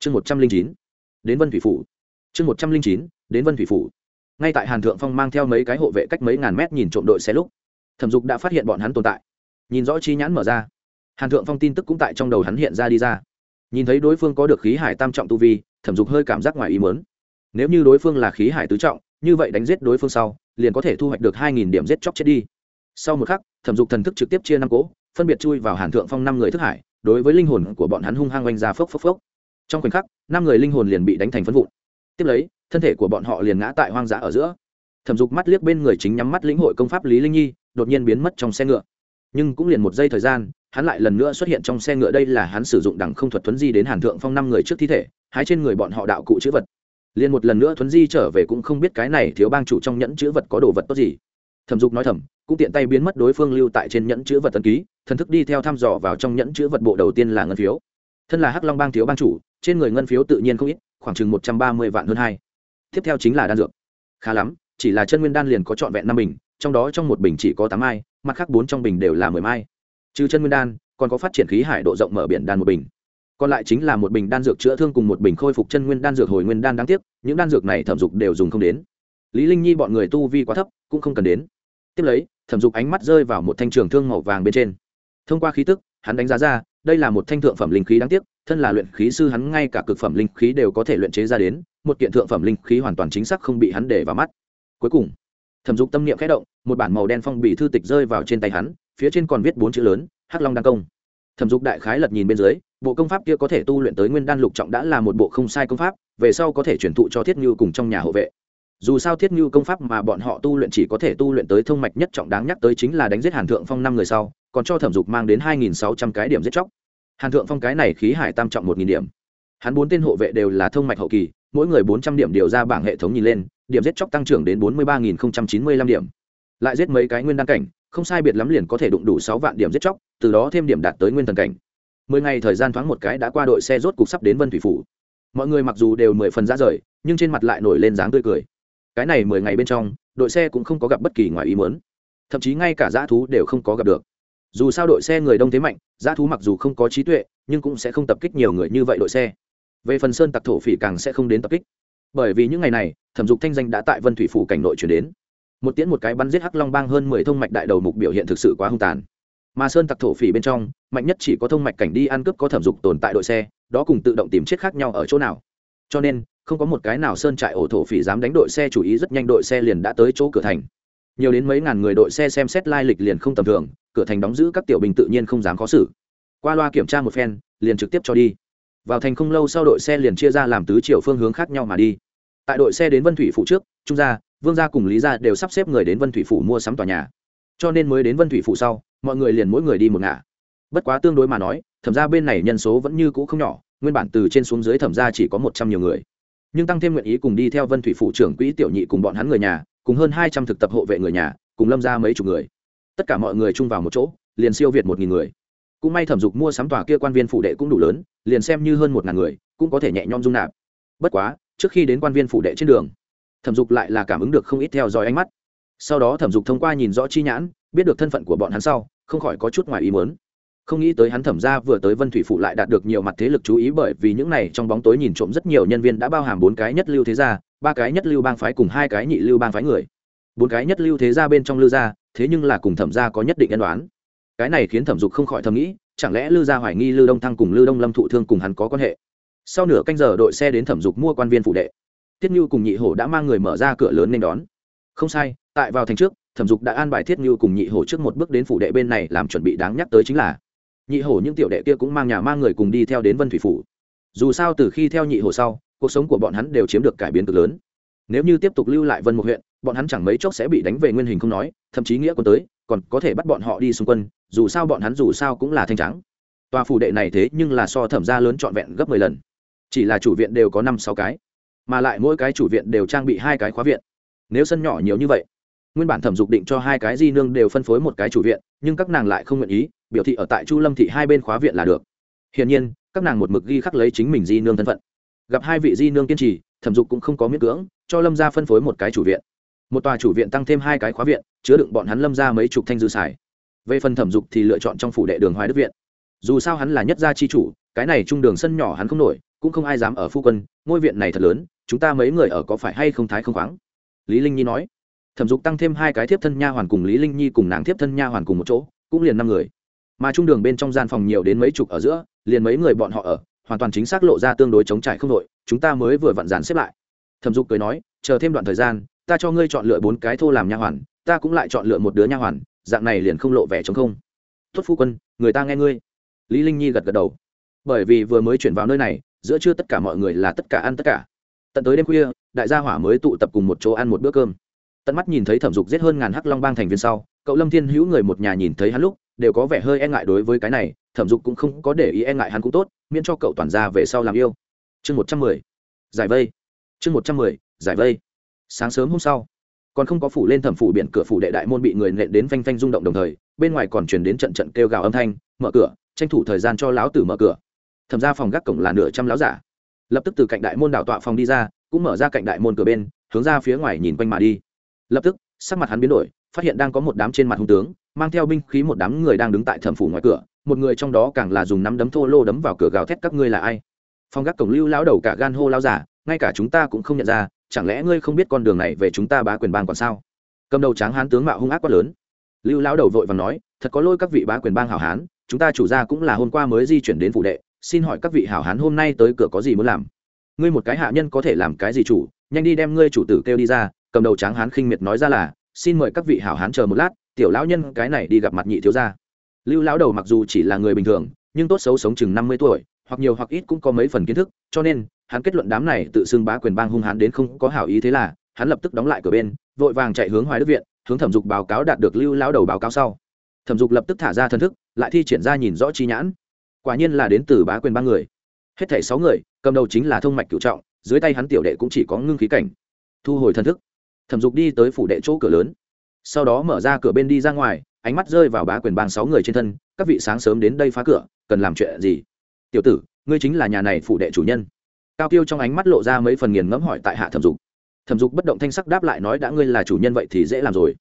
chương một trăm linh chín, đến vân thủy phủ. Chương một trăm linh chín, đến vân thủy phủ. Ngay tại hàn thượng phong mang theo mấy cái hộ vệ cách mấy ngàn mét nhìn trộm đội xe lúc, thẩm dục đã phát hiện bọn hắn tồn tại. Nhìn rõ chi nhãn mở ra, hàn thượng phong tin tức cũng tại trong đầu hắn hiện ra đi ra. Nhìn thấy đối phương có được khí hải tam trọng tu vi, thẩm dục hơi cảm giác ngoài ý mớn nếu như đối phương là khí hải tứ trọng, như vậy đánh giết đối phương sau, liền có thể thu hoạch được hai nghìn điểm giết chóc chết đi. Sau một khắc, thẩm dục thần thức trực tiếp chia năm cỗ, phân biệt chui vào hàn thượng phong năm người thức hải, đối với linh hồn của bọn hắn hung hăng oanh ra phốc phốc phốc trong khoảnh khắc, năm người linh hồn liền bị đánh thành phân vụn. Tiếp lấy, thân thể của bọn họ liền ngã tại hoang dã ở giữa. Thẩm dục mắt liếc bên người chính nhắm mắt lĩnh hội công pháp lý linh nhi, đột nhiên biến mất trong xe ngựa. Nhưng cũng liền một giây thời gian, hắn lại lần nữa xuất hiện trong xe ngựa đây là hắn sử dụng đằng không thuật thuấn di đến hàn thượng phong năm người trước thi thể hái trên người bọn họ đạo cụ chữ vật. Liền một lần nữa thuấn di trở về cũng không biết cái này thiếu bang chủ trong nhẫn chữ vật có đồ vật tốt gì. Thẩm dục nói thầm, cũng tiện tay biến mất đối phương lưu tại trên nhẫn chữ vật tân ký, thần thức đi theo thăm dò vào trong nhẫn chữ vật bộ đầu tiên là ngân phiếu. Thân là hắc long bang thiếu bang chủ trên người ngân phiếu tự nhiên không ít, khoảng chừng một trăm ba mươi vạn hơn hai. Tiếp theo chính là đan dược. Khá lắm, chỉ là chân nguyên đan liền có trọn vẹn năm bình, trong đó trong một bình chỉ có tám mai, mặt khác bốn trong bình đều là mười mai. Trừ chân nguyên đan, còn có phát triển khí hải độ rộng mở biển đan một bình. Còn lại chính là một bình đan dược chữa thương cùng một bình khôi phục chân nguyên đan dược hồi nguyên đan đáng tiếc, những đan dược này thẩm dục đều dùng không đến. Lý linh nhi bọn người tu vi quá thấp, cũng không cần đến. Tiếp lấy, thẩm dục ánh mắt rơi vào một thanh trường thương màu vàng bên trên. Thông qua khí tức, hắn đánh giá ra, đây là một thanh thượng phẩm linh khí đáng tiếc thân là luyện khí sư hắn ngay cả cực phẩm linh khí đều có thể luyện chế ra đến, một kiện thượng phẩm linh khí hoàn toàn chính xác không bị hắn để vào mắt. Cuối cùng, thẩm dục tâm niệm khẽ động, một bản màu đen phong bì thư tịch rơi vào trên tay hắn, phía trên còn viết bốn chữ lớn, hắc long đan công. Thẩm dục đại khái lật nhìn bên dưới, bộ công pháp kia có thể tu luyện tới nguyên đan lục trọng đã là một bộ không sai công pháp, về sau có thể chuyển thụ cho thiết như cùng trong nhà hộ vệ. Dù sao thiết như công pháp mà bọn họ tu luyện chỉ có thể tu luyện tới thông mạch nhất trọng đáng nhắc tới chính là đánh giết hàn thượng phong năm người sau, còn cho thẩm dục mang đến hai nghìn sáu trăm cái điểm giết chóc hàn thượng phong cái này khí hải tam trọng một nghìn điểm. Hắn bốn tên hộ vệ đều là thông mạch hậu kỳ, mỗi người bốn trăm điểm điều ra bảng hệ thống nhìn lên, điểm giết chóc tăng trưởng đến bốn mươi ba nghìn chín mươi lăm điểm. Lại giết mấy cái nguyên đan cảnh, không sai biệt lắm liền có thể đụng đủ sáu vạn điểm giết chóc, từ đó thêm điểm đạt tới nguyên thần cảnh. Mười ngày thời gian thoáng một cái đã qua đội xe rốt cục sắp đến vân thủy phủ. Mọi người mặc dù đều mười phần ra rời, nhưng trên mặt lại nổi lên dáng tươi cười. Cái này mười ngày bên trong, đội xe cũng không có gặp bất kỳ ngoài ý muốn. Thậm chí ngay cả dã thú đều không có gặp được dù sao đội xe người đông thế mạnh, giá thú mặc dù không có trí tuệ, nhưng cũng sẽ không tập kích nhiều người như vậy đội xe. Về phần sơn tặc thổ phỉ càng sẽ không đến tập kích. Bởi vì những ngày này, thẩm dục thanh danh đã tại vân thủy phủ cảnh nội chuyển đến. Một tiễn một cái bắn giết hắc long bang hơn mười thông mạch đại đầu mục biểu hiện thực sự quá hung tàn. Mà sơn tặc thổ phỉ bên trong, mạnh nhất chỉ có thông mạch cảnh đi ăn cướp có thẩm dục tồn tại đội xe, đó cùng tự động tìm chết khác nhau ở chỗ nào. Cho nên, không có một cái nào sơn trại ổ thổ phỉ dám đánh đội xe chủ ý rất nhanh đội xe liền đã tới chỗ cửa thành nhiều đến mấy ngàn người đội xe xem xét lai lịch liền không tầm thường, cửa thành đóng giữ các tiểu bình tự nhiên không dám khó xử. Qua loa kiểm tra một phen, liền trực tiếp cho đi. Vào thành không lâu sau đội xe liền chia ra làm tứ chiều phương hướng khác nhau mà đi. Tại đội xe đến vân thủy phủ trước, trung gia, vương gia cùng lý gia đều sắp xếp người đến vân thủy phủ mua sắm tòa nhà. Cho nên mới đến vân thủy phủ sau, mọi người liền mỗi người đi một ngả. Bất quá tương đối mà nói, thẩm ra bên này nhân số vẫn như cũ không nhỏ, nguyên bản từ trên xuống dưới thẩm ra chỉ có một trăm nhiều người. Nhưng tăng thêm nguyện ý cùng đi theo vân thủy phủ trưởng quỹ tiểu nhị cùng bọn hắn người nhà cùng hơn hai trăm thực tập hộ vệ người nhà, cùng lâm ra mấy chục người. Tất cả mọi người chung vào một chỗ, liền siêu việt một nghìn người. Cũng may thẩm dục mua sắm tòa kia quan viên phủ đệ cũng đủ lớn, liền xem như hơn một ngàn người, cũng có thể nhẹ nhõm dung nạp. Bất quá, trước khi đến quan viên phủ đệ trên đường, thẩm dục lại là cảm ứng được không ít theo dõi ánh mắt. Sau đó thẩm dục thông qua nhìn rõ chi nhãn, biết được thân phận của bọn hắn sau, không khỏi có chút ngoài ý muốn không nghĩ tới hắn thẩm ra vừa tới vân thủy phụ lại đạt được nhiều mặt thế lực chú ý bởi vì những này trong bóng tối nhìn trộm rất nhiều nhân viên đã bao hàm bốn cái nhất lưu thế gia, ba cái nhất lưu bang phái cùng hai cái nhị lưu bang phái người. Bốn cái nhất lưu thế gia bên trong lưu gia, thế nhưng là cùng thẩm gia có nhất định ân đoán cái này khiến thẩm dục không khỏi thầm nghĩ, chẳng lẽ lưu gia hoài nghi lưu đông thăng cùng lưu đông lâm thụ thương cùng hắn có quan hệ? Sau nửa canh giờ đội xe đến thẩm dục mua quan viên phụ đệ. Thiết như cùng nhị hổ đã mang người mở ra cửa lớn nên đón. Không sai, tại vào thành trước, thẩm dục đã an bài thiết như cùng nhị hổ trước một bước đến phủ đệ bên này làm chuẩn bị đáng nhắc tới chính là nhị hổ những tiểu đệ kia cũng mang nhà mang người cùng đi theo đến vân thủy phủ. Dù sao từ khi theo nhị hổ sau, cuộc sống của bọn hắn đều chiếm được cải biến cực lớn. Nếu như tiếp tục lưu lại vân một huyện, bọn hắn chẳng mấy chốc sẽ bị đánh về nguyên hình không nói, thậm chí nghĩa còn tới, còn có thể bắt bọn họ đi xung quân, dù sao bọn hắn dù sao cũng là thanh trắng. Tòa phủ đệ này thế nhưng là so thẩm gia lớn trọn vẹn gấp mười lần. Chỉ là chủ viện đều có năm sáu cái, mà lại mỗi cái chủ viện đều trang bị hai cái khóa viện. Nếu sân nhỏ nhiều như vậy, nguyên bản thẩm dục định cho hai cái di nương đều phân phối một cái chủ viện, nhưng các nàng lại không nguyện ý biểu thị ở tại chu lâm thị hai bên khóa viện là được. Hiển nhiên, các nàng một mực ghi khắc lấy chính mình di nương thân phận. Gặp hai vị di nương kiên trì, thẩm dục cũng không có miễn cưỡng, cho lâm gia phân phối một cái chủ viện. Một tòa chủ viện tăng thêm hai cái khóa viện, chứa đựng bọn hắn lâm ra mấy chục thanh dư xài. Về phần thẩm dục thì lựa chọn trong phủ đệ đường hoài đức viện. Dù sao hắn là nhất gia chi chủ, cái này trung đường sân nhỏ hắn không nổi, cũng không ai dám ở phu quân, ngôi viện này thật lớn, chúng ta mấy người ở có phải hay không thái không khoáng? Lý linh nhi nói. Thẩm dục tăng thêm hai cái thiếp thân nha hoàn cùng lý linh nhi cùng nàng thiếp thân nha hoàn cùng một chỗ, cũng liền năm người mà trung đường bên trong gian phòng nhiều đến mấy chục ở giữa, liền mấy người bọn họ ở, hoàn toàn chính xác lộ ra tương đối chống trải không đội chúng ta mới vừa vặn dàn xếp lại. Thẩm dục cười nói, chờ thêm đoạn thời gian, ta cho ngươi chọn lựa bốn cái thô làm nha hoàn, ta cũng lại chọn lựa một đứa nha hoàn, dạng này liền không lộ vẻ chống không. Tuất phu quân, người ta nghe ngươi. Lý linh nhi gật gật đầu. Bởi vì vừa mới chuyển vào nơi này, giữa trưa tất cả mọi người là tất cả ăn tất cả. Tận tới đêm khuya, đại gia hỏa mới tụ tập cùng một chỗ ăn một bữa cơm. Tận mắt nhìn thấy thẩm dục giết hơn ngàn hắc long bang thành viên sau, cậu lâm thiên hữu người một nhà nhìn thấy hắn lúc đều có vẻ hơi e ngại đối với cái này, thẩm dục cũng không có để ý e ngại hắn cũng tốt, miễn cho cậu toàn ra về sau làm yêu. Chương một trăm mười, giải vây. Chương một trăm mười, giải vây. Sáng sớm hôm sau, còn không có phủ lên thẩm phủ biển cửa phủ đệ đại môn bị người nện đến phanh phanh rung động đồng thời, bên ngoài còn chuyển đến trận trận kêu gào âm thanh, mở cửa, tranh thủ thời gian cho lão tử mở cửa. Thẩm ra phòng gác cổng là nửa trăm lão giả. Lập tức từ cạnh đại môn đảo tọa phòng đi ra, cũng mở ra cạnh đại môn cửa bên, hướng ra phía ngoài nhìn quanh mà đi. Lập tức, sắc mặt hắn biến đổi, phát hiện đang có một đám trên mặt hung tướng mang theo binh khí một đám người đang đứng tại thẩm phủ ngoài cửa, một người trong đó càng là dùng nắm đấm thô lô đấm vào cửa gào thét, các ngươi là ai? Phong gác cổng lưu lão đầu cả gan hô lao giả, ngay cả chúng ta cũng không nhận ra, chẳng lẽ ngươi không biết con đường này về chúng ta bá quyền bang còn sao? Cầm đầu tráng hán tướng mạo hung ác quá lớn. Lưu lão đầu vội và nói, thật có lỗi các vị bá quyền bang hảo hán, chúng ta chủ gia cũng là hôm qua mới di chuyển đến phủ đệ, xin hỏi các vị hảo hán hôm nay tới cửa có gì muốn làm? Ngươi một cái hạ nhân có thể làm cái gì chủ, nhanh đi đem ngươi chủ tử kêu đi ra. Cầm đầu tráng hán khinh miệt nói ra là, xin mời các vị hảo hán chờ một lát tiểu lão nhân cái này đi gặp mặt nhị thiếu gia. Lưu lão đầu mặc dù chỉ là người bình thường, nhưng tốt xấu sống chừng năm mươi tuổi, hoặc nhiều hoặc ít cũng có mấy phần kiến thức, cho nên, hắn kết luận đám này tự xưng bá quyền bang hung hãn đến không có hảo ý thế là, hắn lập tức đóng lại cửa bên, vội vàng chạy hướng hoài đức viện, hướng thẩm dục báo cáo đạt được lưu lão đầu báo cáo sau. Thẩm dục lập tức thả ra thân thức, lại thi triển ra nhìn rõ chi nhãn. Quả nhiên là đến từ bá quyền ba người. Hết thảy sáu người, cầm đầu chính là thông mạch cựu trọng, dưới tay hắn tiểu đệ cũng chỉ có ngưng khí cảnh. Thu hồi thân thức. Thẩm dục đi tới phủ đệ chỗ cửa lớn sau đó mở ra cửa bên đi ra ngoài, ánh mắt rơi vào bá quyền bang sáu người trên thân, các vị sáng sớm đến đây phá cửa, cần làm chuyện gì? Tiểu tử, ngươi chính là nhà này phủ đệ chủ nhân. Cao tiêu trong ánh mắt lộ ra mấy phần nghiền ngẫm hỏi tại hạ thẩm dục. Thẩm dục bất động thanh sắc đáp lại nói, đã ngươi là chủ nhân vậy thì dễ làm rồi.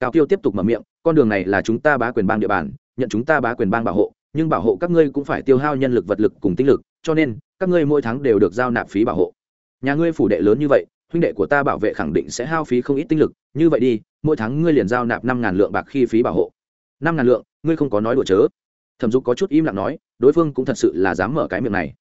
Cao tiêu tiếp tục mở miệng, con đường này là chúng ta bá quyền bang địa bàn, nhận chúng ta bá quyền bang bảo hộ, nhưng bảo hộ các ngươi cũng phải tiêu hao nhân lực, vật lực cùng tinh lực, cho nên, các ngươi mỗi tháng đều được giao nạp phí bảo hộ. Nhà ngươi phủ đệ lớn như vậy huynh đệ của ta bảo vệ khẳng định sẽ hao phí không ít tinh lực như vậy đi mỗi tháng ngươi liền giao nạp năm ngàn lượng bạc khi phí bảo hộ. Năm ngàn lượng ngươi không có nói đùa chớ. Thẩm dục có chút im lặng nói đối phương cũng thật sự là dám mở cái miệng này.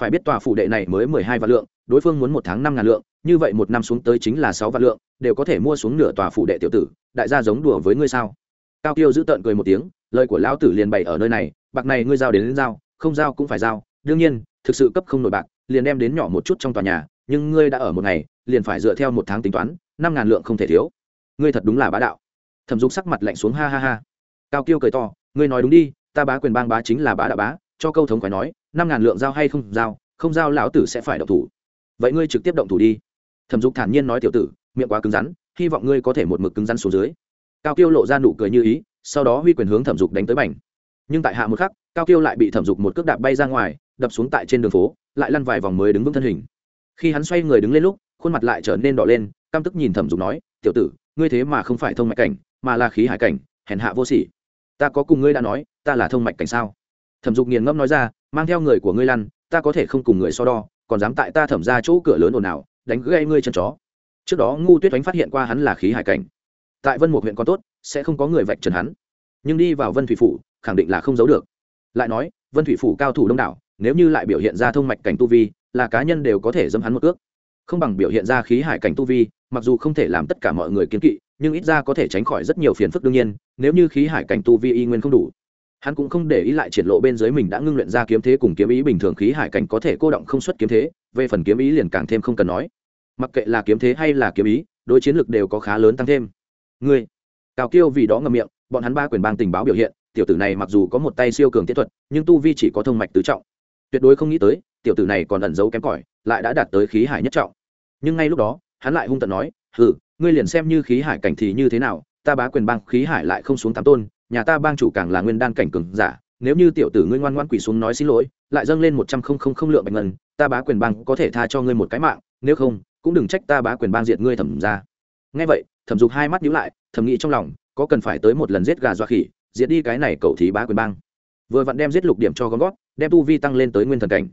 Phải biết tòa phủ đệ này mới mười hai vạn lượng đối phương muốn một tháng năm ngàn lượng như vậy một năm xuống tới chính là sáu vạn lượng đều có thể mua xuống nửa tòa phủ đệ tiểu tử đại gia giống đùa với ngươi sao? Cao tiêu giữ tợn cười một tiếng lời của lão tử liền bày ở nơi này bạc này ngươi giao đến, đến giao không giao cũng phải giao đương nhiên thực sự cấp không nổi bạc liền đem đến nhỏ một chút trong tòa nhà nhưng ngươi đã ở một ngày, liền phải dựa theo một tháng tính toán, năm ngàn lượng không thể thiếu. Ngươi thật đúng là bá đạo. Thẩm dục sắc mặt lạnh xuống ha ha ha. Cao kiêu cười to, ngươi nói đúng đi, ta bá quyền bang bá chính là bá đạo bá, cho câu thống phải nói, năm ngàn lượng giao hay không giao không giao lão tử sẽ phải động thủ. Vậy ngươi trực tiếp động thủ đi. Thẩm dục thản nhiên nói tiểu tử, miệng quá cứng rắn, hy vọng ngươi có thể một mực cứng rắn xuống dưới. Cao kiêu lộ ra nụ cười như ý, sau đó huy quyền hướng thẩm dục đánh tới bành. Nhưng tại hạ một khắc, cao kiêu lại bị thẩm dục một cước đạp bay ra ngoài, đập xuống tại trên đường phố, lại lăn vài vòng mới đứng vững thân hình khi hắn xoay người đứng lên lúc, khuôn mặt lại trở nên đỏ lên, căm tức nhìn thẩm dục nói, tiểu tử, ngươi thế mà không phải thông mạch cảnh, mà là khí hải cảnh, hèn hạ vô sỉ. Ta có cùng ngươi đã nói, ta là thông mạch cảnh sao? Thẩm dục nghiền ngẫm nói ra, mang theo người của ngươi lăn, ta có thể không cùng người so đo, còn dám tại ta thẩm ra chỗ cửa lớn ồn ào, đánh gây ngươi chân chó. Trước đó ngu tuyết oánh phát hiện qua hắn là khí hải cảnh. Tại vân một huyện còn tốt, sẽ không có người vạch trần hắn. Nhưng đi vào vân thủy phủ, khẳng định là không giấu được. Lại nói, vân thủy phủ cao thủ đông đảo, nếu như lại biểu hiện ra thông mạch cảnh tu vi là cá nhân đều có thể dâm hắn một ước. Không bằng biểu hiện ra khí hải cảnh tu vi mặc dù không thể làm tất cả mọi người kiến kỵ nhưng ít ra có thể tránh khỏi rất nhiều phiền phức đương nhiên nếu như khí hải cảnh tu vi y nguyên không đủ. Hắn cũng không để ý lại triển lộ bên dưới mình đã ngưng luyện ra kiếm thế cùng kiếm ý bình thường khí hải cảnh có thể cô động không xuất kiếm thế về phần kiếm ý liền càng thêm không cần nói. Mặc kệ là kiếm thế hay là kiếm ý đối chiến lược đều có khá lớn tăng thêm. Người, cao kiêu vì đó ngậm miệng bọn hắn ba quyền bang tình báo biểu hiện tiểu tử này mặc dù có một tay siêu cường tiết thuật nhưng tu vi chỉ có thông mạch tứ trọng. Tuyệt đối không nghĩ tới tiểu tử này còn ẩn giấu kém cỏi, lại đã đạt tới khí hải nhất trọng. Nhưng ngay lúc đó, hắn lại hung tận nói, hừ, ngươi liền xem như khí hải cảnh thì như thế nào, ta bá quyền bang khí hải lại không xuống tám tôn, nhà ta bang chủ càng là nguyên đan cảnh cường giả, nếu như tiểu tử ngươi ngoan ngoan quỳ xuống nói xin lỗi, lại dâng lên một trăm không không không lượng bạch ngân, ta bá quyền bang có thể tha cho ngươi một cái mạng, nếu không, cũng đừng trách ta bá quyền bang diệt ngươi thẩm ra. Ngay vậy, thẩm dục hai mắt nhíu lại thẩm nghĩ trong lòng, có cần phải tới một lần giết gà dọa khỉ, diệt đi cái này cậu thí bá quyền bang. Vừa vặn đem giết lục điểm cho gom gót, đem tu vi tăng lên tới nguyên thần cảnh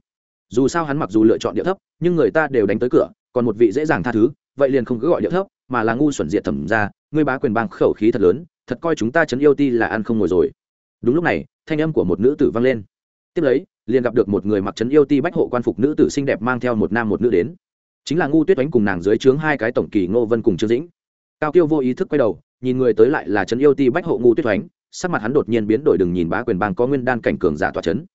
dù sao hắn mặc dù lựa chọn địa thấp, nhưng người ta đều đánh tới cửa, còn một vị dễ dàng tha thứ, vậy liền không cứ gọi địa thấp, mà là ngu xuẩn diệt thẩm ra, ngươi bá quyền bang khẩu khí thật lớn, thật coi chúng ta chấn yêu ti là ăn không ngồi rồi. Đúng lúc này, thanh âm của một nữ tử vang lên. Tiếp lấy, liền gặp được một người mặc chấn yêu ti bách hộ quan phục nữ tử xinh đẹp mang theo một nam một nữ đến. Chính là ngu tuyết oánh cùng nàng dưới trướng hai cái tổng kỳ ngô vân cùng trương dĩnh. Cao tiêu vô ý thức quay đầu, nhìn người tới lại là trấn yêu ti bách hộ ngu tuyết oánh, sắc mặt hắn đột nhiên biến đổi, đừng nhìn bá quyền bang có nguyên đan cảnh cường giả tòa trấn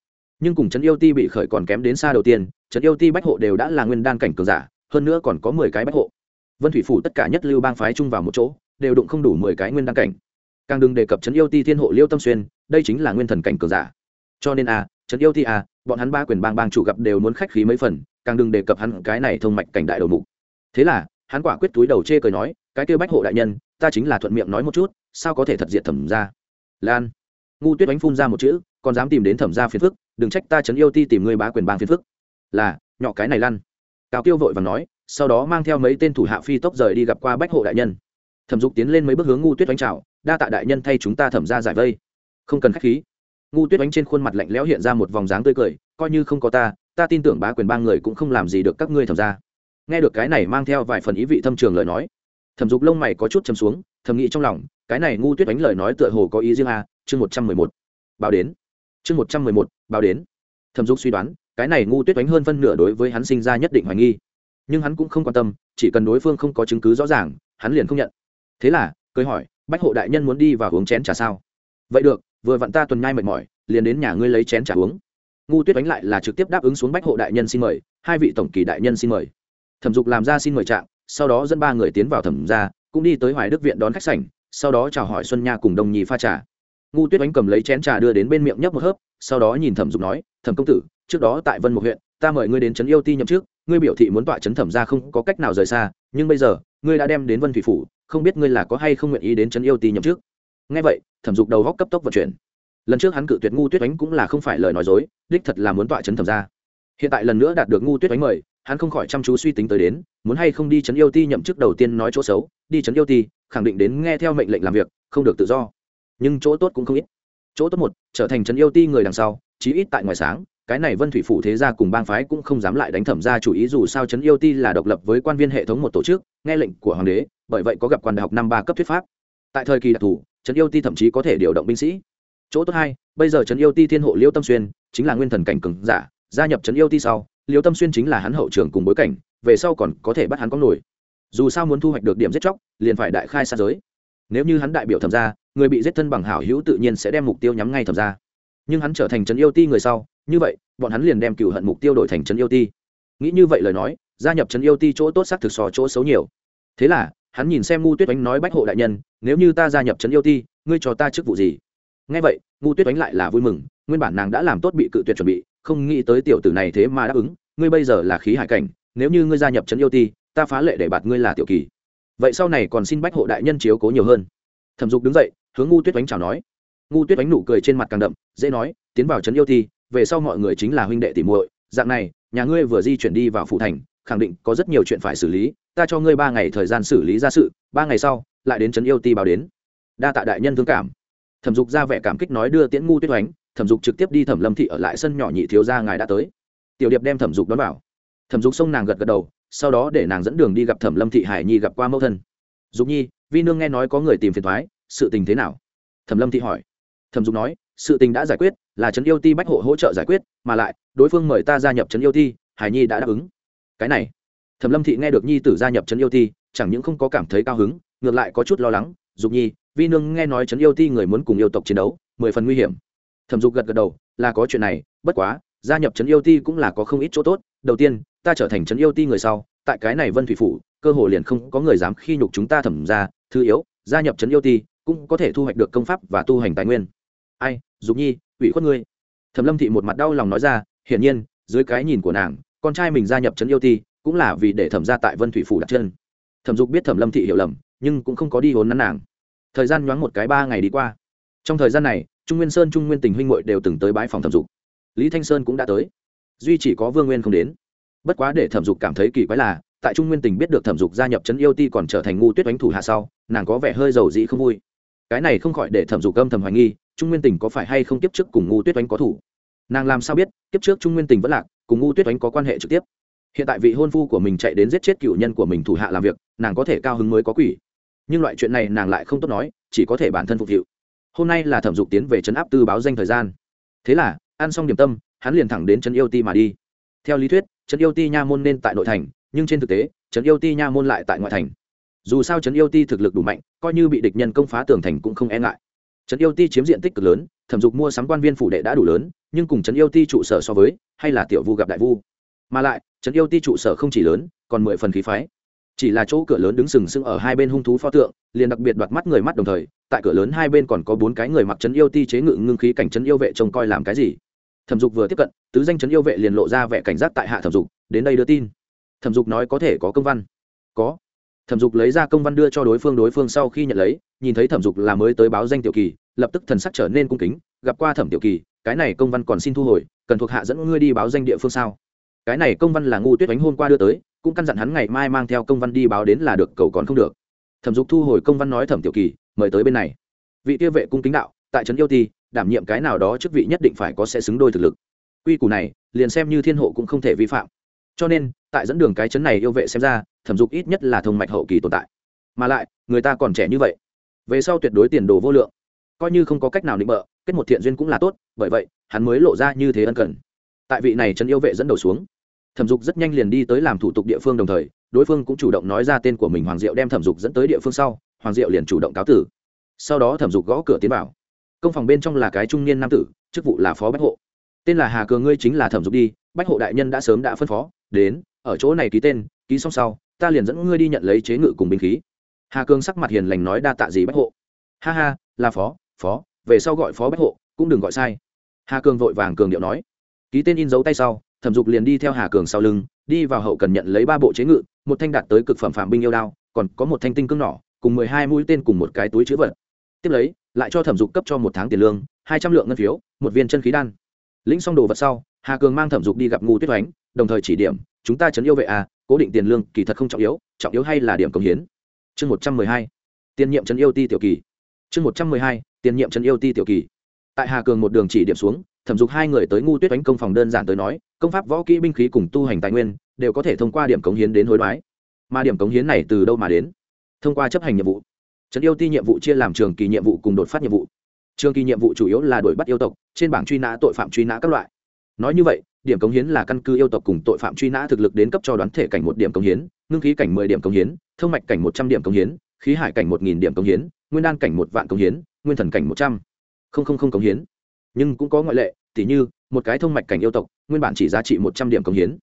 nhưng cùng trấn yêu ti bị khởi còn kém đến xa đầu tiên, trấn yêu ti bách hộ đều đã là nguyên đan cảnh cường giả, hơn nữa còn có mười cái bách hộ. Vân thủy phủ tất cả nhất lưu bang phái chung vào một chỗ, đều đụng không đủ mười cái nguyên đan cảnh. Càng đừng đề cập trấn yêu ti thiên hộ liêu tâm xuyên, đây chính là nguyên thần cảnh cường giả. Cho nên a, trấn yêu ti a, bọn hắn ba quyền bang bang chủ gặp đều muốn khách khí mấy phần, càng đừng đề cập hắn cái này thông mạch cảnh đại đầu mục. Thế là, hắn quả quyết túi đầu chê cười nói, cái kêu bách hộ đại nhân, ta chính là thuận miệng nói một chút, sao có thể thật diệt thẩm ra lan. Ngu tuyết đánh phun ra một chữ, còn dám tìm đến thẩm ra phiền phức đừng trách ta chấn yêu ti tìm ngươi bá quyền bang phiền phức. Là, nhỏ cái này lăn. Cao tiêu vội và nói, sau đó mang theo mấy tên thủ hạ phi tốc rời đi gặp qua bách hộ đại nhân. Thẩm dục tiến lên mấy bước hướng ngu tuyết đánh chào, đa tạ đại nhân thay chúng ta thẩm ra giải vây. Không cần k h á c h khí. Ngu tuyết đánh trên khuôn mặt lạnh lẽo hiện ra một vòng dáng tươi cười, coi như không có ta ta tin tưởng bá quyền ba người cũng không làm gì được các ngươi thẩm ra nghe được cái này mang theo vài phần ý vị thâm trường lời nói, thẩm dục lông mày có chút chấm xuống, thầm nghĩ trong lòng, cái này ngu tuyết đánh lời nói tựa hồ có ý riêng a, chương một trăm mười một. Báo đến chương một trăm mười một, báo đến. Thẩm dục suy đoán, cái này ngu tuyết đánh hơn phân nửa đối với hắn sinh ra nhất định hoài nghi. Nhưng hắn cũng không quan tâm, chỉ cần đối phương không có chứng cứ rõ ràng, hắn liền không nhận. Thế là cưới hỏi, bách hộ đại nhân muốn đi và uống chén trà sao? Vậy được, vừa vặn ta tuần nhai mệt mỏi, liền đến nhà ngươi lấy chén trà uống. Ngu tuyết đánh lại là trực tiếp đáp ứng xuống bách hộ đại nhân xin mời, hai vị tổng kỳ đại nhân xin mời. Thẩm dục làm ra xin mời trạng, sau đó dẫn ba người tiến vào thẩm ra cũng đi tới hoài đức viện đón khách sảnh, sau đó chào hỏi xuân nha cùng đồng nhì pha trà ngu tuyết oánh cầm lấy chén trà đưa đến bên miệng nhấp một hớp, sau đó nhìn thẩm dục nói, thẩm công tử, trước đó tại vân một huyện, ta mời ngươi đến trấn yêu ti nhậm trước ngươi biểu thị muốn tọa trấn thẩm ra không có cách nào rời xa, nhưng bây giờ, ngươi đã đem đến vân thủy phủ, không biết ngươi là có hay không nguyện ý đến trấn yêu ti nhậm trước ngay vậy, thẩm dục đầu góc cấp tốc vận chuyển. Lần trước hắn cự tuyệt ngu tuyết oánh cũng là không phải lời nói dối, đích thật là muốn tọa trấn thẩm ra hiện tại lần nữa đạt được ngu tuyết oánh mời, hắn không khỏi chăm chú suy tính tới đến, muốn hay không đi Trấn yêu ti nhậm chức đầu tiên nói chỗ xấu, đi Trấn yêu ti, khẳng định đến nghe theo mệnh lệnh làm việc, không được tự do nhưng chỗ tốt cũng không ít. Chỗ tốt một, trở thành chấn yêu ti người đằng sau, chí ít tại ngoài sáng, cái này vân thủy phủ thế gia cùng bang phái cũng không dám lại đánh thẩm ra chủ ý dù sao chấn yêu ti là độc lập với quan viên hệ thống một tổ chức, nghe lệnh của hoàng đế, bởi vậy có gặp quan đại học năm ba cấp thuyết pháp. Tại thời kỳ đặc thù, trấn yêu ti thậm chí có thể điều động binh sĩ. Chỗ tốt hai, bây giờ trấn yêu ti thiên hộ liêu tâm xuyên, chính là nguyên thần cảnh cường giả, gia nhập trấn yêu ti sau liêu tâm xuyên chính là hắn hậu trường cùng bối cảnh, về sau còn có thể bắt hắn có nổi. Dù sao muốn thu hoạch được điểm giết chóc, liền phải đại khai xa giới nếu như hắn đại biểu thẩm ra người bị giết thân bằng hảo hữu tự nhiên sẽ đem mục tiêu nhắm ngay thẩm ra nhưng hắn trở thành trấn yêu ti người sau, như vậy, bọn hắn liền đem cựu hận mục tiêu đổi thành trấn yêu ti. Nghĩ như vậy lời nói, gia nhập trấn yêu ti chỗ tốt xác thực sò chỗ xấu nhiều. Thế là, hắn nhìn xem ngu tuyết oánh nói bách hộ đại nhân, nếu như ta gia nhập trấn yêu ti, ngươi cho ta chức vụ gì? Ngay vậy, ngu tuyết oánh lại là vui mừng, nguyên bản nàng đã làm tốt bị cự tuyệt chuẩn bị, không nghĩ tới tiểu tử này thế mà đáp ứng, ngươi bây giờ là khí hải cảnh, nếu như ngươi gia nhập trấn yêu ti, ta phá lệ để bạt ngươi là tiểu kỳ vậy sau này còn xin bách hộ đại nhân chiếu cố nhiều hơn thẩm dục đứng dậy hướng ngu tuyết oánh chào nói ngu tuyết oánh nụ cười trên mặt càng đậm dễ nói tiến vào trấn yêu ti về sau mọi người chính là huynh đệ tỉ muội dạng này nhà ngươi vừa di chuyển đi vào phủ thành khẳng định có rất nhiều chuyện phải xử lý ta cho ngươi ba ngày thời gian xử lý ra sự ba ngày sau lại đến trấn yêu ti báo đến đa tạ đại nhân thương cảm thẩm dục ra vẻ cảm kích nói đưa tiễn ngu tuyết oánh thẩm dục trực tiếp đi thẩm lâm thị ở lại sân nhỏ nhị thiếu gia ngài đã tới tiểu điệp đem thẩm dục đón vào thẩm dục xông nàng gật gật đầu sau đó để nàng dẫn đường đi gặp thẩm lâm thị hải nhi gặp qua mẫu thân. Dục nhi, vi nương nghe nói có người tìm phiền thoái, sự tình thế nào? Thẩm lâm thị hỏi. Thẩm dục nói, sự tình đã giải quyết, là trấn yêu ti bách hộ hỗ trợ giải quyết, mà lại, đối phương mời ta gia nhập trấn yêu ti, hải nhi đã đáp ứng. Cái này, thẩm lâm thị nghe được nhi tử gia nhập trấn yêu ti, chẳng những không có cảm thấy cao hứng, ngược lại có chút lo lắng. Dục nhi, vi nương nghe nói trấn yêu ti người muốn cùng yêu tộc chiến đấu, mười phần nguy hiểm. Thẩm dục gật gật đầu, là có chuyện này, bất quá gia nhập trấn yêu ti cũng là có không ít chỗ tốt. Đầu tiên, ta trở thành trấn yêu ti người sau, tại cái này vân thủy phủ, cơ hồ liền không có người dám khi nhục chúng ta thẩm ra. Thứ yếu, gia nhập trấn yêu ti cũng có thể thu hoạch được công pháp và tu hành tài nguyên. Ai, dục nhi, ủy khuất ngươi. Thẩm lâm thị một mặt đau lòng nói ra, hiển nhiên, dưới cái nhìn của nàng, con trai mình gia nhập trấn yêu ti cũng là vì để thẩm ra tại vân thủy phủ đặt chân. Thẩm dục biết thẩm lâm thị hiểu lầm, nhưng cũng không có đi hốn nắn nàng. Thời gian nhoáng một cái ba ngày đi qua. Trong thời gian này, trung nguyên sơn, trung nguyên tình huynh hội đều từng tới bãi phòng thẩm dục lý thanh sơn cũng đã tới. Duy chỉ có vương nguyên không đến. Bất quá để thẩm dục cảm thấy kỳ quái là, tại trung nguyên tình biết được thẩm dục gia nhập trấn yêu ti còn trở thành ngu tuyết oánh thủ hạ sau, nàng có vẻ hơi giàu dĩ không vui. Cái này không khỏi để thẩm dục âm thầm hoài nghi, trung nguyên tình có phải hay không tiếp trước cùng ngu tuyết oánh có thủ? Nàng làm sao biết tiếp trước trung nguyên tình vẫn lạc, cùng ngu tuyết oánh có quan hệ trực tiếp? Hiện tại vị hôn phu của mình chạy đến giết chết cựu nhân của mình thủ hạ làm việc, nàng có thể cao hứng mới có quỷ. Nhưng loại chuyện này nàng lại không tốt nói, chỉ có thể bản thân phục vụ. Hôm nay là thẩm dục tiến về trấn áp tư báo danh thời gian. Thế là ăn xong điểm tâm, hắn liền thẳng đến trấn yêu ti mà đi. Theo lý thuyết, trấn yêu ti nha môn nên tại nội thành, nhưng trên thực tế, trấn yêu ti nha môn lại tại ngoại thành. Dù sao trấn yêu ti thực lực đủ mạnh, coi như bị địch nhân công phá tường thành cũng không e ngại. Trấn yêu ti chiếm diện tích cực lớn, thẩm dục mua sắm quan viên phủ đệ đã đủ lớn, nhưng cùng trấn yêu ti trụ sở so với, hay là tiểu vu gặp đại vu. Mà lại, trấn yêu ti trụ sở không chỉ lớn, còn mười phần khí phái. Chỉ là chỗ cửa lớn đứng sừng sững ở hai bên hung thú pho tượng, liền đặc biệt đoạt mắt người mắt đồng thời, tại cửa lớn hai bên còn có bốn cái người mặc trấn yêu ti chế ngự ngưng khí cảnh trấn yêu vệ trông coi làm cái gì thẩm dục vừa tiếp cận, tứ danh chấn yêu vệ liền lộ ra vẻ cảnh giác tại hạ thẩm dục, đến đây đưa tin. Thẩm dục nói có thể có công văn. Có. Thẩm dục lấy ra công văn đưa cho đối phương đối phương sau khi nhận lấy, nhìn thấy thẩm dục là mới tới báo danh tiểu kỳ, lập tức thần sắc trở nên cung kính, gặp qua thẩm tiểu kỳ, cái này công văn còn xin thu hồi, cần thuộc hạ dẫn ngươi đi báo danh địa phương sao? Cái này công văn là ngu tuyết đánh hôm qua đưa tới, cũng căn dặn hắn ngày mai mang theo công văn đi báo đến là được, cầu còn không được. Thẩm dục thu hồi công văn nói thẩm tiểu kỳ, mời tới bên này. Vị tiêu vệ cung kính đạo, tại trấn yêu ti đảm nhiệm cái nào đó chức vị nhất định phải có sẽ xứng đôi thực lực. Quy củ này, liền xem như thiên hộ cũng không thể vi phạm. Cho nên, tại dẫn đường cái chấn này yêu vệ xem ra, thẩm dục ít nhất là thông mạch hậu kỳ tồn tại. Mà lại, người ta còn trẻ như vậy. Về sau tuyệt đối tiền đồ vô lượng. Coi như không có cách nào định bợ, kết một thiện duyên cũng là tốt, bởi vậy, hắn mới lộ ra như thế ân cần. Tại vị này trấn yêu vệ dẫn đầu xuống, thẩm dục rất nhanh liền đi tới làm thủ tục địa phương đồng thời, đối phương cũng chủ động nói ra tên của mình hoàng diệu đem thẩm dục dẫn tới địa phương sau, hoàng diệu liền chủ động cáo tử. Sau đó thẩm dục gõ cửa tiến vào công phòng bên trong là cái trung niên nam tử, chức vụ là phó bách hộ. Tên là hà cường ngươi chính là thẩm dục đi, bách hộ đại nhân đã sớm đã phân phó, đến, ở chỗ này ký tên, ký xong sau, ta liền dẫn ngươi đi nhận lấy chế ngự cùng binh khí. Hà cường sắc mặt hiền lành nói đa tạ gì bách hộ. Ha ha, là phó phó, về sau gọi phó bách hộ, cũng đừng gọi sai. Hà cường vội vàng cường điệu nói. Ký tên in dấu tay sau, thẩm dục liền đi theo hà cường sau lưng, đi vào hậu cần nhận lấy ba bộ chế ngự, một thanh đạt tới cực phẩm phạm binh yêu đao, còn có một thanh tinh cương nỏ, cùng mười hai mũi tên cùng một cái túi chữ vật. Tiếp lấy lại cho thẩm dục cấp cho một tháng tiền lương, hai trăm lượng ngân phiếu, một viên chân khí đan. Lĩnh xong đồ vật sau, hà cường mang thẩm dục đi gặp ngu tuyết oánh đồng thời chỉ điểm, chúng ta chấn yêu vệ à cố định tiền lương kỳ thật không trọng yếu trọng yếu hay là điểm công hiến? Chương một trăm mười hai, tiền nhiệm chấn yêu ti tiểu kỳ. Chương một trăm mười hai, tiền nhiệm chấn yêu ti tiểu kỳ. Tại hà cường một đường chỉ điểm xuống, thẩm dục hai người tới ngu tuyết Oánh công phòng đơn giản tới nói, công pháp võ kỹ binh khí cùng tu hành tài nguyên đều có thể thông qua điểm cống hiến đến hối đoái. Mà điểm cống hiến này từ đâu mà đến? Thông qua chấp hành nhiệm vụ trấn yêu ti nhiệm vụ chia làm trường kỳ nhiệm vụ cùng đột phát nhiệm vụ. Trường kỳ nhiệm vụ chủ yếu là đuổi bắt yêu tộc, trên bảng truy nã tội phạm truy nã các loại. Nói như vậy, điểm cống hiến là căn cứ yêu tộc cùng tội phạm truy nã thực lực đến cấp cho đoán thể cảnh một điểm cống hiến, ngưng khí cảnh mười điểm cống hiến thương mạch cảnh một trăm điểm cống hiến, khí hải cảnh một nghìn điểm cống hiến, nguyên đan cảnh một vạn cống hiến, nguyên thần cảnh một trăm. Không không không cống hiến. Nhưng cũng có ngoại lệ, tỉ như, một cái thông mạch cảnh yêu tộc, nguyên bản chỉ giá trị một trăm điểm cống hiến.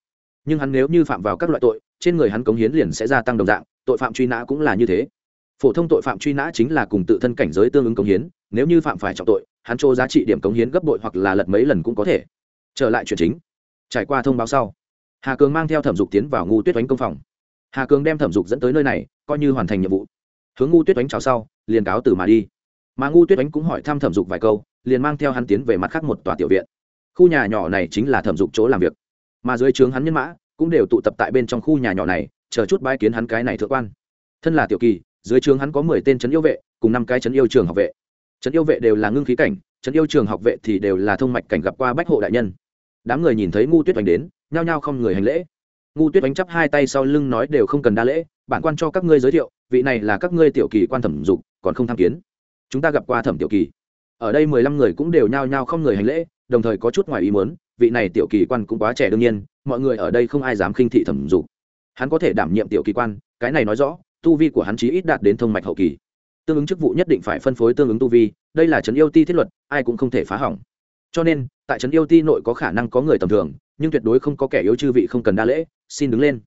Nhưng hắn nếu như phạm vào các loại tội, trên người hắn cống hiến liền sẽ gia tăng đồng dạng, tội phạm truy nã cũng là như thế phổ thông tội phạm truy nã chính là cùng tự thân cảnh giới tương ứng cống hiến, nếu như phạm phải trọng tội, hắn chỗ giá trị điểm cống hiến gấp bội hoặc là lật mấy lần cũng có thể. Trở lại chuyện chính. Trải qua thông báo sau, hà cường mang theo thẩm dục tiến vào ngu tuyết oánh công phòng. Hà cường đem thẩm dục dẫn tới nơi này, coi như hoàn thành nhiệm vụ. Hướng ngu tuyết oánh chào sau, liền cáo từ mà đi. Mà ngu tuyết oánh cũng hỏi thăm thẩm dục vài câu, liền mang theo hắn tiến về mặt khác một tòa tiểu viện. Khu nhà nhỏ này chính là thẩm dục chỗ làm việc. Mà dưới trướng hắn nhân mã, cũng đều tụ tập tại bên trong khu nhà nhỏ này, chờ chút bãi kiến hắn cái này thượng quan. Thân là tiểu kỳ dưới trường hắn có mười tên trấn yêu vệ, cùng năm cái trấn yêu trường học vệ. Trấn yêu vệ đều là ngưng khí cảnh, trấn yêu trường học vệ thì đều là thông mạch cảnh gặp qua bách hộ đại nhân. Đám người nhìn thấy ngu tuyết oanh đến, nhao nhao không người hành lễ. Ngu tuyết oanh chắp hai tay sau lưng nói đều không cần đa lễ, bản quan cho các ngươi giới thiệu, vị này là các ngươi tiểu kỳ quan thẩm dục, còn không tham kiến. Chúng ta gặp qua thẩm tiểu kỳ. Ở đây mười lăm người cũng đều nhao nhao không người hành lễ, đồng thời có chút ngoài ý muốn, vị này tiểu kỳ quan cũng quá trẻ đương nhiên, mọi người ở đây không ai dám khinh thị thẩm dục. Hắn có thể đảm nhiệm tiểu kỳ quan, cái này nói rõ tu vi của hắn chí ít đạt đến thông mạch hậu kỳ. Tương ứng chức vụ nhất định phải phân phối tương ứng tu vi, đây là trấn yêu ti thiết luật, ai cũng không thể phá hỏng. Cho nên, tại trấn yêu ti nội có khả năng có người tầm thường, nhưng tuyệt đối không có kẻ yếu chư vị không cần đa lễ, xin đứng lên.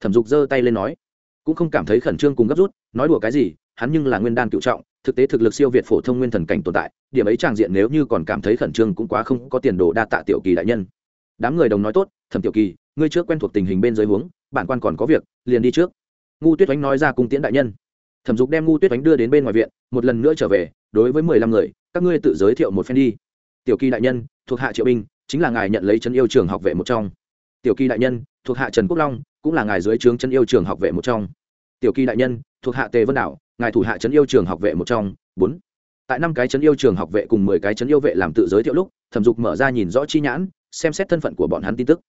Thẩm dục giơ tay lên nói. Cũng không cảm thấy khẩn trương cùng gấp rút, nói đùa cái gì, hắn nhưng là nguyên đan cựu trọng, thực tế thực lực siêu việt phổ thông nguyên thần cảnh tồn tại, điểm ấy tràng diện nếu như còn cảm thấy khẩn trương cũng quá không có tiền đồ đa tạ tiểu kỳ đại nhân. Đám người đồng nói tốt, thẩm tiểu kỳ, ngươi trước quen thuộc tình hình bên dưới huống, bản quan còn có việc, liền đi trước ngu tuyết oánh nói ra cung tiễn đại nhân. Thẩm dục đem ngu tuyết oánh đưa đến bên ngoài viện, một lần nữa trở về, đối với mười lăm người, các ngươi tự giới thiệu một phen đi. Tiểu kỳ đại nhân, thuộc hạ triệu binh, chính là ngài nhận lấy chân yêu trường học vệ một trong. Tiểu kỳ đại nhân, thuộc hạ trần quốc long, cũng là ngài dưới trướng chân yêu trường học vệ một trong. Tiểu kỳ đại nhân, thuộc hạ tề vân đảo, ngài thủ hạ trấn yêu trường học vệ một trong. Bốn. Tại năm cái trấn yêu trường học vệ cùng mười cái trấn yêu vệ làm tự giới thiệu lúc, thẩm dục mở ra nhìn rõ chi nhãn, xem xét thân phận của bọn hắn tin tức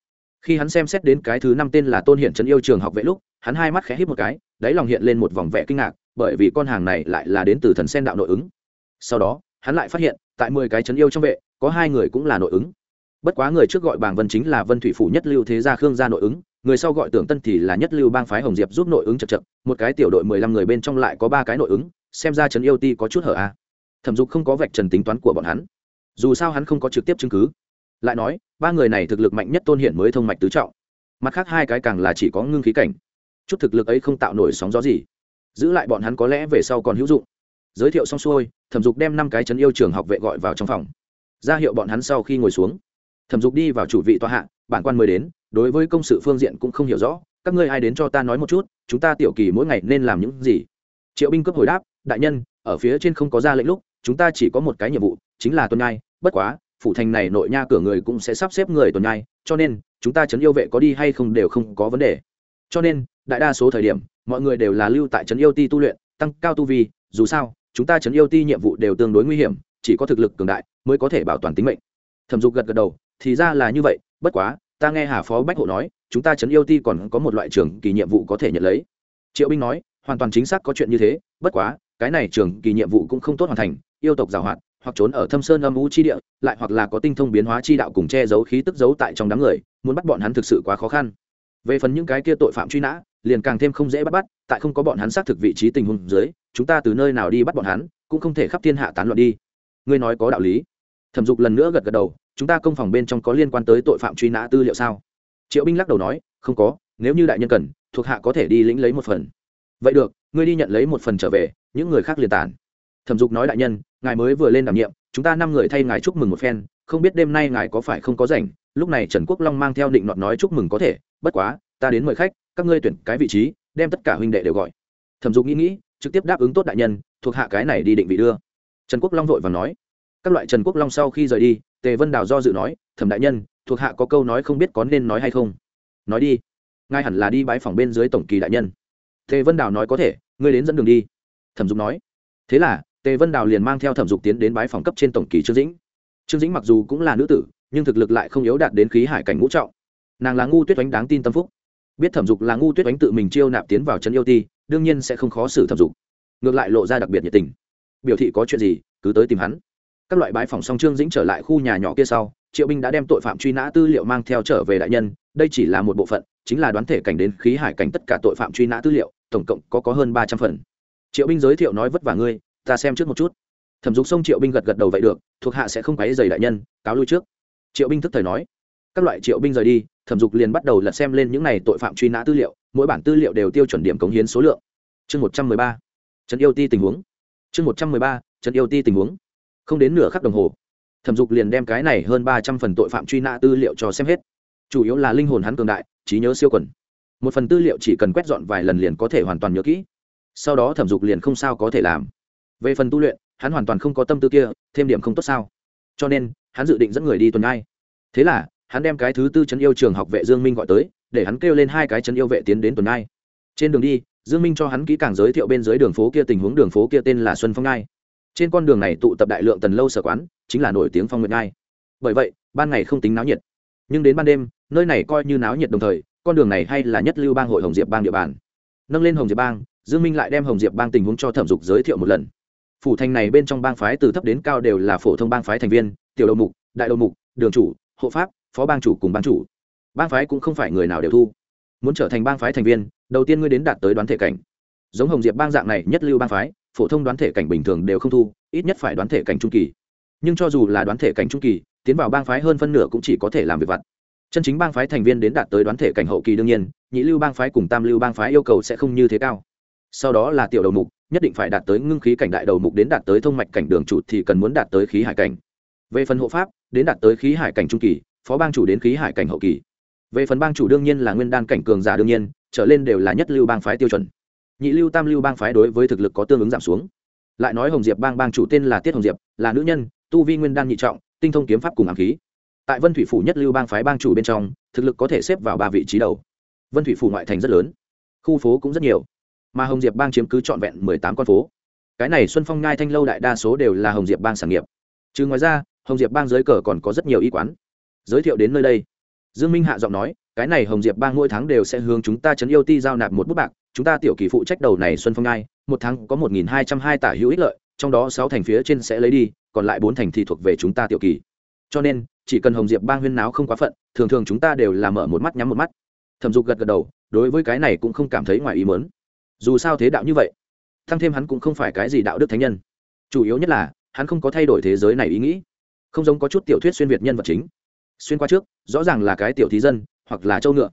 khi hắn xem xét đến cái thứ năm tên là tôn hiển trấn yêu trường học vệ lúc, hắn hai mắt khẽ hít một cái, đáy lòng hiện lên một vòng vẻ kinh ngạc, bởi vì con hàng này lại là đến từ thần sen đạo nội ứng. Sau đó, hắn lại phát hiện, tại mười cái trấn yêu trong vệ, có hai người cũng là nội ứng. Bất quá người trước gọi bàng vân chính là vân thủy phủ nhất lưu thế gia khương gia nội ứng, người sau gọi tưởng tân thì là nhất lưu bang phái hồng diệp giúp nội ứng chật chật, một cái tiểu đội mười lăm người bên trong lại có ba cái nội ứng, xem ra trấn yêu ti có chút hở a. À. thẩm dục không có vạch trần tính toán của bọn hắn. Dù sao hắn không có trực tiếp chứng cứ lại nói, ba người này thực lực mạnh nhất tôn hiển mới thông mạch tứ trọng. Mặt khác hai cái càng là chỉ có ngưng khí cảnh. Chút thực lực ấy không tạo nổi sóng gió gì. Giữ lại bọn hắn có lẽ về sau còn hữu dụng. Giới thiệu xong xuôi, thẩm dục đem năm cái chấn yêu trường học vệ gọi vào trong phòng. Ra hiệu bọn hắn sau khi ngồi xuống. Thẩm dục đi vào chủ vị tòa hạ, bản quan mới đến, đối với công sự phương diện cũng không hiểu rõ. Các ngươi ai đến cho ta nói một chút, chúng ta tiểu kỳ mỗi ngày nên làm những gì? Triệu binh cấp hồi đáp, đại nhân, ở phía trên không có ra lệnh lúc, chúng ta chỉ có một cái nhiệm vụ, chính là tuần nhai bất quá phủ thành này nội nha cửa người cũng sẽ sắp xếp người tuần nhai, cho nên, chúng ta chấn yêu vệ có đi hay không đều không có vấn đề. Cho nên, đại đa số thời điểm, mọi người đều là lưu tại trấn yêu ti tu luyện, tăng cao tu vi, dù sao, chúng ta trấn yêu ti nhiệm vụ đều tương đối nguy hiểm, chỉ có thực lực cường đại mới có thể bảo toàn tính mệnh. Thẩm dục gật gật đầu, thì ra là như vậy, bất quá, ta nghe hà phó bách hộ nói, chúng ta trấn yêu ti còn có một loại trường kỳ nhiệm vụ có thể nhận lấy. Triệu binh nói, hoàn toàn chính xác có chuyện như thế, bất quá, cái này trường kỳ nhiệm vụ cũng không tốt hoàn thành, yêu tộc giảo hoạt hoặc trốn ở thâm sơn âm u chi địa, lại hoặc là có tinh thông biến hóa chi đạo cùng che giấu khí tức giấu tại trong đám người, muốn bắt bọn hắn thực sự quá khó khăn. Về phần những cái kia tội phạm truy nã, liền càng thêm không dễ bắt bắt, tại không có bọn hắn xác thực vị trí tình huống dưới, chúng ta từ nơi nào đi bắt bọn hắn, cũng không thể khắp thiên hạ tán loạn đi. Ngươi nói có đạo lý. Thẩm dục lần nữa gật gật đầu, chúng ta công phòng bên trong có liên quan tới tội phạm truy nã tư liệu sao? Triệu binh lắc đầu nói, không có, nếu như đại nhân cần, thuộc hạ có thể đi lĩnh lấy một phần. Vậy được, ngươi đi nhận lấy một phần trở về, những người khác liền tản. Thẩm dục nói đại nhân ngài mới vừa lên đảm nhiệm, chúng ta năm người thay ngài chúc mừng một phen, không biết đêm nay ngài có phải không có rảnh, lúc này trần quốc long mang theo định nọt nói chúc mừng có thể, bất quá, ta đến mời khách, các ngươi tuyển cái vị trí, đem tất cả huynh đệ đều gọi. Thẩm dục nghĩ nghĩ, trực tiếp đáp ứng tốt đại nhân, thuộc hạ cái này đi định vị đưa. Trần quốc long vội và nói. Các loại trần quốc long sau khi rời đi, tề vân đào do dự nói, thẩm đại nhân, thuộc hạ có câu nói không biết có nên nói hay không? Nói đi. Ngay hẳn là đi bãi phòng bên dưới tổng kỳ đại nhân. Tề vân đào nói có thể, ngươi đến dẫn đường đi. Thẩm dục nói. Thế là tề vân đào liền mang theo thẩm dục tiến đến bái phòng cấp trên tổng kỳ trương dĩnh. Trương dĩnh mặc dù cũng là nữ tử, nhưng thực lực lại không yếu đạt đến khí hải cảnh ngũ trọng. Nàng là ngu tuyết oánh đáng tin tâm phúc. Biết thẩm dục là ngu tuyết oánh tự mình chiêu nạp tiến vào trấn yêu ti, đương nhiên sẽ không khó xử thẩm dục. Ngược lại lộ ra đặc biệt nhiệt tình. Biểu thị có chuyện gì, cứ tới tìm hắn. Các loại bãi phòng song trương dĩnh trở lại khu nhà nhỏ kia sau, triệu binh đã đem tội phạm truy nã tư liệu mang theo trở về đại nhân, đây chỉ là một bộ phận, chính là đoán thể cảnh đến khí hải cảnh tất cả tội phạm truy nã tư liệu, tổng cộng có có hơn ba trăm phần. Triệu binh giới thiệu nói vất vả ngươi ta xem trước một chút. Thẩm dục xông triệu binh gật gật đầu vậy được, thuộc hạ sẽ không quấy dày đại nhân, cáo lui trước. Triệu binh thức thời nói, các loại triệu binh rời đi, thẩm dục liền bắt đầu lật xem lên những n à y tội phạm truy nã tư liệu, mỗi bản tư liệu đều tiêu chuẩn điểm cống hiến số lượng. Chương một trăm mười ba trần yêu ti tình huống. Chương một trăm mười ba trần yêu ti tình huống. Không đến nửa khắc đồng hồ, thẩm dục liền đem cái này hơn ba trăm phần tội phạm truy nã tư liệu cho xem hết. Chủ yếu là linh hồn hắn cường đại, trí nhớ siêu quần. Một phần tư liệu chỉ cần quét dọn vài lần liền có thể hoàn toàn nhớ kỹ. Sau đó thẩm dục liền không sao có thể làm về phần tu luyện, hắn hoàn toàn không có tâm tư kia, thêm điểm không tốt sao? Cho nên, hắn dự định dẫn người đi tuần ai thế là, hắn đem cái thứ tư chân yêu trường học vệ dương minh gọi tới, để hắn kêu lên hai cái chân yêu vệ tiến đến tuần ai trên đường đi, dương minh cho hắn kỹ càng giới thiệu bên dưới đường phố kia tình huống, đường phố kia tên là xuân phong ngai. Trên con đường này tụ tập đại lượng tần lâu sở quán, chính là nổi tiếng phong nguyệt ngai. Bởi vậy, ban ngày không tính náo nhiệt. Nhưng đến ban đêm, nơi này coi như náo nhiệt đồng thời, con đường này hay là nhất lưu bang hội hồng diệp bang địa bàn. Nâng lên hồng diệp bang, dương minh lại đem hồng diệp bang tình huống cho thẩm dục giới thiệu một lần phủ thành này bên trong bang phái từ thấp đến cao đều là phổ thông bang phái thành viên, tiểu đầu mục, đại đầu mục, đường chủ, hộ pháp, phó bang chủ cùng bang chủ. Bang phái cũng không phải người nào đều thu. Muốn trở thành bang phái thành viên, đầu tiên ngươi đến đạt tới đoán thể cảnh. Giống hồng diệp bang dạng này nhất lưu bang phái, phổ thông đoán thể cảnh bình thường đều không thu, ít nhất phải đoán thể cảnh trung kỳ. Nhưng cho dù là đoán thể cảnh trung kỳ, tiến vào bang phái hơn phân nửa cũng chỉ có thể làm việc vặt. Chân chính bang phái thành viên đến đạt tới đoán thể cảnh hậu kỳ đương nhiên, nhị lưu bang phái cùng tam lưu bang phái yêu cầu sẽ không như thế cao. Sau đó là tiểu đầu mục nhất định phải đạt tới ngưng khí cảnh đại đầu mục đến đạt tới thông mạch cảnh đường chủ thì cần muốn đạt tới khí hải cảnh. Về phần hộ pháp, đến đạt tới khí hải cảnh trung kỳ, phó bang chủ đến khí hải cảnh hậu kỳ. Về phần bang chủ đương nhiên là nguyên đan cảnh cường giả đương nhiên, trở lên đều là nhất lưu bang phái tiêu chuẩn. Nhị lưu tam lưu bang phái đối với thực lực có tương ứng giảm xuống. Lại nói hồng diệp bang bang chủ tên là tiết hồng diệp, là nữ nhân, tu vi nguyên đan nhị trọng, tinh thông kiếm pháp cùng ám khí. Tại vân thủy phủ nhất lưu bang phái bang chủ bên trong, thực lực có thể xếp vào ba vị trí đầu. Vân thủy phủ ngoại thành rất lớn, khu phố cũng rất nhiều mà hồng diệp bang chiếm cứ trọn vẹn mười tám con phố. Cái này xuân phong ngai thanh lâu đại đa số đều là hồng diệp bang sản nghiệp. Chứ ngoài ra, hồng diệp bang dưới cờ còn có rất nhiều y quán. Giới thiệu đến nơi đây. Dương minh hạ giọng nói, cái này hồng diệp bang mỗi tháng đều sẽ hướng chúng ta chấn yêu ti giao nạp một bút bạc, chúng ta tiểu kỳ phụ trách đầu này xuân phong ngai một tháng có một nghìn hai trăm hai tả hữu ích lợi, trong đó sáu thành phía trên sẽ lấy đi, còn lại bốn thành thì thuộc về chúng ta tiểu kỳ. Cho nên, chỉ cần hồng diệp bang huyên náo không quá phận, thường thường chúng ta đều là mở một mắt nhắm một mắt. Thẩm dục gật gật đầu, đối với cái này cũng không cảm thấy ngoài ý mớn dù sao thế đạo như vậy, thăng thêm hắn cũng không phải cái gì đạo đức thánh nhân. Chủ yếu nhất là, hắn không có thay đổi thế giới này ý nghĩ. Không giống có chút tiểu thuyết xuyên việt nhân vật chính. Xuyên qua trước, rõ ràng là cái tiểu thí dân, hoặc là châu ngựa.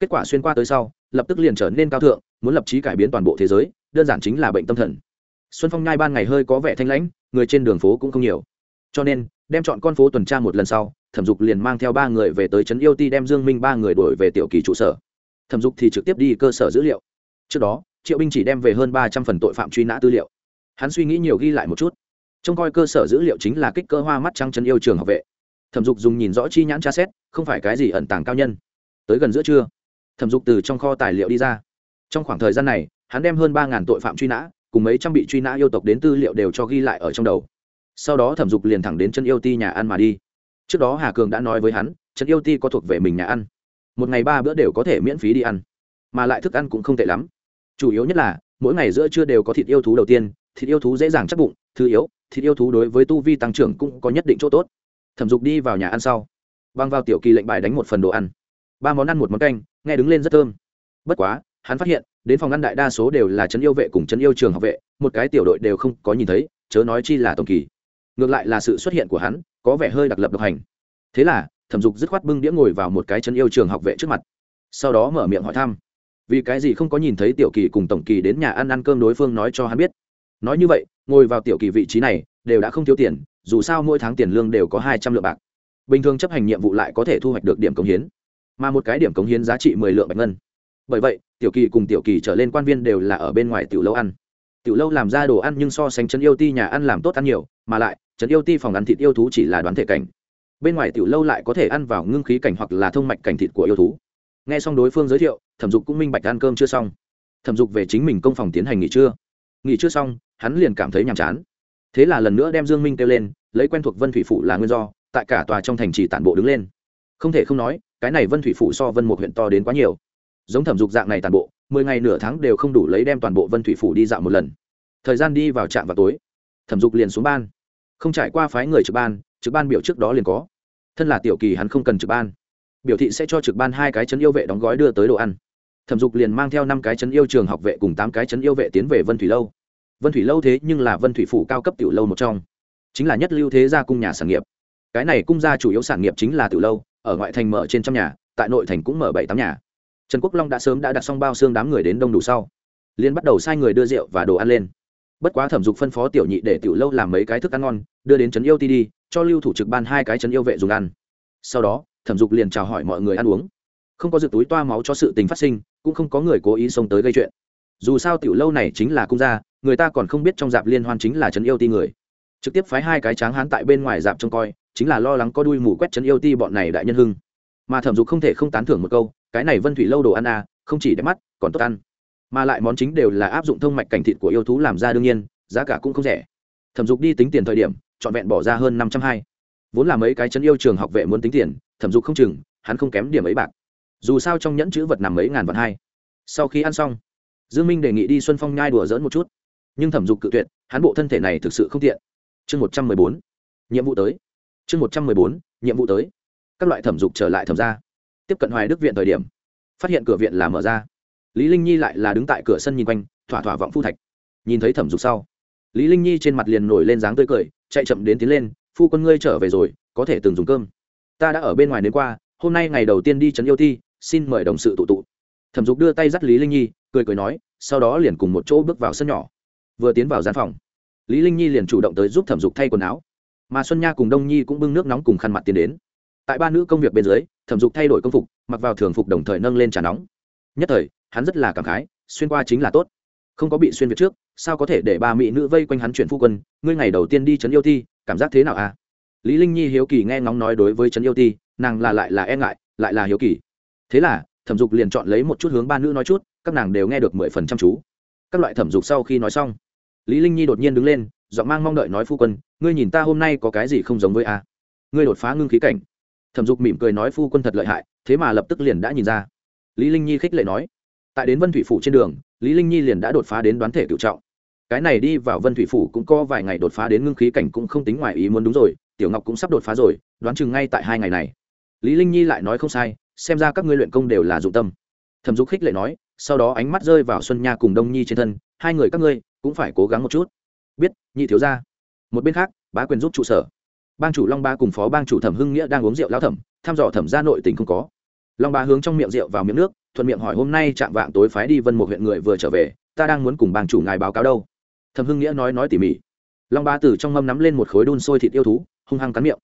Kết quả xuyên qua tới sau, lập tức liền trở nên cao thượng, muốn lập trí cải biến toàn bộ thế giới, đơn giản chính là bệnh tâm thần. Xuân phong nhai ban ngày hơi có vẻ thanh lãnh, người trên đường phố cũng không nhiều. Cho nên, đem chọn con phố tuần tra một lần sau, thẩm dục liền mang theo ba người về tới trấn yêu ti đem dương minh ba người đổi về tiểu kỳ trụ sở. Thẩm dục thì trực tiếp đi cơ sở dữ liệu. Trước đó triệu binh chỉ đem về hơn ba trăm phần tội phạm truy nã tư liệu. Hắn suy nghĩ nhiều ghi lại một chút. Trông coi cơ sở dữ liệu chính là kích cỡ hoa mắt trăng chân yêu trường học vệ. Thẩm dục dùng nhìn rõ chi nhãn tra xét, không phải cái gì ẩn tàng cao nhân. Tới gần giữa trưa, thẩm dục từ trong kho tài liệu đi ra. Trong khoảng thời gian này, hắn đem hơn ba tội phạm truy nã, cùng mấy trăm bị truy nã yêu tộc đến tư liệu đều cho ghi lại ở trong đầu. Sau đó thẩm dục liền thẳng đến chân yêu ti nhà ăn mà đi. Trước đó hà cường đã nói với hắn, chân yêu ti có thuộc về mình nhà ăn. Một ngày ba bữa đều có thể miễn phí đi ăn, mà lại thức ăn cũng không tệ lắm chủ yếu nhất là, mỗi ngày giữa trưa đều có thịt yêu thú đầu tiên, thịt yêu thú dễ dàng chắc bụng, thứ yếu, thịt yêu thú đối với tu vi tăng trưởng cũng có nhất định chỗ tốt. Thẩm dục đi vào nhà ăn sau, băng vào tiểu kỳ lệnh bài đánh một phần đồ ăn. Ba món ăn, một món canh, nghe đứng lên rất thơm. Bất quá, hắn phát hiện, đến phòng ăn đại đa số đều là trấn yêu vệ cùng trấn yêu trường học vệ, một cái tiểu đội đều không có nhìn thấy, chớ nói chi là tổng kỳ. Ngược lại là sự xuất hiện của hắn, có vẻ hơi đặc lập độc hành. Thế là, thẩm dục dứt khoát bưng đĩa ngồi vào một cái trấn yêu trường học vệ trước mặt, sau đó mở miệng hỏi thăm vì cái gì không có nhìn thấy tiểu kỳ cùng tổng kỳ đến nhà ăn ăn cơm đối phương nói cho hắn biết? Nói như vậy, ngồi vào tiểu kỳ vị trí này, đều đã không thiếu tiền, dù sao mỗi tháng tiền lương đều có hai trăm lượng bạc. Bình thường chấp hành nhiệm vụ lại có thể thu hoạch được điểm cống hiến. Mà một cái điểm cống hiến giá trị mười lượng bạch ngân. Bởi vậy, tiểu kỳ cùng tiểu kỳ trở lên quan viên đều là ở bên ngoài tiểu lâu ăn. Tiểu lâu làm ra đồ ăn nhưng so sánh trấn yêu ti nhà ăn làm tốt ăn nhiều, mà lại, trấn yêu ti phòng ăn thịt yêu thú chỉ là đoán thể cảnh. Bên ngoài tiểu lâu lại có thể ăn vào ngưng khí cảnh hoặc là thông mạch cảnh thịt của yêu thú nghe xong đối phương giới thiệu, thẩm dục cũng minh bạch ăn cơm chưa xong. Thẩm dục về chính mình công phòng tiến hành nghỉ trưa. Nghỉ trưa xong, hắn liền cảm thấy nhàm chán. Thế là lần nữa đem dương minh kêu lên, lấy quen thuộc vân thủy phủ là nguyên do, tại cả tòa trong thành trì tản bộ đứng lên. Không thể không nói, cái này vân thủy phủ so vân một huyện to đến quá nhiều. Giống thẩm dục dạng này tản bộ, mười ngày nửa tháng đều không đủ lấy đem toàn bộ vân thủy phủ đi dạo một lần. Thời gian đi vào trạm vào tối, thẩm dục liền xuống ban. Không trải qua phái người trực ban trực ban biểu trước đó liền có. Thân là tiểu kỳ hắn không cần trực ban biểu thị sẽ cho trực ban hai cái chấn yêu vệ đóng gói đưa tới đồ ăn. Thẩm dục liền mang theo năm cái chấn yêu trường học vệ cùng tám cái chấn yêu vệ tiến về vân thủy lâu. Vân thủy lâu thế nhưng là vân thủy phủ cao cấp tiểu lâu một trong, chính là nhất lưu thế gia cung nhà sản nghiệp. Cái này cung gia chủ yếu sản nghiệp chính là tiểu lâu, ở ngoại thành mở trên trăm nhà, tại nội thành cũng mở bảy tám nhà. Trần quốc long đã sớm đã đặt xong bao xương đám người đến đông đủ sau liên bắt đầu sai người đưa rượu và đồ ăn lên. Bất quá thẩm dục phân phó tiểu nhị để tiểu lâu làm mấy cái thức ăn ngon, đưa đến trấn yêu ti đi, cho lưu thủ trực ban hai cái trấn yêu vệ dùng ăn. Sau đó thẩm dục liền chào hỏi mọi người ăn uống. Không có dự túi toa máu cho sự tình phát sinh, cũng không có người cố ý xông tới gây chuyện. Dù sao tiểu lâu này chính là cung gia, người ta còn không biết trong dạp liên hoan chính là trấn yêu ti người. Trực tiếp phái hai cái tráng hán tại bên ngoài dạp trông coi, chính là lo lắng có đuôi mù quét trấn yêu ti bọn này đại nhân hưng. Mà thẩm dục không thể không tán thưởng một câu, cái này vân thủy lâu đồ ăn à không chỉ đẹp mắt, còn tốt ăn. Mà lại món chính đều là áp dụng thông mạch cảnh thịt của yêu thú làm ra đương nhiên, giá cả cũng không rẻ. Thẩm dục đi tính tiền thời điểm, trọn vẹn bỏ ra hơn năm trăm hai vốn là mấy cái chân yêu trường học vệ muốn tính tiền, thẩm dục không chừng, hắn không kém điểm ấy bạc. Dù sao trong nhẫn chữ vật nằm mấy ngàn vạn hai. Sau khi ăn xong, dương minh đề nghị đi xuân phong nhai đùa dỡn một chút. Nhưng thẩm dục cự tuyệt, hắn bộ thân thể này thực sự không tiện. Chương một trăm mười bốn, nhiệm vụ tới. Chương một trăm mười bốn, nhiệm vụ tới. Các loại thẩm dục trở lại thẩm ra tiếp cận hoài đức viện thời điểm, phát hiện cửa viện là mở ra. Lý linh nhi lại là đứng tại cửa sân nhìn quanh, thỏa thỏa vọng phu thạch. Nhìn thấy thẩm dục sau, lý linh nhi trên mặt liền nổi lên dáng tươi cười, chạy chậm đến tiến lên phu quân ngươi trở về rồi, có thể từng dùng cơm. Ta đã ở bên ngoài đến qua, hôm nay ngày đầu tiên đi trấn yêu thi, xin mời đồng sự tụ tụ. Thẩm dục đưa tay dắt lý linh nhi, cười cười nói, sau đó liền cùng một chỗ bước vào sân nhỏ. Vừa tiến vào gian phòng, lý linh nhi liền chủ động tới giúp thẩm dục thay quần áo. Mà xuân nha cùng đông nhi cũng bưng nước nóng cùng khăn mặt tiến đến. Tại ba nữ công việc bên dưới, thẩm dục thay đổi công phục, mặc vào thường phục đồng thời nâng lên trà nóng. Nhất thời, hắn rất là cảm khái, xuyên qua chính là tốt. Không có bị xuyên việc trước, sao có thể để ba mỹ nữ vây quanh hắn chuyển phu quân, ngươi ngày đầu tiên đi trấn yêu thi cảm giác thế nào à? Lý linh nhi hiếu kỳ nghe ngóng nói đối với trấn yêu ti, nàng là lại là e ngại, lại là hiếu kỳ. Thế là, thẩm dục liền chọn lấy một chút hướng ba nữ nói chút, các nàng đều nghe được mười phần trăm chú. Các loại thẩm dục sau khi nói xong, lý linh nhi đột nhiên đứng lên, giọng mang mong đợi nói phu quân, ngươi nhìn ta hôm nay có cái gì không giống với a? Ngươi đột phá ngưng khí cảnh. Thẩm dục mỉm cười nói, phu quân thật lợi hại. Thế mà lập tức liền đã nhìn ra. Lý linh nhi khích lệ nói, tại đến vân thủy phủ trên đường, lý linh nhi liền đã đột phá đến đoán thể cựu trọng cái này đi vào vân thủy phủ cũng có vài ngày đột phá đến ngưng khí cảnh cũng không tính ngoài ý muốn đúng rồi, tiểu ngọc cũng sắp đột phá rồi, đoán chừng ngay tại hai ngày này. Lý linh nhi lại nói không sai, xem ra các ngươi luyện công đều là dụng tâm. Thẩm dục khích lệ nói, sau đó ánh mắt rơi vào xuân nha cùng đông nhi trên thân, hai người các ngươi cũng phải cố gắng một chút. Biết, nhị thiếu ra một bên khác, bá quyền giúp trụ sở. Bang chủ long ba cùng phó bang chủ thẩm hưng nghĩa đang uống rượu lao thẩm, thăm dò thẩm ra nội tình không có. Long ba hướng trong miệng rượu vào miệng nước, thuận miệng hỏi hôm nay chạm vạng tối phái đi vân một huyện người vừa trở về, ta đang muốn cùng bang chủ ngài báo cáo đâu thẩm hưng nghĩa nói nói tỉ mỉ. Long ba từ trong mâm nắm lên một khối đun sôi thịt yêu thú, hung hăng cắn miệng.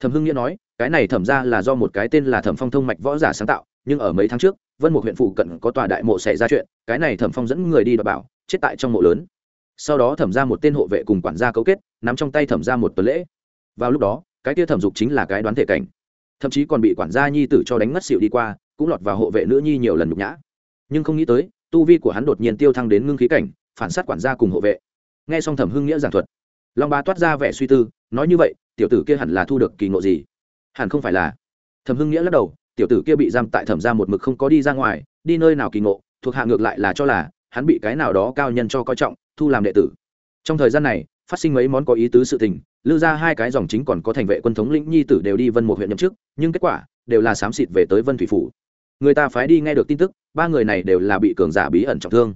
Thẩm hưng nghĩa nói, cái này thẩm ra là do một cái tên là thẩm phong thông mạch võ giả sáng tạo, nhưng ở mấy tháng trước, vân một huyện phụ cận có tòa đại mộ xảy ra chuyện, cái này thẩm phong dẫn người đi đọc bảo, chết tại trong mộ lớn. Sau đó thẩm ra một tên hộ vệ cùng quản gia cấu kết, nắm trong tay thẩm ra một tuần lễ. Vào lúc đó, cái kia thẩm dục chính là cái đoán thể cảnh. Thậm chí còn bị quản gia nhi tử cho đánh ngất xịu đi qua, cũng lọt vào hộ vệ nữ nhi nhiều lần nhục nhã. Nhưng không nghĩ tới, tu vi của hắn đột nhiên tiêu thăng đến ngưng khí cảnh, phản sát quản gia cùng hộ vệ nghe xong thẩm hưng nghĩa giảng thuật. Long ba toát ra vẻ suy tư, nói như vậy, tiểu tử kia hẳn là thu được kỳ ngộ gì? Hẳn không phải là. Thẩm hưng nghĩa lắc đầu, tiểu tử kia bị giam tại thẩm ra một mực không có đi ra ngoài, đi nơi nào kỳ ngộ, thuộc hạ ngược lại là cho là, hắn bị cái nào đó cao nhân cho coi trọng, thu làm đệ tử. Trong thời gian này, phát sinh mấy món có ý tứ sự tình, lưu ra hai cái dòng chính còn có thành vệ quân thống lĩnh nhi tử đều đi vân một huyện nhậm chức, nhưng kết quả, đều là xám xịt về tới vân thủy phủ. Người ta phái đi nghe được tin tức, ba người này đều là bị cường giả bí ẩn trọng thương.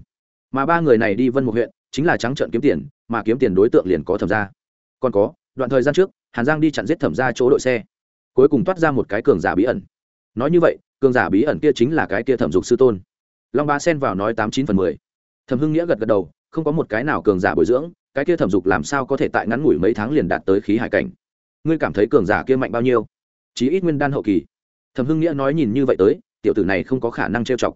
Mà ba người này đi vân một huyện chính là trắng trợn kiếm tiền, mà kiếm tiền đối tượng liền có thẩm ra còn có, đoạn thời gian trước, hàn giang đi chặn giết thẩm ra chỗ đội xe. Cuối cùng toát ra một cái cường giả bí ẩn. Nói như vậy, cường giả bí ẩn kia chính là cái kia thẩm dục sư tôn. Long ba xen vào nói tám chín phần mười. Thẩm hưng nghĩa gật gật đầu, không có một cái nào cường giả bồi dưỡng, cái kia thẩm dục làm sao có thể tại ngắn ngủi mấy tháng liền đạt tới khí hải cảnh? Ngươi cảm thấy cường giả kia mạnh bao nhiêu? Chí ít nguyên đan hậu kỳ. Thẩm hưng nghĩa nói nhìn như vậy tới, tiểu tử này không có khả năng trêu chọc.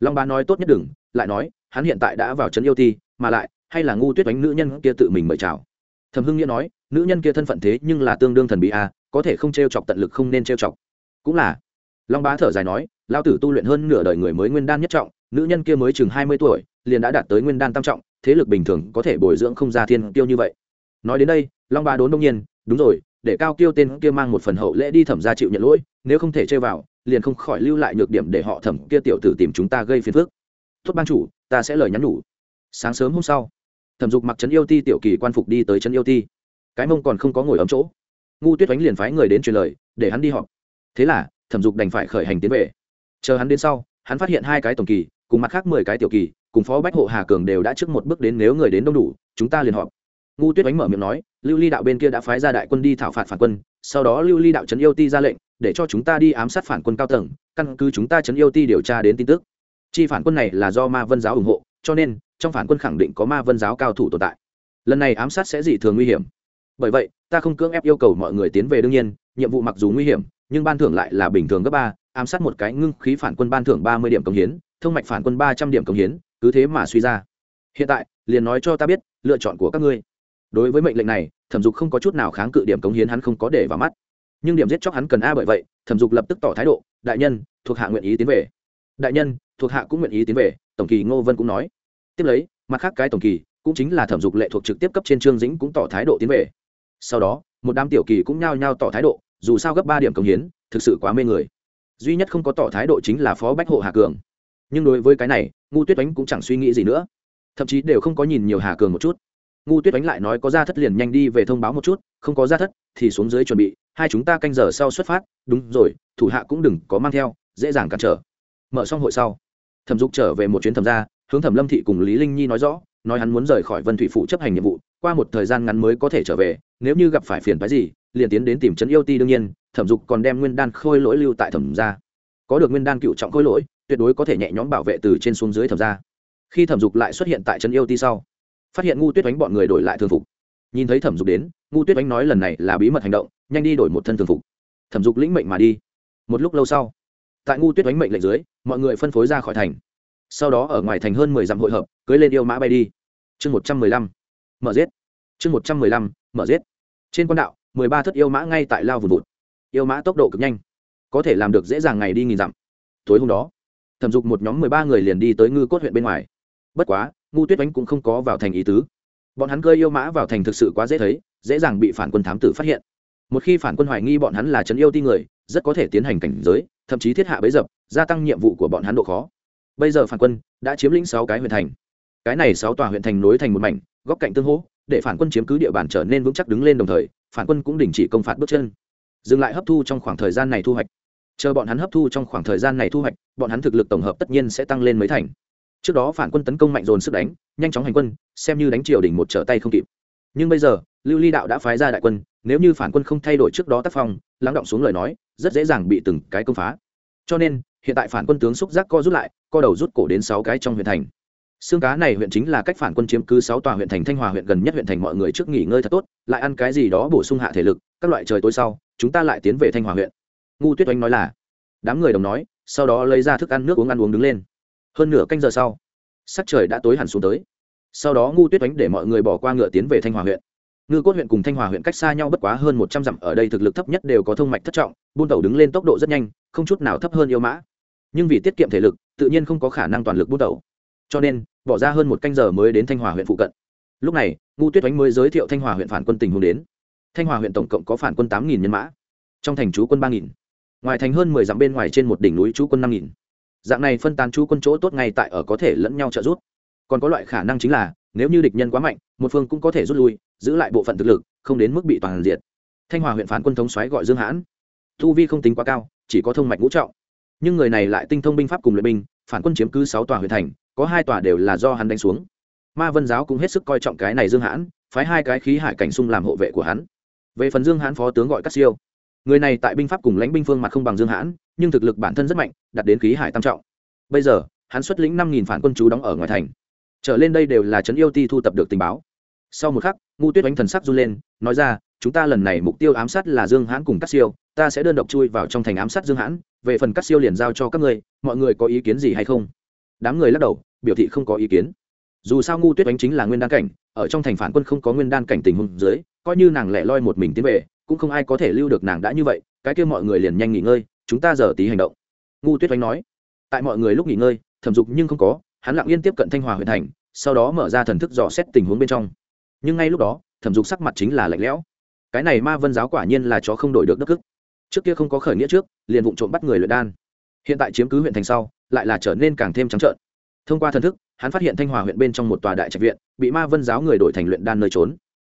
Long ba nói tốt nhất đừng, lại nói, hắn hiện tại đã vào trấn yêu ti mà lại hay là ngu tuyết đánh nữ nhân kia tự mình mời chào? Thẩm hưng nghĩa nói, nữ nhân kia thân phận thế nhưng là tương đương thần bí a, có thể không trêu chọc tận lực không nên trêu chọc. Cũng là. Long bá thở dài nói, lao tử tu luyện hơn nửa đời người mới nguyên đan nhất trọng, nữ nhân kia mới chừng hai mươi tuổi, liền đã đạt tới nguyên đan tam trọng, thế lực bình thường có thể bồi dưỡng không ra thiên tiêu như vậy. Nói đến đây, long bá đốn đông nhiên, đúng rồi, để cao kiêu tên kia mang một phần hậu lễ đi thẩm ra chịu nhận lỗi, nếu không thể chơi vào, liền không khỏi lưu lại nhược điểm để họ thẩm kia tiểu tử tìm chúng ta gây phiền phức. Tốt ban chủ, ta sẽ lời nhắn nhủ sáng sớm hôm sau, thẩm dục mặc trấn yêu ti tiểu kỳ quan phục đi tới trấn yêu ti. Cái mông còn không có ngồi ấm chỗ. Ngu tuyết oánh liền phái người đến truyền lời, để hắn đi họp. Thế là, thẩm dục đành phải khởi hành tiến về. Chờ hắn đến sau, hắn phát hiện hai cái tổng kỳ, cùng mặt khác mười cái tiểu kỳ, cùng phó bách hộ hà cường đều đã trước một bước đến nếu người đến đông đủ, chúng ta liền họp. Ngu tuyết oánh mở miệng nói, lưu ly đạo bên kia đã phái ra đại quân đi thảo phạt phản quân, sau đó lưu ly đạo trấn yêu ti ra lệnh, để cho chúng ta đi ám sát phản quân cao tầng, căn cứ chúng ta trấn yêu ti điều tra đến tin tức. Chi phản quân này là do ma vân giáo ủng hộ cho nên, trong phản quân khẳng định có ma vân giáo cao thủ tồn tại. Lần này ám sát sẽ dị thường nguy hiểm. Bởi vậy, ta không cưỡng ép yêu cầu mọi người tiến về đương nhiên, nhiệm vụ mặc dù nguy hiểm, nhưng ban thưởng lại là bình thường gấp ba, ám sát một cái ngưng khí phản quân ban thưởng ba mươi điểm công hiến, thông mạch phản quân ba trăm điểm công hiến, cứ thế mà suy ra. Hiện tại, liền nói cho ta biết, lựa chọn của các ngươi. Đối với mệnh lệnh này, thẩm dục không có chút nào kháng cự điểm cống hiến hắn không có để vào mắt. Nhưng điểm giết chóc hắn cần a bởi vậy, thẩm dục lập tức tỏ thái độ, đại nhân, thuộc hạ nguyện ý tiến về. Đại nhân, thuộc hạ cũng nguyện ý tiến về tổng kỳ ngô vân cũng nói. Tiếp lấy, mặt khác cái tổng kỳ cũng chính là thẩm dục lệ thuộc trực tiếp cấp trên trương dĩnh cũng tỏ thái độ tiến về. Sau đó, một đám tiểu kỳ cũng nhao nhao tỏ thái độ, dù sao gấp ba điểm công hiến, thực sự quá mê người. Duy nhất không có tỏ thái độ chính là phó bách hộ hà cường. Nhưng đối với cái này ngu tuyết oánh cũng chẳng suy nghĩ gì nữa. Thậm chí đều không có nhìn nhiều hà cường một chút. Ngu tuyết oánh lại nói có ra thất liền nhanh đi về thông báo một chút, không có ra thất thì xuống dưới chuẩn bị, hai chúng ta canh giờ sau xuất phát, đúng rồi, thủ hạ cũng đừng có mang theo, dễ dàng cản trở. Mở xong hội sau thẩm dục trở về một chuyến thẩm ra hướng thẩm lâm thị cùng lý linh nhi nói rõ, nói hắn muốn rời khỏi vân thủy phụ chấp hành nhiệm vụ, qua một thời gian ngắn mới có thể trở về, nếu như gặp phải phiền phái gì, liền tiến đến tìm trấn yêu ti đương nhiên, thẩm dục còn đem nguyên đan khôi lỗi lưu tại thẩm gia. Có được nguyên đan cựu trọng khôi lỗi, tuyệt đối có thể nhẹ nhõm bảo vệ từ trên xuống dưới thẩm gia. Khi thẩm dục lại xuất hiện tại trấn yêu ti sau, phát hiện ngu tuyết đánh bọn người đổi lại thường phục. Nhìn thấy thẩm dục đến, ngu tuyết đánh nói lần này là bí mật hành động, nhanh đi đổi một thân thường phục. Thẩm dục lĩnh mệnh mà đi. Một lúc lâu sau tại ngu tuyết đánh mệnh lệnh dưới, mọi người phân phối ra khỏi thành. Sau đó ở ngoài thành hơn mười dặm hội hợp, cưới lên yêu mã bay đi. Chương một trăm mười lăm, mở giết. Chương một trăm mười lăm, mở giết. Trên quan đạo, mười ba thất yêu mã ngay tại lao vùn vụt. Yêu mã tốc độ cực nhanh, có thể làm được dễ dàng ngày đi nghìn dặm. Tối hôm đó, thẩm dục một nhóm mười ba người liền đi tới ngư cốt huyện bên ngoài. Bất quá, ngu tuyết oánh cũng không có vào thành ý tứ. Bọn hắn cơi yêu mã vào thành thực sự quá dễ thấy, dễ dàng bị phản quân thám tử phát hiện. Một khi phản quân hoài nghi bọn hắn là trấn yêu ti người, rất có thể tiến hành cảnh giới thậm chí thiết hạ bấy dập, gia tăng nhiệm vụ của bọn hắn độ khó. Bây giờ phản quân đã chiếm lĩnh sáu cái huyện thành. Cái này sáu tòa huyện thành nối thành một mảnh, góc cạnh tương hỗ, để phản quân chiếm cứ địa bàn trở nên vững chắc đứng lên đồng thời, phản quân cũng đình chỉ công phạt bước chân. Dừng lại hấp thu trong khoảng thời gian này thu hoạch. Chờ bọn hắn hấp thu trong khoảng thời gian này thu hoạch, bọn hắn thực lực tổng hợp tất nhiên sẽ tăng lên mấy thành. Trước đó phản quân tấn công mạnh dồn sức đánh, nhanh chóng hành quân, xem như đánh triều đỉnh một trở tay không kịp. Nhưng bây giờ lưu ly đạo đã phái ra đại quân, nếu như phản quân không thay đổi trước đó tác phong, lắng động xuống lời nói, rất dễ dàng bị từng cái công phá. Cho nên, hiện tại phản quân tướng xúc giác co rút lại, co đầu rút cổ đến sáu cái trong huyện thành. Xương cá này huyện chính là cách phản quân chiếm cứ sáu tòa huyện thành thanh hòa huyện gần nhất huyện thành mọi người trước nghỉ ngơi thật tốt, lại ăn cái gì đó bổ sung hạ thể lực, các loại trời tối sau, chúng ta lại tiến về thanh hòa huyện. Ngu tuyết oanh nói là, đám người đồng nói, sau đó lấy ra thức ăn nước uống ăn uống đứng lên. Hơn nửa canh giờ sau, sắc trời đã tối hẳn xuống tới. Sau đó ngu tuyết oánh để mọi người bỏ qua ngựa tiến về thanh hòa huyện ngư cốt huyện cùng thanh hòa huyện cách xa nhau bất quá hơn một trăm dặm, ở đây thực lực thấp nhất đều có thông mạch thất trọng, buôn tàu đứng lên tốc độ rất nhanh, không chút nào thấp hơn yêu mã. Nhưng vì tiết kiệm thể lực, tự nhiên không có khả năng toàn lực buôn tàu. Cho nên, bỏ ra hơn một canh giờ mới đến thanh hòa huyện phụ cận. Lúc này ngu tuyết oánh mới giới thiệu thanh hòa huyện phản quân tình huống đến. Thanh hòa huyện tổng cộng có phản quân tám nhân mã, trong thành chú quân ba ngoài thành hơn mười dặm bên ngoài trên một đỉnh núi chú quân năm dạng này phân tán chú quân chỗ tốt ngay tại ở có thể lẫn nhau trợ giúp. Còn có loại khả năng chính là nếu như địch nhân quá mạnh, một phương cũng có thể rút lui, giữ lại bộ phận thực lực, không đến mức bị toàn diệt thanh hòa huyện phản quân thống xoáy gọi dương hãn. Thu vi không tính quá cao, chỉ có thông mạch ngũ trọng. Nhưng người này lại tinh thông binh pháp cùng luyện binh, phản quân chiếm cứ sáu tòa huyện thành, có hai tòa đều là do hắn đánh xuống. Ma vân giáo cũng hết sức coi trọng cái này dương hãn, phái hai cái khí hải cảnh sung làm hộ vệ của hắn. Về phần dương hãn phó tướng gọi cắt siêu. Người này tại binh pháp cùng lãnh binh phương mặt không bằng dương hãn, nhưng thực lực bản thân rất mạnh đặt đến khí hải tam trọng. Bây giờ, hắn xuất lĩnh năm nghìn phản quân chú đóng ở ngoài thành trở lên đây đều là trấn yêu ti thu tập được tình báo. Sau một khắc ngu tuyết đánh thần sắc run lên, nói ra, chúng ta lần này mục tiêu ám sát là dương hãn cùng các siêu, ta sẽ đơn độc chui vào trong thành ám sát dương hãn, về phần các siêu liền giao cho các ngươi, mọi người có ý kiến gì hay không? Đám người lắc đầu, biểu thị không có ý kiến. Dù sao ngu tuyết đánh chính là nguyên đan cảnh, ở trong thành phản quân không có nguyên đan cảnh tình huống dưới, coi như nàng lẻ loi một mình tiến về, cũng không ai có thể lưu được nàng đã như vậy, cái kia mọi người liền nhanh nghỉ ngơi, chúng ta giờ tí hành động. Ngu tuyết oanh nói, tại mọi người lúc nghỉ ngơi, thẩm dục nhưng không có hắn lặng yên tiếp cận thanh hòa huyện thành, sau đó mở ra thần thức dò xét tình huống bên trong. Nhưng ngay lúc đó, thẩm dục sắc mặt chính là lạnh lẽo. Cái này ma vân giáo quả nhiên là chó không đổi được đất cức trước kia không có khởi nghĩa trước, liền vụ trộm bắt người luyện đan. Hiện tại chiếm cứ huyện thành sau, lại là trở nên càng thêm trắng trợn. Thông qua thần thức, hắn phát hiện thanh hòa huyện bên trong một tòa đại trạch viện, bị ma vân giáo người đổi thành luyện đan nơi trốn.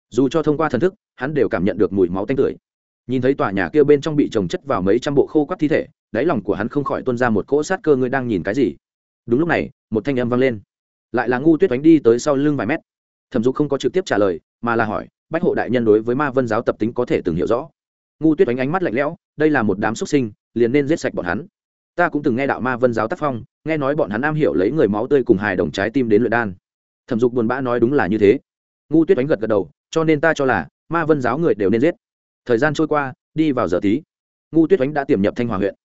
Dù cho thông qua thần thức, hắn đều cảm nhận được mùi máu tanh tưởi. Nhìn thấy tòa nhà kia bên trong bị trồng chất vào mấy trăm bộ khô quắt thi thể, đáy lòng của hắn không khỏi tuôn ra một cỗ sát cơ, ngươi đang nhìn cái gì? Đúng lúc này, một thanh âm vang lên. Lại là ngu tuyết đánh đi tới sau lưng vài mét. Thẩm dục không có trực tiếp trả lời, mà là hỏi, bách hộ đại nhân đối với ma vân giáo tập tính có thể từng hiểu rõ? Ngu tuyết đánh ánh mắt lạnh lẽo, đây là một đám xuất sinh, liền nên giết sạch bọn hắn. Ta cũng từng nghe đạo ma vân giáo tác phong, nghe nói bọn hắn am hiểu lấy người máu tươi cùng hài đồng trái tim đến luyện đan. Thẩm dục buồn bã nói đúng là như thế. Ngu tuyết đánh gật gật đầu, cho nên ta cho là, ma vân giáo người đều nên giết. Thời gian trôi qua, đi vào giờ tí. Ngu tuyết đánh đã tiềm nhập thanh hòa huyện.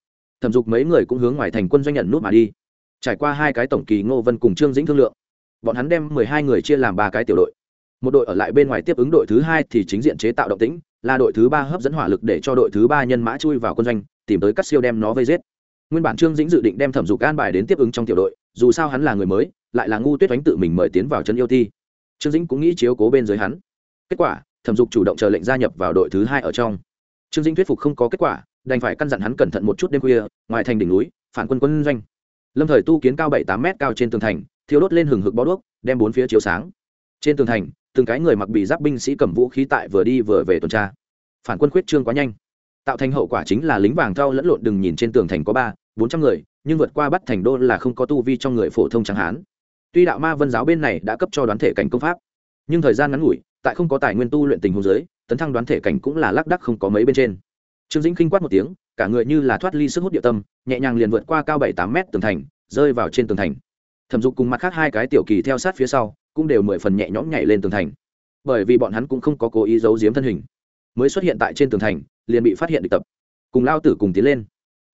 Thẩm dục mấy người cũng hướng ngoài thành quân doanh nhận nút mà đi trải qua hai cái tổng kỳ ngô vân cùng trương dĩnh thương lượng. Bọn hắn đem mười hai người chia làm ba cái tiểu đội. Một đội ở lại bên ngoài tiếp ứng đội thứ hai thì chính diện chế tạo động tĩnh, là đội thứ ba hấp dẫn hỏa lực để cho đội thứ ba nhân mã chui vào quân doanh, tìm tới cắt siêu đem nó vây giết. Nguyên bản trương dĩnh dự định đem thẩm dục an bài đến tiếp ứng trong tiểu đội, dù sao hắn là người mới, lại là ngu tuyết đánh tự mình mời tiến vào chân yêu thi. Trương dĩnh cũng nghĩ chiếu cố bên dưới hắn. Kết quả, thẩm dục chủ động chờ lệnh gia nhập vào đội thứ hai ở trong. Trương dĩnh thuyết phục không có kết quả, đành phải căn dặn hắn cẩn thận một chút đêm khuya, ngoài thành đỉnh núi, phản quân quân doanh lâm thời tu kiến cao bảy tám mét cao trên tường thành thiếu đốt lên hừng hực bó đuốc, đem bốn phía chiếu sáng. Trên tường thành, từng cái người mặc bị giáp binh sĩ cầm vũ khí tại vừa đi vừa về tuần tra. Phản quân khuyết trương quá nhanh. Tạo thành hậu quả chính là lính vàng thao lẫn lộn đừng nhìn trên tường thành có ba, bốn trăm người, nhưng vượt qua bắt thành đô là không có tu vi trong người phổ thông chẳng hán. Tuy đạo ma vân giáo bên này đã cấp cho đoán thể cảnh công pháp, nhưng thời gian ngắn ngủi, tại không có tài nguyên tu luyện tình huống giới tấn thăng đoán thể cảnh cũng là lác đắc không có mấy bên trên trương dĩnh khinh quát một tiếng, cả người như là thoát ly sức hút địa tâm, nhẹ nhàng liền vượt qua cao bảy tám mét tường thành, rơi vào trên tường thành. Thẩm dục cùng mặt khác hai cái tiểu kỳ theo sát phía sau, cũng đều mười phần nhẹ nhõm nhảy lên tường thành. Bởi vì bọn hắn cũng không có cố ý giấu giếm thân hình. Mới xuất hiện tại trên tường thành, liền bị phát hiện địch tập. Cùng lao tử cùng tiến lên.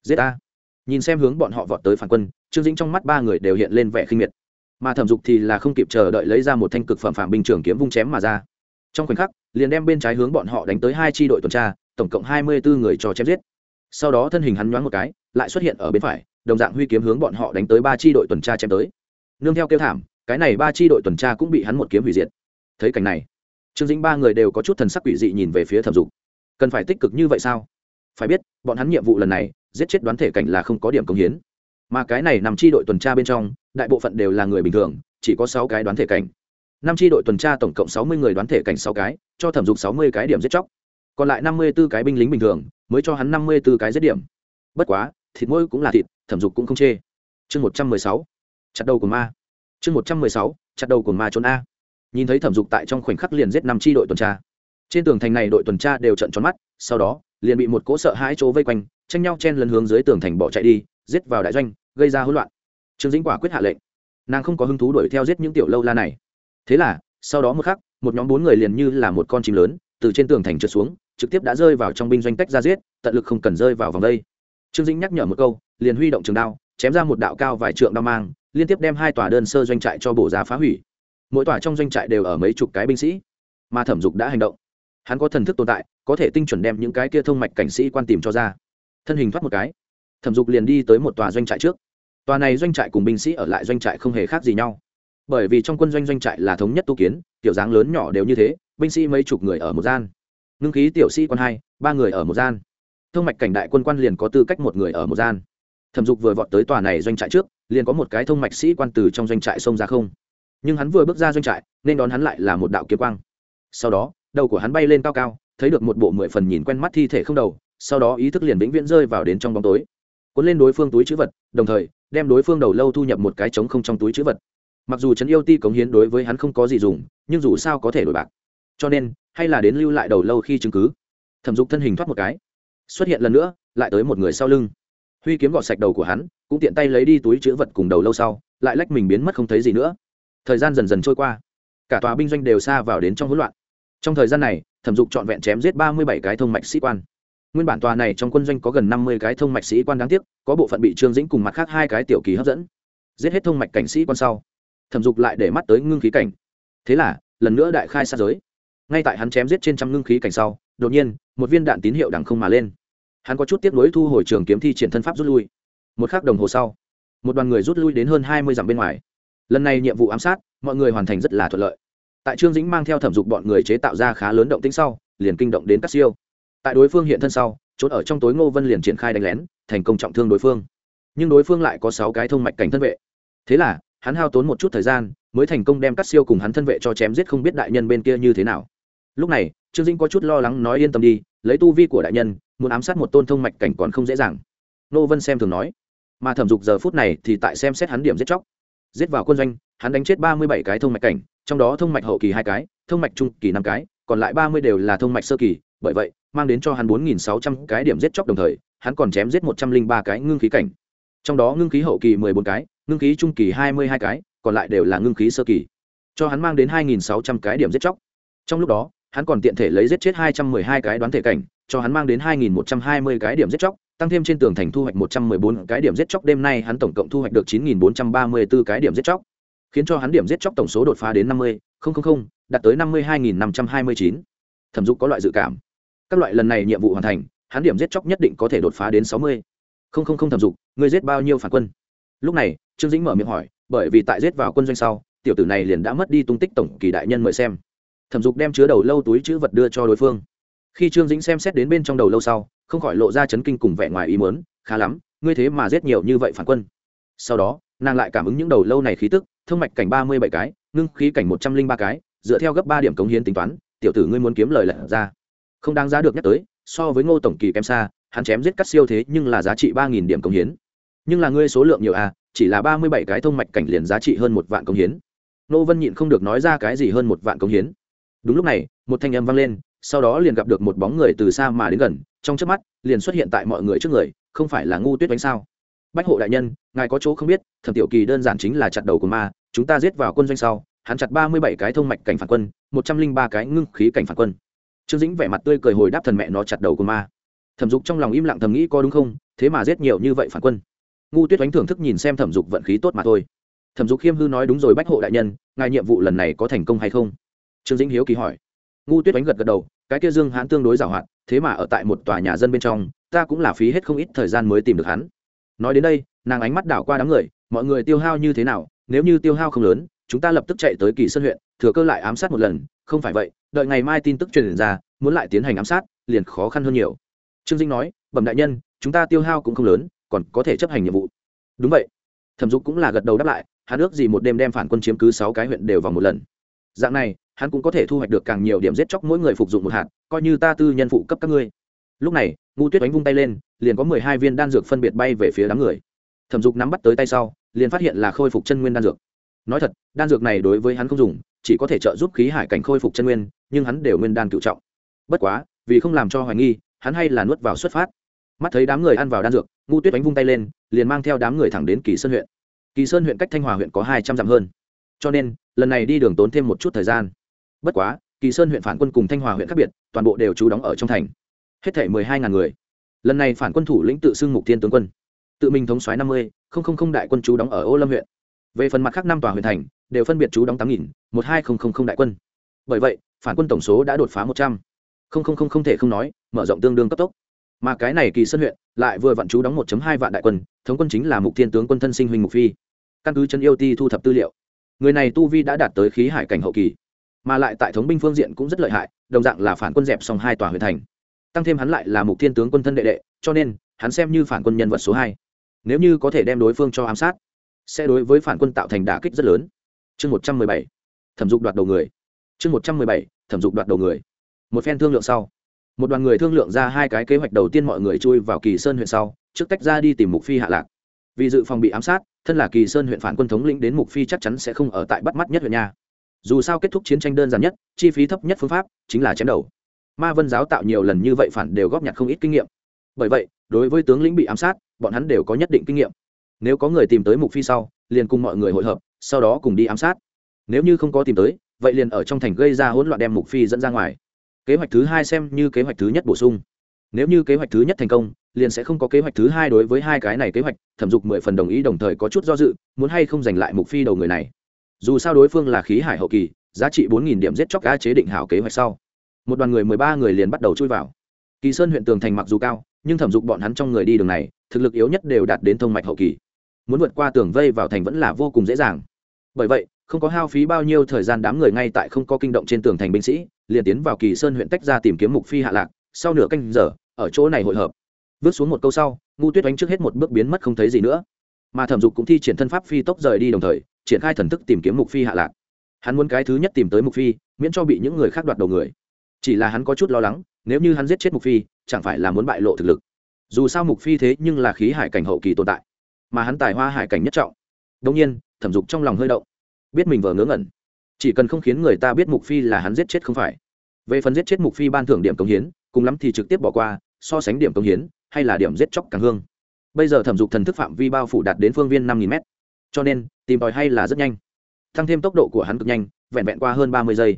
Giết a nhìn xem hướng bọn họ vọt tới phản quân, trương dĩnh trong mắt ba người đều hiện lên vẻ khinh miệt. Mà thẩm dục thì là không kịp chờ đợi lấy ra một thanh cực phẩm phạm binh trường kiếm vung chém mà ra trong khoảnh khắc, liền đem bên trái hướng bọn họ đánh tới hai tri đội tuần tra, tổng cộng hai mươi bốn người cho chém giết. Sau đó thân hình hắn nhoáng một cái, lại xuất hiện ở bên phải, đồng dạng huy kiếm hướng bọn họ đánh tới ba tri đội tuần tra chém tới. Nương theo kêu thảm, cái này ba tri đội tuần tra cũng bị hắn một kiếm hủy diệt. Thấy cảnh này, trương dĩnh ba người đều có chút thần sắc quỷ dị nhìn về phía thẩm dục. Cần phải tích cực như vậy sao? Phải biết, bọn hắn nhiệm vụ lần này, giết chết đoán thể cảnh là không có điểm công hiến. Mà cái này nằm chi đội tuần tra bên trong, đại bộ phận đều là người bình thường, chỉ có sáu cái đoán thể cảnh năm tri đội tuần tra tổng cộng sáu mươi người đoán thể cảnh sáu cái, cho thẩm dục sáu mươi cái điểm giết chóc. Còn lại năm mươi b ố cái binh lính bình thường, mới cho hắn năm mươi b ố cái giết điểm. Bất quá, thịt mỗi cũng là thịt, thẩm dục cũng không chê. Chương một trăm mười sáu, chặt đầu của ma. Chương một trăm mười sáu, chặt đầu của ma trốn a. Nhìn thấy thẩm dục tại trong khoảnh khắc liền giết năm tri đội tuần tra. Trên tường thành này đội tuần tra đều trận tròn mắt, sau đó, liền bị một cỗ sợ hãi chỗ vây quanh, tranh nhau chen lấn hướng dưới tường thành bỏ chạy đi, giết vào đại doanh, gây ra hỗn loạn. Trương dĩnh quả quyết hạ lệnh. Nàng không có hứng thú đuổi theo giết những tiểu lâu la này thế là, sau đó một khắc, một nhóm bốn người liền như là một con chim lớn, từ trên tường thành trượt xuống, trực tiếp đã rơi vào trong binh doanh tách ra giết, tận lực không cần rơi vào vòng đây. Trương dĩnh nhắc nhở một câu, liền huy động trường đao, chém ra một đạo cao vài trượng đao mang, liên tiếp đem hai tòa đơn sơ doanh trại cho bổ ra phá hủy. Mỗi tòa trong doanh trại đều ở mấy chục cái binh sĩ. Mà thẩm dục đã hành động. Hắn có thần thức tồn tại, có thể tinh chuẩn đem những cái kia thông mạch cảnh sĩ quan tìm cho ra. Thân hình thoát một cái, thẩm dục liền đi tới một tòa doanh trại trước. Tòa này doanh trại cùng binh sĩ ở lại doanh trại không hề khác gì nhau bởi vì trong quân doanh doanh trại là thống nhất tu kiến, tiểu dáng lớn nhỏ đều như thế, binh sĩ mấy chục người ở một gian. Ngưng khí tiểu sĩ quan hai, ba người ở một gian. Thông mạch cảnh đại quân quan liền có tư cách một người ở một gian. Thẩm dục vừa vọt tới tòa này doanh trại trước, liền có một cái thông mạch sĩ quan từ trong doanh trại xông ra không. Nhưng hắn vừa bước ra doanh trại, nên đón hắn lại là một đạo kiếm quang. Sau đó, đầu của hắn bay lên cao cao, thấy được một bộ mười phần nhìn quen mắt thi thể không đầu, sau đó ý thức liền vĩnh viễn rơi vào đến trong bóng tối. Cuốn lên đối phương túi chữ vật, đồng thời, đem đối phương đầu lâu thu nhập một cái trống không trong túi chữ vật mặc dù trấn yêu ti cống hiến đối với hắn không có gì dùng, nhưng dù sao có thể đổi bạc. Cho nên, hay là đến lưu lại đầu lâu khi chứng cứ. Thẩm dục thân hình thoát một cái. Xuất hiện lần nữa, lại tới một người sau lưng. Huy kiếm gọt sạch đầu của hắn, cũng tiện tay lấy đi túi chữ vật cùng đầu lâu sau, lại lách mình biến mất không thấy gì nữa. Thời gian dần dần trôi qua. Cả tòa binh doanh đều xa vào đến trong hỗn loạn. Trong thời gian này, thẩm dục trọn vẹn chém giết ba mươi bảy cái thông mạch sĩ quan. Nguyên bản tòa này trong quân doanh có gần năm mươi cái thông mạch sĩ quan đáng tiếc, có bộ phận bị trương dĩnh cùng mặt khác hai cái tiểu kỳ hấp dẫn. Giết hết thông mạch cảnh sĩ quan sau thẩm dục lại để mắt tới ngưng khí cảnh. Thế là, lần nữa đại khai sát giới. Ngay tại hắn chém giết trên trăm ngưng khí cảnh sau, đột nhiên, một viên đạn tín hiệu đằng không mà lên. Hắn có chút tiếp nối thu hồi trường kiếm thi triển thân pháp rút lui. Một k h ắ c đồng hồ sau, một đoàn người rút lui đến hơn hai mươi dặm bên ngoài. Lần này nhiệm vụ ám sát, mọi người hoàn thành rất là thuận lợi. Tại trương dĩnh mang theo thẩm dục bọn người chế tạo ra khá lớn động tĩnh sau, liền kinh động đến các siêu. Tại đối phương hiện thân sau trốn ở trong tối ngô vân liền triển khai đánh lén, thành công trọng thương đối phương. Nhưng đối phương lại có sáu cái thông mạch cảnh thân vệ. Thế là hắn hao tốn một chút thời gian, mới thành công đem cắt siêu cùng hắn thân vệ cho chém giết không biết đại nhân bên kia như thế nào. Lúc này, trương dĩnh có chút lo lắng nói yên tâm đi, lấy tu vi của đại nhân, muốn ám sát một tôn thông mạch cảnh còn không dễ dàng. Nô vân xem thường nói. Mà thẩm dục giờ phút này thì tại xem xét hắn điểm giết chóc. Giết vào quân doanh, hắn đánh chết ba mươi bảy cái thông mạch cảnh, trong đó thông mạch hậu kỳ hai cái, thông mạch trung kỳ năm cái, còn lại ba mươi đều là thông mạch sơ kỳ, bởi vậy, mang đến cho hắn bốn nghìn sáu trăm cái điểm giết chóc đồng thời, hắn còn chém giết một trăm linh ba cái ngưng khí cảnh. Trong đó ngưng khí hậu kỳ mười bốn cái ngưng khí trung kỳ hai mươi hai cái, còn lại đều là ngưng khí sơ kỳ. Cho hắn mang đến hai nghìn sáu trăm cái điểm giết chóc. Trong lúc đó, hắn còn tiện thể lấy giết chết hai trăm mười hai cái đoán thể cảnh, cho hắn mang đến hai nghìn một trăm hai mươi cái điểm giết chóc, tăng thêm trên tường thành thu hoạch một trăm mười bốn cái điểm giết chóc. Đêm nay hắn tổng cộng thu hoạch được chín nghìn bốn trăm ba mươi b cái điểm giết chóc, khiến cho hắn điểm giết chóc tổng số đột phá đến năm mươi đạt tới năm mươi hai nghìn năm trăm hai mươi chín. Thẩm dục có loại dự cảm. Các loại lần này nhiệm vụ hoàn thành, hắn điểm giết chóc nhất định có thể đột phá đến sáu mươi. Không không không thẩm dục, ngươi giết bao nhiêu phản quân? Lúc này, trương dĩnh mở miệng hỏi, bởi vì tại giết vào quân doanh sau, tiểu tử này liền đã mất đi tung tích tổng kỳ đại nhân mời xem. Thẩm dục đem chứa đầu lâu túi chữ vật đưa cho đối phương. Khi trương dĩnh xem xét đến bên trong đầu lâu sau, không khỏi lộ ra chấn kinh cùng vẻ ngoài ý mớn khá lắm, ngươi thế mà giết nhiều như vậy phản quân. Sau đó, nàng lại cảm ứng những đầu lâu này khí tức thương mạch cảnh ba mươi bảy cái, ngưng khí cảnh một trăm linh ba cái, dựa theo gấp ba điểm cống hiến tính toán, tiểu tử ngươi muốn kiếm lời lật ra. Không đáng giá được nhắc tới, so với ngô tổng kỳ kém xa, hắn chém giết cắt siêu thế nhưng là giá trị ba nghìn điểm cống hiến nhưng là ngươi số lượng nhiều à chỉ là ba mươi bảy cái thông mạch cảnh liền giá trị hơn một vạn công hiến. Nô vân nhịn không được nói ra cái gì hơn một vạn công hiến. Đúng lúc này, một thanh âm vang lên, sau đó liền gặp được một bóng người từ xa mà đến gần, trong trước mắt, liền xuất hiện tại mọi người trước người, không phải là ngu tuyết bánh sao? Bách hộ đại nhân, ngài có chỗ không biết, thẩm tiểu kỳ đơn giản chính là chặt đầu của ma, chúng ta giết vào quân doanh sau, hắn chặt ba mươi bảy cái thông mạch cảnh phản quân, một trăm linh ba cái ngưng khí cảnh phản quân. Trương dĩnh vẻ mặt tươi cười hồi đáp thần mẹ nó chặt đầu của ma. Thẩm dục trong lòng im lặng thầm nghĩ có đúng không, thế mà giết nhiều như vậy phản quân ngu tuyết oánh thưởng thức nhìn xem thẩm dục vận khí tốt mà thôi. Thẩm dục khiêm hư nói đúng rồi, bách hộ đại nhân, ngài nhiệm vụ lần này có thành công hay không? Trương dĩnh hiếu kỳ hỏi. Ngu tuyết oánh gật gật đầu, cái kia dương hãn tương đối giàu hạn, thế mà ở tại một tòa nhà dân bên trong, ta cũng là phí hết không ít thời gian mới tìm được hắn. Nói đến đây, nàng ánh mắt đảo qua đám người, mọi người tiêu hao như thế nào, nếu như tiêu hao không lớn, chúng ta lập tức chạy tới kỳ sơn huyện, thừa cơ lại ám sát một lần, không phải vậy, đợi ngày mai tin tức truyền ra, muốn lại tiến hành ám sát, liền khó khăn hơn nhiều. Trương dinh nói, bẩm đại nhân, chúng ta tiêu hao cũng không lớn còn có thể chấp hành nhiệm vụ. Đúng vậy. Thẩm dục cũng là gật đầu đáp lại, hắn ước gì một đêm đem phản quân chiếm cứ sáu cái huyện đều vào một lần. Dạng này, hắn cũng có thể thu hoạch được càng nhiều điểm giết chóc mỗi người phục dụng một hạt, coi như ta tư nhân phụ cấp các ngươi. Lúc này ngu tuyết đánh vung tay lên, liền có mười hai viên đan dược phân biệt bay về phía đám người. Thẩm dục nắm bắt tới tay sau, liền phát hiện là khôi phục chân nguyên đan dược. Nói thật, đan dược này đối với hắn không dùng, chỉ có thể trợ giúp khí hải cảnh khôi phục chân nguyên, nhưng hắn đều nguyên đan cựu trọng. Bất quá, vì không làm cho hoài nghi, hắn hay là nuốt vào xuất phát mắt thấy đám người ăn vào đan dược ngu tuyết đánh vung tay lên, liền mang theo đám người thẳng đến kỳ sơn huyện. Kỳ sơn huyện cách thanh hòa huyện có hai trăm dặm hơn. Cho nên, lần này đi đường tốn thêm một chút thời gian. Bất quá, kỳ sơn huyện phản quân cùng thanh hòa huyện khác biệt, toàn bộ đều trú đóng ở trong thành. Hết thể mười hai ngàn người. Lần này phản quân thủ lĩnh tự xưng mục Thiên tướng quân. Tự mình thống soái năm mươi, không không không đại quân trú đóng ở ô lâm huyện. Về phần mặt khác năm tòa huyện thành, đều phân biệt trú đóng tám nghìn, một hai không không không đại quân. Bởi vậy, phản quân tổng số đã đột phá một trăm. Không không không không thể không nói, mở rộng tương đương cấp tốc mà cái này kỳ sơn huyện lại vừa vặn trú đóng một hai vạn đại quân, thống quân chính là mục thiên tướng quân thân sinh huynh mục phi. Căn cứ chân yêu ti thu thập tư liệu, người này tu vi đã đạt tới khí hải cảnh hậu kỳ, mà lại tại thống binh phương diện cũng rất lợi hại, đồng dạng là phản quân dẹp xong hai tòa huyện thành. Tăng thêm hắn lại là mục thiên tướng quân thân đệ đệ, cho nên, hắn xem như phản quân nhân vật số hai. Nếu như có thể đem đối phương cho ám sát, sẽ đối với phản quân tạo thành đả kích rất lớn. Chương một trăm mười bảy, thẩm dục đoạt đầu người. Chương một trăm mười bảy, thẩm dục đoạt đầu người. Một phen thương lượng sau một đoàn người thương lượng ra hai cái kế hoạch đầu tiên mọi người chui vào kỳ sơn huyện sau, trước tách ra đi tìm mục phi hạ lạc. Vì dự phòng bị ám sát, thân là kỳ sơn huyện phản quân thống lĩnh đến mục phi chắc chắn sẽ không ở tại bắt mắt nhất huyện nhà dù sao kết thúc chiến tranh đơn giản nhất, chi phí thấp nhất phương pháp chính là chém đầu. Ma vân giáo tạo nhiều lần như vậy phản đều góp nhặt không ít kinh nghiệm. Bởi vậy, đối với tướng lĩnh bị ám sát, bọn hắn đều có nhất định kinh nghiệm. Nếu có người tìm tới mục phi sau, liền cùng mọi người hội hợp, sau đó cùng đi ám sát. Nếu như không có tìm tới, vậy liền ở trong thành gây ra hỗn loạn đem mục phi dẫn ra ngoài kế hoạch thứ hai xem như kế hoạch thứ nhất bổ sung. Nếu như kế hoạch thứ nhất thành công, liền sẽ không có kế hoạch thứ hai đối với hai cái này kế hoạch, thẩm dục mười phần đồng ý, đồng thời có chút do dự, muốn hay không giành lại mục phi đầu người này. Dù sao đối phương là khí hải hậu kỳ, giá trị bốn nghìn điểm giết chóc cá chế định hảo kế hoạch sau. Một đoàn người mười ba người liền bắt đầu chui vào. Kỳ sơn huyện tường thành mặc dù cao, nhưng thẩm dục bọn hắn trong người đi đường này, thực lực yếu nhất đều đạt đến thông mạch hậu kỳ. Muốn vượt qua tường vây vào thành vẫn là vô cùng dễ dàng. Bởi vậy, không có hao phí bao nhiêu thời gian đám người ngay tại không có kinh động trên tường thành binh sĩ liền tiến vào kỳ sơn huyện tách ra tìm kiếm mục phi hạ lạc, sau nửa canh giờ, ở chỗ này hội hợp. Vứt xuống một câu sau, ngu tuyết đánh trước hết một bước biến mất không thấy gì nữa. Mà thẩm dục cũng thi triển thân pháp phi tốc rời đi đồng thời, triển khai thần thức tìm kiếm mục phi hạ lạc. Hắn muốn cái thứ nhất tìm tới mục phi, miễn cho bị những người khác đoạt đầu người. Chỉ là hắn có chút lo lắng, nếu như hắn giết chết mục phi, chẳng phải là muốn bại lộ thực lực. Dù sao mục phi thế nhưng là khí hải cảnh hậu kỳ tồn tại, mà hắn tài hoa hải cảnh nhất trọng. Đông nhiên, thẩm dục trong lòng hơi động, biết mình vờ ngớ ngẩn chỉ cần không khiến người ta biết mục phi là hắn giết chết không phải. Về phần giết chết mục phi ban thưởng điểm công hiến, cùng lắm thì trực tiếp bỏ qua, so sánh điểm công hiến, hay là điểm giết chóc càng hương. Bây giờ thẩm dục thần thức phạm vi bao phủ đạt đến phương viên năm nghìn m cho nên, tìm tòi hay là rất nhanh. Tăng thêm tốc độ của hắn cực nhanh, vẹn vẹn qua hơn ba mươi giây.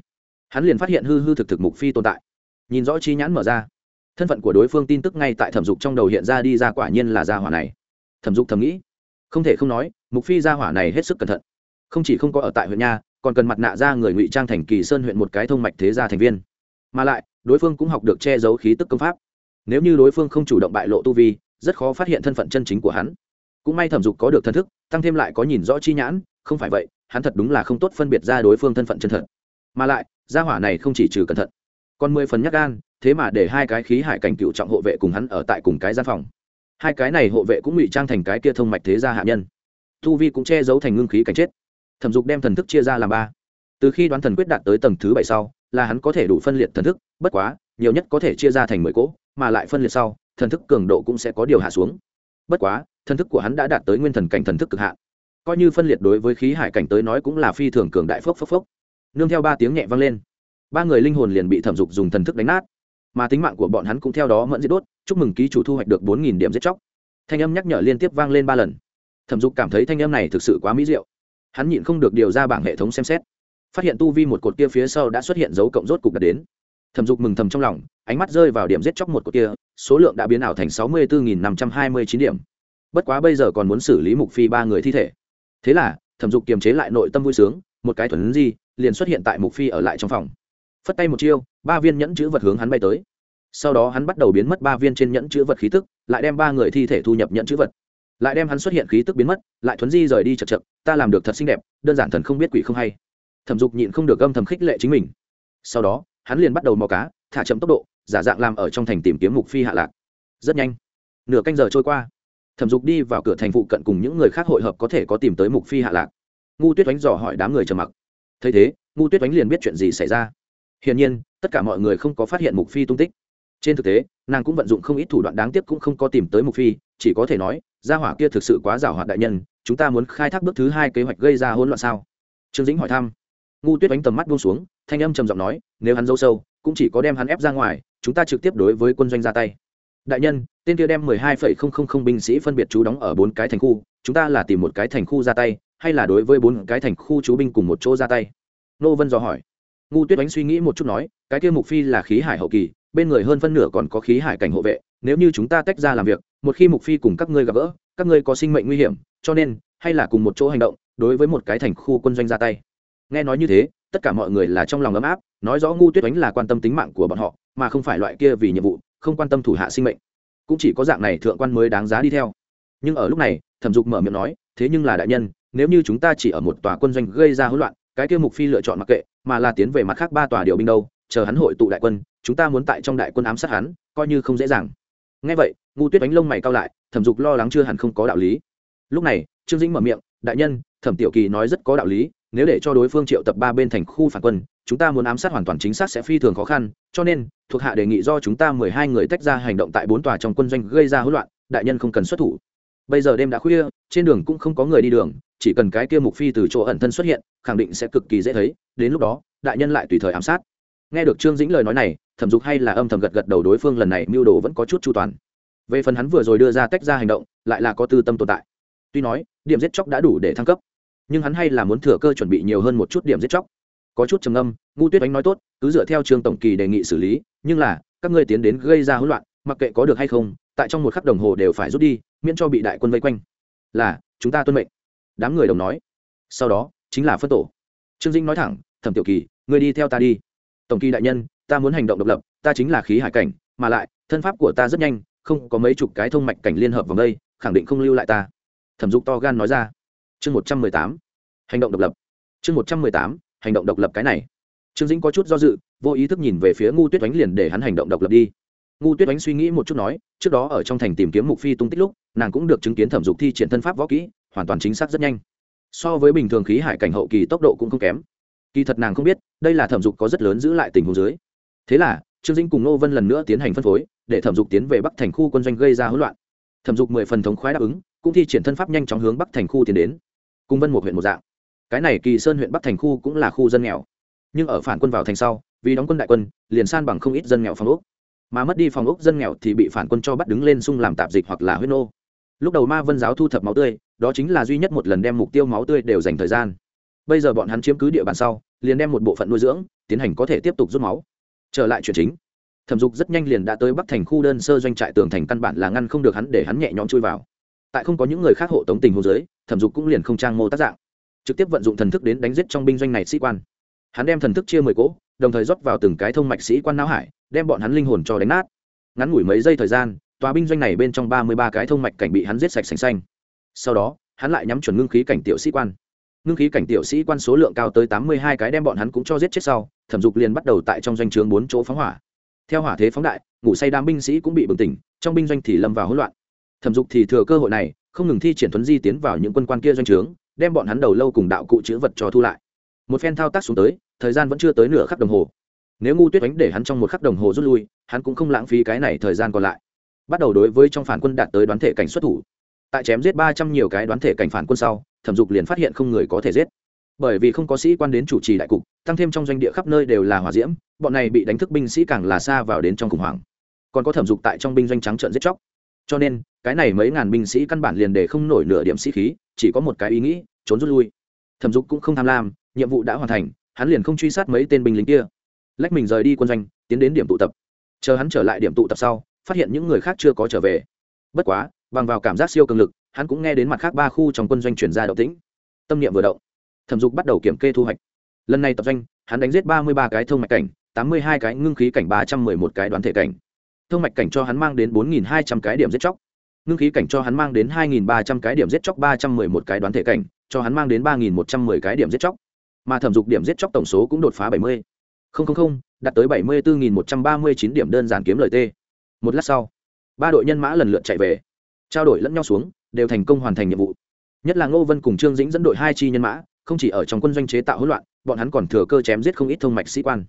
Hắn liền phát hiện hư hư thực thực mục phi tồn tại. Nhìn rõ chi nhãn mở ra. Thân phận của đối phương tin tức ngay tại thẩm dục trong đầu hiện ra đi ra quả nhiên là gia hỏa này. Thẩm dục thầm nghĩ. Không thể không nói, mục phi gia hỏa này hết sức cẩn thận. Không chỉ không có ở tại huyện nha còn cần mặt nạ ra người ngụy trang thành kỳ sơn huyện một cái thông mạch thế gia thành viên. Mà lại, đối phương cũng học được che giấu khí tức công pháp. Nếu như đối phương không chủ động bại lộ tu vi, rất khó phát hiện thân phận chân chính của hắn. Cũng may thẩm dục có được thần thức, tăng thêm lại có nhìn rõ chi nhãn, không phải vậy, hắn thật đúng là không tốt phân biệt ra đối phương thân phận chân thật. Mà lại, gia hỏa này không chỉ trừ cẩn thận, còn mười phần nhắc gan, thế mà để hai cái khí hải cảnh cựu trọng hộ vệ cùng hắn ở tại cùng cái gian phòng. Hai cái này hộ vệ cũng ngụy trang thành cái kia thông mạch thế gia hạ nhân. Tu vi cũng che giấu thành ngưng khí cảnh chết thẩm dục đem thần thức chia ra làm ba. Từ khi đoán thần quyết đạt tới tầng thứ bảy sau, là hắn có thể đủ phân liệt thần thức, bất quá, nhiều nhất có thể chia ra thành mười cỗ, mà lại phân liệt sau, thần thức cường độ cũng sẽ có điều hạ xuống. Bất quá, thần thức của hắn đã đạt tới nguyên thần cảnh thần thức cực hạn. Coi như phân liệt đối với khí hải cảnh tới nói cũng là phi thường cường đại phốc phốc phốc. Nương theo ba tiếng nhẹ vang lên, ba người linh hồn liền bị thẩm dục dùng thần thức đánh nát. Mà tính mạng của bọn hắn cũng theo đó mẫn giết đốt, chúc mừng ký chủ thu hoạch được bốn nghìn điểm giết chóc. Thanh âm nhắc nhở liên tiếp vang lên ba lần. Thẩm dục cảm thấy thanh âm này thực sự quá mỹ diệu hắn nhịn không được điều ra bảng hệ thống xem xét. Phát hiện tu vi một cột kia phía sau đã xuất hiện dấu cộng rốt cục đạt đến. Thẩm dục mừng thầm trong lòng, ánh mắt rơi vào điểm giết chóc một cột kia, số lượng đã biến ảo thành sáu mươi bốn năm trăm hai mươi chín điểm. Bất quá bây giờ còn muốn xử lý mục phi ba người thi thể. Thế là, thẩm dục kiềm chế lại nội tâm vui sướng, một cái thuần di, liền xuất hiện tại mục phi ở lại trong phòng. Phất tay một chiêu, ba viên nhẫn chữ vật hướng hắn bay tới. Sau đó hắn bắt đầu biến mất ba viên trên nhẫn chữ vật khí tức, lại đem ba người thi thể thu nhập nhẫn chữ vật lại đem hắn xuất hiện khí tức biến mất, lại thuấn di rời đi chật chật, ta làm được thật xinh đẹp, đơn giản thần không biết quỷ không hay. Thẩm dục nhịn không được âm thầm khích lệ chính mình. Sau đó, hắn liền bắt đầu mò cá, thả chậm tốc độ, giả dạng làm ở trong thành tìm kiếm mục phi hạ lạc. Rất nhanh, nửa canh giờ trôi qua. Thẩm dục đi vào cửa thành phụ cận cùng những người khác hội hợp có thể có tìm tới mục phi hạ lạc. Ngu tuyết oánh dò hỏi đám người trầm mặc. Thấy thế, ngu tuyết oánh liền biết chuyện gì xảy ra. Hiển nhiên, tất cả mọi người không có phát hiện mục phi tung tích. Trên thực tế, nàng cũng vận dụng không ít thủ đoạn đáng tiếc cũng không có tìm tới mục phi, chỉ có thể nói gia hỏa kia thực sự quá giảo hoạt đại nhân, chúng ta muốn khai thác bước thứ hai kế hoạch gây ra hỗn loạn sao? Trương dĩnh hỏi thăm. Ngu tuyết đánh tầm mắt buông xuống, thanh âm trầm giọng nói, nếu hắn dâu sâu, cũng chỉ có đem hắn ép ra ngoài, chúng ta trực tiếp đối với quân doanh ra tay. Đại nhân, tên kia đem mười hai phẩy không không không binh sĩ phân biệt chú đóng ở bốn cái thành khu, chúng ta là tìm một cái thành khu ra tay, hay là đối với bốn cái thành khu chú binh cùng một chỗ ra tay? Nô vân dò hỏi. Ngu tuyết đánh suy nghĩ một chút nói, cái kia mục phi là khí hải hậu kỳ, bên người hơn phân nửa còn có khí hải cảnh hộ vệ, nếu như chúng ta tách ra làm việc một khi mục phi cùng các ngươi gặp gỡ, các ngươi có sinh mệnh nguy hiểm, cho nên, hay là cùng một chỗ hành động, đối với một cái thành khu quân doanh ra tay. Nghe nói như thế, tất cả mọi người là trong lòng ấm áp, nói rõ ngu tuyết oánh là quan tâm tính mạng của bọn họ, mà không phải loại kia vì nhiệm vụ, không quan tâm thủ hạ sinh mệnh. Cũng chỉ có dạng này thượng quan mới đáng giá đi theo. Nhưng ở lúc này, thẩm dục mở miệng nói, thế nhưng là đại nhân, nếu như chúng ta chỉ ở một tòa quân doanh gây ra hỗn loạn, cái kia mục phi lựa chọn mặc kệ, mà là tiến về mặt khác ba tòa điều binh đâu, chờ hắn hội tụ đại quân, chúng ta muốn tại trong đại quân ám sát hắn, coi như không dễ dàng ngay vậy ngu tuyết đánh lông mày cao lại, thẩm dục lo lắng chưa hẳn không có đạo lý. Lúc này, trương dĩnh mở miệng, đại nhân, thẩm tiểu kỳ nói rất có đạo lý, nếu để cho đối phương triệu tập ba bên thành khu phản quân, chúng ta muốn ám sát hoàn toàn chính xác sẽ phi thường khó khăn, cho nên, thuộc hạ đề nghị do chúng ta mười hai người tách ra hành động tại bốn tòa trong quân doanh gây ra hỗn loạn, đại nhân không cần xuất thủ. Bây giờ đêm đã khuya, trên đường cũng không có người đi đường, chỉ cần cái kia mục phi từ chỗ ẩn thân xuất hiện, khẳng định sẽ cực kỳ dễ thấy, đến lúc đó, đại nhân lại tùy thời ám sát. Nghe được trương dĩnh lời nói này thẩm dục hay là âm thầm gật gật đầu đối phương lần này mưu đồ vẫn có chút chu toàn. Về phần hắn vừa rồi đưa ra tách ra hành động, lại là có tư tâm tồn tại. Tuy nói, điểm giết chóc đã đủ để thăng cấp, nhưng hắn hay là muốn thừa cơ chuẩn bị nhiều hơn một chút điểm giết chóc. Có chút trầm âm ngu tuyết ánh nói tốt, cứ dựa theo trường tổng kỳ đề nghị xử lý, nhưng là, các ngươi tiến đến gây ra hỗn loạn, mặc kệ có được hay không, tại trong một khắc đồng hồ đều phải rút đi, miễn cho bị đại quân vây quanh. Là, chúng ta tuân mệnh. Đám người đồng nói. Sau đó, chính là phân tổ. Trương dinh nói thẳng, thẩm tiểu kỳ, ngươi đi theo ta đi. Tổng kỳ đại nhân ta muốn hành động độc lập, ta chính là khí hải cảnh, mà lại, thân pháp của ta rất nhanh, không có mấy chục cái thông mạch cảnh liên hợp vòng đây, khẳng định không lưu lại ta. Thẩm dục to gan nói ra. Chương một trăm mười tám, hành động độc lập. Chương một trăm mười tám, hành động độc lập cái này. Trương dĩnh có chút do dự, vô ý thức nhìn về phía ngu tuyết oánh liền để hắn hành động độc lập đi. Ngu tuyết oánh suy nghĩ một chút nói, trước đó ở trong thành tìm kiếm mục phi tung tích lúc, nàng cũng được chứng kiến thẩm dục thi triển thân pháp võ kỹ, hoàn toàn chính xác rất nhanh. So với bình thường khí hải cảnh hậu kỳ tốc độ cũng không kém. Kỳ thật nàng không biết, đây là thẩm dục có rất lớn giữ lại tình huống dưới thế là, trương dĩnh cùng nô vân lần nữa tiến hành phân phối, để thẩm dục tiến về bắc thành khu quân doanh gây ra hỗn loạn. Thẩm dục mười phần thống khoái đáp ứng, cũng thi triển thân pháp nhanh chóng hướng bắc thành khu tiến đến. Cùng vân một huyện một dạng. Cái này kỳ sơn huyện bắc thành khu cũng là khu dân nghèo. Nhưng ở phản quân vào thành sau, vì đóng quân đại quân, liền san bằng không ít dân nghèo phòng ốc. Mà mất đi phòng ốc dân nghèo thì bị phản quân cho bắt đứng lên xung làm tạp dịch hoặc là huyết nô. Lúc đầu ma vân giáo thu thập máu tươi, đó chính là duy nhất một lần đem mục tiêu máu tươi đều dành thời gian. Bây giờ bọn hắn chiếm cứ địa bàn sau, liền đem một bộ phận nuôi dưỡng, tiến hành có thể tiếp tục rút máu trở lại chuyện chính. Thẩm dục rất nhanh liền đã tới bắc thành khu đơn sơ doanh trại tường thành căn bản là ngăn không được hắn để hắn nhẹ nhõm chui vào. Tại không có những người khác hộ tống tình hồ dưới, thẩm dục cũng liền không trang mô tác dạng. Trực tiếp vận dụng thần thức đến đánh giết trong binh doanh này sĩ quan. Hắn đem thần thức chia mười cỗ, đồng thời rót vào từng cái thông mạch sĩ quan não hải, đem bọn hắn linh hồn cho đánh nát. Ngắn ngủi mấy giây thời gian, tòa binh doanh này bên trong ba mươi ba cái thông mạch cảnh bị hắn giết sạch sành xanh. Sau đó, hắn lại nhắm chuẩn ngưng khí cảnh tiểu sĩ quan ngưng khí cảnh tiểu sĩ quan số lượng cao tới tám mươi hai cái đem bọn hắn cũng cho giết chết sau, thẩm dục liền bắt đầu tại trong doanh trướng bốn chỗ phóng hỏa. Theo hỏa thế phóng đại, ngủ say đám binh sĩ cũng bị bừng tỉnh, trong binh doanh thì lâm vào hỗn loạn. Thẩm dục thì thừa cơ hội này, không ngừng thi triển thuấn di tiến vào những quân quan kia doanh trướng, đem bọn hắn đầu lâu cùng đạo cụ chữ vật cho thu lại. Một phen thao tác xuống tới, thời gian vẫn chưa tới nửa khắc đồng hồ. Nếu ngu tuyết đánh để hắn trong một khắc đồng hồ rút lui, hắn cũng không lãng phí cái này thời gian còn lại. Bắt đầu đối với trong phản quân đạt tới đoán thể cảnh xuất thủ tại chém giết ba trăm nhiều cái đoán thể cảnh phản quân sau, thẩm dục liền phát hiện không người có thể giết. Bởi vì không có sĩ quan đến chủ trì đại cục, tăng thêm trong doanh địa khắp nơi đều là hỏa diễm, bọn này bị đánh thức binh sĩ càng là xa vào đến trong khủng hoảng. Còn có thẩm dục tại trong binh doanh trắng trợn giết chóc. Cho nên, cái này mấy ngàn binh sĩ căn bản liền để không nổi nửa điểm sĩ khí, chỉ có một cái ý nghĩ, trốn rút lui. Thẩm dục cũng không tham lam, nhiệm vụ đã hoàn thành, hắn liền không truy sát mấy tên binh lính kia. Lách mình rời đi quân doanh, tiến đến điểm tụ tập. Chờ hắn trở lại điểm tụ tập sau, phát hiện những người khác chưa có trở về. Bất quá bằng vào cảm giác siêu cường lực, hắn cũng nghe đến mặt khác ba khu trong quân doanh chuyển ra động tĩnh. Tâm niệm vừa động, thẩm dục bắt đầu kiểm kê thu hoạch. Lần này tập doanh, hắn đánh giết ba mươi ba cái thông mạch cảnh, tám mươi hai cái ngưng khí cảnh, ba trăm mười một cái đoán thể cảnh. Thông mạch cảnh cho hắn mang đến bốn nghìn hai trăm cái điểm giết chóc. Ngưng khí cảnh cho hắn mang đến hai nghìn ba trăm cái điểm giết chóc, ba trăm mười một cái đoán thể cảnh, cho hắn mang đến ba nghìn một trăm mười cái điểm giết chóc. Mà thẩm dục điểm giết chóc tổng số cũng đột phá bảy mươi. Không không không, đạt tới bảy mươi bốn nghìn một trăm ba mươi chín điểm đơn giản kiếm lời t một lát sau, ba đội nhân mã lần lượt chạy về trao đổi lẫn nhau xuống, đều thành công hoàn thành nhiệm vụ. Nhất là ngô vân cùng trương dĩnh dẫn đội hai chi nhân mã, không chỉ ở trong quân doanh chế tạo hỗn loạn, bọn hắn còn thừa cơ chém giết không ít thông mạch sĩ quan.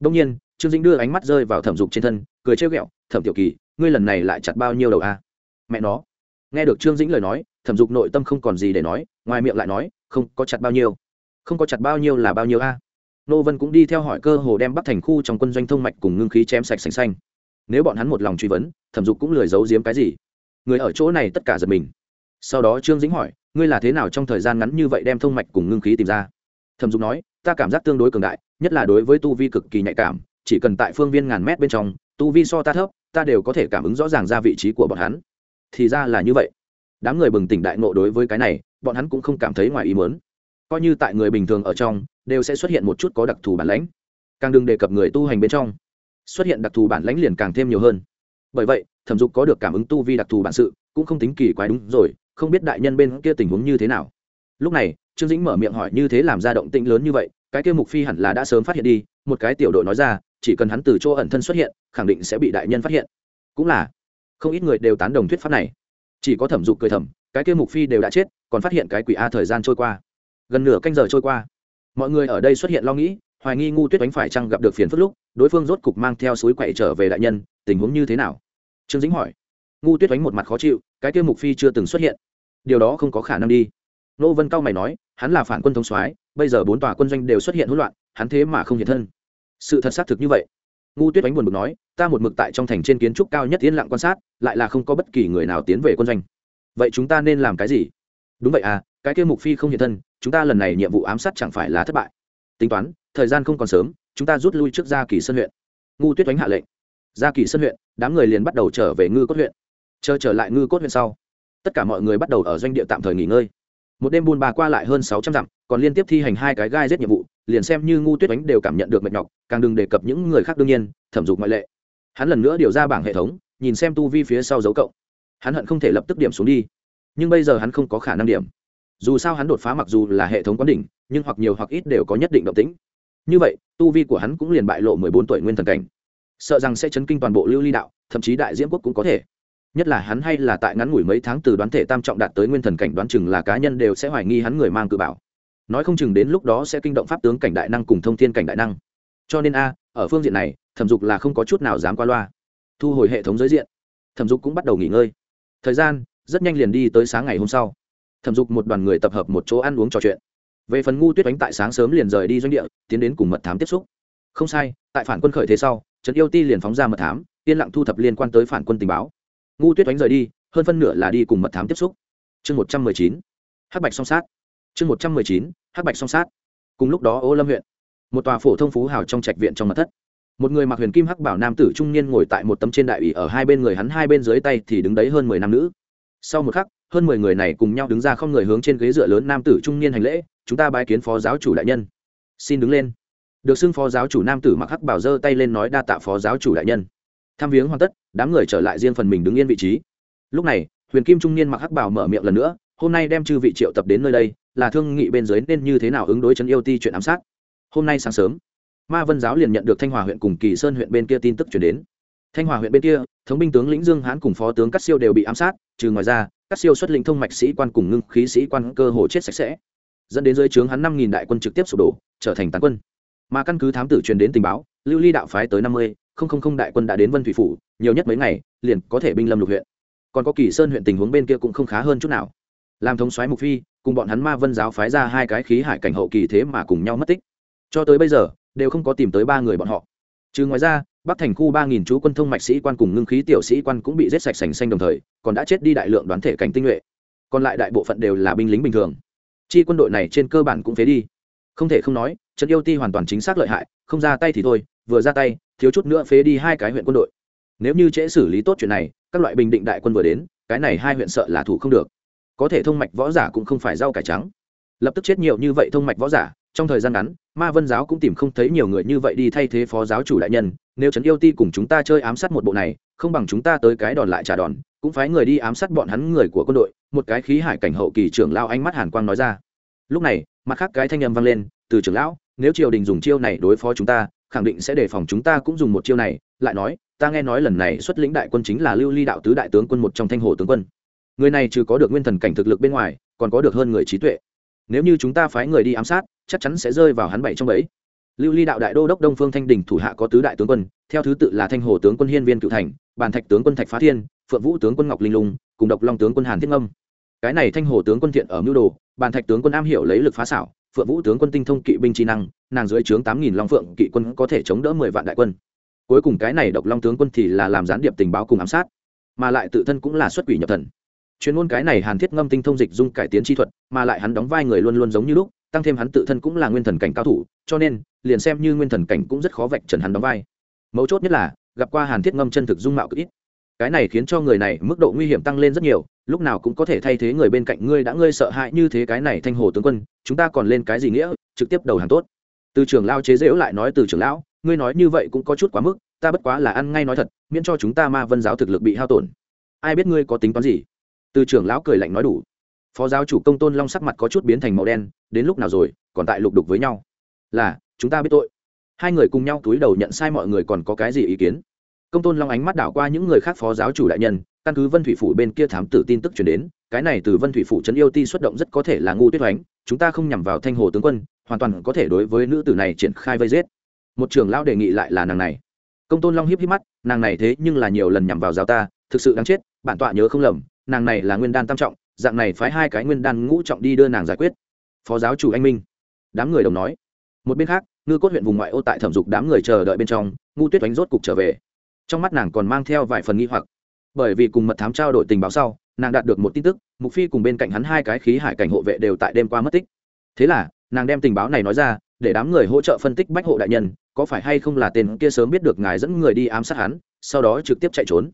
Đông nhiên, trương dĩnh đưa ánh mắt rơi vào thẩm dục trên thân, cười trêu ghẹo, thẩm tiểu kỳ, ngươi lần này lại chặt bao nhiêu đầu a? Mẹ nó. Nghe được trương dĩnh lời nói, thẩm dục nội tâm không còn gì để nói, ngoài miệng lại nói, không có chặt bao nhiêu. Không có chặt bao nhiêu là bao nhiêu a? Nô vân cũng đi theo hỏi cơ hồ đem bắt thành khu trong quân doanh thông mạch cùng ngưng khí chém sạch sành xanh. Nếu bọn hắn một lòng truy vấn, thẩm dục cũng lười giấu giếm cái gì người ở chỗ này tất cả giật mình. Sau đó trương dĩnh hỏi, ngươi là thế nào trong thời gian ngắn như vậy đem thông mạch cùng ngưng khí tìm ra? Thẩm dục nói, ta cảm giác tương đối cường đại, nhất là đối với tu vi cực kỳ nhạy cảm, chỉ cần tại phương viên ngàn mét bên trong, tu vi so ta thấp, ta đều có thể cảm ứng rõ ràng ra vị trí của bọn hắn. Thì ra là như vậy. Đám người bừng tỉnh đại ngộ đối với cái này, bọn hắn cũng không cảm thấy ngoài ý mớn coi như tại người bình thường ở trong, đều sẽ xuất hiện một chút có đặc thù bản lãnh. Càng đừng đề cập người tu hành bên trong. Xuất hiện đặc thù bản lãnh liền càng thêm nhiều hơn bởi vậy, thẩm dục có được cảm ứng tu vi đặc thù bản sự, cũng không tính kỳ quái đúng rồi, không biết đại nhân bên kia tình huống như thế nào. Lúc này, trương dĩnh mở miệng hỏi như thế làm ra động tĩnh lớn như vậy, cái kia mục phi hẳn là đã sớm phát hiện đi, một cái tiểu đội nói ra, chỉ cần hắn từ chỗ ẩn thân xuất hiện, khẳng định sẽ bị đại nhân phát hiện. Cũng là, không ít người đều tán đồng thuyết pháp này. Chỉ có thẩm dục cười thầm, cái kia mục phi đều đã chết, còn phát hiện cái quỷ a thời gian trôi qua. Gần nửa canh giờ trôi qua. Mọi người ở đây xuất hiện lo nghĩ, hoài nghi ngu tuyết đánh phải chăng gặp được phiền phức lúc, đối phương rốt cục mang theo suối quậy trở về đại nhân, tình huống như thế nào? Trương dĩnh hỏi. Ngu tuyết đánh một mặt khó chịu, cái kia mục phi chưa từng xuất hiện. Điều đó không có khả năng đi. Nô vân cao mày nói, hắn là phản quân thống soái, bây giờ bốn tòa quân doanh đều xuất hiện hỗn loạn, hắn thế mà không hiện thân. Sự thật xác thực như vậy. Ngu tuyết đánh buồn bực nói, ta một mực tại trong thành trên kiến trúc cao nhất yên lặng quan sát, lại là không có bất kỳ người nào tiến về quân doanh. Vậy chúng ta nên làm cái gì? Đúng vậy à cái kia mục phi không hiện thân, chúng ta lần này nhiệm vụ ám sát chẳng phải là thất bại. Tính toán, thời gian không còn sớm, chúng ta rút lui trước gia kỳ sân huyện. Ngu tuyết đánh hạ lệnh gia kỳ sân huyện, đám người liền bắt đầu trở về ngư cốt huyện. Chờ trở lại ngư cốt huyện sau, tất cả mọi người bắt đầu ở doanh địa tạm thời nghỉ ngơi. Một đêm buôn bà qua lại hơn sáu trăm dặm, còn liên tiếp thi hành hai cái gai giết nhiệm vụ, liền xem như ngu tuyết đánh đều cảm nhận được mệt nhọc, càng đừng đề cập những người khác đương nhiên, thẩm dục ngoại lệ. Hắn lần nữa điều ra bảng hệ thống, nhìn xem tu vi phía sau dấu cộng. Hắn hận không thể lập tức điểm xuống đi. Nhưng bây giờ hắn không có khả năng điểm. Dù sao hắn đột phá mặc dù là hệ thống quán đỉnh, nhưng hoặc nhiều hoặc ít đều có nhất định động tĩnh. Như vậy, tu vi của hắn cũng liền bại lộ mười bốn tuổi nguyên thần cảnh sợ rằng sẽ chấn kinh toàn bộ lưu ly đạo, thậm chí đại diễm quốc cũng có thể. Nhất là hắn hay là tại ngắn ngủi mấy tháng từ đoán thể tam trọng đạt tới nguyên thần cảnh đoán chừng là cá nhân đều sẽ hoài nghi hắn người mang cự bảo. Nói không chừng đến lúc đó sẽ kinh động pháp tướng cảnh đại năng cùng thông thiên cảnh đại năng. Cho nên a, ở phương diện này, thẩm dục là không có chút nào dám qua loa. Thu hồi hệ thống giới diện, thẩm dục cũng bắt đầu nghỉ ngơi. Thời gian, rất nhanh liền đi tới sáng ngày hôm sau. Thẩm dục một đoàn người tập hợp một chỗ ăn uống trò chuyện. Về phần ngu tuyết đánh tại sáng sớm liền rời đi doanh địa, tiến đến cùng mật thám tiếp xúc. Không sai, tại phản quân khởi thế sau trấn yêu ti liền phóng ra mật thám, yên lặng thu thập liên quan tới phản quân tình báo. Ngu tuyết oánh rời đi, hơn phân nửa là đi cùng mật thám tiếp xúc. Chương một trăm mười chín, hắc bạch song sát. Chương một trăm mười chín, hắc bạch song sát. Cùng lúc đó ô lâm huyện, một tòa phổ thông phú hào trong trạch viện trong mật thất. Một người mặc huyền kim hắc bảo nam tử trung niên ngồi tại một tấm trên đại ủy ở hai bên người hắn, hai bên dưới tay thì đứng đấy hơn mười nam nữ. Sau một khắc, hơn mười người này cùng nhau đứng ra không người hướng trên ghế dựa lớn nam tử trung niên hành lễ, chúng ta bái kiến phó giáo chủ đại nhân. Xin đứng lên được xưng phó giáo chủ nam tử mặc hắc bảo giơ tay lên nói đa tạ phó giáo chủ đại nhân. Tham viếng hoàn tất, đám người trở lại riêng phần mình đứng yên vị trí. Lúc này, huyền kim trung niên mặc hắc bảo mở miệng lần nữa, hôm nay đem chư vị triệu tập đến nơi đây, là thương nghị bên dưới nên như thế nào ứng đối chấn yêu ti chuyện ám sát? Hôm nay sáng sớm, ma vân giáo liền nhận được thanh hòa huyện cùng kỳ sơn huyện bên kia tin tức chuyển đến. Thanh hòa huyện bên kia, thống binh tướng lĩnh dương hãn cùng phó tướng cát siêu đều bị ám sát, trừ ngoài ra, cát siêu xuất lĩnh thông mạch sĩ quan cùng ngưng khí sĩ quan cơ hồ chết sạch sẽ. Dẫn đến dưới trướng hắn năm nghìn đại quân trực tiếp sụp đổ, trở thành tán quân mà căn cứ thám tử truyền đến tình báo, lưu ly đạo phái tới năm mươi, không không không đại quân đã đến vân thủy phủ, nhiều nhất mấy ngày, liền có thể binh lâm lục huyện. Còn có kỳ sơn huyện tình huống bên kia cũng không khá hơn chút nào. Làm thống soái mục phi, cùng bọn hắn ma vân giáo phái ra hai cái khí hải cảnh hậu kỳ thế mà cùng nhau mất tích. Cho tới bây giờ, đều không có tìm tới ba người bọn họ. Trừ ngoài ra, bắc thành khu ba nghìn chú quân thông mạch sĩ quan cùng ngưng khí tiểu sĩ quan cũng bị giết sạch sành xanh đồng thời, còn đã chết đi đại lượng đoán thể cảnh tinh nhuệ. Còn lại đại bộ phận đều là binh lính bình thường. Chi quân đội này trên cơ bản cũng phế đi. Không thể không nói trận yêu ti hoàn toàn chính xác lợi hại, không ra tay thì thôi, vừa ra tay, thiếu chút nữa phế đi hai cái huyện quân đội. Nếu như trễ xử lý tốt chuyện này, các loại bình định đại quân vừa đến, cái này hai huyện sợ là thủ không được. Có thể thông mạch võ giả cũng không phải rau cải trắng. Lập tức chết nhiều như vậy thông mạch võ giả, trong thời gian ngắn, ma vân giáo cũng tìm không thấy nhiều người như vậy đi thay thế phó giáo chủ đại nhân. Nếu trấn yêu ti cùng chúng ta chơi ám sát một bộ này, không bằng chúng ta tới cái đòn lại trả đòn, cũng phái người đi ám sát bọn hắn người của quân đội. Một cái khí hải cảnh hậu kỳ trưởng lao ánh mắt hàn quang nói ra. Lúc này, mặt khác cái thanh âm vang lên từ trưởng lão, nếu triều đình dùng chiêu này đối phó chúng ta, khẳng định sẽ đề phòng chúng ta cũng dùng một chiêu này. Lại nói, ta nghe nói lần này xuất lĩnh đại quân chính là lưu ly đạo tứ đại tướng quân một trong thanh hồ tướng quân. Người này trừ có được nguyên thần cảnh thực lực bên ngoài, còn có được hơn người trí tuệ. Nếu như chúng ta phái người đi ám sát, chắc chắn sẽ rơi vào hắn bảy trong bẫy. Lưu ly đạo đại đô đốc đông phương thanh đình thủ hạ có tứ đại tướng quân, theo thứ tự là thanh hồ tướng quân hiên viên cựu thành, bàn thạch tướng quân thạch phá thiên, phượng vũ tướng quân ngọc linh lung, cùng độc long tướng quân hàn thiết ngâm. Cái này thanh hồ tướng quân thiện ở mưu đồ, bàn thạch tướng quân am hiểu lấy lực phá xảo phượng vũ tướng quân tinh thông kỵ binh trí năng, nàng dưới trướng tám nghìn long phượng kỵ quân có thể chống đỡ mười vạn đại quân. Cuối cùng cái này độc long tướng quân thì là làm gián điệp tình báo cùng ám sát, mà lại tự thân cũng là xuất quỷ nhập thần. Chuyên môn cái này hàn thiết ngâm tinh thông dịch dung cải tiến chi thuật, mà lại hắn đóng vai người luôn luôn giống như lúc, tăng thêm hắn tự thân cũng là nguyên thần cảnh cao thủ, cho nên, liền xem như nguyên thần cảnh cũng rất khó vạch trần hắn đóng vai. Mấu chốt nhất là, gặp qua hàn thiết ngâm chân thực dung mạo cực ít cái này khiến cho người này mức độ nguy hiểm tăng lên rất nhiều, lúc nào cũng có thể thay thế người bên cạnh ngươi đã ngươi sợ hãi như thế cái này thanh hồ tướng quân, chúng ta còn lên cái gì nghĩa, trực tiếp đầu hàng tốt. Từ trưởng lao chế dễu lại nói từ trưởng lão, ngươi nói như vậy cũng có chút quá mức, ta bất quá là ăn ngay nói thật, miễn cho chúng ta ma vân giáo thực lực bị hao tổn. Ai biết ngươi có tính toán gì? Từ trưởng lão cười lạnh nói đủ. Phó giáo chủ công tôn long sắc mặt có chút biến thành màu đen, đến lúc nào rồi, còn tại lục đục với nhau. Là, chúng ta biết tội. Hai người cùng nhau túi đầu nhận sai mọi người còn có cái gì ý kiến? Công tôn long ánh mắt đảo qua những người khác phó giáo chủ đại nhân, căn cứ vân thủy phủ bên kia thám tử tin tức chuyển đến, cái này từ vân thủy phủ trấn yêu ti xuất động rất có thể là ngu tuyết oánh chúng ta không nhằm vào thanh hồ tướng quân, hoàn toàn có thể đối với nữ tử này triển khai vây giết. Một trưởng lão đề nghị lại là nàng này. Công tôn long hiếp hiếp mắt, nàng này thế nhưng là nhiều lần nhằm vào giáo ta, thực sự đáng chết, bản tọa nhớ không lầm, nàng này là nguyên đan tam trọng, dạng này phái hai cái nguyên đan ngũ trọng đi đưa nàng giải quyết. Phó giáo chủ anh minh. Đám người đồng nói. Một bên khác, ngư cốt huyện vùng ngoại ô tại thẩm dục đám người chờ đợi bên trong, ngu tuyết oánh rốt cục trở về trong mắt nàng còn mang theo vài phần nghi hoặc. Bởi vì cùng mật thám trao đổi tình báo sau, nàng đạt được một tin tức, mục phi cùng bên cạnh hắn hai cái khí hải cảnh hộ vệ đều tại đêm qua mất tích. Thế là, nàng đem tình báo này nói ra, để đám người hỗ trợ phân tích bách hộ đại nhân, có phải hay không là tên kia sớm biết được ngài dẫn người đi ám sát hắn, sau đó trực tiếp chạy trốn.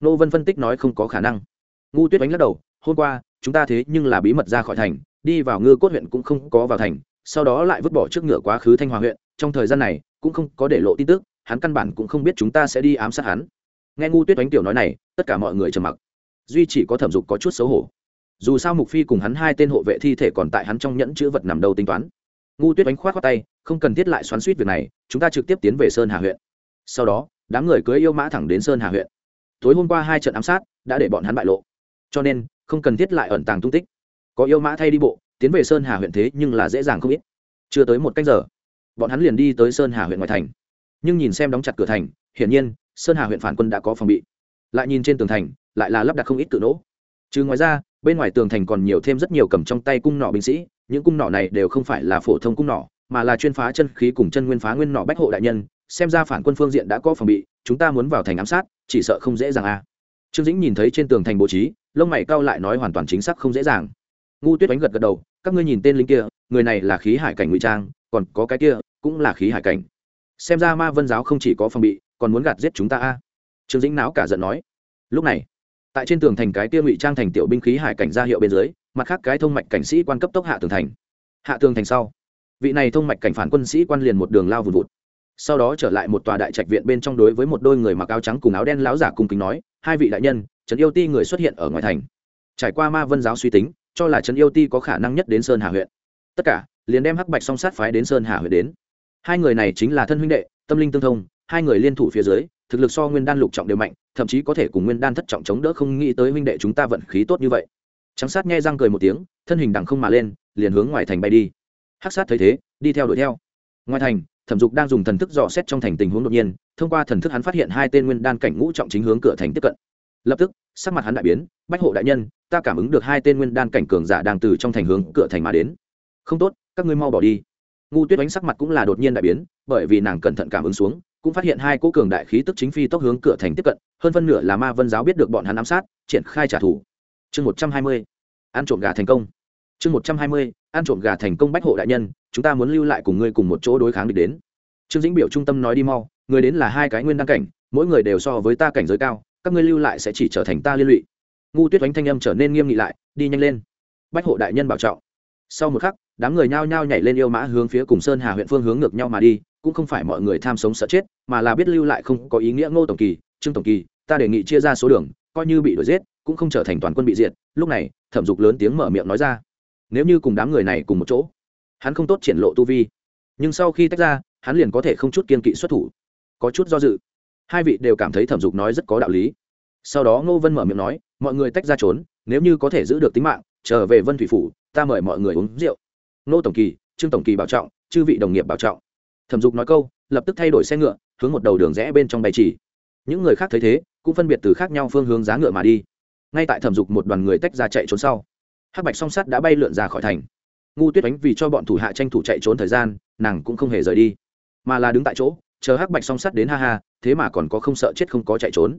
Nô vân phân tích nói không có khả năng. Ngu tuyết đánh lắc đầu, hôm qua, chúng ta thế nhưng là bí mật ra khỏi thành, đi vào ngư cốt huyện cũng không có vào thành, sau đó lại vứt bỏ trước ngựa quá khứ thanh hòa huyện, trong thời gian này cũng không có để lộ tin tức hắn căn bản cũng không biết chúng ta sẽ đi ám sát hắn. Nghe ngu tuyết oánh tiểu nói này, tất cả mọi người trầm mặc. Duy chỉ có thẩm dục có chút xấu hổ. Dù sao mục phi cùng hắn hai tên hộ vệ thi thể còn tại hắn trong nhẫn chữ vật nằm đâu tính toán. Ngu tuyết đánh khoát khoát tay, không cần thiết lại xoắn suýt việc này, chúng ta trực tiếp tiến về sơn hà huyện. Sau đó, đám người cưới yêu mã thẳng đến sơn hà huyện. Tối hôm qua hai trận ám sát đã để bọn hắn bại lộ. Cho nên, không cần thiết lại ẩn tàng tung tích. Có yêu mã thay đi bộ, tiến về sơn hà huyện thế nhưng là dễ dàng không ít. Chưa tới một cách giờ, bọn hắn liền đi tới sơn hà huyện ngoại thành nhưng nhìn xem đóng chặt cửa thành hiển nhiên sơn hà huyện phản quân đã có phòng bị. Lại nhìn trên tường thành lại là lắp đặt không ít cự nỗ chứ ngoài ra bên ngoài tường thành còn nhiều thêm rất nhiều cầm trong tay cung nỏ binh sĩ những cung nỏ này đều không phải là phổ thông cung nỏ, mà là chuyên phá chân khí cùng chân nguyên phá nguyên nỏ bách hộ đại nhân xem ra phản quân phương diện đã có phòng bị chúng ta muốn vào thành ám sát chỉ sợ không dễ dàng a à. trương dĩnh nhìn thấy trên tường thành bố trí lông mày cao lại nói hoàn toàn chính xác không dễ dàng. Ngu tuyết đánh gật gật đầu các ngươi nhìn tên lính kia người này là khí hải cảnh ngụy trang còn có cái kia cũng là khí hải cảnh xem ra ma vân giáo không chỉ có phòng bị, còn muốn gạt giết chúng ta a. Trương dĩnh não cả giận nói. Lúc này, tại trên tường thành cái kia ngụy trang thành tiểu binh khí hải cảnh ra hiệu bên dưới, mặt khác cái thông mạch cảnh sĩ quan cấp tốc hạ tường thành. Hạ tường thành sau, vị này thông mạch cảnh phản quân sĩ quan liền một đường lao vùn vụt. Sau đó trở lại một tòa đại trạch viện bên trong đối với một đôi người mặc áo trắng cùng áo đen láo giả cùng kính nói, hai vị đại nhân, trấn yêu ti người xuất hiện ở ngoài thành. Trải qua ma vân giáo suy tính, cho là trấn yêu ti có khả năng nhất đến sơn hà huyện. Tất cả liền đem hắc bạch song sát phái đến sơn hà huyện đến hai người này chính là thân huynh đệ, tâm linh tương thông, hai người liên thủ phía dưới, thực lực so nguyên đan lục trọng đều mạnh, thậm chí có thể cùng nguyên đan thất trọng chống đỡ không nghĩ tới huynh đệ chúng ta vận khí tốt như vậy. Trắng sát nghe răng cười một tiếng, thân hình đằng không mà lên, liền hướng ngoài thành bay đi. Hắc sát thấy thế, đi theo đuổi theo. Ngoài thành, thẩm dục đang dùng thần thức dò xét trong thành tình huống đột nhiên, thông qua thần thức hắn phát hiện hai tên nguyên đan cảnh ngũ trọng chính hướng cửa thành tiếp cận. Lập tức, sắc mặt hắn đại biến, bách hộ đại nhân, ta cảm ứng được hai tên nguyên đan cảnh cường giả đang từ trong thành hướng cửa thành mà đến. Không tốt, các ngươi mau bỏ đi ngu tuyết đánh sắc mặt cũng là đột nhiên đại biến, bởi vì nàng cẩn thận cảm ứng xuống, cũng phát hiện hai cỗ cường đại khí tức chính phi tốc hướng cửa thành tiếp cận, hơn phân nửa là ma vân giáo biết được bọn hắn ám sát, triển khai trả thù. Chương một trăm hai mươi, ăn trộm gà thành công. Chương một trăm hai mươi, ăn trộm gà thành công bách hộ đại nhân, chúng ta muốn lưu lại cùng ngươi cùng một chỗ đối kháng địch đến. Trương dĩnh biểu trung tâm nói đi mau, người đến là hai cái nguyên đăng cảnh, mỗi người đều so với ta cảnh giới cao, các ngươi lưu lại sẽ chỉ trở thành ta liên lụy. Ngu tuyết oánh thanh âm trở nên nghiêm nghị lại, đi nhanh lên. Bách hộ đại nhân bảo trọng. Sau một khắc đám người nhao nhao nhảy lên yêu mã hướng phía cùng sơn hà huyện phương hướng ngược nhau mà đi, cũng không phải mọi người tham sống sợ chết, mà là biết lưu lại không có ý nghĩa ngô tổng kỳ, trương tổng kỳ, ta đề nghị chia ra số đường, coi như bị đuổi giết, cũng không trở thành toàn quân bị diệt. Lúc này, thẩm dục lớn tiếng mở miệng nói ra, nếu như cùng đám người này cùng một chỗ, hắn không tốt triển lộ tu vi. Nhưng sau khi tách ra, hắn liền có thể không chút kiên kỵ xuất thủ. Có chút do dự. Hai vị đều cảm thấy thẩm dục nói rất có đạo lý. Sau đó ngô vân mở miệng nói, mọi người tách ra trốn, nếu như có thể giữ được tính mạng, trở về vân thủy phủ, ta mời mọi người uống rượu nô tổng kỳ, trương tổng kỳ bảo trọng, chư vị đồng nghiệp bảo trọng. Thẩm dục nói câu, lập tức thay đổi xe ngựa, hướng một đầu đường rẽ bên trong bay chỉ. Những người khác thấy thế, cũng phân biệt từ khác nhau phương hướng giá ngựa mà đi. Ngay tại thẩm dục một đoàn người tách ra chạy trốn sau, hắc bạch song sắt đã bay lượn ra khỏi thành. Ngu tuyết đánh vì cho bọn thủ hạ tranh thủ chạy trốn thời gian, nàng cũng không hề rời đi, mà là đứng tại chỗ, chờ hắc bạch song sắt đến ha ha, thế mà còn có không sợ chết không có chạy trốn.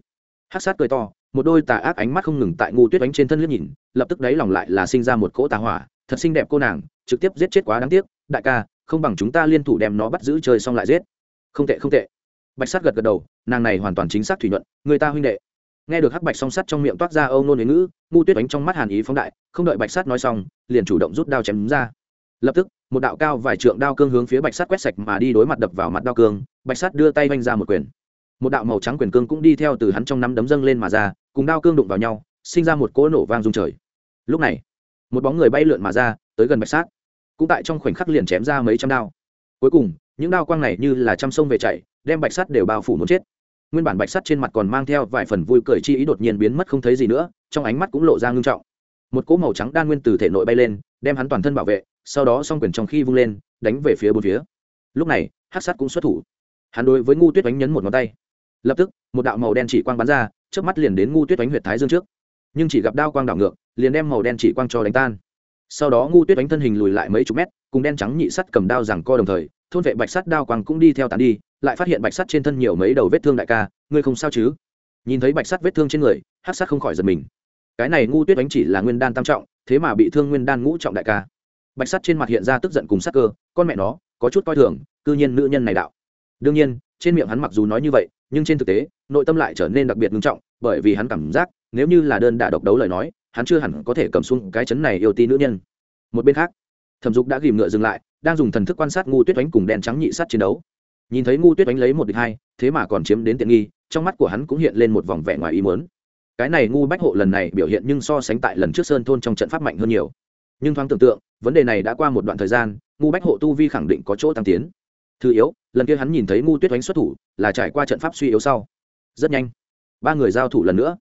Hắc sát cười to, một đôi tà ác ánh mắt không ngừng tại ngu tuyết đánh trên thân liếc nhìn, lập tức đáy lòng lại là sinh ra một cỗ tà hỏa, thật xinh đẹp cô nàng trực tiếp giết chết quá đáng tiếc, đại ca, không bằng chúng ta liên thủ đem nó bắt giữ chơi xong lại giết. Không tệ không tệ. Bạch sát gật gật đầu, nàng này hoàn toàn chính xác thủy nhuận người ta huynh đệ. Nghe được hắc bạch song sắt trong miệng toát ra âu nôn đến ngữ, ngu tuyết đánh trong mắt hàn ý phóng đại, không đợi bạch sát nói xong, liền chủ động rút đao chém ra. Lập tức, một đạo cao vài trượng đao cương hướng phía bạch sát quét sạch mà đi đối mặt đập vào mặt đao cương, bạch sát đưa tay vanh ra một quyền. Một đạo màu trắng quyền cương cũng đi theo từ hắn trong năm đấm dâng lên mà ra, cùng đao cương đụng vào nhau, sinh ra một cỗ nổ vang rung trời. Lúc này, một bóng người bay lượn mà ra, tới gần bạch sát cũng tại trong khoảnh khắc liền chém ra mấy trăm đao. Cuối cùng, những đao quang này như là trăm sông về chạy đem bạch sắt đều bao phủ muốn chết. Nguyên bản bạch sắt trên mặt còn mang theo vài phần vui cười chi ý đột nhiên biến mất không thấy gì nữa, trong ánh mắt cũng lộ ra ngưng trọng. Một cỗ màu trắng đan nguyên từ thể nội bay lên, đem hắn toàn thân bảo vệ, sau đó s o n g quyền trong khi vung lên, đánh về phía bốn phía. Lúc này hát sắt cũng xuất thủ. Hắn đối với ngu tuyết đánh nhấn một ngón tay. Lập tức, một đạo màu đen chỉ quang bắn ra trước mắt liền đến ngu tuyết đánh huyệt thái dương trước. Nhưng chỉ gặp đao quang đảo ngược, liền đem màu đen chỉ quang cho đánh tan sau đó ngu tuyết đánh thân hình lùi lại mấy chục mét, cùng đen trắng nhị sắt cầm đao rằng co đồng thời, thôn vệ bạch sắt đao quang cũng đi theo tàn đi, lại phát hiện bạch sắt trên thân nhiều mấy đầu vết thương đại ca, ngươi không sao chứ? Nhìn thấy bạch sắt vết thương trên người hát sắt không khỏi giật mình. Cái này ngu tuyết đánh chỉ là nguyên đan tam trọng, thế mà bị thương nguyên đan ngũ trọng đại ca. Bạch sắt trên mặt hiện ra tức giận cùng sắc cơ, con mẹ nó, có chút coi thường, cư nhiên nữ nhân này đạo. Đương nhiên, trên miệng hắn mặc dù nói như vậy, nhưng trên thực tế, nội tâm lại trở nên đặc biệt nghiêm trọng, bởi vì hắn cảm giác, nếu như là đơn đả độc đấu lời nói hắn chưa hẳn có thể cầm xuống cái chấn này yêu ti nữ nhân. Một bên khác, thẩm dục đã ghìm ngựa dừng lại, đang dùng thần thức quan sát ngu tuyết oánh cùng đèn trắng nhị sắt chiến đấu. Nhìn thấy ngu tuyết oánh lấy một địch hai, thế mà còn chiếm đến tiện nghi, trong mắt của hắn cũng hiện lên một vòng vẻ ngoài ý muốn. Cái này ngu bách hộ lần này biểu hiện nhưng so sánh tại lần trước sơn thôn trong trận pháp mạnh hơn nhiều. Nhưng thoáng tưởng tượng, vấn đề này đã qua một đoạn thời gian, ngu bách hộ tu vi khẳng định có chỗ tăng tiến. Thứ yếu, lần kia hắn nhìn thấy ngu tuyết oánh xuất thủ, là trải qua trận pháp suy yếu sau. Rất nhanh, ba người giao thủ lần nữa.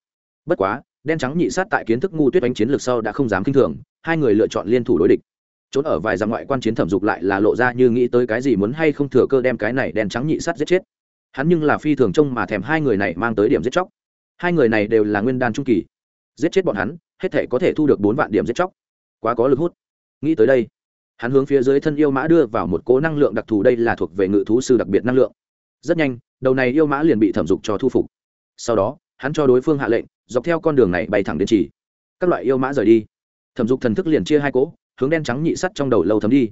Bất quá đen trắng nhị sát tại kiến thức ngu tuyết đánh chiến lược sau đã không dám kinh thường, hai người lựa chọn liên thủ đối địch. Trốn ở vài dặm ngoại quan chiến thẩm dục lại là lộ ra như nghĩ tới cái gì muốn hay không thừa cơ đem cái này đen trắng nhị sát giết chết. Hắn nhưng là phi thường trông mà thèm hai người này mang tới điểm giết chóc. Hai người này đều là nguyên đan trung kỳ. Giết chết bọn hắn, hết thể có thể thu được bốn vạn điểm giết chóc. Quá có lực hút. Nghĩ tới đây, hắn hướng phía dưới thân yêu mã đưa vào một cố năng lượng đặc thù đây là thuộc về ngự thú sư đặc biệt năng lượng. Rất nhanh, đầu này yêu mã liền bị thẩm dục cho thu phục. Sau đó hắn cho đối phương hạ lệnh, dọc theo con đường này bay thẳng đến chỉ các loại yêu mã rời đi. Thẩm dục thần thức liền chia hai cỗ, hướng đen trắng nhị sắt trong đầu lâu thấm đi.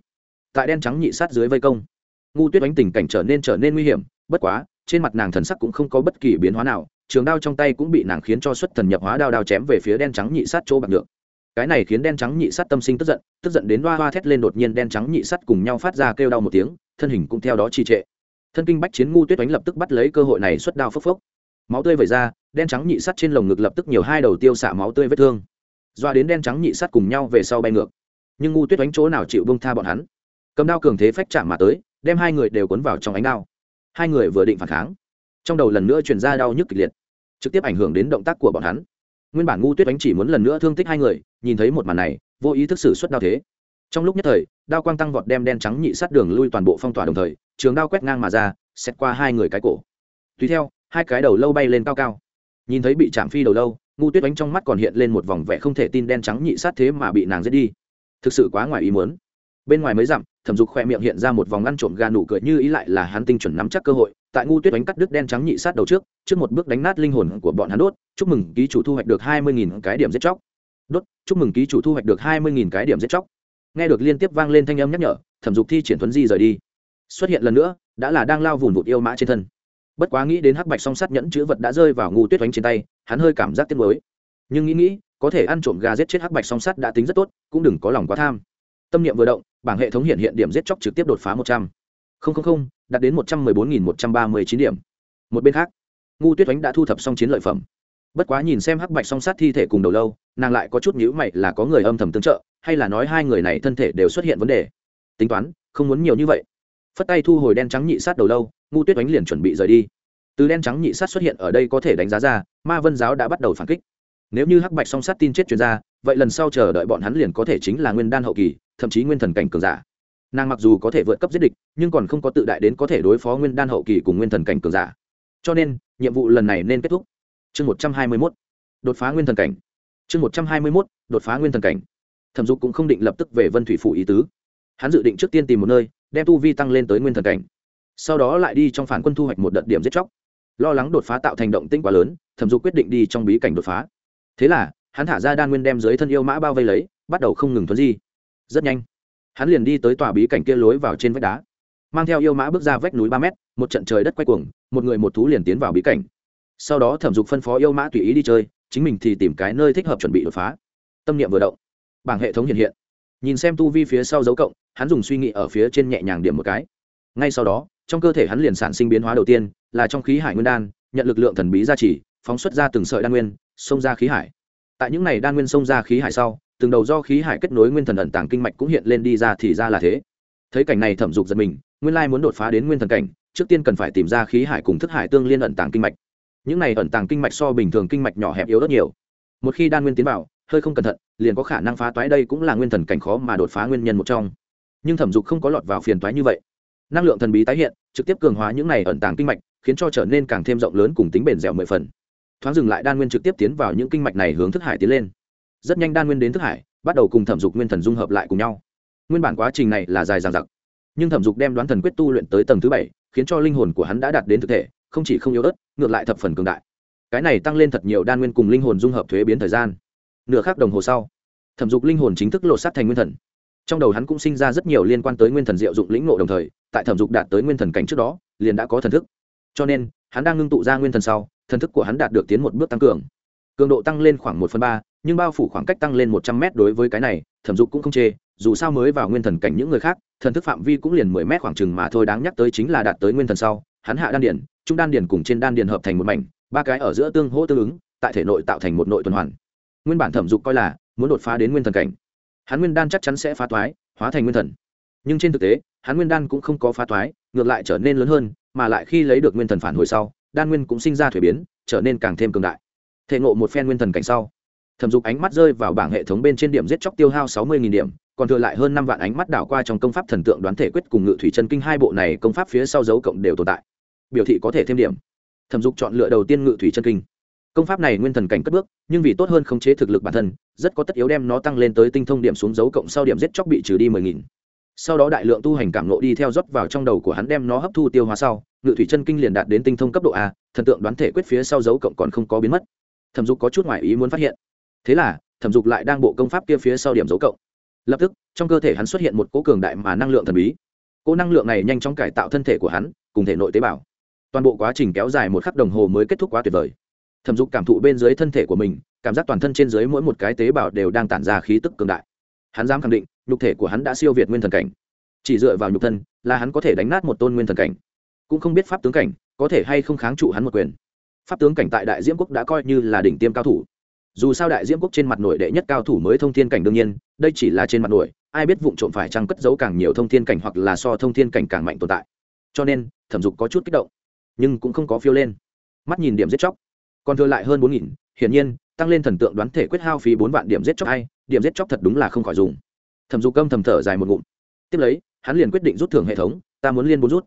Tại đen trắng nhị sắt dưới vây công, ngu tuyết đánh tình cảnh trở nên trở nên nguy hiểm, bất quá, trên mặt nàng thần sắc cũng không có bất kỳ biến hóa nào, trường đao trong tay cũng bị nàng khiến cho xuất thần nhập hóa đao đao chém về phía đen trắng nhị sắt chỗ bạc được cái này khiến đen trắng nhị sắt tâm sinh tức giận tức giận đến hoa hoa thét lên đột nhiên đen trắng nhị sắt cùng nhau phát ra kêu đau một tiếng, thân hình cũng theo đó trì trệ. Thân kinh bách chiến ngu tuyết đánh lập tức bắt lấy cơ hội này xuất đao phốc phốc. Máu tươi vẩy ra đen trắng nhị sắt trên lồng ngực lập tức nhiều hai đầu tiêu xả máu tươi vết thương. Doa đến đen trắng nhị sắt cùng nhau về sau bay ngược. Nhưng ngu tuyết đánh chỗ nào chịu bông tha bọn hắn? Cầm đao cường thế phách chạm mà tới, đem hai người đều cuốn vào trong ánh đao. Hai người vừa định phản kháng, trong đầu lần nữa truyền ra đau nhức kịch liệt, trực tiếp ảnh hưởng đến động tác của bọn hắn. Nguyên bản ngu tuyết đánh chỉ muốn lần nữa thương tích hai người, nhìn thấy một màn này, vô ý thức xử suất đao thế. Trong lúc nhất thời, đao quang tăng vọt đem đen trắng nhị sát đường lui toàn bộ phong tỏa đồng thời, trường đao quét ngang mà ra xét qua hai người cái cổ. Tùy theo, hai cái đầu lâu bay lên cao cao nhìn thấy bị chạm phi đầu lâu, ngu tuyết đánh trong mắt còn hiện lên một vòng vẻ không thể tin đen trắng nhị sát thế mà bị nàng giết đi. Thực sự quá ngoài ý muốn. Bên ngoài mới dặm, thẩm dục khoe miệng hiện ra một vòng ngăn trộm gà nụ cười như ý lại là hắn tinh chuẩn nắm chắc cơ hội. Tại ngu tuyết đánh cắt đứt đen trắng nhị sát đầu trước trước một bước đánh nát linh hồn của bọn hắn đốt, chúc mừng ký chủ thu hoạch được hai mươi nghìn cái điểm giết chóc. Đốt, chúc mừng ký chủ thu hoạch được hai mươi nghìn cái điểm giết chóc. Nghe được liên tiếp vang lên thanh âm nhắc nhở, thẩm dục thi triển thuấn di rời đi. Xuất hiện lần nữa, đã là đang lao vùng vụt yêu mã trên thân bất quá nghĩ đến hắc bạch song sắt nhẫn chữ vật đã rơi vào ngu tuyết oánh trên tay, hắn hơi cảm giác tiếc mới nhưng nghĩ nghĩ, có thể ăn trộm gà giết chết hắc bạch song sắt đã tính rất tốt, cũng đừng có lòng quá tham. Tâm niệm vừa động, bảng hệ thống hiện hiện điểm giết chóc trực tiếp đột phá một trăm. Linh đạt đến một trăm mười bốn nghìn một trăm ba mươi chín điểm. Một bên khác, ngu tuyết oánh đã thu thập xong chiến lợi phẩm. Bất quá nhìn xem hắc bạch song sát thi thể cùng đầu lâu, nàng lại có chút nhữ mày là có người âm thầm tương trợ, hay là nói hai người này thân thể đều xuất hiện vấn đề. Tính toán, không muốn nhiều như vậy. Phất tay thu hồi đen trắng nhị sát đầu lâu ngu tuyết oánh liền chuẩn bị rời đi. Từ đen trắng nhị sát xuất hiện ở đây có thể đánh giá ra, ma vân giáo đã bắt đầu phản kích. Nếu như hắc bạch song sát tin chết chuyên gia vậy lần sau chờ đợi bọn hắn liền có thể chính là nguyên đan hậu kỳ, thậm chí nguyên thần cảnh cường giả. Nàng mặc dù có thể vượt cấp giết địch, nhưng còn không có tự đại đến có thể đối phó nguyên đan hậu kỳ cùng nguyên thần cảnh cường giả. Cho nên, nhiệm vụ lần này nên kết thúc. Chương một trăm hai mươi mốt, đột phá nguyên thần cảnh. Chương một trăm hai mươi mốt, đột phá nguyên thần cảnh. Thẩm dục cũng không định lập tức về vân thủy phủ ý tứ. Hắn dự định trước tiên tìm một nơi, đem tu vi tăng lên tới nguyên thần cảnh sau đó lại đi trong phản quân thu hoạch một đợt điểm giết chóc. Lo lắng đột phá tạo thành động tĩnh quá lớn, thẩm dục quyết định đi trong bí cảnh đột phá. Thế là, hắn thả ra đan nguyên đem dưới thân yêu mã bao vây lấy, bắt đầu không ngừng thuấn di. Rất nhanh, hắn liền đi tới tòa bí cảnh kia lối vào trên vách đá. Mang theo yêu mã bước ra vách núi ba mét, một trận trời đất quay cuồng, một người một thú liền tiến vào bí cảnh. Sau đó thẩm dục phân phó yêu mã tùy ý đi chơi, chính mình thì tìm cái nơi thích hợp chuẩn bị đột phá. Tâm niệm vừa động, bảng hệ thống hiện hiện. Nhìn xem tu vi phía sau dấu cộng, hắn dùng suy nghĩ ở phía trên nhẹ nhàng điểm một cái. Ngay sau đó trong cơ thể hắn liền sản sinh biến hóa đầu tiên, là trong khí hải nguyên đan, nhận lực lượng thần bí gia trì, phóng xuất ra từng sợi đan nguyên, xông ra khí hải. Tại những này đan nguyên xông ra khí hải sau, từng đầu do khí hải kết nối nguyên thần ẩn tàng kinh mạch cũng hiện lên đi ra thì ra là thế. Thấy cảnh này thẩm dục giật mình, nguyên lai muốn đột phá đến nguyên thần cảnh, trước tiên cần phải tìm ra khí hải cùng thức hải tương liên ẩn tàng kinh mạch. Những này ẩn tàng kinh mạch so bình thường kinh mạch nhỏ hẹp yếu rất nhiều. Một khi đan nguyên tiến vào, hơi không cẩn thận, liền có khả năng phá toái đây cũng là nguyên thần cảnh khó mà đột phá nguyên nhân một trong. Nhưng thẩm dục không có lọt vào phiền toái như vậy năng lượng thần bí tái hiện, trực tiếp cường hóa những này ẩn tàng kinh mạch, khiến cho trở nên càng thêm rộng lớn cùng tính bền dẻo mười phần. Thoáng dừng lại, đan nguyên trực tiếp tiến vào những kinh mạch này hướng thức hải tiến lên. Rất nhanh đan nguyên đến thức hải, bắt đầu cùng thẩm dục nguyên thần dung hợp lại cùng nhau. Nguyên bản quá trình này là dài dằng dặc, nhưng thẩm dục đem đoán thần quyết tu luyện tới tầng thứ bảy, khiến cho linh hồn của hắn đã đạt đến thực thể, không chỉ không yếu ớt, ngược lại thập phần cường đại. Cái này tăng lên thật nhiều đan nguyên cùng linh hồn dung hợp thuế biến thời gian. Nửa khắc đồng hồ sau, thẩm dục linh hồn chính thức lộ sát thành nguyên thần trong đầu hắn cũng sinh ra rất nhiều liên quan tới nguyên thần diệu dụng lĩnh ngộ đồng thời, tại thẩm dục đạt tới nguyên thần cảnh trước đó, liền đã có thần thức. Cho nên, hắn đang ngưng tụ ra nguyên thần sau, thần thức của hắn đạt được tiến một bước tăng cường. Cường độ tăng lên khoảng một phần ba, nhưng bao phủ khoảng cách tăng lên một trăm mét đối với cái này, thẩm dục cũng không chê, dù sao mới vào nguyên thần cảnh những người khác, thần thức phạm vi cũng liền mười mét khoảng chừng mà thôi, đáng nhắc tới chính là đạt tới nguyên thần sau, hắn hạ đan điển trung đan điển cùng trên đan điển hợp thành một mảnh, ba cái ở giữa tương hỗ tương ứng, tại thể nội tạo thành một nội tuần hoàn. Nguyên bản thẩm dục coi là muốn đột phá đến nguyên thần cảnh hắn nguyên đan chắc chắn sẽ phá toái, hóa thành nguyên thần. Nhưng trên thực tế, hắn nguyên đan cũng không có phá toái, ngược lại trở nên lớn hơn, mà lại khi lấy được nguyên thần phản hồi sau, đan nguyên cũng sinh ra thuế biến, trở nên càng thêm cường đại. Thể ngộ một phen nguyên thần cảnh sau, thẩm dục ánh mắt rơi vào bảng hệ thống bên trên điểm giết chóc tiêu hao sáu mươi điểm, còn thừa lại hơn năm vạn ánh mắt đảo qua trong công pháp thần tượng đoán thể quyết cùng ngự thủy chân kinh hai bộ này công pháp phía sau dấu cộng đều tồn tại. Biểu thị có thể thêm điểm. Thẩm dục chọn lựa đầu tiên ngự thủy chân kinh công pháp này nguyên thần cảnh cất bước, nhưng vì tốt hơn khống chế thực lực bản thân, rất có tất yếu đem nó tăng lên tới tinh thông điểm xuống dấu cộng sau điểm giết chóc bị trừ đi mười nghìn. Sau đó đại lượng tu hành cảm nộ đi theo rót vào trong đầu của hắn đem nó hấp thu tiêu hóa sau, ngự thủy chân kinh liền đạt đến tinh thông cấp độ a, thần tượng đoán thể quyết phía sau dấu cộng còn không có biến mất. Thẩm dục có chút ngoại ý muốn phát hiện. Thế là, thẩm dục lại đang bộ công pháp kia phía sau điểm dấu cộng. Lập tức, trong cơ thể hắn xuất hiện một cố cường đại mà năng lượng thần bí. Cố năng lượng này nhanh chóng cải tạo thân thể của hắn, cùng thể nội tế bào. Toàn bộ quá trình kéo dài một khắc đồng hồ mới kết thúc quá tuyệt vời thẩm dục cảm thụ bên dưới thân thể của mình, cảm giác toàn thân trên dưới mỗi một cái tế bào đều đang tản ra khí tức cường đại. Hắn dám khẳng định, nhục thể của hắn đã siêu việt nguyên thần cảnh. Chỉ dựa vào nhục thân là hắn có thể đánh nát một tôn nguyên thần cảnh. Cũng không biết pháp tướng cảnh có thể hay không kháng trụ hắn một quyền. Pháp tướng cảnh tại đại diễm quốc đã coi như là đỉnh tiêm cao thủ. Dù sao đại diễm quốc trên mặt nổi đệ nhất cao thủ mới thông thiên cảnh đương nhiên, đây chỉ là trên mặt nổi, ai biết vụ trộm phải trăng cất giấu càng nhiều thông thiên cảnh hoặc là so thông thiên cảnh càng mạnh tồn tại. Cho nên, thẩm dục có chút kích động, nhưng cũng không có phiêu lên. Mắt nhìn điểm giết chóc còn thừa lại hơn bốn nghìn, hiển nhiên, tăng lên thần tượng đoán thể quyết hao phí bốn vạn điểm giết chóc hay, điểm giết chóc thật đúng là không khỏi dùng. Thẩm dục câm thầm thở dài một ngụm. Tiếp lấy, hắn liền quyết định rút thưởng hệ thống, ta muốn liên bốn rút.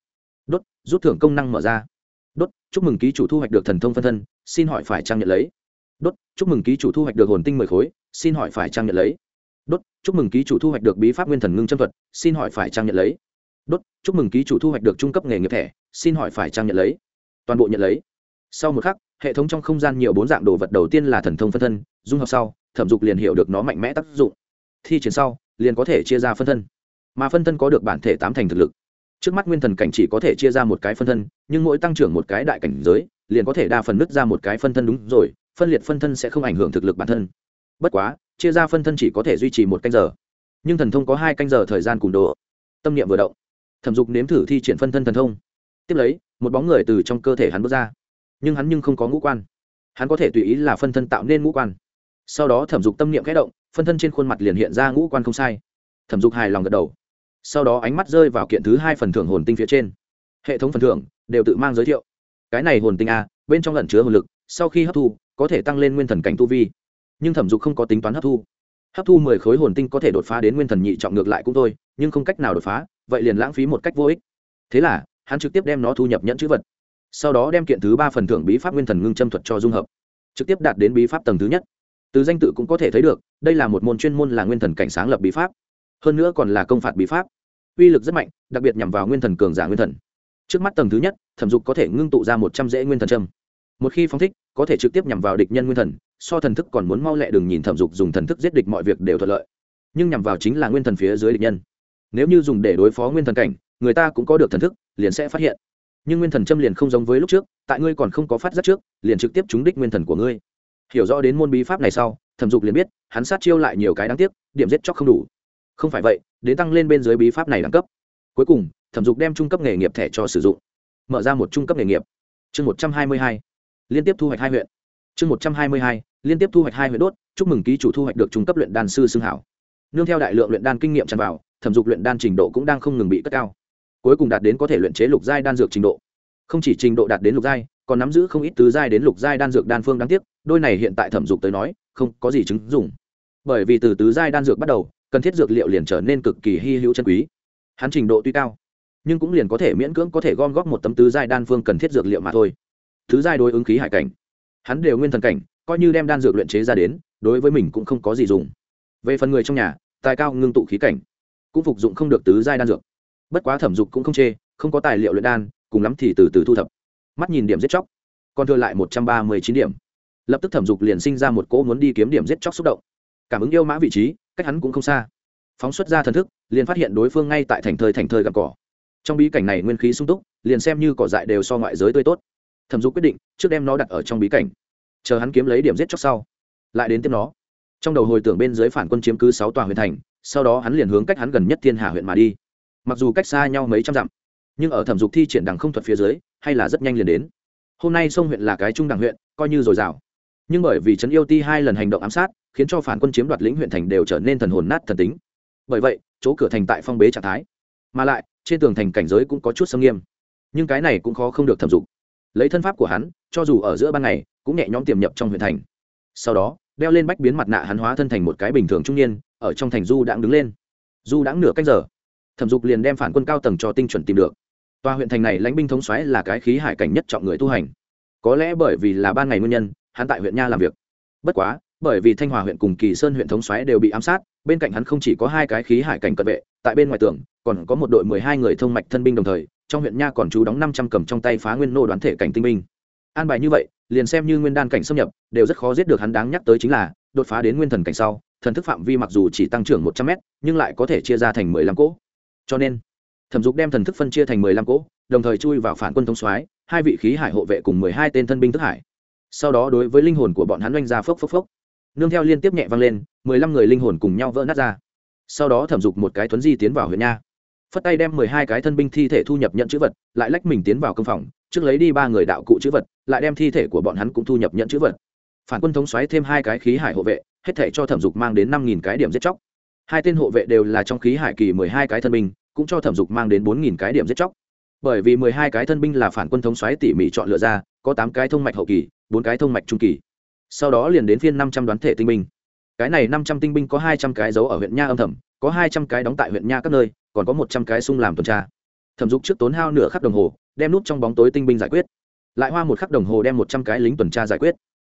Đốt, rút thưởng công năng mở ra. Đốt, chúc mừng ký chủ thu hoạch được thần thông phân thân, xin hỏi phải trang nhận lấy. Đốt, chúc mừng ký chủ thu hoạch được hồn tinh mười khối, xin hỏi phải trang nhận lấy. Đốt, chúc mừng ký chủ thu hoạch được bí pháp nguyên thần ngưng chân thuật, xin hỏi phải trang nhận lấy. Đốt, chúc mừng ký chủ thu hoạch được trung cấp nghề nghiệp thẻ, xin hỏi phải trang nhận lấy. Toàn bộ nhận lấy. Sau một khắc hệ thống trong không gian nhiều bốn dạng đồ vật đầu tiên là thần thông phân thân, dung hợp sau, thẩm dục liền hiểu được nó mạnh mẽ tác dụng. Thi triển sau, liền có thể chia ra phân thân. Mà phân thân có được bản thể tám thành thực lực. Trước mắt nguyên thần cảnh chỉ có thể chia ra một cái phân thân, nhưng mỗi tăng trưởng một cái đại cảnh giới, liền có thể đa phần nứt ra một cái phân thân đúng rồi, phân liệt phân thân sẽ không ảnh hưởng thực lực bản thân. Bất quá, chia ra phân thân chỉ có thể duy trì một canh giờ. Nhưng thần thông có hai canh giờ thời gian cùng độ. Tâm niệm vừa động. Thẩm dục nếm thử thi triển phân thân thần thông. Tiếp lấy, một bóng người từ trong cơ thể hắn bước ra nhưng hắn nhưng không có ngũ quan. Hắn có thể tùy ý là phân thân tạo nên ngũ quan. Sau đó thẩm dục tâm niệm kẽ động, phân thân trên khuôn mặt liền hiện ra ngũ quan không sai. Thẩm dục hài lòng gật đầu. Sau đó ánh mắt rơi vào kiện thứ hai phần thưởng hồn tinh phía trên. Hệ thống phần thưởng đều tự mang giới thiệu. Cái này hồn tinh a, bên trong lẩn chứa hồn lực, sau khi hấp thu, có thể tăng lên nguyên thần cảnh tu vi. Nhưng thẩm dục không có tính toán hấp thu. Hấp thu mười khối hồn tinh có thể đột phá đến nguyên thần nhị trọng ngược lại cũng thôi, nhưng không cách nào đột phá, vậy liền lãng phí một cách vô ích. Thế là, hắn trực tiếp đem nó thu nhập nhẫn chữ vật sau đó đem kiện thứ ba phần thưởng bí pháp nguyên thần ngưng châm thuật cho dung hợp, trực tiếp đạt đến bí pháp tầng thứ nhất. Từ danh tự cũng có thể thấy được, đây là một môn chuyên môn là nguyên thần cảnh sáng lập bí pháp, hơn nữa còn là công phạt bí pháp. Uy lực rất mạnh, đặc biệt nhằm vào nguyên thần cường giả nguyên thần. Trước mắt tầng thứ nhất, thẩm dục có thể ngưng tụ ra một trăm dễ nguyên thần châm. Một khi phóng thích, có thể trực tiếp nhằm vào địch nhân nguyên thần, so thần thức còn muốn mau lẹ đừng nhìn thẩm dục dùng thần thức giết địch mọi việc đều thuận lợi. Nhưng nhằm vào chính là nguyên thần phía dưới địch nhân. Nếu như dùng để đối phó nguyên thần cảnh, người ta cũng có được thần thức, liền sẽ phát hiện nhưng nguyên thần châm liền không giống với lúc trước, tại ngươi còn không có phát giác trước, liền trực tiếp trúng đích nguyên thần của ngươi. Hiểu rõ đến môn bí pháp này sau, thẩm dục liền biết, hắn sát chiêu lại nhiều cái đáng tiếc, điểm giết chóc không đủ. Không phải vậy, đến tăng lên bên dưới bí pháp này đẳng cấp. Cuối cùng, thẩm dục đem trung cấp nghề nghiệp thẻ cho sử dụng. Mở ra một trung cấp nghề nghiệp. Chương một trăm hai mươi hai. Liên tiếp thu hoạch hai huyện. Chương một trăm hai mươi hai. Liên tiếp thu hoạch hai huyện đốt, chúc mừng ký chủ thu hoạch được trung cấp luyện đan sư xưng hảo. Nương theo đại lượng luyện đan kinh nghiệm tràn vào, thẩm dục luyện đan trình độ cũng đang không ngừng bị cất cao cuối cùng đạt đến có thể luyện chế lục giai đan dược trình độ. Không chỉ trình độ đạt đến lục giai, còn nắm giữ không ít tứ giai đến lục giai đan dược đan phương đáng tiếc, đôi này hiện tại thẩm dục tới nói, không có gì chứng dùng bởi vì từ tứ giai đan dược bắt đầu, cần thiết dược liệu liền trở nên cực kỳ hy hữu chân quý. Hắn trình độ tuy cao, nhưng cũng liền có thể miễn cưỡng có thể gom góp một tấm tứ giai đan phương cần thiết dược liệu mà thôi. Thứ giai đối ứng khí hải cảnh, hắn đều nguyên thần cảnh, coi như đem đan dược luyện chế ra đến, đối với mình cũng không có gì dùng. Về phần người trong nhà, tài cao ngưng tụ khí cảnh, cũng phục dụng không được tứ giai đan dược bất quá thẩm dục cũng không chê, không có tài liệu luyện đan, cùng lắm thì từ từ thu thập. Mắt nhìn điểm giết chóc, còn thừa lại một trăm ba mươi chín điểm. Lập tức thẩm dục liền sinh ra một cỗ muốn đi kiếm điểm giết chóc xúc động. Cảm ứng yêu mã vị trí, cách hắn cũng không xa. Phóng xuất ra thần thức, liền phát hiện đối phương ngay tại thành thơi thành thơi gặp cỏ. Trong bí cảnh này nguyên khí sung túc, liền xem như cỏ dại đều so ngoại giới tươi tốt. Thẩm dục quyết định, trước đem nó đặt ở trong bí cảnh. Chờ hắn kiếm lấy điểm giết chóc sau, lại đến tiếp nó. Trong đầu hồi tưởng bên dưới phản quân chiếm cứ sáu tòa huyện thành, sau đó hắn liền hướng cách hắn gần nhất thiên hà huyện mà đi mặc dù cách xa nhau mấy trăm dặm, nhưng ở thẩm dục thi triển đằng không thuật phía dưới, hay là rất nhanh liền đến. Hôm nay sông huyện là cái trung đẳng huyện, coi như dồi dào. Nhưng bởi vì trấn yêu ti hai lần hành động ám sát, khiến cho phản quân chiếm đoạt lĩnh huyện thành đều trở nên thần hồn nát thần tính. Bởi vậy, chỗ cửa thành tại phong bế trạng thái. Mà lại, trên tường thành cảnh giới cũng có chút xâm nghiêm. Nhưng cái này cũng khó không được thẩm dục. Lấy thân pháp của hắn, cho dù ở giữa ban ngày, cũng nhẹ nhõm tiềm nhập trong huyện thành. Sau đó, đeo lên bách biến mặt nạ hắn hóa thân thành một cái bình thường trung niên, ở trong thành du đãng đứng lên. Du đãng nửa cách giờ thẩm dục liền đem phản quân cao tầng cho tinh chuẩn tìm được. Tòa huyện thành này lãnh binh thống xoáy là cái khí hải cảnh nhất trọng người tu hành. Có lẽ bởi vì là ban ngày nguyên nhân, hắn tại huyện nha làm việc. Bất quá, bởi vì thanh hòa huyện cùng kỳ sơn huyện thống xoáy đều bị ám sát, bên cạnh hắn không chỉ có hai cái khí hải cảnh cận vệ, tại bên ngoài tường, còn có một đội mười hai người thông mạch thân binh đồng thời, trong huyện nha còn chú đóng năm trăm cầm trong tay phá nguyên nô đoán thể cảnh tinh binh. An bài như vậy, liền xem như nguyên đan cảnh xâm nhập, đều rất khó giết được hắn đáng nhắc tới chính là, đột phá đến nguyên thần cảnh sau, thần thức phạm vi mặc dù chỉ tăng trưởng một trăm mét, nhưng lại có thể chia ra thành mười lăm cỗ cho nên, thẩm dục đem thần thức phân chia thành mười lăm cỗ, đồng thời chui vào phản quân thống soái, hai vị khí hải hộ vệ cùng mười hai tên thân binh thức hải. Sau đó đối với linh hồn của bọn hắn oanh ra phốc phốc phốc. Nương theo liên tiếp nhẹ vang lên, mười lăm người linh hồn cùng nhau vỡ nát ra. Sau đó thẩm dục một cái tuấn di tiến vào huyện nha. Phất tay đem mười hai cái thân binh thi thể thu nhập nhận chữ vật, lại lách mình tiến vào công phòng, trước lấy đi ba người đạo cụ chữ vật, lại đem thi thể của bọn hắn cũng thu nhập nhận chữ vật. Phản quân thống xoáy thêm hai cái khí hải hộ vệ, hết thể cho thẩm dục mang đến năm nghìn cái điểm giết chóc hai tên hộ vệ đều là trong khí hải kỳ mười hai cái thân binh, cũng cho thẩm dục mang đến bốn nghìn cái điểm giết chóc. Bởi vì mười hai cái thân binh là phản quân thống xoáy tỉ mỉ chọn lựa ra, có tám cái thông mạch hậu kỳ, bốn cái thông mạch trung kỳ. Sau đó liền đến phiên năm trăm đoán thể tinh binh. Cái này năm trăm tinh binh có hai trăm cái giấu ở huyện nha âm thầm, có hai trăm cái đóng tại huyện nha các nơi, còn có một trăm cái sung làm tuần tra. Thẩm dục trước tốn hao nửa khắc đồng hồ, đem nút trong bóng tối tinh binh giải quyết. Lại hoa một khắc đồng hồ đem một trăm cái lính tuần tra giải quyết.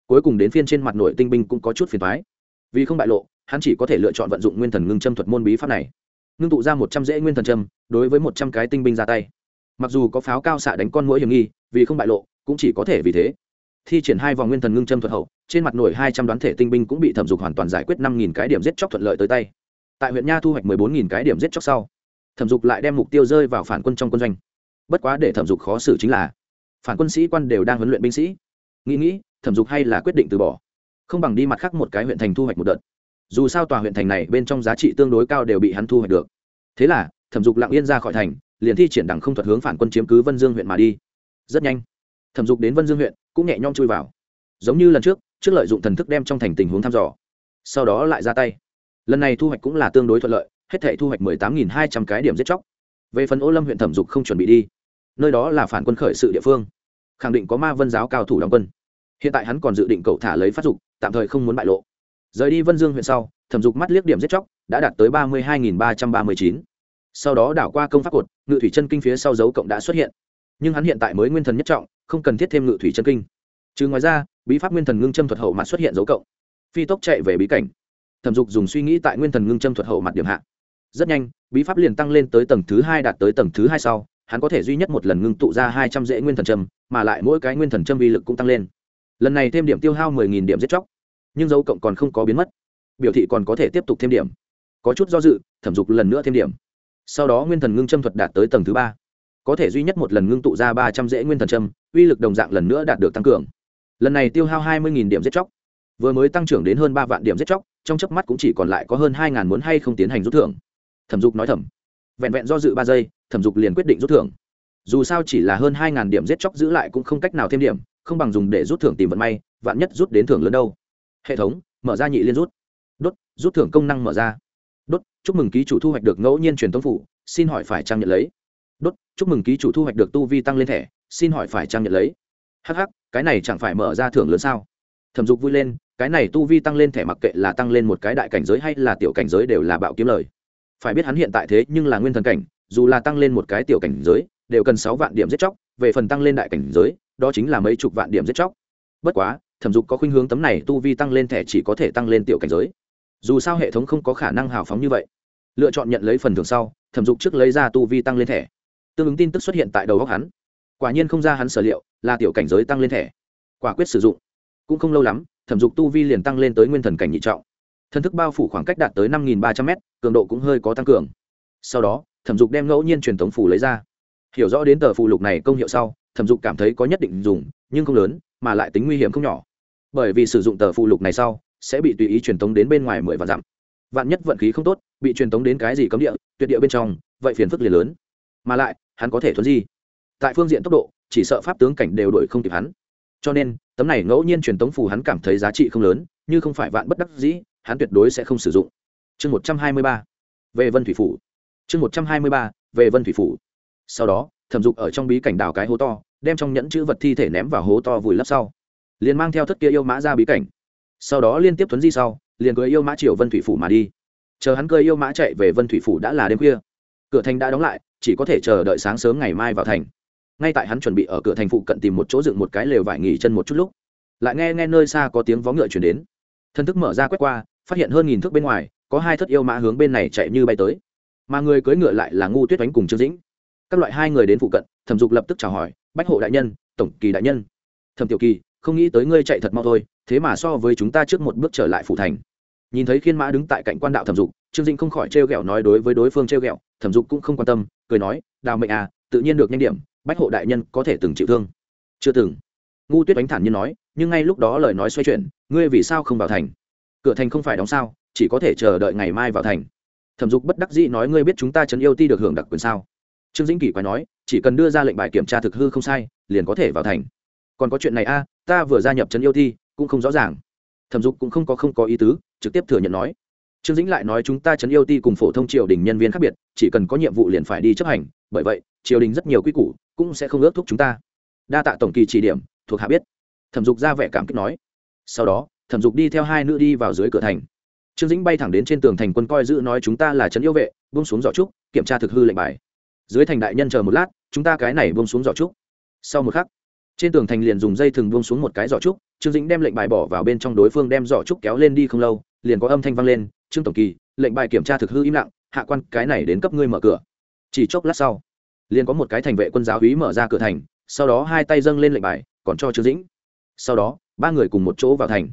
Cuối cùng đến phiên trên mặt nội tinh binh cũng có chút phiền thoái vì không bại lộ hắn chỉ có thể lựa chọn vận dụng nguyên thần ngưng châm thuật môn bí pháp này. Ngưng tụ ra một trăm dễ nguyên thần châm, đối với một trăm cái tinh binh ra tay. Mặc dù có pháo cao xạ đánh con mũi hiểm nghi, vì không bại lộ, cũng chỉ có thể vì thế. Thi triển hai vòng nguyên thần ngưng châm thuật hậu, trên mặt nổi hai trăm đoán thể tinh binh cũng bị thẩm dục hoàn toàn giải quyết năm nghìn cái điểm giết chóc thuận lợi tới tay. Tại huyện nha thu hoạch mười bốn nghìn cái điểm giết chóc sau, thẩm dục lại đem mục tiêu rơi vào phản quân trong quân doanh. Bất quá để thẩm dục khó xử chính là, phản quân sĩ quan đều đang huấn luyện binh sĩ. Nghĩ nghĩ, thẩm dục hay là quyết định từ bỏ. Không bằng đi mặt khác một cái huyện thành thu hoạch một đợt dù sao tòa huyện thành này bên trong giá trị tương đối cao đều bị hắn thu hoạch được. Thế là, thẩm dục lặng yên ra khỏi thành, liền thi triển đẳng không thuật hướng phản quân chiếm cứ vân dương huyện mà đi. Rất nhanh, thẩm dục đến vân dương huyện, cũng nhẹ nhõm chui vào. Giống như lần trước trước lợi dụng thần thức đem trong thành tình huống thăm dò, sau đó lại ra tay. Lần này thu hoạch cũng là tương đối thuận lợi, hết thể thu hoạch mười tám nghìn hai trăm cái điểm giết chóc. Về phần ô lâm huyện thẩm dục không chuẩn bị đi, nơi đó là phản quân khởi sự địa phương, khẳng định có ma vân giáo cao thủ đóng quân. Hiện tại hắn còn dự định cậu thả lấy phát dục, tạm thời không muốn bại lộ rời đi vân dương huyện sau, thẩm dục mắt liếc điểm giết chóc, đã đạt tới ba mươi hai ba trăm ba mươi chín. Sau đó đảo qua công pháp cột, ngự thủy chân kinh phía sau dấu cộng đã xuất hiện. Nhưng hắn hiện tại mới nguyên thần nhất trọng, không cần thiết thêm ngự thủy chân kinh. Chứ ngoài ra, bí pháp nguyên thần ngưng châm thuật hậu mặt xuất hiện dấu cộng. Phi tốc chạy về bí cảnh. Thẩm dục dùng suy nghĩ tại nguyên thần ngưng châm thuật hậu mặt điểm hạ. Rất nhanh, bí pháp liền tăng lên tới tầng thứ hai, đạt tới tầng thứ hai sau, hắn có thể duy nhất một lần ngưng tụ ra hai trăm dễ nguyên thần châm, mà lại mỗi cái nguyên thần châm vi lực cũng tăng lên. Lần này thêm điểm tiêu hao mười nghìn điểm giết chóc nhưng dấu cộng còn không có biến mất. Biểu thị còn có thể tiếp tục thêm điểm. Có chút do dự, thẩm dục lần nữa thêm điểm. Sau đó nguyên thần ngưng châm thuật đạt tới tầng thứ ba. Có thể duy nhất một lần ngưng tụ ra ba trăm dễ nguyên thần châm, uy lực đồng dạng lần nữa đạt được tăng cường. Lần này tiêu hao hai mươi điểm giết chóc. Vừa mới tăng trưởng đến hơn ba vạn điểm giết chóc, trong chớp mắt cũng chỉ còn lại có hơn hai muốn hay không tiến hành rút thưởng. Thẩm dục nói thẩm vẹn vẹn do dự ba giây, thẩm dục liền quyết định rút thưởng. Dù sao chỉ là hơn hai điểm giết chóc giữ lại cũng không cách nào thêm điểm, không bằng dùng để rút thưởng tìm vận may, vạn nhất rút đến thưởng lớn đâu hệ thống, mở ra nhị liên rút. Đốt, rút thưởng công năng mở ra. Đốt, chúc mừng ký chủ thu hoạch được ngẫu nhiên truyền thống phủ, xin hỏi phải trang nhận lấy. Đốt, chúc mừng ký chủ thu hoạch được tu vi tăng lên thẻ, xin hỏi phải trang nhận lấy. Hh cái này chẳng phải mở ra thưởng lớn sao? Thẩm dục vui lên, cái này tu vi tăng lên thẻ mặc kệ là tăng lên một cái đại cảnh giới hay là tiểu cảnh giới đều là bạo kiếm lời. Phải biết hắn hiện tại thế nhưng là nguyên thần cảnh, dù là tăng lên một cái tiểu cảnh giới, đều cần sáu vạn điểm giết chóc, về phần tăng lên đại cảnh giới, đó chính là mấy chục vạn điểm giết chóc. Bất quá thẩm dục có khuynh hướng tấm này tu vi tăng lên thẻ chỉ có thể tăng lên tiểu cảnh giới. Dù sao hệ thống không có khả năng hào phóng như vậy. Lựa chọn nhận lấy phần thưởng sau, thẩm dục trước lấy ra tu vi tăng lên thẻ. Tương ứng tin tức xuất hiện tại đầu góc hắn. Quả nhiên không ra hắn sở liệu, là tiểu cảnh giới tăng lên thẻ. Quả quyết sử dụng. Cũng không lâu lắm, thẩm dục tu vi liền tăng lên tới nguyên thần cảnh nhị trọng. Thân thức bao phủ khoảng cách đạt tới năm ba trăm m cường độ cũng hơi có tăng cường. Sau đó, thẩm dục đem ngẫu nhiên truyền thống phủ lấy ra. Hiểu rõ đến tờ phụ lục này công hiệu sau, thẩm dục cảm thấy có nhất định dùng, nhưng không lớn mà lại tính nguy hiểm không nhỏ. Bởi vì sử dụng tờ phụ lục này sau, sẽ bị tùy ý truyền tống đến bên ngoài mười vạn dặm. Vạn nhất vận khí không tốt, bị truyền tống đến cái gì cấm địa, tuyệt địa bên trong, vậy phiền phức liền lớn. Mà lại, hắn có thể thuấn di. Tại phương diện tốc độ, chỉ sợ pháp tướng cảnh đều đổi không kịp hắn. Cho nên, tấm này ngẫu nhiên truyền tống phù hắn cảm thấy giá trị không lớn, như không phải vạn bất đắc dĩ, hắn tuyệt đối sẽ không sử dụng. Chương một trăm hai mươi ba. Về vân thủy phủ. Chương một trăm hai mươi ba. Về vân thủy phủ. Sau đó, thẩm dục ở trong bí cảnh đào cái hố to đem trong nhẫn chữ vật thi thể ném vào hố to vùi lấp sau. Liền mang theo thất kia yêu mã ra bí cảnh. Sau đó liên tiếp tuấn di sau, liền cưới yêu mã triều vân thủy phủ mà đi. Chờ hắn cưới yêu mã chạy về vân thủy phủ đã là đêm khuya. Cửa thành đã đóng lại, chỉ có thể chờ đợi sáng sớm ngày mai vào thành. Ngay tại hắn chuẩn bị ở cửa thành phụ cận tìm một chỗ dựng một cái lều vải nghỉ chân một chút lúc, lại nghe nghe nơi xa có tiếng vó ngựa chuyển đến. Thân thức mở ra quét qua, phát hiện hơn nghìn thước bên ngoài, có hai thất yêu mã hướng bên này chạy như bay tới. Mà người cưỡi ngựa lại là ngu tuyết đánh cùng trương dĩnh. Các loại hai người đến phụ cận, thẩm dục lập tức chào hỏi bách hộ đại nhân, tổng kỳ đại nhân. Thẩm tiểu kỳ, không nghĩ tới ngươi chạy thật mau thôi, thế mà so với chúng ta trước một bước trở lại phủ thành. Nhìn thấy khiên mã đứng tại cạnh quan đạo thẩm dục, trương dĩnh không khỏi t r e o g ẹ o nói đối với đối phương t r e o g ẹ o thẩm dục cũng không quan tâm, cười nói, đào mệnh à tự nhiên được nhanh điểm, bách hộ đại nhân có thể từng chịu thương. Chưa từng. Ngu tuyết đánh thản như nói, nhưng ngay lúc đó lời nói xoay chuyển, ngươi vì sao không vào thành? Cửa thành không phải đóng sao, chỉ có thể chờ đợi ngày mai vào thành. Thẩm dục bất đắc dĩ nói, ngươi biết chúng ta chấn yêu ti được hưởng đặc quyền sao? Trương dĩnh kỳ quái nói, chỉ cần đưa ra lệnh bài kiểm tra thực hư không sai, liền có thể vào thành. Còn có chuyện này a, ta vừa gia nhập trấn yêu thi, cũng không rõ ràng. Thẩm dục cũng không có không có ý tứ, trực tiếp thừa nhận nói. Trương dĩnh lại nói chúng ta trấn yêu ti cùng phổ thông triều đình nhân viên khác biệt, chỉ cần có nhiệm vụ liền phải đi chấp hành, bởi vậy, triều đình rất nhiều quy củ cũng sẽ không ước thúc chúng ta. Đa tạ tổng kỳ chỉ điểm, thuộc hạ biết. Thẩm dục ra vẻ cảm kích nói. Sau đó, thẩm dục đi theo hai nữ đi vào dưới cửa thành. Trương dĩnh bay thẳng đến trên tường thành quân coi giữ nói chúng ta là trấn yêu vệ bung xuống giỏ trúc, kiểm tra thực hư lệnh bài dưới thành đại nhân chờ một lát, chúng ta cái này bông xuống giỏ trúc. Sau một khắc, trên tường thành liền dùng dây thừng buông xuống một cái giỏ trúc, trương dĩnh đem lệnh bài bỏ vào bên trong đối phương đem giỏ trúc kéo lên đi không lâu, liền có âm thanh vang lên, trương tổng kỳ, lệnh bài kiểm tra thực hư im lặng, hạ quan, cái này đến cấp ngươi mở cửa. Chỉ chốc lát sau, liền có một cái thành vệ quân giáo hí mở ra cửa thành, sau đó hai tay dâng lên lệnh bài, còn cho trương dĩnh. Sau đó, ba người cùng một chỗ vào thành.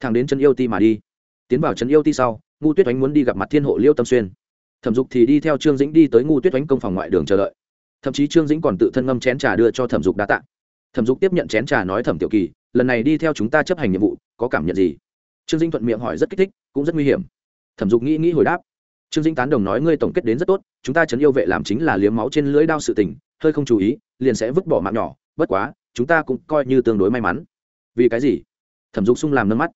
Thằng đến chân yêu ti mà đi. Tiến vào chân yêu ti sau ngu tuyết oánh muốn đi gặp mặt thiên hộ liêu tâm xuyên thẩm dục thì đi theo trương dĩnh đi tới ngu tuyết oánh công phòng ngoại đường chờ đợi. Thậm chí trương dĩnh còn tự thân ngâm chén trà đưa cho thẩm dục đa t ạ thẩm dục tiếp nhận chén trà nói thẩm tiểu kỳ, lần này đi theo chúng ta chấp hành nhiệm vụ, có cảm nhận gì? Trương dĩnh thuận miệng hỏi rất kích thích, cũng rất nguy hiểm. Thẩm dục nghĩ nghĩ hồi đáp. Trương dĩnh tán đồng nói ngươi tổng kết đến rất tốt, chúng ta chấn yêu vệ làm chính là liếm máu trên lưỡi đao sự tình, hơi không chú ý, liền sẽ vứt bỏ mạng nhỏ, bất quá, chúng ta cũng coi như tương đối may mắn. Vì cái gì? Thẩm dục sung làm nâng mắt.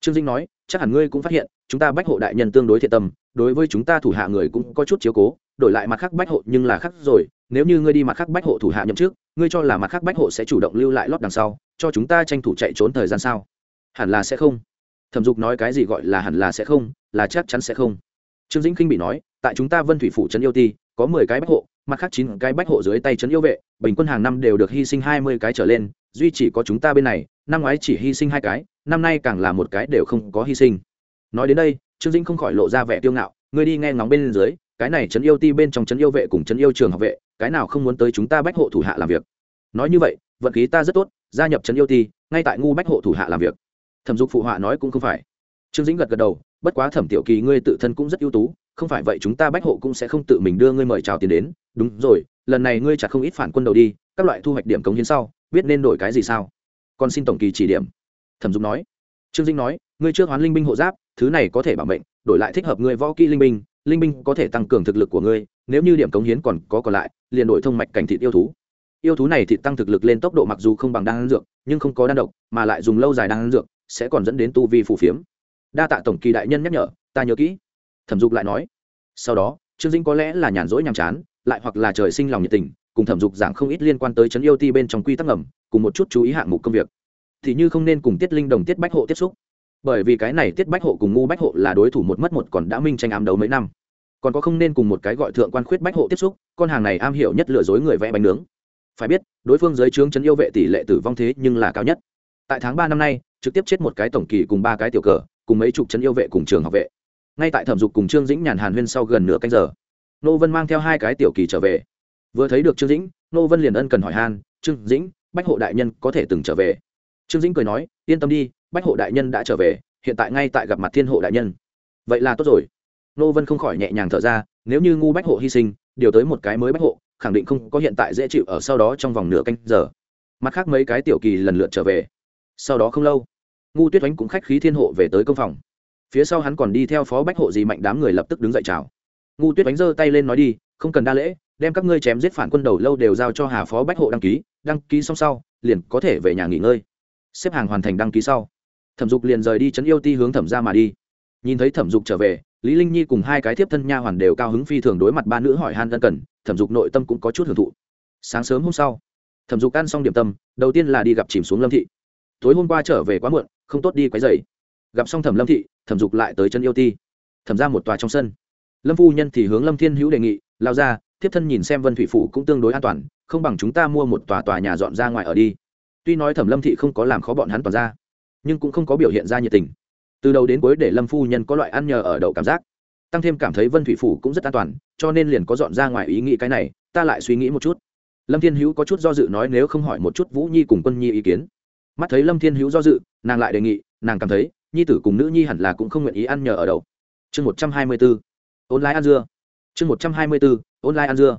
Trương dĩnh nói chắc hẳn ngươi cũng phát hiện, chúng ta bách hộ đại nhân tương đối thiện tâm, đối với chúng ta thủ hạ người cũng có chút chiếu cố, đổi lại mặt khác bách hộ nhưng là khác rồi, nếu như ngươi đi mặt khác bách hộ thủ hạ nhậm trước ngươi cho là mặt khác bách hộ sẽ chủ động lưu lại lót đằng sau, cho chúng ta tranh thủ chạy trốn thời gian sao? Hẳn là sẽ không. Thẩm dục nói cái gì gọi là hẳn là sẽ không, là chắc chắn sẽ không. Trương dĩnh kinh bị nói, tại chúng ta vân thủy phủ trấn yêu ti, có mười cái bách hộ, mặt khác chín cái bách hộ dưới tay trấn yêu vệ, bình quân hàng năm đều được hy sinh hai mươi cái trở lên, duy chỉ có chúng ta bên này năm ngoái chỉ hy sinh hai cái, năm nay càng là một cái đều không có hy sinh. Nói đến đây, trương dĩnh không khỏi lộ ra vẻ tiêu ngạo, ngươi đi nghe ngóng bên dưới, cái này trấn yêu ti bên trong trấn yêu vệ cùng trấn yêu trường học vệ, cái nào không muốn tới chúng ta bách hộ thủ hạ làm việc? Nói như vậy, vận khí ta rất tốt, gia nhập trấn yêu ti, ngay tại ngu bách hộ thủ hạ làm việc. Thẩm dục phụ họa nói cũng không phải. Trương dĩnh gật gật đầu, bất quá thẩm tiểu kỳ ngươi tự thân cũng rất ưu tú, không phải vậy chúng ta bách hộ cũng sẽ không tự mình đưa ngươi mời chào tiền đến. Đúng rồi, lần này ngươi chả không ít phản quân đầu đi, các loại thu hoạch điểm cống hiến sau, biết nên đổi cái gì sao? Còn xin tổng kỳ chỉ điểm. Thẩm dung nói. Trương dinh nói, ngươi trước hoán linh binh hộ giáp, thứ này có thể bảo mệnh, đổi lại thích hợp ngươi võ kỹ linh binh linh binh có thể tăng cường thực lực của ngươi, nếu như điểm cống hiến còn có còn lại, liền đổi thông mạch cảnh thịt yêu thú. Yêu thú này thịt tăng thực lực lên tốc độ mặc dù không bằng đan dược, nhưng không có đan độc, mà lại dùng lâu dài đan dược, sẽ còn dẫn đến tu vi phù phiếm. Đa tạ tổng kỳ đại nhân nhắc nhở, ta nhớ kỹ. Thẩm dục lại nói. Sau đó, trương dĩnh có lẽ là nhàn rỗi nhàm chán, lại hoặc là trời sinh lòng nhiệt tình cùng thẩm dục giảng không ít liên quan tới chấn yêu ti bên trong quy tắc ngầm, cùng một chút chú ý hạng mục công việc. Thì như không nên cùng tiết linh đồng, tiết bách hộ tiếp xúc. Bởi vì cái này tiết bách hộ cùng ngu bách hộ là đối thủ một mất một còn đã minh tranh ám đấu mấy năm. Còn có không nên cùng một cái gọi thượng quan khuyết bách hộ tiếp xúc, con hàng này am hiểu nhất lừa dối người vẽ bánh nướng. Phải biết, đối phương giới trướng chấn yêu vệ tỷ lệ tử vong thế nhưng là cao nhất. Tại tháng ba năm nay, trực tiếp chết một cái tổng kỳ cùng ba cái tiểu cờ, cùng mấy chục chấn yêu vệ cùng trường học vệ. Ngay tại thẩm dục cùng trương dĩnh nhàn hàn huyên sau gần nửa canh giờ, nô vân mang theo hai cái tiểu kỳ trở về vừa thấy được trương dĩnh nô vân liền ân cần hỏi han, trương dĩnh, bách hộ đại nhân có thể từng trở về? Trương dĩnh cười nói, yên tâm đi, bách hộ đại nhân đã trở về, hiện tại ngay tại gặp mặt thiên hộ đại nhân. Vậy là tốt rồi. Nô vân không khỏi nhẹ nhàng thở ra, nếu như ngu bách hộ hy sinh, điều tới một cái mới bách hộ, khẳng định không có hiện tại dễ chịu ở sau đó trong vòng nửa canh giờ. Mặt khác mấy cái tiểu kỳ lần lượt trở về. Sau đó không lâu, ngu tuyết oánh cũng khách khí thiên hộ về tới công phòng. Phía sau hắn còn đi theo phó bách hộ gì mạnh đám người lập tức đứng dậy chào. Ngu tuyết oánh giơ tay lên nói đi, không cần đa lễ đem các ngươi chém giết phản quân đầu lâu đều giao cho hà phó bách hộ đăng ký đăng ký xong sau, liền có thể về nhà nghỉ ngơi. Xếp hàng hoàn thành đăng ký sau. Thẩm dục liền rời đi Trấn yêu ti hướng thẩm ra mà đi. Nhìn thấy thẩm dục trở về, lý linh nhi cùng hai cái thiếp thân nha hoàn đều cao hứng phi thường đối mặt ba nữ hỏi han ân cần, thẩm dục nội tâm cũng có chút hưởng thụ. Sáng sớm hôm sau, thẩm dục ăn xong điểm tâm, đầu tiên là đi gặp chìm xuống lâm thị. Tối hôm qua trở về quá muộn, không tốt đi quấy dày gặp xong thẩm lâm thị, thẩm dục lại tới chân yêu ti. Thẩm ra một tòa trong sân. Lâm phu nhân thì hướng lâm thiên hữu đề nghị lao ra thiếp thân nhìn xem vân thủy phủ cũng tương đối an toàn, không bằng chúng ta mua một tòa tòa nhà dọn ra ngoài ở đi. Tuy nói thẩm lâm thị không có làm khó bọn hắn toàn ra, nhưng cũng không có biểu hiện ra nhiệt tình. Từ đầu đến cuối để lâm phu nhân có loại ăn nhờ ở đậu cảm giác. Tăng thêm cảm thấy vân thủy phủ cũng rất an toàn, cho nên liền có dọn ra ngoài ý nghĩ cái này, ta lại suy nghĩ một chút. Lâm thiên hữu có chút do dự nói nếu không hỏi một chút vũ nhi cùng quân nhi ý kiến. Mắt thấy lâm thiên hữu do dự, nàng lại đề nghị, nàng cảm thấy, nhi tử cùng nữ nhi hẳn là cũng không nguyện ý ăn nhờ ở đậu. Chương một trăm hai mươi bốn ôn lai ăn dưa chương một trăm hai mươi bốn, Online ăn dưa.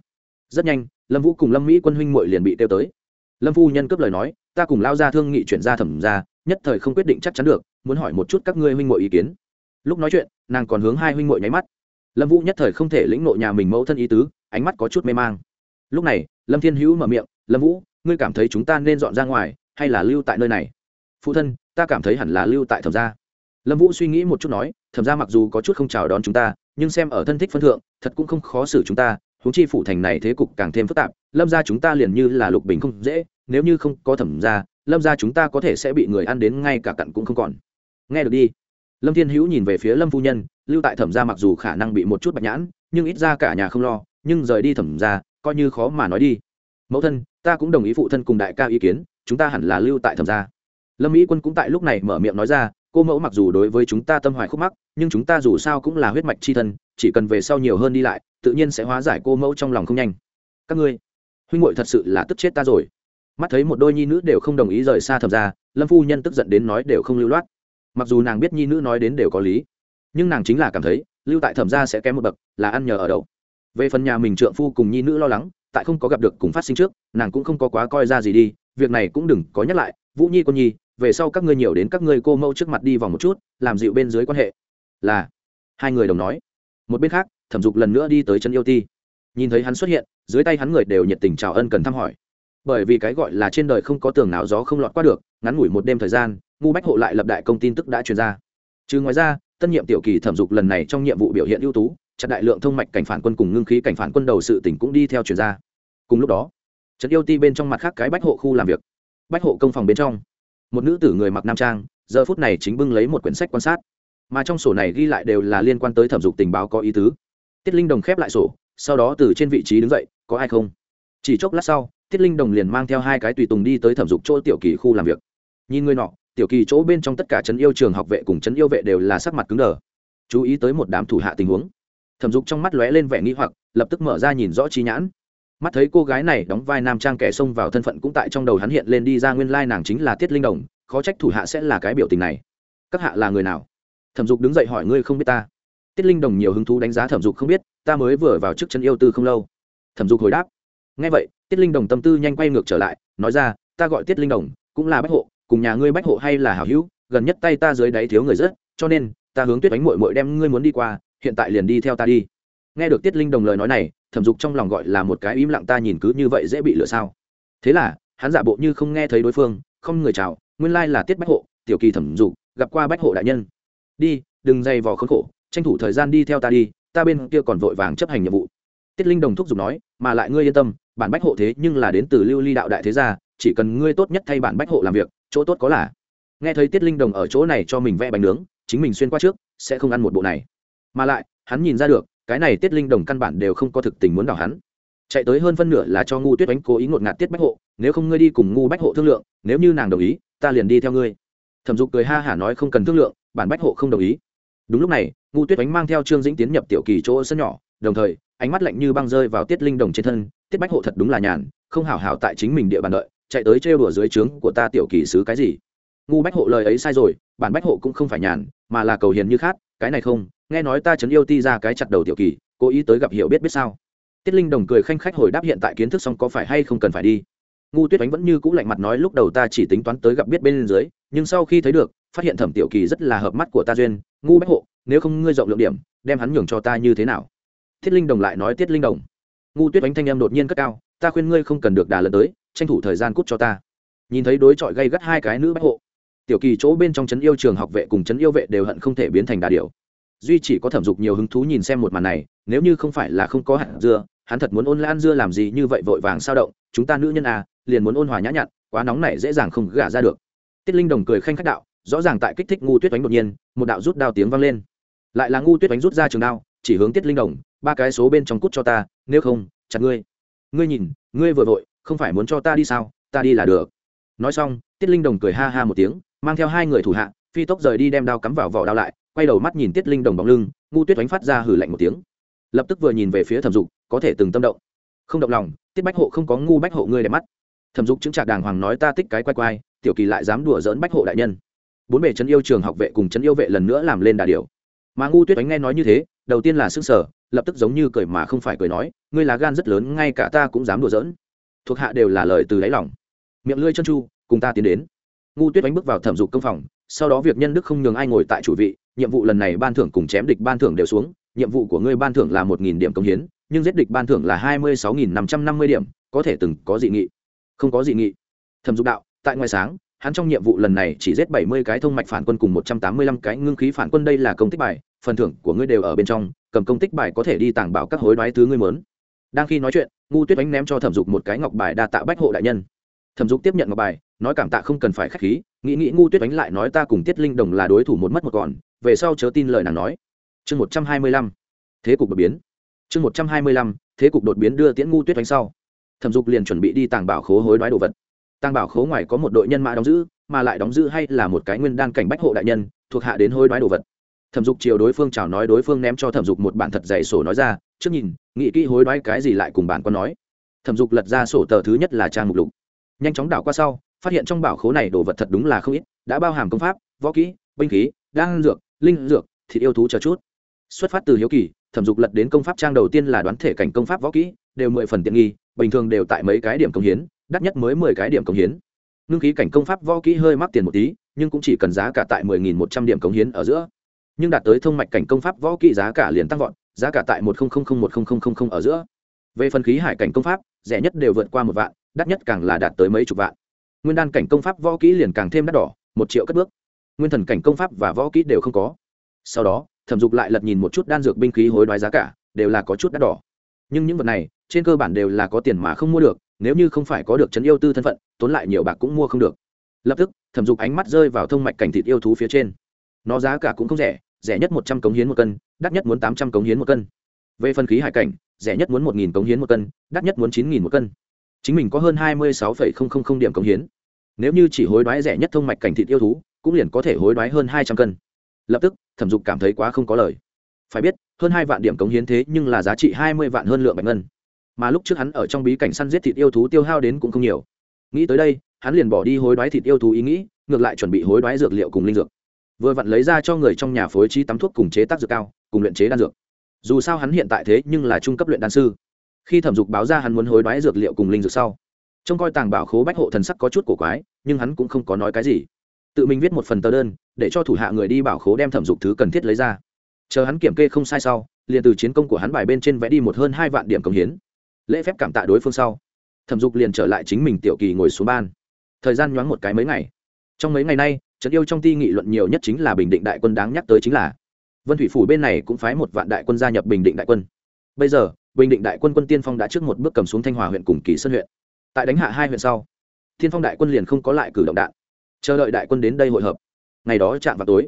Rất nhanh, lâm vũ cùng lâm mỹ quân huynh muội liền bị tiêu tới. Lâm phu nhân cướp lời nói, ta cùng lao ra thương nghị chuyển ra thẩm ra nhất thời không quyết định chắc chắn được, muốn hỏi một chút các ngươi huynh muội ý kiến. Lúc nói chuyện, nàng còn hướng hai huynh muội nháy mắt. Lâm vũ nhất thời không thể lĩnh nội nhà mình mẫu thân ý tứ, ánh mắt có chút mê mang. Lúc này, lâm thiên hữu mở miệng, lâm vũ, ngươi cảm thấy chúng ta nên dọn ra ngoài, hay là lưu tại nơi này? Phụ thân, ta cảm thấy hẳn là lưu tại thẩm gia lâm vũ suy nghĩ một chút nói, thẩm gia mặc dù có chút không chào đón chúng ta, nhưng xem ở thân thích phân thượng, thật cũng không khó xử chúng ta, huống chi phủ thành này thế cục càng thêm phức tạp, lâm gia chúng ta liền như là lục bình không dễ, nếu như không có thẩm gia, lâm gia chúng ta có thể sẽ bị người ăn đến ngay cả cặn cũng không còn. Nghe được đi. Lâm thiên hữu nhìn về phía lâm phu nhân, lưu tại thẩm gia mặc dù khả năng bị một chút bạch nhãn, nhưng ít ra cả nhà không lo, nhưng rời đi thẩm gia, coi như khó mà nói đi. Mẫu thân, ta cũng đồng ý phụ thân cùng đại ca ý kiến, chúng ta hẳn là lưu tại thẩm gia. Lâm mỹ quân cũng tại lúc này mở miệng nói ra cô mẫu mặc dù đối với chúng ta tâm hoài khúc mắc, nhưng chúng ta dù sao cũng là huyết mạch c h i thân, chỉ cần về sau nhiều hơn đi lại, tự nhiên sẽ hóa giải cô mẫu trong lòng không nhanh. Các ngươi, huynh hội thật sự là tức chết ta rồi. Mắt thấy một đôi nhi nữ đều không đồng ý rời xa thẩm ra lâm phu nhân tức giận đến nói đều không lưu loát. Mặc dù nàng biết nhi nữ nói đến đều có lý, nhưng nàng chính là cảm thấy, lưu tại thẩm gia sẽ kém một bậc, là ăn nhờ ở đậu. Về phần nhà mình trượng phu cùng nhi nữ lo lắng, tại không có gặp được cùng phát sinh trước, nàng cũng không có quá coi ra gì đi, việc này cũng đừng có nhắc lại, vũ nhi con nhi về sau các ngươi nhiều đến các ngươi cô mẫu trước mặt đi vòng một chút, làm dịu bên dưới quan hệ. Là, hai người đồng nói. Một bên khác, thẩm dục lần nữa đi tới chân yêu ti. Nhìn thấy hắn xuất hiện, dưới tay hắn người đều nhiệt tình chào ân cần thăm hỏi. Bởi vì cái gọi là trên đời không có tường nào gió không lọt qua được, ngắn ngủi một đêm thời gian ngu bách hộ lại lập đại công tin tức đã truyền ra. Chứ ngoài ra, tân nhiệm tiểu kỳ thẩm dục lần này trong nhiệm vụ biểu hiện ưu tú, chặt đại lượng thông mạch cảnh phản quân cùng ngưng khí cảnh phản quân đầu sự tỉnh cũng đi theo truyền ra. Cùng lúc đó trấn yêu ti bên trong mặt khác cái bách hộ khu làm việc. Bách hộ công phòng bên trong một nữ tử người mặc nam trang, giờ phút này chính bưng lấy một quyển sách quan sát. Mà trong sổ này ghi lại đều là liên quan tới thẩm dục tình báo có ý tứ. Tiết linh đồng khép lại sổ, sau đó từ trên vị trí đứng dậy, có ai không? Chỉ chốc lát sau, tiết linh đồng liền mang theo hai cái tùy tùng đi tới thẩm dục chỗ tiểu kỳ khu làm việc. Nhìn người nọ, tiểu kỳ chỗ bên trong tất cả trấn yêu trường học vệ cùng trấn yêu vệ đều là sắc mặt cứng đờ. Chú ý tới một đám thủ hạ tình huống. Thẩm dục trong mắt lóe lên vẻ nghi hoặc, lập tức mở ra nhìn rõ trí nhãn mắt thấy cô gái này đóng vai nam trang kẻ xông vào thân phận cũng tại trong đầu hắn hiện lên đi ra nguyên lai nàng chính là tiết linh đồng, khó trách thủ hạ sẽ là cái biểu tình này. Các hạ là người nào? Thẩm dục đứng dậy hỏi, ngươi không biết ta? Tiết linh đồng nhiều hứng thú đánh giá thẩm dục không biết, ta mới vừa vào trước chân yêu tư không lâu. Thẩm dục hồi đáp ngay vậy, tiết linh đồng tâm tư nhanh quay ngược trở lại, nói ra, ta gọi tiết linh đồng, cũng là bách hộ, cùng nhà ngươi bách hộ hay là hảo hữu, gần nhất tay ta dưới đáy thiếu người rất, cho nên, ta hướng tuyết đánh mội mội đem ngươi muốn đi qua, hiện tại liền đi theo ta đi. Nghe được tiết linh đồng lời nói này thẩm dục trong lòng gọi là một cái im lặng ta nhìn cứ như vậy dễ bị lựa sao. Thế là, hắn giả bộ như không nghe thấy đối phương, không người chào, nguyên lai là tiết bách hộ, tiểu kỳ thẩm dục, gặp qua bách hộ đại nhân. Đi, đừng dày vò khốn khổ, tranh thủ thời gian đi theo ta đi, ta bên kia còn vội vàng chấp hành nhiệm vụ. Tiết linh đồng thúc giục nói, mà lại ngươi yên tâm, bản bách hộ thế nhưng là đến từ lưu ly đạo đại thế gia, chỉ cần ngươi tốt nhất thay bản bách hộ làm việc, chỗ tốt có là. Nghe thấy tiết linh đồng ở chỗ này cho mình vẽ bánh nướng, chính mình xuyên qua trước, sẽ không ăn một bộ này. Mà lại, hắn nhìn ra được cái này tiết linh đồng căn bản đều không có thực tình muốn đảo hắn. Chạy tới hơn phân nửa là cho ngu tuyết đánh cố ý ngột ngạt tiết bách hộ, nếu không ngươi đi cùng ngu bách hộ thương lượng, nếu như nàng đồng ý, ta liền đi theo ngươi. Thẩm dục cười ha hả nói không cần thương lượng, bản bách hộ không đồng ý. Đúng lúc này, ngu tuyết đánh mang theo trương dĩnh tiến nhập tiểu kỳ chỗ sân nhỏ, đồng thời, ánh mắt lạnh như băng rơi vào tiết linh đồng trên thân, tiết bách hộ thật đúng là nhàn, không hảo hảo tại chính mình địa bàn đợi, chạy tới trêu đùa dưới trướng của ta tiểu kỳ sứ cái gì. Ngu bách hộ lời ấy sai rồi, bản bách hộ cũng không phải nhàn, mà là cầu hiền như khát, cái này không nghe nói ta chấn yêu ti ra cái chặt đầu tiểu kỳ, cố ý tới gặp hiểu biết biết sao. Tiết linh đồng cười khanh khách hồi đáp hiện tại kiến thức xong có phải hay không cần phải đi. Ngu tuyết đánh vẫn như c ũ lạnh mặt nói lúc đầu ta chỉ tính toán tới gặp biết bên dưới, nhưng sau khi thấy được, phát hiện thẩm tiểu kỳ rất là hợp mắt của ta duyên, ngu bách hộ, nếu không ngươi rộng lượng điểm, đem hắn nhường cho ta như thế nào? Thiết linh đồng lại nói tiết linh đồng. Ngu tuyết đánh thanh em đột nhiên cất cao, ta khuyên ngươi không cần được đà lần tới, tranh thủ thời gian cút cho ta. Nhìn thấy đối chọi gây gắt hai cái nữ bách hộ, tiểu kỳ chỗ bên trong trấn yêu trường học vệ cùng trấn yêu vệ đều hận không thể biến thành đà điểu duy chỉ có thẩm dục nhiều hứng thú nhìn xem một màn này, nếu như không phải là không có hạt dưa, hắn thật muốn ôn lan dưa làm gì như vậy vội vàng sao động, chúng ta nữ nhân à liền muốn ôn hòa nhã nhặn, quá nóng này dễ dàng không gả ra được. Tiết linh đồng cười khanh khách đạo, rõ ràng tại kích thích ngu tuyết đánh đột nhiên, một đạo rút đao tiếng vang lên. Lại là ngu tuyết đánh rút ra trường đao, chỉ hướng tiết linh đồng, ba cái số bên trong cút cho ta, nếu không, chặt ngươi. Ngươi nhìn, ngươi vừa vội, không phải muốn cho ta đi sao, ta đi là được. Nói xong, tiết linh đồng cười ha ha một tiếng, mang theo hai người thủ hạ, phi tốc rời đi đem đao cắm vào vỏ đao lại quay đầu mắt nhìn tiết linh đồng bóng lưng, ngu tuyết đánh phát ra hử lạnh một tiếng. Lập tức vừa nhìn về phía thẩm dục, có thể từng tâm động. Không động lòng, tiết bách hộ không có ngu bách hộ ngươi đẹp mắt. Thẩm dục chứng trạc đàng hoàng nói ta tích cái quay quay tiểu kỳ lại dám đùa dỡn bách hộ đại nhân. Bốn bề trấn yêu trường học vệ cùng trấn yêu vệ lần nữa làm lên đà điều mà ngu tuyết đánh nghe nói như thế, đầu tiên là s ư n g sở lập tức giống như cười mà không phải cười nói, ngươi là gan rất lớn, ngay cả ta cũng dám đùa dỡn thuộc hạ đều là lời từ đáy lòng. Miệng lưỡi chân chu, cùng ta tiến đến. Ngu tuyết đánh bước vào thẩm dục công phòng, sau đó việc nhân đức không nhường ai ngồi tại chủ vị nhiệm vụ lần này ban thưởng cùng chém địch ban thưởng đều xuống, nhiệm vụ của ngươi ban thưởng là một nghìn điểm công hiến, nhưng giết địch ban thưởng là hai mươi sáu nghìn năm trăm năm mươi điểm, có thể từng có dị nghị. Không có dị nghị. Thẩm dục đạo, tại ngoài sáng, hắn trong nhiệm vụ lần này chỉ giết bảy mươi cái thông mạch phản quân cùng một trăm tám mươi lăm cái ngưng khí phản quân, đây là công tích bài, phần thưởng của ngươi đều ở bên trong, cầm công tích bài có thể đi tàng bảo các hối đoái thứ ngươi mớn đang khi nói chuyện, ngu tuyết đánh ném cho thẩm dục một cái ngọc bài đa tạ bách hộ đại nhân. Thẩm dục tiếp nhận ngọc bài, nói cảm tạ không cần phải k h á c h khí, nghĩ nghĩ ngu tuyết đánh lại nói ta cùng tiết linh đồng là đối thủ một mất một còn về sau chớ tin lời nàng nói. Chương một trăm hai mươi lăm, thế cục đột biến. Chương một trăm hai mươi lăm, thế cục đột biến đưa tiễn ngu tuyết đánh sau. Thẩm dục liền chuẩn bị đi tàng bảo khố hối đoái đồ vật. Tàng bảo khố ngoài có một đội nhân mã đóng giữ, mà lại đóng giữ hay là một cái nguyên đan cảnh bách hộ đại nhân, thuộc hạ đến hối đoái đồ vật. Thẩm dục chiều đối phương chào nói, đối phương ném cho thẩm dục một bản thật dày sổ nói ra, trước nhìn, nghĩ kỹ hối đoái cái gì lại cùng bản con nói. Thẩm dục lật ra sổ tờ thứ nhất là trang mục lục. Nhanh chóng đảo qua sau, phát hiện trong bảo khố này đồ vật thật đúng là không ít, đã bao hàm công pháp, võ kỹ, binh khí, đan dược linh dược, thịt yêu thú chờ chút. Xuất phát từ hiếu kỳ, thẩm dục lật đến công pháp trang đầu tiên là đoán thể cảnh công pháp võ kỹ, đều mười phần tiện nghi, bình thường đều tại mấy cái điểm công hiến, đắt nhất mới mười cái điểm công hiến. Ngưng khí cảnh công pháp võ kỹ hơi mắc tiền một tí, nhưng cũng chỉ cần giá cả tại mười nghìn một trăm điểm công hiến ở giữa. Nhưng đạt tới thông mạch cảnh công pháp võ kỹ giá cả liền tăng vọt, giá cả tại một một ở giữa. Về phần khí hải cảnh công pháp, rẻ nhất đều vượt qua một vạn, đắt nhất càng là đạt tới mấy chục vạn. Nguyên đan cảnh công pháp võ kỹ liền càng thêm đắt đỏ, một triệu cất bước nguyên thần cảnh công pháp và võ kỹ đều không có. Sau đó, thẩm dục lại lật nhìn một chút đan dược binh khí hối đoái giá cả, đều là có chút đắt đỏ. Nhưng những vật này, trên cơ bản đều là có tiền mà không mua được, nếu như không phải có được trấn yêu tư thân phận, tốn lại nhiều bạc cũng mua không được. Lập tức, thẩm dục ánh mắt rơi vào thông mạch cảnh thịt yêu thú phía trên. Nó giá cả cũng không rẻ rẻ nhất một trăm cống hiến một cân, đắt nhất muốn tám trăm cống hiến một cân. Về phân khí hải cảnh, rẻ nhất muốn một nghìn cống hiến một cân, đắt nhất muốn chín nghìn một cân. Chính mình có hơn hai mươi sáu điểm cống hiến. Nếu như chỉ hối đoái rẻ nhất thông mạch cảnh thịt yêu thú cũng liền có thể hối đoái hơn hai trăm cân. Lập tức, thẩm dục cảm thấy quá không có lời. Phải biết, hơn hai vạn điểm cống hiến thế nhưng là giá trị hai mươi vạn hơn lượng bạch ngân. Mà lúc trước hắn ở trong bí cảnh săn giết thịt yêu thú tiêu hao đến cũng không nhiều. Nghĩ tới đây, hắn liền bỏ đi hối đoái thịt yêu thú ý nghĩ, ngược lại chuẩn bị hối đoái dược liệu cùng linh dược. Vừa vặn lấy ra cho người trong nhà phối trí tắm thuốc cùng chế tác dược cao, cùng luyện chế đan dược. Dù sao hắn hiện tại thế nhưng là trung cấp luyện đan sư. Khi thẩm dục báo ra hắn muốn hối đoái dược liệu cùng linh dược sau, trông coi tàng bảo khố bách hộ thần sắc có chút cổ quái, nhưng hắn cũng không có nói cái gì tự mình viết một phần tờ đơn, để cho thủ hạ người đi bảo khố đem thẩm dục thứ cần thiết lấy ra. Chờ hắn kiểm kê không sai sau, liền từ chiến công của hắn bài bên trên vẽ đi một hơn hai vạn điểm công hiến. Lễ phép cảm tạ đối phương sau, thẩm dục liền trở lại chính mình tiểu kỳ ngồi xuống ban. Thời gian nhoáng một cái mấy ngày. Trong mấy ngày nay, trận yêu trong ti nghị luận nhiều nhất chính là bình định đại quân đáng nhắc tới chính là vân thủy phủ bên này cũng phái một vạn đại quân gia nhập bình định đại quân. Bây giờ, bình định đại quân quân tiên phong đã trước một bước cầm xuống thanh hòa huyện cùng kỳ sơn huyện. Tại đánh hạ hai huyện sau, thiên phong đại quân liền không có lại cử động đạn chờ đợi đại quân đến đây hội hợp. Ngày đó chạm vào tối,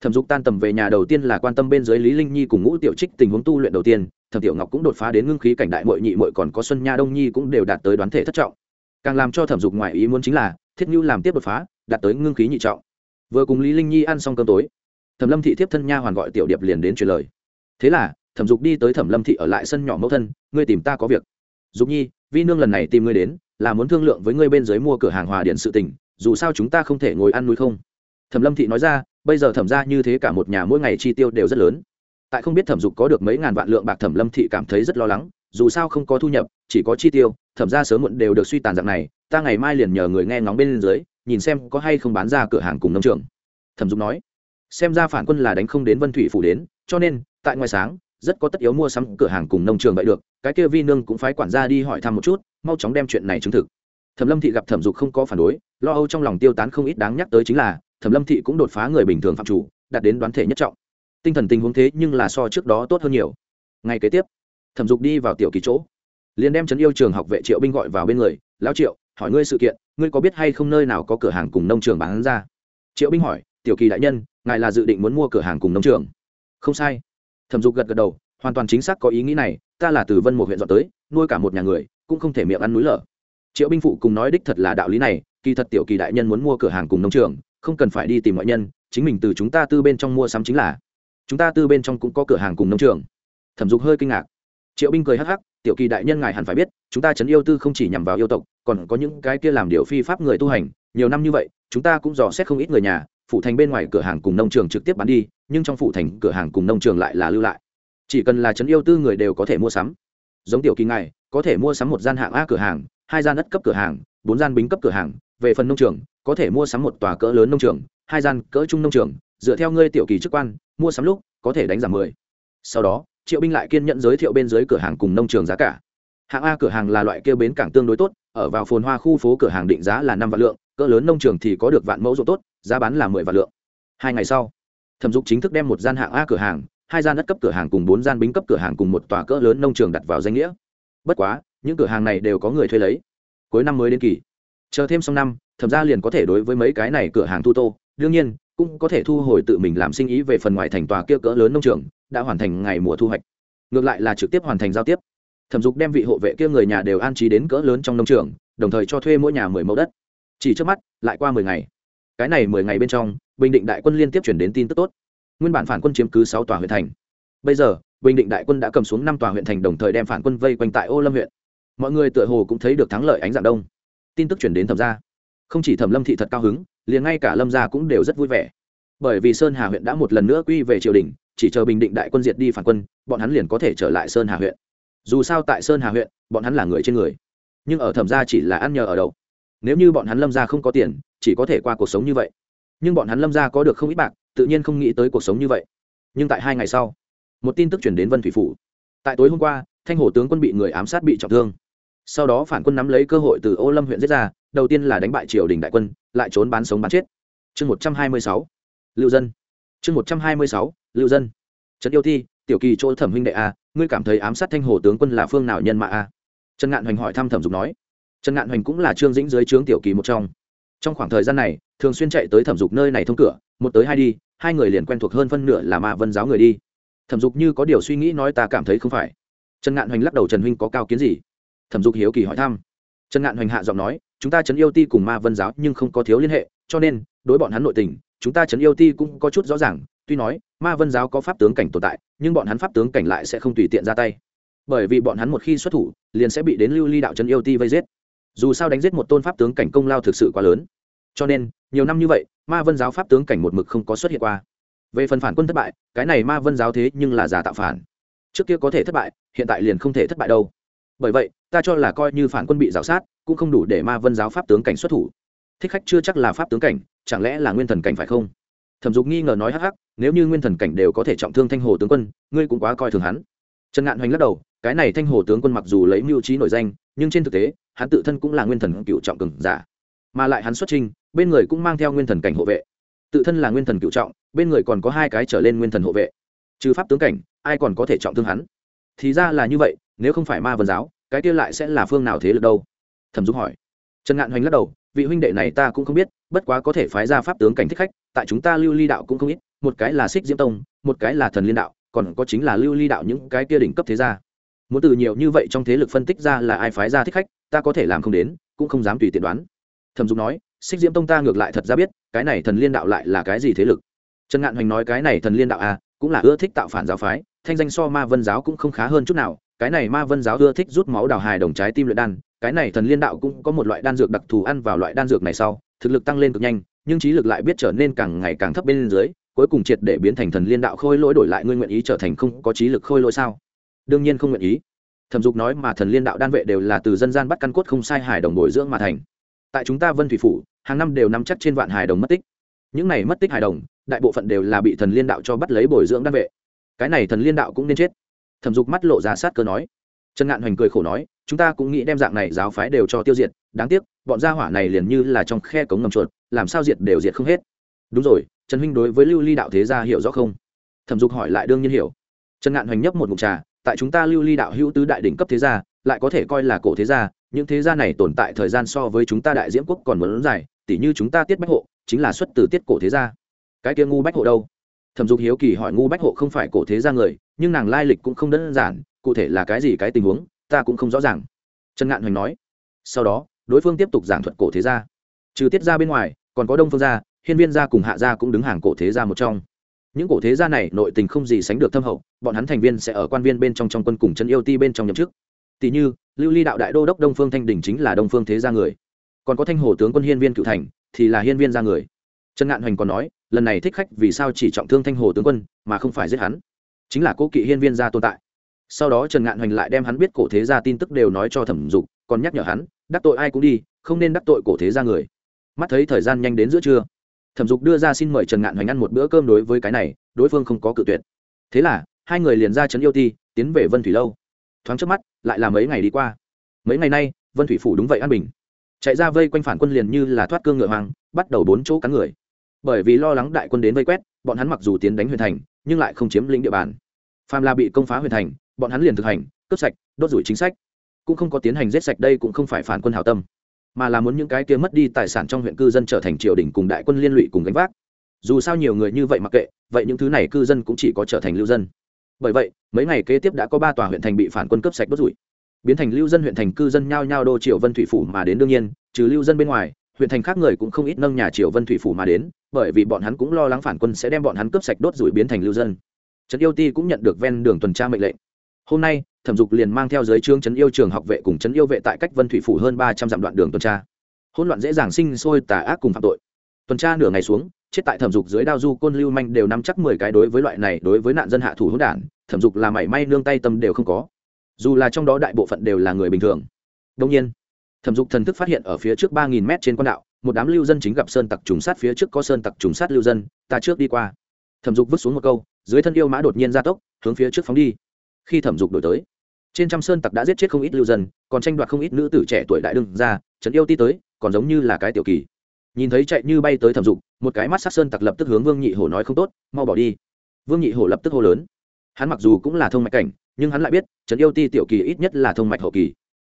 thẩm dục tan tầm về nhà đầu tiên là quan tâm bên dưới lý linh nhi cùng ngũ tiểu trích tình huống tu luyện đầu tiên, thẩm tiểu ngọc cũng đột phá đến ngưng khí cảnh đại mội nhị mội còn có xuân nha đông nhi cũng đều đạt tới đoán thể thất trọng. Càng làm cho thẩm dục ngoại ý muốn chính là, thiết nhu làm tiếp đột phá, đạt tới ngưng khí nhị trọng. Vừa cùng lý linh nhi ăn xong cơm tối, thẩm lâm thị thiếp thân nha hoàn gọi tiểu điệp liền đến truyền lời. Thế là, thẩm dục đi tới thẩm lâm thị ở lại sân nhỏ mẫu thân, ngươi tìm ta có việc. Dục nhi, vi nương lần này tìm ngươi đến, là muốn thương lượng với ngươi bên dưới mua cửa hàng hòa điện sự tình dù sao chúng ta không thể ngồi ăn núi không? Thẩm lâm thị nói ra, bây giờ thẩm ra như thế cả một nhà mỗi ngày chi tiêu đều rất lớn. Tại không biết thẩm dục có được mấy ngàn vạn lượng bạc, thẩm lâm thị cảm thấy rất lo lắng, dù sao không có thu nhập, chỉ có chi tiêu, thẩm ra sớm muộn đều được suy tàn dạng này, ta ngày mai liền nhờ người nghe ngóng bên dưới, nhìn xem có hay không bán ra cửa hàng cùng nông trường. Thẩm dục nói, xem ra phản quân là đánh không đến vân thủy phủ đến, cho nên, tại ngoài sáng, rất có tất yếu mua sắm cửa hàng cùng nông trường vậy được, cái kia vi nương cũng phái quản gia đi hỏi thăm một chút, mau chóng đem chuyện này chứng thực thẩm lâm thị gặp thẩm dục không có phản đối, lo âu trong lòng tiêu tán không ít đáng nhắc tới chính là, thẩm lâm thị cũng đột phá người bình thường phạm chủ, đạt đến đoán thể nhất trọng. Tinh thần tình huống thế nhưng là so trước đó tốt hơn nhiều. Ngay kế tiếp, thẩm dục đi vào tiểu kỳ chỗ. Liền đem trấn yêu trường học vệ triệu binh gọi vào bên người, lão triệu, hỏi ngươi sự kiện, ngươi có biết hay không nơi nào có cửa hàng cùng nông trường bán ra? Triệu binh hỏi, tiểu kỳ đại nhân, ngài là dự định muốn mua cửa hàng cùng nông trường? Không sai. Thẩm dục gật gật đầu, hoàn toàn chính xác có ý nghĩ này, ta là từ vân một huyện dọn tới, nuôi cả một nhà người, cũng không thể miệng ăn núi lở triệu binh phụ cùng nói đích thật là đạo lý này, kỳ thật tiểu kỳ đại nhân muốn mua cửa hàng cùng nông trường, không cần phải đi tìm ngoại nhân, chính mình từ chúng ta tư bên trong mua sắm chính là. Chúng ta tư bên trong cũng có cửa hàng cùng nông trường. Thẩm dục hơi kinh ngạc. Triệu binh cười hắc hắc, tiểu kỳ đại nhân ngài hẳn phải biết, chúng ta chấn yêu tư không chỉ nhằm vào yêu tộc, còn có những cái kia làm điều phi pháp người tu hành, nhiều năm như vậy, chúng ta cũng dò xét không ít người nhà Phụ thành bên ngoài cửa hàng cùng nông trường trực tiếp bán đi, nhưng trong phụ thành cửa hàng cùng nông trường lại là lưu lại. Chỉ cần là chấn yêu tư người đều có thể mua sắm. Giống tiểu kỳ ngài, có thể mua sắm một gian hạng a cửa hàng hai gian đất cấp cửa hàng, bốn gian bính cấp cửa hàng, về phần nông trường, có thể mua sắm một tòa cỡ lớn nông trường, hai gian cỡ trung nông trường, dựa theo ngươi tiểu kỳ chức quan, mua sắm lúc có thể đánh giảm mười. Sau đó, triệu binh lại kiên nhận giới thiệu bên dưới cửa hàng cùng nông trường giá cả. Hạng a cửa hàng là loại kêu bến cảng tương đối tốt, ở vào phồn hoa khu phố cửa hàng định giá là năm vạn lượng, cỡ lớn nông trường thì có được vạn mẫu ruộng tốt, giá bán là mười vạn lượng. Hai ngày sau, thẩm dục chính thức đem một gian hạng a cửa hàng, hai gian đất cấp cửa hàng cùng bốn gian bính cấp cửa hàng cùng một tòa cỡ lớn nông trường đặt vào danh nghĩa. Bất quá những cửa hàng này đều có người thuê lấy. Cuối năm mới đến kỳ. Chờ thêm xong năm, thẩm ra liền có thể đối với mấy cái này cửa hàng thu tô. Đương nhiên, cũng có thể thu hồi tự mình làm sinh ý về phần ngoài thành tòa kia cỡ lớn nông trường, đã hoàn thành ngày mùa thu hoạch. Ngược lại là trực tiếp hoàn thành giao tiếp. Thẩm dục đem vị hộ vệ kia người nhà đều an trí đến cỡ lớn trong nông trường, đồng thời cho thuê mỗi nhà mười mẫu đất. Chỉ trước mắt, lại qua mười ngày. Cái này mười ngày bên trong, bình định đại quân liên tiếp chuyển đến tin tức tốt. Nguyên bản phản quân chiếm cứ sáu tòa huyện thành. Bây giờ, bình định đại quân đã cầm xuống năm tòa huyện thành đồng thời đem phản quân vây quanh tại ô lâm huyện mọi người tựa hồ cũng thấy được thắng lợi ánh dạng đông. Tin tức chuyển đến thẩm gia. Không chỉ thẩm lâm thị thật cao hứng, liền ngay cả lâm gia cũng đều rất vui vẻ. Bởi vì sơn hà huyện đã một lần nữa quy về triều đình, chỉ chờ bình định đại quân diệt đi phản quân, bọn hắn liền có thể trở lại sơn hà huyện. Dù sao tại sơn hà huyện, bọn hắn là người trên người. Nhưng ở thẩm gia chỉ là ăn nhờ ở đậu. Nếu như bọn hắn lâm gia không có tiền, chỉ có thể qua cuộc sống như vậy. Nhưng bọn hắn lâm gia có được không ít bạc, tự nhiên không nghĩ tới cuộc sống như vậy. Nhưng tại hai ngày sau, một tin tức chuyển đến vân thủy phủ. Tại tối hôm qua, thanh hồ tướng quân bị người ám sát bị trọng thương sau đó phản quân nắm lấy cơ hội từ ô lâm huyện giết ra, đầu tiên là đánh bại triều đình đại quân, lại trốn bán sống bán chết. Chương một trăm hai mươi sáu, lưu dân. Chương một trăm hai mươi sáu, lưu dân. Trần yêu thi, tiểu kỳ chỗ thẩm huynh đệ a, ngươi cảm thấy ám sát thanh hồ tướng quân là phương nào nhân mạ a? Trần ngạn hoành hỏi thăm thẩm dục nói. Trần ngạn hoành cũng là trương dĩnh dưới trướng tiểu kỳ một trong. Trong khoảng thời gian này, thường xuyên chạy tới thẩm dục nơi này thông cửa, một tới hai đi, hai người liền quen thuộc hơn phân nửa là mạ vân giáo người đi. Thẩm dục như có điều suy nghĩ nói ta cảm thấy không phải. Trần ngạn hoành lắc đầu trần huynh có cao kiến gì? Thẩm dục hiếu kỳ hỏi thăm. Trần ngạn hoành hạ giọng nói, chúng ta trấn yêu ti cùng ma vân giáo nhưng không có thiếu liên hệ, cho nên, đối bọn hắn nội tình, chúng ta trấn yêu ti cũng có chút rõ ràng. Tuy nói, ma vân giáo có pháp tướng cảnh tồn tại, nhưng bọn hắn pháp tướng cảnh lại sẽ không tùy tiện ra tay. Bởi vì bọn hắn một khi xuất thủ, liền sẽ bị đến lưu ly đạo trấn yêu ti vây giết. Dù sao đánh giết một tôn pháp tướng cảnh công lao thực sự quá lớn. Cho nên, nhiều năm như vậy, ma vân giáo pháp tướng cảnh một mực không có xuất hiện qua. Về phần phản quân thất bại, cái này ma vân giáo thế nhưng là giả tạo phản. Trước kia có thể thất bại, hiện tại liền không thể thất bại đâu. Bởi vậy ta cho là coi như phản quân bị rào sát, cũng không đủ để ma vân giáo pháp tướng cảnh xuất thủ. Thích khách chưa chắc là pháp tướng cảnh, chẳng lẽ là nguyên thần cảnh phải không? Thẩm dục nghi ngờ nói hắc hắc, nếu như nguyên thần cảnh đều có thể trọng thương thanh hồ tướng quân, ngươi cũng quá coi thường hắn. Trần ngạn hoành lắc đầu, cái này thanh hồ tướng quân mặc dù lấy mưu trí nổi danh, nhưng trên thực tế, hắn tự thân cũng là nguyên thần cựu trọng cường giả. Mà lại hắn xuất trình, bên người cũng mang theo nguyên thần cảnh hộ vệ. Tự thân là nguyên thần cựu trọng, bên người còn có hai cái trở lên nguyên thần hộ vệ. Trừ pháp tướng cảnh, ai còn có thể trọng thương hắn? Thì ra là như vậy, nếu không phải ma vân giáo cái kia lại sẽ là phương nào thế lực đâu? Thẩm Dung hỏi. Trần ngạn hoành lắc đầu, vị huynh đệ này ta cũng không biết, bất quá có thể phái ra pháp tướng cảnh thích khách, tại chúng ta lưu ly đạo cũng không ít, một cái là xích diễm tông, một cái là thần liên đạo, còn có chính là lưu ly đạo những cái kia đỉnh cấp thế gia. Muốn từ nhiều như vậy trong thế lực phân tích ra là ai phái ra thích khách, ta có thể làm không đến, cũng không dám tùy tiện đoán. Thẩm Dung nói xích diễm tông ta ngược lại thật ra biết, cái này thần liên đạo lại là cái gì thế lực? Trần ngạn hoành nói cái này thần liên đạo à cũng là ưa thích tạo phản giáo phái, thanh danh so ma vân giáo cũng không khá hơn chút nào cái này ma vân giáo ưa thích rút máu đào hài đồng trái tim luyện đan, cái này thần liên đạo cũng có một loại đan dược đặc thù ăn vào loại đan dược này sau, thực lực tăng lên cực nhanh, nhưng trí lực lại biết trở nên càng ngày càng thấp bên dưới, cuối cùng triệt để biến thành thần liên đạo khôi lỗi đổi lại ngươi nguyện ý trở thành không có trí lực khôi lỗi sao? Đương nhiên không nguyện ý. Thẩm dục nói mà thần liên đạo đan vệ đều là từ dân gian bắt căn cốt không sai hài đồng bồi dưỡng mà thành. Tại chúng ta vân thủy phủ, hàng năm đều nắm chắc trên vạn hài đồng mất tích. Những này mất tích hài đồng, đại bộ phận đều là bị thần liên đạo cho bắt lấy bồi dưỡng đan vệ. Cái này thần liên đạo cũng nên chết thẩm dục mắt lộ ra sát cơ nói. Trần ngạn hoành cười khổ nói, chúng ta cũng nghĩ đem dạng này giáo phái đều cho tiêu diệt, đáng tiếc, bọn gia hỏa này liền như là trong khe cống ngầm chuột, làm sao diệt đều diệt không hết. Đúng rồi, trần huynh đối với lưu ly đạo thế gia hiểu rõ không? Thẩm dục hỏi lại đương nhiên hiểu. Trần ngạn hoành nhấp một mục trà, tại chúng ta lưu ly đạo hữu tứ đại đỉnh cấp thế gia, lại có thể coi là cổ thế gia, những thế gia này tồn tại thời gian so với chúng ta đại diễm quốc còn muốn dài, tỉ như chúng ta tiết bách hộ, chính là xuất từ tiết cổ thế gia. Cái kia ngu bách hộ đâu? Thẩm dục hiếu kỳ hỏi ngu bách hộ không phải cổ thế gia người, nhưng nàng lai lịch cũng không đơn giản, cụ thể là cái gì cái tình huống, ta cũng không rõ ràng. Trần ngạn hoành nói, sau đó, đối phương tiếp tục giảng thuật cổ thế gia. Trừ tiết gia bên ngoài, còn có đông phương gia, hiên viên gia cùng hạ gia cũng đứng hàng cổ thế gia một trong. Những cổ thế gia này nội tình không gì sánh được thâm hậu, bọn hắn thành viên sẽ ở quan viên bên trong trong quân cùng chân yêu ti bên trong nhậm chức. Tỷ như, lưu ly đạo đại đô đốc đông phương thanh đình chính là đông phương thế gia người. Còn có thanh hồ tướng quân hiên viên cựu thành, thì là hiên viên gia người. Trần ngạn hoành còn nói lần này thích khách vì sao chỉ trọng thương thanh hồ tướng quân, mà không phải giết hắn? Chính là cố kỵ hiên viên gia tồn tại. Sau đó trần ngạn hoành lại đem hắn biết cổ thế gia tin tức đều nói cho thẩm dục, còn nhắc nhở hắn, đắc tội ai cũng đi, không nên đắc tội cổ thế gia người. Mắt thấy thời gian nhanh đến giữa trưa, thẩm dục đưa ra xin mời trần ngạn hoành ăn một bữa cơm đối với cái này, đối phương không có cự tuyệt. Thế là, hai người liền ra trấn yêu ti, tiến về vân thủy lâu. Thoáng trước mắt, lại là mấy ngày đi qua. Mấy ngày nay, vân thủy phủ đúng vậy an bình. Chạy ra vây quanh phản quân liền như là thoát cương ngựa hoàng bắt đầu bốn chỗ cắn người bởi vì lo lắng đại quân đến vây quét, bọn hắn mặc dù tiến đánh huyền thành, nhưng lại không chiếm lĩnh địa bàn. Phàm là bị công phá huyền thành, bọn hắn liền thực hành, cướp sạch, đốt rủi chính sách. Cũng không có tiến hành giết sạch đây cũng không phải phản quân hảo tâm, mà là muốn những cái kia mất đi tài sản trong huyện cư dân trở thành triều đình cùng đại quân liên lụy cùng gánh vác. Dù sao nhiều người như vậy mặc kệ, vậy những thứ này cư dân cũng chỉ có trở thành lưu dân. Bởi vậy, mấy ngày kế tiếp đã có ba tòa huyện thành bị phản quân cướp sạch đốt rủi. Biến thành lưu dân huyện thành cư dân nhao nhao đô triều vân thủy phủ mà đến đương nhiên, trừ lưu dân bên ngoài huyện thành khác người cũng không ít nâng nhà triều vân thủy phủ mà đến, bởi vì bọn hắn cũng lo lắng phản quân sẽ đem bọn hắn cướp sạch đốt rủi biến thành lưu dân. Trấn yêu ti cũng nhận được ven đường tuần tra mệnh lệnh. Hôm nay, thẩm dục liền mang theo giới trương trấn yêu trường học vệ cùng trấn yêu vệ tại cách vân thủy phủ hơn ba trăm dặm đoạn đường tuần tra. Hỗn loạn dễ dàng sinh sôi tà ác cùng phạm tội. Tuần tra nửa ngày xuống, chết tại thẩm dục dưới đao du côn lưu manh đều nắm chắc mười cái đối với loại này đối với nạn dân hạ thủ hỗn đản, thẩm dục là mảy may nương tay tâm đều không có. Dù là trong đó đại bộ phận đều là người bình thường. Đông nhiên thẩm dục thần thức phát hiện ở phía trước ba nghìn mét trên quan đạo, một đám lưu dân chính gặp sơn tặc trùng sát phía trước có sơn tặc trùng sát lưu dân, ta trước đi qua. Thẩm dục vứt xuống một câu, dưới thân yêu mã đột nhiên ra tốc, hướng phía trước phóng đi. Khi thẩm dục đổi tới, trên trăm sơn tặc đã giết chết không ít lưu dân, còn tranh đoạt không ít nữ tử trẻ tuổi đại đương ra trấn yêu ti tới, còn giống như là cái tiểu kỳ. Nhìn thấy chạy như bay tới thẩm dục, một cái mắt sát sơn tặc lập tức hướng vương nhị hổ nói không tốt, mau bỏ đi. Vương nhị hổ lập tức hô lớn. Hắn mặc dù cũng là thông mạch cảnh, nhưng hắn lại biết, trấn yêu ti tiểu kỳ ít nhất là thông mạch hậu kỳ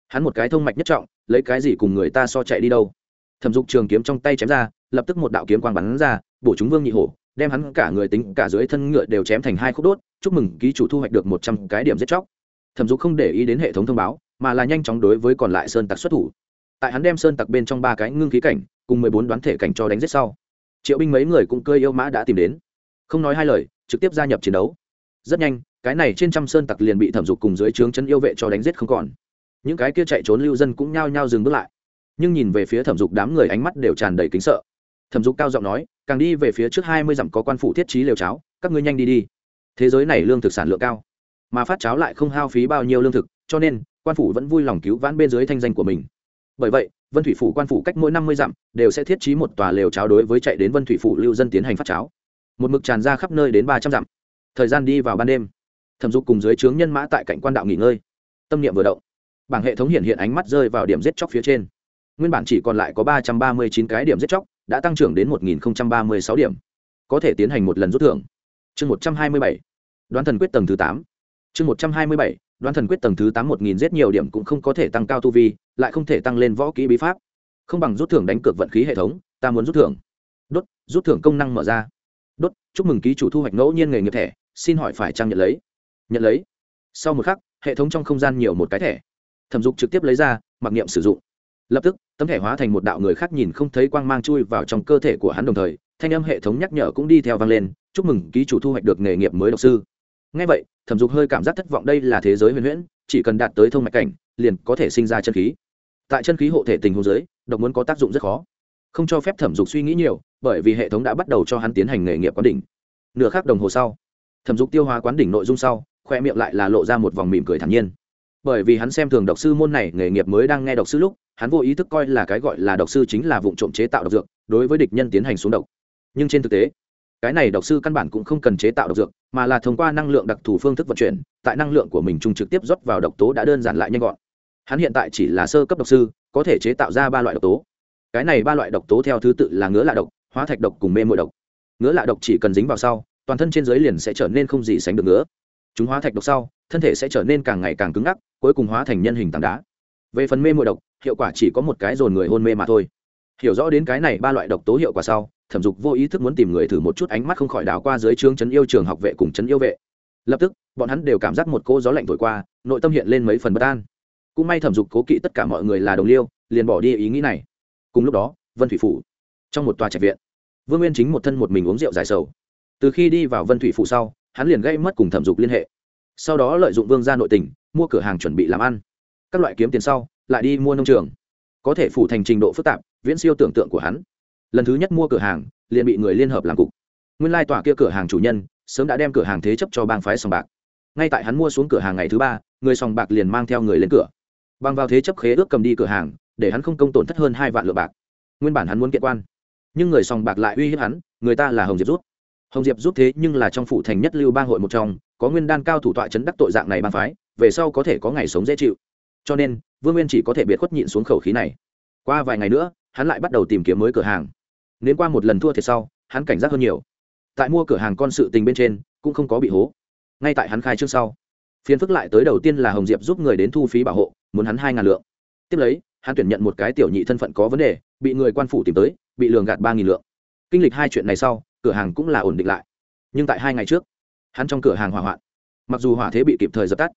hắn một cái thông mạch nhất trọng, lấy cái gì cùng người ta so chạy đi đâu? Thẩm dục trường kiếm trong tay chém ra, lập tức một đạo kiếm quang bắn ra, bổ chúng vương nhị hổ, đem hắn cả người tính, cả dưới thân ngựa đều chém thành hai khúc đốt, chúc mừng ký chủ thu hoạch được một trăm cái điểm giết chóc. Thẩm dục không để ý đến hệ thống thông báo, mà là nhanh chóng đối với còn lại sơn tặc xuất thủ. Tại hắn đem sơn tặc bên trong ba cái ngưng khí cảnh, cùng mười bốn đoán thể cảnh cho đánh giết sau, triệu binh mấy người cũng cơi yêu mã đã tìm đến. Không nói hai lời, trực tiếp gia nhập chiến đấu. Rất nhanh, cái này trên trăm sơn tặc liền bị thẩm dục cùng dưới trướng chân yêu vệ cho đánh giết không còn những cái kia chạy trốn lưu dân cũng nhao nhao dừng bước lại. Nhưng nhìn về phía thẩm dục đám người ánh mắt đều tràn đầy kính sợ. Thẩm dục cao giọng nói, càng đi về phía trước hai mươi dặm có quan phủ thiết trí lều cháo, các ngươi nhanh đi đi. Thế giới này lương thực sản lượng cao, mà phát cháo lại không hao phí bao nhiêu lương thực, cho nên, quan phủ vẫn vui lòng cứu vãn bên dưới thanh danh của mình. Bởi vậy, vân thủy phủ quan phủ cách mỗi năm mươi dặm, đều sẽ thiết trí một tòa lều cháo đối với chạy đến vân thủy phủ lưu dân tiến hành phát cháo. Một mực tràn ra khắp nơi đến ba trăm dặm. Thời gian đi vào ban đêm. Thẩm dục cùng dưới trướng nhân mã tại cạnh quan đạo nghỉ ngơi. Tâm niệm vừa động bảng hệ thống hiện hiện ánh mắt rơi vào điểm giết chóc phía trên. Nguyên bản chỉ còn lại có ba trăm ba mươi chín cái điểm giết chóc, đã tăng trưởng đến một nghìn ba mươi sáu điểm. Có thể tiến hành một lần rút thưởng. Chương một trăm hai mươi bảy. Đoán thần quyết tầng thứ tám. Chương một trăm hai mươi bảy. Đoán thần quyết tầng thứ tám một nghìn giết nhiều điểm cũng không có thể tăng cao tu vi, lại không thể tăng lên võ kỹ bí pháp. Không bằng rút thưởng đánh cược vận khí hệ thống, ta muốn rút thưởng. Đốt, rút thưởng công năng mở ra. Đốt, chúc mừng ký chủ thu hoạch ngẫu nhiên nghề nghiệp thẻ, xin hỏi phải trang nhận lấy? Nhận lấy. Sau một khắc, hệ thống trong không gian nhiều một cái thẻ thẩm dục trực tiếp lấy ra, mặc niệm sử dụng. Lập tức, tấm thẻ hóa thành một đạo người khác nhìn không thấy quang mang chui vào trong cơ thể của hắn đồng thời, thanh âm hệ thống nhắc nhở cũng đi theo vang lên, chúc mừng, ký chủ thu hoạch được nghề nghiệp mới độc sư. Ngay vậy, thẩm dục hơi cảm giác thất vọng đây là thế giới huyền huyễn, chỉ cần đạt tới thông mạch cảnh, liền có thể sinh ra chân khí. Tại chân khí hộ thể tình huống giới độc muốn có tác dụng rất khó. Không cho phép thẩm dục suy nghĩ nhiều, bởi vì hệ thống đã bắt đầu cho hắn tiến hành nghề nghiệp quán đỉnh. Nửa khắc đồng hồ sau, thẩm dục tiêu hóa quán đỉnh nội dung sau, khoe miệng lại là lộ ra một vòng mỉm cười thản nhiên bởi vì hắn xem thường độc sư môn này, nghề nghiệp mới đang nghe độc sư lúc, hắn vô ý thức coi là cái gọi là độc sư chính là vụ trộm chế tạo độc dược, đối với địch nhân tiến hành xuống độc. Nhưng trên thực tế, cái này độc sư căn bản cũng không cần chế tạo độc dược, mà là thông qua năng lượng đặc thù phương thức vận chuyển, tại năng lượng của mình chung trực tiếp rót vào độc tố đã đơn giản lại nhanh gọn. Hắn hiện tại chỉ là sơ cấp độc sư, có thể chế tạo ra ba loại độc tố. Cái này ba loại độc tố theo thứ tự là ngứa lạ độc, hóa thạch độc cùng mê mội độc. Ngứa lạ độc chỉ cần dính vào sau, toàn thân trên dưới liền sẽ trở nên không gì sánh được ngứa. Chúng hóa thạch độc sau, thân thể sẽ trở nên càng ngày càng cứng ngắc cuối cùng hóa thành nhân hình tảng đá. Về phần mê mội độc, hiệu quả chỉ có một cái dồn người hôn mê mà thôi. Hiểu rõ đến cái này ba loại độc tố hiệu quả sau, thẩm dục vô ý thức muốn tìm người thử một chút ánh mắt không khỏi đào qua dưới trướng chấn yêu trường học vệ cùng chấn yêu vệ. Lập tức, bọn hắn đều cảm giác một cô gió lạnh thổi qua, nội tâm hiện lên mấy phần bất an. Cũng may thẩm dục cố kỵ tất cả mọi người là đồng liêu, liền bỏ đi ý nghĩ này. Cùng lúc đó, vân thủy phủ, trong một tòa trạch viện, vương nguyên chính một thân một mình uống rượu dài sầu. Từ khi đi vào vân thủy phủ sau, hắn liền gây mất cùng thẩm dục liên hệ sau đó lợi dụng vương ra nội tình, mua cửa hàng chuẩn bị làm ăn. Các loại kiếm tiền sau, lại đi mua nông trường. Có thể phủ thành trình độ phức tạp, viễn siêu tưởng tượng của hắn. Lần thứ nhất mua cửa hàng, liền bị người liên hợp làm cục. Nguyên lai tòa kia cửa hàng chủ nhân, sớm đã đem cửa hàng thế chấp cho bang phái sòng bạc. Ngay tại hắn mua xuống cửa hàng ngày thứ ba, người sòng bạc liền mang theo người lên cửa. Bằng vào thế chấp khế ước cầm đi cửa hàng, để hắn không công tổn thất hơn hai vạn lượng bạc. Nguyên bản hắn muốn kiện quan, nhưng người sòng bạc lại uy hiếp hắn, người ta là hồng diệp rút hồng diệp giúp thế nhưng là trong phủ thành nhất lưu bang hội một trong, có nguyên đan cao thủ tọa chấn đắc tội dạng này bang phái, về sau có thể có ngày sống dễ chịu. Cho nên, vương nguyên chỉ có thể biệt khuất nhịn xuống khẩu khí này. Qua vài ngày nữa, hắn lại bắt đầu tìm kiếm mới cửa hàng. Nếu qua một lần thua thiệt sau, hắn cảnh giác hơn nhiều. Tại mua cửa hàng con sự tình bên trên, cũng không có bị hố. Ngay tại hắn khai trước sau, phiền phức lại tới đầu tiên là hồng diệp giúp người đến thu phí bảo hộ, muốn hắn hai ngàn lượng. Tiếp lấy, hắn tuyển nhận một cái tiểu nhị thân phận có vấn đề, bị người quan phủ tìm tới, bị lường gạt ba nghìn lượng kinh lịch hai chuyện này sau, cửa hàng cũng là ổn định lại. Nhưng tại hai ngày trước, hắn trong cửa hàng hỏa hoạn. Mặc dù hỏa thế bị kịp thời dập tắt,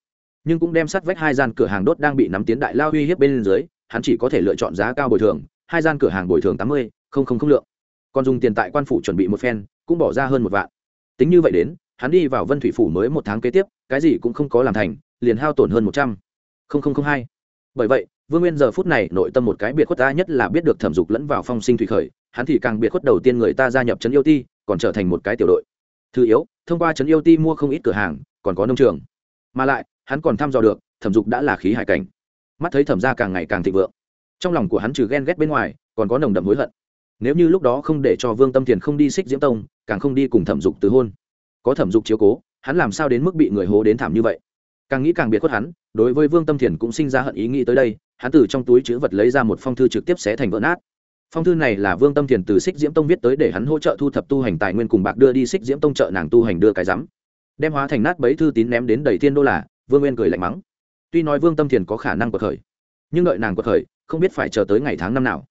nhưng cũng đem sắt vách hai gian cửa hàng đốt đang bị nắm tiến đại lao uy hiếp bên dưới, hắn chỉ có thể lựa chọn giá cao bồi thường, hai gian cửa hàng bồi thường tám mươi, không không không lượng. Còn dùng tiền tại quan phủ chuẩn bị một phen, cũng bỏ ra hơn một vạn. Tính như vậy đến, hắn đi vào vân thủy phủ mới một tháng kế tiếp, cái gì cũng không có làm thành, liền hao tổn hơn một trăm. Linh hai. Bởi vậy, vương nguyên giờ phút này nội tâm một cái biệt khuất ta nhất là biết được thẩm dục lẫn vào phong sinh thủy khởi hắn thì càng biệt khuất đầu tiên người ta gia nhập trấn yêu ti, còn trở thành một cái tiểu đội. Thứ yếu, thông qua trấn yêu ti mua không ít cửa hàng, còn có nông trường. Mà lại, hắn còn thăm dò được, thẩm dục đã là khí hải cảnh. Mắt thấy thẩm ra càng ngày càng thịnh vượng. Trong lòng của hắn trừ ghen ghét bên ngoài, còn có nồng đậm hối hận. Nếu như lúc đó không để cho vương tâm thiền không đi xích diễm tông, càng không đi cùng thẩm dục từ hôn. Có thẩm dục chiếu cố, hắn làm sao đến mức bị người hố đến thảm như vậy? Càng nghĩ càng biệt khuất hắn, đối với vương tâm thiền cũng sinh ra hận ý nghĩ tới đây, hắn từ trong túi chữ vật lấy ra một phong thư trực tiếp xé thành vỡ nát phong thư này là vương tâm thiền từ xích diễm tông viết tới để hắn hỗ trợ thu thập tu hành tài nguyên cùng bạc đưa đi xích diễm tông trợ nàng tu hành đưa cái rắm. Đem hóa thành nát bấy thư tín ném đến đầy thiên đô là, vương nguyên cười lạnh mắng. Tuy nói vương tâm thiền có khả năng cuộc khởi, nhưng đợi nàng cuộc khởi, không biết phải chờ tới ngày tháng năm nào.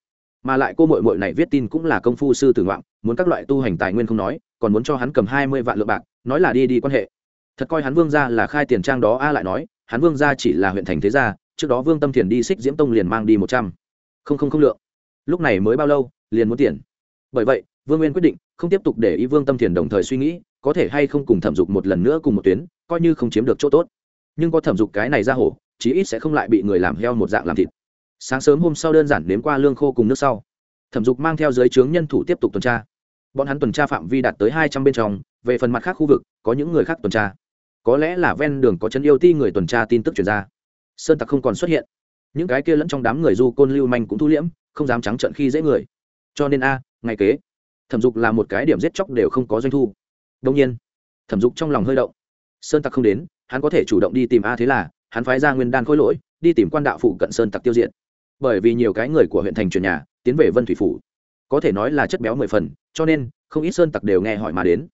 Mà lại cô mội mội này viết tin cũng là công phu sư tử ngoạn, muốn các loại tu hành tài nguyên không nói, còn muốn cho hắn cầm hai mươi vạn lượng bạc, nói là đi đi quan hệ. Thật coi hắn vương gia là khai tiền trang đó a lại nói, hắn vương gia chỉ là huyện thành thế gia, trước đó vương tâm thiền đi xích diễm tông liền mang đi một trăm. Không không không lượng lúc này mới bao lâu, liền muốn tiền? Bởi vậy, vương nguyên quyết định không tiếp tục để ý vương tâm thiền đồng thời suy nghĩ, có thể hay không cùng thẩm dục một lần nữa cùng một tuyến, coi như không chiếm được chỗ tốt. Nhưng có thẩm dục cái này ra hổ, chí ít sẽ không lại bị người làm heo một dạng làm thịt. Sáng sớm hôm sau đơn giản nếm qua lương khô cùng nước sau. Thẩm dục mang theo giới trướng nhân thủ tiếp tục tuần tra. Bọn hắn tuần tra phạm vi đạt tới hai trăm bên trong, về phần mặt khác khu vực, có những người khác tuần tra. Có lẽ là ven đường có chân yêu ti người tuần tra tin tức chuyển ra. Sơn tặc không còn xuất hiện. Những cái kia lẫn trong đám người du côn lưu manh cũng thu liễm không dám trắng trợn khi dễ người. Cho nên a ngày kế. Thẩm dục là một cái điểm giết chóc đều không có doanh thu. Đông nhiên, thẩm dục trong lòng hơi động. Sơn tặc không đến, hắn có thể chủ động đi tìm a thế là, hắn phái ra nguyên đan khôi lỗi, đi tìm quan đạo phụ cận sơn tặc tiêu diện bởi vì nhiều cái người của huyện thành truyền nhà, tiến về vân thủy phủ. Có thể nói là chất béo mười phần, cho nên, không ít sơn tặc đều nghe hỏi mà đến.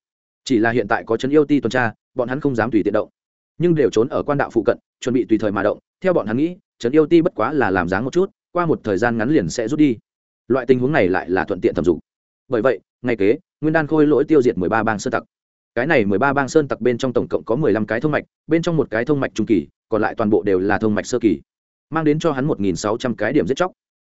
Chỉ là hiện tại có chấn yêu ti tuần tra, bọn hắn không dám tùy tiện động. Nhưng đều trốn ở quan đạo phụ cận, chuẩn bị tùy thời mà động. Theo bọn hắn nghĩ, trấn yêu ti bất quá là làm dáng một chút qua một thời gian ngắn liền sẽ rút đi. Loại tình huống này lại là thuận tiện thẩm dụng bởi vậy, ngay kế, nguyên đan khôi lỗi tiêu diệt mười ba bang sơn tặc. Cái này mười ba bang sơn tặc bên trong tổng cộng có mười lăm cái thông mạch, bên trong một cái thông mạch trung kỳ, còn lại toàn bộ đều là thông mạch sơ kỳ. Mang đến cho hắn một nghìn sáu trăm cái điểm giết chóc.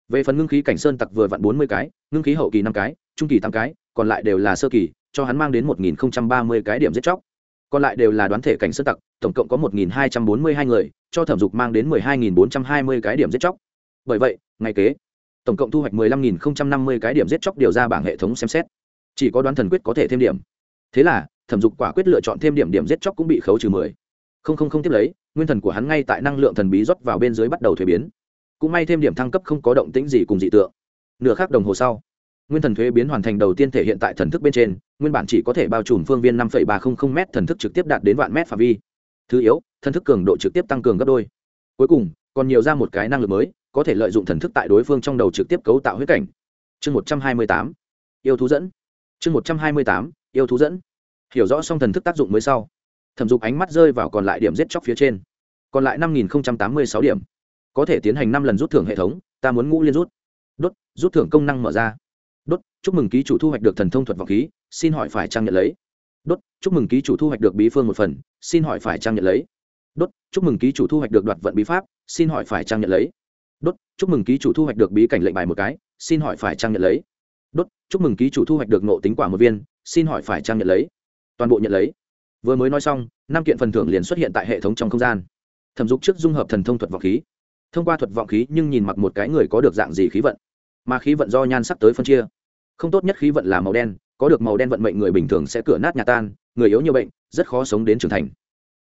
Về phần ngưng khí cảnh sơn tặc vừa vặn bốn mươi cái, ngưng khí hậu kỳ năm cái, trung kỳ tám cái, còn lại đều là sơ kỳ, cho hắn mang đến một nghìn ba mươi cái điểm giết chóc. Còn lại đều là đoán thể cảnh sơn tặc, tổng cộng có một nghìn hai trăm bốn mươi hai người, cho thẩm dục mang đến mười hai nghìn bốn trăm hai mươi cái điểm giết chóc bởi vậy, ngày kế, tổng cộng thu hoạch mười lăm nghìn năm mươi cái điểm giết chóc điều ra bảng hệ thống xem xét. Chỉ có đoán thần quyết có thể thêm điểm. Thế là, thẩm dục quả quyết lựa chọn thêm điểm điểm giết chóc cũng bị khấu trừ mười. Không không không tiếp lấy, nguyên thần của hắn ngay tại năng lượng thần bí rót vào bên dưới bắt đầu thuế biến. Cũng may thêm điểm thăng cấp không có động tĩnh gì cùng dị tượng. Nửa khác đồng hồ sau, nguyên thần thuế biến hoàn thành đầu tiên thể hiện tại thần thức bên trên, nguyên bản chỉ có thể bao trùm phương viên năm ba trăm linh m thần thức trực tiếp đạt đến vạn m phạm vi. Thứ yếu, thần thức cường độ trực tiếp tăng cường gấp đôi. Cuối cùng, còn nhiều ra một cái năng lực mới có thể lợi dụng thần thức tại đối phương trong đầu trực tiếp cấu tạo huyết cảnh. Chương một trăm hai mươi tám, yêu thú dẫn. Chương một trăm hai mươi tám, yêu thú dẫn. Hiểu rõ xong thần thức tác dụng mới sau, thẩm dục ánh mắt rơi vào còn lại điểm giết chóc phía trên. Còn lại năm nghìn tám mươi sáu điểm. Có thể tiến hành năm lần rút thưởng hệ thống, ta muốn ngũ liên rút. Đốt, rút thưởng công năng mở ra. Đốt, chúc mừng ký chủ thu hoạch được thần thông thuật vọng khí, xin hỏi phải trang nhận lấy. Đốt, chúc mừng ký chủ thu hoạch được bí phương một phần, xin hỏi phải trang nhận lấy. Đốt, chúc mừng ký chủ thu hoạch được đoạt vận bí pháp, xin hỏi phải trang nhận lấy đốt, chúc mừng ký chủ thu hoạch được bí cảnh lệnh bài một cái, xin hỏi phải trang nhận lấy? Đốt, chúc mừng ký chủ thu hoạch được nộ tính quả một viên, xin hỏi phải trang nhận lấy? Toàn bộ nhận lấy. Vừa mới nói xong, năm kiện phần thưởng liền xuất hiện tại hệ thống trong không gian. Thẩm dục trước dung hợp thần thông thuật vọng khí. Thông qua thuật vọng khí nhưng nhìn mặc một cái người có được dạng gì khí vận. Mà khí vận do nhan sắc tới phân chia. Không tốt nhất khí vận là màu đen, có được màu đen vận mệnh người bình thường sẽ cửa nát nhà tan, người yếu nhiều bệnh, rất khó sống đến trưởng thành.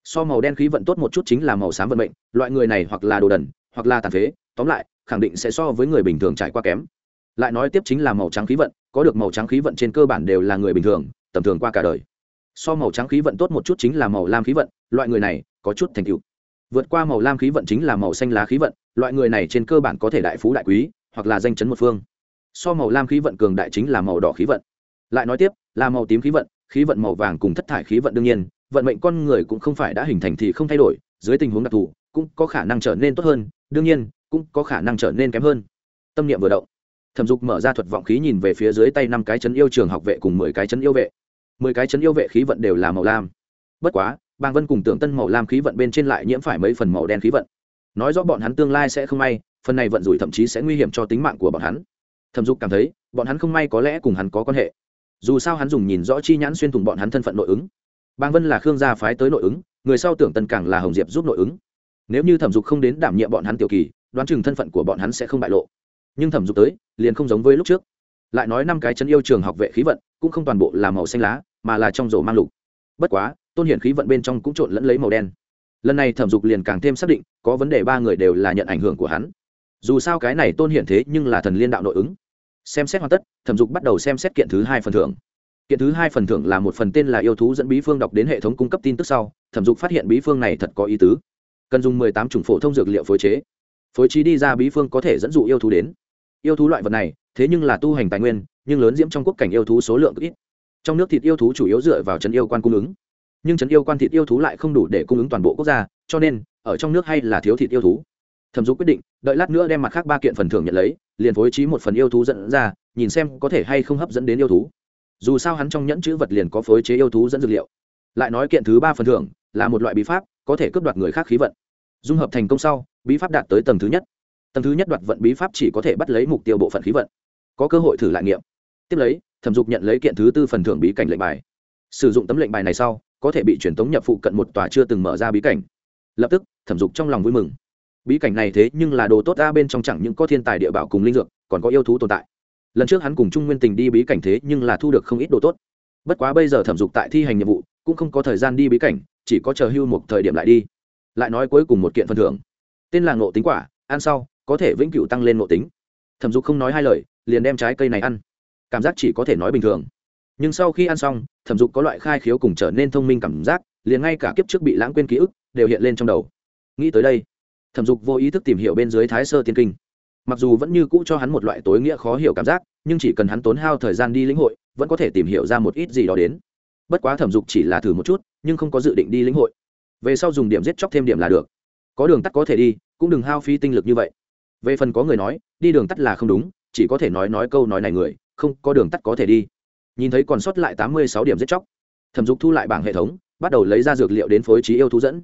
So màu đen khí vận tốt một chút chính là màu xám vận mệnh, loại người này hoặc là đồ đần, hoặc là tàn phế tóm lại, khẳng định sẽ so với người bình thường trải qua kém. Lại nói tiếp chính là màu trắng khí vận, có được màu trắng khí vận trên cơ bản đều là người bình thường, tầm thường qua cả đời. So màu trắng khí vận tốt một chút chính là màu lam khí vận, loại người này có chút thành tựu. Vượt qua màu lam khí vận chính là màu xanh lá khí vận, loại người này trên cơ bản có thể đại phú đại quý, hoặc là danh chấn một phương. So màu lam khí vận cường đại chính là màu đỏ khí vận. Lại nói tiếp, là màu tím khí vận khí vận màu vàng cùng thất thải khí vận đương nhiên, vận mệnh con người cũng không phải đã hình thành thì không thay đổi, dưới tình huống đặc thù, cũng có khả năng trở nên tốt hơn, đương nhiên cũng có khả năng trở nên kém hơn. Tâm niệm vừa động, thẩm dục mở ra thuật vọng khí nhìn về phía dưới tay năm cái chấn yêu trường học vệ cùng mười cái chấn yêu vệ. Mười cái chấn yêu vệ khí vận đều là màu lam. Bất quá, bàng vân cùng tưởng tân màu lam khí vận bên trên lại nhiễm phải mấy phần màu đen khí vận. Nói rõ bọn hắn tương lai sẽ không may, phần này vận rủi thậm chí sẽ nguy hiểm cho tính mạng của bọn hắn. Thẩm dục cảm thấy, bọn hắn không may có lẽ cùng hắn có quan hệ. Dù sao hắn dùng nhìn rõ chi nhãn xuyên thủng bọn hắn thân phận nội ứng. Bàng vân là khương gia phái tới nội ứng, người sau tưởng tân càng là hồng diệp giúp nội ứng. Nếu như thẩm dục không đến đảm nhiệm bọn hắn tiểu kỳ đoán chừng thân phận của bọn hắn sẽ không bại lộ. Nhưng thẩm dục tới, liền không giống với lúc trước. Lại nói năm cái chân yêu trường học vệ khí vận, cũng không toàn bộ là màu xanh lá, mà là trong rổ mang lục. Bất quá, tôn hiển khí vận bên trong cũng trộn lẫn lấy màu đen. Lần này thẩm dục liền càng thêm xác định, có vấn đề ba người đều là nhận ảnh hưởng của hắn. Dù sao cái này tôn hiển thế nhưng là thần liên đạo nội ứng. Xem xét hoàn tất, thẩm dục bắt đầu xem xét kiện thứ hai phần thưởng. Kiện thứ hai phần thưởng là một phần tên là yêu thú dẫn bí phương đọc đến hệ thống cung cấp tin tức sau, thẩm dục phát hiện bí phương này thật có ý tứ. Cần dùng mười tám chủng phổ thông dược liệu phối chế phối trí đi ra bí phương có thể dẫn dụ yêu thú đến. Yêu thú loại vật này, thế nhưng là tu hành tài nguyên, nhưng lớn diễm trong quốc cảnh yêu thú số lượng ít. Trong nước thịt yêu thú chủ yếu dựa vào trấn yêu quan cung ứng. Nhưng trấn yêu quan thịt yêu thú lại không đủ để cung ứng toàn bộ quốc gia, cho nên, ở trong nước hay là thiếu thịt yêu thú? Thẩm dục quyết định, đợi lát nữa đem mặt khác ba kiện phần thưởng nhận lấy, liền phối trí một phần yêu thú dẫn ra, nhìn xem có thể hay không hấp dẫn đến yêu thú. Dù sao hắn trong nhẫn chữ vật liền có phối chế yêu thú dẫn dược liệu. Lại nói kiện thứ ba phần thưởng, là một loại bí pháp, có thể cướp đoạt người khác khí vận. Dung hợp thành công sau bí pháp đạt tới tầng thứ nhất. Tầng thứ nhất đoạt vận bí pháp chỉ có thể bắt lấy mục tiêu bộ phận khí vận. Có cơ hội thử lại nghiệm. Tiếp lấy, thẩm dục nhận lấy kiện thứ tư phần thưởng bí cảnh lệnh bài. Sử dụng tấm lệnh bài này sau, có thể bị truyền tống nhập phụ cận một tòa chưa từng mở ra bí cảnh. Lập tức, thẩm dục trong lòng vui mừng. Bí cảnh này thế nhưng là đồ tốt ra bên trong chẳng những có thiên tài địa bảo cùng linh dược, còn có yêu thú tồn tại. Lần trước hắn cùng trung nguyên tình đi bí cảnh thế nhưng là thu được không ít đồ tốt. Bất quá bây giờ thẩm dục tại thi hành nhiệm vụ, cũng không có thời gian đi bí cảnh, chỉ có chờ hưu một thời điểm lại đi. Lại nói cuối cùng một kiện phần thưởng tên là ngộ tính quả, ăn sau, có thể vĩnh cửu tăng lên ngộ tính. Thẩm dục không nói hai lời, liền đem trái cây này ăn. Cảm giác chỉ có thể nói bình thường. Nhưng sau khi ăn xong, thẩm dục có loại khai khiếu cùng trở nên thông minh cảm giác, liền ngay cả kiếp trước bị lãng quên ký ức, đều hiện lên trong đầu. Nghĩ tới đây, thẩm dục vô ý thức tìm hiểu bên dưới thái sơ tiên kinh. Mặc dù vẫn như cũ cho hắn một loại tối nghĩa khó hiểu cảm giác, nhưng chỉ cần hắn tốn hao thời gian đi lĩnh hội, vẫn có thể tìm hiểu ra một ít gì đó đến. Bất quá thẩm dục chỉ là thử một chút, nhưng không có dự định đi lĩnh hội. Về sau dùng điểm giết chóc thêm điểm là được có đường tắt có thể đi, cũng đừng hao phí tinh lực như vậy. Về phần có người nói, đi đường tắt là không đúng, chỉ có thể nói nói câu nói này người, không có đường tắt có thể đi. Nhìn thấy còn sót lại tám mươi sáu điểm giết chóc. Thẩm dục thu lại bảng hệ thống, bắt đầu lấy ra dược liệu đến phối trí yêu thú dẫn.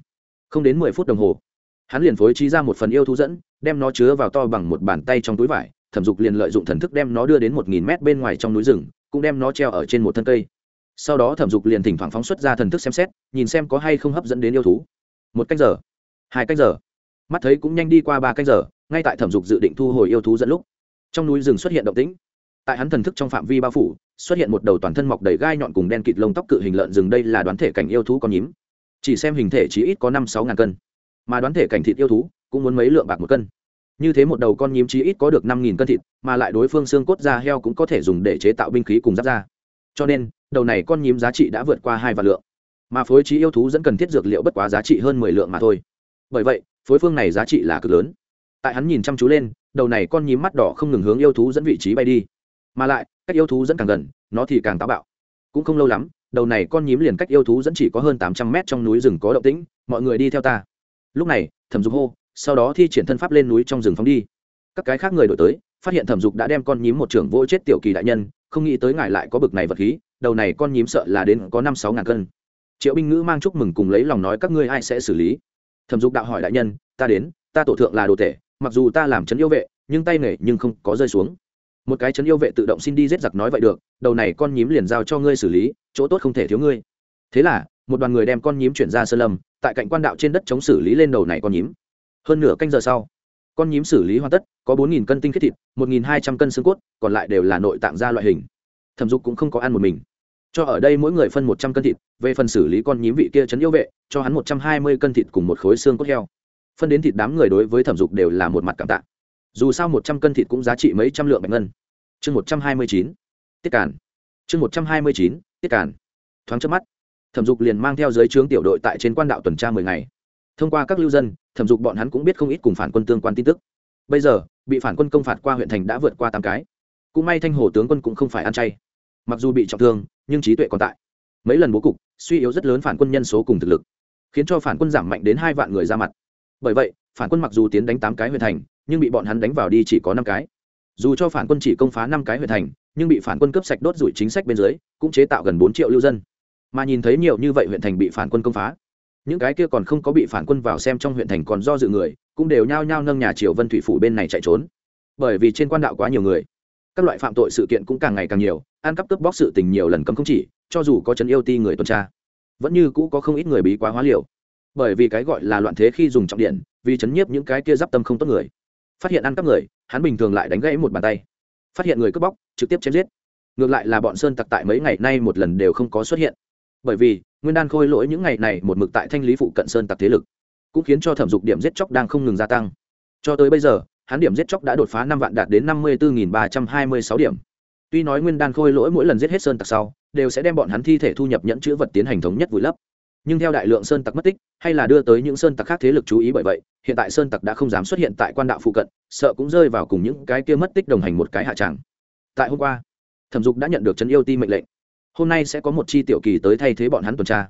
Không đến mười phút đồng hồ, hắn liền phối trí ra một phần yêu thú dẫn, đem nó chứa vào to bằng một bàn tay trong túi vải. Thẩm dục liền lợi dụng thần thức đem nó đưa đến một nghìn mét bên ngoài trong núi rừng, cũng đem nó treo ở trên một thân cây. Sau đó thẩm dục liền thỉnh thoảng phóng xuất ra thần thức xem xét, nhìn xem có hay không hấp dẫn đến yêu thú. Một cách giờ hai cách giờ. Mắt thấy cũng nhanh đi qua ba cách giờ, ngay tại thẩm dục dự định thu hồi yêu thú dẫn lúc, trong núi rừng xuất hiện động tĩnh. Tại hắn thần thức trong phạm vi bao phủ, xuất hiện một đầu toàn thân mọc đầy gai nhọn cùng đen kịt lông tóc cự hình lợn rừng đây là đoán thể cảnh yêu thú con nhím. Chỉ xem hình thể chỉ ít có năm sáu ngàn cân. Mà đoán thể cảnh thịt yêu thú cũng muốn mấy lượng bạc một cân. Như thế một đầu con nhím chí ít có được năm nghìn cân thịt, mà lại đối phương xương cốt da heo cũng có thể dùng để chế tạo binh khí cùng giáp da. Cho nên, đầu này con nhím giá trị đã vượt qua hai vạn lượng. Mà phối trí yêu thú dẫn cần thiết dược liệu bất quá giá trị hơn mười lượng mà thôi bởi vậy, phối phương này giá trị là cực lớn. Tại hắn nhìn chăm chú lên, đầu này con nhím mắt đỏ không ngừng hướng yêu thú dẫn vị trí bay đi. Mà lại, cách yêu thú dẫn càng gần, nó thì càng táo bạo. Cũng không lâu lắm, đầu này con nhím liền cách yêu thú dẫn chỉ có hơn tám trăm mét trong núi rừng có động tĩnh, mọi người đi theo ta. Lúc này, thẩm dục hô, sau đó thi triển thân pháp lên núi trong rừng phóng đi. Các cái khác người đổi tới, phát hiện thẩm dục đã đem con nhím một trưởng vỗ chết tiểu kỳ đại nhân, không nghĩ tới ngài lại có bực này vật khí, đầu này con nhím sợ là đến có năm sáu ngàn cân. Triệu binh ngữ mang chúc mừng cùng lấy lòng nói các ngươi ai sẽ xử lý? Thẩm dục đạo hỏi đại nhân, ta đến, ta tổ thượng là đồ tể, mặc dù ta làm trấn yêu vệ, nhưng tay nghề nhưng không có rơi xuống. Một cái trấn yêu vệ tự động xin đi giết giặc nói vậy được, đầu này con nhím liền giao cho ngươi xử lý, chỗ tốt không thể thiếu ngươi. Thế là, một đoàn người đem con nhím chuyển ra sơn lâm, tại cạnh quan đạo trên đất chống xử lý lên đầu này con nhím. Hơn nửa canh giờ sau, con nhím xử lý hoàn tất, có bốn nghìn cân tinh khiết thịt, một nghìn hai trăm cân xương cốt, còn lại đều là nội tạng da loại hình. Thẩm dục cũng không có ăn một mình cho ở đây mỗi người phân một trăm cân thịt, về phần xử lý con nhím vị kia trấn yêu vệ, cho hắn một trăm hai mươi cân thịt cùng một khối xương cốt heo. Phân đến thịt đám người đối với thẩm dục đều là một mặt cảm tạ. Dù sao một trăm cân thịt cũng giá trị mấy trăm lượng bạch ngân. Chương một trăm hai mươi chín, tiết cản chương một trăm hai mươi chín, tiết cản thoáng trước mắt, thẩm dục liền mang theo giới trướng tiểu đội tại trên quan đạo tuần tra mười ngày. Thông qua các lưu dân, thẩm dục bọn hắn cũng biết không ít cùng phản quân tương quan tin tức. Bây giờ, bị phản quân công phạt qua huyện thành đã vượt qua tám cái. Cũng may thanh hồ tướng quân cũng không phải ăn chay mặc dù bị trọng thương, nhưng trí tuệ còn tại. Mấy lần bố cục, suy yếu rất lớn phản quân nhân số cùng thực lực, khiến cho phản quân giảm mạnh đến hai vạn người ra mặt. Bởi vậy, phản quân mặc dù tiến đánh tám cái huyện thành, nhưng bị bọn hắn đánh vào đi chỉ có năm cái. Dù cho phản quân chỉ công phá năm cái huyện thành, nhưng bị phản quân cướp sạch đốt rủi chính sách bên dưới, cũng chế tạo gần bốn triệu lưu dân. Mà nhìn thấy nhiều như vậy huyện thành bị phản quân công phá, những cái kia còn không có bị phản quân vào xem trong huyện thành còn do dự người, cũng đều nhao nhao nâng nhà triều vân thủy phủ bên này chạy trốn. Bởi vì trên quan đạo quá nhiều người các loại phạm tội sự kiện cũng càng ngày càng nhiều, ăn cắp cướp bóc sự tình nhiều lần cấm không chỉ, cho dù có chấn yêu ti người tuần tra, vẫn như cũ có không ít người bí quá hóa liều. Bởi vì cái gọi là loạn thế khi dùng trọng điện, vì chấn nhiếp những cái kia giáp tâm không tốt người. Phát hiện ăn cắp người, hắn bình thường lại đánh gãy một bàn tay. Phát hiện người cướp bóc, trực tiếp chém giết. Ngược lại là bọn sơn tặc tại mấy ngày nay một lần đều không có xuất hiện. Bởi vì, nguyên đan khôi lỗi những ngày này một mực tại thanh lý phụ cận sơn tặc thế lực, cũng khiến cho thẩm dục điểm giết chóc đang không ngừng gia tăng. Cho tới bây giờ hắn điểm giết chóc đã đột phá năm vạn đạt đến năm mươi bốn ba trăm hai mươi sáu điểm. Tuy nói nguyên đan khôi lỗi mỗi lần giết hết sơn tặc sau, đều sẽ đem bọn hắn thi thể thu nhập nhẫn chữ vật tiến hành thống nhất vùi lấp. Nhưng theo đại lượng sơn tặc mất tích, hay là đưa tới những sơn tặc khác thế lực chú ý bởi vậy, hiện tại sơn tặc đã không dám xuất hiện tại quan đạo phụ cận, sợ cũng rơi vào cùng những cái kia mất tích đồng hành một cái hạ tràng tại hôm qua, thẩm dục đã nhận được trấn yêu ti mệnh lệnh. Hôm nay sẽ có một chi tiểu kỳ tới thay thế bọn hắn tuần tra.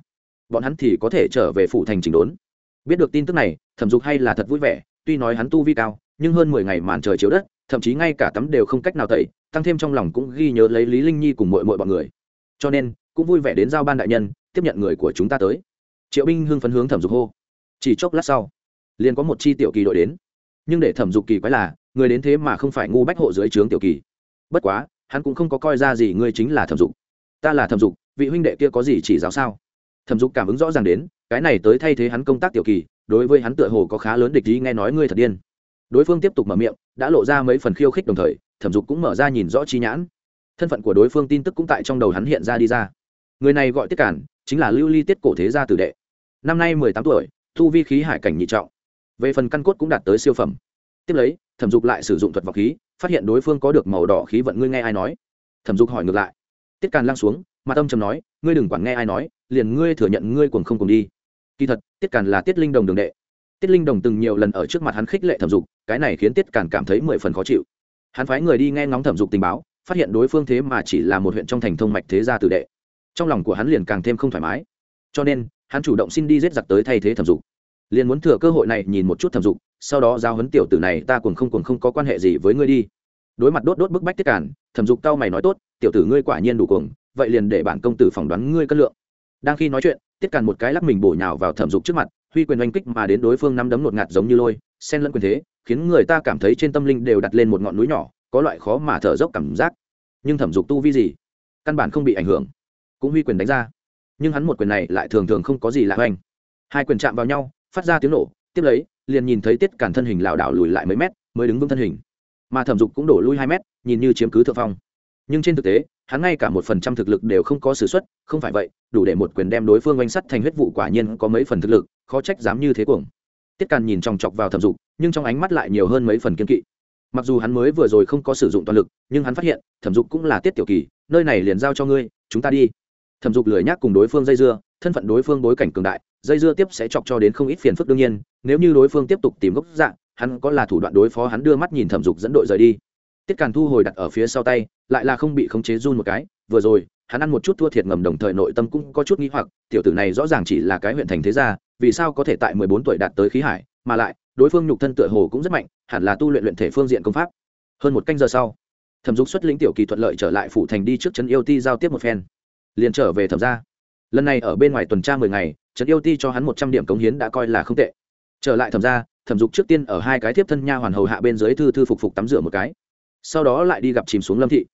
Bọn hắn thì có thể trở về phủ thành chỉnh đốn. Biết được tin tức này, thẩm dục hay là thật vui vẻ, tuy nói hắn tu vi cao nhưng hơn mười ngày màn trời chiếu đất, thậm chí ngay cả tắm đều không cách nào tẩy, tăng thêm trong lòng cũng ghi nhớ lấy lý linh nhi cùng mọi mọi bọn người. Cho nên, cũng vui vẻ đến giao ban đại nhân, tiếp nhận người của chúng ta tới. Triệu binh hưng phấn hướng thẩm dục hô. Chỉ chốc lát sau, liền có một chi tiểu kỳ đội đến. Nhưng để thẩm dục kỳ quái là, người đến thế mà không phải ngu bách hộ dưới trướng tiểu kỳ. Bất quá, hắn cũng không có coi ra gì ngươi chính là thẩm dục. Ta là thẩm dục, vị huynh đệ kia có gì chỉ giáo sao? Thẩm dục cảm ứng rõ ràng đến, cái này tới thay thế hắn công tác tiểu kỳ, đối với hắn tựa hồ có khá lớn địch ý, nghe nói ngươi thật điên đối phương tiếp tục mở miệng, đã lộ ra mấy phần khiêu khích đồng thời, thẩm dục cũng mở ra nhìn rõ chi nhãn. Thân phận của đối phương tin tức cũng tại trong đầu hắn hiện ra đi ra. Người này gọi tiết cản, chính là lưu ly tiết cổ thế gia tử đệ. Năm nay mười tám tuổi, thu vi khí hải cảnh nhị trọng. Về phần căn cốt cũng đạt tới siêu phẩm. Tiếp lấy, thẩm dục lại sử dụng thuật vọng khí, phát hiện đối phương có được màu đỏ khí vận ngươi nghe ai nói? Thẩm dục hỏi ngược lại. Tiết càn lăng xuống mà tâm trầm nói, ngươi đừng quản nghe ai nói, liền ngươi thừa nhận ngươi cuồng không cùng đi. Kỳ thật, tiết càn là tiết linh đồng đường đệ. Tiết linh đồng từng nhiều lần ở trước mặt hắn khích lệ thẩm dục cái này khiến tiết càn cảm thấy mười phần khó chịu. Hắn phái người đi nghe ngóng thẩm dục tình báo, phát hiện đối phương thế mà chỉ là một huyện trong thành thông mạch thế gia tử đệ. Trong lòng của hắn liền càng thêm không thoải mái. Cho nên, hắn chủ động xin đi giết giặc tới thay thế thẩm dục. Liền muốn thừa cơ hội này nhìn một chút thẩm dục, sau đó giao hấn tiểu tử này ta cùng không cùng không có quan hệ gì với ngươi đi. Đối mặt đốt đốt bức bách tiết cản thẩm dục cao mày nói tốt, tiểu tử ngươi quả nhiên đủ cuồng, vậy liền để bản công tử phỏng đoán ngươi cân lượng. Đang khi nói chuyện, tiết cản một cái lắc mình bổ nhào vào thẩm dục trước mặt, huy quyền oanh kích mà đến đối phương năm đấm nột ngạt giống như lôi sen lẫn quyền thế khiến người ta cảm thấy trên tâm linh đều đặt lên một ngọn núi nhỏ, có loại khó mà thở dốc cảm giác. Nhưng thẩm dục tu vi gì? Căn bản không bị ảnh hưởng. Cũng huy quyền đánh ra. Nhưng hắn một quyền này lại thường thường không có gì lạ hoành. hai quyền chạm vào nhau, phát ra tiếng nổ, tiếp lấy, liền nhìn thấy tiết cản thân hình lảo đảo lùi lại mấy mét, mới đứng vững thân hình. Mà thẩm dục cũng đổ lui hai mét, nhìn như chiếm cứ thượng phong. Nhưng trên thực tế, hắn ngay cả một phần trăm thực lực đều không có s ử suất không phải vậy, đủ để một quyền đem đối phương oanh sắt thành huyết vụ quả nhiên có mấy phần thực lực, khó trách dám như thế cuồng. Tiết càn nhìn chòng chọc vào thẩm dục nhưng trong ánh mắt lại nhiều hơn mấy phần kiên kỵ. Mặc dù hắn mới vừa rồi không có sử dụng toàn lực, nhưng hắn phát hiện, thẩm dục cũng là tiết tiểu kỳ, nơi này liền giao cho ngươi, chúng ta đi. Thẩm dục lười nhác cùng đối phương dây dưa, thân phận đối phương bối cảnh cường đại, dây dưa tiếp sẽ chọc cho đến không ít phiền phức đương nhiên, nếu như đối phương tiếp tục tìm gốc dạng, hắn có là thủ đoạn đối phó hắn đưa mắt nhìn thẩm dục dẫn đội rời đi. Tiết càn thu hồi đặt ở phía sau tay, lại là không bị khống chế run một cái, vừa rồi, hắn ăn một chút thua thiệt ngầm đồng thời nội tâm cũng có chút nghi hoặc, tiểu tử này rõ ràng chỉ là cái huyện thành thế gia, vì sao có thể tại mười bốn tuổi đạt tới khí hải, mà lại đối phương nhục thân tựa hồ cũng rất mạnh, hẳn là tu luyện luyện thể phương diện công pháp. Hơn một canh giờ sau, thẩm dục xuất lĩnh tiểu kỳ thuận lợi trở lại phủ thành đi trước trấn yêu ti giao tiếp một phen. Liền trở về thẩm ra lần này ở bên ngoài tuần tra mười ngày, trấn yêu ti cho hắn một trăm điểm cống hiến đã coi là không tệ. Trở lại thẩm ra thẩm dục trước tiên ở hai cái tiếp thân nha hoàn hầu hạ bên dưới thư thư phục phục tắm rửa một cái. Sau đó lại đi gặp chìm xuống lâm thị.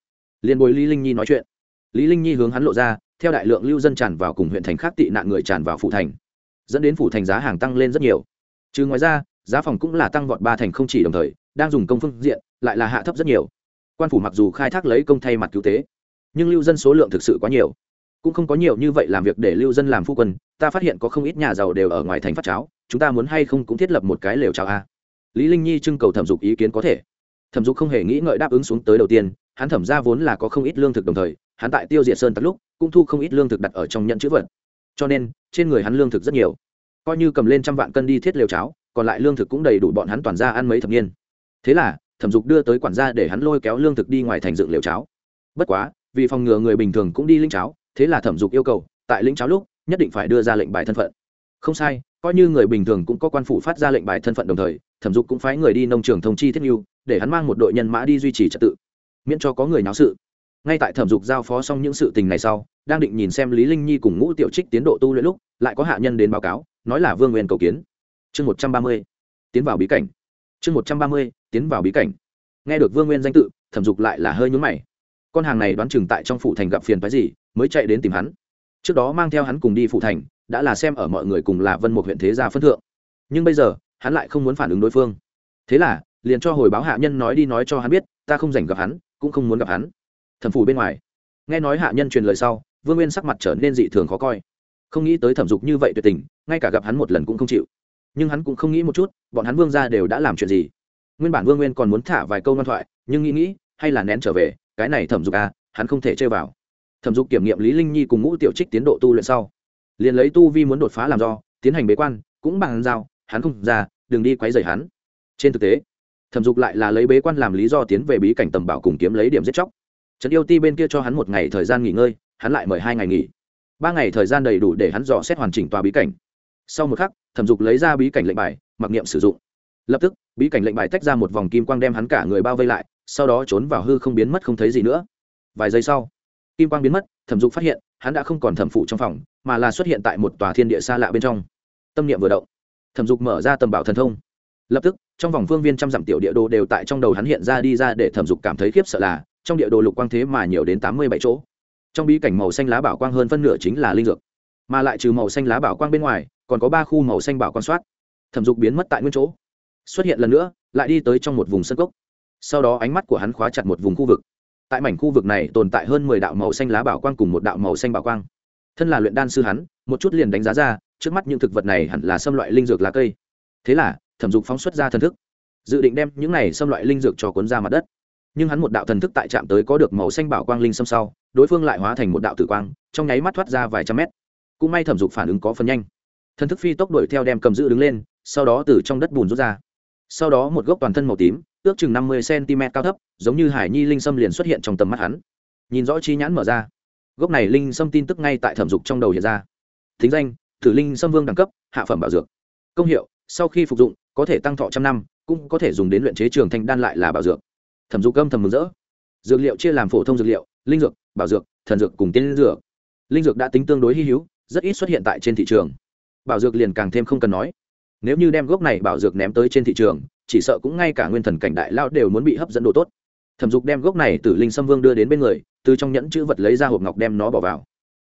Liền bồi lý linh nhi nói chuyện. Lý linh nhi hướng hắn lộ ra, theo đại lượng lưu dân tràn vào cùng huyện thành khác tị nạn người tràn vào phủ thành. Dẫn đến phủ thành giá hàng tăng lên rất nhiều. Trừ ngoài ra giá phòng cũng là tăng vọt ba thành không chỉ đồng thời, đang dùng công phương diện, lại là hạ thấp rất nhiều. Quan phủ mặc dù khai thác lấy công thay mặt cứu tế, nhưng lưu dân số lượng thực sự quá nhiều. Cũng không có nhiều như vậy làm việc để lưu dân làm phu quân, ta phát hiện có không ít nhà giàu đều ở ngoài thành phát cháo, chúng ta muốn hay không cũng thiết lập một cái lều cháo a. Lý linh nhi trưng cầu thẩm dục ý kiến có thể. Thẩm dục không hề nghĩ ngợi đáp ứng xuống tới đầu tiên, hắn thẩm ra vốn là có không ít lương thực đồng thời, hắn tại tiêu diệt sơn tắt lúc, cũng thu không ít lương thực đặt ở trong nhận chữ vật. Cho nên, trên người hắn lương thực rất nhiều. Coi như cầm lên trăm vạn cân đi thiết lều cháo còn lại lương thực cũng đầy đủ bọn hắn toàn ra ăn mấy thập niên. Thế là, thẩm dục đưa tới quản gia để hắn lôi kéo lương thực đi ngoài thành dựng lều cháo. Bất quá, vì phòng ngừa người bình thường cũng đi linh cháo, thế là thẩm dục yêu cầu, tại linh cháo lúc, nhất định phải đưa ra lệnh bài thân phận. Không sai, coi như người bình thường cũng có quan phủ phát ra lệnh bài thân phận đồng thời, thẩm dục cũng phái người đi nông trường thông chi thiết mưu để hắn mang một đội nhân mã đi duy trì trật tự, miễn cho có người náo sự. Ngay tại thẩm dục giao phó xong những sự tình này sau, đang định nhìn xem lý linh nhi cùng ngũ tiểu trích tiến độ tu luyện lúc, lại có hạ nhân đến báo cáo, nói là vương nguyên cầu kiến chương một trăm ba mươi, tiến vào bí cảnh. Chương một trăm ba mươi, tiến vào bí cảnh. Nghe được vương nguyên danh tự, thẩm dục lại là hơi nhún mày. Con hàng này đoán chừng tại trong phủ thành gặp phiền phái gì, mới chạy đến tìm hắn. Trước đó mang theo hắn cùng đi phủ thành, đã là xem ở mọi người cùng là vân một huyện thế gia phân thượng. Nhưng bây giờ, hắn lại không muốn phản ứng đối phương. Thế là, liền cho hồi báo hạ nhân nói đi nói cho hắn biết, ta không dành gặp hắn, cũng không muốn gặp hắn. Thẩm phủ bên ngoài. Nghe nói hạ nhân truyền lời sau, vương nguyên sắc mặt trở nên dị thường khó coi. Không nghĩ tới thẩm dục như vậy tuyệt tình, ngay cả gặp hắn một lần cũng không chịu nhưng hắn cũng không nghĩ một chút, bọn hắn vương ra đều đã làm chuyện gì. Nguyên bản vương nguyên còn muốn thả vài câu ngoan thoại, nhưng nghĩ nghĩ, hay là nén trở về, cái này thẩm dục à hắn không thể chơi vào. Thẩm dục kiểm nghiệm lý linh nhi cùng ngũ tiểu trích tiến độ tu luyện sau, liền lấy tu vi muốn đột phá làm do, tiến hành bế quan, cũng bằng giao, hắn không ra, đừng đi quấy rầy hắn. Trên thực tế, thẩm dục lại là lấy bế quan làm lý do tiến về bí cảnh tầm bảo cùng kiếm lấy điểm giết chóc. Trấn yêu ti bên kia cho hắn một ngày thời gian nghỉ ngơi, hắn lại mời hai ngày nghỉ. Ba ngày thời gian đầy đủ để hắn dò xét hoàn chỉnh tòa bí cảnh. Sau một khắc thẩm dục lấy ra bí cảnh lệnh bài, mặc niệm sử dụng. Lập tức, bí cảnh lệnh bài tách ra một vòng kim quang đem hắn cả người bao vây lại, sau đó trốn vào hư không biến mất không thấy gì nữa. Vài giây sau, kim quang biến mất, thẩm dục phát hiện, hắn đã không còn thẩm phụ trong phòng, mà là xuất hiện tại một tòa thiên địa xa lạ bên trong. Tâm niệm vừa động, thẩm dục mở ra tầm bảo thần thông. Lập tức, trong vòng phương viên trăm dặm tiểu địa đồ đều tại trong đầu hắn hiện ra đi ra để thẩm dục cảm thấy khiếp sợ là, trong địa đồ lục quang thế mà nhiều đến tám mươi bảy chỗ. Trong bí cảnh màu xanh lá bảo quang hơn phân nửa chính là linh dược mà lại trừ màu xanh lá bảo quang bên ngoài, còn có ba khu màu xanh bảo quang soát. Thẩm dục biến mất tại nguyên chỗ. Xuất hiện lần nữa, lại đi tới trong một vùng sân cốc. Sau đó ánh mắt của hắn khóa chặt một vùng khu vực. Tại mảnh khu vực này tồn tại hơn mười đạo màu xanh lá bảo quang cùng một đạo màu xanh bảo quang. Thân là luyện đan sư hắn, một chút liền đánh giá ra, trước mắt những thực vật này hẳn là xâm loại linh dược lá cây. Thế là, thẩm dục phóng xuất ra thần thức. Dự định đem những này xâm loại linh dược cho cuốn ra mặt đất. Nhưng hắn một đạo thần thức tại trạm tới có được màu xanh bảo quang linh xâm sau, đối phương lại hóa thành một đạo tử quang, trong nháy mắt thoát ra vài trăm mét cũng may thẩm dục phản ứng có phần nhanh. Thần thức phi tốc đuổi theo đem cầm giữ đứng lên, sau đó từ trong đất bùn rút ra. Sau đó một gốc toàn thân màu tím, ước chừng năm mươi cm cao thấp, giống như hải nhi linh sâm liền xuất hiện trong tầm mắt hắn. Nhìn rõ chi nhãn mở ra. Gốc này linh sâm tin tức ngay tại thẩm dục trong đầu hiện ra. Thính danh, thử linh sâm vương đẳng cấp, hạ phẩm bảo dược. Công hiệu, sau khi phục dụng, có thể tăng thọ trăm năm, cũng có thể dùng đến luyện chế trường thanh đan lại là bảo dược. Thẩm dục âm thầm mừng rỡ. Dược liệu chia làm phổ thông dược liệu, linh dược, bảo dược, thần dược cùng tiên dược. Linh dược đã tính tương đối hy hữu rất ít xuất hiện tại trên thị trường. Bảo dược liền càng thêm không cần nói. Nếu như đem gốc này bảo dược ném tới trên thị trường, chỉ sợ cũng ngay cả nguyên thần cảnh đại lao đều muốn bị hấp dẫn đồ tốt. Thẩm dục đem gốc này từ linh sâm vương đưa đến bên người, từ trong nhẫn chữ vật lấy ra hộp ngọc đem nó bỏ vào.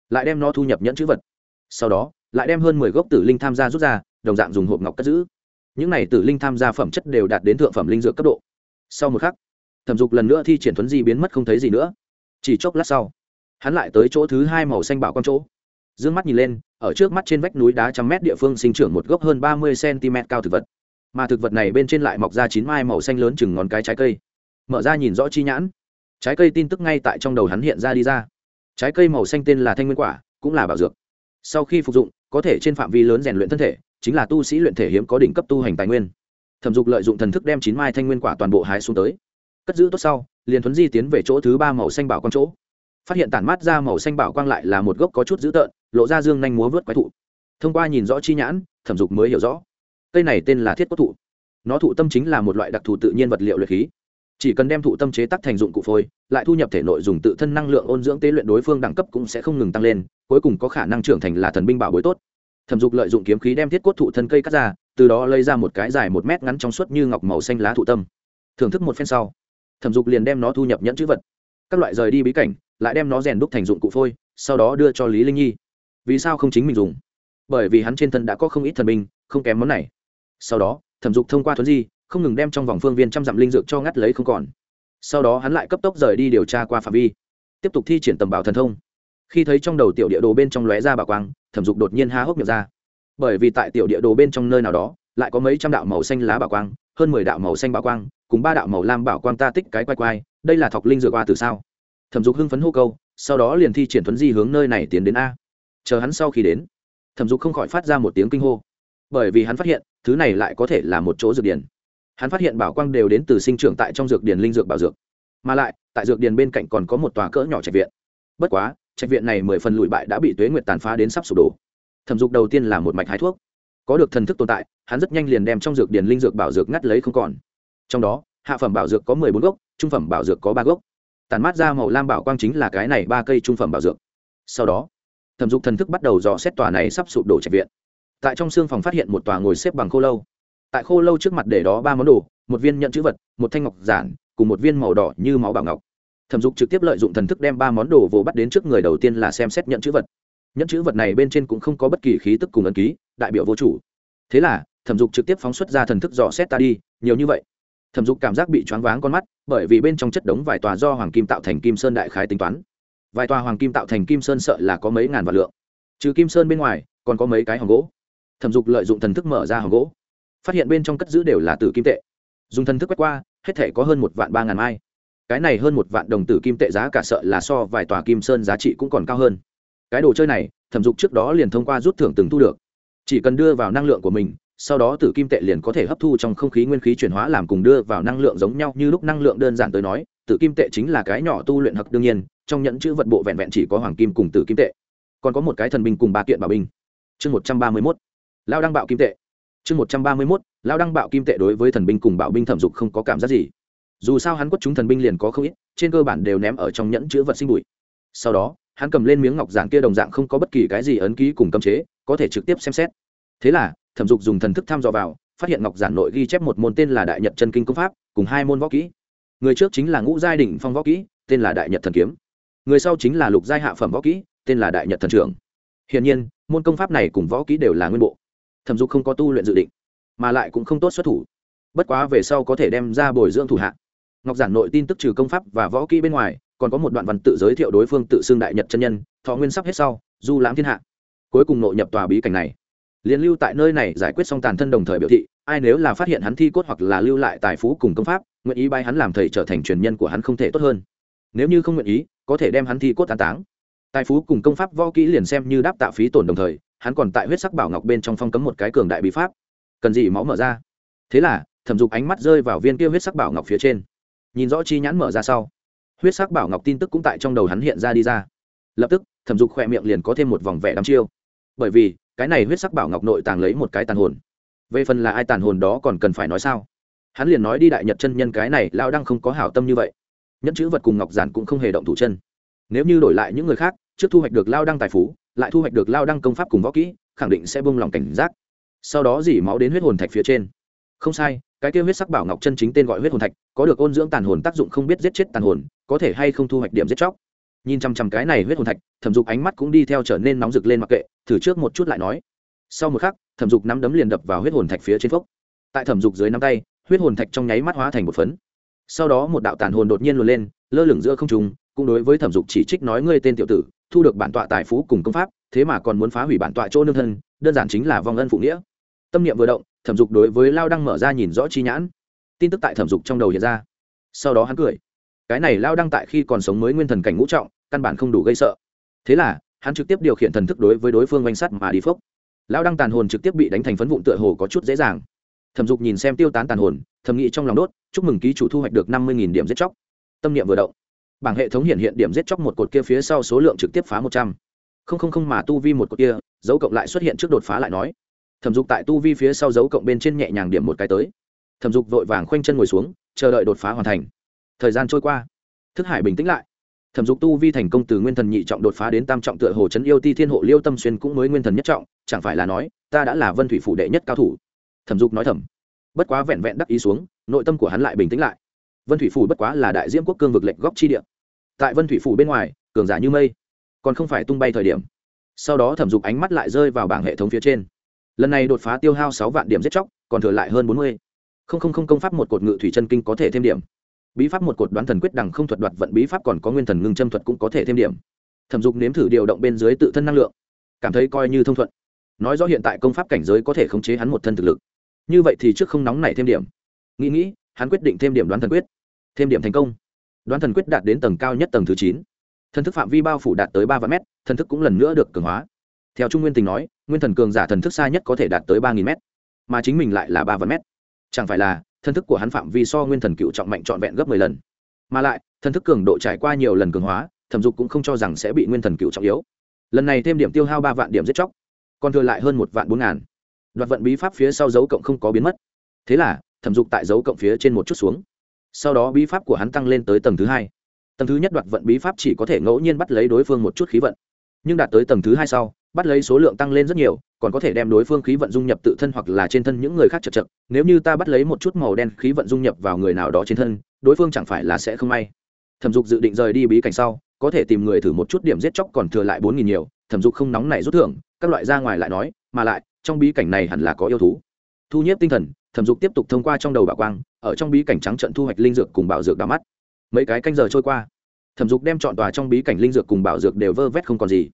Lại đem nó thu nhập nhẫn chữ vật. Sau đó, lại đem hơn mười gốc tử linh tham gia rút ra, đồng dạng dùng hộp ngọc cất giữ. Những này tử linh tham gia phẩm chất đều đạt đến thượng phẩm linh dược cấp độ. Sau một khắc, thẩm dục lần nữa thi triển thuấn di biến mất không thấy gì nữa. Chỉ chốc lát sau, hắn lại tới chỗ thứ hai màu xanh bảo con chỗ dương mắt nhìn lên, ở trước mắt trên vách núi đá trăm mét địa phương sinh trưởng một gốc hơn ba mươi cm cao thực vật. Mà thực vật này bên trên lại mọc ra chín mai màu xanh lớn chừng ngón cái trái cây. Mở ra nhìn rõ chi nhãn. Trái cây tin tức ngay tại trong đầu hắn hiện ra đi ra. Trái cây màu xanh tên là thanh nguyên quả, cũng là bảo dược. Sau khi phục dụng, có thể trên phạm vi lớn rèn luyện thân thể, chính là tu sĩ luyện thể hiếm có đỉnh cấp tu hành tài nguyên. Thẩm dục lợi dụng thần thức đem chín mai thanh nguyên quả toàn bộ hái xuống tới. Cất giữ tốt sau, liền thuấn di tiến về chỗ thứ ba màu xanh bảo con chỗ phát hiện tản mát ra màu xanh bảo quang lại là một gốc có chút dữ tợn, lộ ra dương nhanh múa vớt quái thụ. Thông qua nhìn rõ chi nhãn, thẩm dục mới hiểu rõ. Cây này tên là thiết cốt thụ. Nó thụ tâm chính là một loại đặc thù tự nhiên vật liệu luyện khí. Chỉ cần đem thụ tâm chế tắc thành dụng cụ phôi, lại thu nhập thể nội dùng tự thân năng lượng ôn dưỡng tế luyện đối phương đẳng cấp cũng sẽ không ngừng tăng lên, cuối cùng có khả năng trưởng thành là thần binh bảo bối tốt. Thẩm dục lợi dụng kiếm khí đem thiết cốt thụ thân cây cắt ra, từ đó lấy ra một cái dài một mét ngắn trong suốt như ngọc màu xanh lá thụ tâm. Thưởng thức một phen sau, thẩm dục liền đem nó thu nhập nhẫn chữ vật. Các loại rời đi bí cảnh lại đem nó rèn đúc thành dụng cụ phôi, sau đó đưa cho lý linh nhi. Vì sao không chính mình dùng? Bởi vì hắn trên thân đã có không ít thần binh, không kém món này. Sau đó, thẩm dục thông qua thuấn di, không ngừng đem trong vòng phương viên trăm dặm linh dược cho ngắt lấy không còn. Sau đó hắn lại cấp tốc rời đi điều tra qua phạm vi, tiếp tục thi triển tầm bảo thần thông. Khi thấy trong đầu tiểu địa đồ bên trong lóe ra bà quang, thẩm dục đột nhiên há hốc miệng ra. Bởi vì tại tiểu địa đồ bên trong nơi nào đó, lại có mấy trăm đạo màu xanh lá bảo quang, hơn mười đạo màu xanh bảo quang, cùng ba đạo màu lam bảo quang ta tích cái quay quay, đây là thọc linh dược qua từ sao? Thẩm dục hưng phấn hô câu, sau đó liền thi triển thuấn di hướng nơi này tiến đến a. Chờ hắn sau khi đến, thẩm dục không khỏi phát ra một tiếng kinh hô. Bởi vì hắn phát hiện, thứ này lại có thể là một chỗ dược điển hắn phát hiện bảo quang đều đến từ sinh trưởng tại trong dược điển linh dược bảo dược. Mà lại, tại dược điển bên cạnh còn có một tòa cỡ nhỏ trạch viện. Bất quá, trạch viện này mười phần lụi bại đã bị tuế nguyệt tàn phá đến sắp sụp đổ. Thẩm dục đầu tiên là một mạch hái thuốc. Có được thần thức tồn tại, hắn rất nhanh liền đem trong dược điển linh dược bảo dược ngắt lấy không còn. Trong đó, hạ phẩm bảo dược có mười bốn gốc, trung phẩm bảo dược có ba gốc tàn mát ra màu lam bảo quang chính là cái này ba cây trung phẩm bảo dược. Sau đó, thẩm dục thần thức bắt đầu dò xét tòa này sắp sụp đổ trạch viện. Tại trong xương phòng phát hiện một tòa ngồi xếp bằng khô lâu. Tại khô lâu trước mặt để đó ba món đồ, một viên nhận chữ vật, một thanh ngọc giản, cùng một viên màu đỏ như máu bảo ngọc. Thẩm dục trực tiếp lợi dụng thần thức đem ba món đồ vồ bắt đến trước người đầu tiên là xem xét nhận chữ vật. Nhận chữ vật này bên trên cũng không có bất kỳ khí tức cùng ấn ký, đại biểu vô chủ. Thế là, thẩm dục trực tiếp phóng xuất ra thần thức dò xét ta đi, nhiều như vậy. Thẩm dục cảm giác bị choáng váng con mắt bởi vì bên trong chất đống vài tòa do hoàng kim tạo thành kim sơn đại khái tính toán. Vài tòa hoàng kim tạo thành kim sơn sợ là có mấy ngàn vạn lượng. Trừ kim sơn bên ngoài, còn có mấy cái hòn gỗ. Thẩm dục lợi dụng thần thức mở ra hòn gỗ. Phát hiện bên trong cất giữ đều là tử kim tệ. Dùng thần thức quét qua, hết thể có hơn một vạn ba ngàn mai. Cái này hơn một vạn đồng tử kim tệ giá cả sợ là so vài tòa kim sơn giá trị cũng còn cao hơn. Cái đồ chơi này, thẩm dục trước đó liền thông qua rút thưởng từng thu được. Chỉ cần đưa vào năng lượng của mình sau đó tử kim tệ liền có thể hấp thu trong không khí nguyên khí chuyển hóa làm cùng đưa vào năng lượng giống nhau như lúc năng lượng đơn giản tới nói, tử kim tệ chính là cái nhỏ tu luyện hặc đương nhiên, trong nhẫn chữ vật bộ vẹn vẹn chỉ có hoàng kim cùng tử kim tệ. Còn có một cái thần binh cùng ba kiện bảo binh. Chương một trăm ba mươi mốt, lao đăng bạo kim tệ. Chương một trăm ba mươi mốt, lao đăng bạo kim tệ đối với thần binh cùng bảo binh thẩm dục không có cảm giác gì. Dù sao hắn quất chúng thần binh liền có không ít, trên cơ bản đều ném ở trong nhẫn chữ vật sinh bụi. Sau đó, hắn cầm lên miếng ngọc giản kia đồng dạng không có bất kỳ cái gì ấn ký cùng cấm chế, có thể trực tiếp xem xét. Thế là thẩm dục dùng thần thức thăm dò vào, phát hiện ngọc giản nội ghi chép một môn tên là đại nhật chân kinh công pháp, cùng hai môn võ kỹ. Người trước chính là ngũ giai đỉnh phong võ kỹ, tên là đại nhật thần kiếm. Người sau chính là lục giai hạ phẩm võ kỹ, tên là đại nhật thần trưởng. Hiển nhiên, môn công pháp này cùng võ kỹ đều là nguyên bộ. Thẩm dục không có tu luyện dự định, mà lại cũng không tốt xuất thủ. Bất quá về sau có thể đem ra bồi dưỡng thủ hạ. Ngọc giản nội tin tức trừ công pháp và võ kỹ bên ngoài, còn có một đoạn văn tự giới thiệu đối phương tự xưng đại nhật chân nhân, thọ nguyên sắp hết sau, du lãm thiên hạ. Cuối cùng nội nhập tòa bí cảnh này liên lưu tại nơi này giải quyết xong tàn thân đồng thời biểu thị, ai nếu là phát hiện hắn thi cốt hoặc là lưu lại tài phú cùng công pháp, nguyện ý bay hắn làm thầy trở thành truyền nhân của hắn không thể tốt hơn. Nếu như không nguyện ý, có thể đem hắn thi cốt tàn táng. Tài phú cùng công pháp võ kỹ liền xem như đáp tạo phí tổn đồng thời, hắn còn tại huyết sắc bảo ngọc bên trong phong cấm một cái cường đại bí pháp. Cần gì máu mở ra? Thế là, thẩm dục ánh mắt rơi vào viên kia huyết sắc bảo ngọc phía trên. Nhìn rõ chi nhãn mở ra sau, huyết sắc bảo ngọc tin tức cũng tại trong đầu hắn hiện ra đi ra. Lập tức, thẩm dục khỏe miệng liền có thêm một vòng vẻ đắm chiêu. Bởi vì cái này huyết sắc bảo ngọc nội tàng lấy một cái tàn hồn. Về phần là ai tàn hồn đó còn cần phải nói sao? Hắn liền nói đi đại nhật chân nhân cái này lao đăng không có hảo tâm như vậy. Nhẫn chữ vật cùng ngọc giản cũng không hề động thủ chân. Nếu như đổi lại những người khác, trước thu hoạch được lao đăng tài phú, lại thu hoạch được lao đăng công pháp cùng võ kỹ, khẳng định sẽ bông lòng cảnh giác. Sau đó dỉ máu đến huyết hồn thạch phía trên. Không sai, cái kêu huyết sắc bảo ngọc chân chính tên gọi huyết hồn thạch, có được ôn dưỡng tàn hồn tác dụng không biết giết chết tàn hồn, có thể hay không thu hoạch điểm giết chóc. Nhìn chằm chằm cái này huyết hồn thạch, thẩm dục ánh mắt cũng đi theo trở nên nóng rực lên mặc kệ thử trước một chút lại nói. Sau một khắc, thẩm dục nắm đấm liền đập vào huyết hồn thạch phía trên phốc. Tại thẩm dục dưới nắm tay, huyết hồn thạch trong nháy mắt hóa thành một phấn. Sau đó một đạo tàn hồn đột nhiên luồn lên, lơ lửng giữa không trùng cũng đối với thẩm dục chỉ trích nói ngươi tên tiểu tử, thu được bản tọa tài phú cùng công pháp, thế mà còn muốn phá hủy bản tọa chỗ nương thân, đơn giản chính là vong ân phụ nghĩa. Tâm niệm vừa động, thẩm dục đối với lao đăng mở ra nhìn rõ chi nhãn. Tin tức tại thẩm dục trong đầu hiện ra. Sau đó hắn cười. Cái này lao đăng tại khi còn sống mới nguyên thần cảnh ngũ trọng, căn bản không đủ gây sợ. Thế là hắn trực tiếp điều khiển thần thức đối với đối phương oanh sắt mà đi phốc. Lão đăng tàn hồn trực tiếp bị đánh thành phấn vụn tựa hồ có chút dễ dàng. Thẩm dục nhìn xem tiêu tán tàn hồn, thầm nghĩ trong lòng đốt, chúc mừng ký chủ thu hoạch được năm mươi điểm giết chóc. Tâm niệm vừa động. Bảng hệ thống hiện hiện điểm giết chóc một cột kia phía sau số lượng trực tiếp phá một trăm. Không không không mà tu vi một cột kia, dấu cộng lại xuất hiện trước đột phá lại nói. Thẩm dục tại tu vi phía sau dấu cộng bên trên nhẹ nhàng điểm một cái tới. Thẩm dục vội vàng khoanh chân ngồi xuống, chờ đợi đột phá hoàn thành. Thời gian trôi qua. Thức hải bình tĩnh lại thẩm dục tu vi thành công từ nguyên thần nhị trọng đột phá đến tam trọng tựa hồ chấn yêu ti thiên hộ liêu tâm xuyên cũng mới nguyên thần nhất trọng, chẳng phải là nói, ta đã là vân thủy phủ đệ nhất cao thủ. Thẩm dục nói thầm. Bất quá vẹn vẹn đắc ý xuống, nội tâm của hắn lại bình tĩnh lại. Vân thủy phủ bất quá là đại diễm quốc cương vực lệnh góc chi địa. Tại vân thủy phủ bên ngoài, cường giả như mây, còn không phải tung bay thời điểm. Sau đó thẩm dục ánh mắt lại rơi vào bảng hệ thống phía trên. Lần này đột phá tiêu hao sáu vạn điểm giết chóc, còn thừa lại hơn bốn mươi. Không không không công pháp một cột ngự thủy chân kinh có thể thêm điểm bí pháp một cột đoán thần quyết đằng không thuật đoạt vận bí pháp còn có nguyên thần ngưng châm thuật cũng có thể thêm điểm. Thẩm dục nếm thử điều động bên dưới tự thân năng lượng. Cảm thấy coi như thông thuận. Nói rõ hiện tại công pháp cảnh giới có thể khống chế hắn một thân thực lực. Như vậy thì trước không nóng này thêm điểm. Nghĩ nghĩ, hắn quyết định thêm điểm đoán thần quyết. Thêm điểm thành công. Đoán thần quyết đạt đến tầng cao nhất tầng thứ chín. Thần thức phạm vi bao phủ đạt tới ba vạn mét, thần thức cũng lần nữa được cường hóa. Theo trung nguyên tình nói, nguyên thần cường giả thần thức xa nhất có thể đạt tới ba nghìn mét, mà chính mình lại là ba vạn mét. Chẳng phải là thần thức của hắn phạm vi so nguyên thần cựu trọng mạnh trọn vẹn gấp mười lần. Mà lại thần thức cường độ trải qua nhiều lần cường hóa, thẩm dục cũng không cho rằng sẽ bị nguyên thần cựu trọng yếu. Lần này thêm điểm tiêu hao ba vạn điểm giết chóc, còn thừa lại hơn một vạn bốn ngàn. Đoạt vận bí pháp phía sau dấu cộng không có biến mất. Thế là, thẩm dục tại dấu cộng phía trên một chút xuống. Sau đó bí pháp của hắn tăng lên tới tầng thứ hai. Tầng thứ nhất đoạt vận bí pháp chỉ có thể ngẫu nhiên bắt lấy đối phương một chút khí vận. Nhưng đạt tới tầng thứ hai sau bắt lấy số lượng tăng lên rất nhiều, còn có thể đem đối phương khí vận dung nhập tự thân hoặc là trên thân những người khác chật chật. Nếu như ta bắt lấy một chút màu đen khí vận dung nhập vào người nào đó trên thân, đối phương chẳng phải là sẽ không may. Thẩm dục dự định rời đi bí cảnh sau, có thể tìm người thử một chút điểm giết chóc còn thừa lại bốn nghìn nhiều, thẩm dục không nóng này rút thưởng, các loại ra ngoài lại nói, mà lại, trong bí cảnh này hẳn là có yêu thú. Thu nhếp tinh thần, thẩm dục tiếp tục thông qua trong đầu bà quang, ở trong bí cảnh trắng trận thu hoạch linh dược cùng bảo dược đ mắt. Mấy cái canh giờ trôi qua, thẩm dục đem chọn tòa trong bí cảnh linh dược cùng bảo dược đều vơ vét không còn gì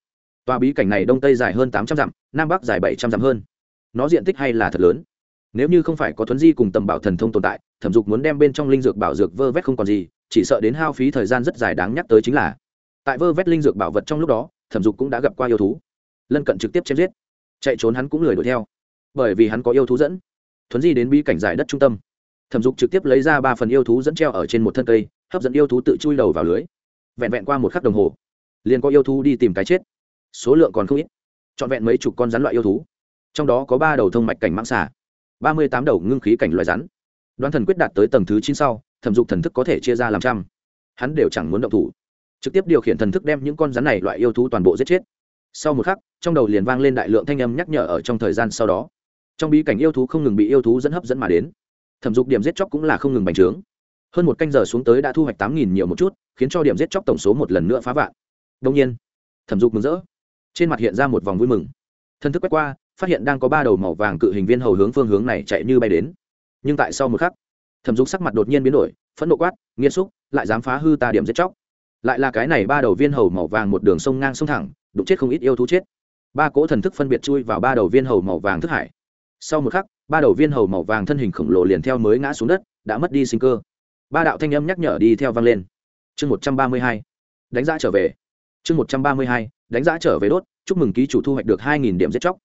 tòa bí cảnh này đông tây dài hơn tám trăm dặm, nam bắc dài bảy trăm dặm hơn. Nó diện tích hay là thật lớn? Nếu như không phải có thuấn di cùng tầm bảo thần thông tồn tại, thẩm dục muốn đem bên trong linh dược bảo dược vơ vét không còn gì, chỉ sợ đến hao phí thời gian rất dài đáng nhắc tới chính là tại vơ vét linh dược bảo vật trong lúc đó, thẩm dục cũng đã gặp qua yêu thú. Lân cận trực tiếp chém giết. Chạy trốn hắn cũng lười đuổi theo. Bởi vì hắn có yêu thú dẫn. Thuấn di đến bí cảnh giải đất trung tâm. Thẩm dục trực tiếp lấy ra ba phần yêu thú dẫn treo ở trên một thân cây, hấp dẫn yêu thú tự chui đầu vào lưới. Vẹn vẹn qua một khắc đồng hồ, liền có yêu thú đi tìm cái chết số lượng còn không ít. Trọn vẹn mấy chục con rắn loại yêu thú. Trong đó có ba đầu thông mạch cảnh mãng xà, ba mươi tám đầu ngưng khí cảnh loài rắn. Đoán thần quyết đạt tới tầng thứ chín sau, thẩm dục thần thức có thể chia ra làm trăm. Hắn đều chẳng muốn động thủ. Trực tiếp điều khiển thần thức đem những con rắn này loại yêu thú toàn bộ giết chết. Sau một khắc, trong đầu liền vang lên đại lượng thanh âm nhắc nhở ở trong thời gian sau đó. Trong bí cảnh yêu thú không ngừng bị yêu thú dẫn hấp dẫn mà đến. Thẩm dục điểm giết chóc cũng là không ngừng bành trướng. Hơn một canh giờ xuống tới đã thu hoạch tám nghìn nhiều một chút, khiến cho điểm giết chóc tổng số một lần nữa phá vạn. Đông nhiên, thẩm dục mừng rỡ trên mặt hiện ra một vòng vui mừng. Thân thức quét qua, phát hiện đang có ba đầu màu vàng cự hình viên hầu hướng phương hướng này chạy như bay đến. Nhưng tại sau một khắc, thẩm dục sắc mặt đột nhiên biến đổi, phẫn nộ quát nghiêm xúc, lại dám phá hư ta điểm giết chóc. Lại là cái này ba đầu viên hầu màu vàng một đường sông ngang sông thẳng, đụng chết không ít yêu thú chết. Ba cỗ thần thức phân biệt chui vào ba đầu viên hầu màu vàng thức hải. Sau một khắc, ba đầu viên hầu màu vàng thân hình khổng lồ liền theo mới ngã xuống đất, đã mất đi sinh cơ. Ba đạo thanh âm nhắc nhở đi theo vang lên. Chương một trăm ba mươi hai, đánh giá trở về. Chương một trăm ba mươi hai đánh giá trở về đốt, chúc mừng ký chủ thu hoạch được hai nghìn điểm giết chóc.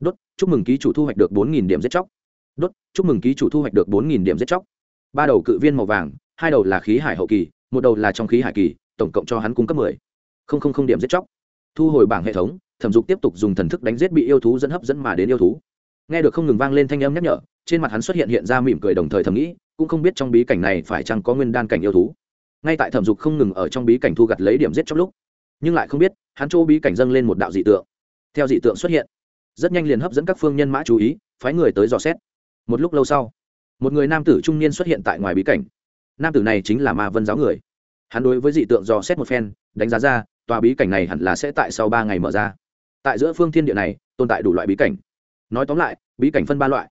Đốt, chúc mừng ký chủ thu hoạch được bốn nghìn điểm giết chóc. Đốt, chúc mừng ký chủ thu hoạch được bốn nghìn điểm giết chóc. Ba đầu cự viên màu vàng, hai đầu là khí hải hậu kỳ, một đầu là trong khí hải kỳ, tổng cộng cho hắn cung cấp mười. Không không không điểm giết chóc. Thu hồi bảng hệ thống, thẩm dục tiếp tục dùng thần thức đánh giết bị yêu thú dẫn hấp dẫn mà đến yêu thú. Nghe được không ngừng vang lên thanh âm nhắc nhở, trên mặt hắn xuất hiện hiện ra mỉm cười đồng thời thầm nghĩ, cũng không biết trong bí cảnh này phải chăng có nguyên đan cảnh yêu thú. Ngay tại thẩm dục không ngừng ở trong bí cảnh thu gặt lấy điểm giết trong lúc nhưng lại không biết, hắn chỗ bí cảnh dâng lên một đạo dị tượng. Theo dị tượng xuất hiện, rất nhanh liền hấp dẫn các phương nhân mã chú ý, phái người tới dò xét. Một lúc lâu sau, một người nam tử trung niên xuất hiện tại ngoài bí cảnh. Nam tử này chính là ma vân giáo người. Hắn đối với dị tượng dò xét một phen, đánh giá ra, tòa bí cảnh này hẳn là sẽ tại sau ba ngày mở ra. Tại giữa phương thiên địa này, tồn tại đủ loại bí cảnh. Nói tóm lại, bí cảnh phân ba loại.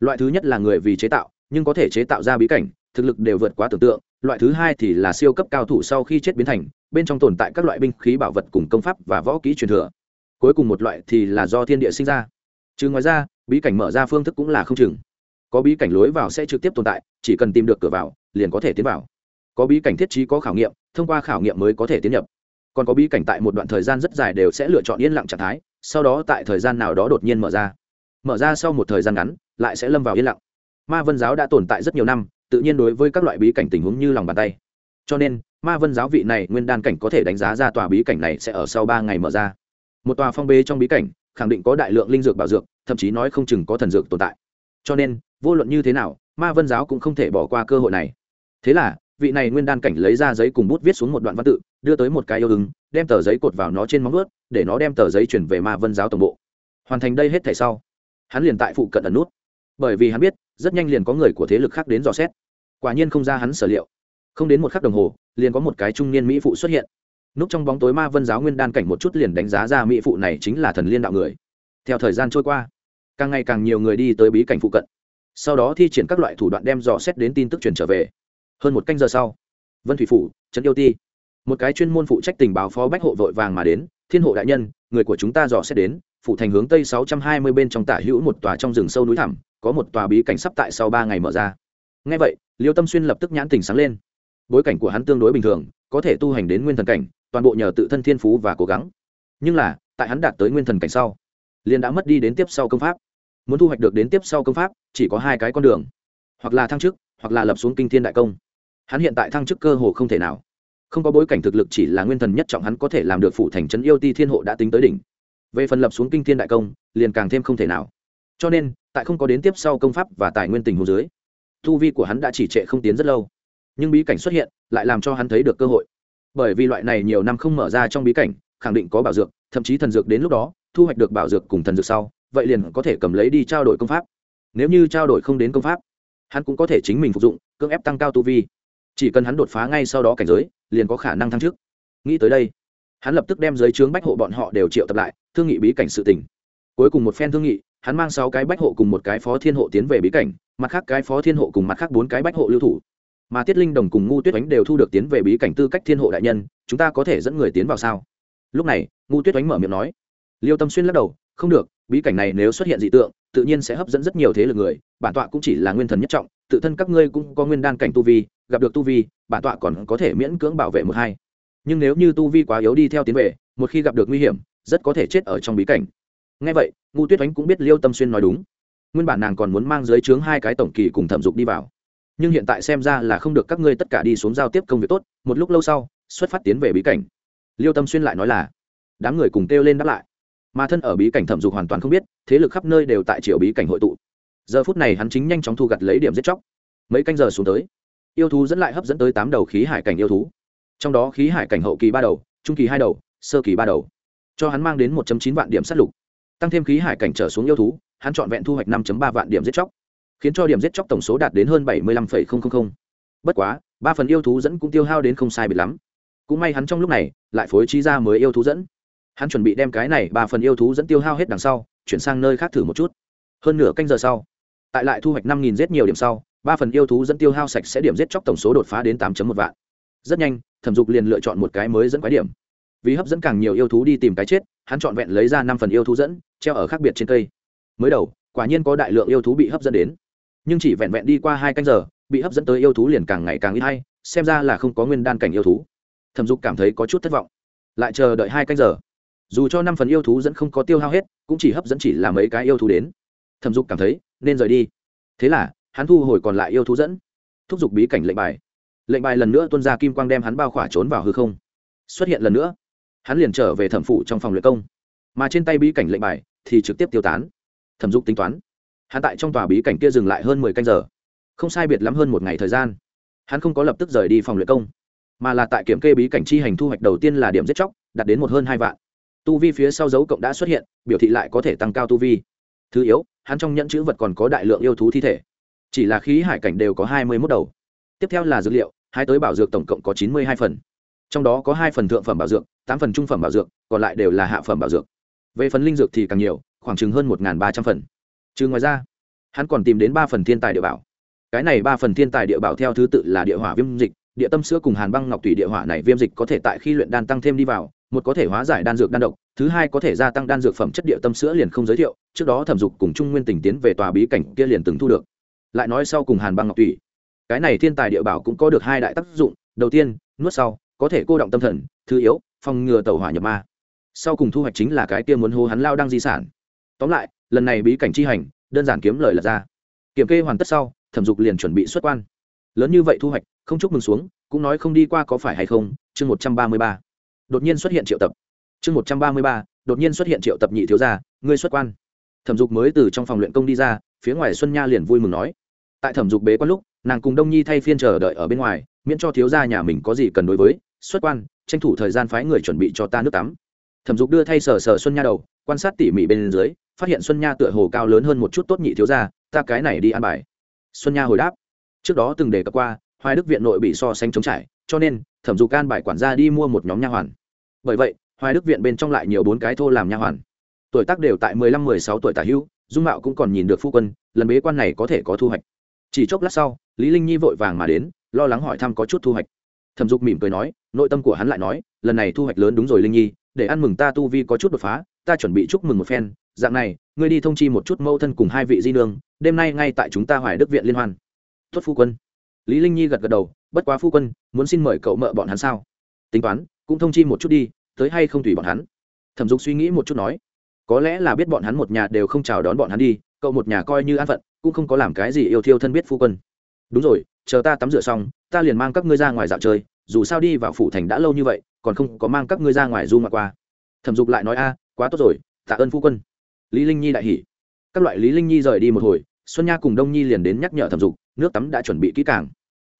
Loại thứ nhất là người vì chế tạo, nhưng có thể chế tạo ra bí cảnh, thực lực đều vượt quá tưởng tượng. Loại thứ hai thì là siêu cấp cao thủ sau khi chết biến thành bên trong tồn tại các loại binh khí bảo vật cùng công pháp và võ kỹ truyền thừa. Cuối cùng một loại thì là do thiên địa sinh ra. Chứ ngoài ra, bí cảnh mở ra phương thức cũng là không chừng. Có bí cảnh lối vào sẽ trực tiếp tồn tại, chỉ cần tìm được cửa vào, liền có thể tiến vào. Có bí cảnh thiết trí có khảo nghiệm, thông qua khảo nghiệm mới có thể tiến nhập. Còn có bí cảnh tại một đoạn thời gian rất dài đều sẽ lựa chọn yên lặng trạng thái, sau đó tại thời gian nào đó đột nhiên mở ra. Mở ra sau một thời gian ngắn, lại sẽ lâm vào yên lặng. Ma vân giáo đã tồn tại rất nhiều năm, tự nhiên đối với các loại bí cảnh tình huống như lòng bàn tay cho nên, ma vân giáo vị này nguyên đan cảnh có thể đánh giá ra tòa bí cảnh này sẽ ở sau ba ngày mở ra. Một tòa phong bê trong bí cảnh, khẳng định có đại lượng linh dược bảo dược, thậm chí nói không chừng có thần dược tồn tại. Cho nên, vô luận như thế nào, ma vân giáo cũng không thể bỏ qua cơ hội này. Thế là, vị này nguyên đan cảnh lấy ra giấy cùng bút viết xuống một đoạn văn tự, đưa tới một cái yêu ứng, đem tờ giấy cột vào nó trên móng ướt để nó đem tờ giấy chuyển về ma vân giáo tổng bộ. Hoàn thành đây hết thảy sau, hắn liền tại phụ cận ẩn nút. Bởi vì hắn biết, rất nhanh liền có người của thế lực khác đến dò xét. Quả nhiên không ra hắn sở liệu không đến một khắc đồng hồ, liền có một cái trung niên mỹ phụ xuất hiện. Núp trong bóng tối ma vân giáo nguyên đan cảnh một chút liền đánh giá ra mỹ phụ này chính là thần liên đạo người. Theo thời gian trôi qua, càng ngày càng nhiều người đi tới bí cảnh phụ cận. Sau đó thi triển các loại thủ đoạn đem dò xét đến tin tức truyền trở về. Hơn một canh giờ sau, vân thủy phủ, trấn yêu ti, một cái chuyên môn phụ trách tình báo phó bách hộ vội vàng mà đến, thiên hộ đại nhân, người của chúng ta dò xét đến, phủ thành hướng tây sáu trăm hai mươi bên trong tả hữu một tòa trong rừng sâu núi thẳm, có một tòa bí cảnh sắp tại sau ba ngày mở ra. Ngay vậy, liêu tâm xuyên lập tức nhãn tình sáng lên bối cảnh của hắn tương đối bình thường, có thể tu hành đến nguyên thần cảnh, toàn bộ nhờ tự thân thiên phú và cố gắng. Nhưng là, tại hắn đạt tới nguyên thần cảnh sau, liền đã mất đi đến tiếp sau công pháp. Muốn thu hoạch được đến tiếp sau công pháp, chỉ có hai cái con đường, hoặc là thăng chức, hoặc là lập xuống kinh thiên đại công. Hắn hiện tại thăng chức cơ hồ không thể nào. Không có bối cảnh thực lực chỉ là nguyên thần nhất trọng hắn có thể làm được phủ thành trấn yêu ti thiên hộ đã tính tới đỉnh. Về phần lập xuống kinh thiên đại công, liền càng thêm không thể nào. Cho nên, tại không có đến tiếp sau công pháp và tài nguyên tình hồ dưới thu vi của hắn đã chỉ trệ không tiến rất lâu nhưng bí cảnh xuất hiện lại làm cho hắn thấy được cơ hội. Bởi vì loại này nhiều năm không mở ra trong bí cảnh, khẳng định có bảo dược, thậm chí thần dược đến lúc đó, thu hoạch được bảo dược cùng thần dược sau, vậy liền có thể cầm lấy đi trao đổi công pháp. Nếu như trao đổi không đến công pháp, hắn cũng có thể chính mình phục dụng, cưỡng ép tăng cao tu vi. Chỉ cần hắn đột phá ngay sau đó cảnh giới, liền có khả năng thăng chức. Nghĩ tới đây, hắn lập tức đem giới trướng bách hộ bọn họ đều triệu tập lại, thương nghị bí cảnh sự tình. Cuối cùng một phen thương nghị, hắn mang sáu cái bách hộ cùng một cái phó thiên hộ tiến về bí cảnh, mặt khác cái phó thiên hộ cùng mặt khác bốn cái bách hộ lưu thủ mà tiết linh đồng cùng ngu tuyết oánh đều thu được tiến về bí cảnh tư cách thiên hộ đại nhân, chúng ta có thể dẫn người tiến vào sao? Lúc này ngu tuyết oánh mở miệng nói. Liêu tâm xuyên lắc đầu, không được, bí cảnh này nếu xuất hiện dị tượng, tự nhiên sẽ hấp dẫn rất nhiều thế lực người, bản tọa cũng chỉ là nguyên thần nhất trọng, tự thân các ngươi cũng có nguyên đan cảnh tu vi, gặp được tu vi, bản tọa còn có thể miễn cưỡng bảo vệ một hai. Nhưng nếu như tu vi quá yếu đi theo tiến về, một khi gặp được nguy hiểm, rất có thể chết ở trong bí cảnh. Ngay vậy ngu tuyết oánh cũng biết liêu tâm xuyên nói đúng. Nguyên bản nàng còn muốn mang dưới trướng hai cái tổng kỳ cùng thẩm dục đi vào nhưng hiện tại xem ra là không được các ngươi tất cả đi xuống giao tiếp công việc tốt, một lúc lâu sau, xuất phát tiến về bí cảnh. Liêu tâm xuyên lại nói là, đám người cùng kêu lên đáp lại. Mà thân ở bí cảnh thẩm dục hoàn toàn không biết, thế lực khắp nơi đều tại triều bí cảnh hội tụ. Giờ phút này hắn chính nhanh chóng thu gặt lấy điểm giết chóc. Mấy canh giờ xuống tới, yêu thú dẫn lại hấp dẫn tới tám đầu khí hải cảnh yêu thú. Trong đó khí hải cảnh hậu kỳ ba đầu, trung kỳ hai đầu, sơ kỳ ba đầu. Cho hắn mang đến một chín vạn điểm sát lục. Tăng thêm khí hải cảnh trở xuống yêu thú, hắn chọn vẹn thu hoạch năm ba vạn điểm giết chóc khiến cho điểm giết chóc tổng số đạt đến hơn bảy mươi lăm bất quá, ba phần yêu thú dẫn cũng tiêu hao đến không sai biệt lắm. Cũng may hắn trong lúc này lại phối trí ra mới yêu thú dẫn. Hắn chuẩn bị đem cái này ba phần yêu thú dẫn tiêu hao hết đằng sau, chuyển sang nơi khác thử một chút. Hơn nửa canh giờ sau, tại lại thu hoạch năm nghìn giết nhiều điểm sau, ba phần yêu thú dẫn tiêu hao sạch sẽ điểm giết chóc tổng số đột phá đến tám một vạn. Rất nhanh, thẩm dục liền lựa chọn một cái mới dẫn quái điểm. Vì hấp dẫn càng nhiều yêu thú đi tìm cái chết, hắn chọn vẹn lấy ra năm phần yêu thú dẫn, treo ở khác biệt trên cây. Mới đầu, quả nhiên có đại lượng yêu thú bị hấp dẫn đến nhưng chỉ vẹn vẹn đi qua hai canh giờ, bị hấp dẫn tới yêu thú liền càng ngày càng ít hay, xem ra là không có nguyên đan cảnh yêu thú. Thẩm dục cảm thấy có chút thất vọng. Lại chờ đợi hai canh giờ. Dù cho năm phần yêu thú dẫn không có tiêu hao hết, cũng chỉ hấp dẫn chỉ là mấy cái yêu thú đến. Thẩm dục cảm thấy, nên rời đi. Thế là, hắn thu hồi còn lại yêu thú dẫn. Thúc giục bí cảnh lệnh bài. Lệnh bài lần nữa tuân ra kim quang đem hắn bao khỏa trốn vào hư không. Xuất hiện lần nữa. Hắn liền trở về thẩm phụ trong phòng luyện công. Mà trên tay bí cảnh lệnh bài thì trực tiếp tiêu tán. Thẩm dục tính toán hắn tại trong tòa bí cảnh kia dừng lại hơn mười canh giờ. Không sai biệt lắm hơn một ngày thời gian, hắn không có lập tức rời đi phòng luyện công, mà là tại kiểm kê bí cảnh chi hành thu hoạch đầu tiên là điểm giết chóc, đạt đến một hơn hai vạn. Tu vi phía sau dấu cộng đã xuất hiện, biểu thị lại có thể tăng cao tu vi. Thứ yếu, hắn trong nhẫn chữ vật còn có đại lượng yêu thú thi thể. Chỉ là khí hải cảnh đều có hai mươi mốt đầu. Tiếp theo là dược liệu, hai tới bảo dược tổng cộng có chín mươi hai phần. Trong đó có hai phần thượng phẩm bảo dược, tám phần trung phẩm bảo dược, còn lại đều là hạ phẩm bảo dược. Về phần linh dược thì càng nhiều, khoảng chừng hơn một ba trăm phần trừ ngoài ra, hắn còn tìm đến ba phần thiên tài địa bảo. Cái này ba phần thiên tài địa bảo theo thứ tự là địa hỏa viêm dịch, địa tâm sữa cùng hàn băng ngọc thủy địa hỏa này viêm dịch có thể tại khi luyện đan tăng thêm đi vào, một có thể hóa giải đan dược đan độc, thứ hai có thể gia tăng đan dược phẩm chất địa tâm sữa liền không giới thiệu, trước đó thẩm dục cùng trung nguyên tình tiến về tòa bí cảnh kia liền từng thu được. Lại nói sau cùng hàn băng ngọc thủy cái này thiên tài địa bảo cũng có được hai đại tác dụng, đầu tiên, nuốt sau, có thể cô động tâm thần, thứ yếu, phòng ngừa tàu hỏa nhập ma. Sau cùng thu hoạch chính là cái kia muốn hô hắn lao đang di sản. Tóm lại lần này bí cảnh chi hành, đơn giản kiếm lời lật ra. Kiểm kê hoàn tất sau, thẩm dục liền chuẩn bị xuất quan. Lớn như vậy thu hoạch, không chúc mừng xuống, cũng nói không đi qua có phải hay không, chương một trăm ba mươi ba. Đột nhiên xuất hiện triệu tập. Chương một trăm ba mươi ba, đột nhiên xuất hiện triệu tập nhị thiếu gia, ngươi xuất quan. Thẩm dục mới từ trong phòng luyện công đi ra, phía ngoài xuân nha liền vui mừng nói. Tại thẩm dục bế quan lúc, nàng cùng đông nhi thay phiên chờ đợi ở bên ngoài, miễn cho thiếu gia nhà mình có gì cần đối với, xuất quan, tranh thủ thời gian phái người chuẩn bị cho ta nước tắm. Thẩm dục đưa thay sờ sờ xuân nha đầu, quan sát tỉ mỉ bên dưới phát hiện xuân nha tựa hồ cao lớn hơn một chút tốt nhị thiếu gia, ta cái này đi ăn bài. Xuân nha hồi đáp, trước đó từng đề cập qua, hoài đức viện nội bị so sánh chống trải, cho nên, thẩm dục can bài quản gia đi mua một nhóm nha hoàn. Bởi vậy, hoài đức viện bên trong lại nhiều bốn cái thô làm nha hoàn. Tuổi tác đều tại mười lăm, mười sáu tuổi tả hữu, dung mạo cũng còn nhìn được phu quân, lần bế quan này có thể có thu hoạch. Chỉ chốc lát sau, lý linh nhi vội vàng mà đến, lo lắng hỏi thăm có chút thu hoạch. Thẩm dục mỉm cười nói, nội tâm của hắn lại nói, lần này thu hoạch lớn đúng rồi linh nhi, để ăn mừng ta tu vi có chút đột phá ta chuẩn bị chúc mừng một phen, dạng này, ngươi đi thông chi một chút mâu thân cùng hai vị di nương, đêm nay ngay tại chúng ta hoài đức viện liên hoan. Tuất phu quân. Lý linh nhi gật gật đầu, bất quá phu quân, muốn xin mời cậu mợ bọn hắn sao? Tính toán, cũng thông chi một chút đi, tới hay không tùy bọn hắn? Thẩm dục suy nghĩ một chút nói. Có lẽ là biết bọn hắn một nhà đều không chào đón bọn hắn đi, cậu một nhà coi như an phận, cũng không có làm cái gì yêu thiêu thân biết phu quân. Đúng rồi, chờ ta tắm rửa xong, ta liền mang các ngươi ra ngoài dạo chơi, dù sao đi vào phủ thành đã lâu như vậy, còn không có mang các ngươi ra ngoài du ngoạn qua. Thẩm dục lại nói a quá tốt rồi, tạ ơn phu quân. Lý linh nhi đại hỉ. Các loại lý linh nhi rời đi một hồi, xuân nha cùng đông nhi liền đến nhắc nhở thẩm dục, nước tắm đã chuẩn bị kỹ càng.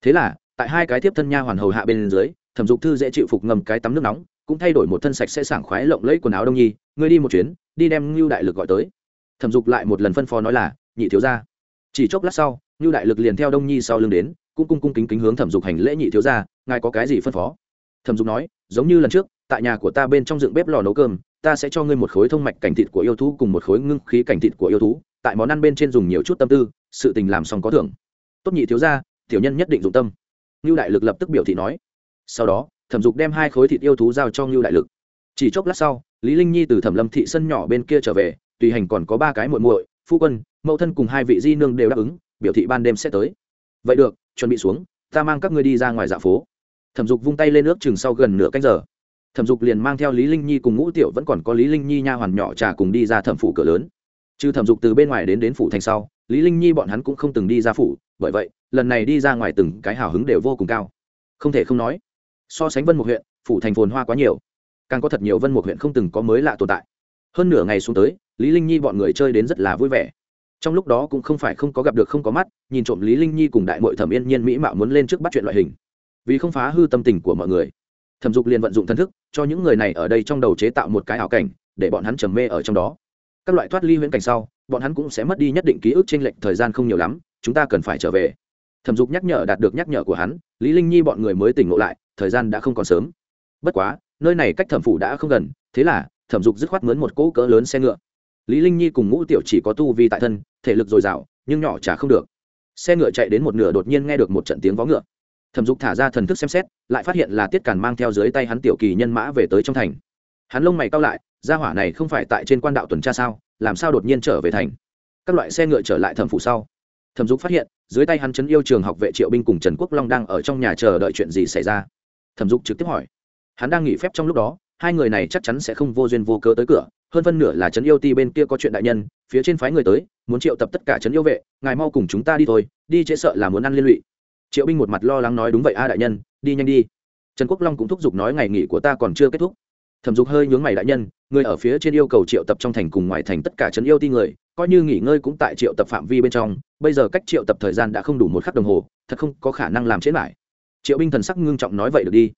Thế là, tại hai cái tiếp thân nha hoàn hầu hạ bên dưới, thẩm dục thư dễ chịu phục ngầm cái tắm nước nóng, cũng thay đổi một thân sạch sẽ sảng khoái lộng lẫy quần áo đông nhi, ngươi đi một chuyến, đi đem ngưu đại lực gọi tới. Thẩm dục lại một lần phân phó nói là, nhị thiếu gia. Chỉ chốc lát sau, ngưu đại lực liền theo đông nhi sau lưng đến, cũng cung cung kính kính hướng thẩm dục hành lễ nhị thiếu gia, ngài có cái gì phân phó? Thẩm dục nói, giống như lần trước, tại nhà của ta bên trong dựng bếp lò nấu cơm ta sẽ cho ngươi một khối thông mạch cảnh thịt của yêu thú cùng một khối ngưng khí cảnh thịt của yêu thú, tại món ăn bên trên dùng nhiều chút tâm tư, sự tình làm xong có thưởng. Tốt nhị thiếu gia, tiểu nhân nhất định dụng tâm. Ngưu đại lực lập tức biểu thị nói. Sau đó, thẩm dục đem hai khối thịt yêu thú giao cho ngưu đại lực. Chỉ chốc lát sau, lý linh nhi từ thẩm lâm thị sân nhỏ bên kia trở về, tùy hành còn có ba cái muội muội, phu quân, mẫu thân cùng hai vị di nương đều đáp ứng, biểu thị ban đêm sẽ tới. Vậy được, chuẩn bị xuống, ta mang các ngươi đi ra ngoài dạ phố. Thẩm dục vung tay lên nước chừng sau gần nửa canh giờ thẩm dục liền mang theo lý linh nhi cùng ngũ tiểu vẫn còn có lý linh nhi nha hoàn nhỏ trà cùng đi ra thẩm phủ cửa lớn. Trừ thẩm dục từ bên ngoài đến đến phủ thành sau, lý linh nhi bọn hắn cũng không từng đi ra phủ, bởi vậy, lần này đi ra ngoài từng cái hào hứng đều vô cùng cao. Không thể không nói, so sánh vân một huyện, phủ thành phồn hoa quá nhiều. Càng có thật nhiều vân một huyện không từng có mới lạ tồn tại. Hơn nửa ngày xuống tới, lý linh nhi bọn người chơi đến rất là vui vẻ. Trong lúc đó cũng không phải không có gặp được không có mắt, nhìn trộm lý linh nhi cùng đại mội thẩm yên nhiên mỹ mạo muốn lên trước bắt chuyện loại hình. Vì không phá hư tâm tình của mọi người thẩm dục liền vận dụng thân thức cho những người này ở đây trong đầu chế tạo một cái ảo cảnh để bọn hắn trầm mê ở trong đó. Các loại thoát ly huyễn cảnh sau, bọn hắn cũng sẽ mất đi nhất định ký ức trên lệnh thời gian không nhiều lắm, chúng ta cần phải trở về. Thẩm dục nhắc nhở đạt được nhắc nhở của hắn, lý linh nhi bọn người mới tỉnh ngộ lại, thời gian đã không còn sớm. Bất quá, nơi này cách thẩm phủ đã không gần, thế là, thẩm dục dứt khoát mướn một cỗ cỡ lớn xe ngựa. Lý linh nhi cùng ngũ tiểu chỉ có tu vi tại thân, thể lực dồi dào, nhưng nhỏ chả không được. Xe ngựa chạy đến một nửa đột nhiên nghe được một trận tiếng vó ngựa thẩm dục thả ra thần thức xem xét, lại phát hiện là tiết càn mang theo dưới tay hắn tiểu kỳ nhân mã về tới trong thành. Hắn lông mày cao lại, gia hỏa này không phải tại trên quan đạo tuần tra sao, làm sao đột nhiên trở về thành? Các loại xe ngựa trở lại thẩm phủ sau. Thẩm dục phát hiện, dưới tay hắn chấn yêu trường học vệ triệu binh cùng trần quốc long đang ở trong nhà chờ đợi chuyện gì xảy ra. Thẩm dục trực tiếp hỏi. Hắn đang nghỉ phép trong lúc đó, hai người này chắc chắn sẽ không vô duyên vô cớ tới cửa, hơn phân nửa là trấn yêu ti bên kia có chuyện đại nhân, phía trên phái người tới, muốn triệu tập tất cả trấn yêu vệ, ngài mau cùng chúng ta đi thôi, đi chế sợ là muốn ăn liên lụy triệu binh một mặt lo lắng nói đúng vậy a đại nhân, đi nhanh đi. Trần quốc long cũng thúc giục nói ngày nghỉ của ta còn chưa kết thúc. Thẩm dục hơi nhướng mày đại nhân, người ở phía trên yêu cầu triệu tập trong thành cùng ngoài thành tất cả trấn yêu ti người, coi như nghỉ ngơi cũng tại triệu tập phạm vi bên trong, bây giờ cách triệu tập thời gian đã không đủ một khắc đồng hồ, thật không có khả năng làm chết lại. Triệu binh thần sắc ngưng trọng nói vậy được đi.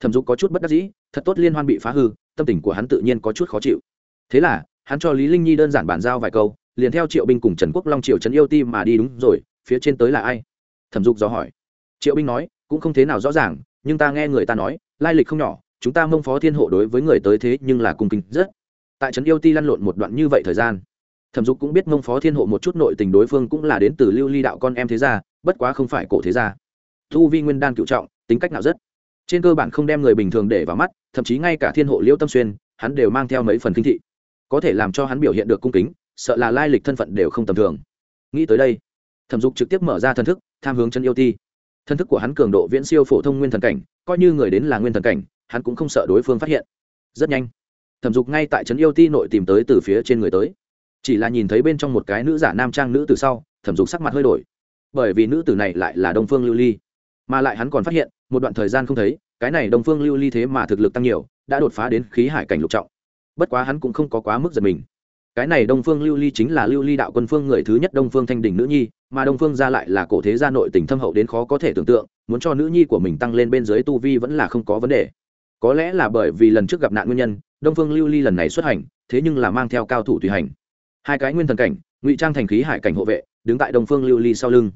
Thẩm dục có chút bất đắc dĩ, thật tốt liên hoan bị phá hư, tâm tình của hắn tự nhiên có chút khó chịu. Thế là, hắn cho lý linh nhi đơn giản bàn giao vài câu, liền theo triệu binh cùng trần quốc long triệu trấn yêu ti mà đi đúng rồi, phía trên tới là ai? Thẩm dục do hỏi triệu binh nói, cũng không thế nào rõ ràng, nhưng ta nghe người ta nói, lai lịch không nhỏ, chúng ta mông phó thiên hộ đối với người tới thế nhưng là cung kính rất. Tại trấn yêu ti lăn lộn một đoạn như vậy thời gian, thẩm dục cũng biết mông phó thiên hộ một chút nội tình đối phương cũng là đến từ lưu ly đạo con em thế gia, bất quá không phải cổ thế gia. Thu vi nguyên đan cựu trọng, tính cách nào rất. Trên cơ bản không đem người bình thường để vào mắt, thậm chí ngay cả thiên hộ liễu tâm xuyên, hắn đều mang theo mấy phần kinh thị. Có thể làm cho hắn biểu hiện được cung kính, sợ là lai lịch thân phận đều không tầm thường. Nghĩ tới đây, thẩm dục trực tiếp mở ra thần thức, tham hướng chân yêu ti thân thức của hắn cường độ viễn siêu phổ thông nguyên thần cảnh, coi như người đến là nguyên thần cảnh, hắn cũng không sợ đối phương phát hiện. Rất nhanh, thẩm dục ngay tại trấn yêu ti nội tìm tới từ phía trên người tới. Chỉ là nhìn thấy bên trong một cái nữ giả nam trang nữ từ sau, thẩm dục sắc mặt hơi đổi. Bởi vì nữ tử này lại là đông phương lưu ly, mà lại hắn còn phát hiện, một đoạn thời gian không thấy, cái này đông phương lưu ly thế mà thực lực tăng nhiều, đã đột phá đến khí hải cảnh lục trọng. Bất quá hắn cũng không có quá mức giật mình cái này đông phương lưu ly chính là lưu ly đạo quân phương người thứ nhất đông phương thanh đình nữ nhi, mà đông phương ra lại là cổ thế gia nội tình thâm hậu đến khó có thể tưởng tượng, muốn cho nữ nhi của mình tăng lên bên dưới tu vi vẫn là không có vấn đề. Có lẽ là bởi vì lần trước gặp nạn nguyên nhân, đông phương lưu ly lần này xuất hành, thế nhưng là mang theo cao thủ tùy hành. Hai cái nguyên thần cảnh, ngụy trang thành khí hải cảnh hộ vệ, đứng tại đông phương lưu ly sau lưng.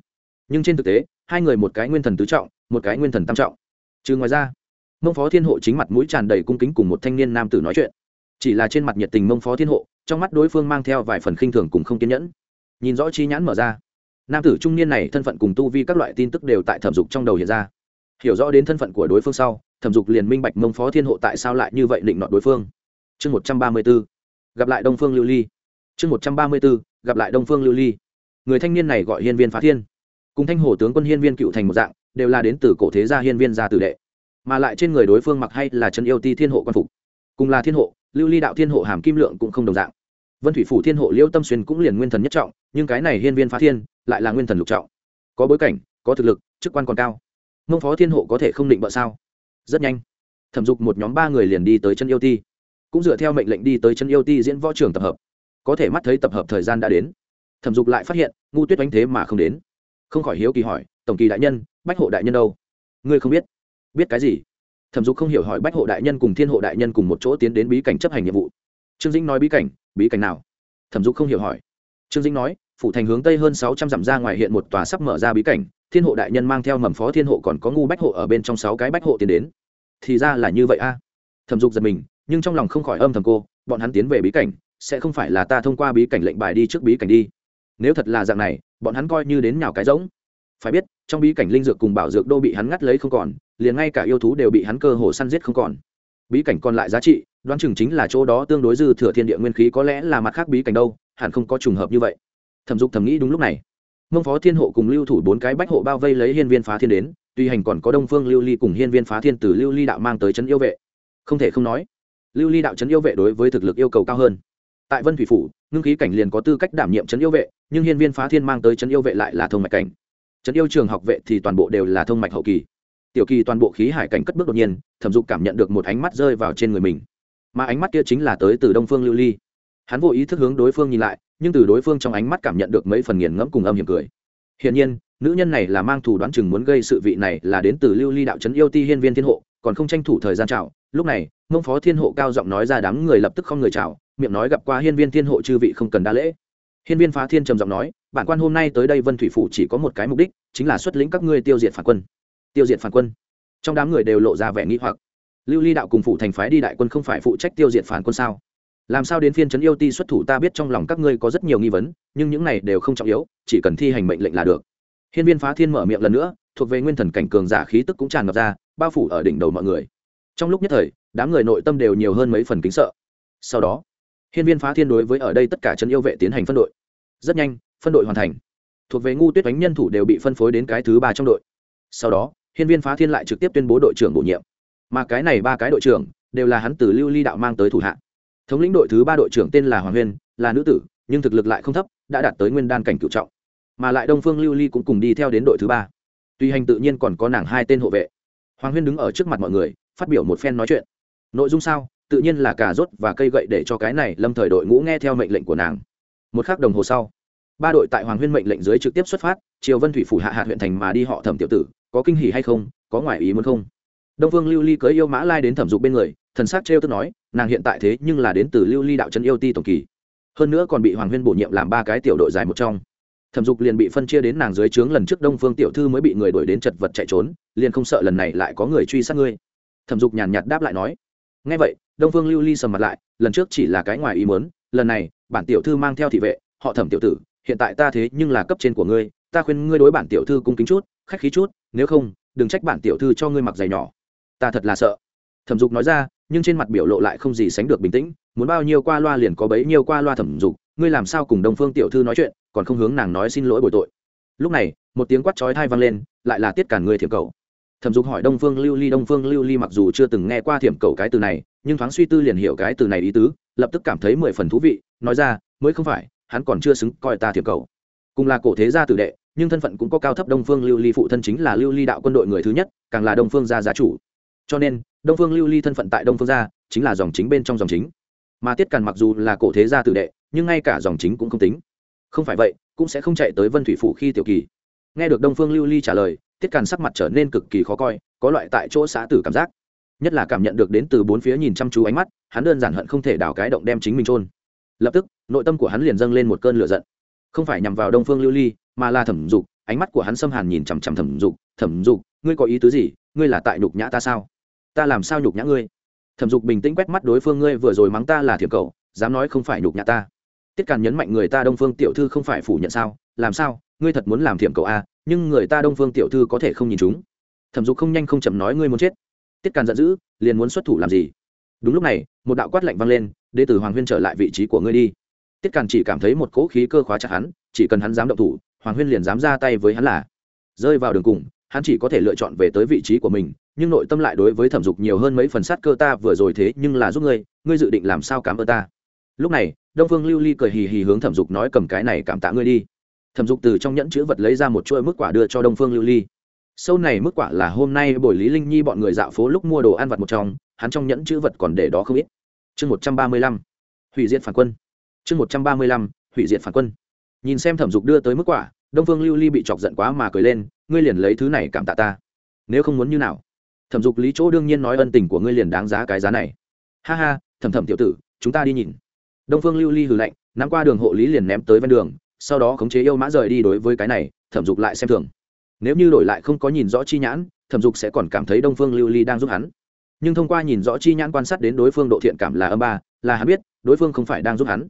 Nhưng trên thực tế, hai người một cái nguyên thần tứ trọng, một cái nguyên thần tam trọng. Trừ ngoài ra, mông phó thiên hộ chính mặt mũi tràn đầy cung kính cùng một thanh niên nam tử nói chuyện. Chỉ là trên mặt nhiệt tình mông phó thiên hộ trong mắt đối phương mang theo vài phần khinh thường cùng không kiên nhẫn. Nhìn rõ chi nhãn mở ra, nam tử trung niên này thân phận cùng tu vi các loại tin tức đều tại thẩm dục trong đầu hiện ra. Hiểu rõ đến thân phận của đối phương sau, thẩm dục liền minh bạch mông phó thiên hộ tại sao lại như vậy định nọ đối phương. Chương một trăm ba mươi b ố gặp lại đông phương lưu ly. Chương một trăm ba mươi b ố gặp lại đông phương lưu ly. Người thanh niên này gọi hiên viên phá thiên. Cùng thanh hồ tướng quân hiên viên cựu thành một dạng, đều là đến từ cổ thế gia hiên viên gia tử đệ. Mà lại trên người đối phương mặc hay là chân yêu ti thiên hộ quan phục. Cùng là thiên hộ lưu ly đạo thiên hộ hàm kim lượng cũng không đồng dạng. Vân thủy phủ thiên hộ liêu tâm xuyên cũng liền nguyên thần nhất trọng, nhưng cái này hiên viên phá thiên lại là nguyên thần lục trọng. Có bối cảnh, có thực lực, chức quan còn cao. Mông phó thiên hộ có thể không định bợ sao? Rất nhanh. Thẩm dục một nhóm ba người liền đi tới chân yêu ti. Cũng dựa theo mệnh lệnh đi tới chân yêu ti diễn võ trường tập hợp. Có thể mắt thấy tập hợp thời gian đã đến. Thẩm dục lại phát hiện, ngu tuyết oanh thế mà không đến. Không khỏi hiếu kỳ hỏi, tổng kỳ đại nhân, bách hộ đại nhân đâu? Ngươi không biết. Biết cái gì? Thẩm dục không hiểu hỏi bách hộ đại nhân cùng thiên hộ đại nhân cùng một chỗ tiến đến bí cảnh chấp hành nhiệm vụ. Trương dĩnh nói bí cảnh bí cảnh nào? Thẩm dục không hiểu hỏi. Trương dĩnh nói, phủ thành hướng tây hơn sáu trăm dặm ra ngoài hiện một tòa sắp mở ra bí cảnh, thiên hộ đại nhân mang theo mầm phó thiên hộ còn có ngu bách hộ ở bên trong sáu cái bách hộ tiến đến. Thì ra là như vậy a. Thẩm dục giật mình, nhưng trong lòng không khỏi âm thầm cô, bọn hắn tiến về bí cảnh, sẽ không phải là ta thông qua bí cảnh lệnh bài đi trước bí cảnh đi. Nếu thật là dạng này, bọn hắn coi như đến nhào cái rỗng. Phải biết trong bí cảnh linh dược cùng bảo dược đô bị hắn ngắt lấy không còn, liền ngay cả yêu thú đều bị hắn cơ hồ săn giết không còn. Bí cảnh còn lại giá trị, đoán chừng chính là chỗ đó tương đối dư thừa thiên địa nguyên khí, có lẽ là mặt khác bí cảnh đâu, hẳn không có trùng hợp như vậy. Thẩm dục thầm nghĩ đúng lúc này. Mông phó thiên hộ cùng lưu thủ bốn cái bách hộ bao vây lấy hiên viên phá thiên đến, tuy hành còn có đông phương lưu ly cùng hiên viên phá thiên từ lưu ly đạo mang tới trấn yêu vệ. Không thể không nói, lưu ly đạo trấn yêu vệ đối với thực lực yêu cầu cao hơn. Tại vân thủy phủ, ngưng khí cảnh liền có tư cách đảm nhiệm trấn yêu vệ, nhưng hiên viên phá thiên mang tới trấn yêu vệ lại là thông mạch cảnh trấn yêu trường học vệ thì toàn bộ đều là thông mạch hậu kỳ. Tiểu kỳ toàn bộ khí hải cảnh cất bước đột nhiên, thẩm dục cảm nhận được một ánh mắt rơi vào trên người mình. Mà ánh mắt kia chính là tới từ đông phương lưu ly. Hắn vô ý thức hướng đối phương nhìn lại, nhưng từ đối phương trong ánh mắt cảm nhận được mấy phần nghiền ngẫm cùng âm hiểm cười. Hiển nhiên, nữ nhân này là mang thủ đoán chừng muốn gây sự vị này là đến từ lưu ly đạo trấn yêu ti hiên viên thiên hộ, còn không tranh thủ thời gian chào. Lúc này, mông phó thiên hộ cao giọng nói ra đám người lập tức không người chào, miệng nói gặp qua hiên viên thiên hộ chư vị không cần đa lễ. Hiên viên phá thiên trầm giọng nói bản quan hôm nay tới đây vân thủy phủ chỉ có một cái mục đích, chính là xuất lĩnh các ngươi tiêu diệt phản quân. Tiêu diệt phản quân. Trong đám người đều lộ ra vẻ nghĩ hoặc. Lưu ly đạo cùng phủ thành phái đi đại quân không phải phụ trách tiêu diệt phản quân sao? Làm sao đến phiên trấn yêu ti xuất thủ ta biết trong lòng các ngươi có rất nhiều nghi vấn, nhưng những này đều không trọng yếu, chỉ cần thi hành mệnh lệnh là được. Hiên viên phá thiên mở miệng lần nữa, thuộc về nguyên thần cảnh cường giả khí tức cũng tràn ngập ra, bao phủ ở đỉnh đầu mọi người. Trong lúc nhất thời, đám người nội tâm đều nhiều hơn mấy phần kính sợ. Sau đó, hiên viên phá thiên đối với ở đây tất cả trấn yêu vệ tiến hành phân đội. Rất nhanh phân đội hoàn thành. Thuộc về ngu tuyết đánh nhân thủ đều bị phân phối đến cái thứ ba trong đội. Sau đó, hiên viên phá thiên lại trực tiếp tuyên bố đội trưởng bổ nhiệm. Mà cái này ba cái đội trưởng đều là hắn từ lưu ly đạo mang tới thủ hạ. Thống lĩnh đội thứ ba đội trưởng tên là hoàng huyên, là nữ tử, nhưng thực lực lại không thấp, đã đạt tới nguyên đan cảnh cựu trọng. Mà lại đông phương lưu ly cũng cùng đi theo đến đội thứ ba. Tuy hành tự nhiên còn có nàng hai tên hộ vệ. Hoàng huyên đứng ở trước mặt mọi người, phát biểu một phen nói chuyện. Nội dung sao? Tự nhiên là cà rốt và cây gậy để cho cái này lâm thời đội ngũ nghe theo mệnh lệnh của nàng. Một k h ắ c đồng hồ sau ba đội tại hoàng huyên mệnh lệnh dưới trực tiếp xuất phát, triều vân thủy phủ hạ hạt huyện thành mà đi họ thẩm tiểu tử, có kinh hỉ hay không, có ngoại ý muốn không? Đông vương lưu ly cưới yêu mã lai đến thẩm dục bên người, thần s á c trêu tức nói, nàng hiện tại thế nhưng là đến từ lưu ly đạo trấn yêu ti tổng kỳ. Hơn nữa còn bị hoàng huyên bổ nhiệm làm ba cái tiểu đội dài một trong. Thẩm dục liền bị phân chia đến nàng dưới trướng lần trước đông phương tiểu thư mới bị người đuổi đến chật vật chạy trốn, liền không sợ lần này lại có người truy sát ngươi. Thẩm dục nhàn nhạt đáp lại nói. Ngay vậy, đông phương lưu ly sầm mặt lại, lần trước chỉ là cái ngoài ý muốn, lần này, bản tiểu thư mang theo thị vệ, họ thẩm tiểu tử hiện tại ta thế nhưng là cấp trên của ngươi, ta khuyên ngươi đối bản tiểu thư cung kính chút, khách khí chút, nếu không, đừng trách bản tiểu thư cho ngươi mặc giày nhỏ. Ta thật là sợ. Thẩm dục nói ra, nhưng trên mặt biểu lộ lại không gì sánh được bình tĩnh, muốn bao nhiêu qua loa liền có bấy nhiêu qua loa thẩm dục, ngươi làm sao cùng đông phương tiểu thư nói chuyện, còn không hướng nàng nói xin lỗi bồi tội. Lúc này, một tiếng quát chói thai vang lên, lại là tiết cản người thiểm cầu. Thẩm dục hỏi đông phương lưu ly, đông phương lưu ly mặc dù chưa từng nghe qua thiểm cầu cái từ này, nhưng thoáng suy tư liền hiểu cái từ này ý tứ, lập tức cảm thấy mười phần thú vị, nói ra, mới không phải hắn còn chưa xứng coi ta thiệp cầu. Cùng là cổ thế gia tử đệ, nhưng thân phận cũng có cao thấp đông phương lưu ly phụ thân chính là lưu ly đạo quân đội người thứ nhất, càng là đông phương gia gia chủ. Cho nên, đông phương lưu ly thân phận tại đông phương gia chính là dòng chính bên trong dòng chính. Mà tiết càn mặc dù là cổ thế gia tử đệ, nhưng ngay cả dòng chính cũng không tính. Không phải vậy, cũng sẽ không chạy tới vân thủy phủ khi tiểu kỳ. Nghe được đông phương lưu ly trả lời, tiết càn sắc mặt trở nên cực kỳ khó coi, có loại tại chỗ xã tử cảm giác. Nhất là cảm nhận được đến từ bốn phía nhìn chăm chú ánh mắt, hắn đơn giản hận không thể đào cái động đem chính mình trôn lập tức, nội tâm của hắn liền dâng lên một cơn lửa giận. Không phải nhằm vào đông phương lưu ly, mà là thẩm dục, ánh mắt của hắn xâm hàn nhìn chằm chằm thẩm dục thẩm dục, ngươi có ý tứ gì? Ngươi là tại nhục nhã ta sao? Ta làm sao nhục nhã ngươi? Thẩm dục bình tĩnh quét mắt đối phương, ngươi vừa rồi mắng ta là thiểm cầu, dám nói không phải nhục nhã ta. Tiết càn nhấn mạnh người ta đông phương tiểu thư không phải phủ nhận sao? Làm sao? Ngươi thật muốn làm thiểm cầu a nhưng người ta đông phương tiểu thư có thể không nhìn chúng. Thẩm dục không nhanh không chậm nói, ngươi muốn chết. Tiết càn giận dữ, liền muốn xuất thủ làm gì? Đúng lúc này, một đạo quát lạnh vang lên đ tử hoàng huyên trở lại vị trí của ngươi đi. Tiết càn chỉ cảm thấy một cỗ khí cơ khóa chặt hắn, chỉ cần hắn dám động thủ, hoàng huyên liền dám ra tay với hắn là rơi vào đường cùng, hắn chỉ có thể lựa chọn về tới vị trí của mình, nhưng nội tâm lại đối với thẩm dục nhiều hơn mấy phần sát cơ ta vừa rồi thế nhưng là giúp ngươi ngươi dự định làm sao cảm ơn ta. Lúc này, đông phương lưu ly cười hì hì hướng thẩm dục nói cầm cái này cảm tạ ngươi đi. Thẩm dục từ trong nhẫn chữ vật lấy ra một chuỗi mức quả đưa cho đông phương lưu ly. Sâu này mức quả là hôm nay buổi lý linh nhi bọn người dạo phố lúc mua đồ ăn vặt một trong, hắn trong nhẫn chữ vật còn để đó không ít chương một trăm ba mươi lăm, hủy diệt phản quân. Chương một trăm ba mươi lăm, hủy diệt phản quân. Nhìn xem thẩm dục đưa tới mức quả, đông phương lưu ly bị chọc giận quá mà cười lên, ngươi liền lấy thứ này cảm tạ ta. Nếu không muốn như nào? Thẩm dục lý chỗ đương nhiên nói ân tình của ngươi liền đáng giá cái giá này. Ha ha, thẩm thẩm tiểu tử, chúng ta đi nhìn. Đông phương lưu ly hừ lạnh, nắm qua đường hộ lý liền ném tới ven đường, sau đó khống chế yêu mã rời đi đối với cái này, thẩm dục lại xem thường. Nếu như đổi lại không có nhìn rõ chi nhãn, thẩm dục sẽ còn cảm thấy đông phương lưu ly đang giúp hắn nhưng thông qua nhìn rõ chi nhãn quan sát đến đối phương độ thiện cảm là âm ba, là hắn biết, đối phương không phải đang giúp hắn.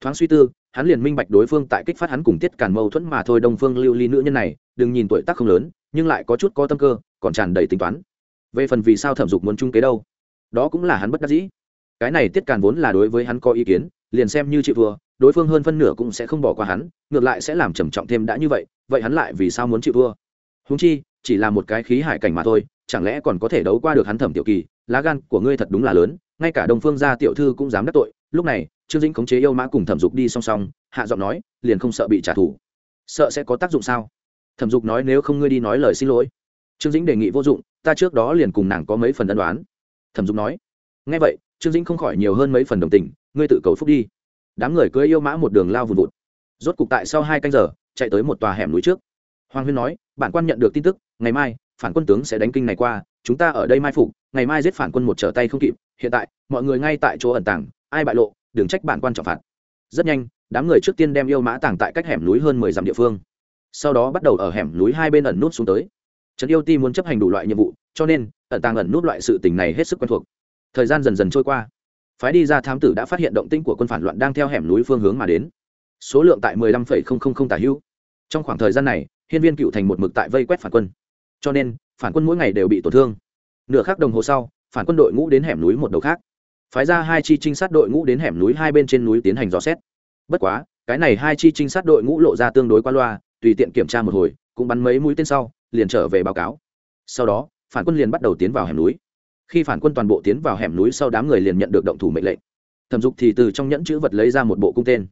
Thoáng suy tư, hắn liền minh bạch đối phương tại kích phát hắn cùng tiết càn mâu thuẫn mà thôi, đông phương lưu ly nữ nhân này, đừng nhìn tuổi tác không lớn, nhưng lại có chút có tâm cơ, còn tràn đầy tính toán. Về phần vì sao thẩm dục muốn chung kế đâu, đó cũng là hắn bất đắc dĩ. Cái này tiết càn vốn là đối với hắn có ý kiến, liền xem như chịu thua, đối phương hơn phân nửa cũng sẽ không bỏ qua hắn, ngược lại sẽ làm trầm trọng thêm đã như vậy vậy hắn lại vì sao muốn chịu thua? Húng chi, chỉ là một cái khí hải cảnh mà thôi, chẳng lẽ còn có thể đấu qua được hắn thẩm tiểu kỳ lá gan của ngươi thật đúng là lớn, ngay cả đồng phương gia tiểu thư cũng dám đắc tội. Lúc này, trương dĩnh khống chế yêu mã cùng thẩm dục đi song song, hạ giọng nói, liền không sợ bị trả thù. Sợ sẽ có tác dụng sao? Thẩm dục nói, nếu không ngươi đi nói lời xin lỗi. Trương dĩnh đề nghị vô dụng, ta trước đó liền cùng nàng có mấy phần ân đoán thẩm dục nói ngay vậy, trương dĩnh không khỏi nhiều hơn mấy phần đồng tình, ngươi tự cầu phúc đi. Đám người cưỡi yêu mã một đường lao vùn vụt. Rốt cục tại sau hai canh giờ, chạy tới một tòa hẻm núi trước. Hoàng huyên nói, bản quan nhận được tin tức, ngày mai phản quân tướng sẽ đánh kinh này qua, chúng ta ở đây mai phục, ngày mai giết phản quân một trở tay không kịp, hiện tại, mọi người ngay tại chỗ ẩn tàng, ai bại lộ, đừng trách bản quan trọng phạt. Rất nhanh, đám người trước tiên đem yêu mã tàng tại cách hẻm núi hơn mười dặm địa phương. Sau đó bắt đầu ở hẻm núi hai bên ẩn nút xuống tới. Trấn yêu ti muốn chấp hành đủ loại nhiệm vụ, cho nên, ẩn tàng ẩn nút loại sự tình này hết sức quen thuộc. Thời gian dần dần trôi qua. Phái đi ra thám tử đã phát hiện động tĩnh của quân phản loạn đang theo hẻm núi phương hướng mà đến. Số lượng tại mười lăm phẩy không không không tả hữu. Trong khoảng thời gian này, hiên viên cựu thành một mực tại vây quét phản quân cho nên, phản quân mỗi ngày đều bị tổn thương. Nửa khắc đồng hồ sau, phản quân đội ngũ đến hẻm núi một đầu khác. Phái ra hai chi trinh sát đội ngũ đến hẻm núi hai bên trên núi tiến hành dò xét. Bất quá, cái này hai chi trinh sát đội ngũ lộ ra tương đối qua loa, tùy tiện kiểm tra một hồi, cũng bắn mấy mũi tên sau, liền trở về báo cáo. Sau đó, phản quân liền bắt đầu tiến vào hẻm núi. Khi phản quân toàn bộ tiến vào hẻm núi sau, đám người liền nhận được động thủ mệnh lệnh. Thẩm dục thì từ trong nhẫn chữ vật lấy ra một bộ cung tên.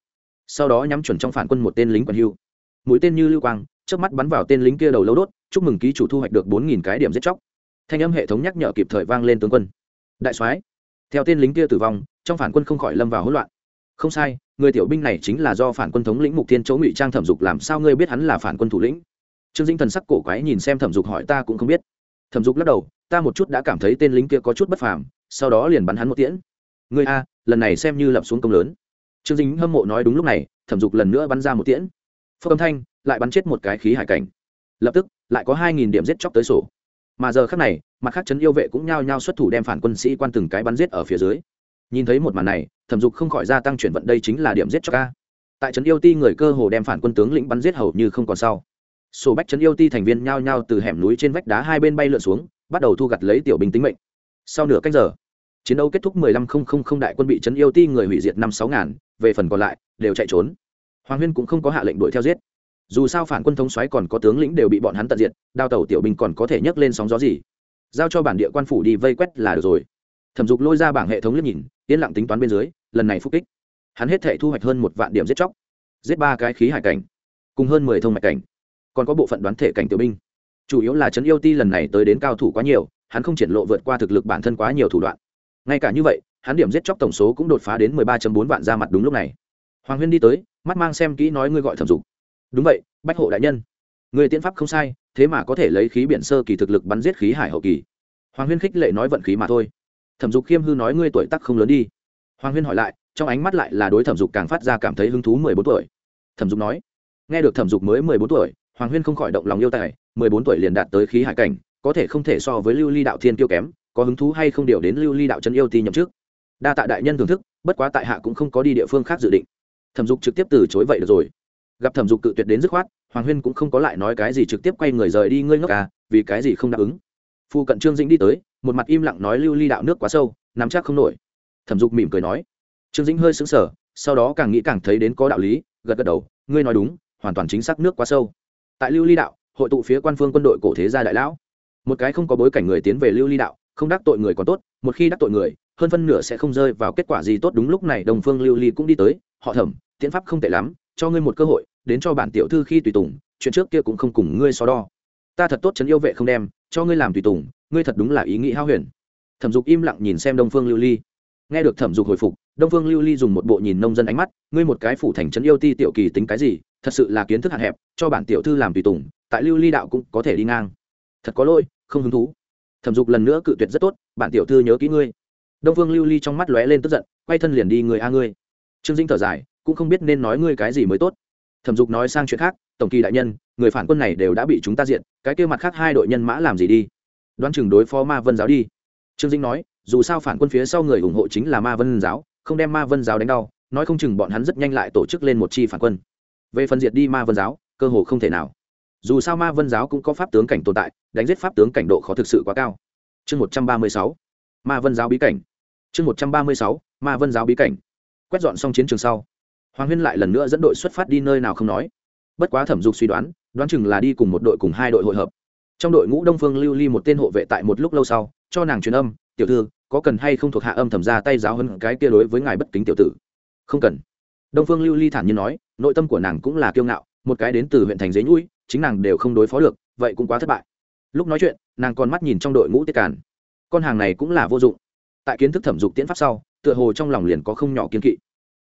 Sau đó nhắm chuẩn trong phản quân một tên lính quần hưu. Mũi tên như lưu quang trước mắt bắn vào tên lính kia đầu lâu đốt chúc mừng ký chủ thu hoạch được bốn nghìn cái điểm giết chóc. Thanh âm hệ thống nhắc nhở kịp thời vang lên tướng quân. Đại soái, theo tên lính kia tử vong, trong phản quân không khỏi lâm vào hỗn loạn. Không sai, người tiểu binh này chính là do phản quân thống lĩnh mục thiên chỗ ngụy trang thẩm dục làm sao ngươi biết hắn là phản quân thủ lĩnh? Trương dinh thần sắc cổ quái nhìn xem thẩm dục hỏi ta cũng không biết. Thẩm dục lắc đầu, ta một chút đã cảm thấy tên lính kia có chút bất phàm, sau đó liền bắn hắn một tiễn. Ngươi a, lần này xem như lập xuống công lớn. Trương dinh hâm mộ nói đúng lúc này, thẩm dục lần nữa bắn ra một tiễn. Phước âm thanh, lại bắn chết một cái khí hải cảnh lập tức lại có hai nghìn điểm giết chóc tới sổ. Mà giờ khác này, mặt khác trấn yêu vệ cũng nhao nhao xuất thủ đem phản quân sĩ quan từng cái bắn giết ở phía dưới. Nhìn thấy một màn này, thẩm dục không khỏi gia tăng chuyển vận đây chính là điểm giết chóc ca tại trấn yêu ti người cơ hồ đem phản quân tướng lĩnh bắn giết hầu như không còn sau. Sổ bách trấn yêu ti thành viên nhao nhao từ hẻm núi trên vách đá hai bên bay lượn xuống, bắt đầu thu gặt lấy tiểu binh tính mệnh. Sau nửa cách giờ, chiến đấu kết thúc mười lăm không không không đại quân bị trấn yêu ti người hủy diệt năm sáu ngàn, về phần còn lại, đều chạy trốn. Hoàng huyên cũng không có hạ lệnh đuổi theo giết dù sao phản quân thống xoáy còn có tướng lĩnh đều bị bọn hắn tận diệt, đao tàu tiểu binh còn có thể nhấc lên sóng gió gì? Giao cho bản địa quan phủ đi vây quét là được rồi. Thẩm dục lôi ra bảng hệ thống liếc nhìn, yên lặng tính toán bên dưới, lần này phúc kích. Hắn hết thể thu hoạch hơn một vạn điểm giết chóc, giết ba cái khí hải cảnh, cùng hơn mười thông mạch cảnh. Còn có bộ phận đoán thể cảnh tiểu binh. Chủ yếu là trấn yêu ti lần này tới đến cao thủ quá nhiều, hắn không triển lộ vượt qua thực lực bản thân quá nhiều thủ đoạn. Ngay cả như vậy, hắn điểm giết chóc tổng số cũng đột phá đến mười ba bốn vạn ra mặt đúng lúc này. Hoàng huyên đi tới, mắt mang xem kỹ nói ngươi gọi thẩm dục đúng vậy, bách hộ đại nhân. Người tiễn pháp không sai, thế mà có thể lấy khí biển sơ kỳ thực lực bắn giết khí hải hậu kỳ. Hoàng huyên khích lệ nói vận khí mà thôi. Thẩm dục khiêm hư nói ngươi tuổi tắc không lớn đi. Hoàng huyên hỏi lại, trong ánh mắt lại là đối thẩm dục càng phát ra cảm thấy hứng thú mười bốn tuổi. Thẩm dục nói, nghe được thẩm dục mới mười bốn tuổi, hoàng huyên không khỏi động lòng yêu tài, mười bốn tuổi liền đạt tới khí hải cảnh, có thể không thể so với lưu ly đạo thiên kiêu kém, có hứng thú hay không điều đến lưu ly đạo chân yêu ti nhậm trước đa tạ đại nhân thưởng thức, bất quá tại hạ cũng không có đi địa phương khác dự định. Thẩm dục trực tiếp từ chối vậy được rồi gặp thẩm dục cự tuyệt đến dứt khoát, hoàng huyên cũng không có lại nói cái gì trực tiếp quay người rời đi ngươi ngốc à vì cái gì không đáp ứng. Phu cận trương dĩnh đi tới, một mặt im lặng nói lưu ly đạo nước quá sâu, nắm chắc không nổi. Thẩm dục mỉm cười nói. Trương dĩnh hơi sững sờ, sau đó càng nghĩ càng thấy đến có đạo lý, gật gật đầu, ngươi nói đúng, hoàn toàn chính xác nước quá sâu. Tại lưu ly đạo, hội tụ phía quan phương quân đội cổ thế gia đại lão. Một cái không có bối cảnh người tiến về lưu ly đạo, không đắc tội người còn tốt, một khi đắc tội người, hơn phân nửa sẽ không rơi vào kết quả gì tốt đúng lúc này đồng phương lưu ly cũng đi tới, họ thẩm, tiễn pháp không tệ lắm, cho ngươi một cơ hội đến cho bản tiểu thư khi tùy tùng, chuyện trước kia cũng không cùng ngươi so đo. Ta thật tốt chấn yêu vệ không đem, cho ngươi làm tùy tùng, ngươi thật đúng là ý nghĩ hao huyền. Thẩm dục im lặng nhìn xem đông phương lưu ly. Nghe được thẩm dục hồi phục, đông phương lưu ly dùng một bộ nhìn nông dân ánh mắt, ngươi một cái phủ thành trấn yêu ti tiểu kỳ tính cái gì, thật sự là kiến thức hạn hẹp, cho bản tiểu thư làm tùy tùng, tại lưu ly đạo cũng có thể đi ngang. Thật có lỗi, không hứng thú. Thẩm dục lần nữa cự tuyệt rất tốt, bản tiểu thư nhớ kỹ ngươi. Đông phương lưu ly trong mắt lóe lên tức giận, quay thân liền đi người a ngươi. Trương dinh thở dài, cũng không biết nên nói ngươi cái gì mới tốt thẩm dục nói sang chuyện khác, tổng kỳ đại nhân, người phản quân này đều đã bị chúng ta diện cái kêu mặt khác hai đội nhân mã làm gì đi? Đoán chừng đối phó ma vân giáo đi. Trương dĩnh nói, dù sao phản quân phía sau người ủng hộ chính là ma vân giáo, không đem ma vân giáo đánh đau, nói không chừng bọn hắn rất nhanh lại tổ chức lên một chi phản quân. Về phần diệt đi ma vân giáo, cơ hồ không thể nào. Dù sao ma vân giáo cũng có pháp tướng cảnh tồn tại, đánh giết pháp tướng cảnh độ khó thực sự quá cao. Chương một trăm ba mươi sáu, ma vân giáo bí cảnh. Chương một trăm ba mươi sáu, ma vân giáo bí cảnh. Quét dọn xong chiến trường sau hoàng huyên lại lần nữa dẫn đội xuất phát đi nơi nào không nói. Bất quá thẩm dục suy đoán đoán chừng là đi cùng một đội cùng hai đội hội hợp. Trong đội ngũ đông phương lưu ly một tên hộ vệ tại một lúc lâu sau, cho nàng truyền âm, tiểu thư, có cần hay không thuộc hạ âm thầm ra tay giáo hơn cái kia đối với ngài bất kính tiểu tử? Không cần. Đông phương lưu ly thản nhiên nói, nội tâm của nàng cũng là kiêu ngạo, một cái đến từ huyện thành giấy nhũi, chính nàng đều không đối phó được, vậy cũng quá thất bại. Lúc nói chuyện, nàng còn mắt nhìn trong đội ngũ tiết càn. Con hàng này cũng là vô dụng. Tại kiến thức thẩm dục tiễn pháp sau, tựa hồ trong lòng liền có không nhỏ kiên kỵ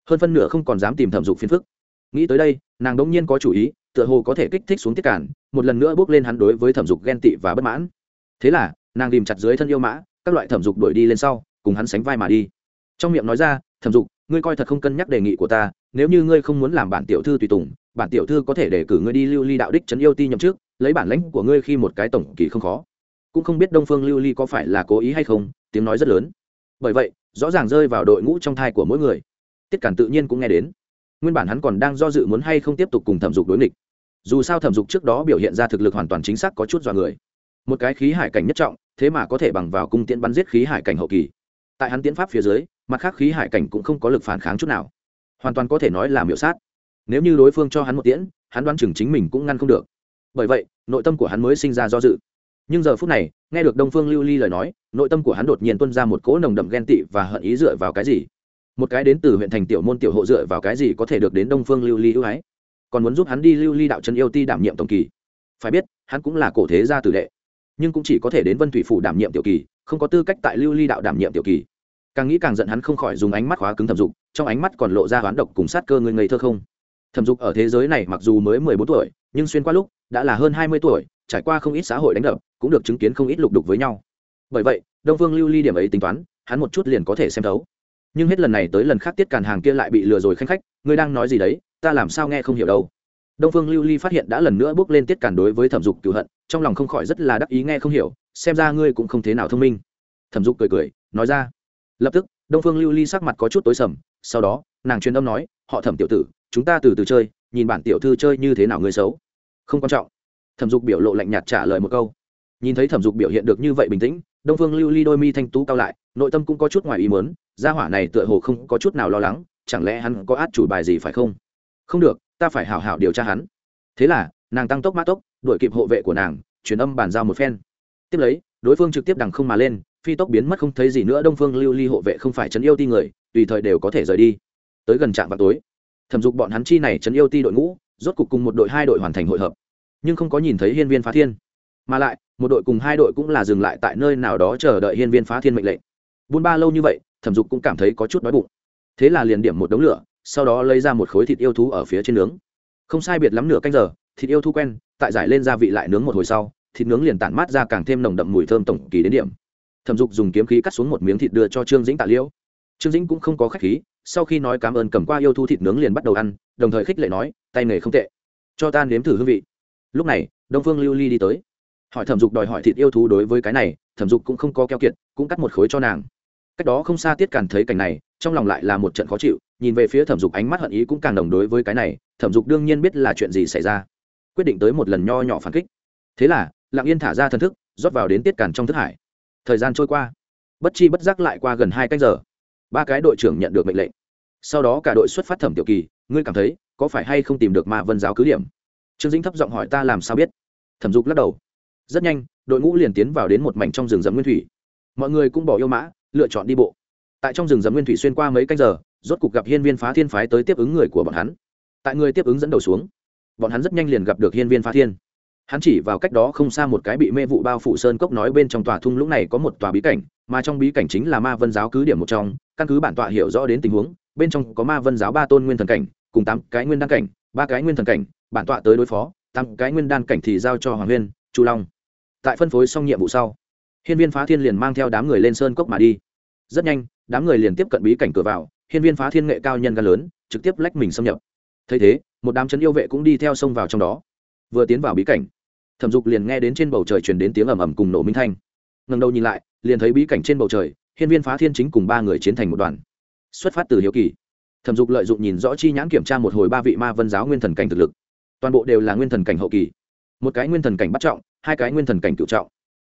hơn phân nửa không còn dám tìm thẩm dục phiền phức. Nghĩ tới đây, nàng đ ỗ n g nhiên có chủ ý, tựa hồ có thể kích thích xuống tiết cản, một lần nữa bước lên hắn đối với thẩm dục ghen tị và bất mãn. Thế là, nàng tìm chặt dưới thân yêu mã, các loại thẩm dục đuổi đi lên sau, cùng hắn sánh vai mà đi. Trong miệng nói ra, thẩm dục, ngươi coi thật không cân nhắc đề nghị của ta, nếu như ngươi không muốn làm bản tiểu thư tùy tùng, bản tiểu thư có thể để cử ngươi đi lưu ly đạo đích trấn yêu ti nhậm trước lấy bản lãnh của ngươi khi một cái tổng kỳ không khó. Cũng không biết đông phương lưu ly có phải là cố ý hay không, tiếng nói rất lớn. Bởi vậy, rõ ràng rơi vào đội ngũ trong thai của mỗi người tiết cản tự nhiên cũng nghe đến. Nguyên bản hắn còn đang do dự muốn hay không tiếp tục cùng thẩm dục đối nghịch. Dù sao thẩm dục trước đó biểu hiện ra thực lực hoàn toàn chính xác có chút dọa người. Một cái khí hải cảnh nhất trọng, thế mà có thể bằng vào cung tiễn bắn giết khí hải cảnh hậu kỳ. Tại hắn tiễn pháp phía dưới, mặt khác khí hải cảnh cũng không có lực phản kháng chút nào. Hoàn toàn có thể nói là miểu sát. Nếu như đối phương cho hắn một tiễn, hắn đoán chừng chính mình cũng ngăn không được. Bởi vậy, nội tâm của hắn mới sinh ra do dự. Nhưng giờ phút này, nghe được đông phương lưu ly lời nói, nội tâm của hắn đột nhiên tuân ra một cỗ nồng đậm ghen tị và hận ý dựa vào cái gì? Một cái đến từ huyện thành tiểu môn tiểu hộ dựa vào cái gì có thể được đến đông phương lưu ly ưu ái? Còn muốn giúp hắn đi lưu ly đạo trần yêu ti đảm nhiệm tổng kỳ. Phải biết, hắn cũng là cổ thế gia tử đệ, nhưng cũng chỉ có thể đến vân thủy phủ đảm nhiệm tiểu kỳ, không có tư cách tại lưu ly đạo đảm nhiệm tiểu kỳ. Càng nghĩ càng giận hắn không khỏi dùng ánh mắt khóa cứng thẩm dục, trong ánh mắt còn lộ ra hoán độc cùng sát cơ người ngây thơ không? Thẩm dục ở thế giới này mặc dù mới mười bốn tuổi, nhưng xuyên qua lúc, đã là hơn hai mươi tuổi, trải qua không ít xã hội đánh đập, cũng được chứng kiến không ít lục đục với nhau. Bởi vậy, đông phương lưu ly điểm ấy tính toán, hắn một chút liền có thể xem thấu nhưng hết lần này tới lần khác tiết càn hàng kia lại bị lừa rồi khanh khách, ngươi đang nói gì đấy, ta làm sao nghe không hiểu đâu. Đông phương lưu ly phát hiện đã lần nữa bước lên tiết càn đối với thẩm dục cựu hận, trong lòng không khỏi rất là đắc ý nghe không hiểu, xem ra ngươi cũng không thế nào thông minh. Thẩm dục cười cười, nói ra. Lập tức, đông phương lưu ly sắc mặt có chút tối sầm, sau đó, nàng truyền âm nói, họ thẩm tiểu tử, chúng ta từ từ chơi, nhìn bản tiểu thư chơi như thế nào ngươi xấu. Không quan trọng. Thẩm dục biểu lộ lạnh nhạt trả lời một câu. Nhìn thấy thẩm dục biểu hiện được như vậy bình tĩnh đông phương lưu ly đôi mi thanh tú cao lại, nội tâm cũng có chút ngoài ý mớn gia hỏa này tựa hồ không có chút nào lo lắng, chẳng lẽ hắn có át chủ bài gì phải không? Không được, ta phải hảo hảo điều tra hắn. Thế là, nàng tăng tốc mã tốc, đuổi kịp hộ vệ của nàng, truyền âm bàn giao một phen. Tiếp lấy, đối phương trực tiếp đằng không mà lên, phi tốc biến mất không thấy gì nữa, đông phương lưu ly hộ vệ không phải chấn yêu ti người, tùy thời đều có thể rời đi. Tới gần trạm vào tối, thẩm dục bọn hắn chi này chấn yêu ti đội ngũ, rốt cục cùng một đội hai đội hoàn thành hội hợp. Nhưng không có nhìn thấy hiên viên phá thiên. Mà lại một đội cùng hai đội cũng là dừng lại tại nơi nào đó chờ đợi hiên viên phá thiên mệnh lệnh. Buôn ba lâu như vậy, thẩm dục cũng cảm thấy có chút đói bụng. Thế là liền điểm một đống lửa, sau đó lấy ra một khối thịt yêu thú ở phía trên nướng. Không sai biệt lắm nửa canh giờ, thịt yêu thú quen, tại giải lên gia vị lại nướng một hồi sau, thịt nướng liền tản mát ra càng thêm nồng đậm mùi thơm tổng kỳ đến điểm. Thẩm dục dùng kiếm khí cắt xuống một miếng thịt đưa cho trương dĩnh tạ liễu trương dĩnh cũng không có khách khí, sau khi nói cảm ơn cầm qua yêu thú thịt nướng liền bắt đầu ăn, đồng thời khích lệ nói, tay nghề không tệ, cho ta nếm thử hương vị. Lúc này, đông phương lưu ly đi tới hỏi thẩm dục đòi hỏi thịt yêu thú đối với cái này, thẩm dục cũng không có keo kiệt, cũng cắt một khối cho nàng. Cách đó không xa tiết càn thấy cảnh này, trong lòng lại là một trận khó chịu, nhìn về phía thẩm dục ánh mắt hận ý cũng càng đồng đối với cái này, thẩm dục đương nhiên biết là chuyện gì xảy ra. Quyết định tới một lần nho nhỏ phản kích. Thế là, lặng yên thả ra thần thức, rót vào đến tiết càn trong thức hải. Thời gian trôi qua. Bất chi bất giác lại qua gần hai canh giờ. Ba cái đội trưởng nhận được mệnh lệnh. Sau đó cả đội xuất phát thẩm tiểu kỳ, ngươi cảm thấy có phải hay không tìm được ma vân giáo cứ điểm? Trương dĩnh thấp giọng hỏi ta làm sao biết? Thẩm dục lắc đầu rất nhanh, đội ngũ liền tiến vào đến một mảnh trong rừng rậm nguyên thủy. Mọi người cũng bỏ yêu mã, lựa chọn đi bộ. Tại trong rừng rậm nguyên thủy xuyên qua mấy canh giờ, rốt cục gặp hiên viên phá thiên phái tới tiếp ứng người của bọn hắn. Tại người tiếp ứng dẫn đầu xuống, bọn hắn rất nhanh liền gặp được hiên viên phá thiên. Hắn chỉ vào cách đó không xa một cái bị mê vụ bao phủ sơn cốc nói bên trong tòa thung lũng này có một tòa bí cảnh, mà trong bí cảnh chính là ma vân giáo cứ điểm một trong, căn cứ bản tọa hiểu rõ đến tình huống, bên trong có ma vân giáo ba tôn nguyên thần cảnh, cùng tám cái nguyên đan cảnh, ba cái nguyên thần cảnh, bản tọa tới đối phó, tám cái nguyên đan cảnh thì giao cho hoàng huyên chu long tại phân phối xong nhiệm vụ sau, hiên viên phá thiên liền mang theo đám người lên sơn cốc mà đi. Rất nhanh, đám người liền tiếp cận bí cảnh cửa vào, hiên viên phá thiên nghệ cao nhân gan lớn, trực tiếp lách mình xâm nhập. Thấy thế, một đám chấn yêu vệ cũng đi theo sông vào trong đó. Vừa tiến vào bí cảnh, thẩm dục liền nghe đến trên bầu trời truyền đến tiếng ầm ầm cùng nổ minh thanh. Ngần đầu nhìn lại, liền thấy bí cảnh trên bầu trời, hiên viên phá thiên chính cùng ba người chiến thành một đoàn. Xuất phát từ hiếu kỳ, thẩm dục lợi dụng nhìn rõ chi nhãn kiểm tra một hồi ba vị ma vân giáo nguyên thần cảnh thực lực. Toàn bộ đều là nguyên thần cảnh hậu kỳ một cái nguyên thần cảnh bắt trọng, hai cái nguyên thần cảnh cựu trọng.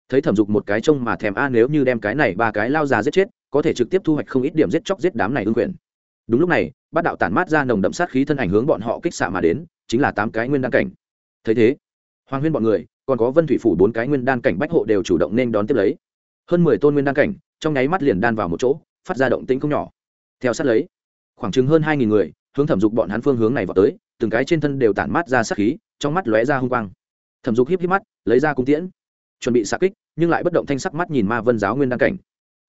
Thấy thẩm dục một cái trông mà thèm a, nếu như đem cái này ba cái lao già giết chết, có thể trực tiếp thu hoạch không ít điểm giết chóc giết đám này ưng quyền. Đúng lúc này, bát đạo tản mát ra nồng đậm sát khí thân ảnh hướng bọn họ kích xạ mà đến, chính là tám cái nguyên đan cảnh. Thấy thế, hoàng huyên bọn người, còn có vân thủy phủ bốn cái nguyên đan cảnh bách hộ đều chủ động nên đón tiếp lấy. Hơn mười tôn nguyên đan cảnh, trong nháy mắt liền đan vào một chỗ, phát ra động tĩnh không nhỏ. Theo sát lấy, khoảng chừng hơn hai nghìn người, hướng thẩm dục bọn hắn phương hướng này vào tới, từng cái trên thân đều tản mát ra sát khí, trong mắt lóe ra hung quang thẩm dục híp híp mắt, lấy ra cung tiễn, chuẩn bị xạ kích, nhưng lại bất động thanh sắc mắt nhìn ma vân giáo nguyên đan cảnh.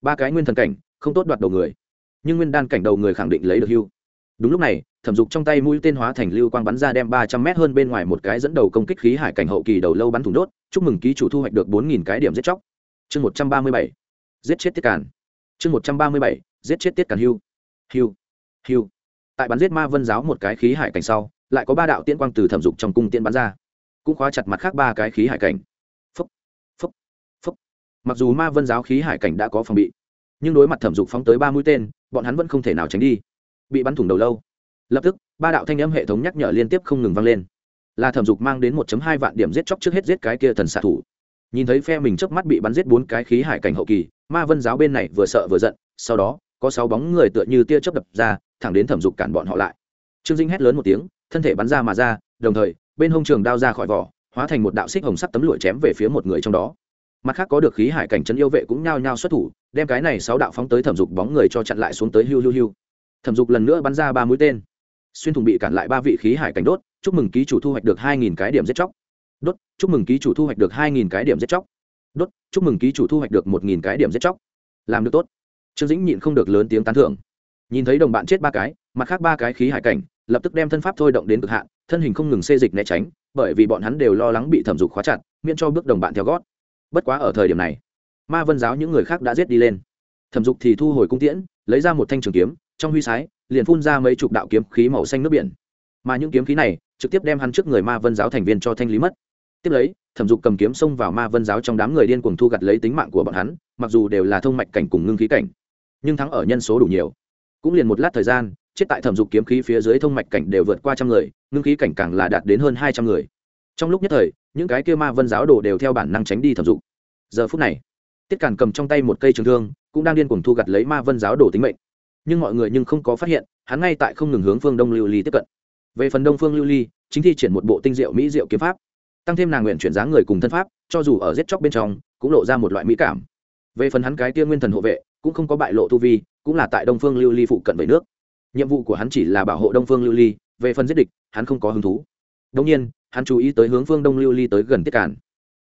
Ba cái nguyên thần cảnh, không tốt đoạt đầu người. Nhưng nguyên đan cảnh đầu người khẳng định lấy được hưu. Đúng lúc này, thẩm dục trong tay mũi tên hóa thành lưu quang bắn ra đem ba trăm mét hơn bên ngoài một cái dẫn đầu công kích khí hải cảnh hậu kỳ đầu lâu bắn thủng đốt, chúc mừng ký chủ thu hoạch được bốn nghìn cái điểm giết chóc. Chương một trăm ba mươi bảy. Giết chết tiết càn. Chương một trăm ba mươi bảy. Giết chết tiết càn hưu. Hưu. Hưu. Tại bắn giết ma vân giáo một cái khí hải cảnh sau, lại có ba đạo tiễn quang từ thẩm dục trong cung tiễn bắn ra cũng khóa chặt mặt khác ba cái khí hải cảnh. Phúc phúc phúc. Mặc dù ma vân giáo khí hải cảnh đã có phòng bị, nhưng đối mặt thẩm dục phóng tới ba mũi tên, bọn hắn vẫn không thể nào tránh đi. Bị bắn thủng đầu lâu. Lập tức, ba đạo thanh âm hệ thống nhắc nhở liên tiếp không ngừng vang lên. Là thẩm dục mang đến một hai vạn điểm giết chóc trước hết giết cái kia thần xạ thủ. Nhìn thấy phe mình trước mắt bị bắn giết bốn cái khí hải cảnh hậu kỳ, ma vân giáo bên này vừa sợ vừa giận, sau đó, có sáu bóng người tựa như tia chớp đập ra, thẳng đến thẩm dục cản bọn họ lại. Trương dinh hét lớn một tiếng, thân thể bắn ra mà ra, đồng thời bên hông trường đao ra khỏi vỏ, hóa thành một đạo xích hồng sắc tấm lụa chém về phía một người trong đó. Mặt khác có được khí hải cảnh trấn yêu vệ cũng nhao nhao xuất thủ, đem cái này sáu đạo phóng tới thẩm dục bóng người cho chặn lại xuống tới hiu hiu hiu thẩm dục lần nữa bắn ra ba mũi tên. Xuyên thủng bị cản lại ba vị khí hải cảnh đốt, chúc mừng ký chủ thu hoạch được hai nghìn cái điểm giết chóc. Đốt, chúc mừng ký chủ thu hoạch được hai nghìn cái điểm giết chóc. Đốt, chúc mừng ký chủ thu hoạch được một nghìn cái điểm giết chóc. Làm được tốt. Trương dĩnh nhịn không được lớn tiếng tán thưởng. Nhìn thấy đồng bạn chết ba cái, mặt khác ba cái khí hải cảnh, lập tức đem thân pháp thôi động đến cực hạn thân hình không ngừng xê dịch né tránh, bởi vì bọn hắn đều lo lắng bị thẩm dục khóa chặt, miễn cho bước đồng bạn theo gót. Bất quá ở thời điểm này, ma vân giáo những người khác đã giết đi lên. Thẩm dục thì thu hồi cung tiễn, lấy ra một thanh trường kiếm, trong huy sái, liền phun ra mấy chục đạo kiếm khí màu xanh nước biển. Mà những kiếm khí này, trực tiếp đem hắn trước người ma vân giáo thành viên cho thanh lý mất. Tiếp lấy, thẩm dục cầm kiếm xông vào ma vân giáo trong đám người điên cuồng thu gặt lấy tính mạng của bọn hắn, mặc dù đều là thông mạch cảnh cùng ngưng khí cảnh, nhưng thắng ở nhân số đủ nhiều. Cũng liền một lát thời gian chết tại thẩm dục kiếm khí phía dưới thông mạch cảnh đều vượt qua trăm người, ngưng khí cảnh càng là đạt đến hơn hai trăm người. Trong lúc nhất thời, những cái kia ma vân giáo đồ đều theo bản năng tránh đi thẩm dục. Giờ phút này, tiết càn cầm trong tay một cây trường thương, cũng đang điên cuồng thu gặt lấy ma vân giáo đồ tính mệnh. Nhưng mọi người nhưng không có phát hiện, hắn ngay tại không ngừng hướng phương đông lưu ly tiếp cận. Về phần đông phương lưu ly, chính thi triển một bộ tinh diệu mỹ diệu kiếm pháp, tăng thêm nàng nguyện chuyển dáng người cùng thân pháp, cho dù ở giết chóc bên trong, cũng lộ ra một loại mỹ cảm. Về phần hắn cái kia nguyên thần hộ vệ, cũng không có bại lộ tu vi, cũng là tại đông phương lưu ly phụ cận về nước nhiệm vụ của hắn chỉ là bảo hộ đông phương lưu ly, về phần giết địch, hắn không có hứng thú. Đông nhiên, hắn chú ý tới hướng phương đông lưu ly tới gần tiết cản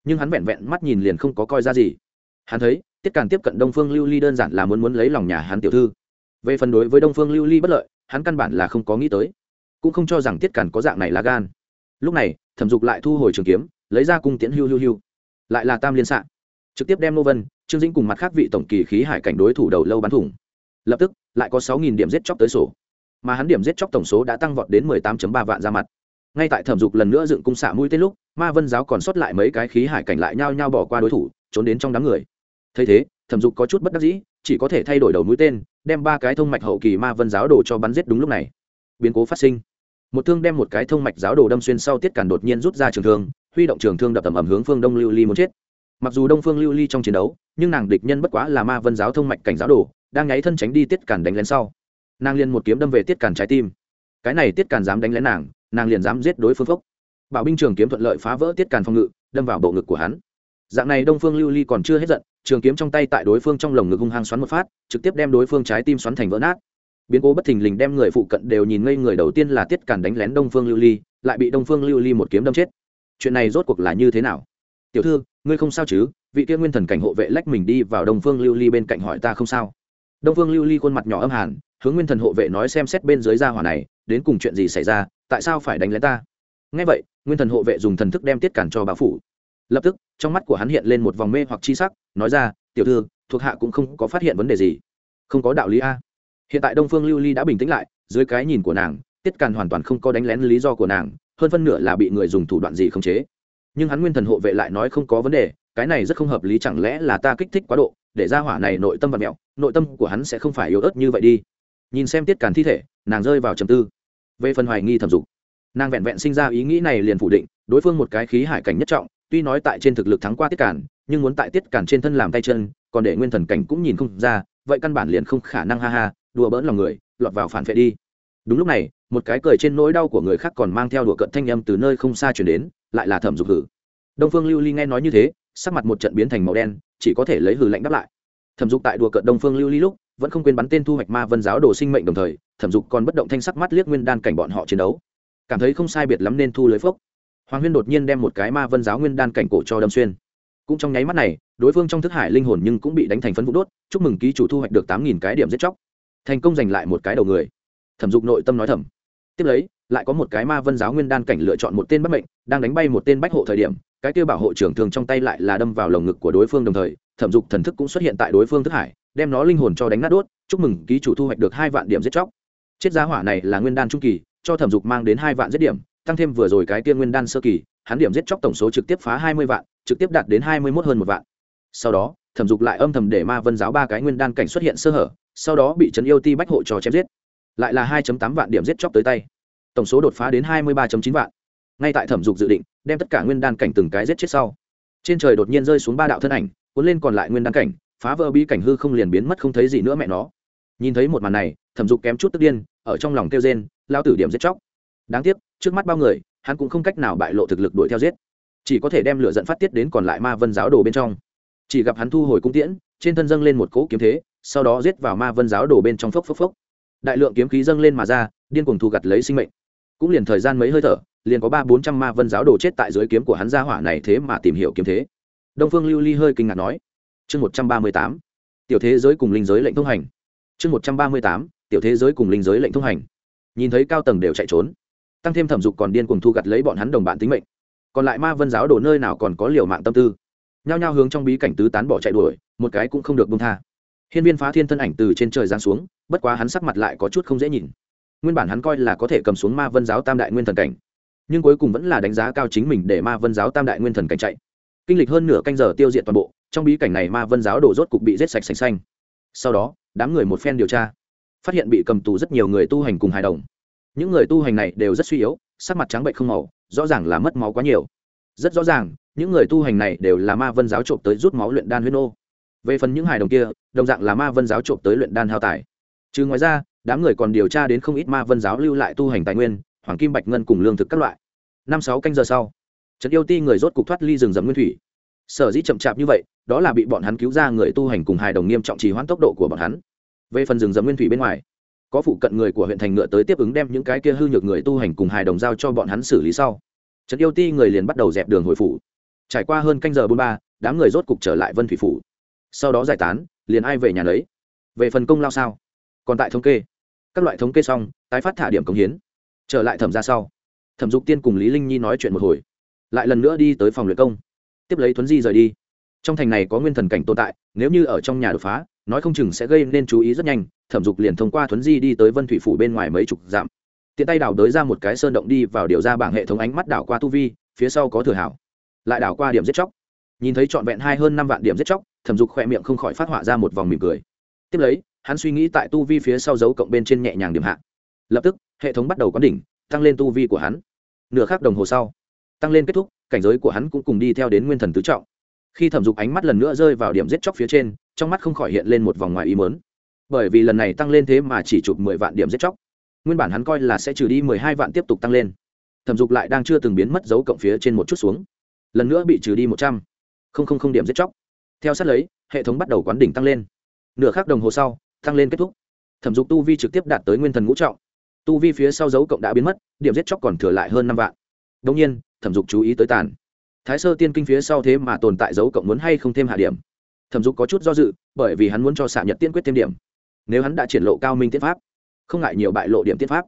nhưng hắn vẹn vẹn mắt nhìn liền không có coi ra gì. Hắn thấy, tiết cản tiếp cận đông phương lưu ly đơn giản là muốn muốn lấy lòng nhà hắn tiểu thư. Về phần đối với đông phương lưu ly bất lợi, hắn căn bản là không có nghĩ tới. Cũng không cho rằng tiết cản có dạng này là gan. Lúc này, thẩm dục lại thu hồi trường kiếm, lấy ra cung tiễn hưu hưu hưu lại là tam liên s trực tiếp đem nô vân, trương dĩnh cùng mặt khác vị tổng kỳ khí hải cảnh đối thủ đầu lâu bắn thủng. Lập tức lại có sáu điểm giết chóc tới sổ. Mà hắn điểm giết chóc tổng số đã tăng vọt đến mười tám ba vạn ra mặt. Ngay tại thẩm dục lần nữa dựng cung xạ mũi tên lúc, ma vân giáo còn sót lại mấy cái khí hải cảnh lại nhao nhao bỏ qua đối thủ, trốn đến trong đám người. Thấy thế, thẩm dục có chút bất đắc dĩ, chỉ có thể thay đổi đầu mũi tên, đem ba cái thông mạch hậu kỳ ma vân giáo đồ cho bắn giết đúng lúc này. Biến cố phát sinh. Một thương đem một cái thông mạch giáo đồ đâm xuyên sau tiết cản đột nhiên rút ra trường thương, huy động trường thương đập tầm ầm hướng phương đông lưu ly muốn chết. Mặc dù đông phương lưu ly trong chiến đấu, nhưng nàng địch nhân bất quá là ma vân giáo thông mạch cảnh giáo đồ đang nháy thân tránh đi tiết cản đánh lén sau. Nàng liền một kiếm đâm về tiết cản trái tim. Cái này tiết cản dám đánh lén nàng nàng liền dám giết đối phương phốc. Bảo binh trường kiếm thuận lợi phá vỡ tiết cản phòng ngự, đâm vào bộ ngực của hắn. Dạng này đông phương lưu ly còn chưa hết giận, trường kiếm trong tay tại đối phương trong lồng ngực hung hăng xoắn một phát, trực tiếp đem đối phương trái tim xoắn thành vỡ nát. Biến cố bất thình lình đem người phụ cận đều nhìn ngây người đầu tiên là tiết cản đánh lén đông phương lưu ly, lại bị đông phương lưu ly một kiếm đâm chết. Chuyện này rốt cuộc là như thế nào? Tiểu thư, ngươi không sao chứ? Vị kia nguyên thần cảnh hộ vệ lách mình đi vào đông phương lưu ly bên cạnh hỏi ta không sao đông phương lưu ly khuôn mặt nhỏ âm hàn, hướng nguyên thần hộ vệ nói xem xét bên dưới gia hỏa này, đến cùng chuyện gì xảy ra, tại sao phải đánh lén ta? Ngay vậy, nguyên thần hộ vệ dùng thần thức đem tiết cản cho bà phủ. Lập tức, trong mắt của hắn hiện lên một vòng mê hoặc chi sắc, nói ra, tiểu thư, thuộc hạ cũng không có phát hiện vấn đề gì. Không có đạo lý a. Hiện tại đông phương lưu ly đã bình tĩnh lại, dưới cái nhìn của nàng, tiết càn hoàn toàn không có đánh lén lý do của nàng, hơn phân nửa là bị người dùng thủ đoạn gì khống chế. Nhưng hắn nguyên thần hộ vệ lại nói không có vấn đề, cái này rất không hợp lý, chẳng lẽ là ta kích thích quá độ để ra hỏa này nội tâm và mẹo, nội tâm của hắn sẽ không phải yếu ớt như vậy đi. Nhìn xem tiết càn thi thể, nàng rơi vào trầm tư. Về phần hoài nghi thẩm dục, nàng vẹn vẹn sinh ra ý nghĩ này liền phủ định, đối phương một cái khí hải cảnh nhất trọng, tuy nói tại trên thực lực thắng qua tiết càn, nhưng muốn tại tiết càn trên thân làm tay chân, còn để nguyên thần cảnh cũng nhìn không ra, vậy căn bản liền không khả năng ha ha, đùa bỡn lòng người, lọt vào phản vệ đi. Đúng lúc này, một cái cười trên nỗi đau của người khác còn mang theo đùa cận thanh âm từ nơi không xa chuyển đến, lại là thẩm dục hử. Đông phương lưu ly nghe nói như thế, sắc mặt một trận biến thành màu đen chỉ có thể lấy hừ lạnh đáp lại. Thẩm dục tại đùa cợt đông phương lưu ly lúc, vẫn không quên bắn tên thu hoạch ma vân giáo đồ sinh mệnh đồng thời, thẩm dục còn bất động thanh sắc mắt liếc nguyên đan cảnh bọn họ chiến đấu. Cảm thấy không sai biệt lắm nên thu lưới phốc. Hoàng huyên đột nhiên đem một cái ma vân giáo nguyên đan cảnh cổ cho đâm xuyên. Cũng trong nháy mắt này, đối phương trong thức hải linh hồn nhưng cũng bị đánh thành phấn vũ đốt, chúc mừng ký chủ thu hoạch được tám nghìn cái điểm giết chóc. Thành công giành lại một cái đầu người. Thẩm dục nội tâm nói thầm. Tiếp lấy, lại có một cái ma vân giáo nguyên đan cảnh lựa chọn một tên bất mệnh, đang đánh bay một tên bách hộ thời điểm cái kia bảo hộ trưởng thường trong tay lại là đâm vào lồng ngực của đối phương đồng thời, thẩm dục thần thức cũng xuất hiện tại đối phương thức hải, đem nó linh hồn cho đánh nát đốt, chúc mừng ký chủ thu hoạch được hai vạn điểm giết chóc. Chết giá hỏa này là nguyên đan trung kỳ, cho thẩm dục mang đến hai vạn giết điểm, tăng thêm vừa rồi cái kia nguyên đan sơ kỳ, hắn điểm giết chóc tổng số trực tiếp phá hai mươi vạn, trực tiếp đạt đến hai mươi mốt hơn một vạn. Sau đó, thẩm dục lại âm thầm để ma vân giáo ba cái nguyên đan cảnh xuất hiện sơ hở, sau đó bị trấn yêu ti bách hộ trò chém giết. Lại là hai tám vạn điểm giết chóc tới tay. Tổng số đột phá đến hai mươi ba chín vạn. Ngay tại thẩm dục dự định đem tất cả nguyên đan cảnh từng cái giết chết sau. Trên trời đột nhiên rơi xuống ba đạo thân ảnh, cuốn lên còn lại nguyên đan cảnh, phá vỡ bi cảnh hư không liền biến mất không thấy gì nữa mẹ nó. Nhìn thấy một màn này, thẩm dục kém chút tức điên, ở trong lòng kêu rên lao tử điểm giết chóc. Đáng tiếc, trước mắt bao người, hắn cũng không cách nào bại lộ thực lực đuổi theo giết. Chỉ có thể đem lửa dẫn phát tiết đến còn lại ma vân giáo đồ bên trong. Chỉ gặp hắn thu hồi cung tiễn, trên thân dâng lên một cỗ kiếm thế, sau đó giết vào ma vân giáo đồ bên trong phốc phốc phốc. Đại lượng kiếm khí dâng lên mà ra, điên cuồng thu gặt lấy sinh mệnh cũng liền thời gian mấy hơi thở, liền có ba bốn trăm ma vân giáo đồ chết tại dưới kiếm của hắn gia hỏa này thế mà tìm hiểu kiếm thế. Đông phương lưu ly hơi kinh ngạc nói, chương một trăm ba mươi tám, tiểu thế giới cùng linh giới lệnh thông hành. Chương một trăm ba mươi tám, tiểu thế giới cùng linh giới lệnh thông hành. Nhìn thấy cao tầng đều chạy trốn, tăng thêm thẩm dục còn điên cuồng thu gặt lấy bọn hắn đồng bạn tính mệnh. Còn lại ma vân giáo đồ nơi nào còn có liều mạng tâm tư. Nhao nhao hướng trong bí cảnh tứ tán bỏ chạy đuổi, một cái cũng không được bông tha. Hiên viên phá thiên thân ảnh từ trên trời giáng xuống, bất quá hắn sắc mặt lại có chút không dễ nhìn nguyên bản hắn coi là có thể cầm xuống ma vân giáo tam đại nguyên thần cảnh, nhưng cuối cùng vẫn là đánh giá cao chính mình để ma vân giáo tam đại nguyên thần cảnh chạy. Kinh lịch hơn nửa canh giờ tiêu diệt toàn bộ, trong bí cảnh này ma vân giáo đổ rốt cục bị rết sạch sành xanh. Sau đó, đám người một phen điều tra, phát hiện bị cầm tù rất nhiều người tu hành cùng hài đồng. Những người tu hành này đều rất suy yếu, sắc mặt trắng bệnh không màu, rõ ràng là mất máu quá nhiều. Rất rõ ràng, những người tu hành này đều là ma vân giáo trộm tới rút máu luyện đan huyết nô. Về phần những hài đồng kia, đồng dạng là ma vân giáo trộm tới luyện đan hao tài. Trừ ngoài ra đám người còn điều tra đến không ít ma vân giáo lưu lại tu hành tài nguyên, hoàng kim bạch ngân cùng lương thực các loại. Năm sáu canh giờ sau, trấn yêu ti người rốt cục thoát ly rừng rậm nguyên thủy. Sở dĩ chậm chạp như vậy, đó là bị bọn hắn cứu ra người tu hành cùng hài đồng nghiêm trọng trì hoãn tốc độ của bọn hắn. Về phần rừng rậm nguyên thủy bên ngoài, có phụ cận người của huyện thành ngựa tới tiếp ứng đem những cái kia hư nhược người tu hành cùng hài đồng giao cho bọn hắn xử lý sau. Trấn yêu ti người liền bắt đầu dẹp đường hồi phủ. Trải qua hơn canh giờ bốn ba, đám người rốt cục trở lại vân thủy phủ. Sau đó giải tán, liền ai về nhà lấy về phần công lao sao? Còn tại thống kê. Các loại thống kê xong, tái phát thả điểm công hiến. Trở lại thẩm ra sau, thẩm dục tiên cùng lý linh nhi nói chuyện một hồi. Lại lần nữa đi tới phòng luyện công. Tiếp lấy thuấn di rời đi. Trong thành này có nguyên thần cảnh tồn tại, nếu như ở trong nhà đột phá, nói không chừng sẽ gây nên chú ý rất nhanh. Thẩm dục liền thông qua thuấn di đi tới vân thủy phủ bên ngoài mấy chục dặm. Tiện tay đảo đới ra một cái sơn động đi vào điều ra bảng hệ thống ánh mắt đảo qua tu vi, phía sau có thừa hảo. Lại đảo qua điểm giết chóc. Nhìn thấy trọn vẹn hai hơn năm vạn điểm giết chóc, thẩm dục khỏe miệng không khỏi phát họa ra một vòng mỉm cười. Tiếp lấy hắn suy nghĩ tại tu vi phía sau dấu cộng bên trên nhẹ nhàng điểm hạ. Lập tức, hệ thống bắt đầu có đỉnh, tăng lên tu vi của hắn. Nửa khắc đồng hồ sau, tăng lên kết thúc, cảnh giới của hắn cũng cùng đi theo đến nguyên thần tứ trọng. Khi thẩm dục ánh mắt lần nữa rơi vào điểm giết chóc phía trên, trong mắt không khỏi hiện lên một vòng ngoài ý mớn bởi vì lần này tăng lên thế mà chỉ chụp mười vạn điểm giết chóc. Nguyên bản hắn coi là sẽ trừ đi mười hai vạn tiếp tục tăng lên. Thẩm dục lại đang chưa từng biến mất dấu cộng phía trên một chút xuống. Lần nữa bị trừ đi một trăm linh điểm giết chóc. Theo sát lấy, hệ thống bắt đầu quán đỉnh tăng lên. Nửa khắc đồng hồ sau tăng lên kết thúc. Thẩm dục tu vi trực tiếp đạt tới nguyên thần ngũ trọng. Tu vi phía sau dấu cộng đã biến mất, điểm giết chóc còn thừa lại hơn năm vạn. Đông nhiên, thẩm dục chú ý tới tàn. Thái sơ tiên kinh phía sau thế mà tồn tại dấu cộng muốn hay không thêm hạ điểm. Thẩm dục có chút do dự, bởi vì hắn muốn cho xạ nhật tiên quyết thêm điểm. Nếu hắn đã triển lộ cao minh tiên pháp, không ngại nhiều bại lộ điểm tiên pháp.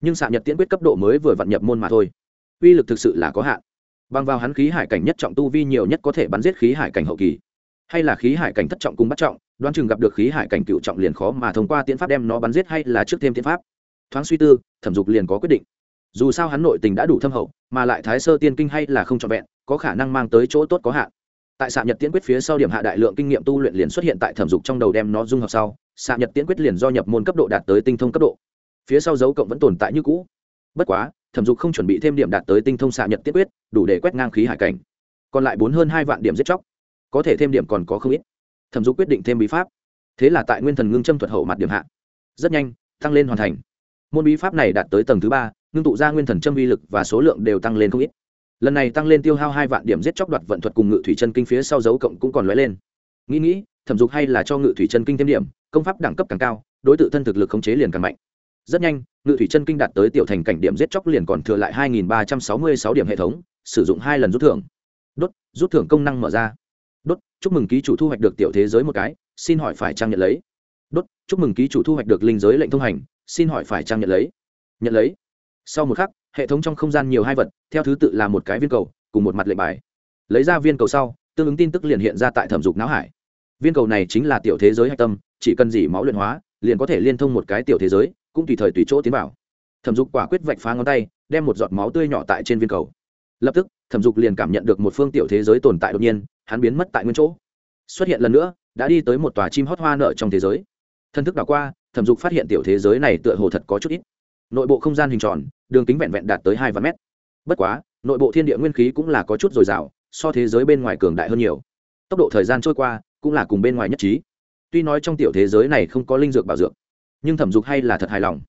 Nhưng xạ nhật tiên quyết cấp độ mới vừa vặn nhập môn mà thôi. Uy lực thực sự là có hạn. Bằng vào hắn khí hải cảnh nhất trọng tu vi nhiều nhất có thể bắn giết khí hải cảnh hậu kỳ. Hay là khí hải cảnh thất trọng cùng bắt trọng đoán chừng gặp được khí hải cảnh cựu trọng liền khó mà thông qua tiễn pháp đem nó bắn giết hay là trước thêm tiễn pháp. Thoáng suy tư, thẩm dục liền có quyết định. Dù sao hắn nội tình đã đủ thâm hậu, mà lại thái sơ tiên kinh hay là không trọn vẹn, có khả năng mang tới chỗ tốt có hạn. Tại xạ nhật tiễn quyết phía sau điểm hạ đại lượng kinh nghiệm tu luyện liền xuất hiện tại thẩm dục trong đầu đem nó dung hợp sau, xạ nhật tiễn quyết liền do nhập môn cấp độ đạt tới tinh thông cấp độ. Phía sau dấu cộng vẫn tồn tại như cũ. Bất quá, thẩm dục không chuẩn bị thêm điểm đạt tới tinh thông xạ nhật tiễn quyết, đủ để quét ngang khí hải cảnh. Còn lại bốn hơn hai vạn điểm giết chóc. Có thể thêm điểm còn có không ít thẩm dục quyết định thêm bí pháp. Thế là tại nguyên thần ngưng châm thuật hậu mặt điểm hạ. Rất nhanh, tăng lên hoàn thành. Môn bí pháp này đạt tới tầng thứ ba, ngưng tụ ra nguyên thần châm uy lực và số lượng đều tăng lên không ít. Lần này tăng lên tiêu hao hai vạn điểm giết chóc đoạt vận thuật cùng ngự thủy chân kinh phía sau dấu cộng cũng còn lóe lên. Nghĩ nghĩ, thẩm dục hay là cho ngự thủy chân kinh thêm điểm, công pháp đẳng cấp càng cao, đối tượng thân thực lực khống chế liền càng mạnh. Rất nhanh, ngự thủy chân kinh đạt tới tiểu thành cảnh điểm giết chóc liền còn thừa lại hai nghìn ba trăm sáu mươi sáu điểm hệ thống, sử dụng hai lần rút thưởng. Đốt, rút thưởng công năng mở ra đốt, chúc mừng ký chủ thu hoạch được tiểu thế giới một cái, xin hỏi phải trang nhận lấy. Đốt, chúc mừng ký chủ thu hoạch được linh giới lệnh thông hành, xin hỏi phải trang nhận lấy. Nhận lấy. Sau một khắc, hệ thống trong không gian nhiều hai vật, theo thứ tự là một cái viên cầu, cùng một mặt lệnh bài. Lấy ra viên cầu sau, tương ứng tin tức liền hiện ra tại thẩm dục não hải. Viên cầu này chính là tiểu thế giới hạch tâm, chỉ cần dỉ máu luyện hóa, liền có thể liên thông một cái tiểu thế giới, cũng tùy thời tùy chỗ tiến vào. Thẩm dục quả quyết vạch phá ngón tay, đem một giọt máu tươi nhỏ tại trên viên cầu. Lập tức, thẩm dục liền cảm nhận được một phương tiểu thế giới tồn tại đột nhiên hắn biến mất tại nguyên chỗ. Xuất hiện lần nữa, đã đi tới một tòa chim hót hoa nở trong thế giới. Thân thức đảo qua, thẩm dục phát hiện tiểu thế giới này tựa hồ thật có chút ít. Nội bộ không gian hình tròn, đường kính vẹn vẹn đạt tới hai vạn mét. Bất quá, nội bộ thiên địa nguyên khí cũng là có chút dồi dào, so thế giới bên ngoài cường đại hơn nhiều. Tốc độ thời gian trôi qua, cũng là cùng bên ngoài nhất trí. Tuy nói trong tiểu thế giới này không có linh dược bảo dược, nhưng thẩm dục hay là thật hài lòng.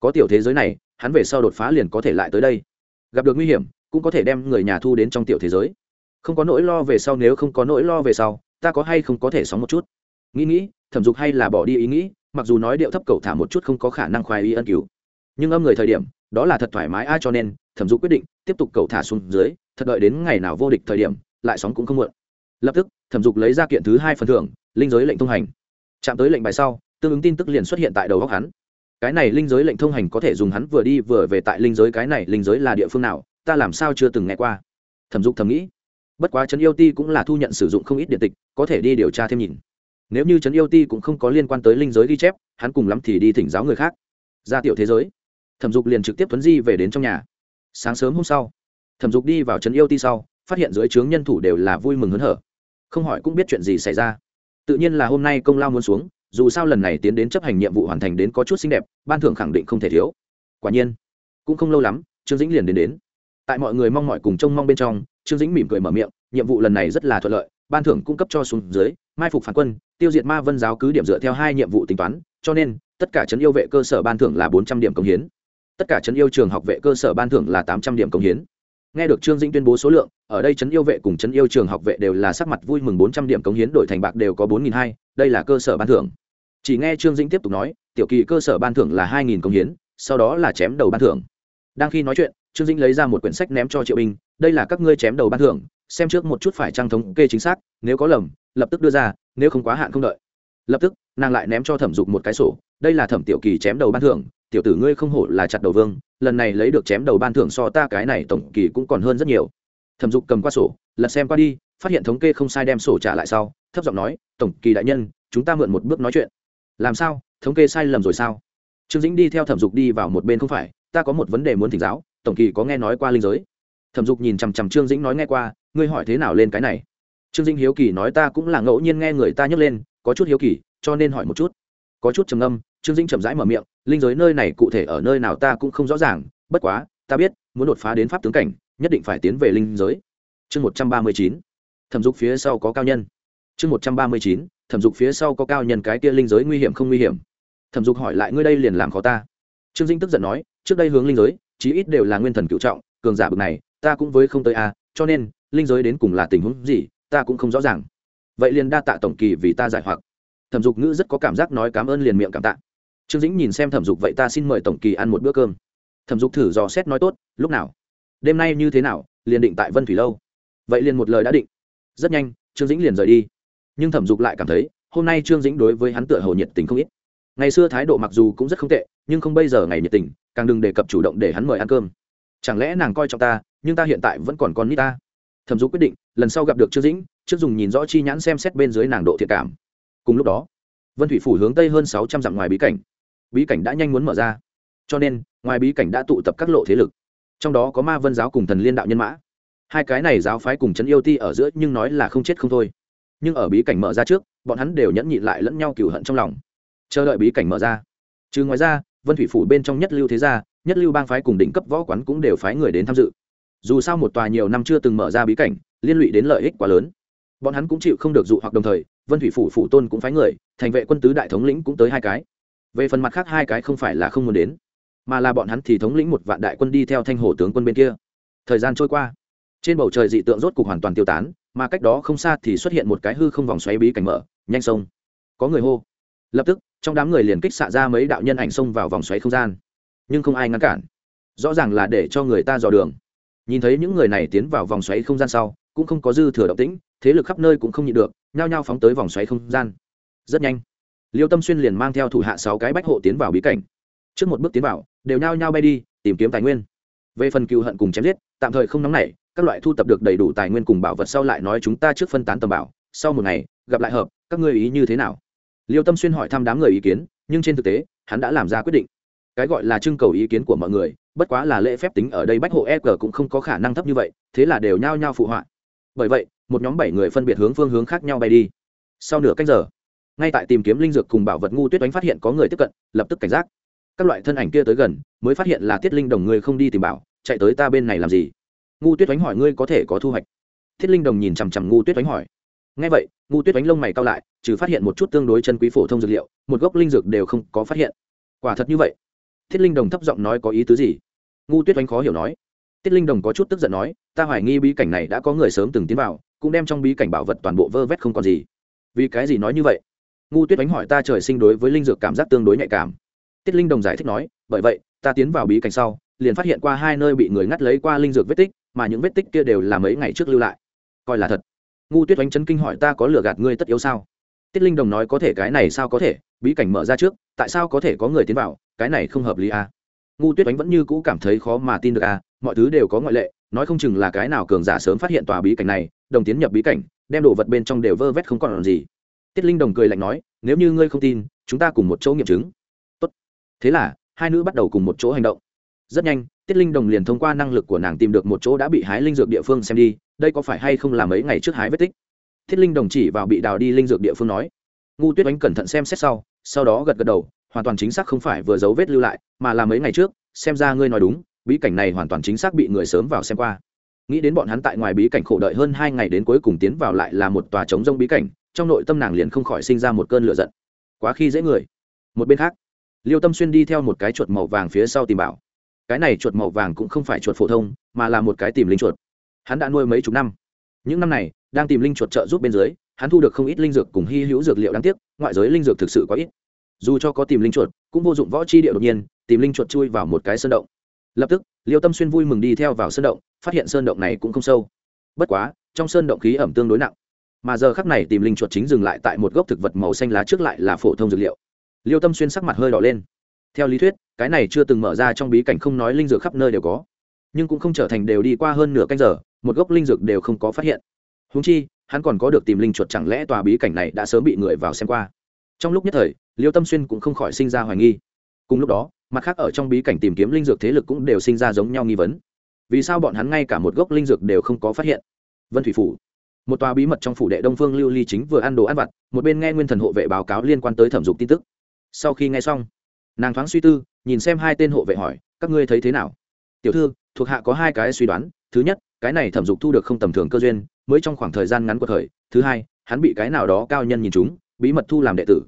Có tiểu thế giới này, hắn về sau đột phá liền có thể lại tới đây. Gặp được nguy hiểm, cũng có thể đem người nhà thu đến trong tiểu thế giới không có nỗi lo về sau nếu không có nỗi lo về sau, ta có hay không có thể sóng một chút? Nghĩ nghĩ, thẩm dục hay là bỏ đi ý nghĩ, mặc dù nói điệu thấp cầu thả một chút không có khả năng khoái ý ân cứu. Nhưng âm người thời điểm, đó là thật thoải mái ai cho nên, thẩm dục quyết định tiếp tục cầu thả xuống dưới, thật đợi đến ngày nào vô địch thời điểm, lại sóng cũng không muộn. Lập tức, thẩm dục lấy ra kiện thứ hai phần thưởng, linh giới lệnh thông hành. Chạm tới lệnh bài sau, tương ứng tin tức liền xuất hiện tại đầu góc hắn. Cái này linh giới lệnh thông hành có thể dùng hắn vừa đi vừa về tại linh giới, cái này linh giới là địa phương nào, ta làm sao chưa từng nghe qua. Thẩm dục thầm nghĩ bất quá trấn yêu ti cũng là thu nhận sử dụng không ít điện tịch, có thể đi điều tra thêm nhìn. Nếu như trấn yêu ti cũng không có liên quan tới linh giới ghi chép, hắn cùng lắm thì đi thỉnh giáo người khác. Ra tiểu thế giới. Thẩm dục liền trực tiếp tuấn di về đến trong nhà. Sáng sớm hôm sau, thẩm dục đi vào trấn yêu ti sau, phát hiện dưới trướng nhân thủ đều là vui mừng hớn hở. Không hỏi cũng biết chuyện gì xảy ra. Tự nhiên là hôm nay công lao muốn xuống, dù sao lần này tiến đến chấp hành nhiệm vụ hoàn thành đến có chút xinh đẹp, ban thưởng khẳng định không thể thiếu. Quả nhiên, cũng không lâu lắm, trương dĩnh liền đến đến. Tại mọi người mong mọi cùng trông mong bên trong trương dĩnh mỉm cười mở miệng, nhiệm vụ lần này rất là thuận lợi, ban thưởng cung cấp cho xuống dưới, mai phục phản quân, tiêu diệt ma vân giáo cứ điểm dựa theo hai nhiệm vụ tính toán, cho nên, tất cả trấn yêu vệ cơ sở ban thưởng là bốn trăm điểm công hiến. Tất cả trấn yêu trường học vệ cơ sở ban thưởng là tám trăm điểm công hiến. Nghe được trương dĩnh tuyên bố số lượng, ở đây trấn yêu vệ cùng trấn yêu trường học vệ đều là sắc mặt vui mừng bốn trăm điểm công hiến đổi thành bạc đều có bốn nghìn hai, đây là cơ sở ban thưởng. Chỉ nghe trương dĩnh tiếp tục nói, tiểu kỳ cơ sở ban thưởng là hai nghìn công hiến, sau đó là chém đầu ban thưởng. Đang khi nói chuyện, trương dĩnh lấy ra một quyển sách ném cho triệu binh đây là các ngươi chém đầu ban thưởng, xem trước một chút phải trang thống kê chính xác, nếu có lầm, lập tức đưa ra, nếu không quá hạn không đợi. Lập tức, nàng lại ném cho thẩm dục một cái sổ, đây là thẩm tiểu kỳ chém đầu ban thưởng, tiểu tử ngươi không hổ là chặt đầu vương, lần này lấy được chém đầu ban thưởng so ta cái này tổng kỳ cũng còn hơn rất nhiều. Thẩm dục cầm qua sổ, lật xem qua đi, phát hiện thống kê không sai đem sổ trả lại sau, thấp giọng nói, tổng kỳ đại nhân, chúng ta mượn một bước nói chuyện. Làm sao? Thống kê sai lầm rồi sao? Trương dĩnh đi theo thẩm dục đi vào một bên không phải, ta có một vấn đề muốn thỉnh giáo, tổng kỳ có nghe nói qua linh giới thẩm dục nhìn chằm chằm trương dĩnh nói nghe qua, ngươi hỏi thế nào lên cái này? Trương dĩnh hiếu kỳ nói, ta cũng là ngẫu nhiên nghe người ta nhấc lên, có chút hiếu kỳ, cho nên hỏi một chút. Có chút trầm âm trương dĩnh chậm rãi mở miệng, linh giới nơi này cụ thể ở nơi nào ta cũng không rõ ràng, bất quá, ta biết, muốn đột phá đến pháp tướng cảnh, nhất định phải tiến về linh giới. Chương một trăm ba mươi chín, thẩm dục phía sau có cao nhân. Chương một trăm ba mươi chín, thẩm dục phía sau có cao nhân cái kia linh giới nguy hiểm không nguy hiểm? Thẩm dục hỏi lại, ngươi đây liền làm khó ta? Trương dĩnh tức giận nói, trước đây hướng linh giới, chí ít đều là nguyên thần cựu trọng, cường giả bực này ta cũng với không tới a cho nên, linh giới đến cùng là tình huống gì, ta cũng không rõ ràng. Vậy liền đa tạ tổng kỳ vì ta giải hoặc. Thẩm dục ngữ rất có cảm giác nói cảm ơn liền miệng cảm tạ. Trương dĩnh nhìn xem thẩm dục vậy ta xin mời tổng kỳ ăn một bữa cơm. Thẩm dục thử dò xét nói tốt, lúc nào? Đêm nay như thế nào, liền định tại vân thủy lâu. Vậy liền một lời đã định. Rất nhanh, trương dĩnh liền rời đi. Nhưng thẩm dục lại cảm thấy, hôm nay trương dĩnh đối với hắn tựa hồ nhiệt tình không ít. Ngày xưa thái độ mặc dù cũng rất không tệ, nhưng không bây giờ ngày nhiệt tình, càng đừng đề cập chủ động để hắn mời ăn cơm. Chẳng lẽ nàng coi trọng ta nhưng ta hiện tại vẫn còn con nít ta. Thẩm dục quyết định, lần sau gặp được trương dĩnh, trước dùng nhìn rõ chi nhãn xem xét bên dưới nàng độ thiệt cảm. Cùng lúc đó, vân thủy phủ hướng tây hơn sáu trăm dặm ngoài bí cảnh. Bí cảnh đã nhanh muốn mở ra. Cho nên, ngoài bí cảnh đã tụ tập các lộ thế lực. Trong đó có ma vân giáo cùng thần liên đạo nhân mã. Hai cái này giáo phái cùng trấn yêu ti ở giữa nhưng nói là không chết không thôi. Nhưng ở bí cảnh mở ra trước, bọn hắn đều nhẫn nhịn lại lẫn nhau cừu hận trong lòng. Chờ đợi bí cảnh mở ra. Trừ ngoài ra, vân thủy phủ bên trong nhất lưu thế gia, nhất lưu bang phái cùng đỉnh cấp võ quán cũng đều phái người đến tham dự dù sao một tòa nhiều năm chưa từng mở ra bí cảnh, liên lụy đến lợi ích quá lớn. Bọn hắn cũng chịu không được dụ hoặc đồng thời, vân thủy phủ phủ tôn cũng phái người, thành vệ quân tứ đại thống lĩnh cũng tới hai cái. Về phần mặt khác hai cái không phải là không muốn đến, mà là bọn hắn thì thống lĩnh một vạn đại quân đi theo thanh hồ tướng quân bên kia. Thời gian trôi qua, trên bầu trời dị tượng rốt cục hoàn toàn tiêu tán, mà cách đó không xa thì xuất hiện một cái hư không vòng xoáy bí cảnh mở, nhanh sông. Có người hô. Lập tức, trong đám người liền kích xạ ra mấy đạo nhân ảnh xông vào vòng xoáy không gian. Nhưng không ai ngăn cản. Rõ ràng là để cho người ta dò đường nhìn thấy những người này tiến vào vòng xoáy không gian sau, cũng không có dư thừa động tĩnh, thế lực khắp nơi cũng không nhịn được, nhao nhao phóng tới vòng xoáy không gian. Rất nhanh, liêu tâm xuyên liền mang theo thủ hạ sáu cái bách hộ tiến vào bí cảnh. Trước một bước tiến vào, đều nhao nhao bay đi, tìm kiếm tài nguyên. Về phần cựu hận cùng chém giết, tạm thời không nóng nảy, các loại thu tập được đầy đủ tài nguyên cùng bảo vật sau lại nói chúng ta trước phân tán tầm bảo, sau một ngày, gặp lại hợp, các ngươi ý như thế nào? Liêu tâm xuyên hỏi thăm đám người ý kiến, nhưng trên thực tế, hắn đã làm ra quyết định. Cái gọi là trưng cầu ý kiến của mọi người bất quá là lễ phép tính ở đây bách hộ e g cũng không có khả năng thấp như vậy, thế là đều nhao nhao phụ họa. Bởi vậy, một nhóm bảy người phân biệt hướng phương hướng khác nhau bay đi. Sau nửa cách giờ, ngay tại tìm kiếm linh dược cùng bảo vật ngu tuyết đánh phát hiện có người tiếp cận, lập tức cảnh giác. Các loại thân ảnh kia tới gần, mới phát hiện là tiết linh đồng người không đi tìm bảo, chạy tới ta bên này làm gì? Ngu tuyết đánh hỏi ngươi có thể có thu hoạch. Thiết linh đồng nhìn chằm chằm ngu tuyết đánh hỏi. Ngay vậy, ngu tuyết đánh lông mày cao lại, trừ phát hiện một chút tương đối chân quý phổ thông dược liệu, một gốc linh dược đều không có phát hiện. Quả thật như vậy thiết linh đồng thấp giọng nói có ý tứ gì? Ngu tuyết đánh khó hiểu nói. Tiết linh đồng có chút tức giận nói, ta hoài nghi bí cảnh này đã có người sớm từng tiến vào, cũng đem trong bí cảnh bảo vật toàn bộ vơ vét không còn gì. Vì cái gì nói như vậy? Ngu tuyết đánh hỏi, ta trời sinh đối với linh dược cảm giác tương đối nhạy cảm. Tiết linh đồng giải thích nói, bởi vậy, ta tiến vào bí cảnh sau, liền phát hiện qua hai nơi bị người ngắt lấy qua linh dược vết tích, mà những vết tích kia đều là mấy ngày trước lưu lại. Coi là thật. Ngu tuyết đánh chấn kinh hỏi, ta có lừa gạt ngươi tất yếu sao? Tiết linh đồng nói, có thể, cái này sao có thể? Bí cảnh mở ra trước, tại sao có thể có người tiến vào? Cái này không hợp lý à? ngu tuyết oánh vẫn như cũ cảm thấy khó mà tin được à mọi thứ đều có ngoại lệ, nói không chừng là cái nào cường giả sớm phát hiện tòa bí cảnh này, đồng tiến nhập bí cảnh, đem đồ vật bên trong đều vơ vét không còn làm gì. Tiết linh đồng cười lạnh nói, nếu như ngươi không tin, chúng ta cùng một chỗ nghiệm chứng. Tốt. thế là, hai nữ bắt đầu cùng một chỗ hành động. Rất nhanh, tiết linh đồng liền thông qua năng lực của nàng tìm được một chỗ đã bị hái linh dược địa phương xem đi, đây có phải hay không là mấy ngày trước hái vết tích? Thiết linh đồng chỉ vào bị đào đi linh dược địa phương nói. Ngu tuyết oánh cẩn thận xem xét sau sau đó gật gật đầu hoàn toàn chính xác không phải vừa dấu vết lưu lại, mà là mấy ngày trước, xem ra ngươi nói đúng, bí cảnh này hoàn toàn chính xác bị người sớm vào xem qua. Nghĩ đến bọn hắn tại ngoài bí cảnh khổ đợi hơn hai ngày đến cuối cùng tiến vào lại là một tòa trống rông bí cảnh, trong nội tâm nàng liền không khỏi sinh ra một cơn lửa giận. Quá khi dễ người. Một bên khác, liêu tâm xuyên đi theo một cái chuột màu vàng phía sau tìm bảo. Cái này chuột màu vàng cũng không phải chuột phổ thông, mà là một cái tìm linh chuột. Hắn đã nuôi mấy chục năm. Những năm này, đang tìm linh chuột trợ giúp bên dưới, hắn thu được không ít linh dược cùng hy hữu dược liệu đáng tiếc, ngoại giới linh dược thực sự có ít dù cho có tìm linh chuột, cũng vô dụng võ chi địa đột nhiên, tìm linh chuột chui vào một cái sơn động. Lập tức, liêu tâm xuyên vui mừng đi theo vào sơn động, phát hiện sơn động này cũng không sâu. Bất quá, trong sơn động khí ẩm tương đối nặng. Mà giờ khắc này tìm linh chuột chính dừng lại tại một gốc thực vật màu xanh lá trước lại là phổ thông dược liệu. Liêu tâm xuyên sắc mặt hơi đỏ lên. Theo lý thuyết, cái này chưa từng mở ra trong bí cảnh không nói linh dược khắp nơi đều có. Nhưng cũng không trở thành đều đi qua hơn nửa canh giờ, một gốc linh dược đều không có phát hiện. Húng chi, hắn còn có được tìm linh chuột chẳng lẽ tòa bí cảnh này đã sớm bị người vào xem qua. Trong lúc nhất thời liêu tâm xuyên cũng không khỏi sinh ra hoài nghi. Cùng lúc đó, mặt khác ở trong bí cảnh tìm kiếm linh dược thế lực cũng đều sinh ra giống nhau nghi vấn. Vì sao bọn hắn ngay cả một gốc linh dược đều không có phát hiện? Vân thủy phủ. Một tòa bí mật trong phủ đệ đông phương lưu ly chính vừa ăn đồ ăn vặt, một bên nghe nguyên thần hộ vệ báo cáo liên quan tới thẩm dục tin tức. Sau khi nghe xong, nàng thoáng suy tư, nhìn xem hai tên hộ vệ hỏi, các ngươi thấy thế nào? Tiểu thư, thuộc hạ có hai cái suy đoán. Thứ nhất, cái này thẩm dục thu được không tầm thường cơ duyên, mới trong khoảng thời gian ngắn của thời. Thứ hai, hắn bị cái nào đó cao nhân nhìn chúng, bí mật thu làm đệ tử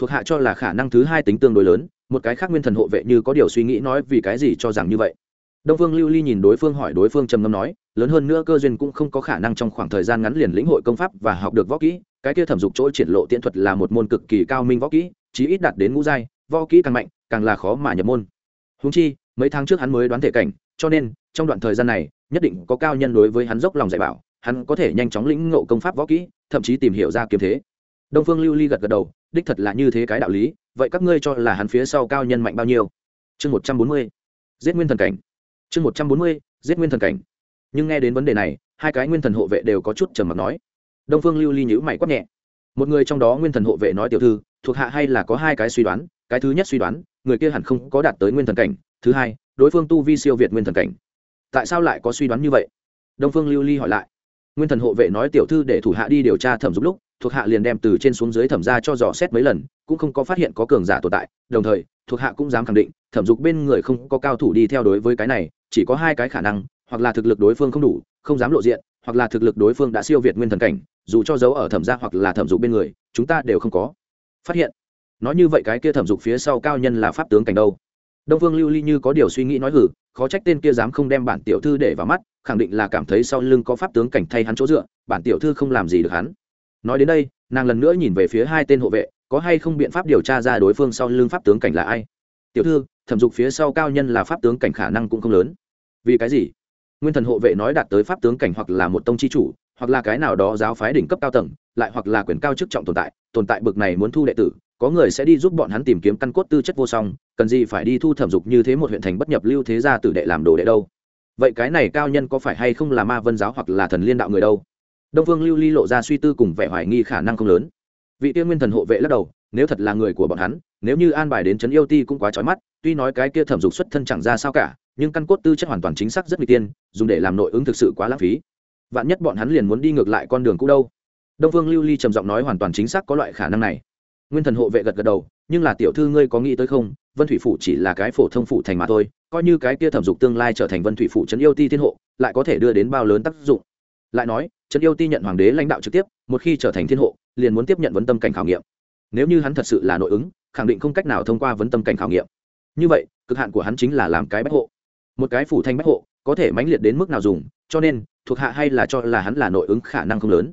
thuộc hạ cho là khả năng thứ hai tính tương đối lớn, một cái khác nguyên thần hộ vệ như có điều suy nghĩ nói vì cái gì cho rằng như vậy. Đông phương lưu ly nhìn đối phương hỏi đối phương trầm ngâm nói, lớn hơn nữa cơ duyên cũng không có khả năng trong khoảng thời gian ngắn liền lĩnh hội công pháp và học được võ kỹ, cái kia thẩm dục chỗ triển lộ tiễn thuật là một môn cực kỳ cao minh võ kỹ, chí ít đạt đến ngũ giai, võ kỹ càng mạnh, càng là khó mà nhập môn. Húng chi, mấy tháng trước hắn mới đoán thể cảnh, cho nên, trong đoạn thời gian này, nhất định có cao nhân đối với hắn dốc lòng dạy bảo, hắn có thể nhanh chóng lĩnh ngộ công pháp võ kỹ, thậm chí tìm hiểu ra kiếm thế. Đông phương lưu ly gật gật đầu đích thật là như thế cái đạo lý, vậy các ngươi cho là hắn phía sau cao nhân mạnh bao nhiêu? Chương một trăm bốn mươi, giết nguyên thần cảnh. Chương một trăm bốn mươi, giết nguyên thần cảnh. Nhưng nghe đến vấn đề này, hai cái nguyên thần hộ vệ đều có chút trầm mặc nói. Đông phương lưu ly nhữ mày quát nhẹ. Một người trong đó nguyên thần hộ vệ nói tiểu thư, thuộc hạ hay là có hai cái suy đoán, cái thứ nhất suy đoán, người kia hẳn không có đạt tới nguyên thần cảnh, thứ hai, đối phương tu vi siêu việt nguyên thần cảnh. Tại sao lại có suy đoán như vậy? Đông phương lưu ly hỏi lại. Nguyên thần hộ vệ nói tiểu thư để thủ hạ đi điều tra thẩm dục lúc thuộc hạ liền đem từ trên xuống dưới thẩm ra cho dò xét mấy lần, cũng không có phát hiện có cường giả tồn tại, đồng thời, thuộc hạ cũng dám khẳng định, thẩm dục bên người không có cao thủ đi theo đối với cái này, chỉ có hai cái khả năng, hoặc là thực lực đối phương không đủ, không dám lộ diện, hoặc là thực lực đối phương đã siêu việt nguyên thần cảnh, dù cho giấu ở thẩm gia hoặc là thẩm dục bên người, chúng ta đều không có. Phát hiện. Nói như vậy cái kia thẩm dục phía sau cao nhân là pháp tướng cảnh đâu? Đông vương lưu ly như có điều suy nghĩ nói hử, khó trách tên kia dám không đem bản tiểu thư để vào mắt, khẳng định là cảm thấy sau lưng có pháp tướng cảnh thay hắn chỗ dựa, bản tiểu thư không làm gì được hắn nói đến đây, nàng lần nữa nhìn về phía hai tên hộ vệ, có hay không biện pháp điều tra ra đối phương sau lưng pháp tướng cảnh là ai? Tiểu thư, thẩm dục phía sau cao nhân là pháp tướng cảnh khả năng cũng không lớn. Vì cái gì? Nguyên thần hộ vệ nói đạt tới pháp tướng cảnh hoặc là một tông chi chủ, hoặc là cái nào đó giáo phái đỉnh cấp cao tầng, lại hoặc là quyền cao chức trọng tồn tại tồn tại bực này muốn thu đệ tử, có người sẽ đi giúp bọn hắn tìm kiếm căn cốt tư chất vô song, cần gì phải đi thu thẩm dục như thế một huyện thành bất nhập lưu thế gia tử đệ làm đồ đệ đâu? Vậy cái này cao nhân có phải hay không là ma vân giáo hoặc là thần liên đạo người đâu? Đông phương lưu ly lộ ra suy tư cùng vẻ hoài nghi khả năng không lớn. Vị tiên nguyên thần hộ vệ lắc đầu, nếu thật là người của bọn hắn, nếu như an bài đến trấn yêu ti cũng quá trói mắt, tuy nói cái kia thẩm dục xuất thân chẳng ra sao cả, nhưng căn cốt tư chất hoàn toàn chính xác rất n g tiên, dùng để làm nội ứng thực sự quá lãng phí. Vạn nhất bọn hắn liền muốn đi ngược lại con đường cũ đâu. Đông phương lưu ly trầm giọng nói hoàn toàn chính xác có loại khả năng này. Nguyên thần hộ vệ gật gật đầu, nhưng là tiểu thư ngươi có nghĩ tới không? Vân thủy phủ chỉ là cái phổ thông phủ thành mà thôi, coi như cái kia thẩm dục tương lai trở thành vân thủy phủ trấn yêu ti thiên hộ, lại có thể đưa đến bao lớn tác dụng? Lại nói trấn yêu ti nhận hoàng đế lãnh đạo trực tiếp, một khi trở thành thiên hộ, liền muốn tiếp nhận vấn tâm cảnh khảo nghiệm. Nếu như hắn thật sự là nội ứng, khẳng định không cách nào thông qua vấn tâm cảnh khảo nghiệm. Như vậy, cực hạn của hắn chính là làm cái bách hộ. Một cái phủ thanh bách hộ, có thể mãnh liệt đến mức nào dùng, cho nên, thuộc hạ hay là cho là hắn là nội ứng khả năng không lớn.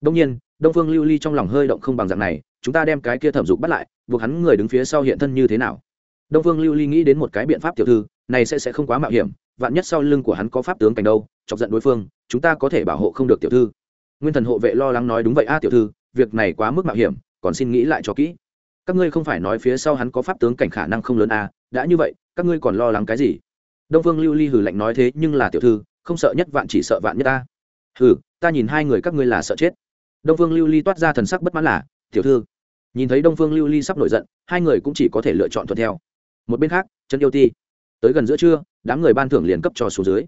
Đông nhiên, đông phương lưu ly trong lòng hơi động không bằng dạng này, chúng ta đem cái kia thẩm dục bắt lại, buộc hắn người đứng phía sau hiện thân như thế nào? Đông phương lưu ly nghĩ đến một cái biện pháp tiểu thư, này sẽ sẽ không quá mạo hiểm, vạn nhất sau lưng của hắn có pháp tướng cảnh đâu, chọc giận đối phương chúng ta có thể bảo hộ không được tiểu thư. Nguyên thần hộ vệ lo lắng nói đúng vậy, a tiểu thư, việc này quá mức mạo hiểm, còn xin nghĩ lại cho kỹ. Các ngươi không phải nói phía sau hắn có pháp tướng cảnh khả năng không lớn a đã như vậy, các ngươi còn lo lắng cái gì? Đông phương lưu ly hừ lạnh nói, thế nhưng là tiểu thư, không sợ nhất vạn chỉ sợ vạn nhất ta. Hừ, ta nhìn hai người các ngươi là sợ chết. Đông phương lưu ly toát ra thần sắc bất mãn là, tiểu thư. Nhìn thấy đông phương lưu ly sắp nổi giận, hai người cũng chỉ có thể lựa chọn thuận theo. Một bên khác trần yêu ti, tới gần giữa trưa, đám người ban thưởng liền cấp cho số dưới.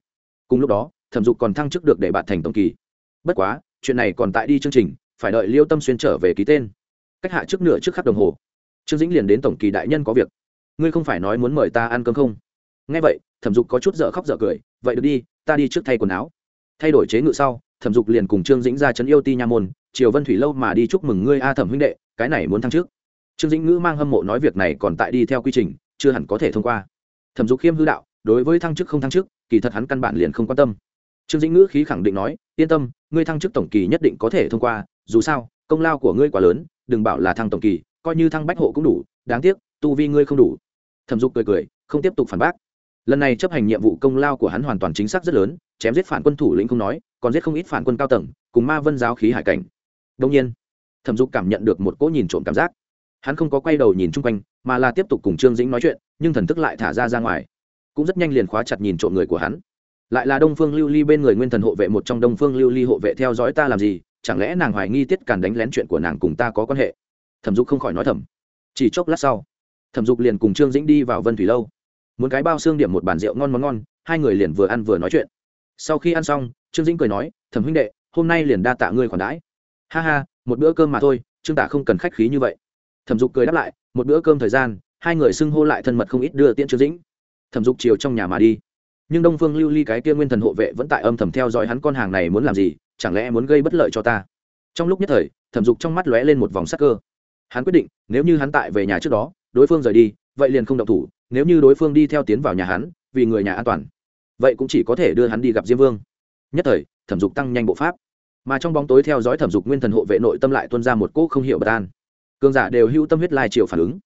Cùng lúc đó thẩm dục còn thăng chức được để bạn thành tổng kỳ. Bất quá, chuyện này còn tại đi chương trình, phải đợi liêu tâm xuyên trở về ký tên. Cách hạ trước nửa trước khắc đồng hồ. Trương dĩnh liền đến tổng kỳ đại nhân có việc. Ngươi không phải nói muốn mời ta ăn cơm không? Nghe vậy, thẩm dục có chút dở khóc dở cười, vậy được đi, ta đi trước thay quần áo. Thay đổi chế ngự sau, thẩm dục liền cùng trương dĩnh ra trấn yêu ti nha môn, triều vân thủy lâu mà đi chúc mừng ngươi a thẩm huynh đệ, cái này muốn thăng trước trương dĩnh ngữ mang hâm mộ nói việc này còn tại đi theo quy trình, chưa hẳn có thể thông qua. Thẩm dục khiêm hư đạo, đối với thăng chức không thăng chức, kỳ thật hắn căn bản liền không quan tâm trương dĩnh ngữ khí khẳng định nói, yên tâm, ngươi thăng chức tổng kỳ nhất định có thể thông qua, dù sao, công lao của ngươi quá lớn, đừng bảo là thăng tổng kỳ, coi như thăng bách hộ cũng đủ, đáng tiếc, tu vi ngươi không đủ. Thẩm dục cười cười, không tiếp tục phản bác. Lần này chấp hành nhiệm vụ công lao của hắn hoàn toàn chính xác rất lớn, chém giết phản quân thủ lĩnh không nói, còn giết không ít phản quân cao tầng, cùng ma vân giáo khí hải cảnh. Đông nhiên, thẩm dục cảm nhận được một cỗ nhìn trộm cảm giác. Hắn không có quay đầu nhìn chung quanh, mà là tiếp tục cùng trương dĩnh nói chuyện, nhưng thần thức lại thả ra ra ngoài. Cũng rất nhanh liền khóa chặt nhìn trộm người của hắn lại là đông phương lưu ly bên người nguyên thần hộ vệ, một trong đông phương lưu ly hộ vệ theo dõi ta làm gì? Chẳng lẽ nàng hoài nghi tiết càn đánh lén chuyện của nàng cùng ta có quan hệ? Thẩm dục không khỏi nói thầm. Chỉ chốc lát sau, thẩm dục liền cùng trương dĩnh đi vào vân thủy lâu. Muốn cái bao xương điểm một bàn rượu ngon món ngon, hai người liền vừa ăn vừa nói chuyện. Sau khi ăn xong, trương dĩnh cười nói, thẩm huynh đệ, hôm nay liền đa tạ ngươi khoản đãi. Ha ha, một bữa cơm mà thôi, trương tả không cần khách khí như vậy. Thẩm dục cười đáp lại, một bữa cơm thời gian, hai người xưng hô lại thân mật không ít đưa tiễn trương dĩnh. Thẩm dục chiều trong nhà mà đi nhưng đông phương lưu ly cái kia nguyên thần hộ vệ vẫn tại âm thầm theo dõi hắn con hàng này muốn làm gì, chẳng lẽ muốn gây bất lợi cho ta? Trong lúc nhất thời, thẩm dục trong mắt lóe lên một vòng sắc cơ. Hắn quyết định, nếu như hắn tại về nhà trước đó, đối phương rời đi, vậy liền không động thủ, nếu như đối phương đi theo tiến vào nhà hắn, vì người nhà an toàn, vậy cũng chỉ có thể đưa hắn đi gặp diêm vương. Nhất thời, thẩm dục tăng nhanh bộ pháp. Mà trong bóng tối theo dõi thẩm dục nguyên thần hộ vệ nội tâm lại tuân ra một cỗ không hiểu bất an. Cường giả đều hưu tâm huyết lai triệu phản ứng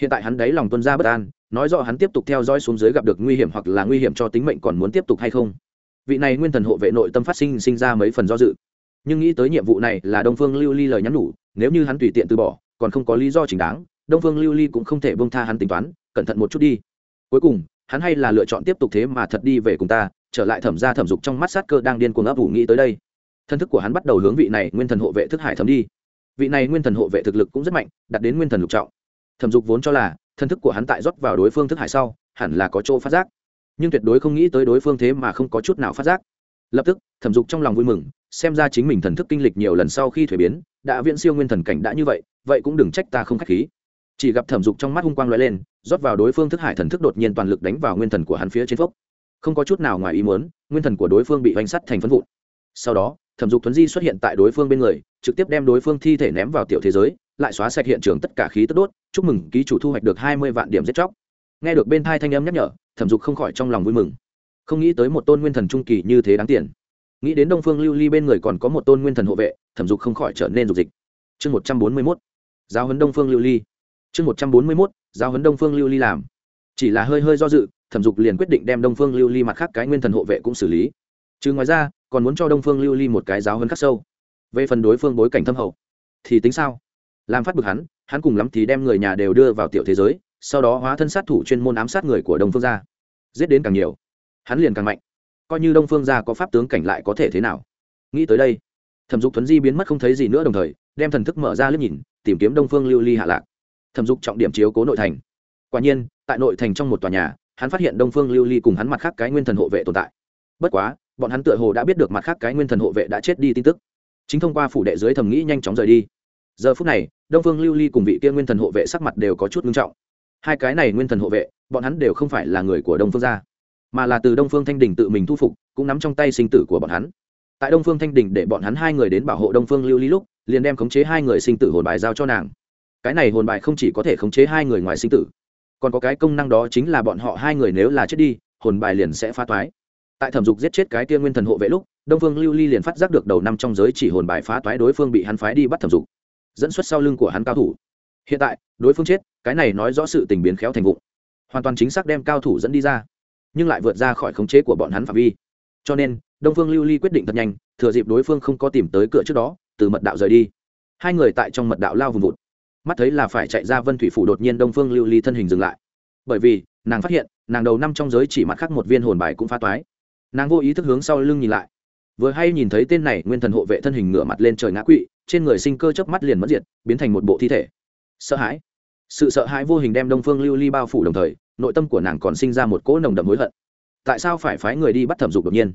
hiện tại hắn đấy lòng tuân ra bất an, nói rõ hắn tiếp tục theo dõi xuống dưới gặp được nguy hiểm hoặc là nguy hiểm cho tính mệnh còn muốn tiếp tục hay không. Vị này nguyên thần hộ vệ nội tâm phát sinh sinh ra mấy phần do dự. Nhưng nghĩ tới nhiệm vụ này là đông phương lưu ly lời nhắn nhủ, nếu như hắn tùy tiện từ bỏ, còn không có lý do chính đáng, đông phương lưu ly cũng không thể bông tha hắn tính toán, cẩn thận một chút đi. Cuối cùng, hắn hay là lựa chọn tiếp tục thế mà thật đi về cùng ta, trở lại thẩm ra thẩm dục trong mắt sát cơ đang điên cuồng ấp ủ nghĩ tới đây. Thân thức của hắn bắt đầu hướng vị này nguyên thần hộ vệ thức hải thấm đi. Vị này nguyên thần hộ vệ thực lực cũng rất mạnh đặt đến nguyên thần lục trọng thẩm dục vốn cho là thân thức của hắn tại rót vào đối phương thức hải sau, hẳn là có chỗ phát giác. Nhưng tuyệt đối không nghĩ tới đối phương thế mà không có chút nào phát giác. Lập tức, thẩm dục trong lòng vui mừng, xem ra chính mình thần thức kinh lịch nhiều lần sau khi thuế biến, đã viễn siêu nguyên thần cảnh đã như vậy vậy cũng đừng trách ta không k h á c h khí. Chỉ gặp thẩm dục trong mắt hung quang loại lên, rót vào đối phương thức hải thần thức đột nhiên toàn lực đánh vào nguyên thần của hắn phía trên phốc. Không có chút nào ngoài ý muốn, nguyên thần của đối phương bị bánh sắt thành phân vụn. Sau đó, thẩm dục thuấn di xuất hiện tại đối phương bên người, trực tiếp đem đối phương thi thể ném vào tiểu thế giới, lại xóa sạch hiện trường tất cả khí tức đốt chúc mừng ký chủ thu hoạch được hai mươi vạn điểm giết chóc. Nghe được bên thai thanh âm nhắc nhở, thẩm dục không khỏi trong lòng vui mừng. Không nghĩ tới một tôn nguyên thần trung kỳ như thế đáng tiền. Nghĩ đến đông phương lưu ly bên người còn có một tôn nguyên thần hộ vệ, thẩm dục không khỏi trở nên dục dịch. Chương một trăm bốn mươi mốt. Giáo huấn đông phương lưu ly. Chương một trăm bốn mươi mốt giáo huấn đông phương lưu ly làm. Chỉ là hơi hơi do dự, thẩm dục liền quyết định đem đông phương lưu ly mặt khác cái nguyên thần hộ vệ cũng xử lý. Chứ ngoài ra, còn muốn cho đông phương lưu ly một cái giáo huấn khắc sâu. Về phần đối phương bối cảnh thâm hậu, thì tính sao? Làm phát bực hắn hắn cùng lắm thì đem người nhà đều đưa vào tiểu thế giới, sau đó hóa thân sát thủ chuyên môn ám sát người của đông phương gia. Giết đến càng nhiều, hắn liền càng mạnh. Coi như đông phương gia có pháp tướng cảnh lại có thể thế nào? Nghĩ tới đây, thẩm dục thuấn di biến mất không thấy gì nữa đồng thời, đem thần thức mở ra liếc nhìn, tìm kiếm đông phương lưu ly hạ lạc. Thẩm dục trọng điểm chiếu cố nội thành. Quả nhiên, tại nội thành trong một tòa nhà, hắn phát hiện đông phương lưu ly cùng hắn mặt khác cái nguyên thần hộ vệ tồn tại. Bất quá, bọn hắn tựa hồ đã biết được mặt khác cái nguyên thần hộ vệ đã chết đi tin tức. Chính thông qua phủ đệ dưới thầm nghĩ nhanh chóng rời đi. Giờ phút này đông phương lưu ly cùng vị kia nguyên thần hộ vệ sắc mặt đều có chút nghiêm trọng. Hai cái này nguyên thần hộ vệ, bọn hắn đều không phải là người của đông phương gia, mà là từ đông phương thanh đình tự mình thu phục, cũng nắm trong tay sinh tử của bọn hắn. Tại đông phương thanh đình để bọn hắn hai người đến bảo hộ đông phương lưu ly lúc, liền đem khống chế hai người sinh tử hồn bài giao cho nàng. Cái này hồn bài không chỉ có thể khống chế hai người ngoài sinh tử, còn có cái công năng đó chính là bọn họ hai người nếu là chết đi, hồn bài liền sẽ phá toái. Tại thẩm dục giết chết cái kia nguyên thần hộ vệ lúc, đông phương lưu ly liền phát giác được đầu năm trong giới chỉ hồn bài phá toái đối phương bị hắn phái đi bắt thẩm dục dẫn xuất sau lưng của hắn cao thủ. Hiện tại, đối phương chết, cái này nói rõ sự tình biến khéo thành vụng. Hoàn toàn chính xác đem cao thủ dẫn đi ra, nhưng lại vượt ra khỏi khống chế của bọn hắn phạm vi. Cho nên, đông phương lưu ly quyết định thật nhanh, thừa dịp đối phương không có tìm tới cửa trước đó, từ mật đạo rời đi. Hai người tại trong mật đạo lao vùng vụt. Mắt thấy là phải chạy ra vân thủy phủ đột nhiên đông phương lưu ly thân hình dừng lại. Bởi vì, nàng phát hiện, nàng đầu năm trong giới chỉ mặt khác một viên hồn bài cũng phá toái. Nàng vô ý thức hướng sau lưng nhìn lại vừa hay nhìn thấy tên này, nguyên thần hộ vệ thân hình ngửa mặt lên trời ngã quỵ, trên người sinh cơ chớp mắt liền mất diệt, biến thành một bộ thi thể. Sợ hãi. Sự sợ hãi vô hình đem đông phương lưu ly bao phủ đồng thời, nội tâm của nàng còn sinh ra một cỗ nồng đậm hối hận. Tại sao phải phái người đi bắt thẩm dục đột nhiên?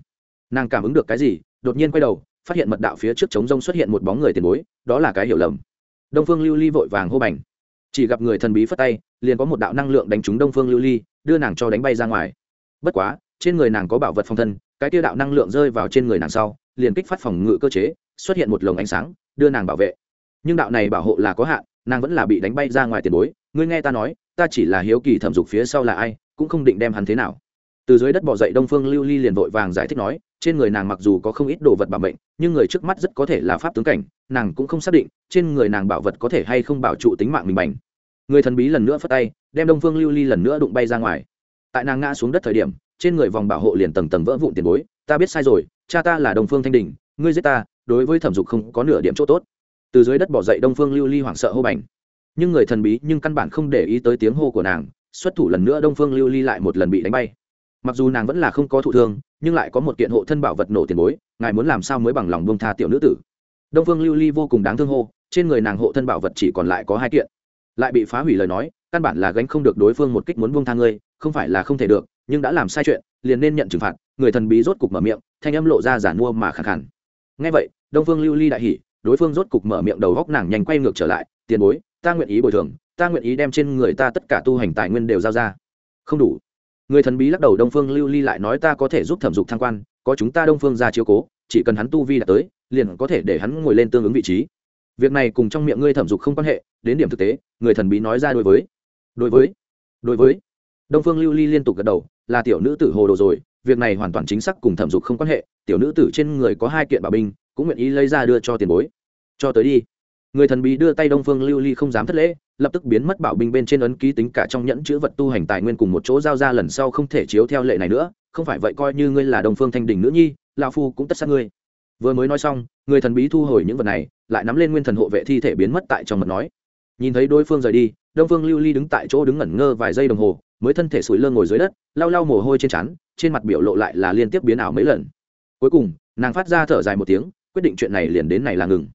Nàng cảm ứng được cái gì, đột nhiên quay đầu, phát hiện mật đạo phía trước trống rông xuất hiện một bóng người tiền bối, đó là cái hiểu lầm. Đông phương lưu ly vội vàng hô bành. Chỉ gặp người thần bí phất tay, liền có một đạo năng lượng đánh trúng đông phương lưu ly, đưa nàng cho đánh bay ra ngoài. Bất quá, trên người nàng có bảo vật phong thân cái tiêu đạo năng lượng rơi vào trên người nàng sau, liền kích phát phòng ngự cơ chế, xuất hiện một lồng ánh sáng, đưa nàng bảo vệ. Nhưng đạo này bảo hộ là có hạn, nàng vẫn là bị đánh bay ra ngoài tiền bối. Ngươi nghe ta nói, ta chỉ là hiếu kỳ thẩm dục phía sau là ai, cũng không định đem hắn thế nào. Từ dưới đất bỏ dậy đông phương lưu ly liền vội vàng giải thích nói, trên người nàng mặc dù có không ít đồ vật bảo mệnh, nhưng người trước mắt rất có thể là pháp tướng cảnh, nàng cũng không xác định trên người nàng bảo vật có thể hay không bảo trụ tính mạng mình bành. Người thần bí lần nữa phất tay, đem đông phương lưu ly lần nữa đụng bay ra ngoài. Tại nàng ngã xuống đất thời điểm trên người vòng bảo hộ liền tầng tầng vỡ vụn tiền bối, ta biết sai rồi, cha ta là đông phương thanh đình, ngươi giết ta, đối với thẩm dục không có nửa điểm chỗ tốt. Từ dưới đất bỏ dậy đông phương lưu ly hoảng sợ hô bành. Nhưng người thần bí nhưng căn bản không để ý tới tiếng hô của nàng, xuất thủ lần nữa đông phương lưu ly lại một lần bị đánh bay. Mặc dù nàng vẫn là không có thụ thương, nhưng lại có một kiện hộ thân bảo vật nổ tiền bối, ngài muốn làm sao mới bằng lòng bông tha tiểu nữ tử. Đông phương lưu ly vô cùng đáng thương hô, trên người nàng hộ thân bảo vật chỉ còn lại có hai kiện. Lại bị phá hủy lời nói, căn bản là gánh không được đối phương một kích muốn buông tha ngươi không phải là không thể được, nhưng đã làm sai chuyện, liền nên nhận trừng phạt. Người thần bí rốt cục mở miệng, thanh âm lộ ra giả mua mà khẳng khẳng. Ngay vậy, đông phương lưu ly đại hỉ, đối phương rốt cục mở miệng đầu góc nàng nhanh quay ngược trở lại, tiền bối, ta nguyện ý bồi thường, ta nguyện ý đem trên người ta tất cả tu hành tài nguyên đều giao ra. Không đủ. Người thần bí lắc đầu, đông phương lưu ly lại nói, ta có thể giúp thẩm dục thăng quan, có chúng ta đông phương ra chiếu cố, chỉ cần hắn tu vi đã tới, liền có thể để hắn ngồi lên tương ứng vị trí. Việc này cùng trong miệng ngươi thẩm dục không quan hệ, đến điểm thực tế, người thần bí nói ra đối với. Đối với. Đối với đông phương lưu ly liên tục gật đầu, là tiểu nữ tử hồ đồ rồi, việc này hoàn toàn chính xác cùng thẩm dục không quan hệ, tiểu nữ tử trên người có hai kiện bảo binh, cũng nguyện ý lấy ra đưa cho tiền bối. Cho tới đi. Người thần bí đưa tay đông phương lưu ly không dám thất lễ, lập tức biến mất bảo binh bên trên ấn ký tính cả trong nhẫn chữ vật tu hành tài nguyên cùng một chỗ giao ra lần sau không thể chiếu theo lệ này nữa, không phải vậy coi như ngươi là đông phương thanh đình nữ nhi lao phu cũng tất sát ngươi. Vừa mới nói xong, người thần bí thu hồi những vật này, lại nắm lên nguyên thần hộ vệ thi thể biến mất tại trong mật nói nhìn thấy đối phương rời đi, đông phương lưu ly đứng tại chỗ đứng ngẩn ngơ vài giây đồng hồ, mới thân thể sủi lơ ngồi dưới đất, lau lau mồ hôi trên trán, trên mặt biểu lộ lại là liên tiếp biến ảo mấy lần. Cuối cùng, nàng phát ra thở dài một tiếng, quyết định chuyện này liền đến này là ngừng.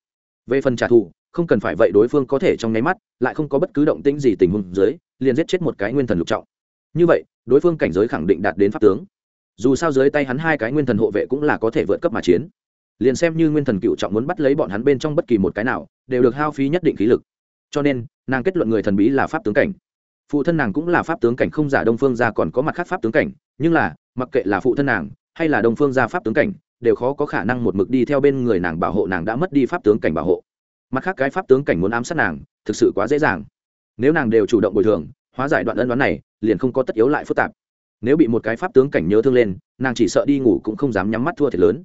Về phần trả thù, không cần phải vậy đối phương có thể trong nháy mắt, lại không có bất cứ động tĩnh gì tình huống dưới, liền giết chết một cái nguyên thần lục trọng. Như vậy, đối phương cảnh giới khẳng định đạt đến pháp tướng. Dù sao dưới tay hắn hai cái nguyên thần hộ vệ cũng là có thể vượt cấp mà chiến. Liền xem như nguyên thần cựu trọng muốn bắt lấy bọn hắn bên trong bất kỳ một cái nào, đều được hao phí nhất định khí lực cho nên, nàng kết luận người thần bí là pháp tướng cảnh. Phụ thân nàng cũng là pháp tướng cảnh, không giả đông phương gia còn có mặt khác pháp tướng cảnh, nhưng là, mặc kệ là phụ thân nàng, hay là đông phương gia pháp tướng cảnh, đều khó có khả năng một mực đi theo bên người nàng bảo hộ nàng đã mất đi pháp tướng cảnh bảo hộ. Mặt khác cái pháp tướng cảnh muốn ám sát nàng, thực sự quá dễ dàng. Nếu nàng đều chủ động bồi thường, hóa giải đoạn ân đoán này, liền không có tất yếu lại phức tạp. Nếu bị một cái pháp tướng cảnh nhớ thương lên, nàng chỉ sợ đi ngủ cũng không dám nhắm mắt thua thiệt lớn.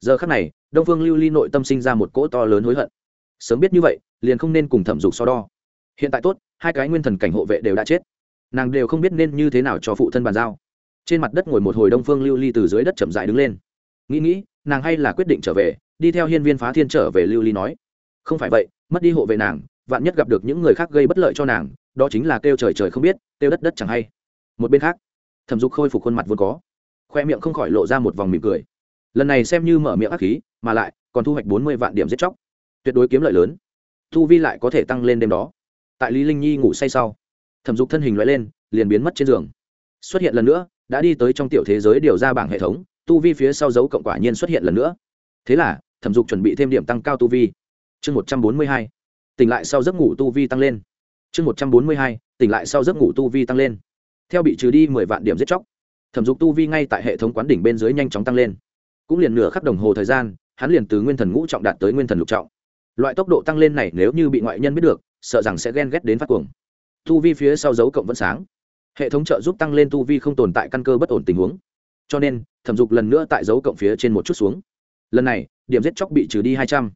Giờ khắc này, đông phương lưu ly nội tâm sinh ra một cỗ to lớn hối hận. Sớm biết như vậy liền không nên cùng thẩm dục so đo. Hiện tại tốt, hai cái nguyên thần cảnh hộ vệ đều đã chết. Nàng đều không biết nên như thế nào cho phụ thân bàn giao. Trên mặt đất ngồi một hồi đông phương lưu ly từ dưới đất chậm dại đứng lên. Nghĩ nghĩ, nàng hay là quyết định trở về, đi theo hiên viên phá thiên trở về lưu ly nói. Không phải vậy, mất đi hộ vệ nàng, vạn nhất gặp được những người khác gây bất lợi cho nàng, đó chính là kêu trời trời không biết, kêu đất đất chẳng hay. Một bên khác, thẩm dục khôi phục khuôn mặt vốn có. Khoe miệng không khỏi lộ ra một vòng mỉm cười. Lần này xem như mở miệng ác khí, mà lại còn thu hoạch bốn mươi vạn điểm giết chóc. Tuyệt đối kiếm lợi lớn thu vi lại có thể tăng lên đêm đó. Tại lý linh nhi ngủ say sau, thẩm dục thân hình loại lên, liền biến mất trên giường. Xuất hiện lần nữa, đã đi tới trong tiểu thế giới điều ra bảng hệ thống, tu vi phía sau dấu cộng quả nhiên xuất hiện lần nữa. Thế là, thẩm dục chuẩn bị thêm điểm tăng cao tu vi. Chương một trăm bốn mươi hai, tỉnh lại sau giấc ngủ tu vi tăng lên. Chương một trăm bốn mươi hai, tỉnh lại sau giấc ngủ tu vi tăng lên. Theo bị trừ đi mười vạn điểm giết chóc, thẩm dục tu vi ngay tại hệ thống quán đỉnh bên dưới nhanh chóng tăng lên. Cũng liền nửa khắc đồng hồ thời gian, hắn liền từ nguyên thần ngũ trọng đạt tới nguyên thần lục trọng loại tốc độ tăng lên này nếu như bị ngoại nhân biết được, sợ rằng sẽ ghen ghét đến phát cuồng. Tu vi phía sau dấu cộng vẫn sáng. Hệ thống trợ giúp tăng lên tu vi không tồn tại căn cơ bất ổn tình huống. Cho nên, thẩm dục lần nữa tại dấu cộng phía trên một chút xuống. Lần này, điểm giết chóc bị trừ đi hai trăm.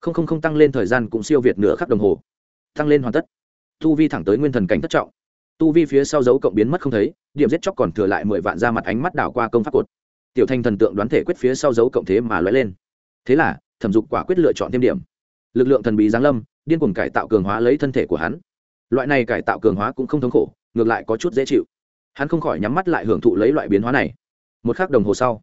Không không không tăng lên thời gian cũng siêu việt nửa khắc đồng hồ. Tăng lên hoàn tất. Tu vi thẳng tới nguyên thần cảnh thất trọng. Tu vi phía sau dấu cộng biến mất không thấy, điểm giết chóc còn thừa lại mười vạn ra mặt ánh mắt đảo qua công pháp cột. Tiểu thanh thần tượng đoán thể quyết phía sau dấu cộng thế mà lóe lên. Thế là, thẩm dục quả quyết lựa chọn thêm điểm lực lượng thần bí giáng lâm, điên cuồng cải tạo cường hóa lấy thân thể của hắn. Loại này cải tạo cường hóa cũng không thống khổ, ngược lại có chút dễ chịu. Hắn không khỏi nhắm mắt lại hưởng thụ lấy loại biến hóa này. Một k h ắ c đồng hồ sau,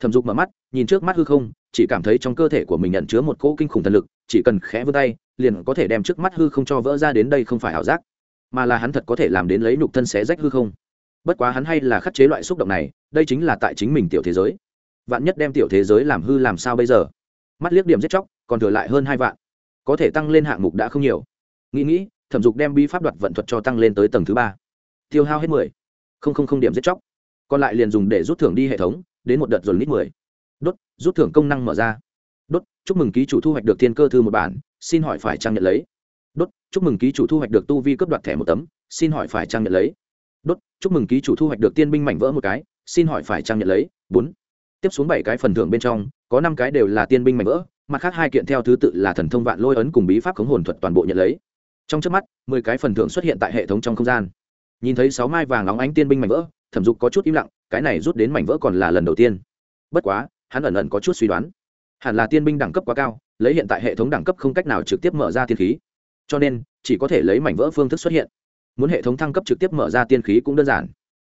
thẩm dục mở mắt, nhìn trước mắt hư không, chỉ cảm thấy trong cơ thể của mình nhận chứa một cỗ kinh khủng thần lực, chỉ cần khẽ vươn tay, liền có thể đem trước mắt hư không cho vỡ ra đến đây không phải ảo giác, mà là hắn thật có thể làm đến lấy nhục thân xé rách hư không. Bất quá hắn hay là khắc chế loại xúc động này, đây chính là tại chính mình tiểu thế giới. Vạn nhất đem tiểu thế giới làm hư làm sao bây giờ? Mắt liếc điểm giết chóc, còn thừa lại hơn hai vạn có thể tăng lên hạng mục đã không nhiều. Nghĩ nghĩ, thẩm dục đem bi pháp đoạt vận thuật cho tăng lên tới tầng thứ ba. Tiêu hao hết mười. Không không không điểm giết chóc. Còn lại liền dùng để rút thưởng đi hệ thống, đến một đợt dồn lít mười. Đốt, rút thưởng công năng mở ra. Đốt, chúc mừng ký chủ thu hoạch được thiên cơ thư một bản, xin hỏi phải trang nhận lấy? Đốt, chúc mừng ký chủ thu hoạch được tu vi cấp đoạt thẻ một tấm, xin hỏi phải trang nhận lấy? Đốt, chúc mừng ký chủ thu hoạch được tiên binh mảnh vỡ một cái, xin hỏi phải trang nhận lấy? Bốn. Tiếp xuống bảy cái phần thưởng bên trong, có năm cái đều là tiên binh mảnh vỡ mặt khác hai kiện theo thứ tự là thần thông vạn lôi ấn cùng bí pháp khống hồn thuật toàn bộ nhận lấy. Trong trước mắt, mười cái phần thưởng xuất hiện tại hệ thống trong không gian. Nhìn thấy sáu mai vàng óng ánh tiên binh mảnh vỡ, thẩm dục có chút im lặng, cái này rút đến mảnh vỡ còn là lần đầu tiên. Bất quá, hắn ẩn ẩn có chút suy đoán. Hẳn là tiên binh đẳng cấp quá cao, lấy hiện tại hệ thống đẳng cấp không cách nào trực tiếp mở ra tiên khí. Cho nên, chỉ có thể lấy mảnh vỡ phương thức xuất hiện. Muốn hệ thống thăng cấp trực tiếp mở ra tiên khí cũng đơn giản.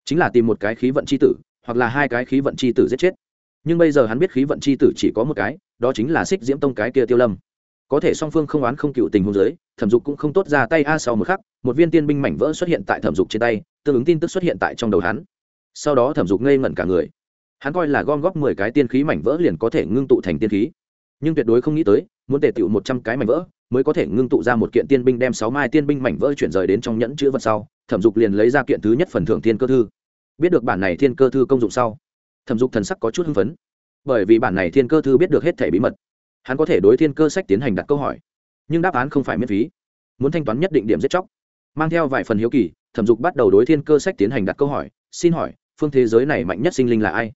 Chính là tìm một cái khí vận c h i tử, hoặc là hai cái khí vận c h i tử giết chết nhưng bây giờ hắn biết khí vận c h i tử chỉ có một cái, đó chính là xích diễm tông cái kia tiêu lâm. Có thể song phương không oán không cựu tình hôn giới thẩm dục cũng không tốt ra tay. A, sau một khắc, một viên tiên binh mảnh vỡ xuất hiện tại thẩm dục trên tay, tương ứng tin tức xuất hiện tại trong đầu hắn. Sau đó thẩm dục ngây ngẩn cả người. Hắn coi là gom góp mười cái tiên khí mảnh vỡ liền có thể ngưng tụ thành tiên khí. Nhưng tuyệt đối không nghĩ tới, muốn tề tựu một trăm cái mảnh vỡ, mới có thể ngưng tụ ra một kiện tiên binh đem sáu mai tiên binh mảnh vỡ chuyển rời đến trong nhẫn chữ vật sau, thẩm dục liền lấy ra kiện thứ nhất phần thưởng thiên cơ thư. Biết được bản này thiên cơ thư công dụng sau thẩm dục thần sắc có chút hưng phấn. Bởi vì bản này thiên cơ thư biết được hết thể bí mật, hắn có thể đối thiên cơ sách tiến hành đặt câu hỏi, nhưng đáp án không phải miễn phí. Muốn thanh toán nhất định điểm giết chóc. Mang theo vài phần hiếu kỳ, thẩm dục bắt đầu đối thiên cơ sách tiến hành đặt câu hỏi, xin hỏi, phương thế giới này mạnh nhất sinh linh là ai?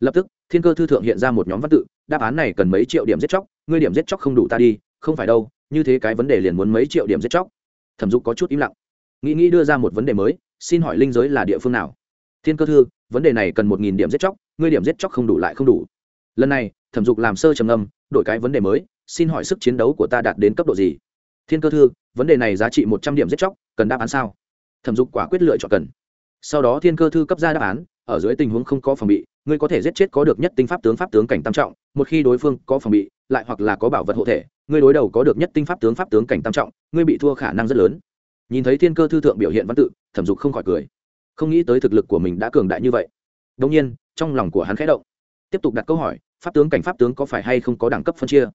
Lập tức, thiên cơ thư thượng hiện ra một nhóm văn tự, đáp án này cần mấy triệu điểm giết chóc, ngươi điểm giết chóc không đủ ta đi, không phải đâu, như thế cái vấn đề liền muốn mấy triệu điểm giết chóc. Thẩm dục có chút im lặng, nghĩ nghĩ đưa ra một vấn đề mới, xin hỏi linh giới là địa phương nào? Thiên cơ thư, vấn đề này cần một nghìn điểm giết chóc ngươi điểm giết chóc không đủ lại không đủ. Lần này, thẩm dục làm sơ trầm âm đổi cái vấn đề mới, xin hỏi sức chiến đấu của ta đạt đến cấp độ gì? Thiên cơ thư, vấn đề này giá trị một trăm điểm giết chóc, cần đáp án sao? Thẩm dục quả quyết lựa chọn cần. Sau đó thiên cơ thư cấp ra đáp án, ở dưới tình huống không có phòng bị, ngươi có thể giết chết có được nhất tinh pháp tướng pháp tướng cảnh tam trọng, một khi đối phương có phòng bị, lại hoặc là có bảo vật hộ thể, ngươi đối đầu có được nhất tinh pháp tướng pháp tướng cảnh tam trọng, ngươi bị thua khả năng rất lớn. Nhìn thấy thiên cơ thư thượng biểu hiện văn tự, thẩm dục không khỏi cười. Không nghĩ tới thực lực của mình đã cường đại như vậy đông nhiên, trong lòng của hắn khẽ động. Tiếp tục đặt câu hỏi, pháp tướng cảnh pháp tướng có phải hay không có đẳng cấp phân chia?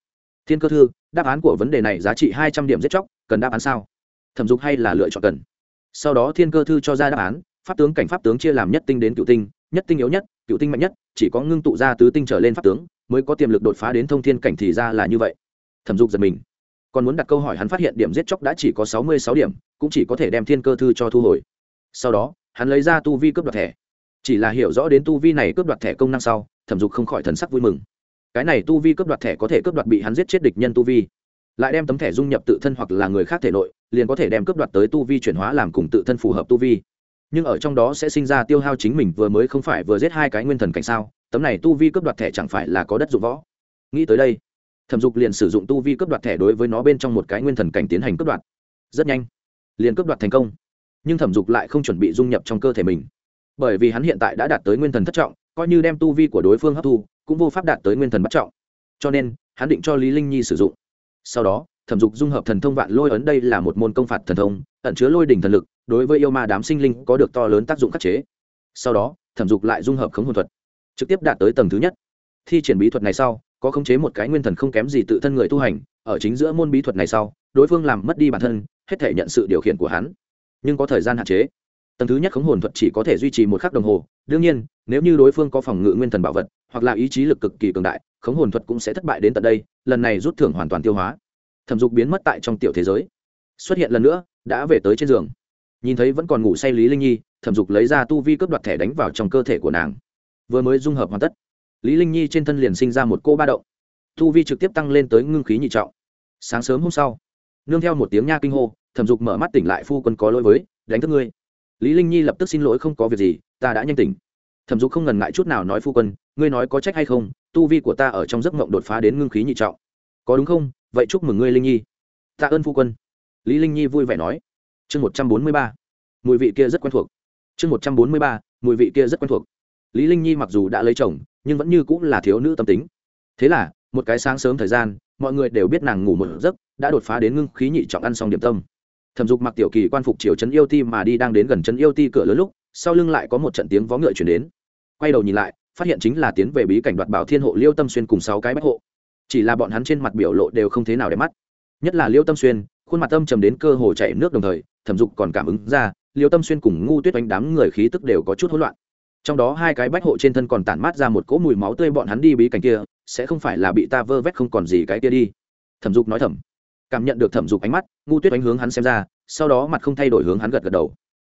Thiên cơ thư, đáp án của vấn đề này giá trị hai trăm điểm giết chóc, cần đáp án sao? Thẩm dục hay là lựa chọn cần? Sau đó thiên cơ thư cho ra đáp án, pháp tướng cảnh pháp tướng chia làm nhất tinh đến cựu tinh, nhất tinh yếu nhất, cựu tinh mạnh nhất, chỉ có ngưng tụ ra tứ tinh trở lên pháp tướng, mới có tiềm lực đột phá đến thông thiên cảnh thì ra là như vậy. Thẩm dục giật mình. Còn muốn đặt câu hỏi hắn phát hiện điểm giết chóc đã chỉ có sáu mươi sáu điểm, cũng chỉ có thể đem thiên cơ thư cho thu hồi. Sau đó, hắn lấy ra tu vi cướp đoạt thẻ chỉ là hiểu rõ đến tu vi này cướp đoạt thẻ công năng sau, thẩm dục không khỏi thần sắc vui mừng. Cái này tu vi cướp đoạt thẻ có thể cướp đoạt bị hắn giết chết địch nhân tu vi. Lại đem tấm thẻ dung nhập tự thân hoặc là người khác thể nội, liền có thể đem cướp đoạt tới tu vi chuyển hóa làm cùng tự thân phù hợp tu vi. Nhưng ở trong đó sẽ sinh ra tiêu hao chính mình vừa mới không phải vừa giết hai cái nguyên thần cảnh sao, tấm này tu vi cướp đoạt thẻ chẳng phải là có đất dụng võ. Nghĩ tới đây, thẩm dục liền sử dụng tu vi cướp đoạt thẻ đối với nó bên trong một cái nguyên thần cảnh tiến hành cướp đoạt. Rất nhanh, liền cướp đoạt thành công. Nhưng thẩm dục lại không chuẩn bị dung nhập trong cơ thể mình bởi vì hắn hiện tại đã đạt tới nguyên thần thất trọng, coi như đem tu vi của đối phương hấp thu, cũng vô pháp đạt tới nguyên thần bắt trọng. Cho nên, hắn định cho lý linh nhi sử dụng. Sau đó, thẩm dục dung hợp thần thông vạn lôi ấn đây là một môn công phạt thần thông, ẩn chứa lôi đỉnh thần lực, đối với yêu ma đám sinh linh có được to lớn tác dụng khắc chế. Sau đó, thẩm dục lại dung hợp khống hồn thuật, trực tiếp đạt tới tầng thứ nhất. Thi triển bí thuật này sau, có khống chế một cái nguyên thần không kém gì tự thân người tu hành, ở chính giữa môn bí thuật này sau, đối phương làm mất đi bản thân, hết thể nhận sự điều khiển của hắn. Nhưng có thời gian hạn chế tầng thứ nhất khống hồn thuật chỉ có thể duy trì một khắc đồng hồ. Đương nhiên, nếu như đối phương có phòng ngự nguyên thần bảo vật, hoặc là ý chí lực cực kỳ cường đại, khống hồn thuật cũng sẽ thất bại đến tận đây, lần này rút thưởng hoàn toàn tiêu hóa. Thẩm dục biến mất tại trong tiểu thế giới. Xuất hiện lần nữa, đã về tới trên giường. Nhìn thấy vẫn còn ngủ say lý linh nhi, thẩm dục lấy ra tu vi cướp đoạt thẻ đánh vào trong cơ thể của nàng. Vừa mới dung hợp hoàn tất, lý linh nhi trên thân liền sinh ra một cô ba động. Tu vi trực tiếp tăng lên tới ngưng khí nhị trọng. Sáng sớm hôm sau, nương theo một tiếng nha kinh hô, thẩm dục mở mắt tỉnh lại, phu quân có lỗi với, đánh thức ngươi lý linh nhi lập tức xin lỗi không có việc gì, ta đã nhanh tỉnh. Thẩm dục không ngần ngại chút nào nói phu quân, ngươi nói có trách hay không, tu vi của ta ở trong giấc mộng đột phá đến ngưng khí nhị trọng. Có đúng không? Vậy chúc mừng ngươi linh nhi. Tạ ơn phu quân. Lý linh nhi vui vẻ nói. Chương một trăm bốn mươi ba. Mùi vị kia rất quen thuộc. Chương một trăm bốn mươi ba. Mùi vị kia rất quen thuộc. Lý linh nhi mặc dù đã lấy chồng, nhưng vẫn như cũng là thiếu nữ tâm tính. Thế là, một cái sáng sớm thời gian, mọi người đều biết nàng ngủ một giấc, đã đột phá đến ngưng khí nhị trọng ăn xong điểm tâm thẩm dục mặc tiểu kỳ quan phục chiều trấn yêu ti mà đi đang đến gần trấn yêu ti cửa lớn lúc, sau lưng lại có một trận tiếng vó ngựa chuyển đến. Quay đầu nhìn lại, phát hiện chính là tiến về bí cảnh đoạt bảo thiên hộ liêu tâm xuyên cùng sáu cái bách hộ. Chỉ là bọn hắn trên mặt biểu lộ đều không thế nào để mắt. Nhất là liêu tâm xuyên, khuôn mặt âm trầm đến cơ hồ chảy nước đồng thời, thẩm dục còn cảm ứng ra, liêu tâm xuyên cùng ngu tuyết oanh đám người khí tức đều có chút hỗn loạn. Trong đó hai cái bách hộ trên thân còn tản mát ra một cỗ mùi máu tươi bọn hắn đi bí cảnh kia, sẽ không phải là bị ta vơ vét không còn gì cái kia đi. Thẩm dục nói thầm cảm nhận được thẩm dục ánh mắt, ngu tuyết ánh hướng hắn xem ra, sau đó mặt không thay đổi hướng hắn gật gật đầu.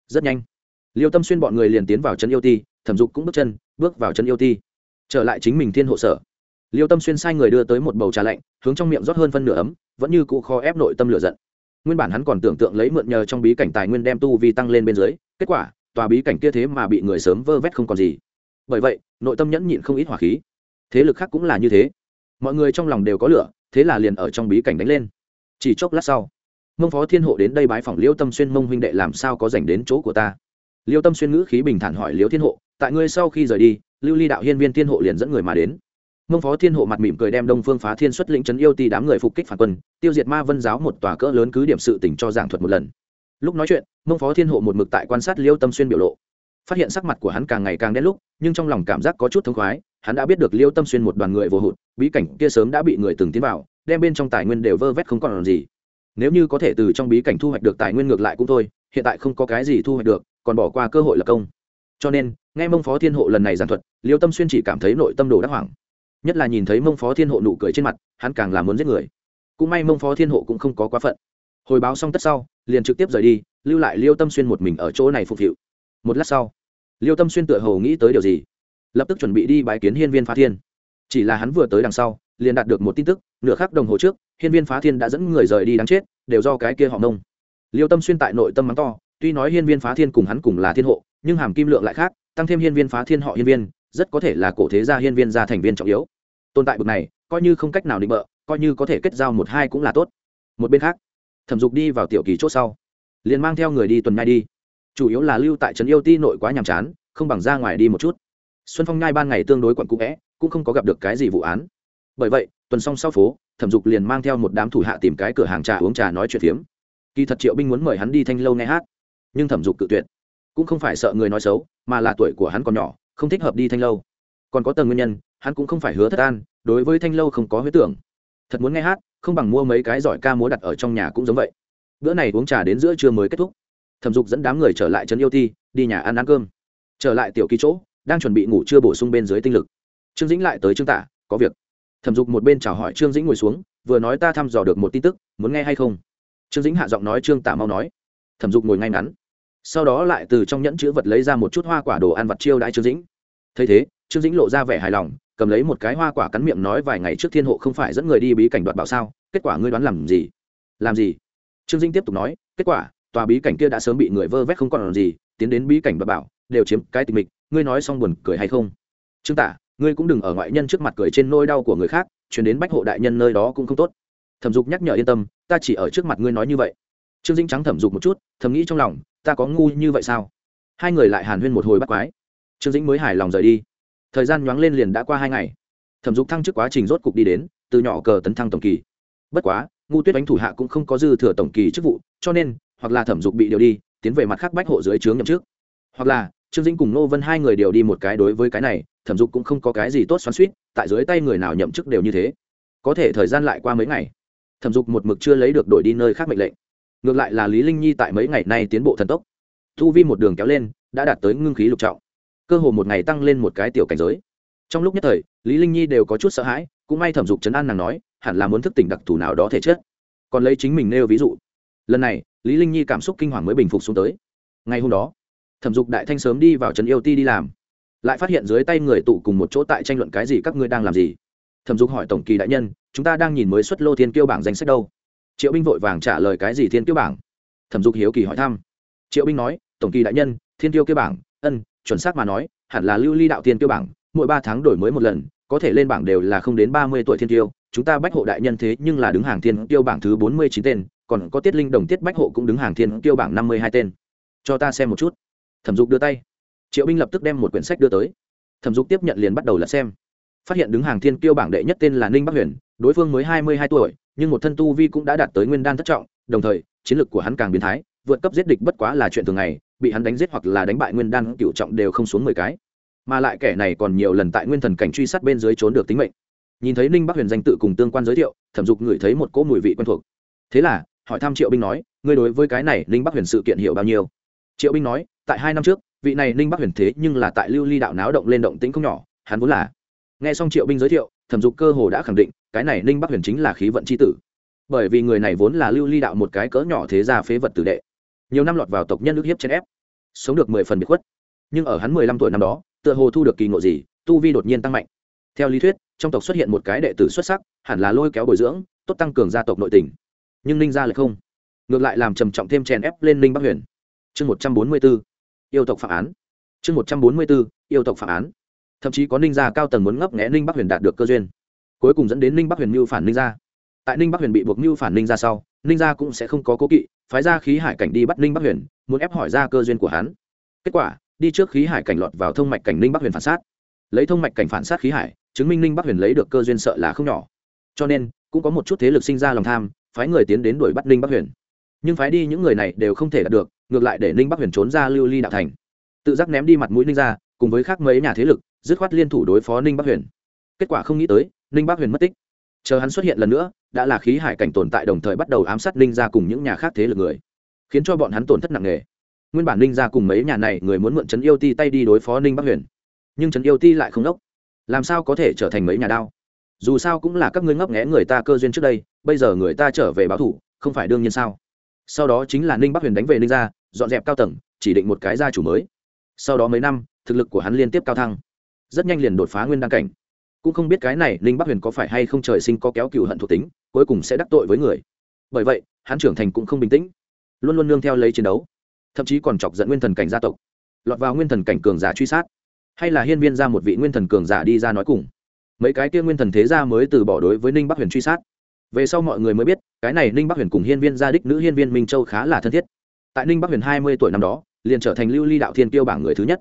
Rất nhanh, liêu tâm xuyên bọn người liền tiến vào chân yêu ti, thẩm dục cũng bước chân, bước vào chân yêu ti. Trở lại chính mình thiên hộ sở. Liêu tâm xuyên sai người đưa tới một bầu trà lạnh, hướng trong miệng rót hơn phân nửa ấm, vẫn như cụ kho ép nội tâm lửa giận. Nguyên bản hắn còn tưởng tượng lấy mượn nhờ trong bí cảnh tài nguyên đem tu vi tăng lên bên dưới, kết quả, tòa bí cảnh kia thế mà bị người sớm vơ vét không còn gì. Bởi vậy, nội tâm nhẫn nhịn không ít hỏa khí. Thế lực khác cũng là như thế. Mọi người trong lòng đều có lửa, thế là liền ở trong bí cảnh đánh lên chỉ chốc lát sau, mông phó thiên hộ đến đây bái phỏng liêu tâm xuyên mông huynh đệ làm sao có dành đến chỗ của ta. Liêu tâm xuyên ngữ khí bình thản hỏi liêu thiên hộ, tại ngươi sau khi rời đi, lưu ly đạo hiên viên thiên hộ liền dẫn người mà đến. Mông phó thiên hộ mặt mỉm cười đem đông phương phá thiên xuất lĩnh trấn yêu ti đám người phục kích phản quân, tiêu diệt ma vân giáo một tòa cỡ lớn cứ điểm sự tỉnh cho giảng thuật một lần. Lúc nói chuyện, mông phó thiên hộ một mực tại quan sát liêu tâm xuyên biểu lộ. Phát hiện sắc mặt của hắn càng ngày càng đen lúc, nhưng trong lòng cảm giác có chút thống khoái, hắn đã biết được liêu tâm xuyên một đoàn người vô hụt, bí cảnh kia sớm đã bị người từng tiến vào đem bên trong tài nguyên đều vơ vét không còn làm gì. Nếu như có thể từ trong bí cảnh thu hoạch được tài nguyên ngược lại cũng thôi, hiện tại không có cái gì thu hoạch được, còn bỏ qua cơ hội là công. Cho nên, nghe mông phó thiên hộ lần này giảng thuật, liêu tâm xuyên chỉ cảm thấy nội tâm đồ đắc hoảng. Nhất là nhìn thấy mông phó thiên hộ nụ cười trên mặt, hắn càng làm muốn giết người. Cũng may mông phó thiên hộ cũng không có quá phận. Hồi báo xong tất sau, liền trực tiếp rời đi, lưu lại liêu tâm xuyên một mình ở chỗ này phục vụ. Một lát sau, liêu tâm xuyên tựa hồ nghĩ tới điều gì, lập tức chuẩn bị đi bái kiến hiên viên phá thiên. Chỉ là hắn vừa tới đằng sau, liền đạt được một tin tức nửa khắc đồng hồ trước, hiên viên phá thiên đã dẫn người rời đi đáng chết, đều do cái kia họ nông liêu tâm xuyên tại nội tâm mắng to, tuy nói hiên viên phá thiên cùng hắn cùng là thiên hộ, nhưng hàm kim lượng lại khác, tăng thêm hiên viên phá thiên họ hiên viên, rất có thể là cổ thế gia hiên viên gia thành viên trọng yếu. Tồn tại bực này, coi như không cách nào định bợ, coi như có thể kết giao một hai cũng là tốt. Một bên khác, thẩm dục đi vào tiểu kỳ c h ỗ sau, liền mang theo người đi tuần nhai đi. Chủ yếu là lưu tại trấn yêu ti nội quá nhàm chán, không bằng ra ngoài đi một chút. Xuân phong nhai ban ngày tương đối quận cũ vẽ cũng không có gặp được cái gì vụ án bởi vậy, tuần xong sau phố, thẩm dục liền mang theo một đám thủ hạ tìm cái cửa hàng trà uống trà nói chuyện phiếm. Kỳ thật triệu binh muốn mời hắn đi thanh lâu nghe hát, nhưng thẩm dục cự tuyệt. Cũng không phải sợ người nói xấu, mà là tuổi của hắn còn nhỏ, không thích hợp đi thanh lâu. Còn có tầng nguyên nhân, hắn cũng không phải hứa thất an, đối với thanh lâu không có huyết tưởng. Thật muốn nghe hát, không bằng mua mấy cái giỏi ca múa đặt ở trong nhà cũng giống vậy. Bữa này uống trà đến giữa trưa mới kết thúc. Thẩm dục dẫn đám người trở lại trấn yêu ti, đi nhà ăn ăn cơm. Trở lại tiểu ký chỗ, đang chuẩn bị ngủ chưa bổ sung bên dưới tinh lực. Trương dĩnh lại tới trương tả có việc thẩm dục một bên chào hỏi trương dĩnh ngồi xuống, vừa nói ta thăm dò được một tin tức, muốn nghe hay không? Trương dĩnh hạ giọng nói trương tả mau nói. Thẩm dục ngồi ngay ngắn. Sau đó lại từ trong nhẫn chữ vật lấy ra một chút hoa quả đồ ăn vặt chiêu đãi trương dĩnh. Thấy thế, trương dĩnh lộ ra vẻ hài lòng, cầm lấy một cái hoa quả cắn miệng nói vài ngày trước thiên hộ không phải dẫn người đi bí cảnh đoạt bảo sao, kết quả ngươi đoán làm gì? Làm gì? Trương dĩnh tiếp tục nói, kết quả, tòa bí cảnh kia đã sớm bị người vơ vét không còn làm gì, tiến đến bí cảnh đoạt bảo, đều chiếm cái tình mịch, ngươi nói xong buồn cười hay không? Trương tả ngươi cũng đừng ở ngoại nhân trước mặt cười trên nôi đau của người khác, chuyển đến bách hộ đại nhân nơi đó cũng không tốt. Thẩm dục nhắc nhở yên tâm, ta chỉ ở trước mặt ngươi nói như vậy. Trương dĩnh trắng thẩm dục một chút, thầm nghĩ trong lòng, ta có ngu như vậy sao? Hai người lại hàn huyên một hồi bắt quái. Trương dĩnh mới hài lòng rời đi. Thời gian nhoáng lên liền đã qua hai ngày. Thẩm dục thăng chức quá trình rốt cục đi đến, từ nhỏ cờ tấn thăng tổng kỳ. Bất quá, ngu tuyết đánh thủ hạ cũng không có dư thừa tổng kỳ chức vụ, cho nên, hoặc là thẩm dục bị điều đi, tiến về mặt khác bách hộ dưới trướng nhậm chức. Hoặc là, trương dĩnh cùng nô vân hai người đều đi một cái đối với cái này thẩm dục cũng không có cái gì tốt xoắn suýt, tại dưới tay người nào nhậm chức đều như thế. Có thể thời gian lại qua mấy ngày, thẩm dục một mực chưa lấy được đổi đi nơi khác mệnh lệnh. Ngược lại là lý linh nhi tại mấy ngày nay tiến bộ thần tốc. Thu vi một đường kéo lên, đã đạt tới ngưng khí lục trọng. Cơ hồ một ngày tăng lên một cái tiểu cảnh giới. Trong lúc nhất thời, lý linh nhi đều có chút sợ hãi, cũng may thẩm dục chấn an nàng nói, hẳn là muốn thức tỉnh đặc thù nào đó thể chất. Còn lấy chính mình nêu ví dụ. Lần này, lý linh nhi cảm xúc kinh hoàng mới bình phục xuống tới. Ngày hôm đó, thẩm dục đại thanh sớm đi vào trấn yêu ti đi làm lại phát hiện dưới tay người tụ cùng một chỗ tại tranh luận cái gì các ngươi đang làm gì. Thẩm dục hỏi tổng kỳ đại nhân, chúng ta đang nhìn mới xuất lô thiên kiêu bảng danh sách đâu? Triệu binh vội vàng trả lời cái gì thiên kiêu bảng? Thẩm dục hiếu kỳ hỏi thăm. Triệu binh nói, tổng kỳ đại nhân, thiên kiêu kiêu bảng, ân, chuẩn xác mà nói, hẳn là lưu ly đạo thiên kiêu bảng, mỗi ba tháng đổi mới một lần, có thể lên bảng đều là không đến ba mươi tuổi thiên kiêu, chúng ta bách hộ đại nhân thế nhưng là đứng hàng thiên kiêu bảng thứ bốn mươi chín tên, còn có tiết linh đồng tiết bách hộ cũng đứng hàng thiên kiêu bảng năm mươi hai tên. Cho ta xem một chút. Thẩm dục đưa tay triệu binh lập tức đem một quyển sách đưa tới. Thẩm dục tiếp nhận liền bắt đầu là xem. Phát hiện đứng hàng thiên kiêu bảng đệ nhất tên là ninh bắc huyền, đối phương mới hai mươi hai tuổi, nhưng một thân tu vi cũng đã đạt tới nguyên đan thất trọng, đồng thời, chiến lược của hắn càng biến thái, vượt cấp giết địch bất quá là chuyện thường ngày, bị hắn đánh giết hoặc là đánh bại nguyên đan cựu trọng đều không xuống mười cái. Mà lại kẻ này còn nhiều lần tại nguyên thần cảnh truy sát bên dưới trốn được tính mệnh. Nhìn thấy ninh bắc huyền danh tự cùng tương quan giới thiệu, thẩm dục ngửi thấy một cỗ mùi vị quen thuộc. Thế là, hỏi thăm triệu binh nói, ngươi đối với cái này ninh bắc huyền sự kiện hiểu bao nhiêu? Triệu binh nói, tại hai năm trước vị này ninh bắc huyền thế nhưng là tại lưu ly đạo náo động lên động tĩnh không nhỏ, hắn vốn là. Nghe xong triệu binh giới thiệu, thẩm dục cơ hồ đã khẳng định, cái này ninh bắc huyền chính là khí vận c h i tử. Bởi vì người này vốn là lưu ly đạo một cái cỡ nhỏ thế gia phế vật tử đệ. Nhiều năm lọt vào tộc nhân ức hiếp chèn ép, sống được mười phần bị khuất. Nhưng ở hắn mười lăm tuổi năm đó, tựa hồ thu được kỳ ngộ gì, tu vi đột nhiên tăng mạnh. Theo lý thuyết, trong tộc xuất hiện một cái đệ tử xuất sắc, hẳn là lôi kéo bồi dưỡng, tốt tăng cường gia tộc nội tình. Nhưng ninh gia lại không. Ngược lại làm trầm trọng thêm chèn ép lên ninh bắc huyền. Chương một trăm bốn mươi bốn yêu tộc phạm án. Chương một trăm bốn mươi bốn, yêu tộc phạm án. Thậm chí có ninh gia cao tầng muốn ngấp nghẽ ninh bắc huyền đạt được cơ duyên. Cuối cùng dẫn đến ninh bắc huyền mưu phản ninh gia. Tại ninh bắc huyền bị buộc mưu phản ninh gia sau ninh gia cũng sẽ không có cố kỵ phái ra khí hải cảnh đi bắt ninh bắc huyền muốn ép hỏi ra cơ duyên của hắn. Kết quả đi trước khí hải cảnh lọt vào thông mạch cảnh ninh bắc huyền phản sát. Lấy thông mạch cảnh phản sát khí hải chứng minh ninh bắc huyền lấy được cơ duyên sợ là không nhỏ. Cho nên cũng có một chút thế lực sinh ra lòng tham phái người tiến đến đuổi bắt ninh bắc huyền. Nhưng phái đi những người này đều không thể đạt được ngược lại để ninh bắc huyền trốn ra lưu ly đạo thành. Tự giác ném đi mặt mũi ninh ra, cùng với khác mấy nhà thế lực, dứt khoát liên thủ đối phó ninh bắc huyền. Kết quả không nghĩ tới, ninh bắc huyền mất tích. Chờ hắn xuất hiện lần nữa, đã là khí hải cảnh tồn tại đồng thời bắt đầu ám sát ninh ra cùng những nhà khác thế lực người, khiến cho bọn hắn tổn thất nặng nề. Nguyên bản ninh ra cùng mấy nhà này người muốn mượn trấn yêu ti tay đi đối phó ninh bắc huyền, nhưng trấn yêu ti lại không đốc. Làm sao có thể trở thành mấy nhà đao? Dù sao cũng là các ngươi ngấp nghẽ người ta cơ duyên trước đây, bây giờ người ta trở về báo thủ, không phải đương nhiên sao? Sau đó chính là ninh bắc huyền đánh về ninh gia, dọn dẹp cao tầng, chỉ định một cái gia chủ mới. Sau đó mấy năm, thực lực của hắn liên tiếp cao thăng, rất nhanh liền đột phá nguyên đăng cảnh. Cũng không biết cái này ninh bắc huyền có phải hay không trời sinh có kéo cựu hận thuộc tính, cuối cùng sẽ đắc tội với người. Bởi vậy, hắn trưởng thành cũng không bình tĩnh, luôn luôn nương theo lấy chiến đấu, thậm chí còn chọc dẫn nguyên thần cảnh gia tộc, lọt vào nguyên thần cảnh cường giả truy sát. Hay là hiên viên ra một vị nguyên thần cường giả đi ra nói cùng. Mấy cái kia nguyên thần thế gia mới từ bỏ đối với ninh bắc huyền truy sát về sau mọi người mới biết, cái này ninh bắc huyền cùng hiên viên gia đích nữ hiên viên minh châu khá là thân thiết. Tại ninh bắc huyền hai mươi tuổi năm đó, liền trở thành lưu ly đạo thiên tiêu bảng người thứ nhất.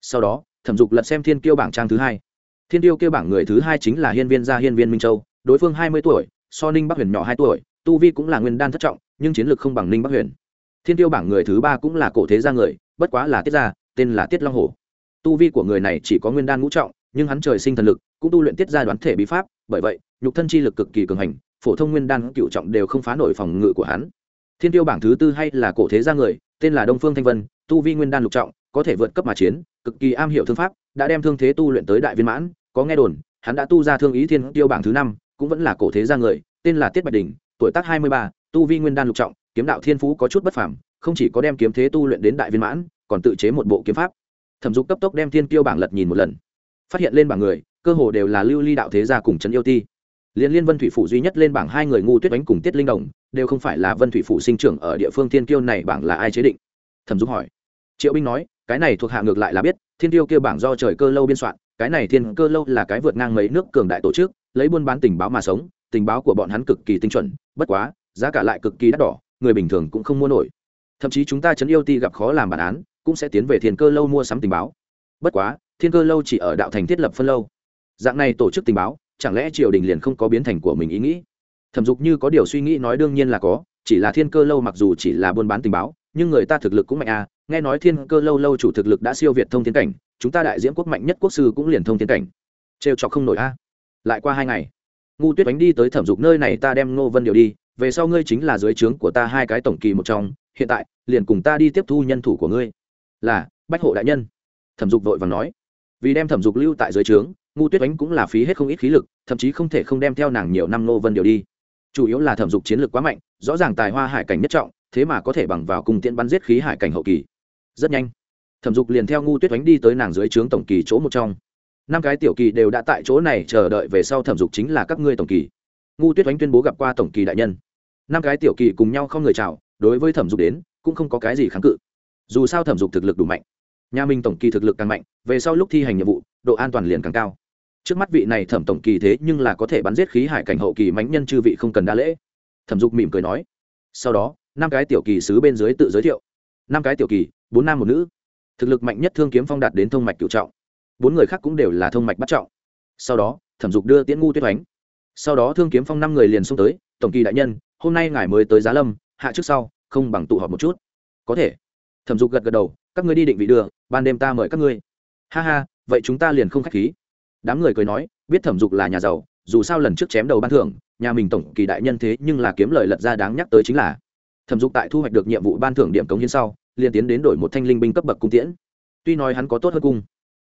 Sau đó, thẩm dục lật xem thiên tiêu bảng trang thứ hai. Thiên tiêu kêu bảng người thứ hai chính là hiên viên gia hiên viên minh châu, đối phương hai mươi tuổi, so ninh bắc huyền nhỏ hai tuổi, tu vi cũng là nguyên đan thất trọng, nhưng chiến lược không bằng ninh bắc huyền. Thiên tiêu bảng người thứ ba cũng là cổ thế gia người, bất quá là tiết gia, tên là tiết long hồ tu vi của người này chỉ có nguyên đan ngũ trọng, nhưng hắn trời sinh thần lực, cũng tu luyện tiết gia đoán thể bí pháp, bởi vậy, nhục thân chi lực cực kỳ cường hành phổ thông nguyên đan cựu trọng đều không phá nổi phòng ngự của hắn. Thiên tiêu bảng thứ tư hay là cổ thế gia người, tên là đông phương thanh vân, tu vi nguyên đan lục trọng, có thể vượt cấp mà chiến, cực kỳ am hiểu thương pháp, đã đem thương thế tu luyện tới đại viên mãn, có nghe đồn, hắn đã tu ra thương ý thiên tiêu bảng thứ năm, cũng vẫn là cổ thế gia người, tên là tiết bạch đình tuổi tác hai mươi ba, tu vi nguyên đan lục trọng, kiếm đạo thiên phú có chút bất phàm, không chỉ có đem kiếm thế tu luyện đến đại viên mãn, còn tự chế một bộ kiếm pháp. Thẩm dục cấp tốc đem thiên tiêu bảng lật nhìn một lần. Phát hiện lên bảng người, cơ hồ đều là lưu ly đạo thế gia cùng trấn yêu ti liên liên vân thủy phủ duy nhất lên bảng hai người ngu tuyết đánh cùng tiết linh đồng, đều không phải là vân thủy phủ sinh trưởng ở địa phương thiên kiêu này bảng là ai chế định? Thẩm Dung hỏi. Triệu binh nói, cái này thuộc hạ ngược lại là biết, thiên tiêu kia bảng do trời cơ lâu biên soạn, cái này thiên cơ lâu là cái vượt ngang mấy nước cường đại tổ chức, lấy buôn bán tình báo mà sống, tình báo của bọn hắn cực kỳ tinh chuẩn, bất quá, giá cả lại cực kỳ đắt đỏ, người bình thường cũng không mua nổi. Thậm chí chúng ta chấn yêu ti gặp khó làm bản án, cũng sẽ tiến về thiên cơ lâu mua sắm tình báo. Bất quá, thiên cơ lâu chỉ ở đạo thành thiết lập phân lâu. Dạng này tổ chức tình báo chẳng lẽ triều đình liền không có biến thành của mình ý nghĩ? Thẩm dục như có điều suy nghĩ nói đương nhiên là có, chỉ là thiên cơ lâu mặc dù chỉ là buôn bán tình báo, nhưng người ta thực lực cũng mạnh à. Nghe nói thiên cơ lâu lâu chủ thực lực đã siêu việt thông thiên cảnh, chúng ta đại diễn quốc mạnh nhất quốc sư cũng liền thông thiên cảnh. Trêu trọc không nổi a. Lại qua hai ngày, ngu tuyết đánh đi tới thẩm dục nơi này ta đem ngô vân điều đi, về sau ngươi chính là dưới trướng của ta hai cái tổng kỳ một trong, hiện tại, liền cùng ta đi tiếp thu nhân thủ của ngươi. Là, bách hộ đại nhân. Thẩm dục vội và nói. Vì đem thẩm dục lưu tại dưới trướng ngu tuyết oánh cũng là phí hết không ít khí lực, thậm chí không thể không đem theo nàng nhiều năm ngô vân điều đi. Chủ yếu là thẩm dục chiến lược quá mạnh, rõ ràng tài hoa hải cảnh nhất trọng, thế mà có thể bằng vào cùng tiễn bắn giết khí hải cảnh hậu kỳ. Rất nhanh, thẩm dục liền theo ngu tuyết oánh đi tới nàng dưới trướng tổng kỳ chỗ một trong. Năm cái tiểu kỳ đều đã tại chỗ này chờ đợi về sau thẩm dục chính là các ngươi tổng kỳ. Ngu tuyết oánh tuyên bố gặp qua tổng kỳ đại nhân. Năm cái tiểu kỳ cùng nhau không người chào, đối với thẩm dục đến, cũng không có cái gì kháng cự. Dù sao thẩm dục thực lực đủ mạnh, nhà mình tổng kỳ thực lực càng mạnh, về sau lúc thi hành nhiệm vụ, độ an toàn liền càng cao trước mắt vị này thẩm tổng kỳ thế nhưng là có thể bắn giết khí hải cảnh hậu kỳ mãnh nhân chư vị không cần đa lễ. Thẩm dục mỉm cười nói. Sau đó, năm cái tiểu kỳ sứ bên dưới tự giới thiệu. Năm cái tiểu kỳ, bốn nam một nữ. Thực lực mạnh nhất thương kiếm phong đạt đến thông mạch cựu trọng. Bốn người khác cũng đều là thông mạch bắt trọng. Sau đó, thẩm dục đưa tiễn ngu tuyết oánh. Sau đó thương kiếm phong năm người liền xông tới, tổng kỳ đại nhân, hôm nay ngài mới tới giá lâm, hạ trước sau, không bằng tụ họp một chút. Có thể. Thẩm dục gật gật đầu, các ngươi đi định vị đường, ban đêm ta mời các ngươi. Ha ha, vậy chúng ta liền không k h á c h khí đám người cười nói, biết thẩm dục là nhà giàu, dù sao lần trước chém đầu ban thưởng, nhà mình tổng kỳ đại nhân thế nhưng là kiếm lời lật ra đáng nhắc tới chính là. Thẩm dục tại thu hoạch được nhiệm vụ ban thưởng điểm cống hiến sau, liền tiến đến đổi một thanh linh binh cấp bậc cung tiễn. Tuy nói hắn có tốt hơn cung,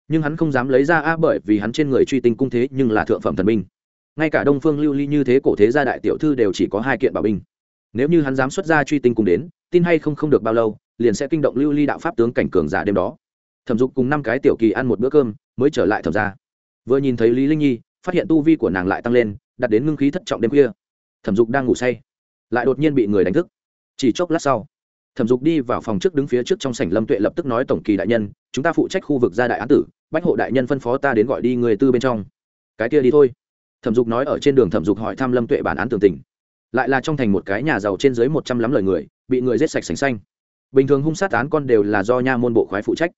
nhưng hắn không dám lấy ra a bởi vì hắn trên người truy tinh cung thế nhưng là thượng phẩm thần binh. Ngay cả đông phương lưu ly như thế cổ thế gia đại tiểu thư đều chỉ có hai kiện bảo binh. Nếu như hắn dám xuất ra truy tinh cung đến, tin hay không không được bao lâu, liền sẽ kinh động lưu ly đạo pháp tướng cảnh cường giả đêm đó. Thẩm dục cùng năm cái tiểu kỳ ăn một bữa cơm, mới trở lại thẩm ra vừa nhìn thấy lý linh nhi phát hiện tu vi của nàng lại tăng lên đặt đến ngưng khí thất trọng đêm khuya thẩm dục đang ngủ say lại đột nhiên bị người đánh thức chỉ chốc lát sau thẩm dục đi vào phòng trước đứng phía trước trong sảnh lâm tuệ lập tức nói tổng kỳ đại nhân chúng ta phụ trách khu vực gia đại án tử bách hộ đại nhân phân phó ta đến gọi đi người tư bên trong cái kia đi thôi thẩm dục nói ở trên đường thẩm dục hỏi thăm lâm tuệ bản án tường tình lại là trong thành một cái nhà giàu trên dưới một trăm lắm lời người bị người giết sạch sành xanh bình thường hung sát án con đều là do nha môn bộ khoái phụ trách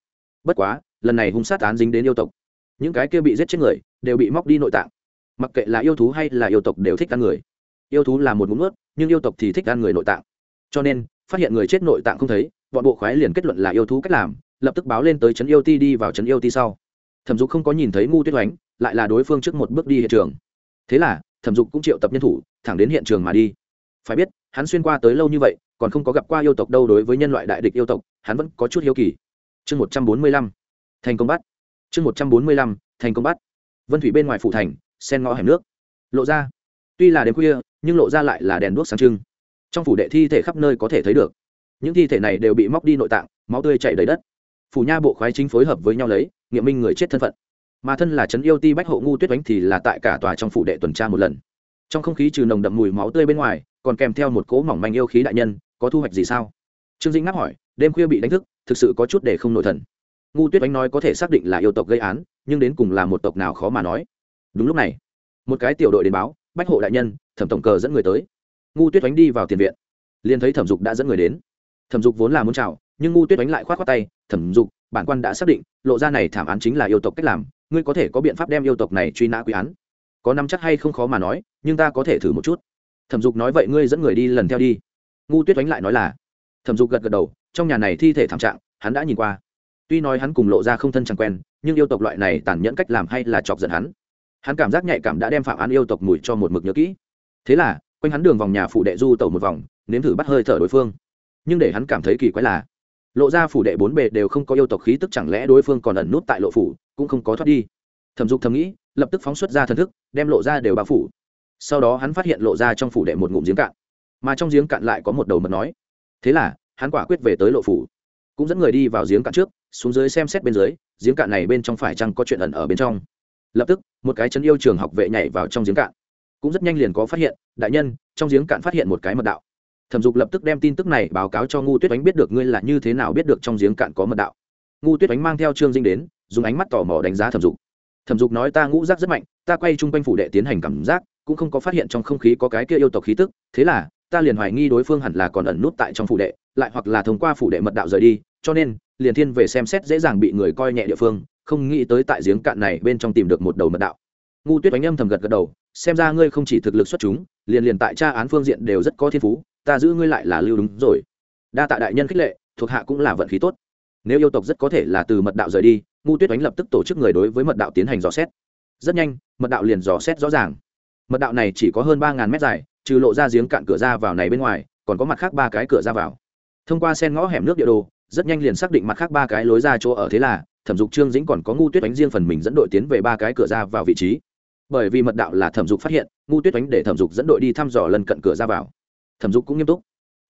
bất quá lần này hung sát án dính đến yêu tộc những cái kia bị giết chết người, đều bị móc đi nội tạng. Mặc kệ là yêu thú hay là yêu tộc đều thích ăn người. Yêu thú là một ngụm ướt nhưng yêu tộc thì thích ăn người nội tạng. Cho nên, phát hiện người chết nội tạng không thấy, bọn bộ khoái liền kết luận là yêu thú cách làm, lập tức báo lên tới trấn yêu ti đi vào trấn yêu ti sau. Thẩm dục không có nhìn thấy ngu tuyết oánh lại là đối phương trước một bước đi hiện trường. Thế là, thẩm dục cũng triệu tập nhân thủ, thẳng đến hiện trường mà đi. Phải biết, hắn xuyên qua tới lâu như vậy, còn không có gặp qua yêu tộc đâu đối với nhân loại đại địch yêu tộc, hắn vẫn có chút hiếu kỳ. Chương một trăm bốn mươi lăm. Thành công bắt chương một trăm bốn mươi lăm, thành công bắt. Vân thủy bên ngoài phủ thành, sen ngõ hẻm nước. Lộ ra. Tuy là đêm khuya, nhưng lộ ra lại là đèn đuốc sáng trưng. Trong phủ đệ thi thể khắp nơi có thể thấy được. Những thi thể này đều bị móc đi nội tạng, máu tươi chảy đầy đất. Phủ nha bộ khoái chính phối hợp với nhau lấy, nghiệm minh người chết thân phận. Mà thân là trấn yêu ti bách hộ ngu tuyết đánh thì là tại cả tòa trong phủ đệ tuần tra một lần. Trong không khí trừ nồng đậm mùi máu tươi bên ngoài, còn kèm theo một cỗ mỏng manh yêu khí đại nhân, có thu hoạch gì sao? Trương Dĩnh ngáp hỏi, đêm khuya bị đánh thức, thực sự có chút để không nổi thần ngu tuyết đánh nói có thể xác định là yêu tộc gây án, nhưng đến cùng là một tộc nào khó mà nói. Đúng lúc này, một cái tiểu đội đến báo, bách hộ đại nhân, thẩm tổng cờ dẫn người tới. Ngu tuyết đánh đi vào tiền viện. Liền thấy thẩm dục đã dẫn người đến. Thẩm dục vốn là muốn chào, nhưng ngu tuyết đánh lại k h o á t khoác tay, thẩm dục, bản quan đã xác định, lộ ra này thảm án chính là yêu tộc cách làm, ngươi có thể có biện pháp đem yêu tộc này truy nã quy án. Có nắm chắc hay không khó mà nói, nhưng ta có thể thử một chút. Thẩm dục nói, vậy ngươi dẫn người đi lần theo đi. Ngu tuyết đánh lại nói là, thẩm dục gật gật đầu, trong nhà này thi thể thảm trạng, hắn đã nhìn qua tuy nói hắn cùng lộ ra không thân chẳng quen, nhưng yêu tộc loại này tàn nhẫn cách làm hay là chọc giận hắn. Hắn cảm giác nhạy cảm đã đem phạm án yêu tộc mùi cho một mực nhớ kỹ. Thế là, quanh hắn đường vòng nhà phủ đệ du tẩu một vòng, nếm thử bắt hơi thở đối phương. Nhưng để hắn cảm thấy kỳ quái là, lộ ra phủ đệ bốn bề đều không có yêu tộc khí tức chẳng lẽ đối phương còn ẩn nút tại lộ phủ, cũng không có thoát đi. Thẩm dục thầm nghĩ, lập tức phóng xuất ra thần thức, đem lộ ra đều bao phủ. Sau đó hắn phát hiện lộ ra trong phủ đệ một ngụm giếng cạn. Mà trong giếng cạn lại có một đầu mật nói. Thế là, hắn quả quyết về tới lộ phủ cũng dẫn người đi vào giếng cạn trước, xuống dưới xem xét bên dưới, giếng cạn này bên trong phải chăng có chuyện ẩn ở bên trong. Lập tức, một cái chân yêu trường học vệ nhảy vào trong giếng cạn. Cũng rất nhanh liền có phát hiện, đại nhân, trong giếng cạn phát hiện một cái mật đạo. Thẩm dục lập tức đem tin tức này báo cáo cho ngu tuyết ánh biết được ngươi là như thế nào biết được trong giếng cạn có mật đạo. Ngu tuyết ánh mang theo trương dinh đến, dùng ánh mắt tò mò đánh giá thẩm dục. Thẩm dục nói ta ngũ giác rất mạnh, ta quay chung quanh phủ đệ tiến hành cảm giác, cũng không có phát hiện trong không khí có cái kia yêu tộc khí tức, thế là, ta liền hoài nghi đối phương hẳn là còn ẩn nút tại trong phủ đệ, lại hoặc là thông qua phủ đệ mật đạo rời đi cho nên, liền thiên về xem xét dễ dàng bị người coi nhẹ địa phương, không nghĩ tới tại giếng cạn này bên trong tìm được một đầu mật đạo. Ngu tuyết bánh âm thầm gật gật đầu, xem ra ngươi không chỉ thực lực xuất chúng, liền liền tại tra án phương diện đều rất có thiên phú, ta giữ ngươi lại là lưu đúng rồi. Đa tạ đại nhân khích lệ, thuộc hạ cũng là vận khí tốt. Nếu yêu tộc rất có thể là từ mật đạo rời đi, ngu tuyết oánh lập tức tổ chức người đối với mật đạo tiến hành dò xét. Rất nhanh, mật đạo liền dò xét rõ ràng. Mật đạo này chỉ có hơn ba ngàn mét dài, trừ lộ ra giếng cạn cửa ra vào này bên ngoài, còn có mặt khác ba cái cửa ra vào. Thông qua sen ngõ hẻm nước địa đồ rất nhanh liền xác định mặt khác ba cái lối ra chỗ ở thế là, thẩm dục, trương dĩnh còn có ngu tuyết đánh riêng phần mình dẫn đội tiến về ba cái cửa ra vào vị trí. Bởi vì mật đạo là thẩm dục phát hiện, ngu tuyết đánh để thẩm dục dẫn đội đi thăm dò lần cận cửa ra vào. Thẩm dục cũng nghiêm túc.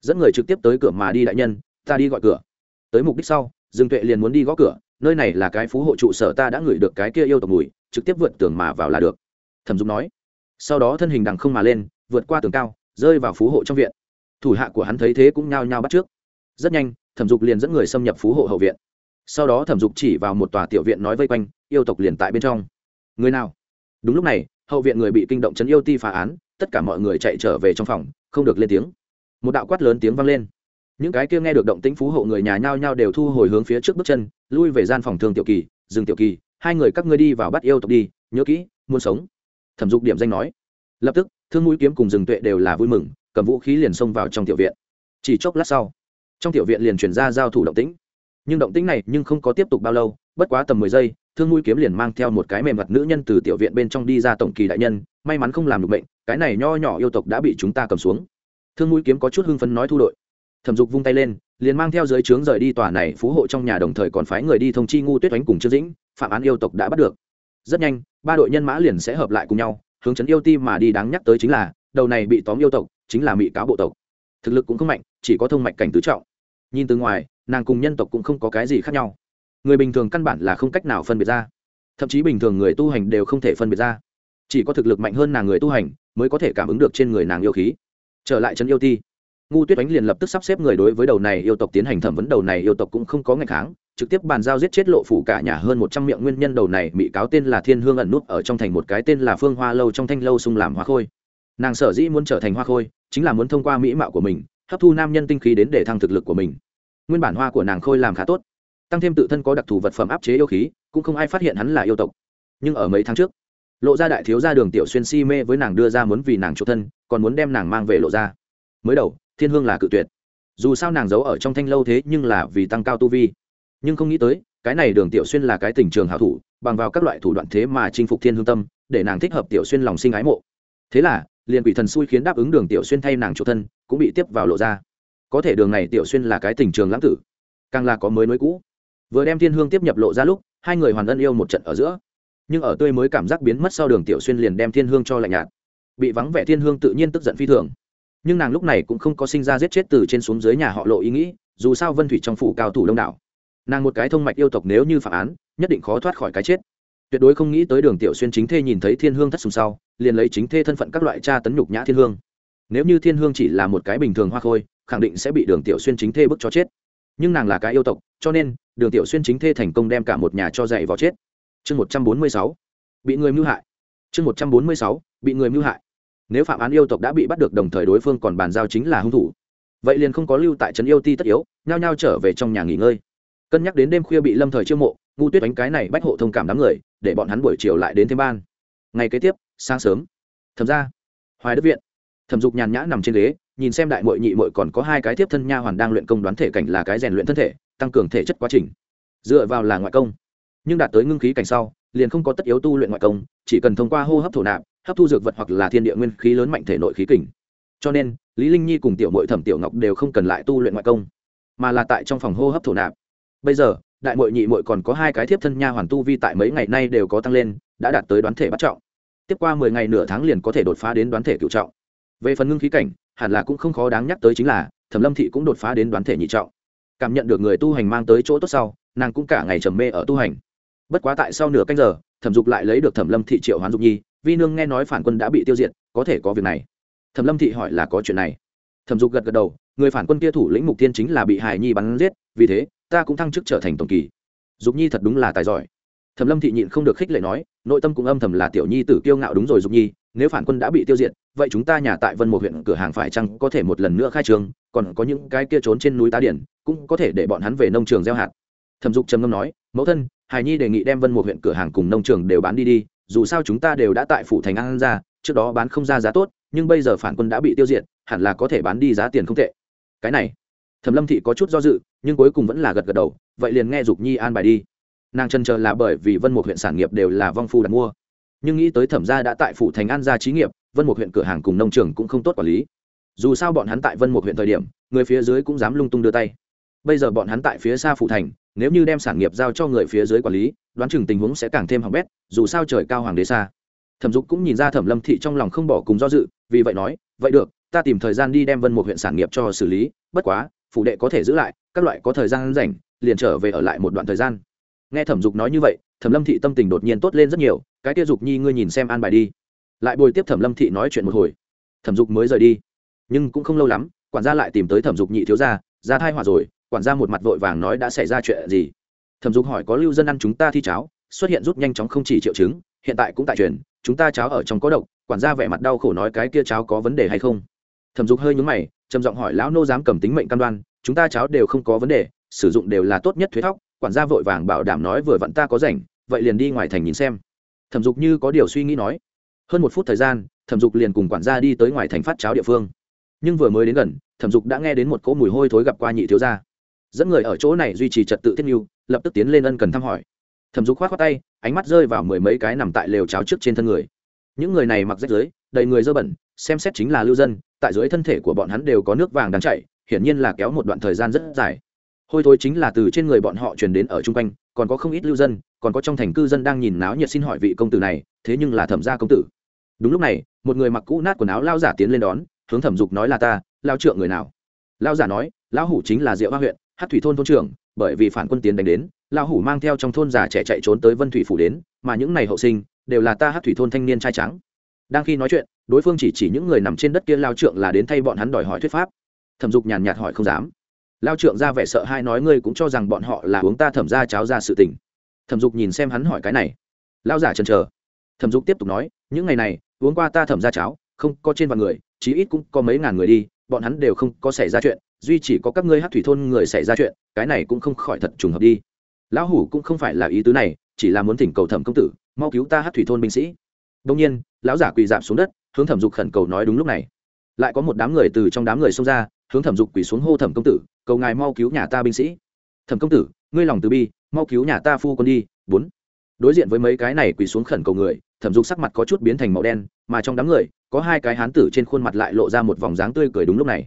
Dẫn người trực tiếp tới cửa mà đi đại nhân, ta đi gọi cửa. Tới mục đích sau, dương tuệ liền muốn đi gõ cửa, nơi này là cái phú hộ trụ sở ta đã gửi được cái kia yêu tộc mùi, trực tiếp vượt tường mà vào là được. Thẩm dục nói. Sau đó thân hình đằng không mà lên, vượt qua tường cao, rơi vào phú hộ trong viện. Thủ hạ của hắn thấy thế cũng nhao nhao bắt trước. Rất nhanh thẩm dục liền dẫn người xâm nhập phú hộ hậu viện. Sau đó thẩm dục chỉ vào một tòa tiểu viện nói vây quanh, yêu tộc liền tại bên trong. Người nào? Đúng lúc này, hậu viện người bị kinh động chấn yêu ti phá án, tất cả mọi người chạy trở về trong phòng, không được lên tiếng. Một đạo quát lớn tiếng vang lên. Những cái kia nghe được động tĩnh phú hộ người nhà nhao nhao đều thu hồi hướng phía trước bước chân, lui về gian phòng thương tiểu kỳ, dừng tiểu kỳ, hai người các ngươi đi vào bắt yêu tộc đi, nhớ kỹ, muốn sống. Thẩm dục điểm danh nói. Lập tức, thương mũi kiếm cùng rừng tuệ đều là vui mừng, cầm vũ khí liền xông vào trong tiểu viện. Chỉ chốc lát sau trong tiểu viện liền chuyển ra giao thủ động tĩnh. Nhưng động tĩnh này nhưng không có tiếp tục bao lâu, bất quá tầm mười giây, thương mũi kiếm liền mang theo một cái mềm mặt nữ nhân từ tiểu viện bên trong đi ra tổng kỳ đại nhân, may mắn không làm được bệnh, cái này nho nhỏ yêu tộc đã bị chúng ta cầm xuống. Thương mũi kiếm có chút hưng phấn nói thu đội. Thẩm dục vung tay lên, liền mang theo dưới trướng rời đi tòa này phú hộ trong nhà đồng thời còn phái người đi thông chi ngu tuyết oánh cùng trương dĩnh, phạm án yêu tộc đã bắt được. Rất nhanh, ba đội nhân mã liền sẽ hợp lại cùng nhau, hướng chấn yêu ti mà đi đáng nhắc tới chính là, đầu này bị tóm yêu tộc, chính là mỹ cáo bộ tộc. Thực lực cũng không mạnh, chỉ có thông mạch cảnh tứ trọng nhìn từ ngoài, nàng cùng nhân tộc cũng không có cái gì khác nhau. Người bình thường căn bản là không cách nào phân biệt ra. Thậm chí bình thường người tu hành đều không thể phân biệt ra. Chỉ có thực lực mạnh hơn nàng người tu hành mới có thể cảm ứng được trên người nàng yêu khí. Trở lại trấn yêu ti, ngu tuyết ánh liền lập tức sắp xếp người đối với đầu này yêu tộc tiến hành thẩm vấn. Đầu này yêu tộc cũng không có ngày kháng, trực tiếp bàn giao giết chết lộ phủ cả nhà hơn một trăm miệng. Nguyên nhân đầu này bị cáo tên là thiên hương ẩn nút ở trong thành một cái tên là phương hoa lâu trong thanh lâu sung làm hoa khôi. Nàng sở dĩ muốn trở thành hoa khôi, chính là muốn thông qua mỹ mạo của mình hấp thu nam nhân tinh khí đến để thăng thực lực của mình. Nguyên bản hoa của nàng khôi làm khá tốt, tăng thêm tự thân có đặc thù vật phẩm áp chế yêu khí, cũng không ai phát hiện hắn là yêu tộc. Nhưng ở mấy tháng trước, lộ ra đại thiếu ra đường tiểu xuyên si mê với nàng đưa ra muốn vì nàng chỗ thân, còn muốn đem nàng mang về lộ ra mới đầu, thiên hương là cự tuyệt. Dù sao nàng giấu ở trong thanh lâu thế nhưng là vì tăng cao tu vi. Nhưng không nghĩ tới, cái này đường tiểu xuyên là cái tình trường hảo thủ, bằng vào các loại thủ đoạn thế mà chinh phục thiên hương tâm, để nàng thích hợp tiểu xuyên lòng sinh ái mộ. Thế là liền quỷ thần xui khiến đáp ứng đường tiểu xuyên thay nàng chủ thân, cũng bị tiếp vào lộ ra. Có thể đường này tiểu xuyên là cái tình trường lãng tử, càng là có mới nối cũ. Vừa đem thiên hương tiếp nhập lộ ra lúc, hai người hoàn ân yêu một trận ở giữa. Nhưng ở tươi mới cảm giác biến mất sau đường tiểu xuyên liền đem thiên hương cho lạnh nhạt. Bị vắng vẻ thiên hương tự nhiên tức giận phi thường. Nhưng nàng lúc này cũng không có sinh ra giết chết từ trên xuống dưới nhà họ lộ ý nghĩ, dù sao vân thủy trong phủ cao thủ đông đảo. Nàng một cái thông mạch yêu tộc nếu như phạm án, nhất định khó thoát khỏi cái chết. Tuyệt đối không nghĩ tới đường tiểu xuyên chính thê nhìn thấy thiên hương thất sùng sau liền lấy chính thê thân phận các loại tra tấn nhục nhã thiên hương. Nếu như thiên hương chỉ là một cái bình thường hoa khôi, khẳng định sẽ bị đường tiểu xuyên chính thê bức cho chết. Nhưng nàng là cái yêu tộc, cho nên, đường tiểu xuyên chính thê thành công đem cả một nhà cho dạy vào chết. Chương một trăm bốn mươi sáu, bị người mưu hại. Chương một trăm bốn mươi sáu, bị người mưu hại. Nếu phạm án yêu tộc đã bị bắt được đồng thời đối phương còn bàn giao chính là hung thủ, vậy liền không có lưu tại trấn yêu ti tất yếu, nhao nhao trở về trong nhà nghỉ ngơi. Cân nhắc đến đêm khuya bị lâm thời chiêu mộ, ngu tuyết đánh cái này bách hộ thông cảm đám người, để bọn hắn buổi chiều lại đến thêm ban. Ngày kế tiếp sáng sớm. Thẩm ra hoài đức viện. Thẩm dục nhàn nhã nằm trên ghế, nhìn xem đại mội nhị mội còn có hai cái tiếp thân nha hoàn đang luyện công đoán thể cảnh là cái rèn luyện thân thể, tăng cường thể chất quá trình. Dựa vào là ngoại công. Nhưng đạt tới ngưng khí cảnh sau, liền không có tất yếu tu luyện ngoại công, chỉ cần thông qua hô hấp thổ nạp, hấp thu dược vật hoặc là thiên địa nguyên khí lớn mạnh thể nội khí kình. Cho nên, lý linh nhi cùng tiểu mội thẩm tiểu ngọc đều không cần lại tu luyện ngoại công, mà là tại trong phòng hô hấp thổ nạp. Bây giờ, đại mội nhị mội còn có hai cái thiếp thân nha hoàn tu vi tại mấy ngày nay đều có tăng lên, đã đạt tới đoán thể bắt trọng tiếp qua mười ngày nửa tháng liền có thể đột phá đến đoán thể cựu trọng. Về phần ngưng khí cảnh, hẳn là cũng không khó đáng nhắc tới chính là, thẩm lâm thị cũng đột phá đến đoán thể nhị trọng. Cảm nhận được người tu hành mang tới chỗ tốt sau, nàng cũng cả ngày trầm mê ở tu hành. Bất quá tại sau nửa canh giờ, thẩm dục lại lấy được thẩm lâm thị triệu hoán dục nhi, vi nương nghe nói phản quân đã bị tiêu diệt, có thể có việc này. Thẩm lâm thị hỏi là có chuyện này. Thẩm dục gật gật đầu, người phản quân kia thủ lĩnh mục tiên chính là bị hải nhi bắn giết, vì thế, ta cũng thăng chức trở thành tổng kỳ. Dục nhi thật đúng là tài giỏi thẩm lâm thị nhịn không được khích lệ nói, nội tâm cũng âm thầm là tiểu nhi tử kiêu ngạo đúng rồi dục nhi, nếu phản quân đã bị tiêu diệt, vậy chúng ta nhà tại vân một huyện cửa hàng phải chăng có thể một lần nữa khai trường còn có những cái kia trốn trên núi tá điển, cũng có thể để bọn hắn về nông trường gieo hạt. Thẩm dục trầm ngâm nói, mẫu thân, hải nhi đề nghị đem vân một huyện cửa hàng cùng nông trường đều bán đi đi, dù sao chúng ta đều đã tại phủ thành an ra trước đó bán không ra giá tốt, nhưng bây giờ phản quân đã bị tiêu diệt, hẳn là có thể bán đi giá tiền không tệ. Cái này, thẩm lâm thị có chút do dự, nhưng cuối cùng vẫn là gật gật đầu, vậy liền nghe dục nhi an bài đi nàng chân chờ là bởi vì vân một huyện sản nghiệp đều là vong phu đặt mua. Nhưng nghĩ tới thẩm gia đã tại phủ thành an gia trí nghiệp, vân một huyện cửa hàng cùng nông trường cũng không tốt quản lý. Dù sao bọn hắn tại vân một huyện thời điểm, người phía dưới cũng dám lung tung đưa tay. Bây giờ bọn hắn tại phía xa phủ thành, nếu như đem sản nghiệp giao cho người phía dưới quản lý, đoán chừng tình huống sẽ càng thêm hỏng bét, dù sao trời cao hoàng đế xa. Thẩm dục cũng nhìn ra thẩm lâm thị trong lòng không bỏ cùng do dự, vì vậy nói, vậy được, ta tìm thời gian đi đem vân một huyện sản nghiệp cho xử lý, bất quá, phủ đệ có thể giữ lại, các loại có thời gian rảnh, liền trở về ở lại một đoạn thời gian nghe thẩm dục nói như vậy, thẩm lâm thị tâm tình đột nhiên tốt lên rất nhiều, cái kia dục nhi ngươi nhìn xem an bài đi. Lại bồi tiếp thẩm lâm thị nói chuyện một hồi. Thẩm dục mới rời đi. Nhưng cũng không lâu lắm, quản gia lại tìm tới thẩm dục nhị thiếu gia, ra thai hỏa rồi, quản gia một mặt vội vàng nói đã xảy ra chuyện gì. Thẩm dục hỏi có lưu dân ăn chúng ta thi cháo, xuất hiện rút nhanh chóng không chỉ triệu chứng, hiện tại cũng tại truyền, chúng ta cháo ở trong có độc, quản gia vẻ mặt đau khổ nói cái kia cháo có vấn đề hay không? Thẩm dục hơi nhúng mày, trầm giọng hỏi lão nô dám cầm tính mệnh cam đoan, chúng ta cháo đều không có vấn đề, sử dụng đều là tốt nhất thuế thóc quản gia vội vàng bảo đảm nói vừa vặn ta có rảnh, vậy liền đi ngoài thành nhìn xem. Thẩm dục như có điều suy nghĩ nói. Hơn một phút thời gian, thẩm dục liền cùng quản gia đi tới ngoài thành phát cháo địa phương. Nhưng vừa mới đến gần, thẩm dục đã nghe đến một cỗ mùi hôi thối gặp qua nhị thiếu gia. Dẫn người ở chỗ này duy trì trật tự thiết mưu lập tức tiến lên ân cần thăm hỏi. Thẩm dục k h o á t k tay, ánh mắt rơi vào mười mấy cái nằm tại lều cháo trước trên thân người. Những người này mặc rách dưới, đầy người dơ bẩn, xem xét chính là lưu dân, tại dưới thân thể của bọn hắn đều có nước vàng đang chảy, hiển nhiên là kéo một đoạn thời gian rất dài hôi thối chính là từ trên người bọn họ truyền đến ở chung quanh, còn có không ít lưu dân, còn có trong thành cư dân đang nhìn náo nhiệt xin hỏi vị công tử này, thế nhưng là thẩm gia công tử. Đúng lúc này, một người mặc cũ nát quần áo lao giả tiến lên đón, hướng thẩm dục nói là ta, lao trượng người nào? Lao giả nói, lão hủ chính là diệu hoa huyện hát thủy thôn thôn trưởng, bởi vì phản quân tiến đánh đến lao hủ mang theo trong thôn già trẻ chạy trốn tới vân thủy phủ đến, mà những này hậu sinh, đều là ta hát thủy thôn thanh niên trai trắng đang khi nói chuyện, đối phương chỉ chỉ những người nằm trên đất kia lao trượng là đến thay bọn hắn đòi hỏi thuyết pháp. Thẩm dục nhàn nhạt hỏi không dám lao trượng ra vẻ sợ hai nói ngươi cũng cho rằng bọn họ là uống ta thẩm ra cháo ra sự tình. Thẩm dục nhìn xem hắn hỏi cái này. Lao giả chần chờ. Thẩm dục tiếp tục nói, những ngày này, uống qua ta thẩm ra cháo, không có trên vạn người, chí ít cũng có mấy ngàn người đi, bọn hắn đều không có xảy ra chuyện, duy chỉ có các ngươi hát thủy thôn người xảy ra chuyện, cái này cũng không khỏi thật trùng hợp đi. Lão hủ cũng không phải là ý tứ này, chỉ là muốn thỉnh cầu thẩm công tử, mau cứu ta hát thủy thôn binh sĩ. Đông nhiên, lão giả quỳ dạp xuống đất, hướng thẩm dục khẩn cầu nói đúng lúc này. Lại có một đám người từ trong đám người xông ra hướng thẩm dục quỳ xuống hô thẩm công tử, cầu ngài mau cứu nhà ta binh sĩ. Thẩm công tử, ngươi lòng từ bi, mau cứu nhà ta phu quân đi. Bốn. Đối diện với mấy cái này quỳ xuống khẩn cầu người, thẩm dục sắc mặt có chút biến thành màu đen, mà trong đám người, có hai cái hán tử trên khuôn mặt lại lộ ra một vòng dáng tươi cười đúng lúc này.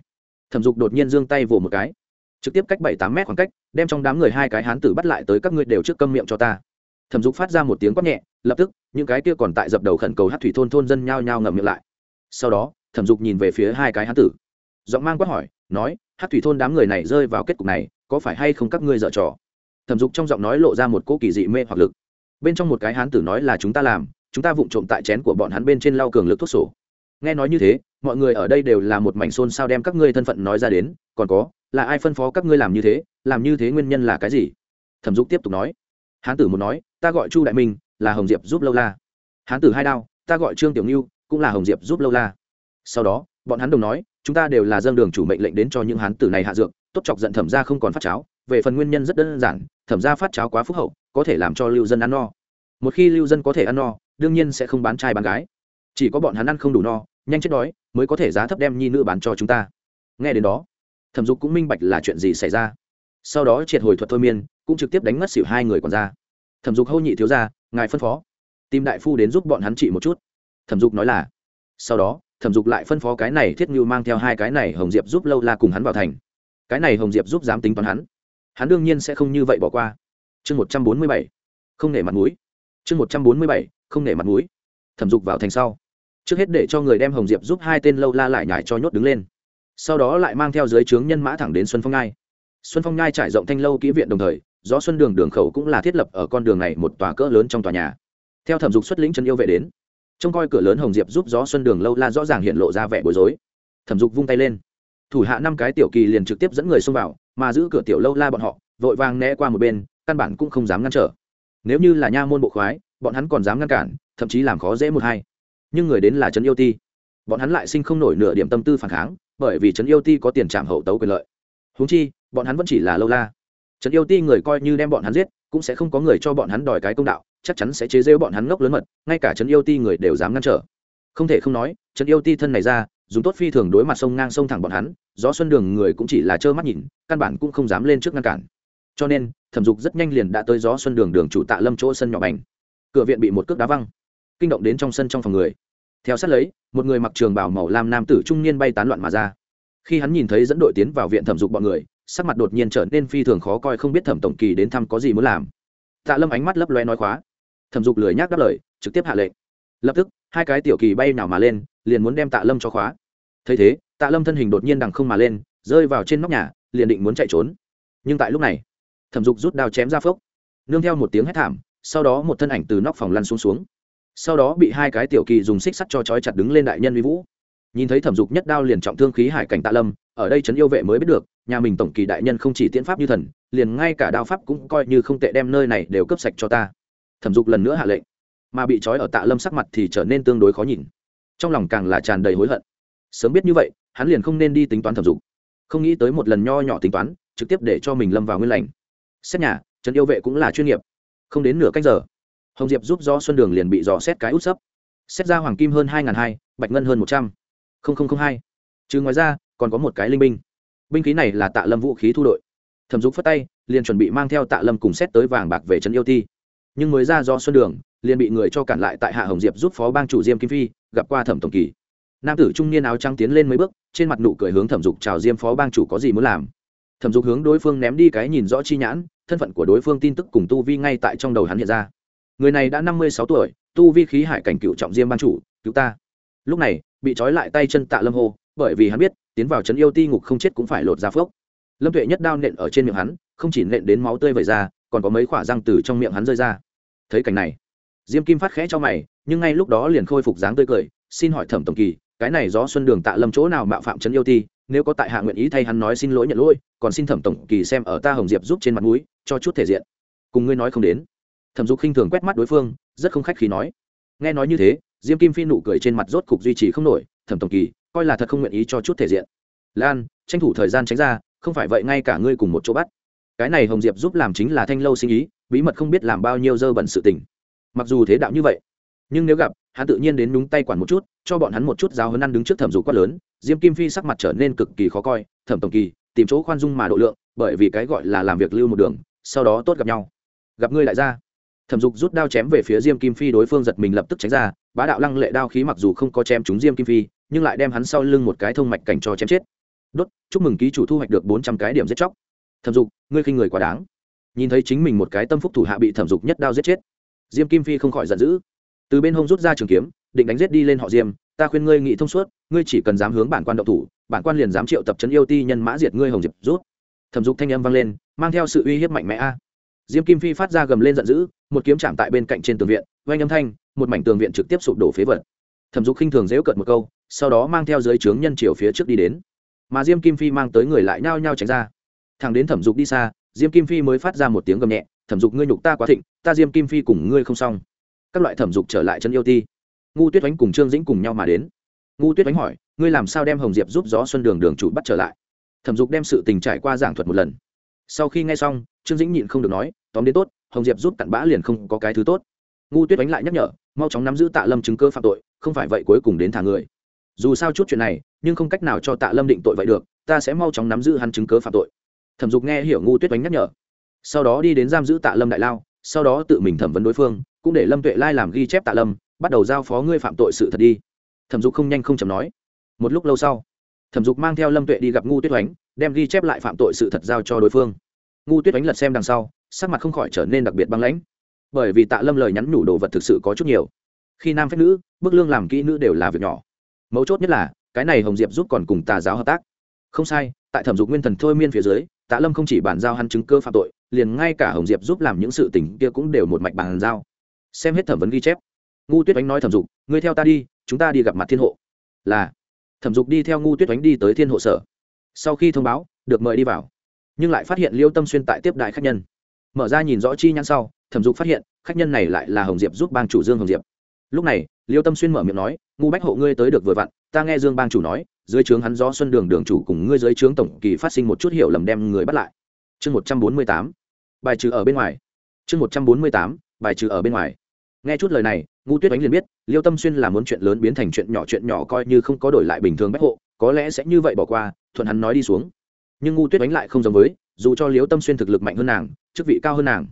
Thẩm dục đột nhiên giương tay vồ một cái, trực tiếp cách bảy tám mét khoảng cách, đem trong đám người hai cái hán tử bắt lại tới các ngươi đều trước câm miệng cho ta. Thẩm dục phát ra một tiếng quát nhẹ, lập tức, những cái kia còn tại dập đầu khẩn cầu hát thủy thôn thôn dân nhao nhao ngậm miệng lại. Sau đó, thẩm dục nhìn về phía hai cái hán tử. Giọng mang quát hỏi nói hát thủy thôn đám người này rơi vào kết cục này, có phải hay không các ngươi dở trò? Thẩm dục trong giọng nói lộ ra một cỗ kỳ dị mê hoặc lực. Bên trong một cái hán tử nói là chúng ta làm, chúng ta vụng trộm tại chén của bọn hắn bên trên lau cường lực thuốc sổ. Nghe nói như thế, mọi người ở đây đều là một mảnh xôn sao đem các ngươi thân phận nói ra đến, còn có, là ai phân phó các ngươi làm như thế, làm như thế nguyên nhân là cái gì? Thẩm dục tiếp tục nói. Hán tử một nói, ta gọi chu đại minh, là hồng diệp giúp lâu la. Hán tử hai đao, ta gọi trương tiểu ngưu, cũng là hồng diệp giúp lâu la. Sau đó bọn hắn đồng nói, chúng ta đều là dân đường chủ mệnh lệnh đến cho những hán tử này hạ dược, tốt chọc giận thẩm ra không còn phát cháo, về phần nguyên nhân rất đơn giản, thẩm ra phát cháo quá phúc hậu, có thể làm cho lưu dân ăn no. Một khi lưu dân có thể ăn no, đương nhiên sẽ không bán trai bán gái. Chỉ có bọn hắn ăn không đủ no, nhanh chết đói, mới có thể giá thấp đem nhi nữ bán cho chúng ta. Nghe đến đó, thẩm dục cũng minh bạch là chuyện gì xảy ra. Sau đó triệt hồi thuật thôi miên, cũng trực tiếp đánh mất xỉu hai người còn ra. Thẩm dục hâu nhị thiếu ra ngài phân phó, tìm đại phu đến giúp bọn hắn trị một chút. Thẩm dục nói là, sau đó thẩm dục lại phân phó cái này thiết như mang theo hai cái này hồng diệp giúp lâu la cùng hắn vào thành. Cái này hồng diệp giúp dám tính toán hắn hắn đương nhiên sẽ không như vậy bỏ qua. Chương một trăm bốn mươi bảy, không nể mặt mũi. Chương một trăm bốn mươi bảy, không nể mặt mũi. Thẩm dục vào thành sau. Trước hết để cho người đem hồng diệp giúp hai tên lâu la lại nhải cho nhốt đứng lên. Sau đó lại mang theo dưới trướng nhân mã thẳng đến xuân phong ngai. Xuân phong ngai trải rộng thanh lâu kỹ viện đồng thời do xuân đường đường khẩu cũng là thiết lập ở con đường này một tòa cỡ lớn trong tòa nhà. Theo thẩm dục xuất lĩnh Trần yêu vệ đến trông coi cửa lớn hồng diệp giúp gió xuân đường lâu la rõ ràng hiện lộ ra vẻ bối rối. Thẩm dục vung tay lên. Thủ hạ năm cái tiểu kỳ liền trực tiếp dẫn người xông vào, mà giữ cửa tiểu lâu la bọn họ, vội vàng né qua một bên, căn bản cũng không dám ngăn trở. Nếu như là nha môn bộ khoái, bọn hắn còn dám ngăn cản, thậm chí làm khó dễ một hai. Nhưng người đến là trấn yêu ti. Bọn hắn lại sinh không nổi nửa điểm tâm tư phản kháng, bởi vì trấn yêu ti có tiền trạm hậu tấu quyền lợi. Húng chi, bọn hắn vẫn chỉ là lâu la. Trấn yêu ti người coi như đem bọn hắn giết, cũng sẽ không có người cho bọn hắn đòi cái công đạo chắc chắn sẽ chế giễu bọn hắn ngốc lớn mật, ngay cả trấn yêu ti người đều dám ngăn trở. Không thể không nói, trấn yêu ti thân này ra, dùng tốt phi thường đối mặt sông ngang sông thẳng bọn hắn, gió xuân đường người cũng chỉ là trơ mắt nhìn, căn bản cũng không dám lên trước ngăn cản. Cho nên, thẩm dục rất nhanh liền đã tới gió xuân đường đường chủ tạ lâm chỗ sân nhỏ bành. Cửa viện bị một cước đá văng, kinh động đến trong sân trong phòng người. Theo sát lấy, một người mặc trường bào màu lam nam tử trung niên bay tán loạn mà ra. Khi hắn nhìn thấy dẫn đội tiến vào viện thẩm dục bọn người, sắc mặt đột nhiên trở nên phi thường khó coi không biết thẩm tổng kỳ đến thăm có gì muốn làm. Tạ lâm ánh mắt lấp loé nói khóa thẩm dục lười nhác đáp lời, trực tiếp hạ lệnh. Lập tức, hai cái tiểu kỳ bay nào mà lên, liền muốn đem tạ lâm cho khóa. Thấy thế, tạ lâm thân hình đột nhiên đằng không mà lên, rơi vào trên nóc nhà, liền định muốn chạy trốn. Nhưng tại lúc này, thẩm dục rút đao chém ra phốc. Nương theo một tiếng hét thảm, sau đó một thân ảnh từ nóc phòng lăn xuống xuống. Sau đó bị hai cái tiểu kỳ dùng xích sắt cho trói chặt đứng lên đại nhân vi vũ. Nhìn thấy thẩm dục nhất đao liền trọng thương khí hải cảnh tạ lâm, ở đây trấn yêu vệ mới biết được, nhà mình tổng kỳ đại nhân không chỉ tiễn pháp như thần, liền ngay cả đao pháp cũng coi như không tệ đem nơi này đều cấp sạch cho ta thẩm dục lần nữa hạ lệnh. Mà bị trói ở tạ lâm sắc mặt thì trở nên tương đối khó nhìn. Trong lòng càng là tràn đầy hối hận. Sớm biết như vậy, hắn liền không nên đi tính toán thẩm dục. Không nghĩ tới một lần nho nhỏ tính toán, trực tiếp để cho mình lâm vào nguyên lành. Xét nhà, Trần yêu vệ cũng là chuyên nghiệp. Không đến nửa cách giờ, hồng diệp giúp do xuân đường liền bị dò xét cái út sấp. Xét ra hoàng kim hơn hai hai, bạch ngân hơn một trăm. Linh hai. Chứ ngoài ra, còn có một cái linh binh. Binh khí này là tạ lâm vũ khí thu đội. Thẩm dục phất tay, liền chuẩn bị mang theo tạ lâm cùng xét tới vàng bạc về trấn yêu ti nhưng mới ra do xuân đường, liền bị người cho cản lại tại hạ hồng diệp giúp phó bang chủ diêm kim phi, gặp qua thẩm tổng kỳ. Nam tử trung niên áo trắng tiến lên mấy bước, trên mặt nụ cười hướng thẩm dục chào diêm phó bang chủ có gì muốn làm. Thẩm dục hướng đối phương ném đi cái nhìn rõ chi nhãn, thân phận của đối phương tin tức cùng tu vi ngay tại trong đầu hắn hiện ra. Người này đã năm mươi sáu tuổi, tu vi khí hải cảnh cựu trọng diêm ban chủ, cứu ta. Lúc này, bị trói lại tay chân tạ lâm hô, bởi vì hắn biết, tiến vào trấn yêu ti ngục không chết cũng phải lột ra phước lâm tuệ nhất đao nện ở trên miệng hắn, không chỉ nện đến máu tươi vẩy ra còn có mấy khỏa răng từ trong miệng hắn rơi ra. Thấy cảnh này, diêm kim phát khẽ cho mày, nhưng ngay lúc đó liền khôi phục dáng tươi cười, xin hỏi thẩm tổng kỳ, cái này do xuân đường tạ lâm chỗ nào mạo phạm trấn yêu ti nếu có tại hạ nguyện ý thay hắn nói xin lỗi nhận lỗi, còn xin thẩm tổng kỳ xem ở ta hồng diệp giúp trên mặt mũi, cho chút thể diện. Cùng ngươi nói không đến. Thẩm dục khinh thường quét mắt đối phương, rất không khách khí nói. Nghe nói như thế, diêm kim phi nụ cười trên mặt rốt cục duy trì không nổi, thẩm tổng kỳ, coi là thật không nguyện ý cho chút thể diện. Lan, tranh thủ thời gian tránh ra, không phải vậy ngay cả ngươi cùng một chỗ bắt cái này hồng diệp giúp làm chính là thanh lâu sinh ý, bí mật không biết làm bao nhiêu dơ bẩn sự tình. Mặc dù thế đạo như vậy, nhưng nếu gặp, hắn tự nhiên đến đúng tay quản một chút, cho bọn hắn một chút giáo hấn ăn đứng trước thẩm dục quát lớn, diêm kim phi sắc mặt trở nên cực kỳ khó coi, thẩm tổng kỳ, tìm chỗ khoan dung mà độ lượng, bởi vì cái gọi là làm việc lưu một đường, sau đó tốt gặp nhau. Gặp ngươi lại ra. Thẩm dục rút đao chém về phía diêm kim phi, đối phương giật mình lập tức tránh ra, bá đạo lăng lệ đao khí mặc dù không có chém trúng diêm kim phi, nhưng lại đem hắn sau lưng một cái thông mạch cảnh cho chém chết. Đốt, chúc mừng ký chủ thu hoạch được bốn trăm cái điểm giết chóc thẩm dục, ngươi khinh người quá đáng. Nhìn thấy chính mình một cái tâm phúc thủ hạ bị thẩm dục nhất đao giết chết, diêm kim phi không khỏi giận dữ. Từ bên hông rút ra trường kiếm, định đánh giết đi lên họ diêm, ta khuyên ngươi nghị thông suốt, ngươi chỉ cần dám hướng bản quan động thủ, bản quan liền dám triệu tập trấn yêu ti nhân mã diệt ngươi hồng diệp rút. Thẩm dục thanh âm vang lên, mang theo sự uy hiếp mạnh mẽ a. Diêm kim phi phát ra gầm lên giận dữ, một kiếm chạm tại bên cạnh trên tường viện, oanh âm thanh, một mảnh tường viện trực tiếp sụp đổ phế vật. Thẩm dục khinh thường dễu cợt một câu, sau đó mang theo dưới trướng nhân chiều phía trước đi đến. Mà diêm kim phi mang tới người lại nhao nhao tránh ra thằng đến thẩm dục đi xa, diêm kim phi mới phát ra một tiếng gầm nhẹ, thẩm dục, ngươi nhục ta quá thịnh, ta diêm kim phi cùng ngươi không xong. Các loại thẩm dục trở lại chân yêu ti ngu tuyết oánh cùng trương dĩnh cùng nhau mà đến. Ngu tuyết oánh hỏi, ngươi làm sao đem hồng diệp giúp gió xuân đường đường chủ bắt trở lại? Thẩm dục đem sự tình trải qua giảng thuật một lần. Sau khi nghe xong, trương dĩnh nhịn không được nói, tóm đến tốt, hồng diệp giúp cặn bã liền không có cái thứ tốt. Ngu tuyết oánh lại nhắc nhở, mau chóng nắm giữ tạ lâm chứng cơ phạm tội, không phải vậy cuối cùng đến thả người. Dù sao chút chuyện này, nhưng không cách nào cho tạ lâm định tội vậy được, ta sẽ mau chóng nắm giữ hắn chứng cớ phạm tội thẩm dục nghe hiểu ngu tuyết oánh nhắc nhở. Sau đó đi đến giam giữ tạ lâm đại lao, sau đó tự mình thẩm vấn đối phương, cũng để lâm tuệ lai làm ghi chép tạ lâm, bắt đầu giao phó ngươi phạm tội sự thật đi. Thẩm dục không nhanh không chầm nói. Một lúc lâu sau, thẩm dục mang theo lâm tuệ đi gặp ngu tuyết oánh, đem ghi chép lại phạm tội sự thật giao cho đối phương. Ngu tuyết oánh lật xem đằng sau, sắc mặt không khỏi trở nên đặc biệt băng lãnh. Bởi vì tạ lâm lời nhắn nhủ đồ vật thực sự có chút nhiều. Khi nam phép nữ bức lương làm kỹ nữ đều là việc nhỏ. Mấu chốt nhất là, cái này hồng diệp giúp còn cùng tà giáo hợp tác. Không sai, tại thẩm dục nguyên thần thôi miên phía dưới tạ lâm không chỉ bàn giao hắn chứng cơ phạm tội, liền ngay cả hồng diệp giúp làm những sự tình kia cũng đều một mạch bàn giao. Xem hết thẩm vấn ghi chép. Ngu tuyết oánh nói thẩm dục, ngươi theo ta đi, chúng ta đi gặp mặt thiên hộ. Là. Thẩm dục đi theo ngu tuyết oánh đi tới thiên hộ sở. Sau khi thông báo, được mời đi vào. Nhưng lại phát hiện liêu tâm xuyên tại tiếp đại khách nhân. Mở ra nhìn rõ chi nhãn sau, thẩm dục phát hiện, khách nhân này lại là hồng diệp giúp bang chủ dương hồng diệp. Lúc này, liêu tâm xuyên mở miệng nói, ngu bách hộ, ngươi tới được vừa vặn, ta nghe dương bang chủ nói dưới trướng hắn do xuân đường đường chủ cùng ngươi dưới trướng tổng kỳ phát sinh một chút hiểu lầm đem người bắt lại. Chương một trăm bốn mươi tám. Bài trừ ở bên ngoài. Chương một trăm bốn mươi tám. Bài trừ ở bên ngoài. Nghe chút lời này ngu tuyết đánh liền biết, liêu tâm xuyên là muốn chuyện lớn biến thành chuyện nhỏ chuyện nhỏ coi như không có đổi lại bình thường bách hộ, có lẽ sẽ như vậy bỏ qua, thuận hắn nói đi xuống. Nhưng ngu tuyết đánh lại không giống với, dù cho liêu tâm xuyên thực lực mạnh hơn nàng, chức vị cao hơn nàng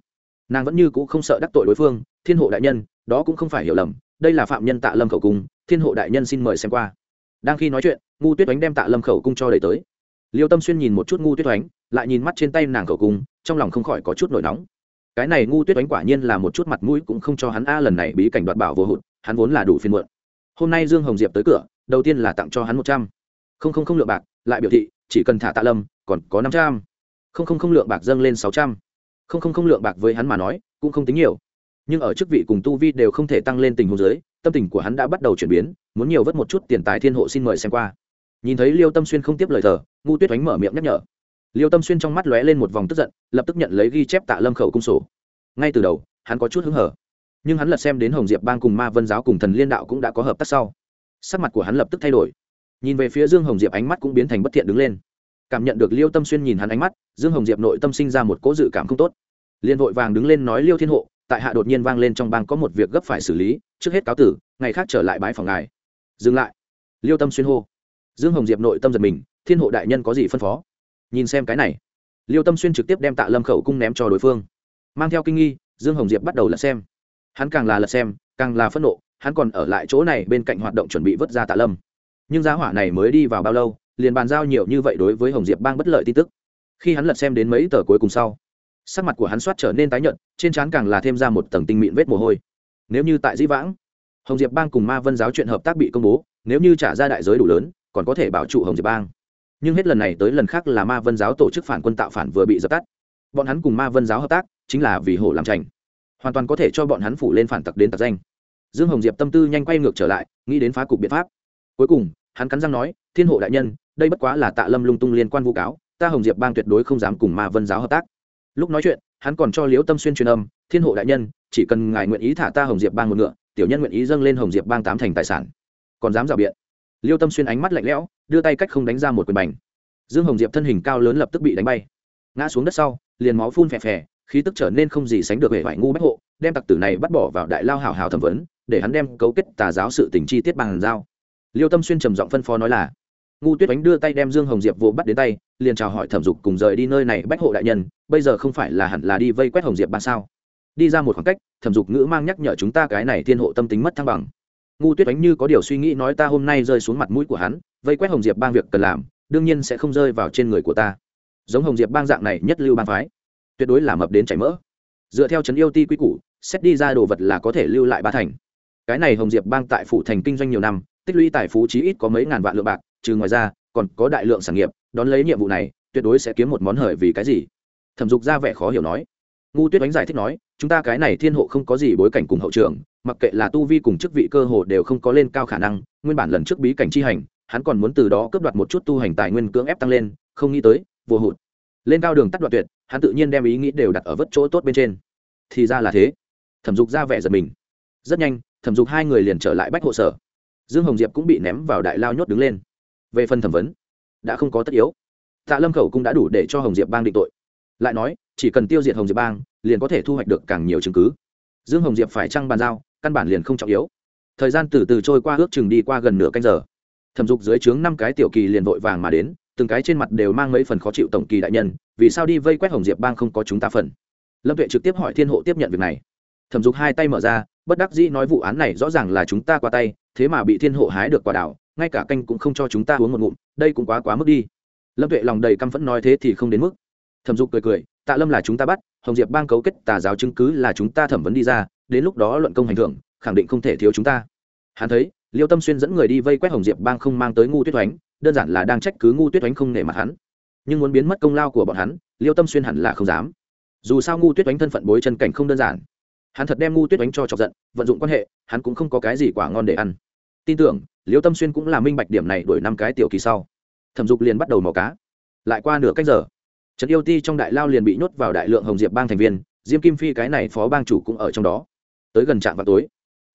nàng vẫn như c ũ không sợ đắc tội đối phương, thiên hộ đại nhân, đó cũng không phải hiểu lầm, đây là phạm nhân tạ lâm khẩu cung, thiên hộ đại nhân xin mời xem qua đang khi nói chuyện, ngu tuyết oánh đem tạ lâm khẩu cung cho đẩy tới. Liêu tâm xuyên nhìn một chút ngu tuyết oánh, lại nhìn mắt trên tay nàng khẩu cung, trong lòng không khỏi có chút nổi nóng. Cái này ngu tuyết oánh quả nhiên là một chút mặt mũi cũng không cho hắn a, lần này bí cảnh đoạt bảo vô hụt, hắn vốn là đủ phiên muộn. Hôm nay dương hồng diệp tới cửa, đầu tiên là tặng cho hắn một trăm. Không không không lượng bạc, lại biểu thị, chỉ cần thả tạ lâm, còn có năm trăm. Không không không lượng bạc dâng lên sáu trăm. Không không không lượng bạc với hắn mà nói, cũng không tính nhiều. Nhưng ở chức vị cùng tu vi đều không thể tăng lên tình huống giới tâm tình của hắn đã bắt đầu chuyển biến, muốn nhiều vất một chút tiền tài thiên hộ xin mời xem qua. Nhìn thấy liêu tâm xuyên không tiếp lời thờ ngu tuyết oánh mở miệng nhắc nhở. Liêu tâm xuyên trong mắt lóe lên một vòng tức giận, lập tức nhận lấy ghi chép tạ lâm khẩu cung sổ. Ngay từ đầu, hắn có chút hứng hở. Nhưng hắn lật xem đến hồng diệp bang cùng ma vân giáo cùng thần liên đạo cũng đã có hợp tác sau. Sắc mặt của hắn lập tức thay đổi. Nhìn về phía dương hồng diệp ánh mắt cũng biến thành bất thiện đứng lên. Cảm nhận được liêu tâm xuyên nhìn hắn ánh mắt, dương hồng diệp nội tâm sinh ra một cố dự cảm không tốt. Liền vội vàng đứng lên nói liêu thiên hộ tại hạ đột nhiên vang lên trong bang có một việc gấp phải xử lý, trước hết cáo tử, ngày khác trở lại bãi phòng ngài. Dừng lại. Liêu tâm xuyên hô. Dương hồng diệp nội tâm giật mình, thiên hộ đại nhân có gì phân phó? Nhìn xem cái này. Liêu tâm xuyên trực tiếp đem tạ lâm khẩu cung ném cho đối phương. Mang theo kinh nghi, dương hồng diệp bắt đầu lật xem. Hắn càng là lật xem, càng là phẫn nộ, hắn còn ở lại chỗ này bên cạnh hoạt động chuẩn bị vớt ra tạ lâm. Nhưng giá hỏa này mới đi vào bao lâu, liền bàn giao nhiều như vậy đối với hồng diệp bang bất lợi tin tức. Khi hắn lật xem đến mấy tờ cuối cùng sau sắc mặt của hắn soát trở nên tái nhợt, trên trán càng là thêm ra một tầng tinh mịn vết mồ hôi. Nếu như tại dĩ vãng, hồng diệp bang cùng ma vân giáo chuyện hợp tác bị công bố, nếu như trả ra đại giới đủ lớn, còn có thể bảo trụ hồng diệp bang. Nhưng hết lần này tới lần khác là ma vân giáo tổ chức phản quân tạo phản vừa bị dập tắt. Bọn hắn cùng ma vân giáo hợp tác, chính là vì hổ làm trành hoàn toàn có thể cho bọn hắn phủ lên phản tặc đến tặc danh. Dương hồng diệp tâm tư nhanh quay ngược trở lại, nghĩ đến phá cục biện pháp. Cuối cùng, hắn cắn răng nói, thiên hộ đại nhân, đây bất quá là tạ lâm lung tung liên quan vu cáo, ta hồng diệp bang tuyệt đối không dám cùng ma vân giáo hợp tác lúc nói chuyện, hắn còn cho liếu tâm xuyên truyền âm, thiên hộ đại nhân, chỉ cần ngài nguyện ý thả ta hồng diệp bang một ngựa, tiểu nhân nguyện ý dâng lên hồng diệp bang tám thành tài sản. Còn dám rào biện. Liêu tâm xuyên ánh mắt lạnh lẽo, đưa tay cách không đánh ra một quyền bành. Dương hồng diệp thân hình cao lớn lập tức bị đánh bay. Ngã xuống đất sau, liền máu phun phè phè, khí tức trở nên không gì sánh được hệ vải ngu bách hộ, đem tặc tử này bắt bỏ vào đại lao hào hào thẩm vấn, để hắn đem cấu kết tà giáo sự tình chi tiết bằng giao. Liêu tâm xuyên trầm giọng phân phó nói là, ngu tuyết đánh đưa tay đem dương hồng diệp vô bắt đến tay liền chào hỏi thẩm dục cùng rời đi nơi này bách hộ đại nhân, bây giờ không phải là hẳn là đi vây quét hồng diệp ba sao? Đi ra một khoảng cách, thẩm dục ngữ mang nhắc nhở chúng ta cái này thiên hộ tâm tính mất thăng bằng. Ngu tuyết đánh như có điều suy nghĩ nói ta hôm nay rơi xuống mặt mũi của hắn, vây quét hồng diệp bang việc cần làm, đương nhiên sẽ không rơi vào trên người của ta. Giống hồng diệp bang dạng này nhất lưu bang phái, tuyệt đối là mập đến chảy mỡ. Dựa theo trấn yêu ti quy củ, xét đi ra đồ vật là có thể lưu lại ba thành. Cái này hồng diệp bang tại phủ thành kinh doanh nhiều năm, tích lũy tài phú chí ít có mấy ngàn vạn lượng bạc, trừ ngoài ra, còn có đại lượng sản nghiệp đón lấy nhiệm vụ này, tuyệt đối sẽ kiếm một món hời vì cái gì? Thẩm dục ra vẻ khó hiểu nói. Ngu tuyết đánh giải thích nói, chúng ta cái này thiên hộ không có gì bối cảnh cùng hậu trường, mặc kệ là tu vi cùng chức vị cơ hồ đều không có lên cao khả năng, nguyên bản lần trước bí cảnh chi hành, hắn còn muốn từ đó cướp đoạt một chút tu hành tài nguyên cưỡng ép tăng lên, không nghĩ tới vô hụt. Lên cao đường tắt đoạn tuyệt, hắn tự nhiên đem ý nghĩ đều đặt ở vất chỗ tốt bên trên. Thì ra là thế. Thẩm dục ra vẻ giật mình. Rất nhanh, thẩm dục hai người liền trở lại bách hộ sở. Dương hồng diệp cũng bị ném vào đại lao nhốt đứng lên. Về phần thẩm vấn đã không có tất yếu. Tạ lâm khẩu cũng đã đủ để cho hồng diệp bang định tội. Lại nói, chỉ cần tiêu diệt hồng diệp bang, liền có thể thu hoạch được càng nhiều chứng cứ. Dương hồng diệp phải trăng bàn giao, căn bản liền không trọng yếu. Thời gian từ từ trôi qua, ước chừng đi qua gần nửa canh giờ. Thẩm dục dưới trướng năm cái tiểu kỳ liền vội vàng mà đến, từng cái trên mặt đều mang mấy phần khó chịu tổng kỳ đại nhân, vì sao đi vây quét hồng diệp bang không có chúng ta phần? Lâm tuệ trực tiếp hỏi thiên hộ tiếp nhận việc này. Thẩm dục hai tay mở ra, bất đắc dĩ nói vụ án này rõ ràng là chúng ta qua tay, thế mà bị thiên hộ hái được quả đảo ngay cả canh cũng không cho chúng ta uống một ngụm, đây cũng quá quá mức đi. Lâm tuệ lòng đầy căm phẫn nói thế thì không đến mức. Thẩm dục cười cười, tạ lâm là chúng ta bắt, hồng diệp bang cấu kết tà giáo chứng cứ là chúng ta thẩm vấn đi ra, đến lúc đó luận công hành thưởng, khẳng định không thể thiếu chúng ta. Hắn thấy, liêu tâm xuyên dẫn người đi vây quét hồng diệp bang không mang tới ngu tuyết oánh, đơn giản là đang trách cứ ngu tuyết oánh không nể mặt hắn. Nhưng muốn biến mất công lao của bọn hắn, liêu tâm xuyên hẳn là không dám. Dù sao ngu tuyết oánh thân phận bối chân cảnh không đơn giản. Hắn thật đem ngu tuyết oánh cho chọc giận, vận dụng quan hệ, hắn cũng không có cái gì quả ngon để ăn tin tưởng, liêu tâm xuyên cũng là minh bạch điểm này đổi năm cái tiểu kỳ sau. Thẩm dục liền bắt đầu mò cá. Lại qua nửa cách giờ, trần yêu ti trong đại lao liền bị nhốt vào đại lượng hồng diệp bang thành viên, diêm kim phi cái này phó bang chủ cũng ở trong đó. Tới gần trạm vào tối,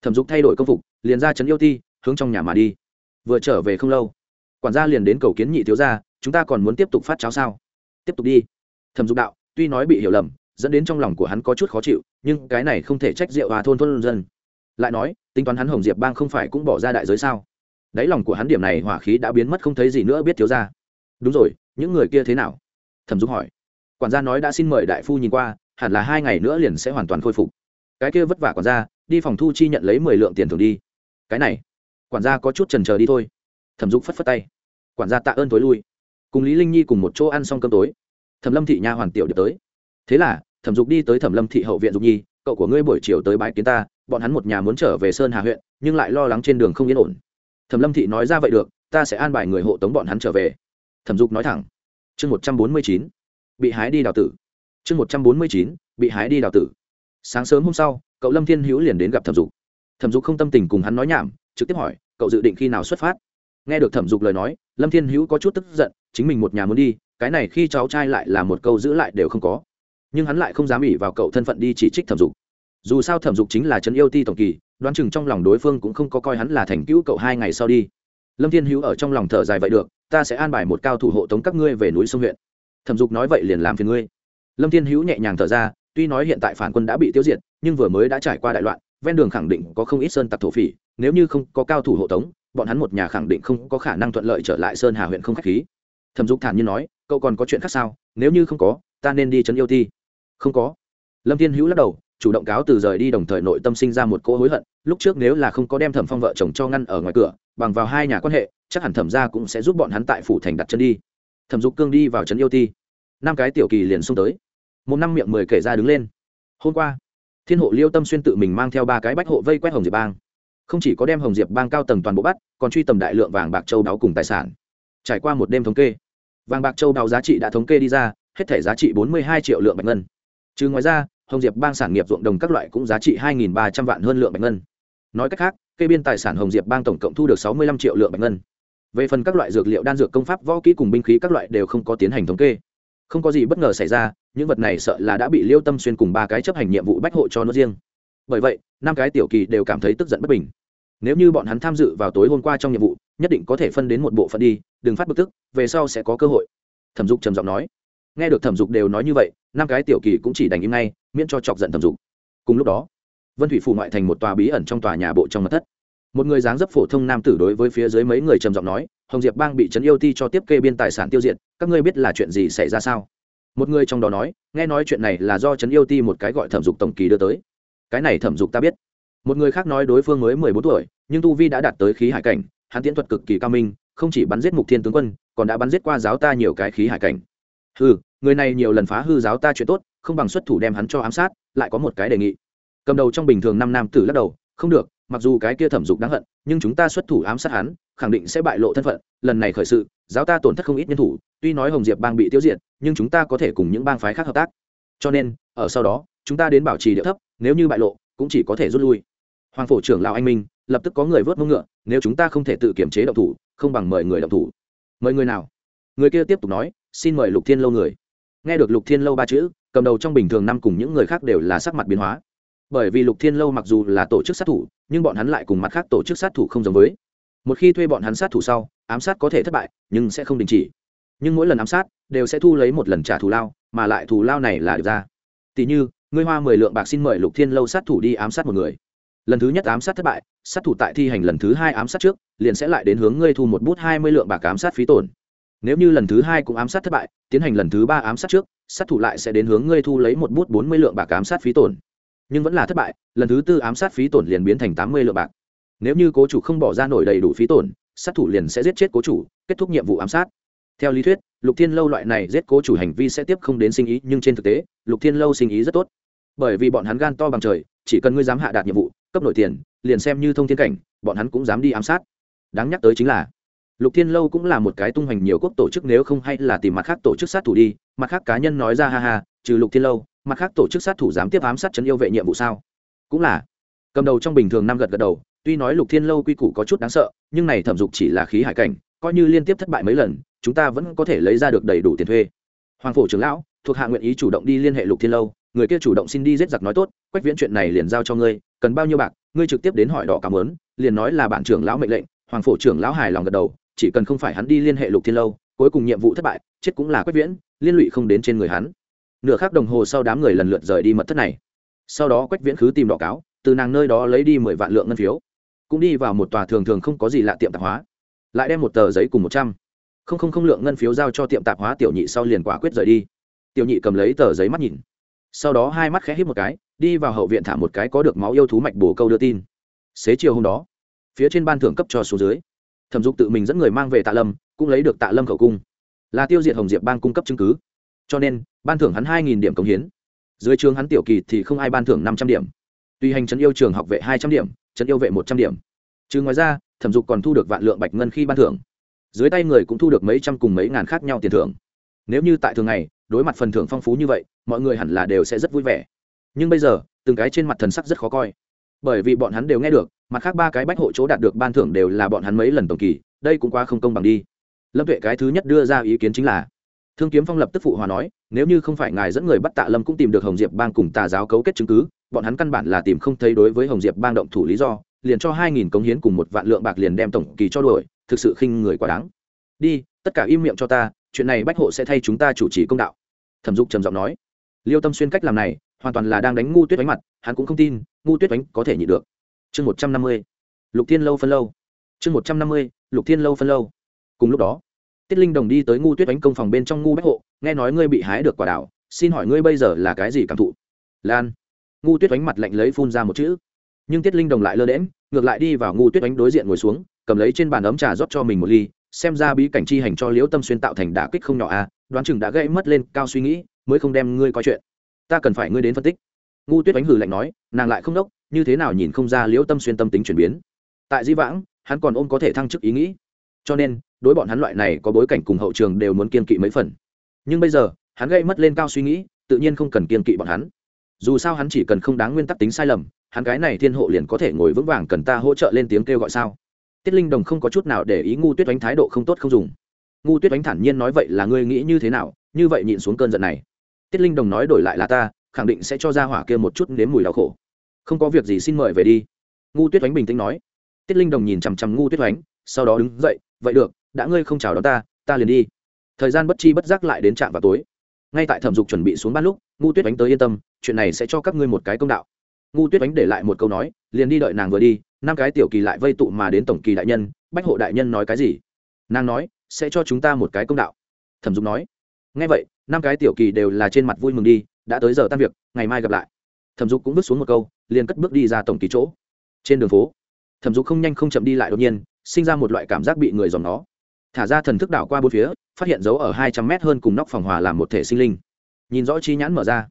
thẩm dục thay đổi công phục, liền ra trấn yêu ti, hướng trong nhà mà đi. Vừa trở về không lâu, quản gia liền đến cầu kiến nhị thiếu gia, chúng ta còn muốn tiếp tục phát cháo sao? Tiếp tục đi. Thẩm dục đạo, tuy nói bị hiểu lầm, dẫn đến trong lòng của hắn có chút khó chịu, nhưng cái này không thể trách rượu hòa thôn thôn dân lại nói, tính toán hắn hồng diệp bang không phải cũng bỏ ra đại giới sao? Đáy lòng của hắn điểm này hỏa khí đã biến mất không thấy gì nữa biết thiếu ra. Đúng rồi, những người kia thế nào? Thẩm dục hỏi. Quản gia nói đã xin mời đại phu nhìn qua, hẳn là hai ngày nữa liền sẽ hoàn toàn khôi phục. Cái kia vất vả quản gia, đi phòng thu chi nhận lấy mười lượng tiền thường đi. Cái này, quản gia có chút trần trờ đi thôi. Thẩm dục phất phất tay. Quản gia tạ ơn tối lui. Cùng lý linh nhi cùng một chỗ ăn xong cơm tối. Thẩm lâm thị nha hoàn tiểu được tới. Thế là, thẩm dục đi tới thẩm lâm thị hậu viện dục nhi, cậu của ngươi buổi chiều tới bãi kiến ta bọn hắn một nhà muốn trở về sơn hà huyện, nhưng lại lo lắng trên đường không yên ổn. Thẩm lâm thị nói ra vậy được, ta sẽ an bài người hộ tống bọn hắn trở về. Thẩm dục nói thẳng. Chương một trăm bốn mươi chín, bị hái đi đào tử. Chương một trăm bốn mươi chín, bị hái đi đào tử. Sáng sớm hôm sau, cậu lâm thiên hữu liền đến gặp thẩm dục. Thẩm dục không tâm tình cùng hắn nói nhảm, trực tiếp hỏi, cậu dự định khi nào xuất phát? Nghe được thẩm dục lời nói, lâm thiên hữu có chút tức giận, chính mình một nhà muốn đi, cái này khi cháu trai lại là một câu giữ lại đều không có. Nhưng hắn lại không dám ỉ vào cậu thân phận đi chỉ trích thẩm dục dù sao thẩm dục chính là trấn yêu ti tổng kỳ, đoán chừng trong lòng đối phương cũng không có coi hắn là thành cứu cậu hai ngày sau đi. Lâm thiên hữu ở trong lòng thở dài vậy được, ta sẽ an bài một cao thủ hộ tống các ngươi về núi sông huyện. Thẩm dục nói vậy liền làm phiền ngươi. Lâm thiên hữu nhẹ nhàng thở ra, tuy nói hiện tại phản quân đã bị tiêu diệt, nhưng vừa mới đã trải qua đại loạn, ven đường khẳng định có không ít sơn tặc thổ phỉ, nếu như không có cao thủ hộ tống, bọn hắn một nhà khẳng định không có khả năng thuận lợi trở lại sơn hà huyện không k h á c h khí. Thẩm dục thản nhiên nói, cậu còn có chuyện khác sao? Nếu như không có, ta nên đi trấn yêu ti. Không có. Lâm thiên hữu lắc đầu chủ động cáo từ rời đi đồng thời nội tâm sinh ra một cỗ hối hận, lúc trước nếu là không có đem thẩm phong vợ chồng cho ngăn ở ngoài cửa, bằng vào hai nhà quan hệ, chắc hẳn thẩm ra cũng sẽ giúp bọn hắn tại phủ thành đặt chân đi. Thẩm dục cương đi vào trấn yêu ti. Năm cái tiểu kỳ liền xông tới. Một năm miệng mười kể ra đứng lên. Hôm qua, thiên hộ liêu tâm xuyên tự mình mang theo ba cái bách hộ vây quét hồng diệp bang. Không chỉ có đem hồng diệp bang cao tầng toàn bộ bắt, còn truy tầm đại lượng vàng bạc châu đáo cùng tài sản. Trải qua một đêm thống kê, vàng bạc châu đáo giá trị đã thống kê đi ra, hết thể giá trị bốn mươi hai triệu lượng bạch ngân. Trừ ngoài ra hồng diệp bang sản nghiệp ruộng đồng các loại cũng giá trị hai ba trăm vạn hơn lượng bạch ngân. Nói cách khác, kê biên tài sản hồng diệp bang tổng cộng thu được sáu mươi năm triệu lượng bạch ngân. Về phần các loại dược liệu, đan dược, công pháp, võ kỹ cùng binh khí các loại đều không có tiến hành thống kê. Không có gì bất ngờ xảy ra, những vật này sợ là đã bị liêu tâm xuyên cùng ba cái chấp hành nhiệm vụ bách hộ cho nó riêng. Bởi vậy, năm cái tiểu kỳ đều cảm thấy tức giận bất bình. Nếu như bọn hắn tham dự vào tối hôm qua trong nhiệm vụ, nhất định có thể phân đến một bộ phận đi, đừng phát bực tức, về sau sẽ có cơ hội. Thẩm dục trầm giọng nói. Nghe được thẩm dục đều nói như vậy, năm cái tiểu kỳ cũng chỉ đành im ngay miễn cho chọc giận thẩm dục. Cùng lúc đó, vân thủy phủ ngoại thành một tòa bí ẩn trong tòa nhà bộ trong mật thất. Một người dáng dấp phổ thông nam tử đối với phía dưới mấy người trầm giọng nói, hồng diệp bang bị trấn yêu ti cho tiếp kê biên tài sản tiêu diệt, các ngươi biết là chuyện gì xảy ra sao? Một người trong đó nói, nghe nói chuyện này là do trấn yêu ti một cái gọi thẩm dục tổng kỳ đưa tới. Cái này thẩm dục ta biết. Một người khác nói đối phương mới mười bốn tuổi, nhưng tu vi đã đạt tới khí hải cảnh, hắn tiễn thuật cực kỳ cao minh, không chỉ bắn giết mục thiên tướng quân, còn đã bắn giết qua giáo ta nhiều cái khí hải cảnh. Hư người này nhiều lần phá hư giáo ta chuyện tốt không bằng xuất thủ đem hắn cho ám sát, lại có một cái đề nghị. Cầm đầu trong bình thường năm nam tử lắc đầu, không được, mặc dù cái kia thẩm dục đáng hận, nhưng chúng ta xuất thủ ám sát hắn, khẳng định sẽ bại lộ thân phận, lần này khởi sự, giáo ta tổn thất không ít nhân thủ, tuy nói hồng diệp bang bị tiêu diệt, nhưng chúng ta có thể cùng những bang phái khác hợp tác. Cho nên, ở sau đó, chúng ta đến bảo trì địa thấp, nếu như bại lộ, cũng chỉ có thể rút lui. Hoàng phổ trưởng lão anh minh, lập tức có người vớt mông ngựa, nếu chúng ta không thể tự kiểm chế động thủ, không bằng mời người động thủ. Mời người nào? Người kia tiếp tục nói, xin mời lục thiên lâu người. Nghe được lục thiên lâu ba chữ cầm đầu trong bình thường năm cùng những người khác đều là sắc mặt biến hóa. Bởi vì lục thiên lâu mặc dù là tổ chức sát thủ, nhưng bọn hắn lại cùng mặt khác tổ chức sát thủ không giống với. Một khi thuê bọn hắn sát thủ sau, ám sát có thể thất bại, nhưng sẽ không đình chỉ. Nhưng mỗi lần ám sát, đều sẽ thu lấy một lần trả thù lao, mà lại thù lao này là được ra. Tỷ như, ngươi hoa mười lượng bạc xin mời lục thiên lâu sát thủ đi ám sát một người. Lần thứ nhất ám sát thất bại, sát thủ tại thi hành lần thứ hai ám sát trước, liền sẽ lại đến hướng ngươi thu một bút hai mươi lượng bạc ám sát phí tổn. Nếu như lần thứ hai cũng ám sát thất bại, tiến hành lần thứ ba ám sát trước sát thủ lại sẽ đến hướng ngươi thu lấy một bút bốn mươi lượng bạc ám sát phí tổn. Nhưng vẫn là thất bại, lần thứ tư ám sát phí tổn liền biến thành tám mươi lượng bạc. Nếu như cố chủ không bỏ ra nổi đầy đủ phí tổn, sát thủ liền sẽ giết chết cố chủ, kết thúc nhiệm vụ ám sát. Theo lý thuyết, lục thiên lâu loại này giết cố chủ hành vi sẽ tiếp không đến sinh ý, nhưng trên thực tế, lục thiên lâu sinh ý rất tốt. Bởi vì bọn hắn gan to bằng trời, chỉ cần ngươi dám hạ đạt nhiệm vụ, cấp nổi tiền, liền xem như thông thiên cảnh, bọn hắn cũng dám đi ám sát. Đáng nhắc tới chính là, lục thiên lâu cũng là một cái tung hoành nhiều quốc tổ chức, nếu không hay là tìm mặt khác tổ chức sát thủ đi mặt khác cá nhân nói ra ha ha, trừ lục thiên lâu, mặt khác tổ chức sát thủ dám tiếp ám sát chấn yêu vệ nhiệm vụ sao? Cũng là. Cầm đầu trong bình thường năm gật gật đầu, tuy nói lục thiên lâu quy củ có chút đáng sợ, nhưng này thẩm dục chỉ là khí hải cảnh, coi như liên tiếp thất bại mấy lần, chúng ta vẫn có thể lấy ra được đầy đủ tiền thuê. Hoàng phổ trưởng lão, thuộc hạ nguyện ý chủ động đi liên hệ lục thiên lâu, người kia chủ động xin đi giết giặc nói tốt, quách viễn chuyện này liền giao cho ngươi, cần bao nhiêu bạc, ngươi trực tiếp đến hỏi đỏ cảm ơn, liền nói là bản trưởng lão mệnh lệnh, hoàng phổ trưởng lão hài lòng gật đầu, chỉ cần không phải hắn đi liên hệ lục thiên lâu, cuối cùng nhiệm vụ thất bại, chết cũng là quách viễn liên lụy không đến trên người hắn. Nửa khắc đồng hồ sau đám người lần lượt rời đi mật thất này. Sau đó quách viễn khứ tìm đỏ cáo, từ nàng nơi đó lấy đi mười vạn lượng ngân phiếu, cũng đi vào một tòa thường thường không có gì lạ tiệm tạp hóa, lại đem một tờ giấy cùng một trăm. Không không không lượng ngân phiếu giao cho tiệm tạp hóa tiểu nhị sau liền quả quyết rời đi. Tiểu nhị cầm lấy tờ giấy mắt nhìn. Sau đó hai mắt khẽ hít một cái, đi vào hậu viện thả một cái có được máu yêu thú mạch bổ câu đưa tin. Xế chiều hôm đó, phía trên ban thưởng cấp cho số dưới. Thẩm dục tự mình dẫn người mang về tạ lâm, cũng lấy được tạ lâm khẩu cung là tiêu diệt hồng diệp bang cung cấp chứng cứ. Cho nên, ban thưởng hắn hai nghìn điểm công hiến. Dưới trường hắn tiểu kỳ thì không ai ban thưởng năm trăm điểm. Tuy hành trấn yêu trường học vệ hai trăm điểm, trấn yêu vệ một trăm điểm. Chứ ngoài ra, thẩm dục còn thu được vạn lượng bạch ngân khi ban thưởng. Dưới tay người cũng thu được mấy trăm cùng mấy ngàn khác nhau tiền thưởng. Nếu như tại thường ngày, đối mặt phần thưởng phong phú như vậy, mọi người hẳn là đều sẽ rất vui vẻ. Nhưng bây giờ, từng cái trên mặt thần sắc rất khó coi. Bởi vì bọn hắn đều nghe được, mặt khác ba cái bách hộ chỗ đạt được ban thưởng đều là bọn hắn mấy lần tổng kỳ, đây cũng quá không công bằng đi lâm tuệ cái thứ nhất đưa ra ý kiến chính là, thương kiếm phong lập tức phụ hòa nói, nếu như không phải ngài dẫn người bắt tạ lâm cũng tìm được hồng diệp bang cùng tà giáo cấu kết chứng cứ, bọn hắn căn bản là tìm không thấy đối với hồng diệp bang động thủ lý do, liền cho hai nghìn cống hiến cùng một vạn lượng bạc liền đem tổng kỳ cho đuổi, thực sự khinh người quá đáng. Đi, tất cả im miệng cho ta, chuyện này bách hộ sẽ thay chúng ta chủ trì công đạo. Thẩm dục trầm giọng nói. Liêu tâm xuyên cách làm này, hoàn toàn là đang đánh ngu tuyết đánh mặt, hắn cũng không tin, ngu tuyết đánh có thể nhị được. Chương một trăm năm mươi, lục thiên lâu phân lâu. Chương một trăm năm mươi, lục thiên lâu phân lâu cùng lúc đó, tiết linh đồng đi tới ngu tuyết đánh công phòng bên trong ngu bách hộ, nghe nói ngươi bị hái được quả đảo, xin hỏi ngươi bây giờ là cái gì cảm thụ? Lan. Ngu tuyết đánh mặt lạnh lấy phun ra một chữ. Nhưng tiết linh đồng lại lơ đễm ngược lại đi vào ngu tuyết đánh đối diện ngồi xuống, cầm lấy trên bàn ấm trà rót cho mình một ly, xem ra bí cảnh chi hành cho liễu tâm xuyên tạo thành đả kích không nhỏ à đoán chừng đã gây mất lên cao suy nghĩ, mới không đem ngươi coi chuyện. Ta cần phải ngươi đến phân tích. Ngu tuyết đánh hử lạnh nói, nàng lại không đốc, như thế nào nhìn không ra liễu tâm xuyên tâm tính chuyển biến. Tại di vãng, hắn còn ôm có thể thăng chức ý nghĩ. Cho nên đối bọn hắn loại này có bối cảnh cùng hậu trường đều muốn kiên kỵ mấy phần. Nhưng bây giờ, hắn gây mất lên cao suy nghĩ, tự nhiên không cần kiên kỵ bọn hắn. Dù sao hắn chỉ cần không đáng nguyên tắc tính sai lầm, hắn cái này thiên hộ liền có thể ngồi vững vàng cần ta hỗ trợ lên tiếng kêu gọi sao? Tiết linh đồng không có chút nào để ý ngu tuyết đánh thái độ không tốt không dùng. Ngu tuyết đánh thản nhiên nói vậy là ngươi nghĩ như thế nào, như vậy nhịn xuống cơn giận này. Tiết linh đồng nói đổi lại là ta, khẳng định sẽ cho ra hỏa kia một chút nếm mùi đau khổ. Không có việc gì xin mời về đi. Ngu tuyết đánh bình tĩnh nói. Tiết linh đồng nhìn chằm chằm ngu tuyết đánh sau đó đứng dậy, vậy được đã ngươi không chào đón ta ta liền đi. Thời gian bất chi bất giác lại đến trạm vào tối. Ngay tại thẩm dục chuẩn bị xuống ban lúc, ngu tuyết đánh tới yên tâm, chuyện này sẽ cho các ngươi một cái công đạo. Ngu tuyết đánh để lại một câu nói, liền đi đợi nàng vừa đi, năm cái tiểu kỳ lại vây tụ mà đến tổng kỳ đại nhân, bách hộ đại nhân nói cái gì? Nàng nói, sẽ cho chúng ta một cái công đạo. Thẩm dục nói ngay vậy, năm cái tiểu kỳ đều là trên mặt vui mừng đi, đã tới giờ tan việc, ngày mai gặp lại. Thẩm dục cũng bước xuống một câu, liền cất bước đi ra tổng kỳ chỗ. Trên đường phố, thẩm dục không nhanh không chậm đi lại đột nhiên, sinh ra một loại cảm giác bị người dòm nó thả ra thần thức đảo qua bốn phía, phát hiện dấu ở hai trăm mét hơn cùng nóc phòng hòa làm một thể sinh linh. Nhìn rõ chi nhãn mở ra,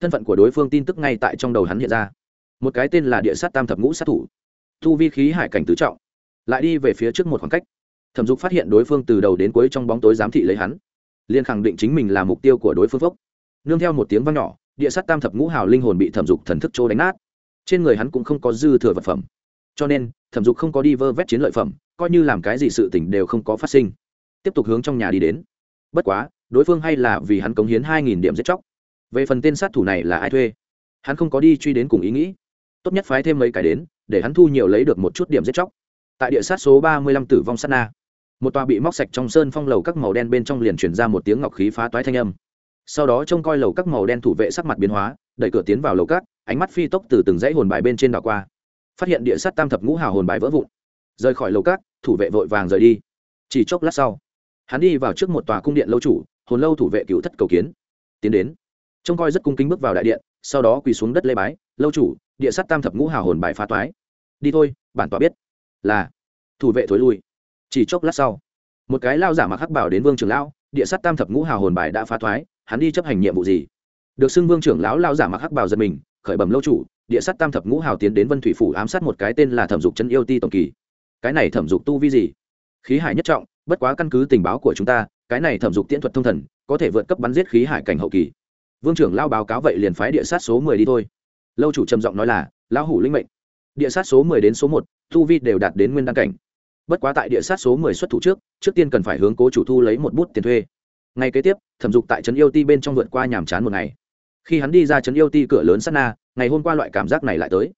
thân phận của đối phương tin tức ngay tại trong đầu hắn hiện ra. Một cái tên là địa sát tam thập ngũ sát thủ. Thu vi khí hải cảnh tứ trọng, lại đi về phía trước một khoảng cách. Thẩm dục phát hiện đối phương từ đầu đến cuối trong bóng tối giám thị lấy hắn, liền khẳng định chính mình là mục tiêu của đối phương phốc. Nương theo một tiếng vang nhỏ, địa sát tam thập ngũ hào linh hồn bị thẩm dục thần thức trô đánh nát. Trên người hắn cũng không có dư thừa vật phẩm cho nên, thẩm dục không có đi vơ vét chiến lợi phẩm, coi như làm cái gì sự t ì n h đều không có phát sinh. Tiếp tục hướng trong nhà đi đến. Bất quá, đối phương hay là vì hắn cống hiến hai nghìn điểm giết chóc. Về phần tên sát thủ này là ai thuê? Hắn không có đi truy đến cùng ý nghĩ. Tốt nhất phái thêm mấy cái đến, để hắn thu nhiều lấy được một chút điểm giết chóc. Tại địa sát số ba mươi lăm tử vong sát na. Một tòa bị móc sạch trong sơn phong lầu các màu đen bên trong liền chuyển ra một tiếng ngọc khí phá toái thanh âm. Sau đó trông coi lầu các màu đen thủ vệ sắc mặt biến hóa, đẩy cửa tiến vào lầu các, ánh mắt phi tốc từ từng dãy hồn bài bên trên đảo qua phát hiện địa sát tam thập ngũ hào hồn bài vỡ vụn. Rời khỏi lầu cát, thủ vệ vội vàng rời đi. Chỉ chốc lát sau hắn đi vào trước một tòa cung điện lâu chủ hồn lâu thủ vệ cựu thất cầu kiến. Tiến đến. Trông coi rất cung kính bước vào đại điện sau đó quỳ xuống đất lê bái lâu chủ địa sát tam thập ngũ hào hồn bài phá toái. Đi thôi bản tòa biết. Là. Thủ vệ thối lui. Chỉ chốc lát sau một cái lao giả mặc hắc bảo đến vương trường lão địa sát tam thập ngũ hào hồn bài đã phá thoái hắn đi chấp hành nhiệm vụ gì? Được xưng vương trưởng lão lao giả mặc hắc bảo giật mình khởi bẩm lâu chủ, địa sát tam thập ngũ hào tiến đến vân thủy phủ ám sát một cái tên là thẩm dục chân yêu ti tổng kỳ. Cái này thẩm dục tu vi gì? Khí hải nhất trọng, bất quá căn cứ tình báo của chúng ta, cái này thẩm dục tiễn thuật thông thần, có thể vượt cấp bắn giết khí hải cảnh hậu kỳ. Vương trưởng lao báo cáo vậy liền phái địa sát số mười đi thôi. Lâu chủ trầm giọng nói là, lão hủ linh mệnh. Địa sát số mười đến số một, tu vi đều đạt đến nguyên đăng cảnh. Bất quá tại địa sát số mười xuất thủ trước trước tiên cần phải hướng cố chủ thu lấy một bút tiền thuê. Ngày kế tiếp, thẩm dục tại trấn yêu ti bên trong vượt qua nhàm chán một ngày khi hắn đi ra trấn yêu ti cửa lớn sát na, ngày hôm qua loại cảm giác này lại tới.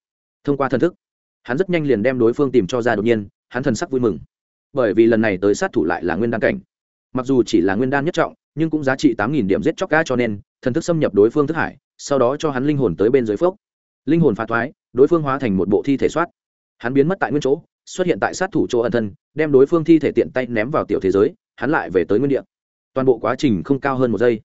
Thông qua thân thức, hắn rất nhanh liền đem đối phương tìm cho ra đột nhiên, hắn thần sắc vui mừng. Bởi vì lần này tới sát thủ lại là nguyên đan cảnh. Mặc dù chỉ là nguyên đan nhất trọng, nhưng cũng giá trị tám nghìn điểm giết chóc ca cho nên, thần thức xâm nhập đối phương thức hải, sau đó cho hắn linh hồn tới bên dưới phước linh hồn phá thoái, đối phương hóa thành một bộ thi thể soát. Hắn biến mất tại nguyên chỗ, xuất hiện tại sát thủ chỗ ẩn thân, đem đối phương thi thể tiện tay ném vào tiểu thế giới, hắn lại về tới nguyên địa. Toàn bộ quá trình không cao hơn một giây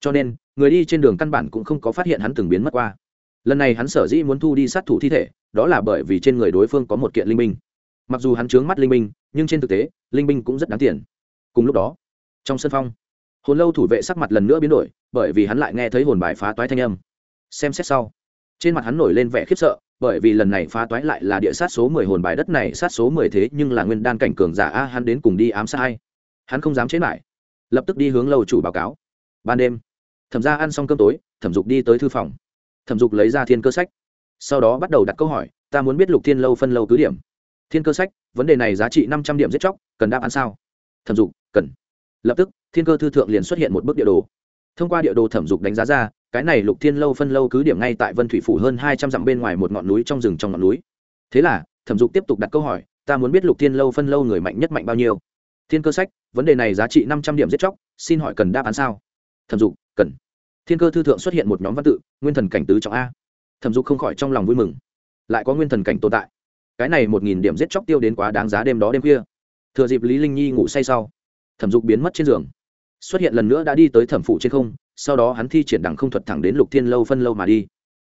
cho nên, người đi trên đường căn bản cũng không có phát hiện hắn từng biến mất qua. Lần này hắn sở dĩ muốn thu đi sát thủ thi thể, đó là bởi vì trên người đối phương có một kiện linh minh mặc dù hắn trướng mắt linh minh nhưng trên thực tế, linh minh cũng rất đáng tiền. Cùng lúc đó, trong sân phong, hồn lâu thủ vệ sắc mặt lần nữa biến đổi, bởi vì hắn lại nghe thấy hồn bài phá toái thanh âm. Xem xét sau, trên mặt hắn nổi lên vẻ khiếp sợ, bởi vì lần này phá toái lại là địa sát số mười hồn bài đất này sát số mười thế nhưng là nguyên đan cảnh cường giả a, hắn đến cùng đi ám sát hay? hắn không dám chế lại, lập tức đi hướng lâu chủ báo cáo. Ban đêm thẩm ra ăn xong cơm tối, thẩm dục đi tới thư phòng. Thẩm dục lấy ra thiên cơ sách. Sau đó bắt đầu đặt câu hỏi, ta muốn biết lục thiên lâu phân lâu cứ điểm. Thiên cơ sách, vấn đề này giá trị năm trăm điểm giết chóc, cần đáp án sao? Thẩm dục, cần. Lập tức, thiên cơ thư thượng liền xuất hiện một bức địa đồ. Thông qua địa đồ thẩm dục đánh giá ra, cái này lục thiên lâu phân lâu cứ điểm ngay tại vân thủy phủ hơn hai trăm dặm bên ngoài một ngọn núi trong rừng trong ngọn núi. Thế là, thẩm dục tiếp tục đặt câu hỏi, ta muốn biết lục thiên lâu phân lâu người mạnh nhất mạnh bao nhiêu? Thiên cơ sách, vấn đề này giá trị năm trăm điểm giết chóc, xin hỏi cần đáp án sao? Thẩm dục cần. Thiên cơ thư thượng xuất hiện một nhóm văn tự, nguyên thần cảnh tứ trọng a. Thẩm dục không khỏi trong lòng vui mừng. Lại có nguyên thần cảnh tồn tại. Cái này một nghìn điểm giết chóc tiêu đến quá đáng giá đêm đó đêm khuya thừa dịp lý linh nhi ngủ say sau, thẩm dục biến mất trên giường. Xuất hiện lần nữa đã đi tới thẩm phụ trên không, sau đó hắn thi triển đằng không thuật thẳng đến lục thiên lâu phân lâu mà đi.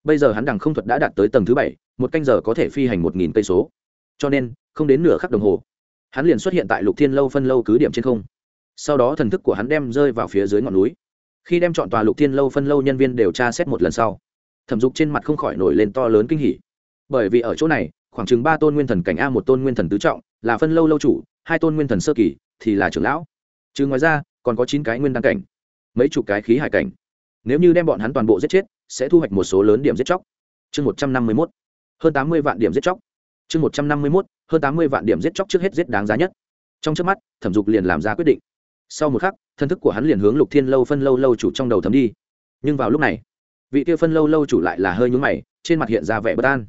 Bây giờ hắn đằng không thuật đã đạt tới tầng thứ bảy, một canh giờ có thể phi hành một nghìn cây số. Cho nên, không đến nửa khắc đồng hồ, hắn liền xuất hiện tại lục thiên lâu phân lâu cứ điểm trên không. Sau đó thần thức của hắn đem rơi vào phía dưới ngọn núi khi đem chọn tòa lục thiên lâu phân lâu nhân viên đều tra xét một lần sau, thẩm dục trên mặt không khỏi nổi lên to lớn kinh hỉ. Bởi vì ở chỗ này, khoảng chừng ba tôn nguyên thần cảnh a, một tôn nguyên thần tứ trọng, là phân lâu lâu chủ, hai tôn nguyên thần sơ kỳ, thì là trưởng lão. Chứ ngoài ra, còn có chín cái nguyên đăng cảnh, mấy chục cái khí hải cảnh. Nếu như đem bọn hắn toàn bộ giết chết, sẽ thu hoạch một số lớn điểm giết chóc. Chương một trăm năm mươi mốt, hơn tám mươi vạn điểm giết chóc. Chương một trăm năm mươi mốt, hơn tám mươi vạn điểm giết chóc trước hết giết đáng giá nhất. Trong trước mắt, thẩm dục liền làm ra quyết định sau một khắc, thân thức của hắn liền hướng lục thiên lâu phân lâu lâu chủ trong đầu thấm đi. Nhưng vào lúc này, vị kia phân lâu lâu chủ lại là hơi nhúng mày, trên mặt hiện ra vẻ bất an.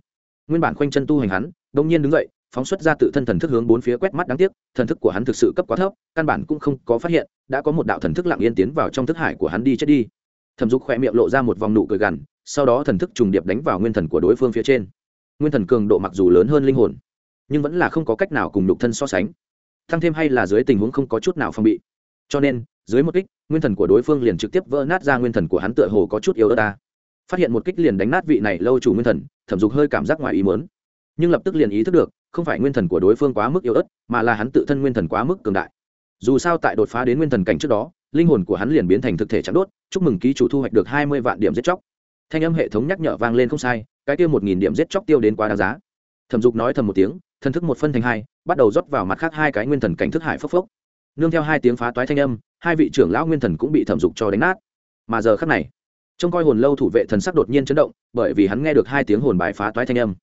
Nguyên bản khoanh chân tu hành hắn đông nhiên đứng dậy, phóng xuất ra tự thân thần thức hướng bốn phía quét mắt đáng tiếc, thần thức của hắn thực sự cấp quá thấp, căn bản cũng không có phát hiện, đã có một đạo thần thức lặng yên tiến vào trong thức hải của hắn đi chết đi. Thẩm dục khỏe miệng lộ ra một vòng nụ cười gằn, sau đó thần thức trùng điệp đánh vào nguyên thần của đối phương phía trên. Nguyên thần cường độ mặc dù lớn hơn linh hồn, nhưng vẫn là không có cách nào cùng nhục thân so sánh. Thăng thêm hay là dưới tình huống không có chút nào phong bị cho nên, dưới một kích, nguyên thần của đối phương liền trực tiếp vỡ nát ra nguyên thần của hắn tựa hồ có chút yếu ớt ta. Phát hiện một kích liền đánh nát vị này lâu chủ nguyên thần, thẩm dục hơi cảm giác ngoài ý mớn nhưng lập tức liền ý thức được, không phải nguyên thần của đối phương quá mức yếu ớt, mà là hắn tự thân nguyên thần quá mức cường đại. Dù sao tại đột phá đến nguyên thần cảnh trước đó, linh hồn của hắn liền biến thành thực thể chắn đốt, chúc mừng ký chủ thu hoạch được hai mươi vạn điểm giết chóc. Thanh âm hệ thống nhắc nhở vang lên không sai, cái tiêu một nghìn điểm giết chóc tiêu đến quá đáng giá. Thẩm dục nói thầm một tiếng thần thức một phân thành hai, bắt đầu rót vào mặt khác hai cái nguyên thần cảnh thức hải phốc phốc nương theo hai tiếng phá toái thanh âm, hai vị trưởng lão nguyên thần cũng bị thẩm dục cho đánh nát. Mà giờ khắc này, trông coi hồn lâu thủ vệ thần sắc đột nhiên chấn động, bởi vì hắn nghe được hai tiếng hồn bài phá toái thanh âm.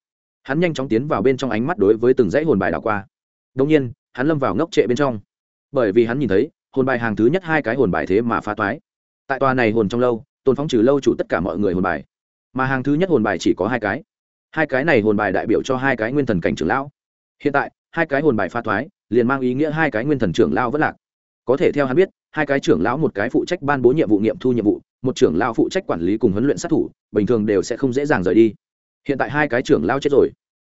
Hắn nhanh chóng tiến vào bên trong ánh mắt đối với từng dãy hồn bài đảo qua. Đông nhiên, hắn lâm vào ngốc trệ bên trong. Bởi vì hắn nhìn thấy, hồn bài hàng thứ nhất hai cái hồn bài thế mà phá toái. Tại tòa này hồn trong lâu, tôn phóng trừ lâu chủ tất cả mọi người hồn bài. Mà hàng thứ nhất hồn bài chỉ có hai cái. Hai cái này hồn bài đại biểu cho hai cái nguyên thần cảnh trưởng lão. Hiện tại, hai cái hồn bài phá toái liền mang ý nghĩa hai cái nguyên thần trưởng lão vẫn lạc. Có thể theo hắn biết, hai cái trưởng lão một cái phụ trách ban bố nhiệm vụ nghiệm thu nhiệm vụ, một trưởng lão phụ trách quản lý cùng huấn luyện sát thủ, bình thường đều sẽ không dễ dàng rời đi. Hiện tại hai cái trưởng lão chết rồi.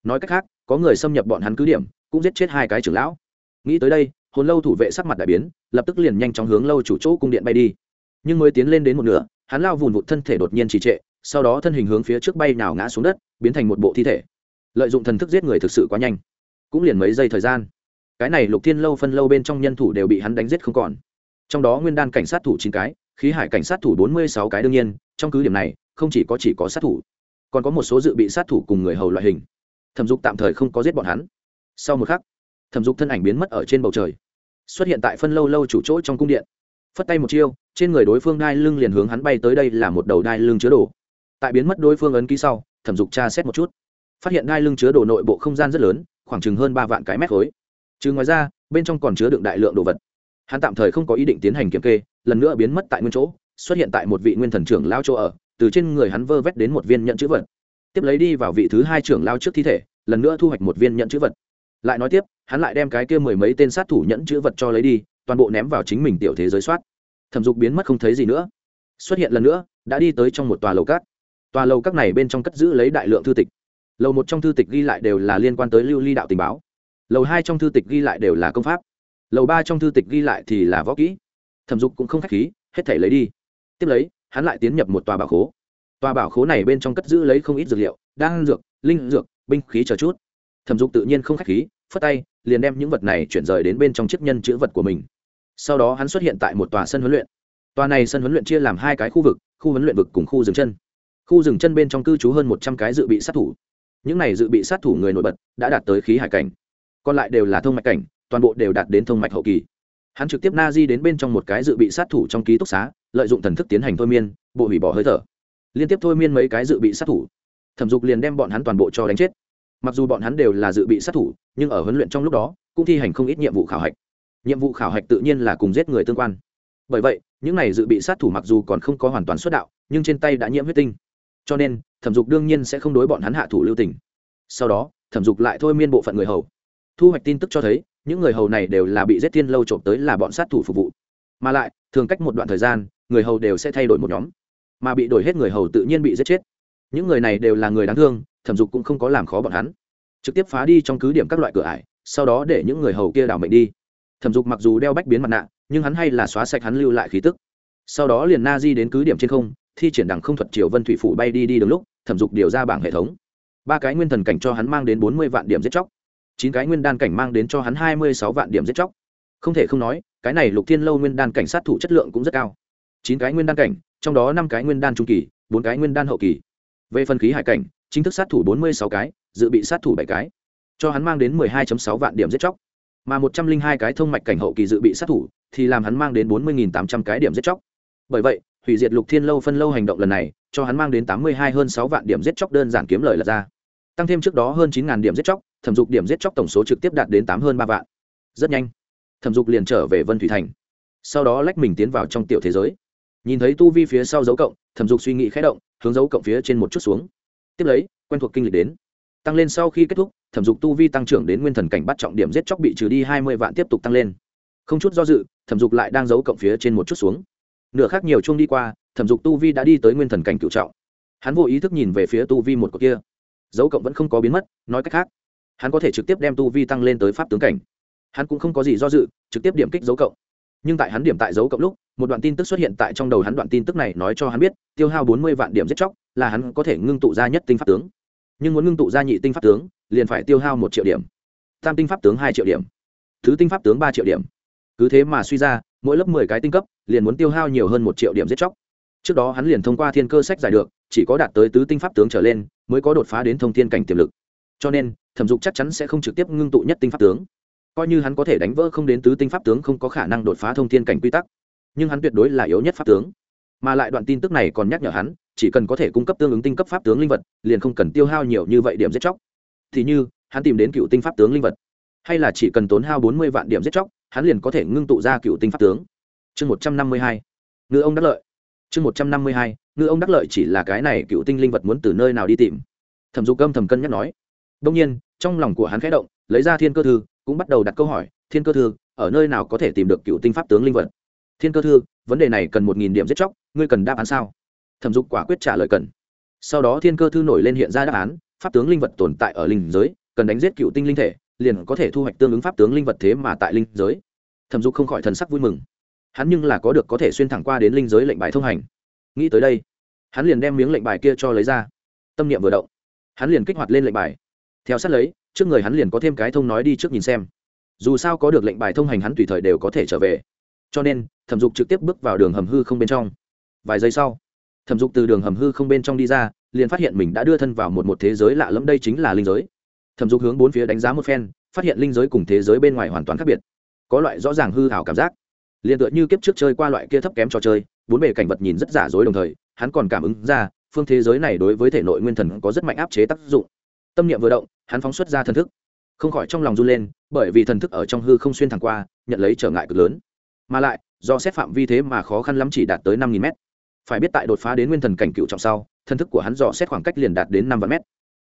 Nói cách khác, có người xâm nhập bọn hắn cứ điểm, cũng giết chết hai cái trưởng lão. Nghĩ tới đây, hồn lâu thủ vệ sắc mặt đại biến, lập tức liền nhanh chóng hướng lâu chủ chỗ cung điện bay đi. Nhưng mới tiến lên đến một nửa, hắn lao vùn vụt thân thể đột nhiên trì trệ, sau đó thân hình hướng phía trước bay nào ngã xuống đất, biến thành một bộ thi thể. Lợi dụng thần thức giết người thực sự quá nhanh. Cũng liền mấy giây thời gian cái này lục thiên lâu phân lâu bên trong nhân thủ đều bị hắn đánh giết không còn. Trong đó nguyên đan cảnh sát thủ chín cái, khí hải cảnh sát thủ bốn mươi sáu cái đương nhiên, trong cứ điểm này, không chỉ có chỉ có sát thủ, còn có một số dự bị sát thủ cùng người hầu loại hình. Thẩm dục tạm thời không có giết bọn hắn. Sau một khắc, thẩm dục thân ảnh biến mất ở trên bầu trời, xuất hiện tại phân lâu lâu chủ chỗ trong cung điện. Phất tay một chiêu, trên người đối phương đai lưng liền hướng hắn bay tới đây là một đầu đai lưng chứa đồ. Tại biến mất đối phương ấn ký sau, thẩm dục tra xét một chút, phát hiện đai lưng chứa đồ nội bộ không gian rất lớn, khoảng chừng hơn ba vạn cái mét khối chứ ngoài ra, bên trong còn chứa đựng đại lượng đồ vật. Hắn tạm thời không có ý định tiến hành kiểm kê, lần nữa biến mất tại nguyên chỗ, xuất hiện tại một vị nguyên thần trưởng lao chỗ ở, từ trên người hắn vơ vét đến một viên nhận chữ vật. Tiếp lấy đi vào vị thứ hai trưởng lao trước thi thể, lần nữa thu hoạch một viên nhận chữ vật. Lại nói tiếp, hắn lại đem cái kia mười mấy tên sát thủ nhẫn chữ vật cho lấy đi, toàn bộ ném vào chính mình tiểu thế giới soát. Thẩm dục biến mất không thấy gì nữa. Xuất hiện lần nữa, đã đi tới trong một tòa lầu cát. Tòa lầu các này bên trong cất giữ lấy đại lượng thư tịch. Lầu một trong thư tịch ghi lại đều là liên quan tới lưu ly đạo tình báo lầu hai trong thư tịch ghi lại đều là công pháp. Lầu ba trong thư tịch ghi lại thì là võ kỹ. Thẩm dục cũng không k h á c h khí, hết thể lấy đi. Tiếp lấy, hắn lại tiến nhập một tòa bảo khố. Tòa bảo khố này bên trong cất giữ lấy không ít dược liệu, đan dược, linh dược, binh khí chờ chút. Thẩm dục tự nhiên không k h á c h khí, phất tay, liền đem những vật này chuyển rời đến bên trong chiếc nhân chữ vật của mình. Sau đó hắn xuất hiện tại một tòa sân huấn luyện. Tòa này sân huấn luyện chia làm hai cái khu vực, khu huấn luyện vực cùng khu rừng chân. Khu rừng chân bên trong cư trú hơn một trăm cái dự bị sát thủ. Những này dự bị sát thủ người nổi bật đã đạt tới khí hải cảnh còn lại đều là thông mạch cảnh, toàn bộ đều đạt đến thông mạch hậu kỳ. Hắn trực tiếp na di đến bên trong một cái dự bị sát thủ trong ký túc xá, lợi dụng thần thức tiến hành thôi miên, bộ hủy bỏ hơi thở. Liên tiếp thôi miên mấy cái dự bị sát thủ. Thẩm dục liền đem bọn hắn toàn bộ cho đánh chết. Mặc dù bọn hắn đều là dự bị sát thủ, nhưng ở huấn luyện trong lúc đó, cũng thi hành không ít nhiệm vụ khảo hạch. Nhiệm vụ khảo hạch tự nhiên là cùng giết người tương quan. Bởi vậy, những này dự bị sát thủ mặc dù còn không có hoàn toàn xuất đạo, nhưng trên tay đã nhiễm huyết tinh. Cho nên, thẩm dục đương nhiên sẽ không đối bọn hắn hạ thủ lưu tình. Sau đó, thẩm dục lại thôi miên bộ phận người hầu thu hoạch tin tức cho thấy, những người hầu này đều là bị giết thiên lâu trộm tới là bọn sát thủ phục vụ. Mà lại, thường cách một đoạn thời gian, người hầu đều sẽ thay đổi một nhóm. Mà bị đổi hết người hầu tự nhiên bị giết chết. Những người này đều là người đáng thương, thẩm dục cũng không có làm khó bọn hắn. Trực tiếp phá đi trong cứ điểm các loại cửa ải, sau đó để những người hầu kia đảo mệnh đi. Thẩm dục mặc dù đeo bách biến mặt nạ, nhưng hắn hay là xóa sạch hắn lưu lại khí tức. Sau đó liền na di đến cứ điểm trên không, thi triển đẳng không thuật triều vân thủy phủ bay đi đi đúng lúc, thẩm dục điều ra bảng hệ thống. Ba cái nguyên thần cảnh cho hắn mang đến bốn mươi vạn điểm giết chóc chín cái nguyên đan cảnh mang đến cho hắn hai mươi sáu vạn điểm giết chóc. Không thể không nói, cái này lục thiên lâu nguyên đan cảnh sát thủ chất lượng cũng rất cao. Chín cái nguyên đan cảnh, trong đó năm cái nguyên đan trung kỳ, bốn cái nguyên đan hậu kỳ. Về phân khí hải cảnh, chính thức sát thủ bốn mươi sáu cái, dự bị sát thủ bảy cái. Cho hắn mang đến mười hai sáu vạn điểm giết chóc. Mà một trăm linh hai cái thông mạch cảnh hậu kỳ dự bị sát thủ, thì làm hắn mang đến bốn mươi tám trăm cái điểm giết chóc. Bởi vậy, hủy diệt lục thiên lâu phân lâu hành động lần này, cho hắn mang đến tám mươi hai hơn sáu vạn điểm giết chóc đơn giản kiếm lời là ra. Tăng thêm trước đó hơn chín điểm giết chóc thẩm dục điểm giết chóc tổng số trực tiếp đạt đến tám hơn ba vạn. Rất nhanh, thẩm dục liền trở về vân thủy thành. Sau đó lách mình tiến vào trong tiểu thế giới. Nhìn thấy tu vi phía sau dấu cộng, thẩm dục suy nghĩ khé động, hướng dấu cộng phía trên một chút xuống. Tiếp lấy, quen thuộc kinh lịch đến. Tăng lên sau khi kết thúc, thẩm dục tu vi tăng trưởng đến nguyên thần cảnh bắt trọng điểm giết chóc bị trừ đi hai mươi vạn tiếp tục tăng lên. Không chút do dự, thẩm dục lại đang giấu cộng phía trên một chút xuống. Nửa khác nhiều chung đi qua, thẩm dục tu vi đã đi tới nguyên thần cảnh cựu trọng. Hắn vô ý thức nhìn về phía tu vi một cột kia. Dấu cộng vẫn không có biến mất, nói cách khác hắn có thể trực tiếp đem tu vi tăng lên tới pháp tướng cảnh. Hắn cũng không có gì do dự, trực tiếp điểm kích dấu cộng. Nhưng tại hắn điểm tại dấu cộng lúc, một đoạn tin tức xuất hiện tại trong đầu hắn đoạn tin tức này nói cho hắn biết, tiêu hao bốn mươi vạn điểm giết chóc, là hắn có thể ngưng tụ ra nhất tinh pháp tướng. Nhưng muốn ngưng tụ ra nhị tinh pháp tướng, liền phải tiêu hao một triệu điểm. Tam tinh pháp tướng hai triệu điểm. Thứ tinh pháp tướng ba triệu điểm. Cứ thế mà suy ra, mỗi lớp mười cái tinh cấp, liền muốn tiêu hao nhiều hơn một triệu điểm giết chóc. Trước đó hắn liền thông qua thiên cơ sách giải được, chỉ có đạt tới tứ tinh pháp tướng trở lên, mới có đột phá đến thông thiên cảnh tiềm lực. Cho nên thẩm dục chắc chắn sẽ không trực tiếp ngưng tụ nhất tinh pháp tướng. Coi như hắn có thể đánh vỡ không đến tứ tinh pháp tướng không có khả năng đột phá thông thiên cảnh quy tắc. Nhưng hắn tuyệt đối là yếu nhất pháp tướng. Mà lại đoạn tin tức này còn nhắc nhở hắn, chỉ cần có thể cung cấp tương ứng tinh cấp pháp tướng linh vật, liền không cần tiêu hao nhiều như vậy điểm giết chóc. Thì như, hắn tìm đến cựu tinh pháp tướng linh vật. Hay là chỉ cần tốn hao bốn mươi vạn điểm giết chóc, hắn liền có thể ngưng tụ ra cựu tinh pháp tướng. Chương một trăm năm mươi hai. Ngư ông đắc lợi. Chương một trăm năm mươi hai. Ngư ông đắc lợi chỉ là cái này cựu tinh linh vật muốn từ nơi nào đi tìm? Thẩm dục âm thầm cân nhắc nói. Đông nhiên trong lòng của hắn khẽ động, lấy ra thiên cơ thư, cũng bắt đầu đặt câu hỏi, thiên cơ thư, ở nơi nào có thể tìm được cựu tinh pháp tướng linh vật? Thiên cơ thư, vấn đề này cần một nghìn điểm giết chóc, ngươi cần đáp án sao? Thẩm dục quả quyết trả lời cần. Sau đó thiên cơ thư nổi lên hiện ra đáp án, pháp tướng linh vật tồn tại ở linh giới, cần đánh giết cựu tinh linh thể, liền có thể thu hoạch tương ứng pháp tướng linh vật thế mà tại linh giới. Thẩm dục không khỏi thần sắc vui mừng. Hắn nhưng là có được có thể xuyên thẳng qua đến linh giới lệnh bài thông hành. Nghĩ tới đây, hắn liền đem miếng lệnh bài kia cho lấy ra. Tâm niệm vừa động, hắn liền kích hoạt lên lệnh bài theo sát lấy, trước người hắn liền có thêm cái thông nói đi trước nhìn xem. Dù sao có được lệnh bài thông hành hắn tùy thời đều có thể trở về. Cho nên, thẩm dục trực tiếp bước vào đường hầm hư không bên trong. Vài giây sau, thẩm dục từ đường hầm hư không bên trong đi ra, liền phát hiện mình đã đưa thân vào một một thế giới lạ lẫm, đây chính là linh giới. Thẩm dục hướng bốn phía đánh giá một phen, phát hiện linh giới cùng thế giới bên ngoài hoàn toàn khác biệt. Có loại rõ ràng hư hảo cảm giác. Liền tựa như kiếp trước chơi qua loại kia thấp kém trò chơi, bốn bề cảnh vật nhìn rất giả dối đồng thời, hắn còn cảm ứng ra, phương thế giới này đối với thể nội nguyên thần có rất mạnh áp chế tác dụng. Tâm niệm vừa động hắn phóng xuất ra thần thức. Không khỏi trong lòng run lên, bởi vì thần thức ở trong hư không xuyên thẳng qua, nhận lấy trở ngại cực lớn. Mà lại, do xét phạm vi thế mà khó khăn lắm chỉ đạt tới năm nghìn mét. Phải biết tại đột phá đến nguyên thần cảnh cựu trọng sau, thần thức của hắn dò xét khoảng cách liền đạt đến năm vạn mét.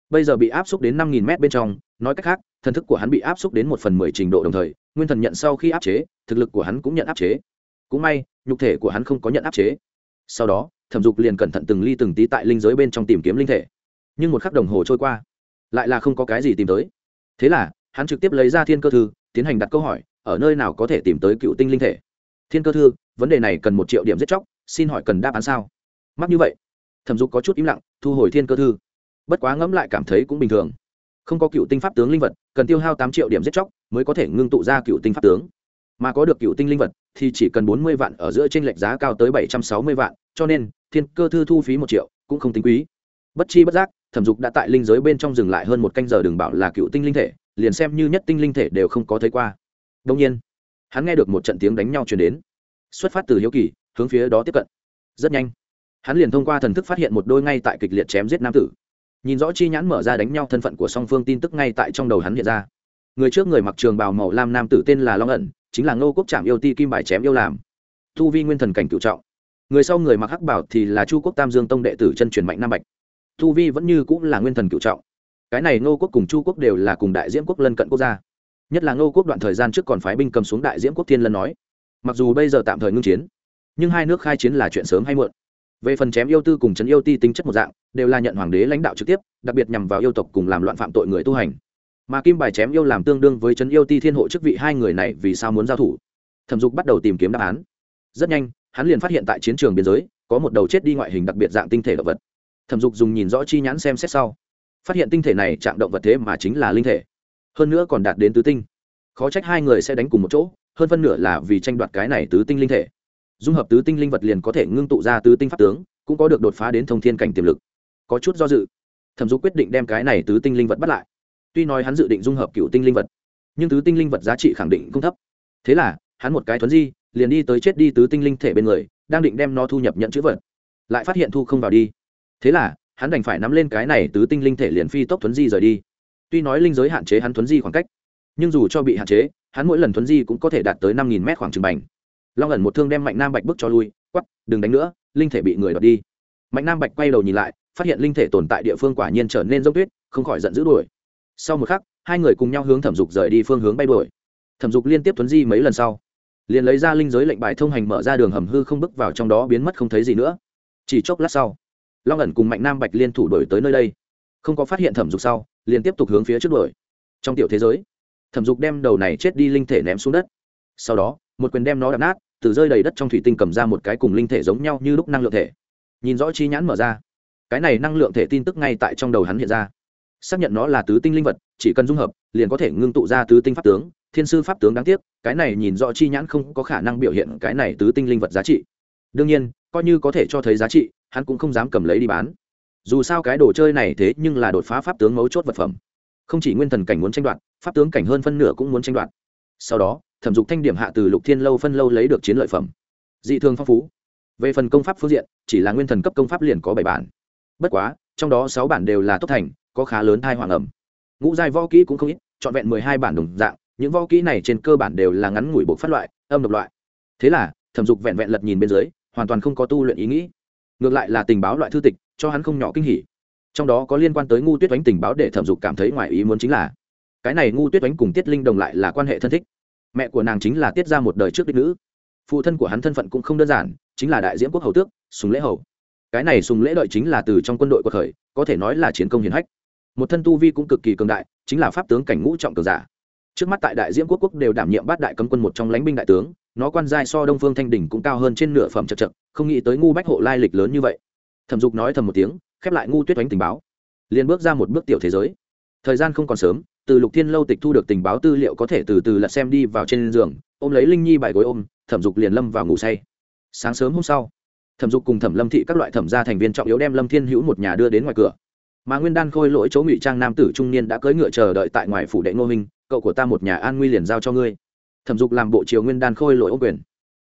Bây giờ bị áp xúc đến năm nghìn mét bên trong, nói cách khác, thần thức của hắn bị áp xúc đến một phần mười trình độ đồng thời, nguyên thần nhận sau khi áp chế, thực lực của hắn cũng nhận áp chế. Cũng may, nhục thể của hắn không có nhận áp chế. Sau đó, thẩm dục liền cẩn thận từng ly từng tí tại linh giới bên trong tìm kiếm linh thể. Nhưng một khắc đồng hồ trôi qua lại là không có cái gì tìm tới. Thế là, hắn trực tiếp lấy ra thiên cơ thư, tiến hành đặt câu hỏi, ở nơi nào có thể tìm tới cựu tinh linh thể? Thiên cơ thư, vấn đề này cần một triệu điểm giết chóc, xin hỏi cần đáp án sao? Mắc như vậy. Thẩm dục có chút im lặng, thu hồi thiên cơ thư. Bất quá ngẫm lại cảm thấy cũng bình thường. Không có cựu tinh pháp tướng linh vật, cần tiêu hao tám triệu điểm giết chóc mới có thể ngưng tụ ra cựu tinh pháp tướng. Mà có được cựu tinh linh vật thì chỉ cần bốn mươi vạn ở giữa t r ê n lệch giá cao tới bảy trăm sáu mươi vạn, cho nên thiên cơ thư thu phí một triệu cũng không tính quý bất chi bất giác, thẩm dục đã tại linh giới bên trong dừng lại hơn một canh giờ đừng bảo là cựu tinh linh thể, liền xem như nhất tinh linh thể đều không có thấy qua. Đông nhiên, hắn nghe được một trận tiếng đánh nhau chuyển đến. Xuất phát từ hiếu kỳ, hướng phía đó tiếp cận. Rất nhanh, hắn liền thông qua thần thức phát hiện một đôi ngay tại kịch liệt chém giết nam tử. Nhìn rõ chi nhãn mở ra đánh nhau thân phận của song phương tin tức ngay tại trong đầu hắn hiện ra. Người trước người mặc trường bào màu lam nam tử tên là long ẩn, chính là ngô quốc trạm yêu ti kim bài chém yêu làm. Thu vi nguyên thần cảnh cựu trọng. Người sau người mặc hắc bảo thì là chu quốc tam dương tông đệ tử chân truyền mạnh nam bạch thu vi vẫn như cũng là nguyên thần cựu trọng. Cái này ngô quốc cùng chu quốc đều là cùng đại Diễm quốc lân cận quốc gia. Nhất là ngô quốc đoạn thời gian trước còn phái binh cầm xuống đại Diễm quốc thiên lân nói, mặc dù bây giờ tạm thời ngưng chiến, nhưng hai nước khai chiến là chuyện sớm hay muộn. Về phần chém yêu tư cùng chấn yêu ti tính chất một dạng, đều là nhận hoàng đế lãnh đạo trực tiếp, đặc biệt nhằm vào yêu tộc cùng làm loạn phạm tội người tu hành. Mà kim bài chém yêu làm tương đương với chấn yêu ti thiên hộ chức vị hai người này vì sao muốn giao thủ? Thẩm dục bắt đầu tìm kiếm đáp án. Rất nhanh, hắn liền phát hiện tại chiến trường biên giới, có một đầu chết đi ngoại hình đặc biệt dạng tinh thể động vật thẩm dục dùng nhìn rõ chi nhãn xem xét sau. Phát hiện tinh thể này chạm động vật thế mà chính là linh thể. Hơn nữa còn đạt đến tứ tinh. Khó trách hai người sẽ đánh cùng một chỗ, hơn phân nửa là vì tranh đoạt cái này tứ tinh linh thể. Dung hợp tứ tinh linh vật liền có thể ngưng tụ ra tứ tinh pháp tướng, cũng có được đột phá đến thông thiên cảnh tiềm lực. Có chút do dự. Thẩm dục quyết định đem cái này tứ tinh linh vật bắt lại. Tuy nói hắn dự định dung hợp cựu tinh linh vật, nhưng tứ tinh linh vật giá trị khẳng định không thấp. Thế là, hắn một cái thuấn di, liền đi tới chết đi tứ tinh linh thể bên người, đang định đem nó thu nhập nhận chữ vật. Lại phát hiện thu không vào đi thế là, hắn đành phải nắm lên cái này tứ tinh linh thể liền phi tốc thuấn di rời đi. Tuy nói linh giới hạn chế hắn thuấn di khoảng cách, nhưng dù cho bị hạn chế, hắn mỗi lần thuấn di cũng có thể đạt tới năm nghìn mét khoảng trừng bành. Long ẩn một thương đem mạnh nam bạch bước cho lui quắp đừng đánh nữa, linh thể bị người đoạt đi. Mạnh nam bạch quay đầu nhìn lại, phát hiện linh thể tồn tại địa phương quả nhiên trở nên dốc tuyết, không khỏi giận dữ đuổi. Sau một khắc, hai người cùng nhau hướng thẩm dục rời đi phương hướng bay đuổi. Thẩm dục liên tiếp thuấn di mấy lần sau, liền lấy ra linh giới lệnh bài thông hành mở ra đường hầm hư không bước vào trong đó biến mất không thấy gì nữa. Chỉ chốc lát sau long ẩn cùng mạnh nam bạch liên thủ đổi tới nơi đây. Không có phát hiện thẩm dục sau, liền tiếp tục hướng phía trước đuổi. Trong tiểu thế giới, thẩm dục đem đầu này chết đi linh thể ném xuống đất. Sau đó, một quyền đem nó đập nát, từ rơi đầy đất trong thủy tinh cầm ra một cái cùng linh thể giống nhau như lúc năng lượng thể. Nhìn rõ chi nhãn mở ra. Cái này năng lượng thể tin tức ngay tại trong đầu hắn hiện ra. Xác nhận nó là tứ tinh linh vật, chỉ cần dung hợp, liền có thể ngưng tụ ra tứ tinh pháp tướng, thiên sư pháp tướng đáng tiếc, cái này nhìn rõ chi nhãn không có khả năng biểu hiện cái này tứ tinh linh vật giá trị. Đương nhiên, coi như có thể cho thấy giá trị hắn cũng không dám cầm lấy đi bán. Dù sao cái đồ chơi này thế nhưng là đột phá pháp tướng mấu chốt vật phẩm. Không chỉ nguyên thần cảnh muốn tranh đoạt, pháp tướng cảnh hơn phân nửa cũng muốn tranh đoạt. Sau đó, thẩm dục thanh điểm hạ từ lục thiên lâu phân lâu lấy được chiến lợi phẩm. Dị thường phong phú. Về phần công pháp phương diện, chỉ là nguyên thần cấp công pháp liền có bảy bản. Bất quá, trong đó sáu bản đều là tốt thành, có khá lớn thai hoàng ẩm. Ngũ giai võ kỹ cũng không ít, trọn vẹn mười hai bản đồng dạng, những võ kỹ này trên cơ bản đều là ngắn ngủi buộc phát loại, âm độc loại. Thế là, thẩm dục vẹn vẹn lật nhìn bên dưới, hoàn toàn không có tu luyện ý nghĩ ngược lại là tình báo loại thư tịch, cho hắn không nhỏ kinh hỉ. Trong đó có liên quan tới ngu tuyết oánh tình báo để thẩm dục cảm thấy ngoài ý muốn chính là, cái này ngu tuyết oánh cùng tiết linh đồng lại là quan hệ thân thích. Mẹ của nàng chính là tiết ra một đời trước đích nữ. Phụ thân của hắn thân phận cũng không đơn giản, chính là đại diễm quốc hầu tước, sùng lễ hầu. Cái này sùng lễ đợi chính là từ trong quân đội của thời, có thể nói là chiến công hiển hách. Một thân tu vi cũng cực kỳ cường đại, chính là pháp tướng cảnh ngũ trọng cường giả trước mắt tại đại diễm quốc quốc đều đảm nhiệm bát đại cấm quân một trong lãnh binh đại tướng, nó quan giai so đông phương thanh Đình cũng cao hơn trên nửa phẩm chật chật, không nghĩ tới ngu bách hộ lai lịch lớn như vậy. Thẩm dục nói thầm một tiếng, khép lại ngu tuyết oánh tình báo. Liền bước ra một bước tiểu thế giới. Thời gian không còn sớm, từ lục thiên lâu tịch thu được tình báo tư liệu có thể từ từ lật xem đi vào trên giường, ôm lấy linh nhi bài gối ôm, thẩm dục liền lâm vào ngủ say. Sáng sớm hôm sau, thẩm dục cùng thẩm lâm thị các loại thẩm gia thành viên trọng yếu đem lâm thiên hữu một nhà đưa đến ngoài cửa. Mà nguyên đan khôi lỗi chỗ ngụy trang nam tử trung niên đã cưỡi ngựa chờ đợi tại ngoài phủ đệ ngô minh cậu của ta một nhà an nguy liền giao cho ngươi. Thẩm dục làm bộ chiều nguyên đan khôi lỗi ô quyền.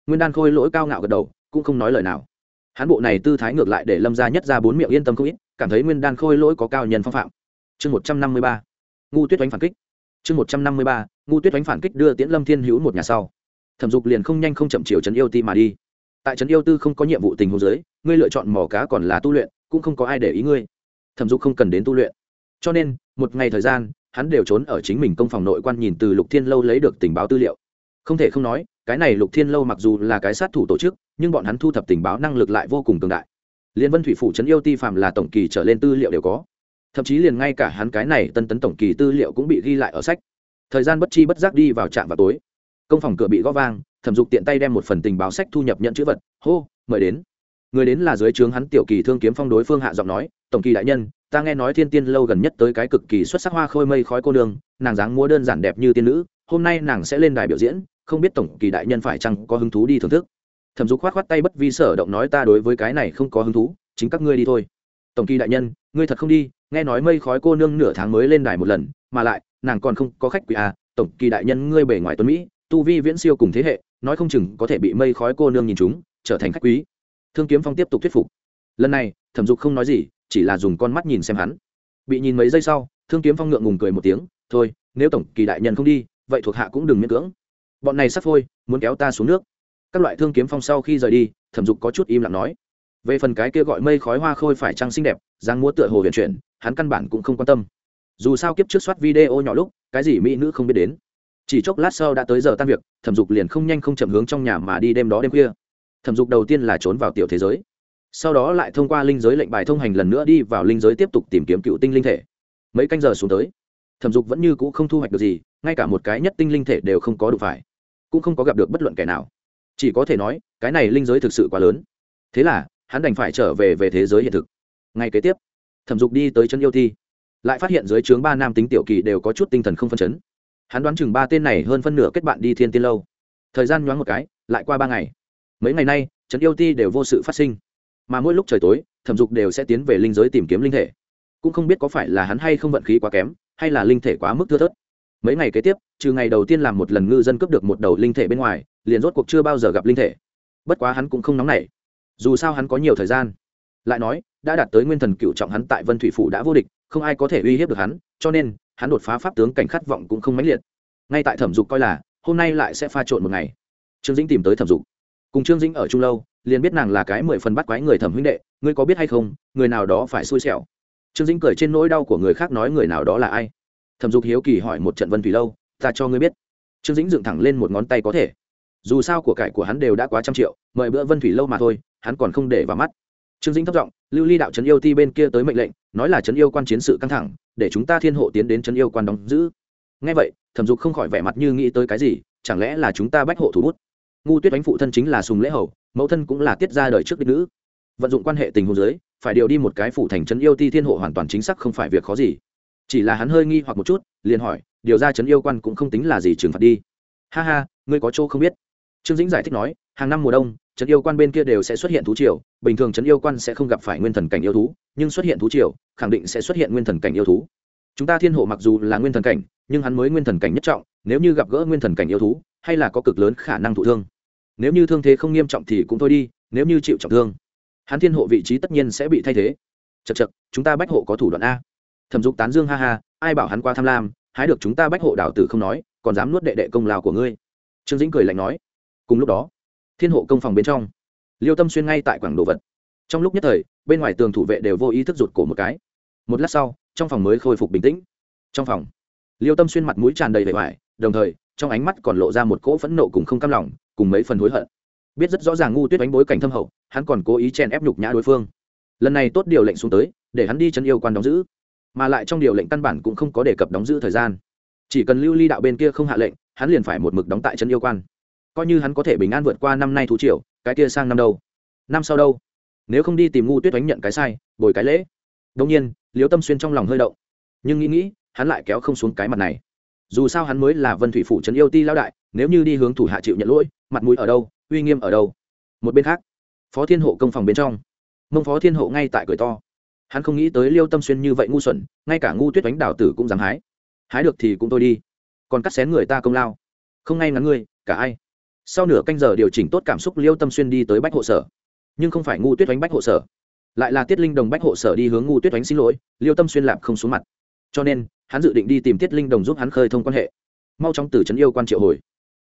Nguyên đan khôi lỗi cao ngạo gật đầu, cũng không nói lời nào. Hãn bộ này tư thái ngược lại để lâm gia nhất ra bốn miệng yên tâm không ít, cảm thấy nguyên đan khôi lỗi có cao nhân phong phạm. Chương một trăm năm mươi ba, ngu tuyết oánh phản kích. Chương một trăm năm mươi ba, ngu tuyết oánh phản kích đưa tiễn lâm thiên hữu một nhà sau. Thẩm dục liền không nhanh không chậm chiều trấn yêu ti mà đi. Tại trấn yêu tư không có nhiệm vụ tình huống giới ngươi lựa chọn mỏ cá còn là tu luyện, cũng không có ai để ý ngươi. Thẩm dục không cần đến tu luyện. Cho nên, một ngày thời gian hắn đều trốn ở chính mình công phòng nội quan nhìn từ lục thiên lâu lấy được tình báo tư liệu. Không thể không nói, cái này lục thiên lâu mặc dù là cái sát thủ tổ chức, nhưng bọn hắn thu thập tình báo năng lực lại vô cùng cường đại. Liên vân thủy phủ trấn yêu ti phạm là tổng kỳ trở lên tư liệu đều có. Thậm chí liền ngay cả hắn cái này tân tấn tổng kỳ tư liệu cũng bị ghi lại ở sách. Thời gian bất chi bất giác đi vào trạm vào tối. Công phòng cửa bị gõ vang, thẩm dục tiện tay đem một phần tình báo sách thu nhập nhận chữ vật. Hô, mời đến. Người đến là dưới trướng hắn tiểu kỳ thương kiếm phong đối phương hạ giọng nói, tổng kỳ đại nhân ta nghe nói thiên tiên lâu gần nhất tới cái cực kỳ xuất sắc hoa khôi mây khói cô nương, nàng dáng múa đơn giản đẹp như tiên nữ, hôm nay nàng sẽ lên đài biểu diễn, không biết tổng kỳ đại nhân phải chăng có hứng thú đi thưởng thức. Thẩm dục khoát khoát tay bất vi sở động nói ta đối với cái này không có hứng thú, chính các ngươi đi thôi. Tổng kỳ đại nhân, ngươi thật không đi, nghe nói mây khói cô nương nửa tháng mới lên đài một lần, mà lại, nàng còn không có khách quý à tổng kỳ đại nhân ngươi bề ngoài tuấn mỹ, tu vi viễn siêu cùng thế hệ, nói không chừng có thể bị mây khói cô nương nhìn chúng, trở thành khách quý. Thương kiếm phong tiếp tục thuyết phục. Lần này, thẩm dục không nói gì chỉ là dùng con mắt nhìn xem hắn. Bị nhìn mấy giây sau, thương kiếm phong ngượng ngùng cười một tiếng, thôi, nếu tổng kỳ đại nhân không đi, vậy thuộc hạ cũng đừng miễn cưỡng. Bọn này sắp phôi, muốn kéo ta xuống nước. Các loại thương kiếm phong sau khi rời đi, thẩm dục có chút im lặng nói, về phần cái kia gọi mây khói hoa khôi phải trăng xinh đẹp giang múa tựa hồ huyền chuyển, hắn căn bản cũng không quan tâm. Dù sao kiếp trước soát video nhỏ lúc, cái gì mỹ nữ không biết đến. Chỉ chốc lát sau đã tới giờ tan việc, thẩm dục liền không nhanh không chậm hướng trong nhà mà đi đêm đó đêm khuya. Thẩm dục đầu tiên là trốn vào tiểu thế giới sau đó lại thông qua linh giới lệnh bài thông hành lần nữa đi vào linh giới tiếp tục tìm kiếm cựu tinh linh thể. Mấy canh giờ xuống tới, thẩm dục vẫn như c ũ không thu hoạch được gì, ngay cả một cái nhất tinh linh thể đều không có đủ phải. Cũng không có gặp được bất luận kẻ nào. Chỉ có thể nói, cái này linh giới thực sự quá lớn. Thế là, hắn đành phải trở về về thế giới hiện thực. Ngay kế tiếp, thẩm dục đi tới chân yêu thi. Lại phát hiện dưới trướng ba nam tính tiểu kỳ đều có chút tinh thần không phân chấn. Hắn đoán chừng ba tên này hơn phân nửa kết bạn đi thiên tiên lâu. Thời gian nhoáng một cái, lại qua ba ngày. Mấy ngày nay trấn yêu ti đều vô sự phát sinh mà mỗi lúc trời tối, thẩm dục đều sẽ tiến về linh giới tìm kiếm linh thể. Cũng không biết có phải là hắn hay không vận khí quá kém, hay là linh thể quá mức thưa thớt. Mấy ngày kế tiếp, trừ ngày đầu tiên làm một lần ngư dân cướp được một đầu linh thể bên ngoài, liền rốt cuộc chưa bao giờ gặp linh thể. Bất quá hắn cũng không nóng nảy. Dù sao hắn có nhiều thời gian. Lại nói, đã đạt tới nguyên thần cựu trọng hắn tại vân thủy phủ đã vô địch, không ai có thể uy hiếp được hắn, cho nên, hắn đột phá pháp tướng cảnh khát vọng cũng không mãnh liệt. Ngay tại thẩm dục coi là, hôm nay lại sẽ pha trộn một ngày. Trương dĩnh tìm tới thẩm dục cùng trương dĩnh ở chung lâu, liền biết nàng là cái mười phần bắt quái người thẩm huynh đệ, ngươi có biết hay không, người nào đó phải xui xẻo. Trương dĩnh cười trên nỗi đau của người khác nói người nào đó là ai? Thẩm dục hiếu kỳ hỏi một trận vân thủy lâu, ta cho ngươi biết. Trương dĩnh dựng thẳng lên một ngón tay có thể. Dù sao của cải của hắn đều đã quá trăm triệu, mời bữa vân thủy lâu mà thôi, hắn còn không để vào mắt. Trương dĩnh thất giọng, lưu ly đạo trấn yêu ti bên kia tới mệnh lệnh, nói là trấn yêu quan chiến sự căng thẳng, để chúng ta thiên hộ tiến đến trấn yêu quan đóng giữ. Ngay vậy, thẩm dục không khỏi vẻ mặt như nghĩ tới cái gì, chẳng lẽ là chúng ta bách hộ thủ bút? Ngu tuyết oánh phụ thân chính là sùng lễ hầu, mẫu thân cũng là tiết ra đời trước đích nữ. Vận dụng quan hệ tình hồ dưới, phải điều đi một cái phủ thành trấn yêu ti thiên hộ hoàn toàn chính xác không phải việc khó gì. Chỉ là hắn hơi nghi hoặc một chút, liền hỏi, điều ra trấn yêu quan cũng không tính là gì trừng phạt đi. Ha ha, ngươi có chỗ không biết. Trương dĩnh giải thích nói, hàng năm mùa đông, trấn yêu quan bên kia đều sẽ xuất hiện thú triều, bình thường trấn yêu quan sẽ không gặp phải nguyên thần cảnh yêu thú, nhưng xuất hiện thú triều, khẳng định sẽ xuất hiện nguyên thần cảnh yêu thú. Chúng ta thiên hộ mặc dù là nguyên thần cảnh, nhưng hắn mới nguyên thần cảnh nhất trọng nếu như gặp gỡ nguyên thần cảnh yêu thú, hay là có cực lớn khả năng thụ thương. Nếu như thương thế không nghiêm trọng thì cũng thôi đi, nếu như chịu trọng thương hắn thiên hộ vị trí tất nhiên sẽ bị thay thế. Chật chật chúng ta bách hộ có thủ đoạn a. Thẩm dục tán dương ha ha, ai bảo hắn qua tham lam, hái được chúng ta bách hộ đảo tử không nói, còn dám nuốt đệ đệ công lao của ngươi. Trương dĩnh cười lạnh nói. Cùng lúc đó, thiên hộ công phòng bên trong, liêu tâm xuyên ngay tại quảng đồ vật. Trong lúc nhất thời, bên ngoài tường thủ vệ đều vô ý thức rụt cổ một cái. Một lát sau, trong phòng mới khôi phục bình tĩnh. Trong phòng, liêu tâm xuyên mặt mũi tràn đầy vẻ vải đồng thời, trong ánh mắt còn lộ ra một cỗ phẫn nộ cùng không cam lòng, cùng mấy phần hối hận. Biết rất rõ ràng ngu tuyết đánh bối cảnh thâm hậu, hắn còn cố ý chen ép nhục nhã đối phương. Lần này tốt điều lệnh xuống tới, để hắn đi chân yêu quan đóng giữ. Mà lại trong điều lệnh căn bản cũng không có đề cập đóng giữ thời gian. Chỉ cần lưu ly đạo bên kia không hạ lệnh, hắn liền phải một mực đóng tại chân yêu quan. Coi như hắn có thể bình an vượt qua năm nay thú triều, cái kia sang năm đâu? Năm sau đâu? Nếu không đi tìm ngu tuyết đánh nhận cái sai, bồi cái lễ. Đông nhiên liếu tâm xuyên trong lòng hơi động, nhưng nghĩ nghĩ, hắn lại kéo không xuống cái mặt này dù sao hắn mới là vân thủy phủ trấn yêu ti lao đại, nếu như đi hướng thủ hạ chịu nhận lỗi, mặt mũi ở đâu, uy nghiêm ở đâu? Một bên khác, phó thiên hộ công phòng bên trong, mông phó thiên hộ ngay tại cười to. Hắn không nghĩ tới liêu tâm xuyên như vậy ngu xuẩn, ngay cả ngu tuyết đánh đào tử cũng dám hái. Hái được thì cũng tôi đi, còn cắt xén người ta công lao. Không ngay ngắn ngươi, cả ai. Sau nửa canh giờ điều chỉnh tốt cảm xúc, liêu tâm xuyên đi tới bách hộ sở. Nhưng không phải ngu tuyết đánh bách hộ sở, lại là tiết linh đồng bách hộ sở đi hướng ngu tuyết đánh xin lỗi, liêu tâm xuyên lạp không xuống mặt cho nên, hắn dự định đi tìm tiết linh đồng giúp hắn khơi thông quan hệ. Mau chóng từ trấn yêu quan triệu hồi.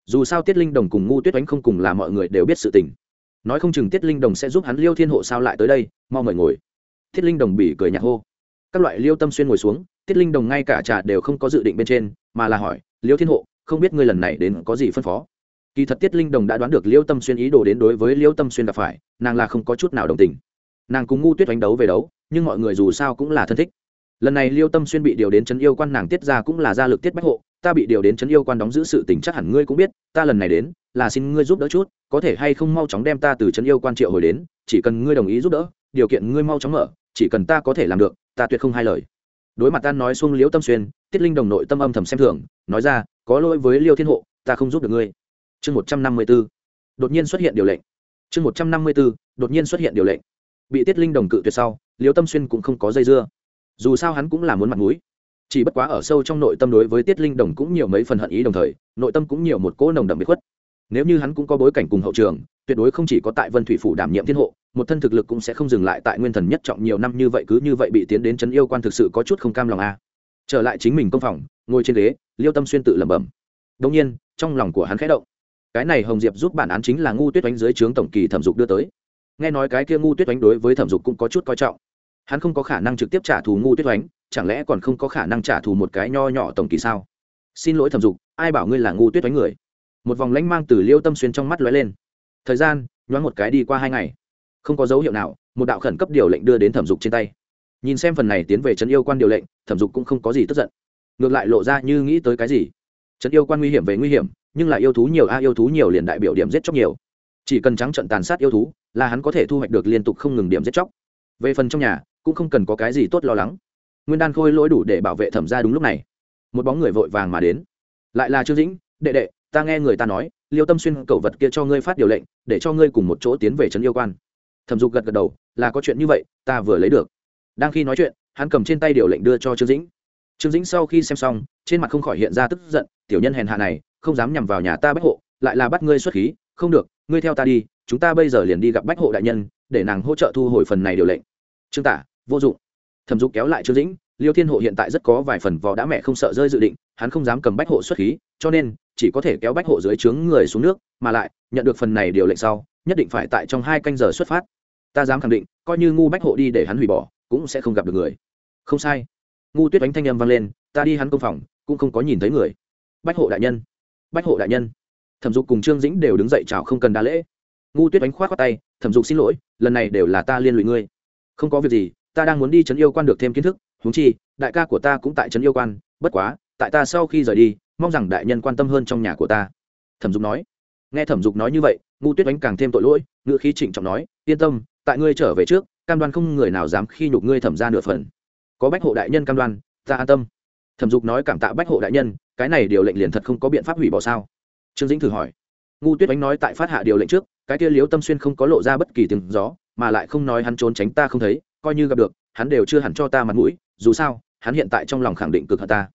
Dù sao tiết linh đồng cùng ngu tuyết oánh không cùng là mọi người đều biết sự tình. Nói không chừng tiết linh đồng sẽ giúp hắn liêu thiên hộ sao lại tới đây, mau mời ngồi. Tiết linh đồng bị cười nhạt hô. Các loại liêu tâm xuyên ngồi xuống, tiết linh đồng ngay cả trà đều không có dự định bên trên, mà là hỏi, liêu thiên hộ, không biết ngươi lần này đến có gì phân phó? Kỳ thật tiết linh đồng đã đoán được liêu tâm xuyên ý đồ đến đối với liêu tâm xuyên gặp phải, nàng là không có chút nào đồng tình. Nàng cùng ngu tuyết đánh đấu về đấu, nhưng mọi người dù sao cũng là thân thích lần này liêu tâm xuyên bị điều đến trấn yêu quan nàng tiết ra cũng là gia lực tiết bách hộ, ta bị điều đến trấn yêu quan đóng giữ sự tình chắc hẳn ngươi cũng biết, ta lần này đến là xin ngươi giúp đỡ chút, có thể hay không mau chóng đem ta từ trấn yêu quan triệu hồi đến, chỉ cần ngươi đồng ý giúp đỡ, điều kiện ngươi mau chóng mở, chỉ cần ta có thể làm được, ta tuyệt không hai lời. Đối mặt ta nói xuông liễu tâm xuyên, tiết linh đồng nội tâm âm thầm xem thường, nói ra, có lỗi với liêu thiên hộ, ta không giúp được ngươi. Chương một trăm năm mươi b ố đột nhiên xuất hiện điều lệnh. Chương một trăm năm mươi b ố đột nhiên xuất hiện điều lệnh. Bị tiết linh đồng cự tuyệt sau, liêu tâm xuyên cũng không có dây dưa dù sao hắn cũng là muốn mặt mũi. Chỉ bất quá ở sâu trong nội tâm đối với tiết linh đồng cũng nhiều mấy phần hận ý đồng thời, nội tâm cũng nhiều một cỗ nồng đậm bị khuất. Nếu như hắn cũng có bối cảnh cùng hậu trường, tuyệt đối không chỉ có tại vân thủy phủ đảm nhiệm thiên hộ, một thân thực lực cũng sẽ không dừng lại tại nguyên thần nhất trọng nhiều năm như vậy cứ như vậy bị tiến đến c yêu quan thực sự có chút không cam lòng a. Trở lại chính mình công phòng, ngồi trên ghế, liêu tâm xuyên tự lẩm bẩm. Đông nhiên, trong lòng của hắn khẽ động. Cái này hồng diệp giúp bản án chính là ngu tuyết đánh dưới trướng tổng kỳ thẩm dục đưa tới. Nghe nói cái kia ngu tuyết đánh đối với thẩm dục cũng có chút coi trọng hắn không có khả năng trực tiếp trả thù ngu tuyết oánh chẳng lẽ còn không có khả năng trả thù một cái nho nhỏ tổng kỳ sao? Xin lỗi thẩm dục, ai bảo ngươi là ngu tuyết oánh người? Một vòng lãnh mang từ liêu tâm xuyên trong mắt lóe lên. Thời gian, nhoáng một cái đi qua hai ngày. Không có dấu hiệu nào, một đạo khẩn cấp điều lệnh đưa đến thẩm dục trên tay. Nhìn xem phần này tiến về trấn yêu quan điều lệnh, thẩm dục cũng không có gì tức giận. Ngược lại lộ ra như nghĩ tới cái gì. Trấn yêu quan nguy hiểm về nguy hiểm, nhưng lại yêu thú nhiều a, yêu thú nhiều liền đại biểu điểm giết chóc nhiều. Chỉ cần trắng trận tàn sát yêu thú, là hắn có thể thu hoạch được liên tục không ngừng điểm giết chóc. Về phần trong nhà cũng không cần có cái gì tốt lo lắng. Nguyên đan khôi lỗi đủ để bảo vệ thẩm ra đúng lúc này. Một bóng người vội vàng mà đến. Lại là trương dĩnh, đệ đệ, ta nghe người ta nói, liêu tâm xuyên cầu vật kia cho ngươi phát điều lệnh, để cho ngươi cùng một chỗ tiến về trấn yêu quan. Thẩm dục gật gật đầu, là có chuyện như vậy, ta vừa lấy được. Đang khi nói chuyện, hắn cầm trên tay điều lệnh đưa cho trương dĩnh. Trương dĩnh sau khi xem xong, trên mặt không khỏi hiện ra tức giận, tiểu nhân hèn hạ này, không dám nhằm vào nhà ta bách hộ, lại là bắt ngươi xuất khí, không được, ngươi theo ta đi, chúng ta bây giờ liền đi gặp bách hộ đại nhân, để nàng hỗ trợ thu hồi phần này điều lệnh. Trương tả vô dụng. Thẩm dục kéo lại trương dĩnh, liêu thiên hộ hiện tại rất có vài phần vò đã mẹ không sợ rơi dự định, hắn không dám cầm bách hộ xuất khí, cho nên chỉ có thể kéo bách hộ dưới trướng người xuống nước, mà lại, nhận được phần này điều lệnh sau, nhất định phải tại trong hai canh giờ xuất phát. Ta dám khẳng định, coi như ngu bách hộ đi để hắn hủy bỏ, cũng sẽ không gặp được người. Không sai. Ngu tuyết đánh thanh âm vang lên, ta đi hắn công phòng, cũng không có nhìn thấy người. Bách hộ đại nhân. Bách hộ đại nhân. Thẩm dục cùng trương dĩnh đều đứng dậy chào không cần đa lễ. Ngu tuyết đánh khoát khoát tay, thẩm dục xin lỗi, lần này đều là ta liên lụy ngươi. Không có việc gì ta đang muốn đi trấn yêu quan được thêm kiến thức, huống chi, đại ca của ta cũng tại trấn yêu quan, bất quá, tại ta sau khi rời đi, mong rằng đại nhân quan tâm hơn trong nhà của ta. Thẩm dục nói. Nghe thẩm dục nói như vậy ngu tuyết đánh càng thêm tội lỗi, ngữ khí trịnh trọng nói, yên tâm, tại ngươi trở về trước, cam đoan không người nào dám khi nhục ngươi thẩm ra nửa phần. Có bách hộ đại nhân cam đoan, ta an tâm. Thẩm dục nói cảm tạ bách hộ đại nhân, cái này điều lệnh liền thật không có biện pháp hủy bỏ sao? Trương dĩnh thử hỏi. Ngu tuyết đánh nói tại phát hạ điều lệnh trước, cái kia liếu tâm xuyên không có lộ ra bất kỳ tiếng gió, mà lại không nói hắn trốn tránh ta không thấy coi như gặp được, hắn đều chưa hẳn cho ta mặt mũi, dù sao, hắn hiện tại trong lòng khẳng định cực hận ta.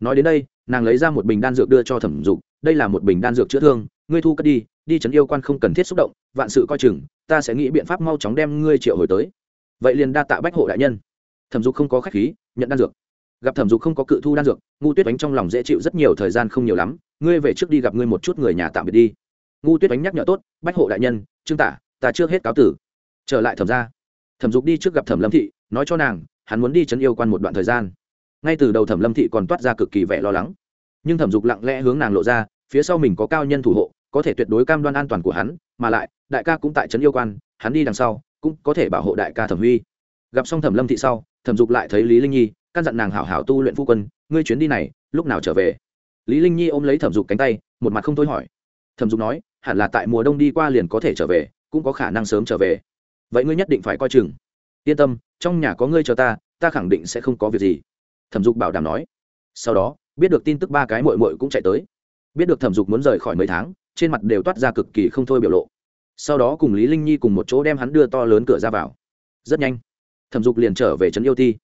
Nói đến đây, nàng lấy ra một bình đan dược đưa cho thẩm dục, đây là một bình đan dược chữa thương, ngươi thu cất đi đi chấn yêu quan không cần thiết xúc động, vạn sự coi chừng, ta sẽ nghĩ biện pháp mau chóng đem ngươi triệu hồi tới. Vậy liền đa tạ bách hộ đại nhân. Thẩm dục không có khách khí, nhận đan dược. Gặp thẩm dục không có cự thu đan dược, ngu tuyết đánh trong lòng dễ chịu rất nhiều thời gian không nhiều lắm, ngươi về trước đi gặp ngươi một chút người nhà tạm biệt đi. Ngu tuyết đánh nhắc nhở tốt, bách hộ đại nhân, trương tả, ta trước hết cáo tử. Trở lại thẩm ra thẩm dục đi trước gặp thẩm lâm thị, nói cho nàng, hắn muốn đi chấn yêu quan một đoạn thời gian. Ngay từ đầu thẩm lâm thị còn toát ra cực kỳ vẻ lo lắng. Nhưng thẩm dục lặng lẽ hướng nàng lộ ra, phía sau mình có cao nhân thủ hộ, có thể tuyệt đối cam đoan an toàn của hắn, mà lại, đại ca cũng tại trấn yêu quan, hắn đi đằng sau, cũng có thể bảo hộ đại ca thẩm huy. Gặp xong thẩm lâm thị sau, thẩm dục lại thấy lý linh nhi, căn dặn nàng hảo hảo tu luyện phu quân, ngươi chuyến đi này, lúc nào trở về? Lý linh nhi ôm lấy thẩm dục cánh tay, một mặt không thôi hỏi. Thẩm dục nói, hẳn là tại mùa đông đi qua liền có thể trở về, cũng có khả năng sớm trở về vậy ngươi nhất định phải coi chừng. Yên tâm, trong nhà có ngươi chờ ta ta khẳng định sẽ không có việc gì. Thẩm dục bảo đảm nói. Sau đó, biết được tin tức ba cái mội mội cũng chạy tới. Biết được thẩm dục muốn rời khỏi mấy tháng, trên mặt đều toát ra cực kỳ không thôi biểu lộ. Sau đó cùng lý linh nhi cùng một chỗ đem hắn đưa to lớn cửa ra vào. Rất nhanh, thẩm dục liền trở về trấn yêu ti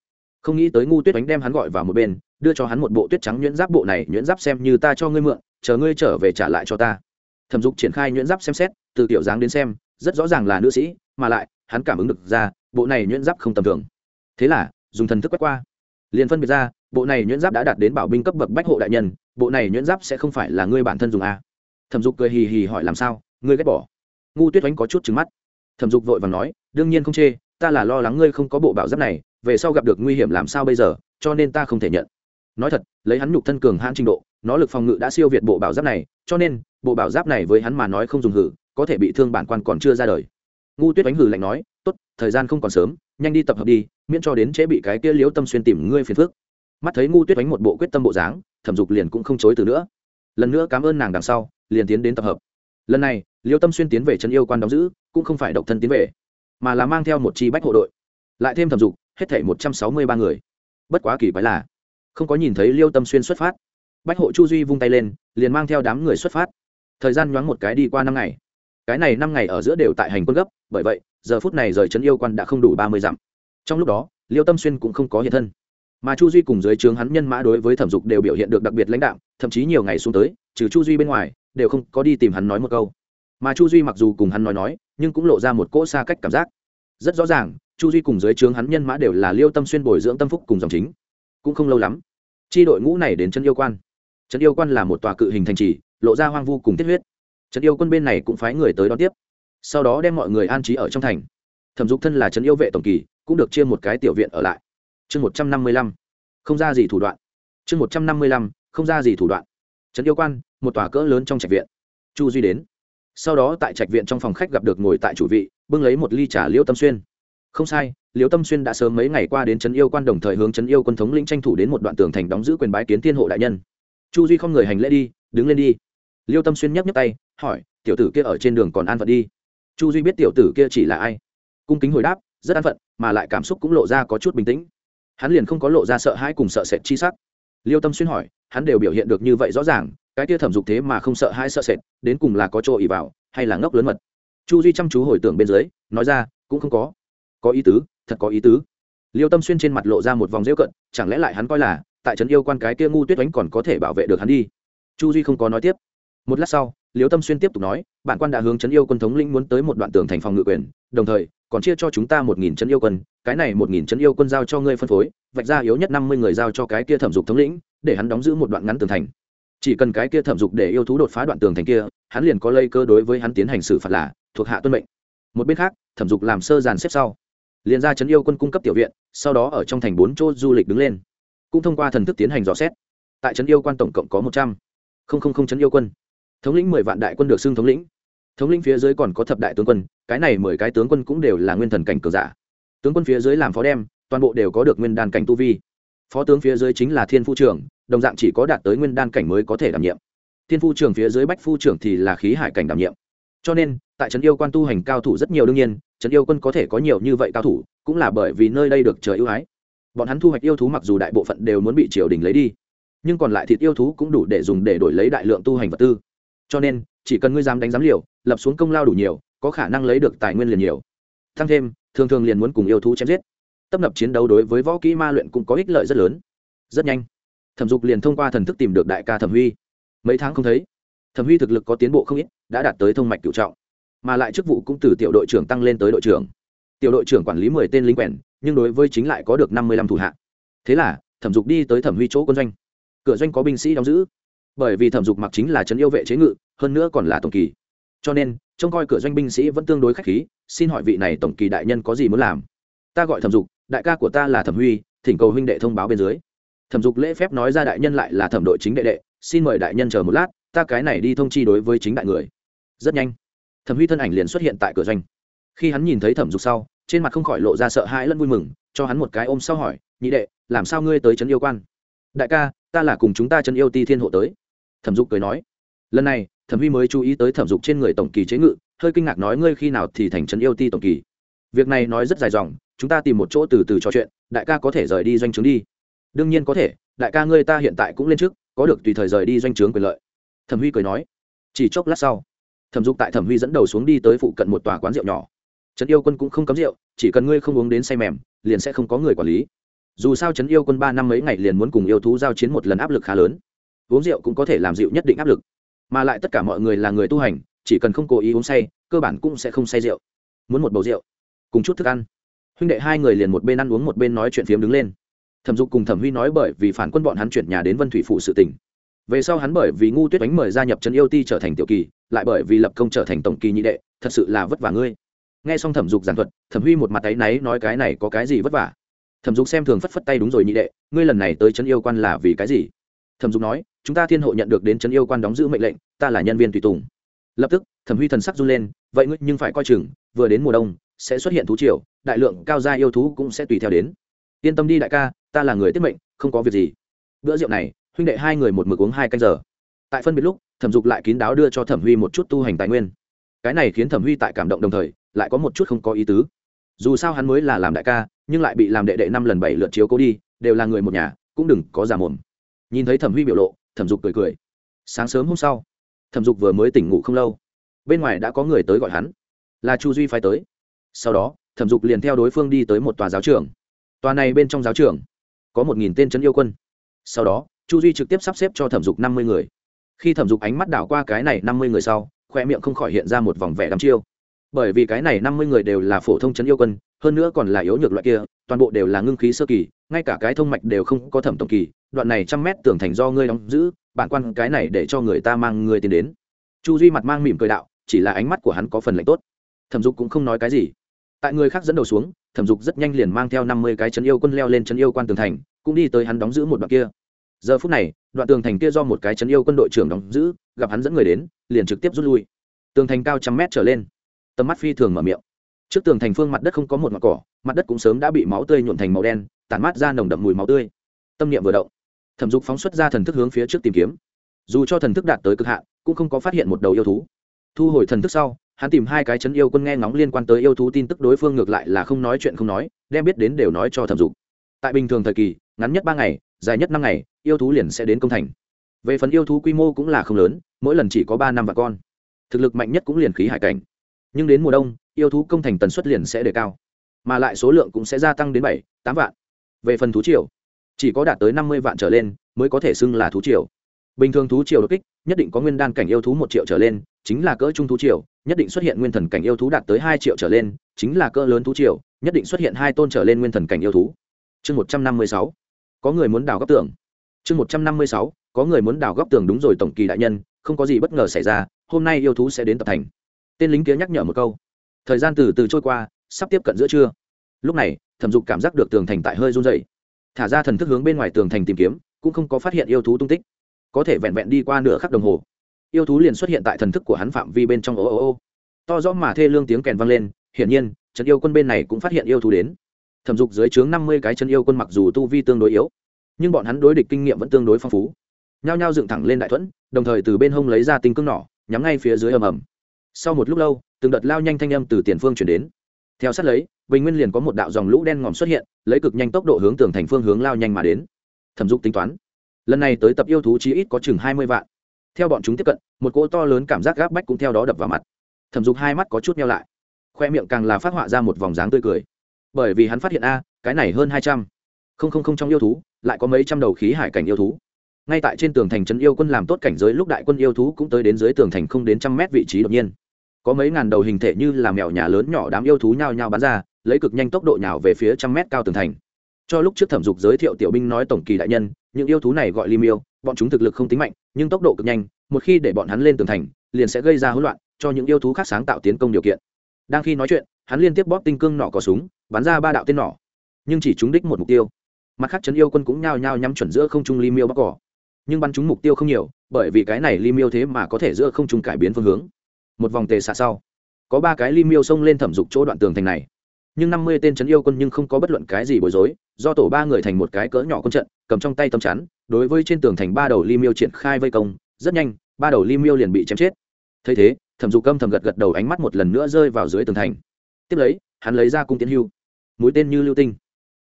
không nghĩ tới ngu tuyết đánh đem hắn gọi vào một bên, đưa cho hắn một bộ tuyết trắng nhuyễn giáp bộ này, nhuyễn giáp xem như ta cho ngươi mượn, chờ ngươi trở về trả lại cho ta. Thẩm dục triển khai nhuyễn giáp xem xét, từ tiểu dáng đến xem rất rõ ràng là nữ sĩ, mà lại, hắn cảm ứng được ra, bộ này nhuyễn giáp không tầm thường. Thế là, dùng thần thức quét qua. Liền phân biệt ra, bộ này nhuyễn giáp đã đạt đến bảo binh cấp bậc bách hộ đại nhân, bộ này nhuyễn giáp sẽ không phải là ngươi bản thân dùng a. Thẩm dục cười hì hì hỏi làm sao, ngươi ghét bỏ. Ngu tuyết oánh có chút trứng mắt. Thẩm dục vội và nói, đương nhiên không chê, ta là lo lắng ngươi không có bộ bảo giáp này, về sau gặp được nguy hiểm làm sao bây giờ, cho nên ta không thể nhận. Nói thật, lấy hắn nhục thân cường hãn trình độ, nó lực phòng ngự đã siêu việt bộ bảo giáp này, cho nên, bộ bảo giáp này với hắn mà nói không dùng hử có thể bị thương bản quan còn chưa ra đời. Ngu tuyết đánh hử lạnh nói, tốt, thời gian không còn sớm, nhanh đi tập hợp đi, miễn cho đến trễ bị cái kia liễu tâm xuyên tìm ngươi phiền phước mắt thấy ngu tuyết đánh một bộ quyết tâm bộ dáng, thẩm dục liền cũng không chối từ nữa. Lần nữa cảm ơn nàng đằng sau, liền tiến đến tập hợp. Lần này, liễu tâm xuyên tiến về trấn yêu quan đóng giữ, cũng không phải độc thân tiến về, mà là mang theo một chi bách hộ đội. Lại thêm thẩm dục, hết thảy một trăm sáu mươi ba người. Bất quá kỳ quái là, không có nhìn thấy liêu tâm xuyên xuất phát. Bách hộ chu duy vung tay lên, liền mang theo đám người xuất phát. Thời gian nhoáng một cái đi qua năm ngày cái này năm ngày ở giữa đều tại hành quân gấp, bởi vậy, giờ phút này rời trấn yêu quan đã không đủ ba mươi dặm. Trong lúc đó, liêu tâm xuyên cũng không có hiện thân. Mà chu duy cùng dưới trướng hắn nhân mã đối với thẩm dục đều biểu hiện được đặc biệt lãnh đạo thậm chí nhiều ngày xuống tới, trừ chu duy bên ngoài, đều không có đi tìm hắn nói một câu. Mà chu duy mặc dù cùng hắn nói nói, nhưng cũng lộ ra một cỗ xa cách cảm giác. Rất rõ ràng, chu duy cùng dưới trướng hắn nhân mã đều là liêu tâm xuyên bồi dưỡng tâm phúc cùng dòng chính. Cũng không lâu lắm, chi đội ngũ này đến chân yêu quan. Trấn yêu quan là một tòa cự hình thành trì, lộ ra hoang vu cùng tiết huyết trấn yêu quân bên này cũng phái người tới đón tiếp. Sau đó đem mọi người an trí ở trong thành. Thẩm dục thân là trấn yêu vệ tổng kỳ, cũng được chia một cái tiểu viện ở lại. Chương một trăm năm mươi lăm, không ra gì thủ đoạn. Chương một trăm năm mươi lăm, không ra gì thủ đoạn. Trấn yêu quan, một tòa cỡ lớn trong trạch viện. Chu duy đến. Sau đó tại trạch viện trong phòng khách gặp được ngồi tại chủ vị, bưng lấy một ly trà liêu tâm xuyên. Không sai liêu tâm xuyên đã sớm mấy ngày qua đến trấn yêu quan đồng thời hướng trấn yêu quân thống lĩnh tranh thủ đến một đoạn tường thành đóng giữ quyền bái kiến thiên hộ đại nhân. Chu duy không người hành lễ đi, đứng lên đi. Liêu tâm xuyên nhấp nhấp tay hỏi, tiểu tử kia ở trên đường còn an phận đi? Chu duy biết tiểu tử kia chỉ là ai. Cung kính hồi đáp, rất an phận, mà lại cảm xúc cũng lộ ra có chút bình tĩnh. Hắn liền không có lộ ra sợ hãi cùng sợ sệt chi sắc. Liêu tâm xuyên hỏi, hắn đều biểu hiện được như vậy rõ ràng, cái kia thẩm dục thế mà không sợ hãi sợ sệt, đến cùng là có chỗ ỉ vào, hay là ngốc lớn mật? Chu duy chăm chú hồi tưởng bên dưới, nói ra, cũng không có. Có ý tứ, thật có ý tứ. Liêu tâm xuyên trên mặt lộ ra một vòng rêu cận, chẳng lẽ lại hắn coi là, tại trấn yêu quan cái kia ngu tuyết oánh còn có thể bảo vệ được hắn đi? Chu duy không có nói tiếp. Một lát sau liêu tâm xuyên tiếp tục nói, bản quan đã hướng chấn yêu quân thống lĩnh muốn tới một đoạn tường thành phòng ngự quyền, đồng thời, còn chia cho chúng ta một nghìn chấn yêu quân, cái này một nghìn chấn yêu quân giao cho ngươi phân phối, vạch ra yếu nhất năm mươi người giao cho cái kia thẩm dục thống lĩnh, để hắn đóng giữ một đoạn ngắn tường thành. Chỉ cần cái kia thẩm dục để yêu thú đột phá đoạn tường thành kia, hắn liền có lây cơ đối với hắn tiến hành xử phạt là thuộc hạ tuân mệnh. Một bên khác, thẩm dục làm sơ dàn xếp sau. Liền ra chấn yêu quân cung cấp tiểu viện, sau đó ở trong thành bốn chỗ du lịch đứng lên. Cũng thông qua thần thức tiến hành dò xét. Tại trấn yêu quan tổng cộng có một trăm. Linh chấn yêu quân thống lĩnh mười vạn đại quân được xưng thống lĩnh. Thống lĩnh phía dưới còn có thập đại tướng quân, cái này mười cái tướng quân cũng đều là nguyên thần cảnh cường giả. Tướng quân phía dưới làm phó đem, toàn bộ đều có được nguyên đan cảnh tu vi. Phó tướng phía dưới chính là thiên phu trưởng, đồng dạng chỉ có đạt tới nguyên đan cảnh mới có thể đảm nhiệm. Thiên phu trưởng phía dưới bách phu trưởng thì là khí hải cảnh đảm nhiệm. Cho nên, tại trấn yêu quan tu hành cao thủ rất nhiều đương nhiên, trấn yêu quân có thể có nhiều như vậy cao thủ, cũng là bởi vì nơi đây được trời ưu ái. Bọn hắn thu hoạch yêu thú mặc dù đại bộ phận đều muốn bị triều đình lấy đi, nhưng còn lại thịt yêu thú cũng đủ để dùng để đổi lấy đại lượng tu hành vật tư cho nên, chỉ cần ngươi dám đánh giám liều, lập xuống công lao đủ nhiều, có khả năng lấy được tài nguyên liền nhiều. Thăng thêm, thường thường liền muốn cùng yêu thú chém giết. Tấp nập chiến đấu đối với võ kỹ ma luyện cũng có ích lợi rất lớn. Rất nhanh, thẩm dục liền thông qua thần thức tìm được đại ca thẩm huy. Mấy tháng không thấy, thẩm huy thực lực có tiến bộ không ít, đã đạt tới thông mạch cựu trọng. Mà lại chức vụ cũng từ tiểu đội trưởng tăng lên tới đội trưởng. Tiểu đội trưởng quản lý mười tên lính quèn, nhưng đối với chính lại có được năm mươi lăm thủ hạ. Thế là, thẩm dục đi tới thẩm huy chỗ quân doanh. Cửa doanh có binh sĩ đóng giữ. Bởi vì thẩm dục mặc chính là trấn yêu vệ chế ngự hơn nữa còn là tổng kỳ. Cho nên, trông coi cửa doanh binh sĩ vẫn tương đối k h á c h khí, xin hỏi vị này tổng kỳ đại nhân có gì muốn làm? Ta gọi thẩm dục, đại ca của ta là thẩm huy, thỉnh cầu huynh đệ thông báo bên dưới. Thẩm dục lễ phép nói ra đại nhân lại là thẩm đội chính đệ đệ, xin mời đại nhân chờ một lát, ta cái này đi thông chi đối với chính đại người. Rất nhanh, thẩm huy thân ảnh liền xuất hiện tại cửa doanh. Khi hắn nhìn thấy thẩm dục sau, trên mặt không khỏi lộ ra sợ hãi lẫn vui mừng, cho hắn một cái ôm sau hỏi, nhị đệ, làm sao ngươi tới trấn yêu quan? Đại ca, ta là cùng chúng ta trấn yêu ti thiên hộ tới. Thẩm dục cười nói lần này, thẩm huy mới chú ý tới thẩm dục trên người tổng kỳ chế ngự, hơi kinh ngạc nói ngươi khi nào thì thành trấn yêu ti tổng kỳ. Việc này nói rất dài dòng, chúng ta tìm một chỗ từ từ trò chuyện, đại ca có thể rời đi doanh trướng đi. Đương nhiên có thể, đại ca ngươi ta hiện tại cũng lên trước, có được tùy thời rời đi doanh trướng quyền lợi. Thẩm huy cười nói. Chỉ chốc lát sau, thẩm dục tại thẩm huy dẫn đầu xuống đi tới phụ cận một tòa quán rượu nhỏ. Trấn yêu quân cũng không cấm rượu, chỉ cần ngươi không uống đến say mềm, liền sẽ không có người quản lý. Dù sao trấn yêu quân ba năm mấy ngày liền muốn cùng yêu thú giao chiến một lần áp lực khá lớn. Uống rượu cũng có thể làm dịu nhất định áp lực mà lại tất cả mọi người là người tu hành, chỉ cần không cố ý uống say, cơ bản cũng sẽ không say rượu. Muốn một bầu rượu, cùng chút thức ăn. Huynh đệ hai người liền một bên ăn uống một bên nói chuyện phiếm đứng lên. Thẩm dục cùng thẩm huy nói bởi vì phản quân bọn hắn chuyển nhà đến vân thủy phụ sự tỉnh về sau hắn bởi vì ngu tuyết đánh mời gia nhập trấn yêu ti trở thành tiểu kỳ, lại bởi vì lập công trở thành tổng kỳ nhị đệ, thật sự là vất vả ngươi. Nghe xong thẩm dục giảng thuật, thẩm huy một mặt tay náy nói cái này có cái gì vất vả? Thẩm dục xem thường phất phất tay đúng rồi nhị đệ, ngươi lần này tới trấn yêu quan là vì cái gì? Thẩm dục nói chúng ta thiên hộ nhận được đến trấn yêu quan đóng giữ mệnh lệnh, ta là nhân viên tùy tùng. Lập tức, thẩm huy thần sắc run lên, vậy ngươi nhưng phải coi chừng, vừa đến mùa đông, sẽ xuất hiện thú triều, đại lượng cao gia yêu thú cũng sẽ tùy theo đến. Yên tâm đi đại ca, ta là người tiết mệnh, không có việc gì. Bữa rượu này, huynh đệ hai người một mực uống hai canh giờ. Tại phân biệt lúc, thẩm dục lại kín đáo đưa cho thẩm huy một chút tu hành tài nguyên. Cái này khiến thẩm huy tại cảm động đồng thời, lại có một chút không có ý tứ. Dù sao hắn mới là làm đại ca, nhưng lại bị làm đệ đệ năm lần bảy lượt chiếu cố đi, đều là người một nhà, cũng đừng có giả mồm. Nhìn thấy thẩm huy biểu lộ thẩm dục cười cười. Sáng sớm hôm sau, thẩm dục vừa mới tỉnh ngủ không lâu, bên ngoài đã có người tới gọi hắn. Là chu duy phái tới. Sau đó, thẩm dục liền theo đối phương đi tới một tòa giáo trường. Tòa này bên trong giáo trường có một nghìn tên c yêu quân. Sau đó, chu duy trực tiếp sắp xếp cho thẩm dục năm mươi người. Khi thẩm dục ánh mắt đảo qua cái này năm mươi người sau, khoe miệng không khỏi hiện ra một vòng vẻ đắm chiêu. Bởi vì cái này năm mươi người đều là phổ thông chấn yêu quân, hơn nữa còn là yếu nhược loại kia, toàn bộ đều là ngưng khí sơ kỳ, ngay cả cái thông mạch đều không có thẩm tổng kỳ đoạn này trăm mét tưởng thành do ngươi đóng giữ, bản quan cái này để cho người ta mang người tiến đến. Chu duy mặt mang mỉm cười đạo, chỉ là ánh mắt của hắn có phần lạnh tốt. Thẩm dục cũng không nói cái gì. Tại người khác dẫn đầu xuống, thẩm dục rất nhanh liền mang theo năm mươi cái chân yêu quân leo lên chân yêu quan tường thành, cũng đi tới hắn đóng giữ một đoạn kia. Giờ phút này, đoạn tường thành kia do một cái chân yêu quân đội trưởng đóng giữ, gặp hắn dẫn người đến, liền trực tiếp rút lui. Tường thành cao trăm mét trở lên. Tầm mắt phi thường mở miệng. Trước tường thành phương mặt đất không có một mặt cỏ, mặt đất cũng sớm đã bị máu tươi nhuộn thành màu đen, tản mát ra nồng đậm mùi máu tươi. Tâm niệm vừa động thẩm dục phóng xuất ra thần thức hướng phía trước tìm kiếm. Dù cho thần thức đạt tới cực hạn, cũng không có phát hiện một đầu yêu thú. Thu hồi thần thức sau, hắn tìm hai cái chấn yêu quân nghe ngóng liên quan tới yêu thú tin tức, đối phương ngược lại là không nói chuyện không nói, đem biết đến đều nói cho thẩm dục. Tại bình thường thời kỳ, ngắn nhất ba ngày, dài nhất năm ngày, yêu thú liền sẽ đến công thành. Về phần yêu thú quy mô cũng là không lớn, mỗi lần chỉ có ba năm và con. Thực lực mạnh nhất cũng liền khí hải cảnh. Nhưng đến mùa đông, yêu thú công thành tần suất liền sẽ đề cao, mà lại số lượng cũng sẽ gia tăng đến bảy, tám vạn. Về phần thú triều chỉ có đạt tới năm mươi vạn trở lên mới có thể xưng là thú triều. Bình thường thú triều đột kích, nhất định có nguyên đan cảnh yêu thú một triệu trở lên, chính là cỡ trung thú triều, nhất định xuất hiện nguyên thần cảnh yêu thú đạt tới hai triệu trở lên, chính là cỡ lớn thú triều, nhất định xuất hiện hai tôn trở lên nguyên thần cảnh yêu thú. Chương một trăm năm mươi sáu, có người muốn đào góc tường. Chương một trăm năm mươi sáu, có người muốn đào góc tường đúng rồi tổng kỳ đại nhân, không có gì bất ngờ xảy ra, hôm nay yêu thú sẽ đến tập thành. Tên lính kia nhắc nhở một câu. Thời gian từ từ trôi qua, sắp tiếp cận giữa trưa. Lúc này, thẩm dục cảm giác được tường thành tại hơi run dày thả ra thần thức hướng bên ngoài tường thành tìm kiếm, cũng không có phát hiện yêu thú tung tích. Có thể vẹn vẹn đi qua nửa khắc đồng hồ, yêu thú liền xuất hiện tại thần thức của hắn phạm vi bên trong ô ô ô. To rõ mà thê lương tiếng kèn vang lên, hiển nhiên, trận yêu quân bên này cũng phát hiện yêu thú đến. Thẩm dục dưới trướng năm mươi cái chân yêu quân mặc dù tu vi tương đối yếu, nhưng bọn hắn đối địch kinh nghiệm vẫn tương đối phong phú. Nhao nhao dựng thẳng lên đại thuẫn, đồng thời từ bên hông lấy ra tinh cương nỏ, nhắm ngay phía dưới ầm ầm. Sau một lúc lâu, từng đợt lao nhanh thanh âm từ tiền phương chuyển đến. Theo sát lấy bình nguyên liền có một đạo dòng lũ đen ngòm xuất hiện, lấy cực nhanh tốc độ hướng tường thành phương hướng lao nhanh mà đến. Thẩm dục tính toán, lần này tới tập yêu thú chí ít có chừng hai mươi vạn. Theo bọn chúng tiếp cận, một cỗ to lớn cảm giác gáp bách cũng theo đó đập vào mặt. Thẩm dục hai mắt có chút neo lại, khoe miệng càng là phát họa ra một vòng dáng tươi cười. Bởi vì hắn phát hiện a, cái này hơn hai trăm. Không không không trong yêu thú, lại có mấy trăm đầu khí hải cảnh yêu thú. Ngay tại trên tường thành trấn yêu quân làm tốt cảnh giới lúc đại quân yêu thú cũng tới đến dưới tường thành không đến trăm mét vị trí đột nhiên. Có mấy ngàn đầu hình thể như là mèo nhà lớn nhỏ đám yêu thú nhao nhao bắn ra lấy cực nhanh tốc độ nhào về phía trăm mét cao tường thành. Cho lúc trước thẩm dục giới thiệu tiểu binh nói tổng kỳ đại nhân, những yêu thú này gọi li miêu, bọn chúng thực lực không tính mạnh, nhưng tốc độ cực nhanh, một khi để bọn hắn lên tường thành, liền sẽ gây ra hỗn loạn, cho những yêu thú khác sáng tạo tiến công điều kiện. Đang khi nói chuyện, hắn liên tiếp bóp tinh cương nỏ có súng, bắn ra ba đạo tên nỏ. Nhưng chỉ trúng đích một mục tiêu. Mặt khác chấn yêu quân cũng nhao nhao nhắm chuẩn giữa không trung li miêu bắc cỏ nhưng bắn trúng mục tiêu không nhiều, bởi vì cái này li miêu thế mà có thể giữa không trung cải biến phương hướng. Một vòng tề xạ sau, có ba cái li miêu xông lên thẩm dục chỗ đoạn tường thành này nhưng năm mươi tên chấn yêu quân nhưng không có bất luận cái gì bối rối, do tổ ba người thành một cái cỡ nhỏ quân trận, cầm trong tay tấm chắn, đối với trên tường thành ba đầu lim miêu triển khai vây công, rất nhanh, ba đầu lim miêu liền bị chém chết. Thấy thế, thẩm dục câm thầm gật gật đầu ánh mắt một lần nữa rơi vào dưới tường thành. Tiếp lấy, hắn lấy ra cung tiến hưu, mũi tên như lưu tinh,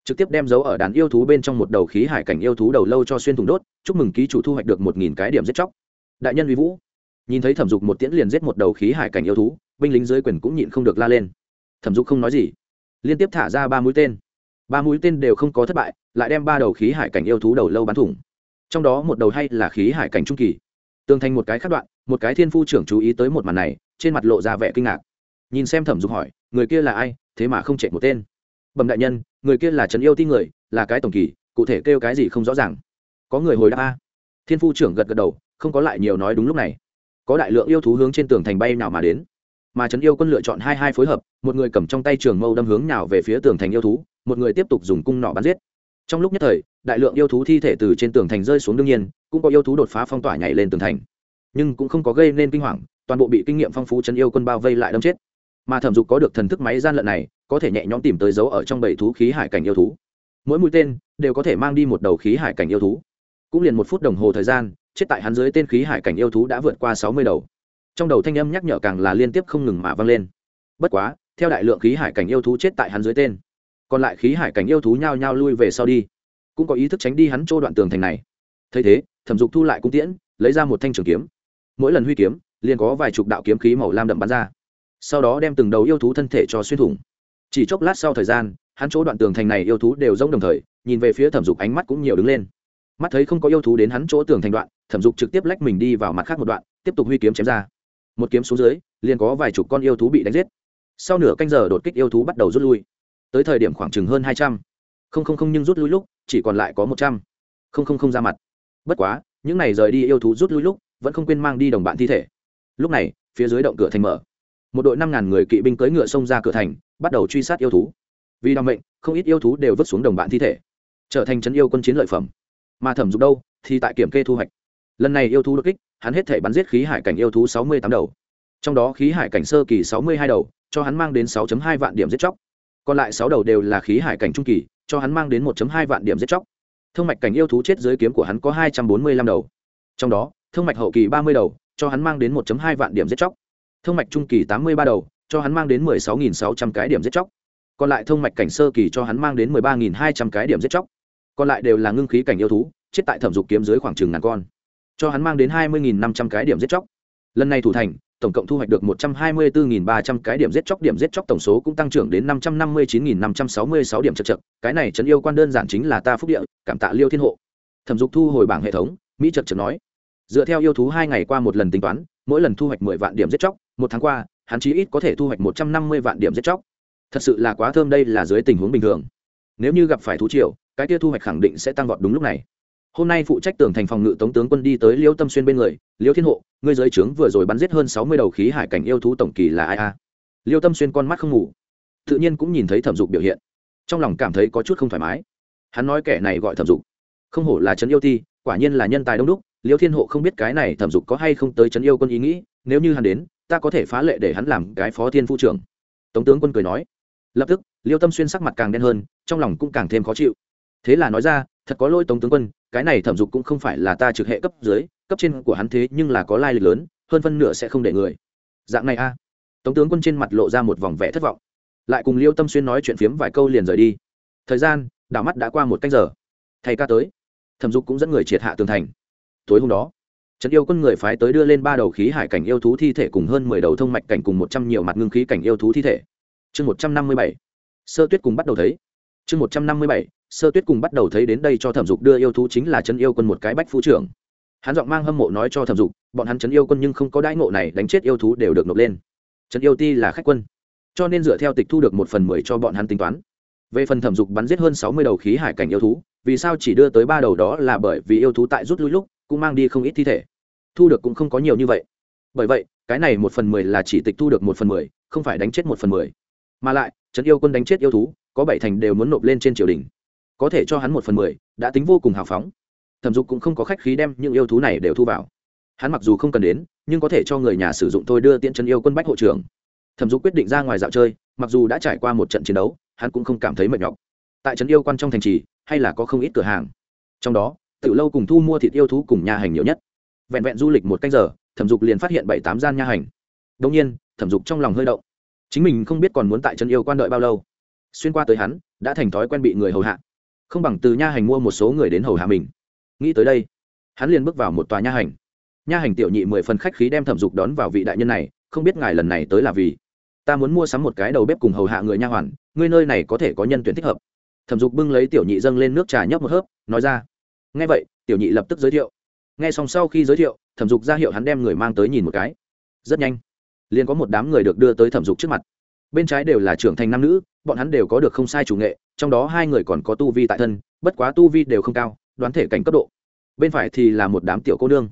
trực tiếp đem dấu ở đàn yêu thú bên trong một đầu khí hải cảnh yêu thú đầu lâu cho xuyên thùng đốt, chúc mừng ký chủ thu hoạch được một nghìn cái điểm giết chóc. Đại nhân uy vũ. Nhìn thấy thẩm dục một tiễn liền giết một đầu khí hải cảnh yêu thú, binh lính dưới quyền cũng nhịn không được la lên. Thẩm dục không nói gì liên tiếp thả ra ba mũi tên. Ba mũi tên đều không có thất bại, lại đem ba đầu khí hải cảnh yêu thú đầu lâu bắn thủng. Trong đó một đầu hay là khí hải cảnh trung kỳ. Tương thành một cái khắc đoạn, một cái thiên phu trưởng chú ý tới một màn này, trên mặt lộ ra vẻ kinh ngạc. Nhìn xem thẩm dục hỏi, người kia là ai, thế mà không chạy một tên. Bẩm đại nhân, người kia là trấn yêu ti người, là cái tổng kỳ, cụ thể kêu cái gì không rõ ràng. Có người hồi đáp a. Thiên phu trưởng gật gật đầu, không có lại nhiều nói đúng lúc này. Có đại lượng yêu thú hướng trên tường thành bay nào mà đến mà trấn yêu quân lựa chọn hai hai phối hợp, một người cầm trong tay trường mâu đâm hướng nào về phía tường thành yêu thú, một người tiếp tục dùng cung nỏ bắn giết. Trong lúc nhất thời, đại lượng yêu thú thi thể từ trên tường thành rơi xuống đương nhiên, cũng có yêu thú đột phá phong tỏa nhảy lên tường thành. Nhưng cũng không có gây nên kinh hoàng, toàn bộ bị kinh nghiệm phong phú trấn yêu quân bao vây lại đâm chết. Mà thẩm dục có được thần thức máy gian lận này, có thể nhẹ nhõm tìm tới dấu ở trong bảy thú khí hải cảnh yêu thú. Mỗi mũi tên đều có thể mang đi một đầu khí hải cảnh yêu thú. Cũng liền một phút đồng hồ thời gian, chết tại hắn dưới tên khí hải cảnh yêu thú đã vượt qua sáu mươi đầu trong đầu thanh âm nhắc nhở càng là liên tiếp không ngừng mà vang lên. Bất quá, theo đại lượng khí hải cảnh yêu thú chết tại hắn dưới tên, còn lại khí hải cảnh yêu thú nhao nhao lui về sau đi. Cũng có ý thức tránh đi hắn chỗ đoạn tường thành này. Thấy thế, thẩm dục thu lại cung tiễn, lấy ra một thanh trường kiếm. Mỗi lần huy kiếm, liền có vài chục đạo kiếm khí màu lam đậm bắn ra. Sau đó đem từng đầu yêu thú thân thể cho xuyên thủng. Chỉ chốc lát sau thời gian, hắn chỗ đoạn tường thành này yêu thú đều rông đồng thời, nhìn về phía thẩm dục ánh mắt cũng nhiều đứng lên. Mắt thấy không có yêu thú đến hắn chỗ tường thành đoạn, thẩm dục trực tiếp lách mình đi vào mặt khác một đoạn, tiếp tục huy kiếm chém ra một kiếm xuống dưới, liền có vài chục con yêu thú bị đánh giết. Sau nửa canh giờ đột kích yêu thú bắt đầu rút lui. Tới thời điểm khoảng chừng hơn hai trăm. Không không không nhưng rút lui lúc, chỉ còn lại có một trăm. Không không không ra mặt. Bất quá, những n à y rời đi yêu thú rút lui lúc, vẫn không quên mang đi đồng bạn thi thể. Lúc này, phía dưới động cửa thành mở. Một đội năm ngàn người kỵ binh cưỡi ngựa xông ra cửa thành, bắt đầu truy sát yêu thú. Vì đ mệnh, không ít yêu thú đều vứt xuống đồng bạn thi thể. Trở thành trấn yêu quân chiến lợi phẩm. Mà thẩm dục đâu, thì tại kiểm kê thu hoạch. Lần này yêu thú đột kích hắn hết thể bắn giết khí hải cảnh yêu thú sáu mươi tám đầu. Trong đó khí hải cảnh sơ kỳ sáu mươi hai đầu, cho hắn mang đến sáu hai vạn điểm giết chóc. Còn lại sáu đầu đều là khí hải cảnh trung kỳ, cho hắn mang đến một hai vạn điểm giết chóc. Thông mạch cảnh yêu thú chết dưới kiếm của hắn có hai trăm bốn mươi lăm đầu. Trong đó, thông mạch hậu kỳ ba mươi đầu, cho hắn mang đến một hai vạn điểm giết chóc. Thông mạch trung kỳ tám mươi ba đầu, cho hắn mang đến mười sáu nghìn sáu trăm cái điểm giết chóc. Còn lại thông mạch cảnh sơ kỳ cho hắn mang đến mười ba nghìn hai trăm cái điểm giết chóc. Còn lại đều là ngưng khí cảnh yêu thú, chết tại thẩm dục kiếm dưới khoảng chừng ngàn con cho hắn mang đến hai mươi nghìn năm trăm cái điểm giết chóc. Lần này thủ thành, tổng cộng thu hoạch được một trăm hai mươi bốn nghìn ba trăm cái điểm giết chóc, điểm giết chóc tổng số cũng tăng trưởng đến năm trăm năm mươi chín nghìn năm trăm sáu mươi sáu điểm chật chật. Cái này trấn yêu quan đơn giản chính là ta phúc địa, cảm tạ liêu thiên hộ. Thẩm dục thu hồi bảng hệ thống, mỹ chật chật nói. Dựa theo yêu thú hai ngày qua một lần tính toán, mỗi lần thu hoạch mười vạn điểm giết chóc, một tháng qua, hắn chí ít có thể thu hoạch một trăm năm mươi vạn điểm giết chóc. Thật sự là quá thơm đây là dưới tình huống bình thường. Nếu như gặp phải thú triều, cái kia thu hoạch khẳng định sẽ tăng vọt đúng lúc này hôm nay phụ trách tường thành phòng ngự tống tướng quân đi tới liêu tâm xuyên bên người, liêu thiên hộ, ngươi giới trướng vừa rồi bắn giết hơn sáu mươi đầu khí hải cảnh yêu thú tổng kỳ là ai a? Liêu tâm xuyên con mắt không ngủ, tự nhiên cũng nhìn thấy thẩm dục biểu hiện, trong lòng cảm thấy có chút không thoải mái. Hắn nói kẻ này gọi thẩm dục, không hổ là trấn yêu thi quả nhiên là nhân tài đông đúc, liêu thiên hộ không biết cái này thẩm dục có hay không tới trấn yêu quân ý nghĩ, nếu như hắn đến, ta có thể phá lệ để hắn làm cái phó thiên phu trưởng. Tống tướng quân cười nói. Lập tức, liêu tâm xuyên sắc mặt càng đen hơn, trong lòng cũng càng thêm khó chịu. Thế là nói ra, thật có lỗi tống tướng quân cái này thẩm dục cũng không phải là ta trực hệ cấp dưới, cấp trên của hắn thế nhưng là có lai lịch lớn, hơn phân nửa sẽ không để người. Dạng này a. Tống tướng quân trên mặt lộ ra một vòng vẻ thất vọng. Lại cùng liêu tâm xuyên nói chuyện phiếm vài câu liền rời đi. Thời gian, đảo mắt đã qua một canh giờ. Thầy ca tới. Thẩm dục cũng dẫn người triệt hạ tường thành. Tối hôm đó, trấn yêu quân người phái tới đưa lên ba đầu khí hải cảnh yêu thú thi thể cùng hơn mười đầu thông mạch cảnh cùng một trăm nhiều mặt ngưng khí cảnh yêu thú thi thể. Chương một trăm năm mươi bảy. Sơ tuyết cùng bắt đầu thấy. Chương một trăm năm mươi bảy sơ tuyết cùng bắt đầu thấy đến đây cho thẩm dục đưa yêu thú chính là chân yêu quân một cái bách phu trưởng. Hắn giọng mang hâm mộ nói cho thẩm dục, bọn hắn chân yêu quân nhưng không có đãi ngộ này, đánh chết yêu thú đều được nộp lên. Chân yêu ti là khách quân, cho nên dựa theo tịch thu được một phần mười cho bọn hắn tính toán. Về phần thẩm dục bắn giết hơn sáu mươi đầu khí hải cảnh yêu thú, vì sao chỉ đưa tới ba đầu đó là bởi vì yêu thú tại rút lui lúc, cũng mang đi không ít thi thể. Thu được cũng không có nhiều như vậy. Bởi vậy, cái này một phần mười là chỉ tịch thu được một phần mười, không phải đánh chết một phần mười. Mà lại trấn yêu quân đánh chết yêu thú, có bảy thành đều muốn nộp lên trên triều đình có thể cho hắn một phần mười, đã tính vô cùng hào phóng. Thẩm dục cũng không có khách khí đem những yêu thú này đều thu vào. Hắn mặc dù không cần đến, nhưng có thể cho người nhà sử dụng thôi đưa tiễn chân yêu quân bách hộ trưởng. Thẩm dục quyết định ra ngoài dạo chơi, mặc dù đã trải qua một trận chiến đấu, hắn cũng không cảm thấy mệt nhọc. Tại trấn yêu quan trong thành trì, hay là có không ít cửa hàng. Trong đó tự lâu cùng thu mua thịt yêu thú cùng nhà hành nhiều nhất. Vẹn vẹn du lịch một canh giờ, thẩm dục liền phát hiện bảy tám gian nha hành. Đông nhiên, thẩm dục trong lòng hơi động. Chính mình không biết còn muốn tại trấn yêu quan đợi bao lâu. Xuyên qua tới hắn, đã thành thói quen bị người hầu hạ không bằng từ nha hành mua một số người đến hầu hạ mình. Nghĩ tới đây, hắn liền bước vào một tòa nha hành. Nha hành tiểu nhị mười phần khách khí đem thẩm dục đón vào vị đại nhân này, không biết ngài lần này tới là vì? Ta muốn mua sắm một cái đầu bếp cùng hầu hạ người nha hoàn, ngươi nơi này có thể có nhân tuyển thích hợp. Thẩm dục bưng lấy tiểu nhị dâng lên nước trà nhấp một hớp, nói ra. Nghe vậy, tiểu nhị lập tức giới thiệu. Ngay xong sau khi giới thiệu, thẩm dục ra hiệu hắn đem người mang tới nhìn một cái. Rất nhanh, liền có một đám người được đưa tới thẩm dục trước mặt bên trái đều là trưởng thành nam nữ, bọn hắn đều có được không sai chủ nghệ, trong đó hai người còn có tu vi tại thân, bất quá tu vi đều không cao, đoán thể cảnh cấp độ. Bên phải thì là một đám tiểu cô nương.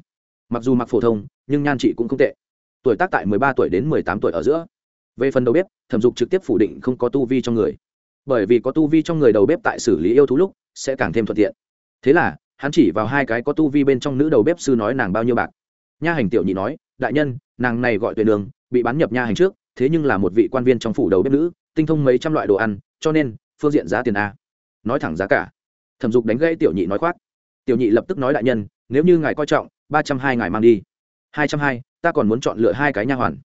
Mặc dù mặc phổ thông, nhưng nhan trị cũng không tệ. Tuổi tác tại mười ba tuổi đến mười tám tuổi ở giữa. Về phần đầu bếp, thẩm dục trực tiếp phủ định không có tu vi trong người. Bởi vì có tu vi trong người đầu bếp tại xử lý yêu thú lúc, sẽ càng thêm thuận tiện. Thế là, hắn chỉ vào hai cái có tu vi bên trong nữ đầu bếp sư nói nàng bao nhiêu bạc. Nha hành tiểu nhị nói, đại nhân, nàng này gọi tuyệt đường, bị bán nhập nha hành trước thế nhưng là một vị quan viên trong phủ đầu bếp nữ, tinh thông mấy trăm loại đồ ăn, cho nên, phương diện giá tiền a. Nói thẳng giá cả. Thẩm dục đánh gãy tiểu nhị nói khoác. Tiểu nhị lập tức nói đại nhân, nếu như ngài coi trọng, ba trăm hai ngài mang đi. Hai trăm hai, ta còn muốn chọn lựa hai cái nha hoàn.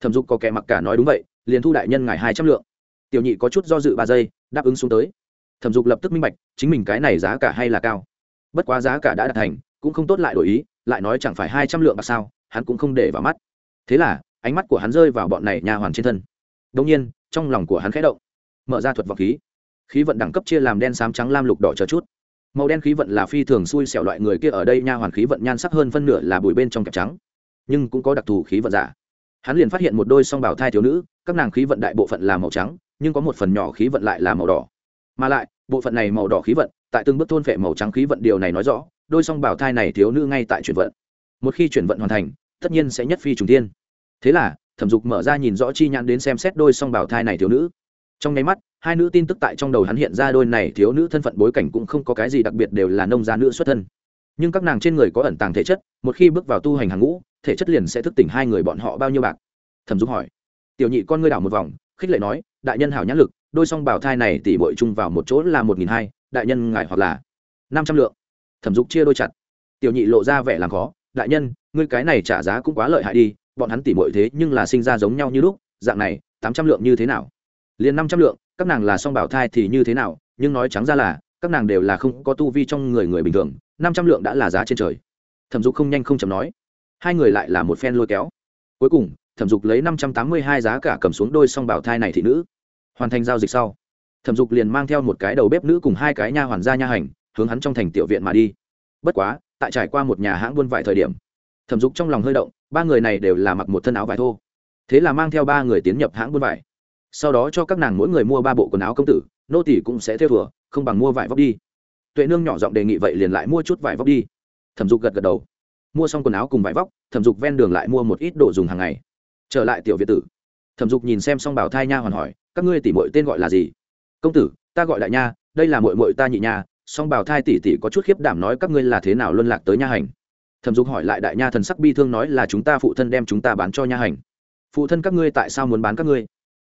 Thẩm dục có kẻ mặc cả nói đúng vậy, liền thu đại nhân ngài hai trăm lượng. Tiểu nhị có chút do dự ba giây, đáp ứng xuống tới. Thẩm dục lập tức minh bạch, chính mình cái này giá cả hay là cao. Bất quá giá cả đã đạt thành, cũng không tốt lại đổi ý, lại nói chẳng phải hai trăm lượng bạc sao, hắn cũng không để vào mắt. Thế là ánh mắt của hắn rơi vào bọn này nha hoàn trên thân. Đông nhiên, trong lòng của hắn khẽ động, mở ra thuật vọng khí. Khí vận đẳng cấp chia làm đen, xám, trắng, lam, lục, đỏ chờ chút. Màu đen khí vận là phi thường xui xẻo loại người kia ở đây, nha hoàn khí vận nhan sắc hơn phân nửa là bụi bên trong kẹp trắng. Nhưng cũng có đặc thù khí vận giả. Hắn liền phát hiện một đôi song bảo thai thiếu nữ, các nàng khí vận đại bộ phận là màu trắng, nhưng có một phần nhỏ khí vận lại là màu đỏ. Mà lại, bộ phận này màu đỏ khí vận, tại từng bước thôn phệ màu trắng khí vận, điều này nói rõ, đôi song bảo thai này thiếu nữ ngay tại chuyển vận. Một khi chuyển vận hoàn thành, tất nhiên sẽ nhất phi trùng tiên thế là, thẩm dục mở ra nhìn rõ chi nhãn đến xem xét đôi song bảo thai này thiếu nữ. Trong nháy mắt, hai nữ tin tức tại trong đầu hắn hiện ra đôi này thiếu nữ thân phận bối cảnh cũng không có cái gì đặc biệt đều là nông gia nữ xuất thân. Nhưng các nàng trên người có ẩn tàng thể chất, một khi bước vào tu hành hàng ngũ, thể chất liền sẽ thức tỉnh hai người bọn họ bao nhiêu bạc? Thẩm dục hỏi. Tiểu nhị con ngươi đảo một vòng, khích lệ nói, đại nhân hảo nhãn lực, đôi song bảo thai này tỉ bội chung vào một chỗ là một nghìn hai, đại nhân ngài hoặc là năm trăm lượng. Thẩm dục chia đôi chặt. Tiểu nhị lộ ra vẻ làm khó, đại nhân, ngươi cái này trả giá cũng quá lợi hại đi bọn hắn tỉ bội thế nhưng là sinh ra giống nhau như lúc, dạng này, tám trăm lượng như thế nào? Liền năm trăm lượng, các nàng là song bảo thai thì như thế nào? Nhưng nói trắng ra là, các nàng đều là không có tu vi trong người người bình thường, năm trăm lượng đã là giá trên trời. Thẩm dục không nhanh không chậm nói. Hai người lại là một phen lôi kéo. Cuối cùng, thẩm dục lấy năm trăm tám mươi hai giá cả cầm xuống đôi song bảo thai này thị nữ. Hoàn thành giao dịch sau, thẩm dục liền mang theo một cái đầu bếp nữ cùng hai cái nha hoàn gia nha hành, hướng hắn trong thành tiểu viện mà đi. Bất quá, tại trải qua một nhà hãng buôn vải thời điểm, thẩm dục trong lòng hơi động ba người này đều là mặc một thân áo vải thô, thế là mang theo ba người tiến nhập hãng buôn vải. Sau đó cho các nàng mỗi người mua ba bộ quần áo công tử, nô tỷ cũng sẽ theo thừa, không bằng mua vải vóc đi. Tuệ nương nhỏ giọng đề nghị vậy liền lại mua chút vải vóc đi. Thẩm dục gật gật đầu. Mua xong quần áo cùng vải vóc, thẩm dục ven đường lại mua một ít đồ dùng hàng ngày. Trở lại tiểu việt tử, thẩm dục nhìn xem xong bảo thai nha hoàn hỏi, các ngươi tỉ mội tên gọi là gì? Công tử, ta gọi đại nha, đây là mội mội ta nhị nha, song bảo thai tỷ tỷ có chút khiếp đảm nói các ngươi là thế nào luân lạc tới nha hành? Thẩm dục hỏi lại đại nha thần sắc bi thương nói là chúng ta phụ thân đem chúng ta bán cho nha hành. Phụ thân các ngươi tại sao muốn bán các ngươi?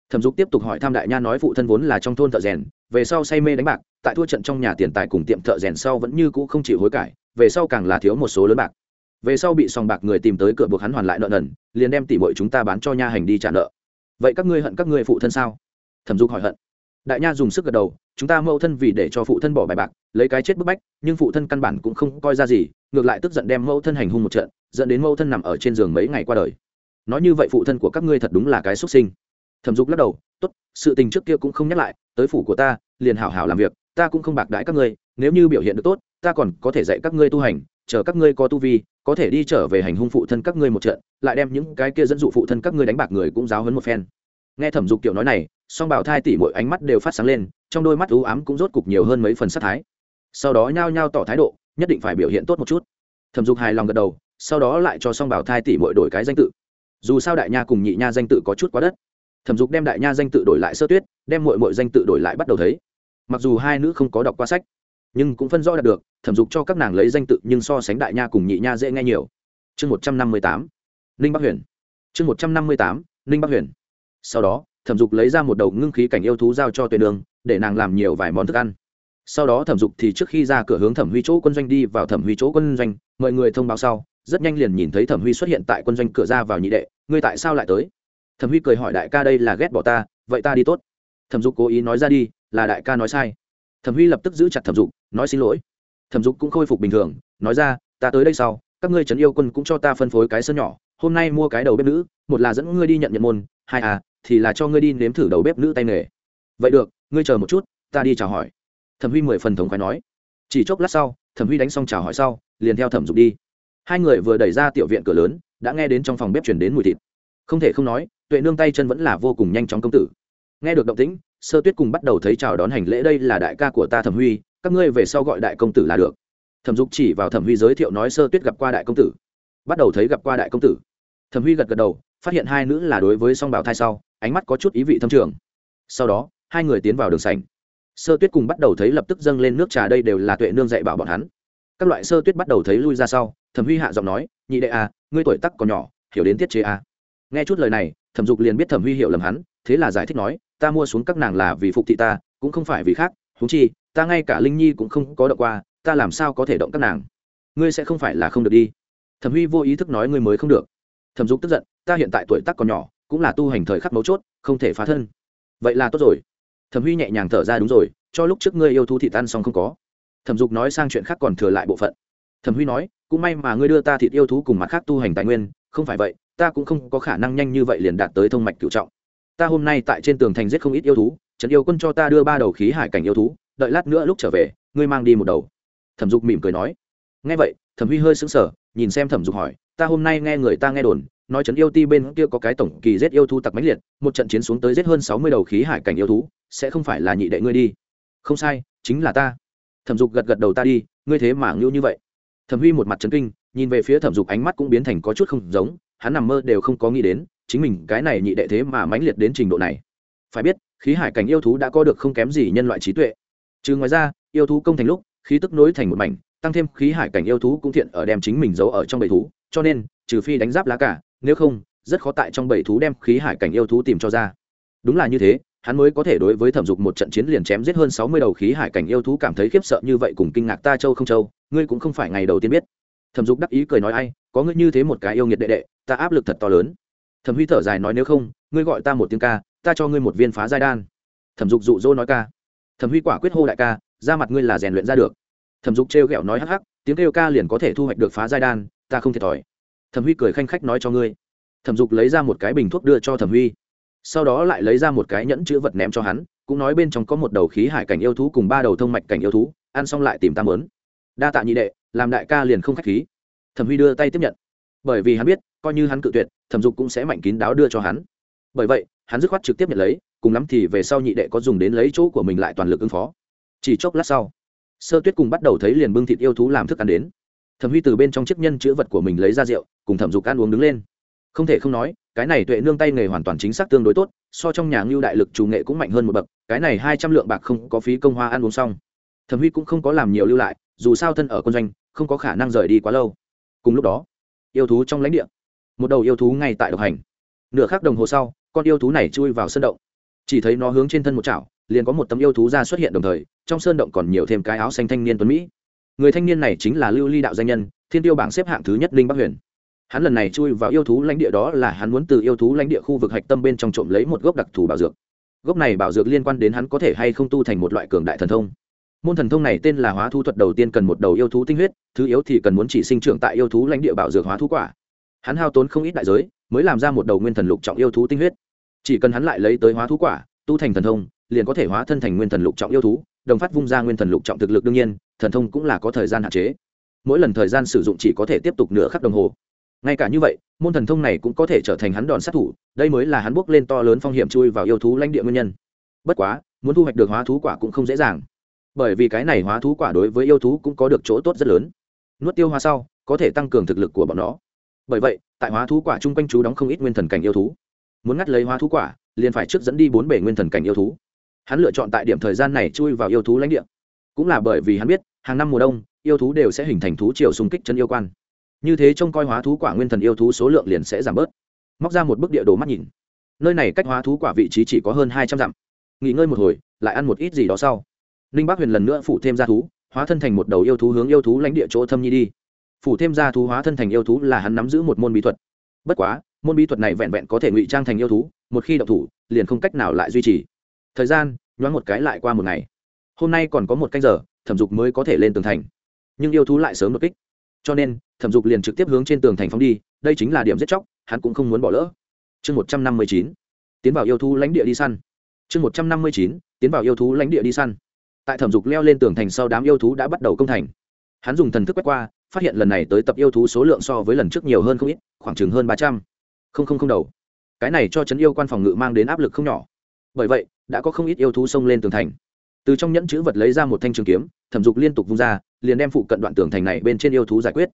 Thẩm dục tiếp tục hỏi tham đại nha nói phụ thân vốn là trong thôn thợ rèn, về sau say mê đánh bạc, tại thua trận trong nhà tiền tài cùng tiệm thợ rèn sau vẫn như cũ không chịu hối cải, về sau càng là thiếu một số lớn bạc. Về sau bị sòng bạc người tìm tới cửa buộc hắn hoàn lại nợ nần, liền đem tỉ bội chúng ta bán cho nha hành đi trả nợ. Vậy các ngươi hận các ngươi phụ thân sao? Thẩm dục hỏi hận đại nha dùng sức gật đầu, chúng ta mẫu thân vì để cho phụ thân bỏ bài bạc, lấy cái chết bức bách, nhưng phụ thân căn bản cũng không coi ra gì, ngược lại tức giận đem mẫu thân hành hung một trận, dẫn đến mẫu thân nằm ở trên giường mấy ngày qua đời. Nói như vậy phụ thân của các ngươi thật đúng là cái xuất sinh. Thẩm dục lắc đầu, tốt, sự tình trước kia cũng không nhắc lại, tới phủ của ta, liền hảo hảo làm việc, ta cũng không bạc đãi các ngươi, nếu như biểu hiện được tốt, ta còn có thể dạy các ngươi tu hành, chờ các ngươi có tu vi, có thể đi trở về hành hung phụ thân các ngươi một trận, lại đem những cái kia dẫn dụ phụ thân các ngươi đánh bạc người cũng giáo hấn một phen nghe thẩm dục kiểu nói này, song bảo thai tỉ mỗi ánh mắt đều phát sáng lên, trong đôi mắt u ám cũng rốt cục nhiều hơn mấy phần sắc thái. Sau đó nhao nhao tỏ thái độ, nhất định phải biểu hiện tốt một chút. Thẩm dục hài lòng gật đầu, sau đó lại cho song bảo thai tỉ mỗi đổi cái danh tự. Dù sao đại nha cùng nhị nha danh tự có chút quá đất. Thẩm dục đem đại nha danh tự đổi lại sơ tuyết, đem mội mội danh tự đổi lại bắt đầu thấy. Mặc dù hai nữ không có đọc qua sách, nhưng cũng phân rõ đạt được, thẩm dục cho các nàng lấy danh tự nhưng so sánh đại nha cùng nhị nha dễ nghe nhiều. Chương một trăm năm mươi tám, ninh bắc huyền. Chương một trăm năm mươi tám, ninh bắc huyền sau đó, thẩm dục lấy ra một đầu ngưng khí cảnh yêu thú giao cho tuệ đường, để nàng làm nhiều vài món thức ăn. Sau đó thẩm dục thì trước khi ra cửa hướng thẩm huy chỗ quân doanh đi vào thẩm huy chỗ quân doanh. Mọi người thông báo sau, rất nhanh liền nhìn thấy thẩm huy xuất hiện tại quân doanh cửa ra vào nhị đệ. Ngươi tại sao lại tới? Thẩm huy cười hỏi, đại ca đây là ghét bỏ ta, vậy ta đi tốt. Thẩm dục cố ý nói ra đi, là đại ca nói sai. Thẩm huy lập tức giữ chặt thẩm dục, nói xin lỗi. Thẩm dục cũng khôi phục bình thường, nói ra, ta tới đây sau, các ngươi trấn yêu quân cũng cho ta phân phối cái sân nhỏ, hôm nay mua cái đầu bếp nữ, một là dẫn ngươi đi nhận nhận môn, hai à thì là cho ngươi đi nếm thử đầu bếp nữ tay nghề. Vậy được, ngươi chờ một chút, ta đi chào hỏi. Thẩm huy mười phần thống khoái nói. Chỉ chốc lát sau, thẩm huy đánh xong chào hỏi sau, liền theo thẩm dục đi. Hai người vừa đẩy ra tiểu viện cửa lớn, đã nghe đến trong phòng bếp chuyển đến mùi thịt. Không thể không nói, tuệ nương tay chân vẫn là vô cùng nhanh chóng công tử. Nghe được động tĩnh, sơ tuyết cùng bắt đầu thấy chào đón hành lễ đây là đại ca của ta thẩm huy, các ngươi về sau gọi đại công tử là được. Thẩm dục chỉ vào thẩm huy giới thiệu nói sơ tuyết gặp qua đại công tử. Bắt đầu thấy gặp qua đại công tử. Thẩm huy gật gật đầu, phát hiện hai nữ là đối với song bảo thai sau ánh mắt có chút ý vị thâm trường. Sau đó, hai người tiến vào đường sảnh. sơ tuyết cùng bắt đầu thấy lập tức dâng lên nước trà đây đều là tuệ nương dạy bảo bọn hắn. Các loại sơ tuyết bắt đầu thấy lui ra sau, thẩm huy hạ giọng nói, nhị đệ à ngươi tuổi tắc còn nhỏ, hiểu đến tiết chế à. nghe chút lời này, thẩm dục liền biết thẩm huy hiểu lầm hắn, thế là giải thích nói, ta mua xuống các nàng là vì phục thị ta, cũng không phải vì khác thú chi, ta ngay cả linh nhi cũng không có động qua, ta làm sao có thể động các nàng? Ngươi sẽ không phải là không được đi. Thẩm huy vô ý thức nói, ngươi mới không được. Thẩm dục tức giận, ta hiện tại tuổi tác còn nhỏ cũng là tu hành thời khắc mấu chốt, không thể phá thân. Vậy là tốt rồi. Thẩm huy nhẹ nhàng thở ra đúng rồi, cho lúc trước ngươi yêu thú thịt ăn xong không có. Thẩm dục nói sang chuyện khác còn thừa lại bộ phận. Thẩm huy nói, cũng may mà ngươi đưa ta thịt yêu thú cùng mặt khác tu hành tài nguyên, không phải vậy, ta cũng không có khả năng nhanh như vậy liền đạt tới thông mạch cựu trọng. Ta hôm nay tại trên tường thành giết không ít yêu thú trần yêu quân cho ta đưa ba đầu khí hải cảnh yêu thú, đợi lát nữa lúc trở về, ngươi mang đi một đầu. Thẩm dục mỉm cười nói. Nghe vậy, thẩm huy hơi sững sờ, nhìn xem thẩm dục hỏi, ta hôm nay nghe người ta nghe đồn nói trấn yêu ti bên kia có cái tổng kỳ giết yêu thú tặc mãnh liệt, một trận chiến xuống tới giết hơn sáu mươi đầu khí hải cảnh yêu thú, sẽ không phải là nhị đệ ngươi đi. Không sai, chính là ta. Thẩm dục gật gật đầu ta đi, ngươi thế mà ngưu như vậy. Thẩm huy một mặt trấn kinh, nhìn về phía thẩm dục ánh mắt cũng biến thành có chút không giống, hắn nằm mơ đều không có nghĩ đến, chính mình cái này nhị đệ thế mà mãnh liệt đến trình độ này. Phải biết, khí hải cảnh yêu thú đã có được không kém gì nhân loại trí tuệ. Trừ ngoài ra, yêu thú công thành lúc, khí tức nối thành một mảnh, tăng thêm khí hải cảnh yêu thú cũng thiện ở đem chính mình giấu ở trong bầy thú, cho nên, trừ phi đánh giáp lá cả nếu không, rất khó tại trong bảy thú đem khí hải cảnh yêu thú tìm cho ra. Đúng là như thế, hắn mới có thể đối với thẩm dục một trận chiến liền chém giết hơn sáu mươi đầu khí hải cảnh yêu thú cảm thấy khiếp sợ như vậy cùng kinh ngạc ta châu không châu, ngươi cũng không phải ngày đầu tiên biết. Thẩm dục đắc ý cười nói ai, có ngươi như thế một cái yêu nghiệt đệ đệ, ta áp lực thật to lớn. Thẩm huy thở dài nói nếu không, ngươi gọi ta một tiếng ca, ta cho ngươi một viên phá giai đan. Thẩm dục dụ dỗ nói ca. Thẩm huy quả quyết hô đại ca, ra mặt ngươi là rèn luyện ra được. Thẩm dục trêu ghẹo nói hắc hắc, tiếng kêu ca liền có thể thu hoạch được phá giai đan, ta không thiệt thòi thẩm huy cười khanh khách nói cho ngươi. Thẩm dục lấy ra một cái bình thuốc đưa cho thẩm huy. Sau đó lại lấy ra một cái nhẫn chữ vật ném cho hắn, cũng nói bên trong có một đầu khí hải cảnh yêu thú cùng ba đầu thông mạch cảnh yêu thú, ăn xong lại tìm tam lớn đa tạ nhị đệ, làm đại ca liền không k h á c h khí. Thẩm huy đưa tay tiếp nhận. Bởi vì hắn biết, coi như hắn cự tuyệt, thẩm dục cũng sẽ mạnh kín đáo đưa cho hắn. Bởi vậy, hắn dứt khoát trực tiếp nhận lấy, cùng lắm thì về sau nhị đệ có dùng đến lấy chỗ của mình lại toàn lực ứng phó. Chỉ chốc lát sau, sơ tuyết cùng bắt đầu thấy liền bưng thịt yêu thú làm thức ăn đến thẩm huy từ bên trong chiếc nhân chữ vật của mình lấy ra rượu, cùng thẩm dục ăn uống đứng lên. Không thể không nói, cái này tuệ nương tay nghề hoàn toàn chính xác tương đối tốt, so trong nhà ngưu đại lực chủ nghệ cũng mạnh hơn một bậc, cái này hai trăm lượng bạc không có phí công hoa ăn uống xong. Thẩm huy cũng không có làm nhiều lưu lại, dù sao thân ở quân doanh, không có khả năng rời đi quá lâu. Cùng lúc đó, yêu thú trong lãnh địa. Một đầu yêu thú ngay tại độc hành. Nửa khắc đồng hồ sau, con yêu thú này chui vào sân động. Chỉ thấy nó hướng trên thân một chảo, liền có một tấm yêu thú ra xuất hiện đồng thời, trong sơn động còn nhiều thêm cái áo xanh thanh niên tuấn mỹ người thanh niên này chính là lưu ly đạo danh nhân, thiên tiêu bảng xếp hạng thứ nhất linh bắc huyền. Hắn lần này chui vào yêu thú lãnh địa đó là hắn muốn từ yêu thú lãnh địa khu vực hạch tâm bên trong trộm lấy một gốc đặc thù bảo dược. Gốc này bảo dược liên quan đến hắn có thể hay không tu thành một loại cường đại thần thông. Môn thần thông này tên là hóa thu thuật đầu tiên cần một đầu yêu thú tinh huyết, thứ yếu thì cần muốn chỉ sinh trưởng tại yêu thú lãnh địa bảo dược hóa thú quả. Hắn hao tốn không ít đại giới, mới làm ra một đầu nguyên thần lục trọng yêu thú tinh huyết. Chỉ cần hắn lại lấy tới hóa thú quả, tu thành thần thông, liền có thể hóa thân thành nguyên thần lục trọng yêu thú đồng phát vung ra nguyên thần lục trọng thực lực đương nhiên, thần thông cũng là có thời gian hạn chế. Mỗi lần thời gian sử dụng chỉ có thể tiếp tục nửa khắc đồng hồ. Ngay cả như vậy, môn thần thông này cũng có thể trở thành hắn đòn sát thủ, đây mới là hắn bước lên to lớn phong hiểm chui vào yêu thú lãnh địa nguyên nhân. Bất quá, muốn thu hoạch được hóa thú quả cũng không dễ dàng. Bởi vì cái này hóa thú quả đối với yêu thú cũng có được chỗ tốt rất lớn. Nuốt tiêu hóa sau, có thể tăng cường thực lực của bọn nó. Bởi vậy, tại hóa thú quả chung quanh chú đóng không ít nguyên thần cảnh yêu thú. Muốn ngắt lấy hóa thú quả, liền phải trước dẫn đi bốn bể nguyên thần cảnh yêu thú hắn lựa chọn tại điểm thời gian này chui vào yêu thú lãnh địa. Cũng là bởi vì hắn biết, hàng năm mùa đông, yêu thú đều sẽ hình thành thú chiều xung kích chân yêu quan. Như thế trông coi hóa thú quả nguyên thần yêu thú số lượng liền sẽ giảm bớt. Móc ra một bức địa đồ mắt nhìn. Nơi này cách hóa thú quả vị trí chỉ có hơn hai trăm dặm. Nghỉ ngơi một hồi, lại ăn một ít gì đó sau. Ninh Bắc huyền lần nữa phụ thêm ra thú, hóa thân thành một đầu yêu thú hướng yêu thú lãnh địa chỗ thâm nhi đi. Phủ thêm ra thú hóa thân thành yêu thú là hắn nắm giữ một môn bí thuật. Bất quá, môn bí thuật này vẹn vẹn có thể ngụy trang thành yêu thú, một khi đậu thủ, liền không cách nào lại duy trì thời gian, nhoáng một cái lại qua một ngày. Hôm nay còn có một canh giờ, thẩm dục mới có thể lên tường thành. Nhưng yêu thú lại sớm đột kích. Cho nên, thẩm dục liền trực tiếp hướng trên tường thành phóng đi, đây chính là điểm giết chóc, hắn cũng không muốn bỏ lỡ. Chương một trăm năm mươi chín, tiến vào yêu thú lãnh địa đi săn. Chương một trăm năm mươi chín, tiến vào yêu thú lãnh địa đi săn. Tại thẩm dục leo lên tường thành sau đám yêu thú đã bắt đầu công thành. Hắn dùng thần thức quét qua, phát hiện lần này tới tập yêu thú số lượng so với lần trước nhiều hơn không ít, khoảng chừng hơn ba trăm. Không không không đầu. Cái này cho trấn yêu quan phòng ngự mang đến áp lực không nhỏ bởi vậy, đã có không ít yêu thú xông lên tường thành. Từ trong nhẫn chữ vật lấy ra một thanh trường kiếm, thẩm dục liên tục vung ra, liền đem phụ cận đoạn tường thành này bên trên yêu thú giải quyết.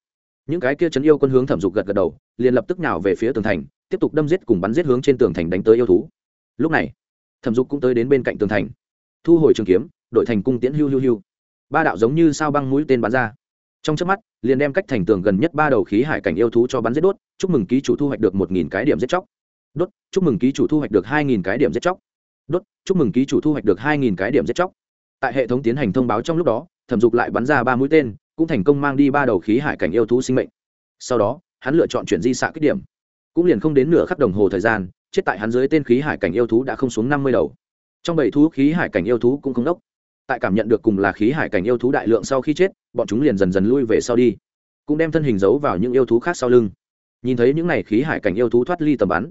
Những cái kia chấn yêu quân hướng thẩm dục gật gật đầu, liền lập tức nào về phía tường thành, tiếp tục đâm giết cùng bắn giết hướng trên tường thành đánh tới yêu thú. Lúc này, thẩm dục cũng tới đến bên cạnh tường thành, thu hồi trường kiếm, đội thành cung tiễn hưu hưu hưu ba đạo giống như sao băng mũi tên bắn ra. Trong trước mắt, liền đem cách thành tường gần nhất ba đầu khí hải cảnh yêu thú cho bắn giết đốt, chúc mừng ký chủ thu hoạch được một nghìn cái điểm giết chóc. Đốt, chúc mừng ký chủ thu hoạch được hai nghìn cái điểm giết chóc đốt, chúc mừng ký chủ thu hoạch được hai nghìn cái điểm giết chóc. Tại hệ thống tiến hành thông báo trong lúc đó, thẩm dục lại bắn ra ba mũi tên, cũng thành công mang đi ba đầu khí hải cảnh yêu thú sinh mệnh. Sau đó, hắn lựa chọn chuyển di xạ kích điểm. Cũng liền không đến nửa khắc đồng hồ thời gian, chết tại hắn dưới tên khí hải cảnh yêu thú đã không xuống năm mươi đầu. Trong bảy thú khí hải cảnh yêu thú cũng không đốc. Tại cảm nhận được cùng là khí hải cảnh yêu thú đại lượng sau khi chết, bọn chúng liền dần dần lui về sau đi. Cũng đem thân hình giấu vào những yêu thú khác sau lưng. Nhìn thấy những n à y khí hải cảnh yêu thú thoát ly tầm bắn,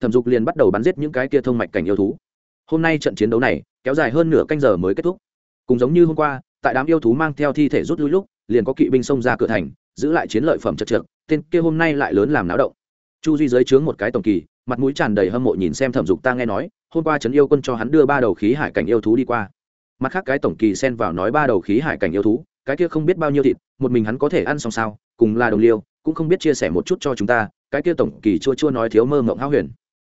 thẩm dục liền bắt đầu bắn giết những cái kia thông mạch cảnh yêu thú hôm nay trận chiến đấu này, kéo dài hơn nửa canh giờ mới kết thúc. Cùng giống như hôm qua, tại đám yêu thú mang theo thi thể rút lui lúc, liền có kỵ binh xông ra cửa thành, giữ lại chiến lợi phẩm chật trượt, tên kia hôm nay lại lớn làm náo động. Chu duy giới chướng một cái tổng kỳ, mặt mũi tràn đầy hâm mộ nhìn xem thẩm dục ta nghe nói, hôm qua trấn yêu quân cho hắn đưa ba đầu khí hải cảnh yêu thú đi qua. Mặt khác cái tổng kỳ xen vào nói ba đầu khí hải cảnh yêu thú, cái kia không biết bao nhiêu thịt, một mình hắn có thể ăn xong sao, cùng là đồng liêu, cũng không biết chia sẻ một chút cho chúng ta, cái kia tổng kỳ chua chua nói thiếu mơ mộng háo huyền.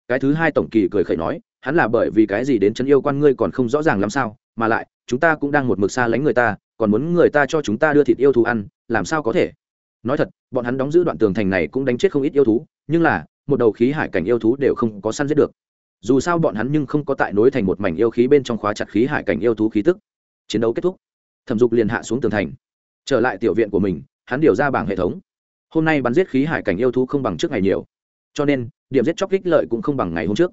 Cái thứ hai tổng kỳ cười khẩy nói hắn là bởi vì cái gì đến chân yêu quan ngươi còn không rõ ràng làm sao? Mà lại, chúng ta cũng đang một mực xa lánh người ta, còn muốn người ta cho chúng ta đưa thịt yêu thú ăn, làm sao có thể? Nói thật, bọn hắn đóng giữ đoạn tường thành này cũng đánh chết không ít yêu thú, nhưng là, một đầu khí hải cảnh yêu thú đều không có săn giết được. Dù sao bọn hắn nhưng không có tại nối thành một mảnh yêu khí bên trong khóa chặt khí hải cảnh yêu thú khí tức. Chiến đấu kết thúc. Thẩm dục liền hạ xuống tường thành. Trở lại tiểu viện của mình, hắn điều ra bảng hệ thống. Hôm nay bắn giết khí hải cảnh yêu thú không bằng trước ngày nhiều. Cho nên, điểm giết chóc kích lợi cũng không bằng ngày hôm trước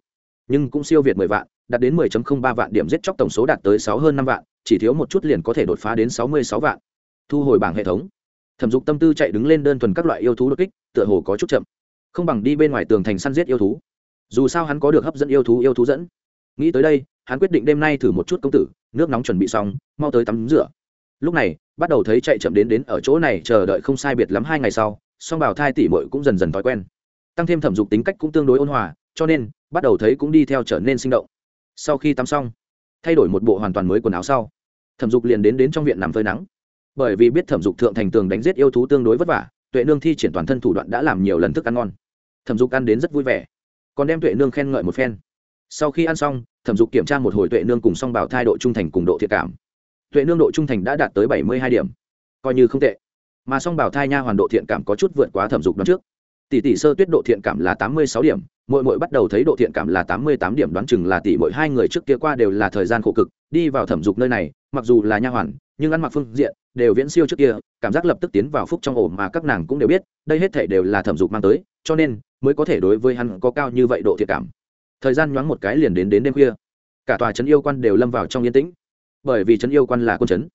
nhưng cũng siêu việt mười vạn, đạt đến mười ba vạn điểm giết chóc tổng số đạt tới sáu hơn năm vạn, chỉ thiếu một chút liền có thể đột phá đến sáu mươi sáu vạn. Thu hồi bảng hệ thống. Thẩm dục tâm tư chạy đứng lên đơn thuần các loại yêu thú đột kích, tựa hồ có chút chậm. Không bằng đi bên ngoài tường thành săn giết yêu thú. Dù sao hắn có được hấp dẫn yêu thú yêu thú dẫn. Nghĩ tới đây, hắn quyết định đêm nay thử một chút công tử, nước nóng chuẩn bị xong, mau tới tắm rửa. Lúc này, bắt đầu thấy chạy chậm đến đến ở chỗ này, chờ đợi không sai biệt lắm hai ngày sau, song bảo thai tỷ muội cũng dần dần thói quen. Tăng thêm thẩm dục tính cách cũng tương đối ôn hòa cho nên, bắt đầu thấy cũng đi theo trở nên sinh động. Sau khi tắm xong, thay đổi một bộ hoàn toàn mới quần áo sau, thẩm dục liền đến đến trong viện nằm phơi nắng. Bởi vì biết thẩm dục thượng thành tường đánh giết yêu thú tương đối vất vả, tuệ nương thi triển toàn thân thủ đoạn đã làm nhiều lần thức ăn ngon. Thẩm dục ăn đến rất vui vẻ. Còn đem tuệ nương khen ngợi một phen. Sau khi ăn xong, thẩm dục kiểm tra một hồi tuệ nương cùng song bảo thai độ trung thành cùng độ thiệt cảm. Tuệ nương độ trung thành đã đạt tới bảy mươi hai điểm. Coi như không tệ. Mà song bảo thai nha hoàn độ thiện cảm có chút vượt quá thẩm dục đón trước tỷ tỷ sơ tuyết độ thiện cảm là tám mươi sáu điểm, muội muội bắt đầu thấy độ thiện cảm là tám mươi tám điểm đoán chừng là tỷ mỗi hai người trước kia qua đều là thời gian khổ cực, đi vào thẩm dục nơi này, mặc dù là nha hoàn, nhưng ăn mặc phương diện, đều viễn siêu trước kia, cảm giác lập tức tiến vào phúc trong ổ mà các nàng cũng đều biết, đây hết thể đều là thẩm dục mang tới, cho nên mới có thể đối với hắn có cao như vậy độ thiện cảm. Thời gian nhoáng một cái liền đến đến đêm khuya. Cả tòa trấn yêu quan đều lâm vào trong yên tĩnh. Bởi vì trấn yêu quan là quân trấn,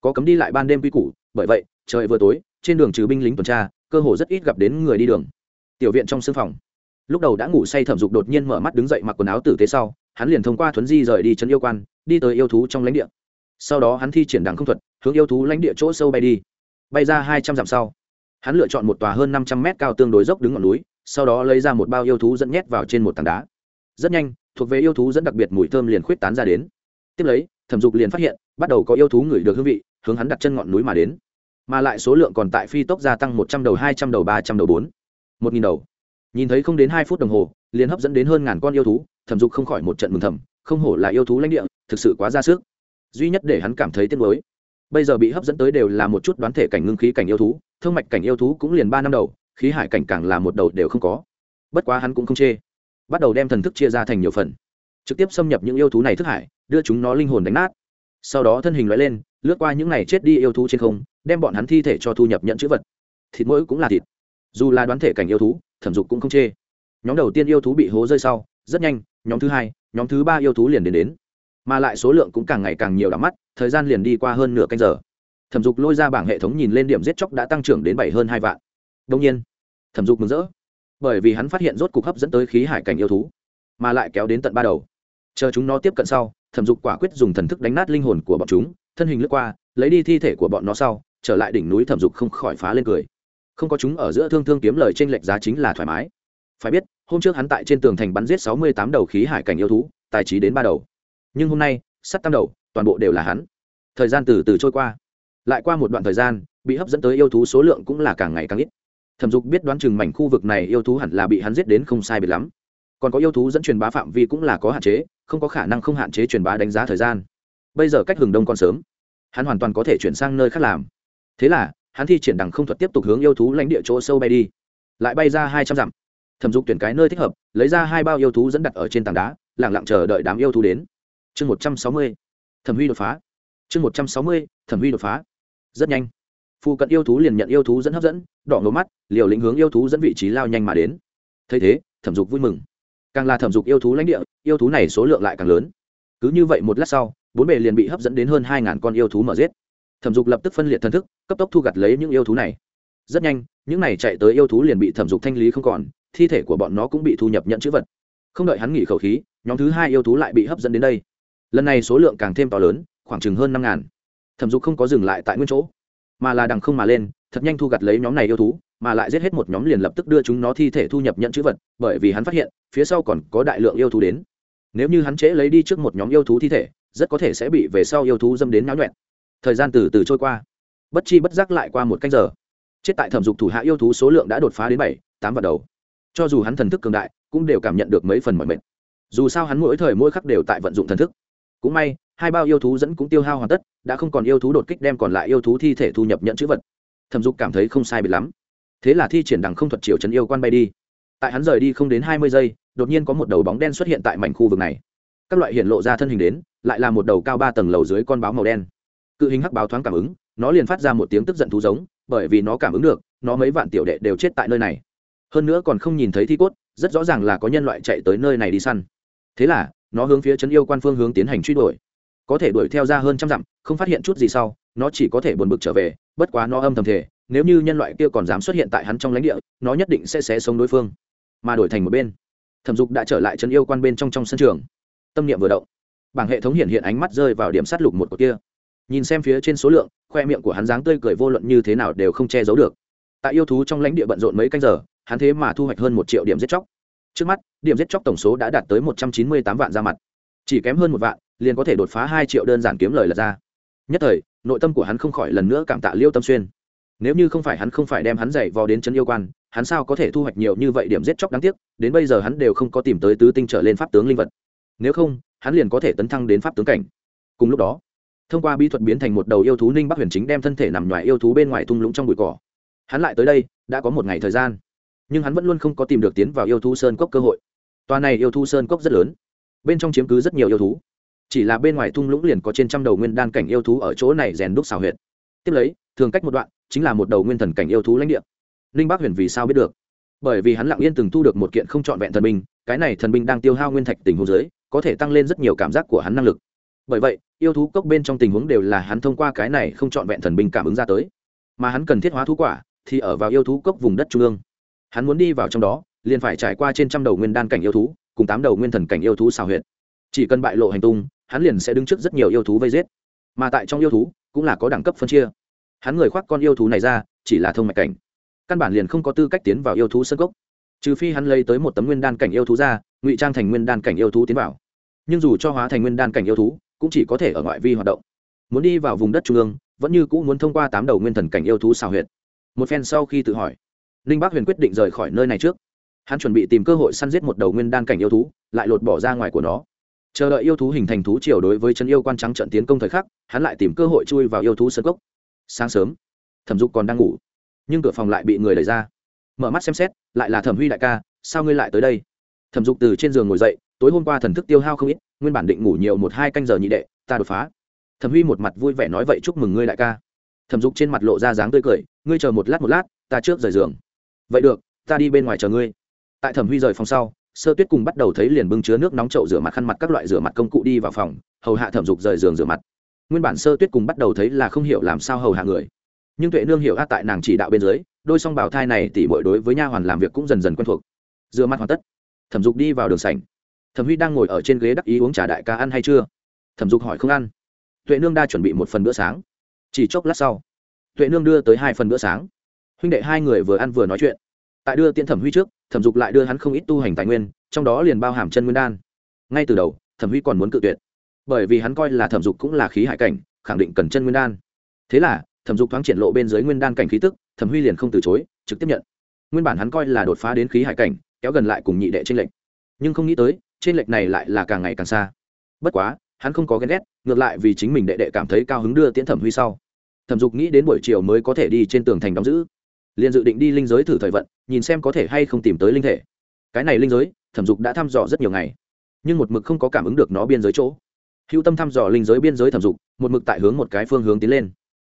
có cấm đi lại ban đêm quy củ, bởi vậy, trời vừa tối, trên đường trừ binh lính tuần tra, cơ hồ rất ít gặp đến người đi đường tiểu viện trong sưng phòng. Lúc đầu đã ngủ say thẩm dục đột nhiên mở mắt đứng dậy mặc quần áo tử tế sau, hắn liền thông qua thuấn di rời đi chân yêu quan, đi tới yêu thú trong lãnh địa. Sau đó hắn thi triển đằng không thuật, hướng yêu thú lãnh địa chỗ sâu bay đi. Bay ra hai trăm dặm sau, hắn lựa chọn một tòa hơn năm trăm mét cao tương đối dốc đứng ngọn núi, sau đó lấy ra một bao yêu thú dẫn nhét vào trên một tảng đá. Rất nhanh, thuộc về yêu thú dẫn đặc biệt mùi thơm liền khuyết tán ra đến. Tiếp lấy, thẩm dục liền phát hiện, bắt đầu có yêu thú ngửi được hương vị, hướng hắn đặt chân ngọn núi mà đến. Mà lại số lượng còn tại phi tốc gia tăng một trăm đầu, hai trăm đầu, ba trăm đầu, bốn một nghìn đầu. Nhìn thấy không đến hai phút đồng hồ, liền hấp dẫn đến hơn ngàn con yêu thú, thẩm dục không khỏi một trận mừng thầm, không hổ là yêu thú lãnh địa, thực sự quá ra sức. Duy nhất để hắn cảm thấy tiếc nuối, bây giờ bị hấp dẫn tới đều là một chút đoán thể cảnh ngưng khí cảnh yêu thú, thương mạch cảnh yêu thú cũng liền ba năm đầu, khí hải cảnh càng là một đầu đều không có. Bất quá hắn cũng không chê. Bắt đầu đem thần thức chia ra thành nhiều phần. Trực tiếp xâm nhập những yêu thú này thức hải, đưa chúng nó linh hồn đánh nát. Sau đó thân hình loại lên, lướt qua những này chết đi yêu thú trên không, đem bọn hắn thi thể cho thu nhập nhận chữ vật. Thịt mỗi cũng là thịt dù là đoán thể cảnh yêu thú, thẩm dục cũng không chê. Nhóm đầu tiên yêu thú bị hố rơi sau, rất nhanh, nhóm thứ hai, nhóm thứ ba yêu thú liền đến đến. Mà lại số lượng cũng càng ngày càng nhiều đắm mắt, thời gian liền đi qua hơn nửa canh giờ. Thẩm dục lôi ra bảng hệ thống nhìn lên điểm giết chóc đã tăng trưởng đến bảy hơn hai vạn. Đông nhiên, thẩm dục mừng rỡ, bởi vì hắn phát hiện rốt cục hấp dẫn tới khí hải cảnh yêu thú, mà lại kéo đến tận ba đầu. Chờ chúng nó tiếp cận sau, thẩm dục quả quyết dùng thần thức đánh nát linh hồn của bọn chúng, thân hình lướt qua, lấy đi thi thể của bọn nó sau, trở lại đỉnh núi thẩm dục không khỏi phá lên cười không có chúng ở giữa thương thương kiếm lời trên lệnh lệch giá chính là thoải mái. Phải biết, hôm trước hắn tại trên tường thành bắn giết sáu mươi tám đầu khí hải cảnh yêu thú, tài trí đến ba đầu. Nhưng hôm nay, sắt tam đầu, toàn bộ đều là hắn. Thời gian từ từ trôi qua. Lại qua một đoạn thời gian, bị hấp dẫn tới yêu thú số lượng cũng là càng ngày càng ít. Thẩm dục biết đoán chừng mảnh khu vực này yêu thú hẳn là bị hắn giết đến không sai biệt lắm. Còn có yêu thú dẫn truyền bá phạm vi cũng là có hạn chế, không có khả năng không hạn chế truyền bá đánh giá thời gian. Bây giờ cách hừng đông còn sớm. Hắn hoàn toàn có thể chuyển sang nơi khác làm. Thế là hắn thi triển đằng không thuật tiếp tục hướng yêu thú lãnh địa chỗ sâu bay đi. Lại bay ra hai trăm dặm. Thẩm dục tuyển cái nơi thích hợp, lấy ra hai bao yêu thú dẫn đặt ở trên tảng đá lẳng lặng chờ đợi đám yêu thú đến. Chương một trăm sáu mươi. Thẩm huy đột phá. Chương một trăm sáu mươi, thẩm huy đột phá. Rất nhanh. Phụ cận yêu thú liền nhận yêu thú dẫn hấp dẫn, đỏ ngố mắt, liều lĩnh hướng yêu thú dẫn vị trí lao nhanh mà đến. Thấy thế, thẩm dục vui mừng. Càng là thẩm dục yêu thú lãnh địa, yêu thú này số lượng lại càng lớn. Cứ như vậy một lát sau, bốn bề liền bị hấp dẫn đến hơn hai ngàn con yêu thú mở giết thẩm dục lập tức phân liệt thần thức, cấp tốc thu gặt lấy những yêu thú này. Rất nhanh, những này chạy tới yêu thú liền bị thẩm dục thanh lý không còn, thi thể của bọn nó cũng bị thu nhập nhận chữ vật. Không đợi hắn nghỉ khẩu khí, nhóm thứ hai yêu thú lại bị hấp dẫn đến đây. Lần này số lượng càng thêm to lớn, khoảng chừng hơn năm ngàn. Thẩm dục không có dừng lại tại nguyên chỗ, mà là đằng không mà lên, thật nhanh thu gặt lấy nhóm này yêu thú, mà lại giết hết một nhóm liền lập tức đưa chúng nó thi thể thu nhập nhận chữ vật, bởi vì hắn phát hiện, phía sau còn có đại lượng yêu thú đến. Nếu như hắn trễ lấy đi trước một nhóm yêu thú thi thể, rất có thể sẽ bị về sau yêu thú dâm đến náo nhuẹn thời gian từ từ trôi qua. Bất chi bất giác lại qua một canh giờ. Chết tại thẩm dục thủ hạ yêu thú số lượng đã đột phá đến bảy, tám vạn đầu. Cho dù hắn thần thức cường đại, cũng đều cảm nhận được mấy phần mọi mệt. Dù sao hắn mỗi thời mỗi khắc đều tại vận dụng thần thức. Cũng may, hai bao yêu thú dẫn cũng tiêu hao hoàn tất, đã không còn yêu thú đột kích đem còn lại yêu thú thi thể thu nhập nhận chữ vật. Thẩm dục cảm thấy không sai biệt lắm. Thế là thi triển đằng không thuật chiều trấn yêu quan bay đi. Tại hắn rời đi không đến hai mươi giây, đột nhiên có một đầu bóng đen xuất hiện tại mảnh khu vực này. Các loại hiện lộ ra thân hình đến, lại là một đầu cao ba tầng lầu dưới con báo màu đen cự hình hắc báo thoáng cảm ứng, nó liền phát ra một tiếng tức giận thú giống, bởi vì nó cảm ứng được, nó mấy vạn tiểu đệ đều chết tại nơi này. Hơn nữa còn không nhìn thấy thi cốt, rất rõ ràng là có nhân loại chạy tới nơi này đi săn. Thế là, nó hướng phía trấn yêu quan phương hướng tiến hành truy đuổi. Có thể đuổi theo ra hơn trăm dặm, không phát hiện chút gì sau, nó chỉ có thể buồn bực trở về, bất quá nó âm thầm thể nếu như nhân loại kia còn dám xuất hiện tại hắn trong lãnh địa, nó nhất định sẽ xé sống đối phương. Mà đổi thành một bên, thẩm dục đã trở lại trấn yêu quan bên trong trong sân trường. Tâm niệm vừa động, bảng hệ thống hiện hiện ánh mắt rơi vào điểm sát lục một cột kia nhìn xem phía trên số lượng, khoe miệng của hắn dáng tươi cười vô luận như thế nào đều không che giấu được. Tại yêu thú trong lãnh địa bận rộn mấy canh giờ, hắn thế mà thu hoạch hơn một triệu điểm giết chóc. Trước mắt, điểm giết chóc tổng số đã đạt tới một trăm chín mươi tám vạn ra mặt. Chỉ kém hơn một vạn, liền có thể đột phá hai triệu đơn giản kiếm lời lật ra. Nhất thời, nội tâm của hắn không khỏi lần nữa cảm tạ liêu tâm xuyên. Nếu như không phải hắn không phải đem hắn dạy vò đến chân yêu quan, hắn sao có thể thu hoạch nhiều như vậy điểm giết chóc đáng tiếc? Đến bây giờ hắn đều không có tìm tới tứ tinh trở lên pháp tướng linh vật. Nếu không, hắn liền có thể tấn thăng đến pháp tướng cảnh. Cùng lúc đó thông qua bí thuật biến thành một đầu yêu thú ninh bắc huyền chính đem thân thể nằm ngoài yêu thú bên ngoài thung lũng trong bụi cỏ. Hắn lại tới đây, đã có một ngày thời gian. Nhưng hắn vẫn luôn không có tìm được tiến vào yêu thú sơn cốc cơ hội. Tòa này yêu thú sơn cốc rất lớn. Bên trong chiếm cứ rất nhiều yêu thú. Chỉ là bên ngoài thung lũng liền có trên trăm đầu nguyên đan cảnh yêu thú ở chỗ này rèn đúc xào huyệt. Tiếp lấy, thường cách một đoạn, chính là một đầu nguyên thần cảnh yêu thú lãnh địa. Ninh bắc huyền vì sao biết được? Bởi vì hắn lặng yên từng thu được một kiện không trọn vẹn thần binh, cái này thần binh đang tiêu hao nguyên thạch tình huống giới có thể tăng lên rất nhiều cảm giác của hắn năng lực bởi vậy, yêu thú cốc bên trong tình huống đều là hắn thông qua cái này không trọn vẹn thần binh cảm ứng ra tới. Mà hắn cần thiết hóa thú quả, thì ở vào yêu thú cốc vùng đất trung ương. Hắn muốn đi vào trong đó, liền phải trải qua trên trăm đầu nguyên đan cảnh yêu thú, cùng tám đầu nguyên thần cảnh yêu thú xào huyệt. Chỉ cần bại lộ hành tung, hắn liền sẽ đứng trước rất nhiều yêu thú vây giết. Mà tại trong yêu thú, cũng là có đẳng cấp phân chia. Hắn người khoác con yêu thú này ra, chỉ là thông mạch cảnh. Căn bản liền không có tư cách tiến vào yêu thú sân gốc trừ phi hắn lấy tới một tấm nguyên đan cảnh yêu thú ra, ngụy trang thành nguyên đan cảnh yêu thú tiến vào. Nhưng dù cho hóa thành nguyên đan cảnh yêu thú cũng chỉ có thể ở ngoại vi hoạt động. Muốn đi vào vùng đất trung ương, vẫn như cũ muốn thông qua tám đầu nguyên thần cảnh yêu thú xào huyệt. Một phen sau khi tự hỏi, ninh bắc huyền quyết định rời khỏi nơi này trước. Hắn chuẩn bị tìm cơ hội săn giết một đầu nguyên đan cảnh yêu thú, lại lột bỏ ra ngoài của nó. Chờ đợi yêu thú hình thành thú triều đối với chân yêu quan trắng trận tiến công thời khắc, hắn lại tìm cơ hội chui vào yêu thú sân cốc. Sáng sớm, thẩm dục còn đang ngủ, nhưng cửa phòng lại bị người đẩy ra. Mở mắt xem xét, lại là thẩm huy đại ca, sao ngươi lại tới đây? Thẩm dục từ trên giường ngồi dậy, tối hôm qua thần thức tiêu hao không ít nguyên bản định ngủ nhiều một hai canh giờ nhị đệ, ta đột phá. Thẩm huy một mặt vui vẻ nói vậy chúc mừng ngươi đại ca. Thẩm dục trên mặt lộ ra dáng tươi cười, ngươi chờ một lát một lát, ta trước rời giường. Vậy được, ta đi bên ngoài chờ ngươi. Tại thẩm huy rời phòng sau, sơ tuyết cùng bắt đầu thấy liền bưng chứa nước nóng trậu rửa mặt khăn mặt các loại rửa mặt công cụ đi vào phòng, hầu hạ thẩm dục rời giường rửa mặt. Nguyên bản sơ tuyết cùng bắt đầu thấy là không hiểu làm sao hầu hạ người. Nhưng tuệ nương hiểu a tại nàng chỉ đạo bên dưới, đôi song bảo thai này tỉ bội đối với nha hoàn làm việc cũng dần dần quen thuộc. Rửa mặt hoàn tất, thẩm dục đi vào đường sảnh thẩm huy đang ngồi ở trên ghế đắc ý uống trà đại ca ăn hay chưa? Thẩm dục hỏi không ăn. Tuệ nương đa chuẩn bị một phần bữa sáng. Chỉ chốc lát sau, tuệ nương đưa tới hai phần bữa sáng. Huynh đệ hai người vừa ăn vừa nói chuyện. Tại đưa tiễn thẩm huy trước, thẩm dục lại đưa hắn không ít tu hành tài nguyên, trong đó liền bao hàm chân nguyên đan. Ngay từ đầu, thẩm huy còn muốn cự tuyệt. Bởi vì hắn coi là thẩm dục cũng là khí hải cảnh, khẳng định cần chân nguyên đan. Thế là, thẩm dục thoáng triển lộ bên dưới nguyên đan cảnh khí tức, thẩm huy liền không từ chối, trực tiếp nhận. Nguyên bản hắn coi là đột phá đến khí hải cảnh, kéo gần lại cùng nhị đệ tranh lệnh nhưng không nghĩ tới trên lệch này lại là càng ngày càng xa. Bất quá, hắn không có ghen ghét, ngược lại vì chính mình đệ đệ cảm thấy cao hứng đưa tiễn thẩm huy sau. Thẩm dục nghĩ đến buổi chiều mới có thể đi trên tường thành đóng giữ. Liền dự định đi linh giới thử thời vận, nhìn xem có thể hay không tìm tới linh thể. Cái này linh giới, thẩm dục đã thăm dò rất nhiều ngày, nhưng một mực không có cảm ứng được nó biên giới chỗ. Hữu tâm thăm dò linh giới biên giới thẩm dục, một mực tại hướng một cái phương hướng tiến lên.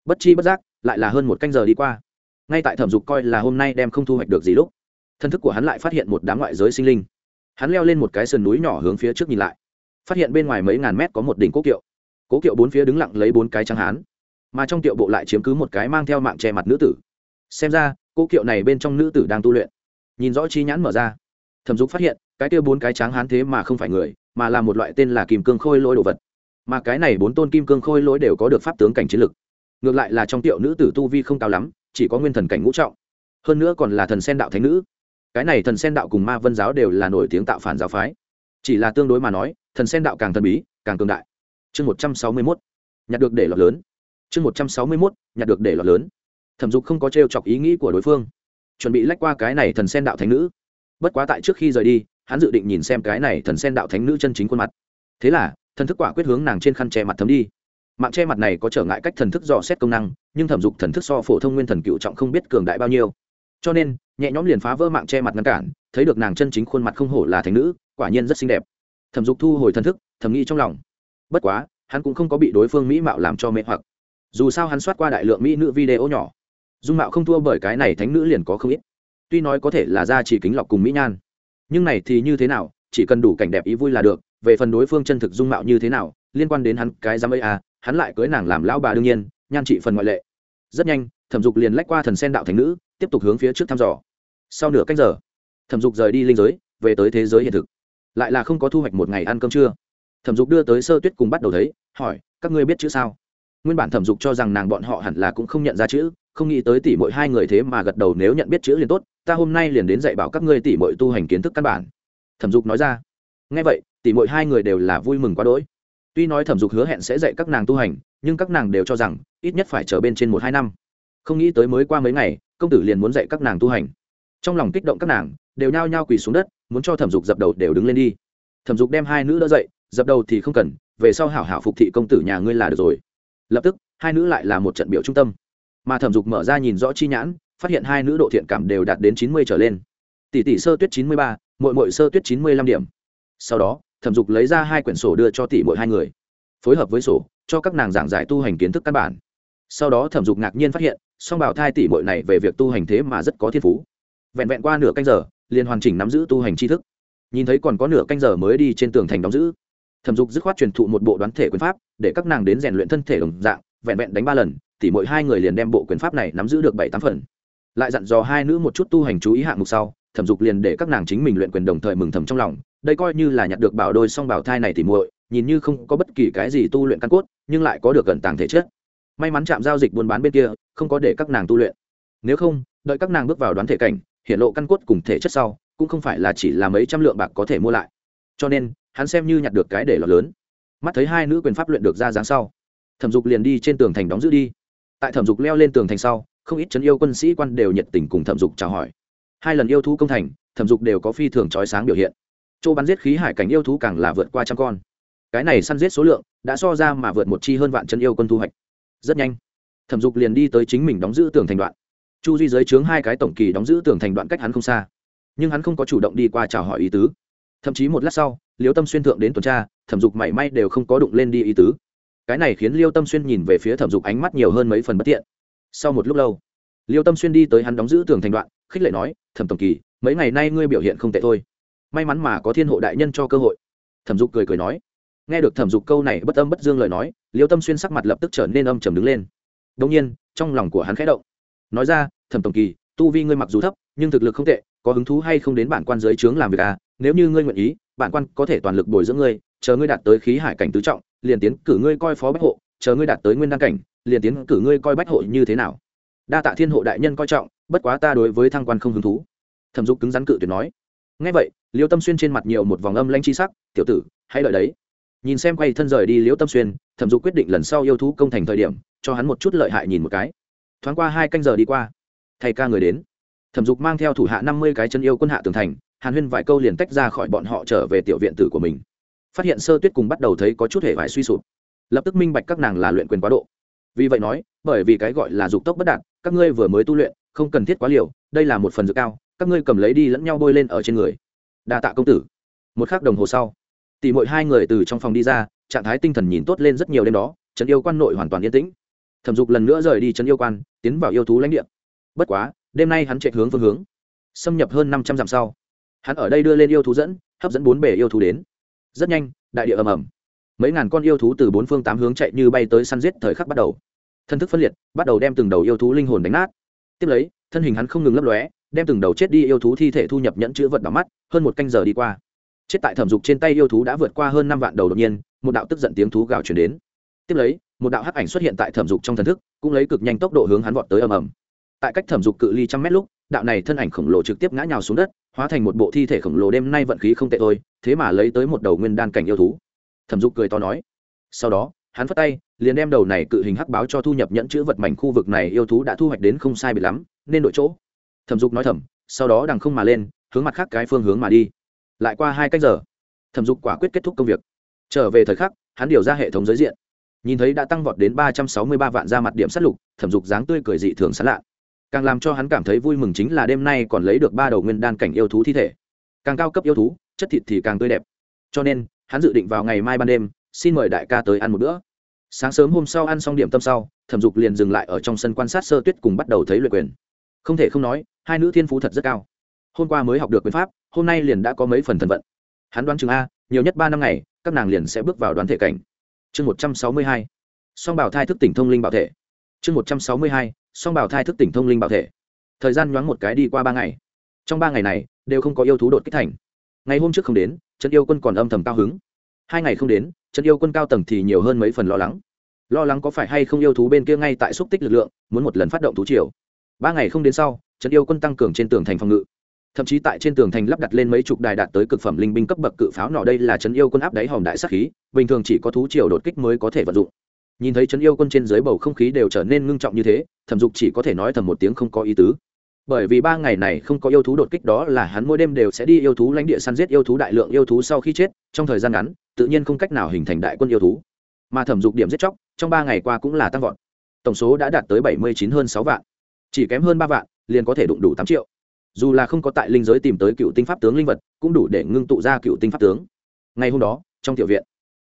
Bất chi bất giác, lại là hơn một canh giờ đi qua. Ngay tại thẩm dục coi là hôm nay đem không thu hoạch được gì lúc, thân thức của hắn lại phát hiện một đám ngoại giới sinh linh hắn leo lên một cái sườn núi nhỏ hướng phía trước nhìn lại. Phát hiện bên ngoài mấy ngàn mét có một đỉnh cố kiệu. Cố kiệu bốn phía đứng lặng lấy bốn cái trắng hán. Mà trong kiệu bộ lại chiếm cứ một cái mang theo mạng che mặt nữ tử. Xem ra, cố kiệu này bên trong nữ tử đang tu luyện. Nhìn rõ chi nhãn mở ra. Thẩm dục phát hiện, cái kia bốn cái tráng hán thế mà không phải người, mà là một loại tên là kim cương khôi lỗi đồ vật. Mà cái này bốn tôn kim cương khôi lỗi đều có được pháp tướng cảnh chiến lực. Ngược lại là trong tiệu nữ tử tu vi không cao lắm, chỉ có nguyên thần cảnh ngũ trọng. Hơn nữa còn là thần sen đạo thánh nữ cái này thần sen đạo cùng ma vân giáo đều là nổi tiếng tạo phản giáo phái. Chỉ là tương đối mà nói, thần sen đạo càng thần bí, càng cường đại. Chương một trăm sáu mươi mốt, nhặt được để lọt lớn. Chương một trăm sáu mươi mốt, nhặt được để lọt lớn. Thẩm dục không có t r e o chọc ý nghĩ của đối phương. Chuẩn bị lách qua cái này thần sen đạo thánh nữ. Bất quá tại trước khi rời đi, hắn dự định nhìn xem cái này thần sen đạo thánh nữ chân chính khuôn mặt. Thế là, thần thức quả quyết hướng nàng trên khăn che mặt thấm đi. Mạng che mặt này có trở ngại cách thần thức dò xét công năng, nhưng thẩm dục thần thức so phổ thông nguyên thần cựu trọng không biết cường đại bao nhiêu. Cho nên nhẹ nhõm liền phá vỡ mạng che mặt ngăn cản, thấy được nàng chân chính khuôn mặt không hổ là thánh nữ, quả nhiên rất xinh đẹp. Thẩm dục thu hồi thần thức, thầm nghĩ trong lòng. Bất quá, hắn cũng không có bị đối phương mỹ mạo làm cho mê hoặc. Dù sao hắn soát qua đại lượng mỹ nữ video nhỏ, dung mạo không thua bởi cái này thánh nữ liền có không ít. Tuy nói có thể là ra chỉ kính lọc cùng mỹ nhan, nhưng này thì như thế nào, chỉ cần đủ cảnh đẹp ý vui là được, về phần đối phương chân thực dung mạo như thế nào, liên quan đến hắn cái giám ấy à hắn lại cưới nàng làm lão bà đương nhiên, nhan trị phần ngoại lệ. Rất nhanh, thẩm dục liền lách qua thần sen đạo thánh nữ tiếp tục hướng phía trước thăm dò. Sau nửa cách giờ, thẩm dục rời đi linh giới, về tới thế giới hiện thực. Lại là không có thu hoạch một ngày ăn cơm trưa. Thẩm dục đưa tới sơ tuyết cùng bắt đầu thấy, hỏi, các ngươi biết chữ sao? Nguyên bản thẩm dục cho rằng nàng bọn họ hẳn là cũng không nhận ra chữ, không nghĩ tới tỷ mỗi hai người thế mà gật đầu nếu nhận biết chữ liền tốt, ta hôm nay liền đến dạy bảo các ngươi tỷ mỗi tu hành kiến thức căn bản. Thẩm dục nói ra. Ngay vậy, tỷ mỗi hai người đều là vui mừng quá đỗi. Tuy nói thẩm dục hứa hẹn sẽ dạy các nàng tu hành, nhưng các nàng đều cho rằng ít nhất phải chờ bên trên một hai năm. Không nghĩ tới mới qua mấy ngày công tử liền muốn dạy các nàng tu hành. Trong lòng kích động các nàng, đều nhao nhao quỳ xuống đất, muốn cho thẩm dục dập đầu đều đứng lên đi. Thẩm dục đem hai nữ đỡ dậy, dập đầu thì không cần, về sau hảo hảo phục thị công tử nhà ngươi là được rồi. Lập tức, hai nữ lại là một trận biểu trung tâm. Mà thẩm dục mở ra nhìn rõ chi nhãn, phát hiện hai nữ độ thiện cảm đều đạt đến chín mươi trở lên. Tỷ tỷ sơ tuyết chín mươi ba mội mội sơ tuyết chín mươi lăm điểm. Sau đó, thẩm dục lấy ra hai quyển sổ đưa cho tỷ mỗi hai người, phối hợp với sổ, cho các nàng giảng giải tu hành kiến thức căn bản sau đó thẩm dục ngạc nhiên phát hiện, song bảo thai tỷ bội này về việc tu hành thế mà rất có thiên phú. Vẹn vẹn qua nửa canh giờ, liền hoàn chỉnh nắm giữ tu hành tri thức. Nhìn thấy còn có nửa canh giờ mới đi trên tường thành đóng giữ, thẩm dục dứt khoát truyền thụ một bộ đoán thể quyền pháp, để các nàng đến rèn luyện thân thể đồng dạng, vẹn vẹn đánh ba lần, tỷ mỗi hai người liền đem bộ quyền pháp này nắm giữ được bảy tám phần. Lại dặn dò hai nữ một chút tu hành chú ý hạng mục sau, thẩm dục liền để các nàng chính mình luyện quyền đồng thời mừng thầm trong lòng, đây coi như là nhặt được bảo đôi song bảo thai này tỉ muội, nhìn như không có bất kỳ cái gì tu luyện căn cốt, nhưng lại có được gần tàng thể chất may mắn chạm giao dịch buôn bán bên kia, không có để các nàng tu luyện. Nếu không, đợi các nàng bước vào đoán thể cảnh, hiện lộ căn cốt cùng thể chất sau, cũng không phải là chỉ là mấy trăm lượng bạc có thể mua lại. Cho nên, hắn xem như nhặt được cái để lọt lớn. Mắt thấy hai nữ quyền pháp luyện được ra dáng sau, thẩm dục liền đi trên tường thành đóng giữ đi. Tại thẩm dục leo lên tường thành sau, không ít chấn yêu quân sĩ quan đều nhiệt tình cùng thẩm dục chào hỏi. Hai lần yêu thú công thành, thẩm dục đều có phi thường trói sáng biểu hiện. Chỗ bắn giết khí hải cảnh yêu thú càng là vượt qua trăm con. Cái này săn giết số lượng, đã so ra mà vượt một chi hơn vạn chân yêu quân thu hoạch rất nhanh. Thẩm dục liền đi tới chính mình đóng giữ tường thành đoạn. Chu duy giới chướng hai cái tổng kỳ đóng giữ tường thành đoạn cách hắn không xa. Nhưng hắn không có chủ động đi qua chào hỏi ý tứ. Thậm chí một lát sau, liêu tâm xuyên thượng đến tuần tra, thẩm dục mảy may đều không có đụng lên đi ý tứ. Cái này khiến liêu tâm xuyên nhìn về phía thẩm dục ánh mắt nhiều hơn mấy phần bất tiện. Sau một lúc lâu, liêu tâm xuyên đi tới hắn đóng giữ tường thành đoạn, khích lệ nói, thẩm tổng kỳ, mấy ngày nay ngươi biểu hiện không tệ thôi. May mắn mà có thiên hộ đại nhân cho cơ hội. Thẩm dục cười cười nói nghe được thẩm dục câu này bất âm bất dương lời nói, liêu tâm xuyên sắc mặt lập tức trở nên âm trầm đứng lên. Đông nhiên, trong lòng của hắn khẽ động. Nói ra, thẩm tổng kỳ, tu vi ngươi mặc dù thấp, nhưng thực lực không tệ, có hứng thú hay không đến bản quan giới trướng làm việc à? Nếu như ngươi nguyện ý, bản quan có thể toàn lực bồi dưỡng ngươi, chờ ngươi đạt tới khí hải cảnh tứ trọng, liền tiến cử ngươi coi phó bách hộ, chờ ngươi đạt tới nguyên đăng cảnh, liền tiến cử ngươi coi bách hộ như thế nào. Đa tạ thiên hộ đại nhân coi trọng, bất quá ta đối với thăng quan không hứng thú. Thẩm dục cứng rắn cự tuyệt nói. Ngay vậy, liêu tâm xuyên trên mặt nhiều một vòng âm lanh chi sắc, tiểu tử, hãy đợi đấy nhìn xem quay thân rời đi liễu tâm xuyên, thẩm dục quyết định lần sau yêu thú công thành thời điểm, cho hắn một chút lợi hại nhìn một cái. Thoáng qua hai canh giờ đi qua thầy ca người đến. Thẩm dục mang theo thủ hạ năm mươi cái chân yêu quân hạ tường thành, hàn huyên vài câu liền tách ra khỏi bọn họ trở về tiểu viện tử của mình. Phát hiện sơ tuyết cùng bắt đầu thấy có chút hệ vải suy sụp. Lập tức minh bạch các nàng là luyện quyền quá độ. Vì vậy nói, bởi vì cái gọi là dục tốc bất đạt, các ngươi vừa mới tu luyện, không cần thiết quá liều, đây là một phần dược cao, các ngươi cầm lấy đi lẫn nhau bôi lên ở trên người. Đa tạ công tử. Một khắc đồng hồ sau tỷ mỗi hai người từ trong phòng đi ra, trạng thái tinh thần nhìn tốt lên rất nhiều đêm đó, trấn yêu quan nội hoàn toàn yên tĩnh. Thẩm dục lần nữa rời đi trấn yêu quan, tiến vào yêu thú lãnh địa. Bất quá, đêm nay hắn chạy hướng phương hướng. Xâm nhập hơn năm trăm dặm sau, hắn ở đây đưa lên yêu thú dẫn, hấp dẫn bốn bể yêu thú đến. Rất nhanh, đại địa ầm ầm. Mấy ngàn con yêu thú từ bốn phương tám hướng chạy như bay tới săn giết thời khắc bắt đầu. Thân thức phân liệt, bắt đầu đem từng đầu yêu thú linh hồn đánh nát. Tiếp lấy, thân hình hắn không ngừng lấp lóe, đem từng đầu chết đi yêu thú thi thể thu nhập nhẫn chữ vật đỏ mắt, hơn một canh giờ đi qua chết tại thẩm dục trên tay yêu thú đã vượt qua hơn năm vạn đầu đột nhiên, một đạo tức giận tiếng thú gào chuyển đến. Tiếp lấy, một đạo hắc ảnh xuất hiện tại thẩm dục trong thần thức, cũng lấy cực nhanh tốc độ hướng hắn vọt tới ầm ầm. Tại cách thẩm dục cự ly trăm mét lúc, đạo này thân ảnh khổng lồ trực tiếp ngã nhào xuống đất, hóa thành một bộ thi thể khổng lồ đêm nay vận khí không tệ thôi, thế mà lấy tới một đầu nguyên đan cảnh yêu thú. Thẩm dục cười to nói. Sau đó, hắn phất tay, liền đem đầu này cự hình hắc báo cho thu nhập nhẫn chữ vật mảnh khu vực này yêu thú đã thu hoạch đến không sai bị lắm, nên đổi chỗ. Thẩm dục nói thầm, sau đó đằng không mà lên, hướng mặt khác cái phương hướng mà đi lại qua hai cách giờ, thẩm dục quả quyết kết thúc công việc. Trở về thời khắc, hắn điều ra hệ thống giới diện. Nhìn thấy đã tăng vọt đến ba trăm sáu mươi ba vạn ra mặt điểm sát lục, thẩm dục dáng tươi cười dị thường sán lạ. Càng làm cho hắn cảm thấy vui mừng chính là đêm nay còn lấy được ba đầu nguyên đan cảnh yêu thú thi thể. Càng cao cấp yêu thú, chất thịt thì càng tươi đẹp. Cho nên, hắn dự định vào ngày mai ban đêm, xin mời đại ca tới ăn một bữa. Sáng sớm hôm sau ăn xong điểm tâm sau, thẩm dục liền dừng lại ở trong sân quan sát sơ tuyết cùng bắt đầu thấy luyện quyền. Không thể không nói, hai nữ thiên phú thật rất cao. Hôm qua mới học được quyền pháp hôm nay liền đã có mấy phần thần vận hắn đoán chừng a, nhiều nhất ba năm ngày, các nàng liền sẽ bước vào đoán thể cảnh. Chương một trăm sáu mươi hai, song bảo thai thức tỉnh thông linh bảo thể. Chương một trăm sáu mươi hai, song bảo thai thức tỉnh thông linh bảo thể. Thời gian nhoáng một cái đi qua ba ngày. Trong ba ngày này, đều không có yêu thú đột kích thành. Ngày hôm trước không đến trận yêu quân còn âm thầm cao hứng. Hai ngày không đến trận yêu quân cao tầng thì nhiều hơn mấy phần lo lắng. Lo lắng có phải hay không yêu thú bên kia ngay tại xúc tích lực lượng, muốn một lần phát động thú triều. Ba ngày không đến sau trận yêu quân tăng cường trên tường thành phòng ngự thậm chí tại trên tường thành lắp đặt lên mấy chục đài đạt tới cực phẩm linh binh cấp bậc cự pháo nọ đây là trấn yêu quân áp đáy hòm đại sắc khí, bình thường chỉ có thú triều đột kích mới có thể vận dụng. Nhìn thấy trấn yêu quân trên dưới bầu không khí đều trở nên ngưng trọng như thế, thẩm dục chỉ có thể nói thầm một tiếng không có ý tứ. Bởi vì ba ngày này không có yêu thú đột kích đó là hắn mỗi đêm đều sẽ đi yêu thú lãnh địa săn giết yêu thú đại lượng yêu thú sau khi chết, trong thời gian ngắn, tự nhiên không cách nào hình thành đại quân yêu thú. Mà thẩm dục điểm giết chóc, trong ba ngày qua cũng là tăng vọt. Tổng số đã đạt tới bảy mươi chín hơn sáu vạn. Chỉ kém hơn ba vạn, liền có thể đụng đủ tám triệu dù là không có tại linh giới tìm tới cựu tinh pháp tướng linh vật, cũng đủ để ngưng tụ ra cựu tinh pháp tướng. Ngày hôm đó, trong tiểu viện,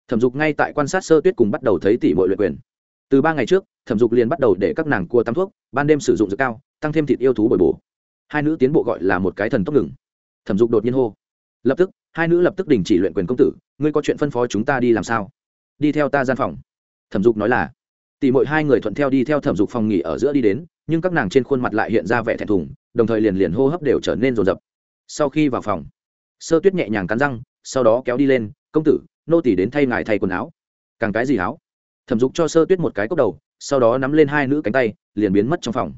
thẩm dục ngay tại quan sát sơ tuyết cùng bắt đầu thấy tỷ mọi luyện quyền. Từ ba ngày trước, thẩm dục liền bắt đầu để các nàng cua tắm thuốc, ban đêm sử dụng dược cao, tăng thêm thịt yêu thú bồi bổ. Hai nữ tiến bộ gọi là một cái thần tốc ngừng. Thẩm dục đột nhiên hô. Lập tức, hai nữ lập tức đình chỉ luyện quyền công tử, ngươi có chuyện phân phó chúng ta đi làm sao? Đi theo ta gian phòng. Thẩm dục nói là. Tỷ mỗi hai người thuận theo đi theo thẩm dục phòng nghỉ ở giữa đi đến, nhưng các nàng trên khuôn mặt lại hiện ra vẻ thẹn thùng đồng thời liền liền hô hấp đều trở nên rồn rập. Sau khi vào phòng, sơ tuyết nhẹ nhàng cắn răng, sau đó kéo đi lên, công tử, nô tỷ đến thay ngài thay quần áo. Càng cái gì áo? Thẩm dục cho sơ tuyết một cái cốc đầu, sau đó nắm lên hai nữ cánh tay, liền biến mất trong phòng.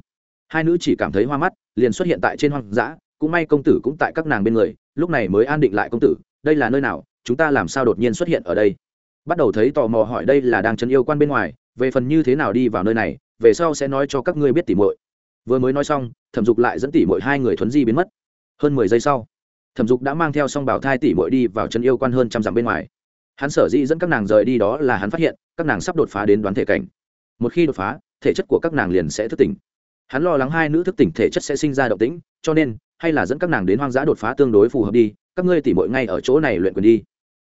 Hai nữ chỉ cảm thấy hoa mắt, liền xuất hiện tại trên hoang dã, cũng may công tử cũng tại các nàng bên người, lúc này mới an định lại công tử, đây là nơi nào, chúng ta làm sao đột nhiên xuất hiện ở đây? Bắt đầu thấy tò mò hỏi đây là đang chân yêu quan bên ngoài, về phần như thế nào đi vào nơi này, về sau sẽ nói cho các ngươi biết tỉ muội vừa mới nói xong, thẩm dục lại dẫn tỉ muội hai người thuấn di biến mất. Hơn mười giây sau, thẩm dục đã mang theo song bảo thai tỉ muội đi vào chân yêu quan hơn trăm dặm bên ngoài. Hắn sở dĩ dẫn các nàng rời đi đó là hắn phát hiện, các nàng sắp đột phá đến đoán thể cảnh. Một khi đột phá, thể chất của các nàng liền sẽ thức tỉnh. Hắn lo lắng hai nữ thức tỉnh thể chất sẽ sinh ra động tĩnh, cho nên, hay là dẫn các nàng đến hoang dã đột phá tương đối phù hợp đi, các ngươi tỉ muội ngay ở chỗ này luyện quyền đi.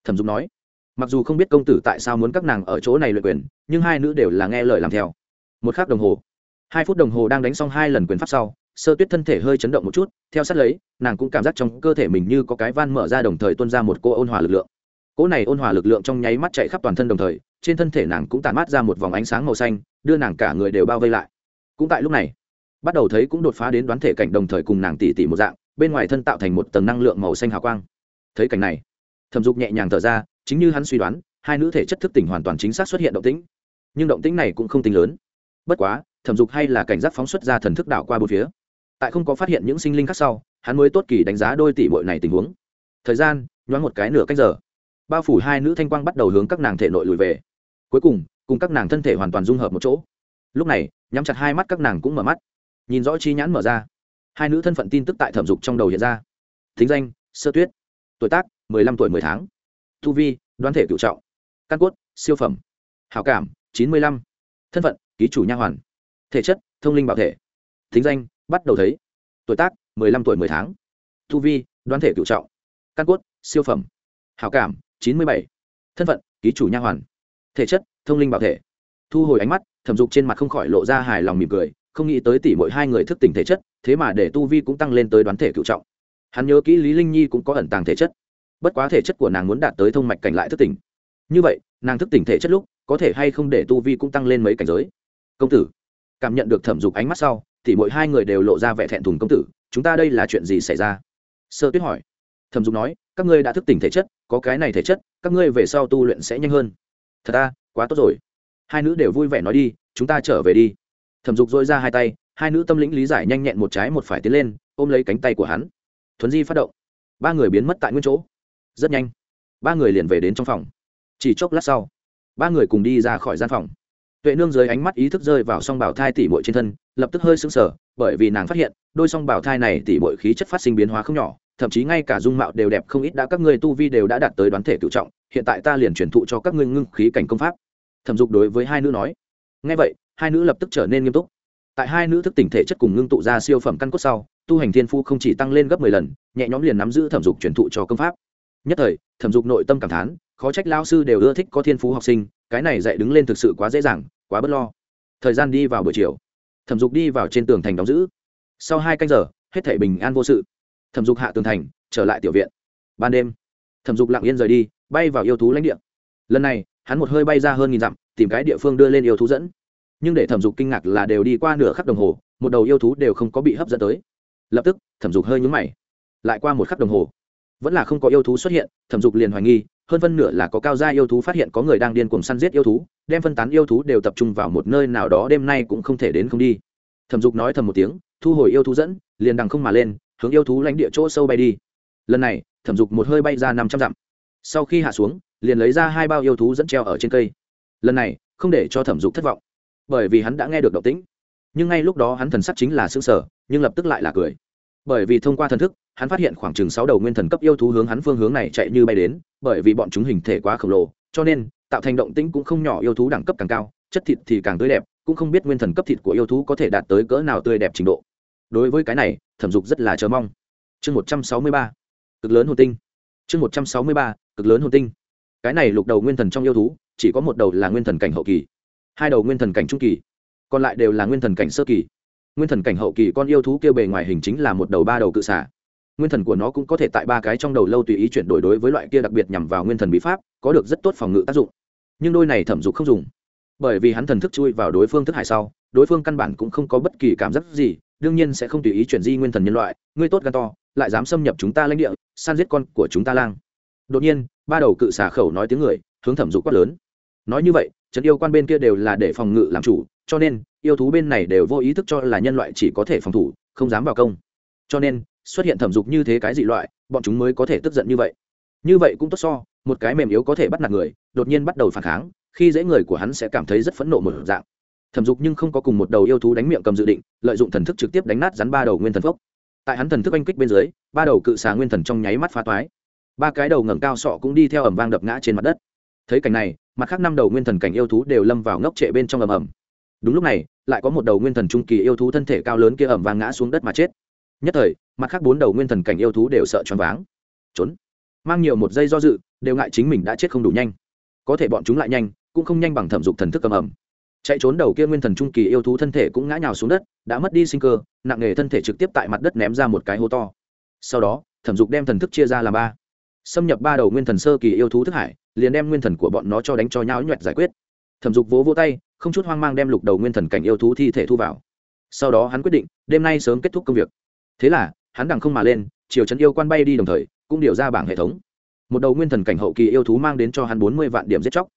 Thẩm dục nói. Mặc dù không biết công tử tại sao muốn các nàng ở chỗ này luyện quyền, nhưng hai nữ đều là nghe lời làm theo. Một k h ắ c đồng hồ hai phút đồng hồ đang đánh xong hai lần quyền pháp sau, sơ tuyết thân thể hơi chấn động một chút, theo sát lấy, nàng cũng cảm giác trong cơ thể mình như có cái van mở ra đồng thời tuân ra một cô ôn hòa lực lượng. Cỗ này ôn hòa lực lượng trong nháy mắt chạy khắp toàn thân đồng thời, trên thân thể nàng cũng tàn mát ra một vòng ánh sáng màu xanh, đưa nàng cả người đều bao vây lại. Cũng tại lúc này, bắt đầu thấy cũng đột phá đến đoán thể cảnh đồng thời cùng nàng tỉ tỉ một dạng, bên ngoài thân tạo thành một tầng năng lượng màu xanh hào quang. Thấy cảnh này, thẩm dục nhẹ nhàng thở ra, chính như hắn suy đoán, hai nữ thể chất thức tỉnh hoàn toàn chính xác xuất hiện động tĩnh. Nhưng động tĩnh này cũng không tính lớn. Bất quá thẩm dục hay là cảnh giác phóng xuất ra thần thức đảo qua bốn phía. Tại không có phát hiện những sinh linh khác sau, hắn mới tốt kỳ đánh giá đôi tỷ bội này tình huống. Thời gian, nhoáng một cái nửa cách giờ. Bao phủ hai nữ thanh quang bắt đầu hướng các nàng thể nội lùi về. Cuối cùng cùng các nàng thân thể hoàn toàn dung hợp một chỗ. Lúc này, nhắm chặt hai mắt các nàng cũng mở mắt. Nhìn rõ chi nhãn mở ra. Hai nữ thân phận tin tức tại thẩm dục trong đầu hiện ra. Thính danh, sơ tuyết. Tuổi tác, mười lăm tuổi mười tháng. Thu vi, đoán thể cựu trọng. Căn cốt, siêu phẩm. Hảo cảm, chín mươi lăm. Thân phận, ký chủ nha hoàn thể chất, thông linh bảo thể. Thính danh, bắt đầu thấy. Tuổi tác, mười lăm tuổi mười tháng. Thu vi, đoán thể cựu trọng. Căn cốt, siêu phẩm. Hảo cảm, chín mươi bảy. Thân phận, ký chủ nha hoàn. Thể chất, thông linh bảo thể. Thu hồi ánh mắt, thẩm dục trên mặt không khỏi lộ ra hài lòng mỉm cười, không nghĩ tới tỷ mỗi hai người thức tỉnh thể chất, thế mà để tu vi cũng tăng lên tới đoán thể cựu trọng. Hắn nhớ kỹ lý linh nhi cũng có ẩn tàng thể chất. Bất quá thể chất của nàng muốn đạt tới thông mạch cảnh lại thức tỉnh. Như vậy, nàng thức tỉnh thể chất lúc, có thể hay không để tu vi cũng tăng lên mấy cảnh giới? Công tử cảm nhận được thẩm dục ánh mắt sau thì mỗi hai người đều lộ ra vẻ thẹn thùng công tử, chúng ta đây là chuyện gì xảy ra? Sơ tuyết hỏi. Thẩm dục nói, các ngươi đã thức tỉnh thể chất, có cái này thể chất, các ngươi về sau tu luyện sẽ nhanh hơn. Thật ta quá tốt rồi. Hai nữ đều vui vẻ nói đi, chúng ta trở về đi. Thẩm dục dội ra hai tay, hai nữ tâm lĩnh lý giải nhanh nhẹn một trái một phải tiến lên, ôm lấy cánh tay của hắn. Thuấn di phát động. Ba người biến mất tại nguyên chỗ. Rất nhanh. Ba người liền về đến trong phòng. Chỉ chốc lát sau, ba người cùng đi ra khỏi gian phòng tuệ nương dưới ánh mắt ý thức rơi vào song bảo thai tỉ mội trên thân, lập tức hơi sững sờ, bởi vì nàng phát hiện, đôi song bảo thai này tỉ mội khí chất phát sinh biến hóa không nhỏ, thậm chí ngay cả dung mạo đều đẹp không ít đã các ngươi tu vi đều đã đạt tới đoán thể cựu trọng, hiện tại ta liền truyền thụ cho các ngươi ngưng khí cảnh công pháp. Thẩm dục đối với hai nữ nói. Ngay vậy, hai nữ lập tức trở nên nghiêm túc. Tại hai nữ thức tỉnh thể chất cùng ngưng tụ ra siêu phẩm căn cốt sau, tu hành thiên phu không chỉ tăng lên gấp mười lần, nhẹ nhõm liền nắm giữ thẩm dục truyền thụ cho công pháp. Nhất thời, thẩm dục nội tâm cảm thán khó trách lao sư đều ưa thích có thiên phú học sinh, cái này dạy đứng lên thực sự quá dễ dàng, quá b ấ t lo. Thời gian đi vào buổi chiều, thẩm dục đi vào trên tường thành đóng giữ. Sau hai canh giờ, hết thể bình an vô sự. Thẩm dục hạ tường thành, trở lại tiểu viện. Ban đêm, thẩm dục lặng yên rời đi, bay vào yêu thú lãnh địa. Lần này, hắn một hơi bay ra hơn nghìn dặm, tìm cái địa phương đưa lên yêu thú dẫn. Nhưng để thẩm dục kinh ngạc là đều đi qua nửa khắc đồng hồ, một đầu yêu thú đều không có bị hấp dẫn tới. Lập tức, thẩm dục hơi nhúng mày. Lại qua một khắc đồng hồ, vẫn là không có yêu thú xuất hiện, thẩm dục liền hoài nghi hơn phân nửa là có cao gia yêu thú phát hiện có người đang điên cuồng săn giết yêu thú, đem phân tán yêu thú đều tập trung vào một nơi nào đó, đêm nay cũng không thể đến không đi. Thẩm dục nói thầm một tiếng, thu hồi yêu thú dẫn, liền đằng không mà lên, hướng yêu thú lãnh địa chỗ sâu bay đi. Lần này, thẩm dục một hơi bay ra năm trăm dặm. Sau khi hạ xuống, liền lấy ra hai bao yêu thú dẫn treo ở trên cây. Lần này, không để cho thẩm dục thất vọng, bởi vì hắn đã nghe được động tĩnh. Nhưng ngay lúc đó hắn thần sắc chính là xương sở nhưng lập tức lại là cười bởi vì thông qua thần thức, hắn phát hiện khoảng chừng sáu đầu nguyên thần cấp yêu thú hướng hắn phương hướng này chạy như bay đến, bởi vì bọn chúng hình thể quá khổng lồ, cho nên, tạo thành động tĩnh cũng không nhỏ yêu thú đẳng cấp càng cao, chất thịt thì càng tươi đẹp, cũng không biết nguyên thần cấp thịt của yêu thú có thể đạt tới cỡ nào tươi đẹp trình độ. Đối với cái này, thẩm dục rất là chờ mong. Chương một trăm sáu mươi ba, cực lớn hồn tinh. Chương một trăm sáu mươi ba, cực lớn hồn tinh. Cái này lục đầu nguyên thần trong yêu thú, chỉ có một đầu là nguyên thần cảnh hậu kỳ, hai đầu nguyên thần cảnh trung kỳ, còn lại đều là nguyên thần cảnh sơ kỳ nguyên thần cảnh hậu kỳ con yêu thú kia bề ngoài hình chính là một đầu ba đầu cự xả nguyên thần của nó cũng có thể tại ba cái trong đầu lâu tùy ý chuyển đổi đối với loại kia đặc biệt nhằm vào nguyên thần bí pháp, có được rất tốt phòng ngự tác dụng. Nhưng đôi này thẩm dục không dùng. Bởi vì hắn thần thức chui vào đối phương thức hải sau, đối phương căn bản cũng không có bất kỳ cảm giác gì, đương nhiên sẽ không tùy ý chuyển di nguyên thần nhân loại, ngươi tốt gan to, lại dám xâm nhập chúng ta lãnh địa, san giết con của chúng ta lang. Đột nhiên, ba đầu cự xà khẩu nói tiếng người, hướng thẩm dục quát lớn. Nói như vậy, trấn yêu quan bên kia đều là để phòng ngự làm chủ cho nên, yêu thú bên này đều vô ý thức cho là nhân loại chỉ có thể phòng thủ, không dám vào công. Cho nên, xuất hiện thẩm dục như thế cái dị loại, bọn chúng mới có thể tức giận như vậy. Như vậy cũng tốt so, một cái mềm yếu có thể bắt nạt người, đột nhiên bắt đầu phản kháng, khi dễ người của hắn sẽ cảm thấy rất phẫn nộ một dạng. Thẩm dục nhưng không có cùng một đầu yêu thú đánh miệng cầm dự định, lợi dụng thần thức trực tiếp đánh nát rắn ba đầu nguyên thần phốc. Tại hắn thần thức oanh kích bên dưới, ba đầu cự xà nguyên thần trong nháy mắt phá toái. Ba cái đầu ngẩng cao sọ cũng đi theo ẩm vang đập ngã trên mặt đất. Thấy cảnh này, mặt khác năm đầu nguyên thần cảnh yêu thú đều lâm vào ngốc trệ bên trong ầm ầm đúng lúc này, lại có một đầu nguyên thần trung kỳ yêu thú thân thể cao lớn kia ẩm và ngã xuống đất mà chết. Nhất thời, mặt khác bốn đầu nguyên thần cảnh yêu thú đều sợ choáng váng. Trốn. Mang nhiều một giây do dự, đều ngại chính mình đã chết không đủ nhanh. Có thể bọn chúng lại nhanh, cũng không nhanh bằng thẩm dục thần thức cầm ẩm chạy trốn đầu kia nguyên thần trung kỳ yêu thú thân thể cũng ngã nhào xuống đất, đã mất đi sinh cơ, nặng nề thân thể trực tiếp tại mặt đất ném ra một cái hố to. Sau đó, thẩm dục đem thần thức chia ra làm ba. Xâm nhập ba đầu nguyên thần sơ kỳ yêu thú thức hải, liền đem nguyên thần của bọn nó cho đánh cho nháo nhuẹt giải quyết. Thẩm dục vỗ vỗ tay không chút hoang mang đem lục đầu nguyên thần cảnh yêu thú thi thể thu vào. Sau đó hắn quyết định, đêm nay sớm kết thúc công việc. Thế là, hắn đằng không mà lên chiều trấn yêu quan bay đi đồng thời, cũng điều ra bảng hệ thống. Một đầu nguyên thần cảnh hậu kỳ yêu thú mang đến cho hắn bốn mươi vạn điểm giết chóc.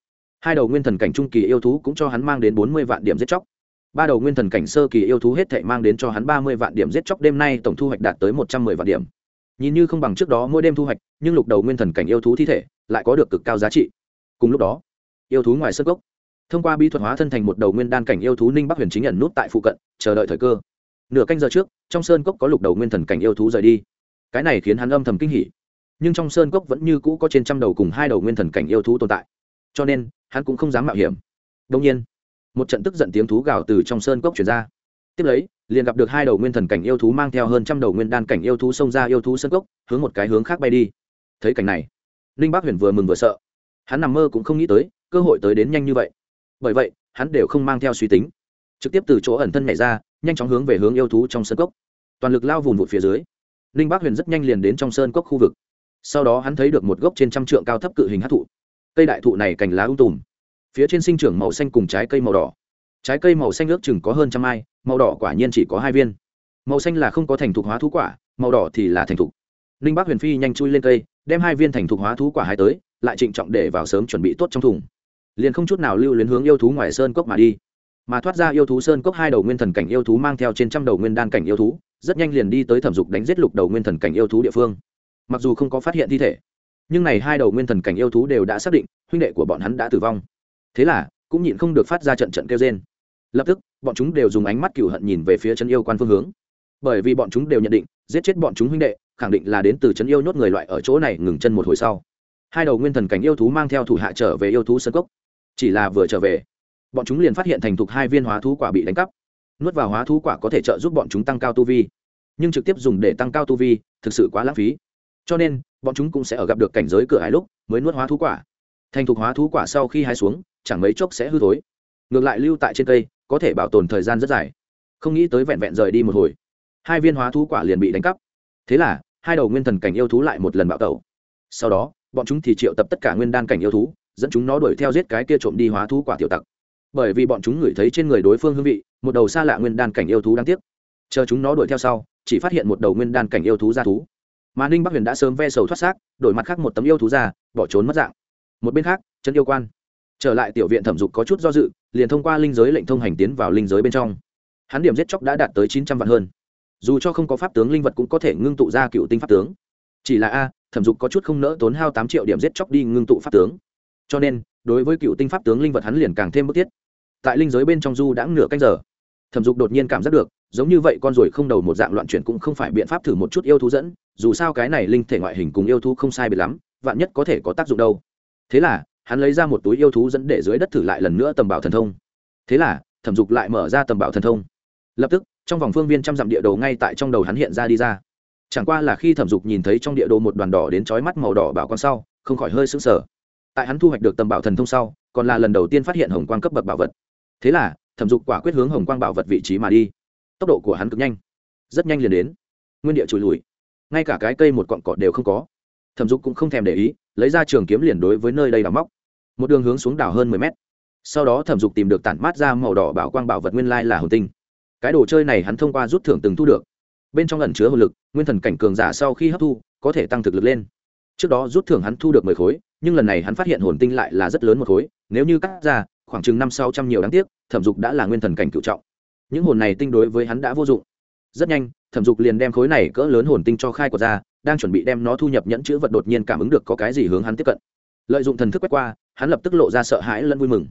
Hai đầu nguyên thần cảnh trung kỳ yêu thú cũng cho hắn mang đến bốn mươi vạn điểm giết chóc. Ba đầu nguyên thần cảnh sơ kỳ yêu thú hết thệ mang đến cho hắn ba mươi vạn điểm giết chóc, đêm nay tổng thu hoạch đạt tới một trăm mười vạn điểm. Nhìn như không bằng trước đó mỗi đêm thu hoạch, nhưng lục đầu nguyên thần cảnh yêu thú thi thể lại có được cực cao giá trị. Cùng lúc đó, yêu thú ngoài sơ gốc thông qua bí thuật hóa thân thành một đầu nguyên đan cảnh yêu thú ninh bắc huyền chính nhận nút tại phụ cận, chờ đợi thời cơ. Nửa canh giờ trước, trong sơn cốc có lục đầu nguyên thần cảnh yêu thú rời đi. Cái này khiến hắn âm thầm kinh hỉ. Nhưng trong sơn cốc vẫn như cũ có trên trăm đầu cùng hai đầu nguyên thần cảnh yêu thú tồn tại. Cho nên, hắn cũng không dám mạo hiểm. Đông nhiên, một trận tức giận tiếng thú gào từ trong sơn cốc chuyển ra. Tiếp lấy, liền gặp được hai đầu nguyên thần cảnh yêu thú mang theo hơn trăm đầu nguyên đan cảnh yêu thú xông ra yêu thú sơn cốc, hướng một cái hướng khác bay đi. Thấy cảnh này, ninh Bắc huyền vừa mừng vừa sợ. Hắn nằm mơ cũng không nghĩ tới, cơ hội tới đến nhanh như vậy bởi vậy, hắn đều không mang theo suy tính. Trực tiếp từ chỗ ẩn thân nhảy ra, nhanh chóng hướng về hướng yêu thú trong sơn cốc. Toàn lực lao vùng vụt phía dưới, ninh bác huyền rất nhanh liền đến trong sơn cốc khu vực. Sau đó hắn thấy được một gốc trên trăm trượng cao thấp cự hình hát thụ. Cây đại thụ này cành lá ung tùm. Phía trên sinh trưởng màu xanh cùng trái cây màu đỏ. Trái cây màu xanh ước chừng có hơn trăm ai, màu đỏ quả nhiên chỉ có hai viên. Màu xanh là không có thành thục hóa thú quả, màu đỏ thì là thành thục. Ninh bác huyền phi nhanh chui lên cây, đem hai viên thành thục hóa thú quả hai tới, lại trịnh trọng để vào sớm chuẩn bị tốt trong thùng liền không chút nào lưu luyến hướng yêu thú ngoài sơn cốc mà đi. Mà thoát ra yêu thú sơn cốc hai đầu nguyên thần cảnh yêu thú mang theo trên trăm đầu nguyên đan cảnh yêu thú, rất nhanh liền đi tới thẩm dục đánh giết lục đầu nguyên thần cảnh yêu thú địa phương. Mặc dù không có phát hiện thi thể, nhưng này hai đầu nguyên thần cảnh yêu thú đều đã xác định huynh đệ của bọn hắn đã tử vong. Thế là, cũng nhịn không được phát ra trận trận kêu trên lập tức, bọn chúng đều dùng ánh mắt cựu hận nhìn về phía chân yêu quan phương hướng. Bởi vì bọn chúng đều nhận định, giết chết bọn chúng huynh đệ, khẳng định là đến từ chân yêu nhốt người loại ở chỗ này ngừng chân một hồi sau. Hai đầu nguyên thần cảnh yêu thú mang theo thủ hạ trở về yêu thú sân cốc chỉ là vừa trở về, bọn chúng liền phát hiện thành thục hai viên hóa thú quả bị đánh cắp. Nuốt vào hóa thú quả có thể trợ giúp bọn chúng tăng cao tu vi, nhưng trực tiếp dùng để tăng cao tu vi thực sự quá lãng phí. Cho nên, bọn chúng cũng sẽ ở gặp được cảnh giới cửa hai lúc mới nuốt hóa thú quả. Thành thục hóa thú quả sau khi hái xuống, chẳng mấy chốc sẽ hư thối. Ngược lại lưu tại trên cây, có thể bảo tồn thời gian rất dài. Không nghĩ tới vẹn vẹn rời đi một hồi, hai viên hóa thú quả liền bị đánh cắp. Thế là, hai đầu nguyên thần cảnh yêu thú lại một lần bạo tẩu. Sau đó, bọn chúng thì triệu tập tất cả nguyên đan cảnh yêu thú dẫn chúng nó đuổi theo giết cái kia trộm đi hóa thú quả tiểu tặc. Bởi vì bọn chúng ngửi thấy trên người đối phương hương vị, một đầu xa lạ nguyên đan cảnh yêu thú đáng tiếc. Chờ chúng nó đuổi theo sau, chỉ phát hiện một đầu nguyên đan cảnh yêu thú ra thú. Mà ninh bắc huyền đã sớm ve sầu thoát xác, đổi mặt khác một tấm yêu thú ra, bỏ trốn mất dạng. Một bên khác chân yêu quan. Trở lại tiểu viện thẩm dục có chút do dự, liền thông qua linh giới lệnh thông hành tiến vào linh giới bên trong. Hắn điểm giết chóc đã đạt tới chín trăm vạn hơn. Dù cho không có pháp tướng linh vật cũng có thể ngưng tụ ra cựu tinh pháp tướng. Chỉ là a, thẩm dục có chút không nỡ tốn hao tám triệu điểm giết chóc đi ngưng tụ pháp tướng cho nên, đối với cựu tinh pháp tướng linh vật hắn liền càng thêm bức thiết. Tại linh giới bên trong du đã nửa canh giờ. Thẩm dục đột nhiên cảm giác được, giống như vậy con ruồi không đầu một dạng loạn chuyển cũng không phải biện pháp thử một chút yêu thú dẫn, dù sao cái này linh thể ngoại hình cùng yêu thú không sai biệt lắm, vạn nhất có thể có tác dụng đâu. Thế là, hắn lấy ra một túi yêu thú dẫn để dưới đất thử lại lần nữa tầm bảo thần thông. Thế là, thẩm dục lại mở ra tầm bảo thần thông. Lập tức, trong vòng phương viên trăm dặm địa đồ ngay tại trong đầu hắn hiện ra đi ra. Chẳng qua là khi thẩm dục nhìn thấy trong địa đồ một đoàn đỏ đến chói mắt màu đỏ bảo con sau, không khỏi hơi sững sờ tại hắn thu hoạch được tầm bảo thần thông sau, còn là lần đầu tiên phát hiện hồng quang cấp bậc bảo vật. Thế là, thẩm dục quả quyết hướng hồng quang bảo vật vị trí mà đi. Tốc độ của hắn cực nhanh, rất nhanh liền đến. Nguyên địa trùi lùi. Ngay cả cái cây một cọn cọt đều không có. Thẩm dục cũng không thèm để ý, lấy ra trường kiếm liền đối với nơi đây đào móc. Một đường hướng xuống đảo hơn mười mét. Sau đó thẩm dục tìm được tản mát ra màu đỏ bảo quang bảo vật nguyên lai là hồn tinh. Cái đồ chơi này hắn thông qua rút thưởng từng thu được. Bên trong ẩn chứa hồn lực, nguyên thần cảnh cường giả sau khi hấp thu, có thể tăng thực lực lên trước đó rút thưởng hắn thu được mười khối, nhưng lần này hắn phát hiện hồn tinh lại là rất lớn một khối, nếu như cắt ra, khoảng chừng năm sáu trăm nhiều đáng tiếc, thẩm dục đã là nguyên thần cảnh cựu trọng. Những hồn này tinh đối với hắn đã vô dụng. Rất nhanh, thẩm dục liền đem khối này cỡ lớn hồn tinh cho khai quật ra, đang chuẩn bị đem nó thu nhập nhẫn chữ vật đột nhiên cảm ứng được có cái gì hướng hắn tiếp cận. Lợi dụng thần thức quét qua, hắn lập tức lộ ra sợ hãi lẫn vui mừng.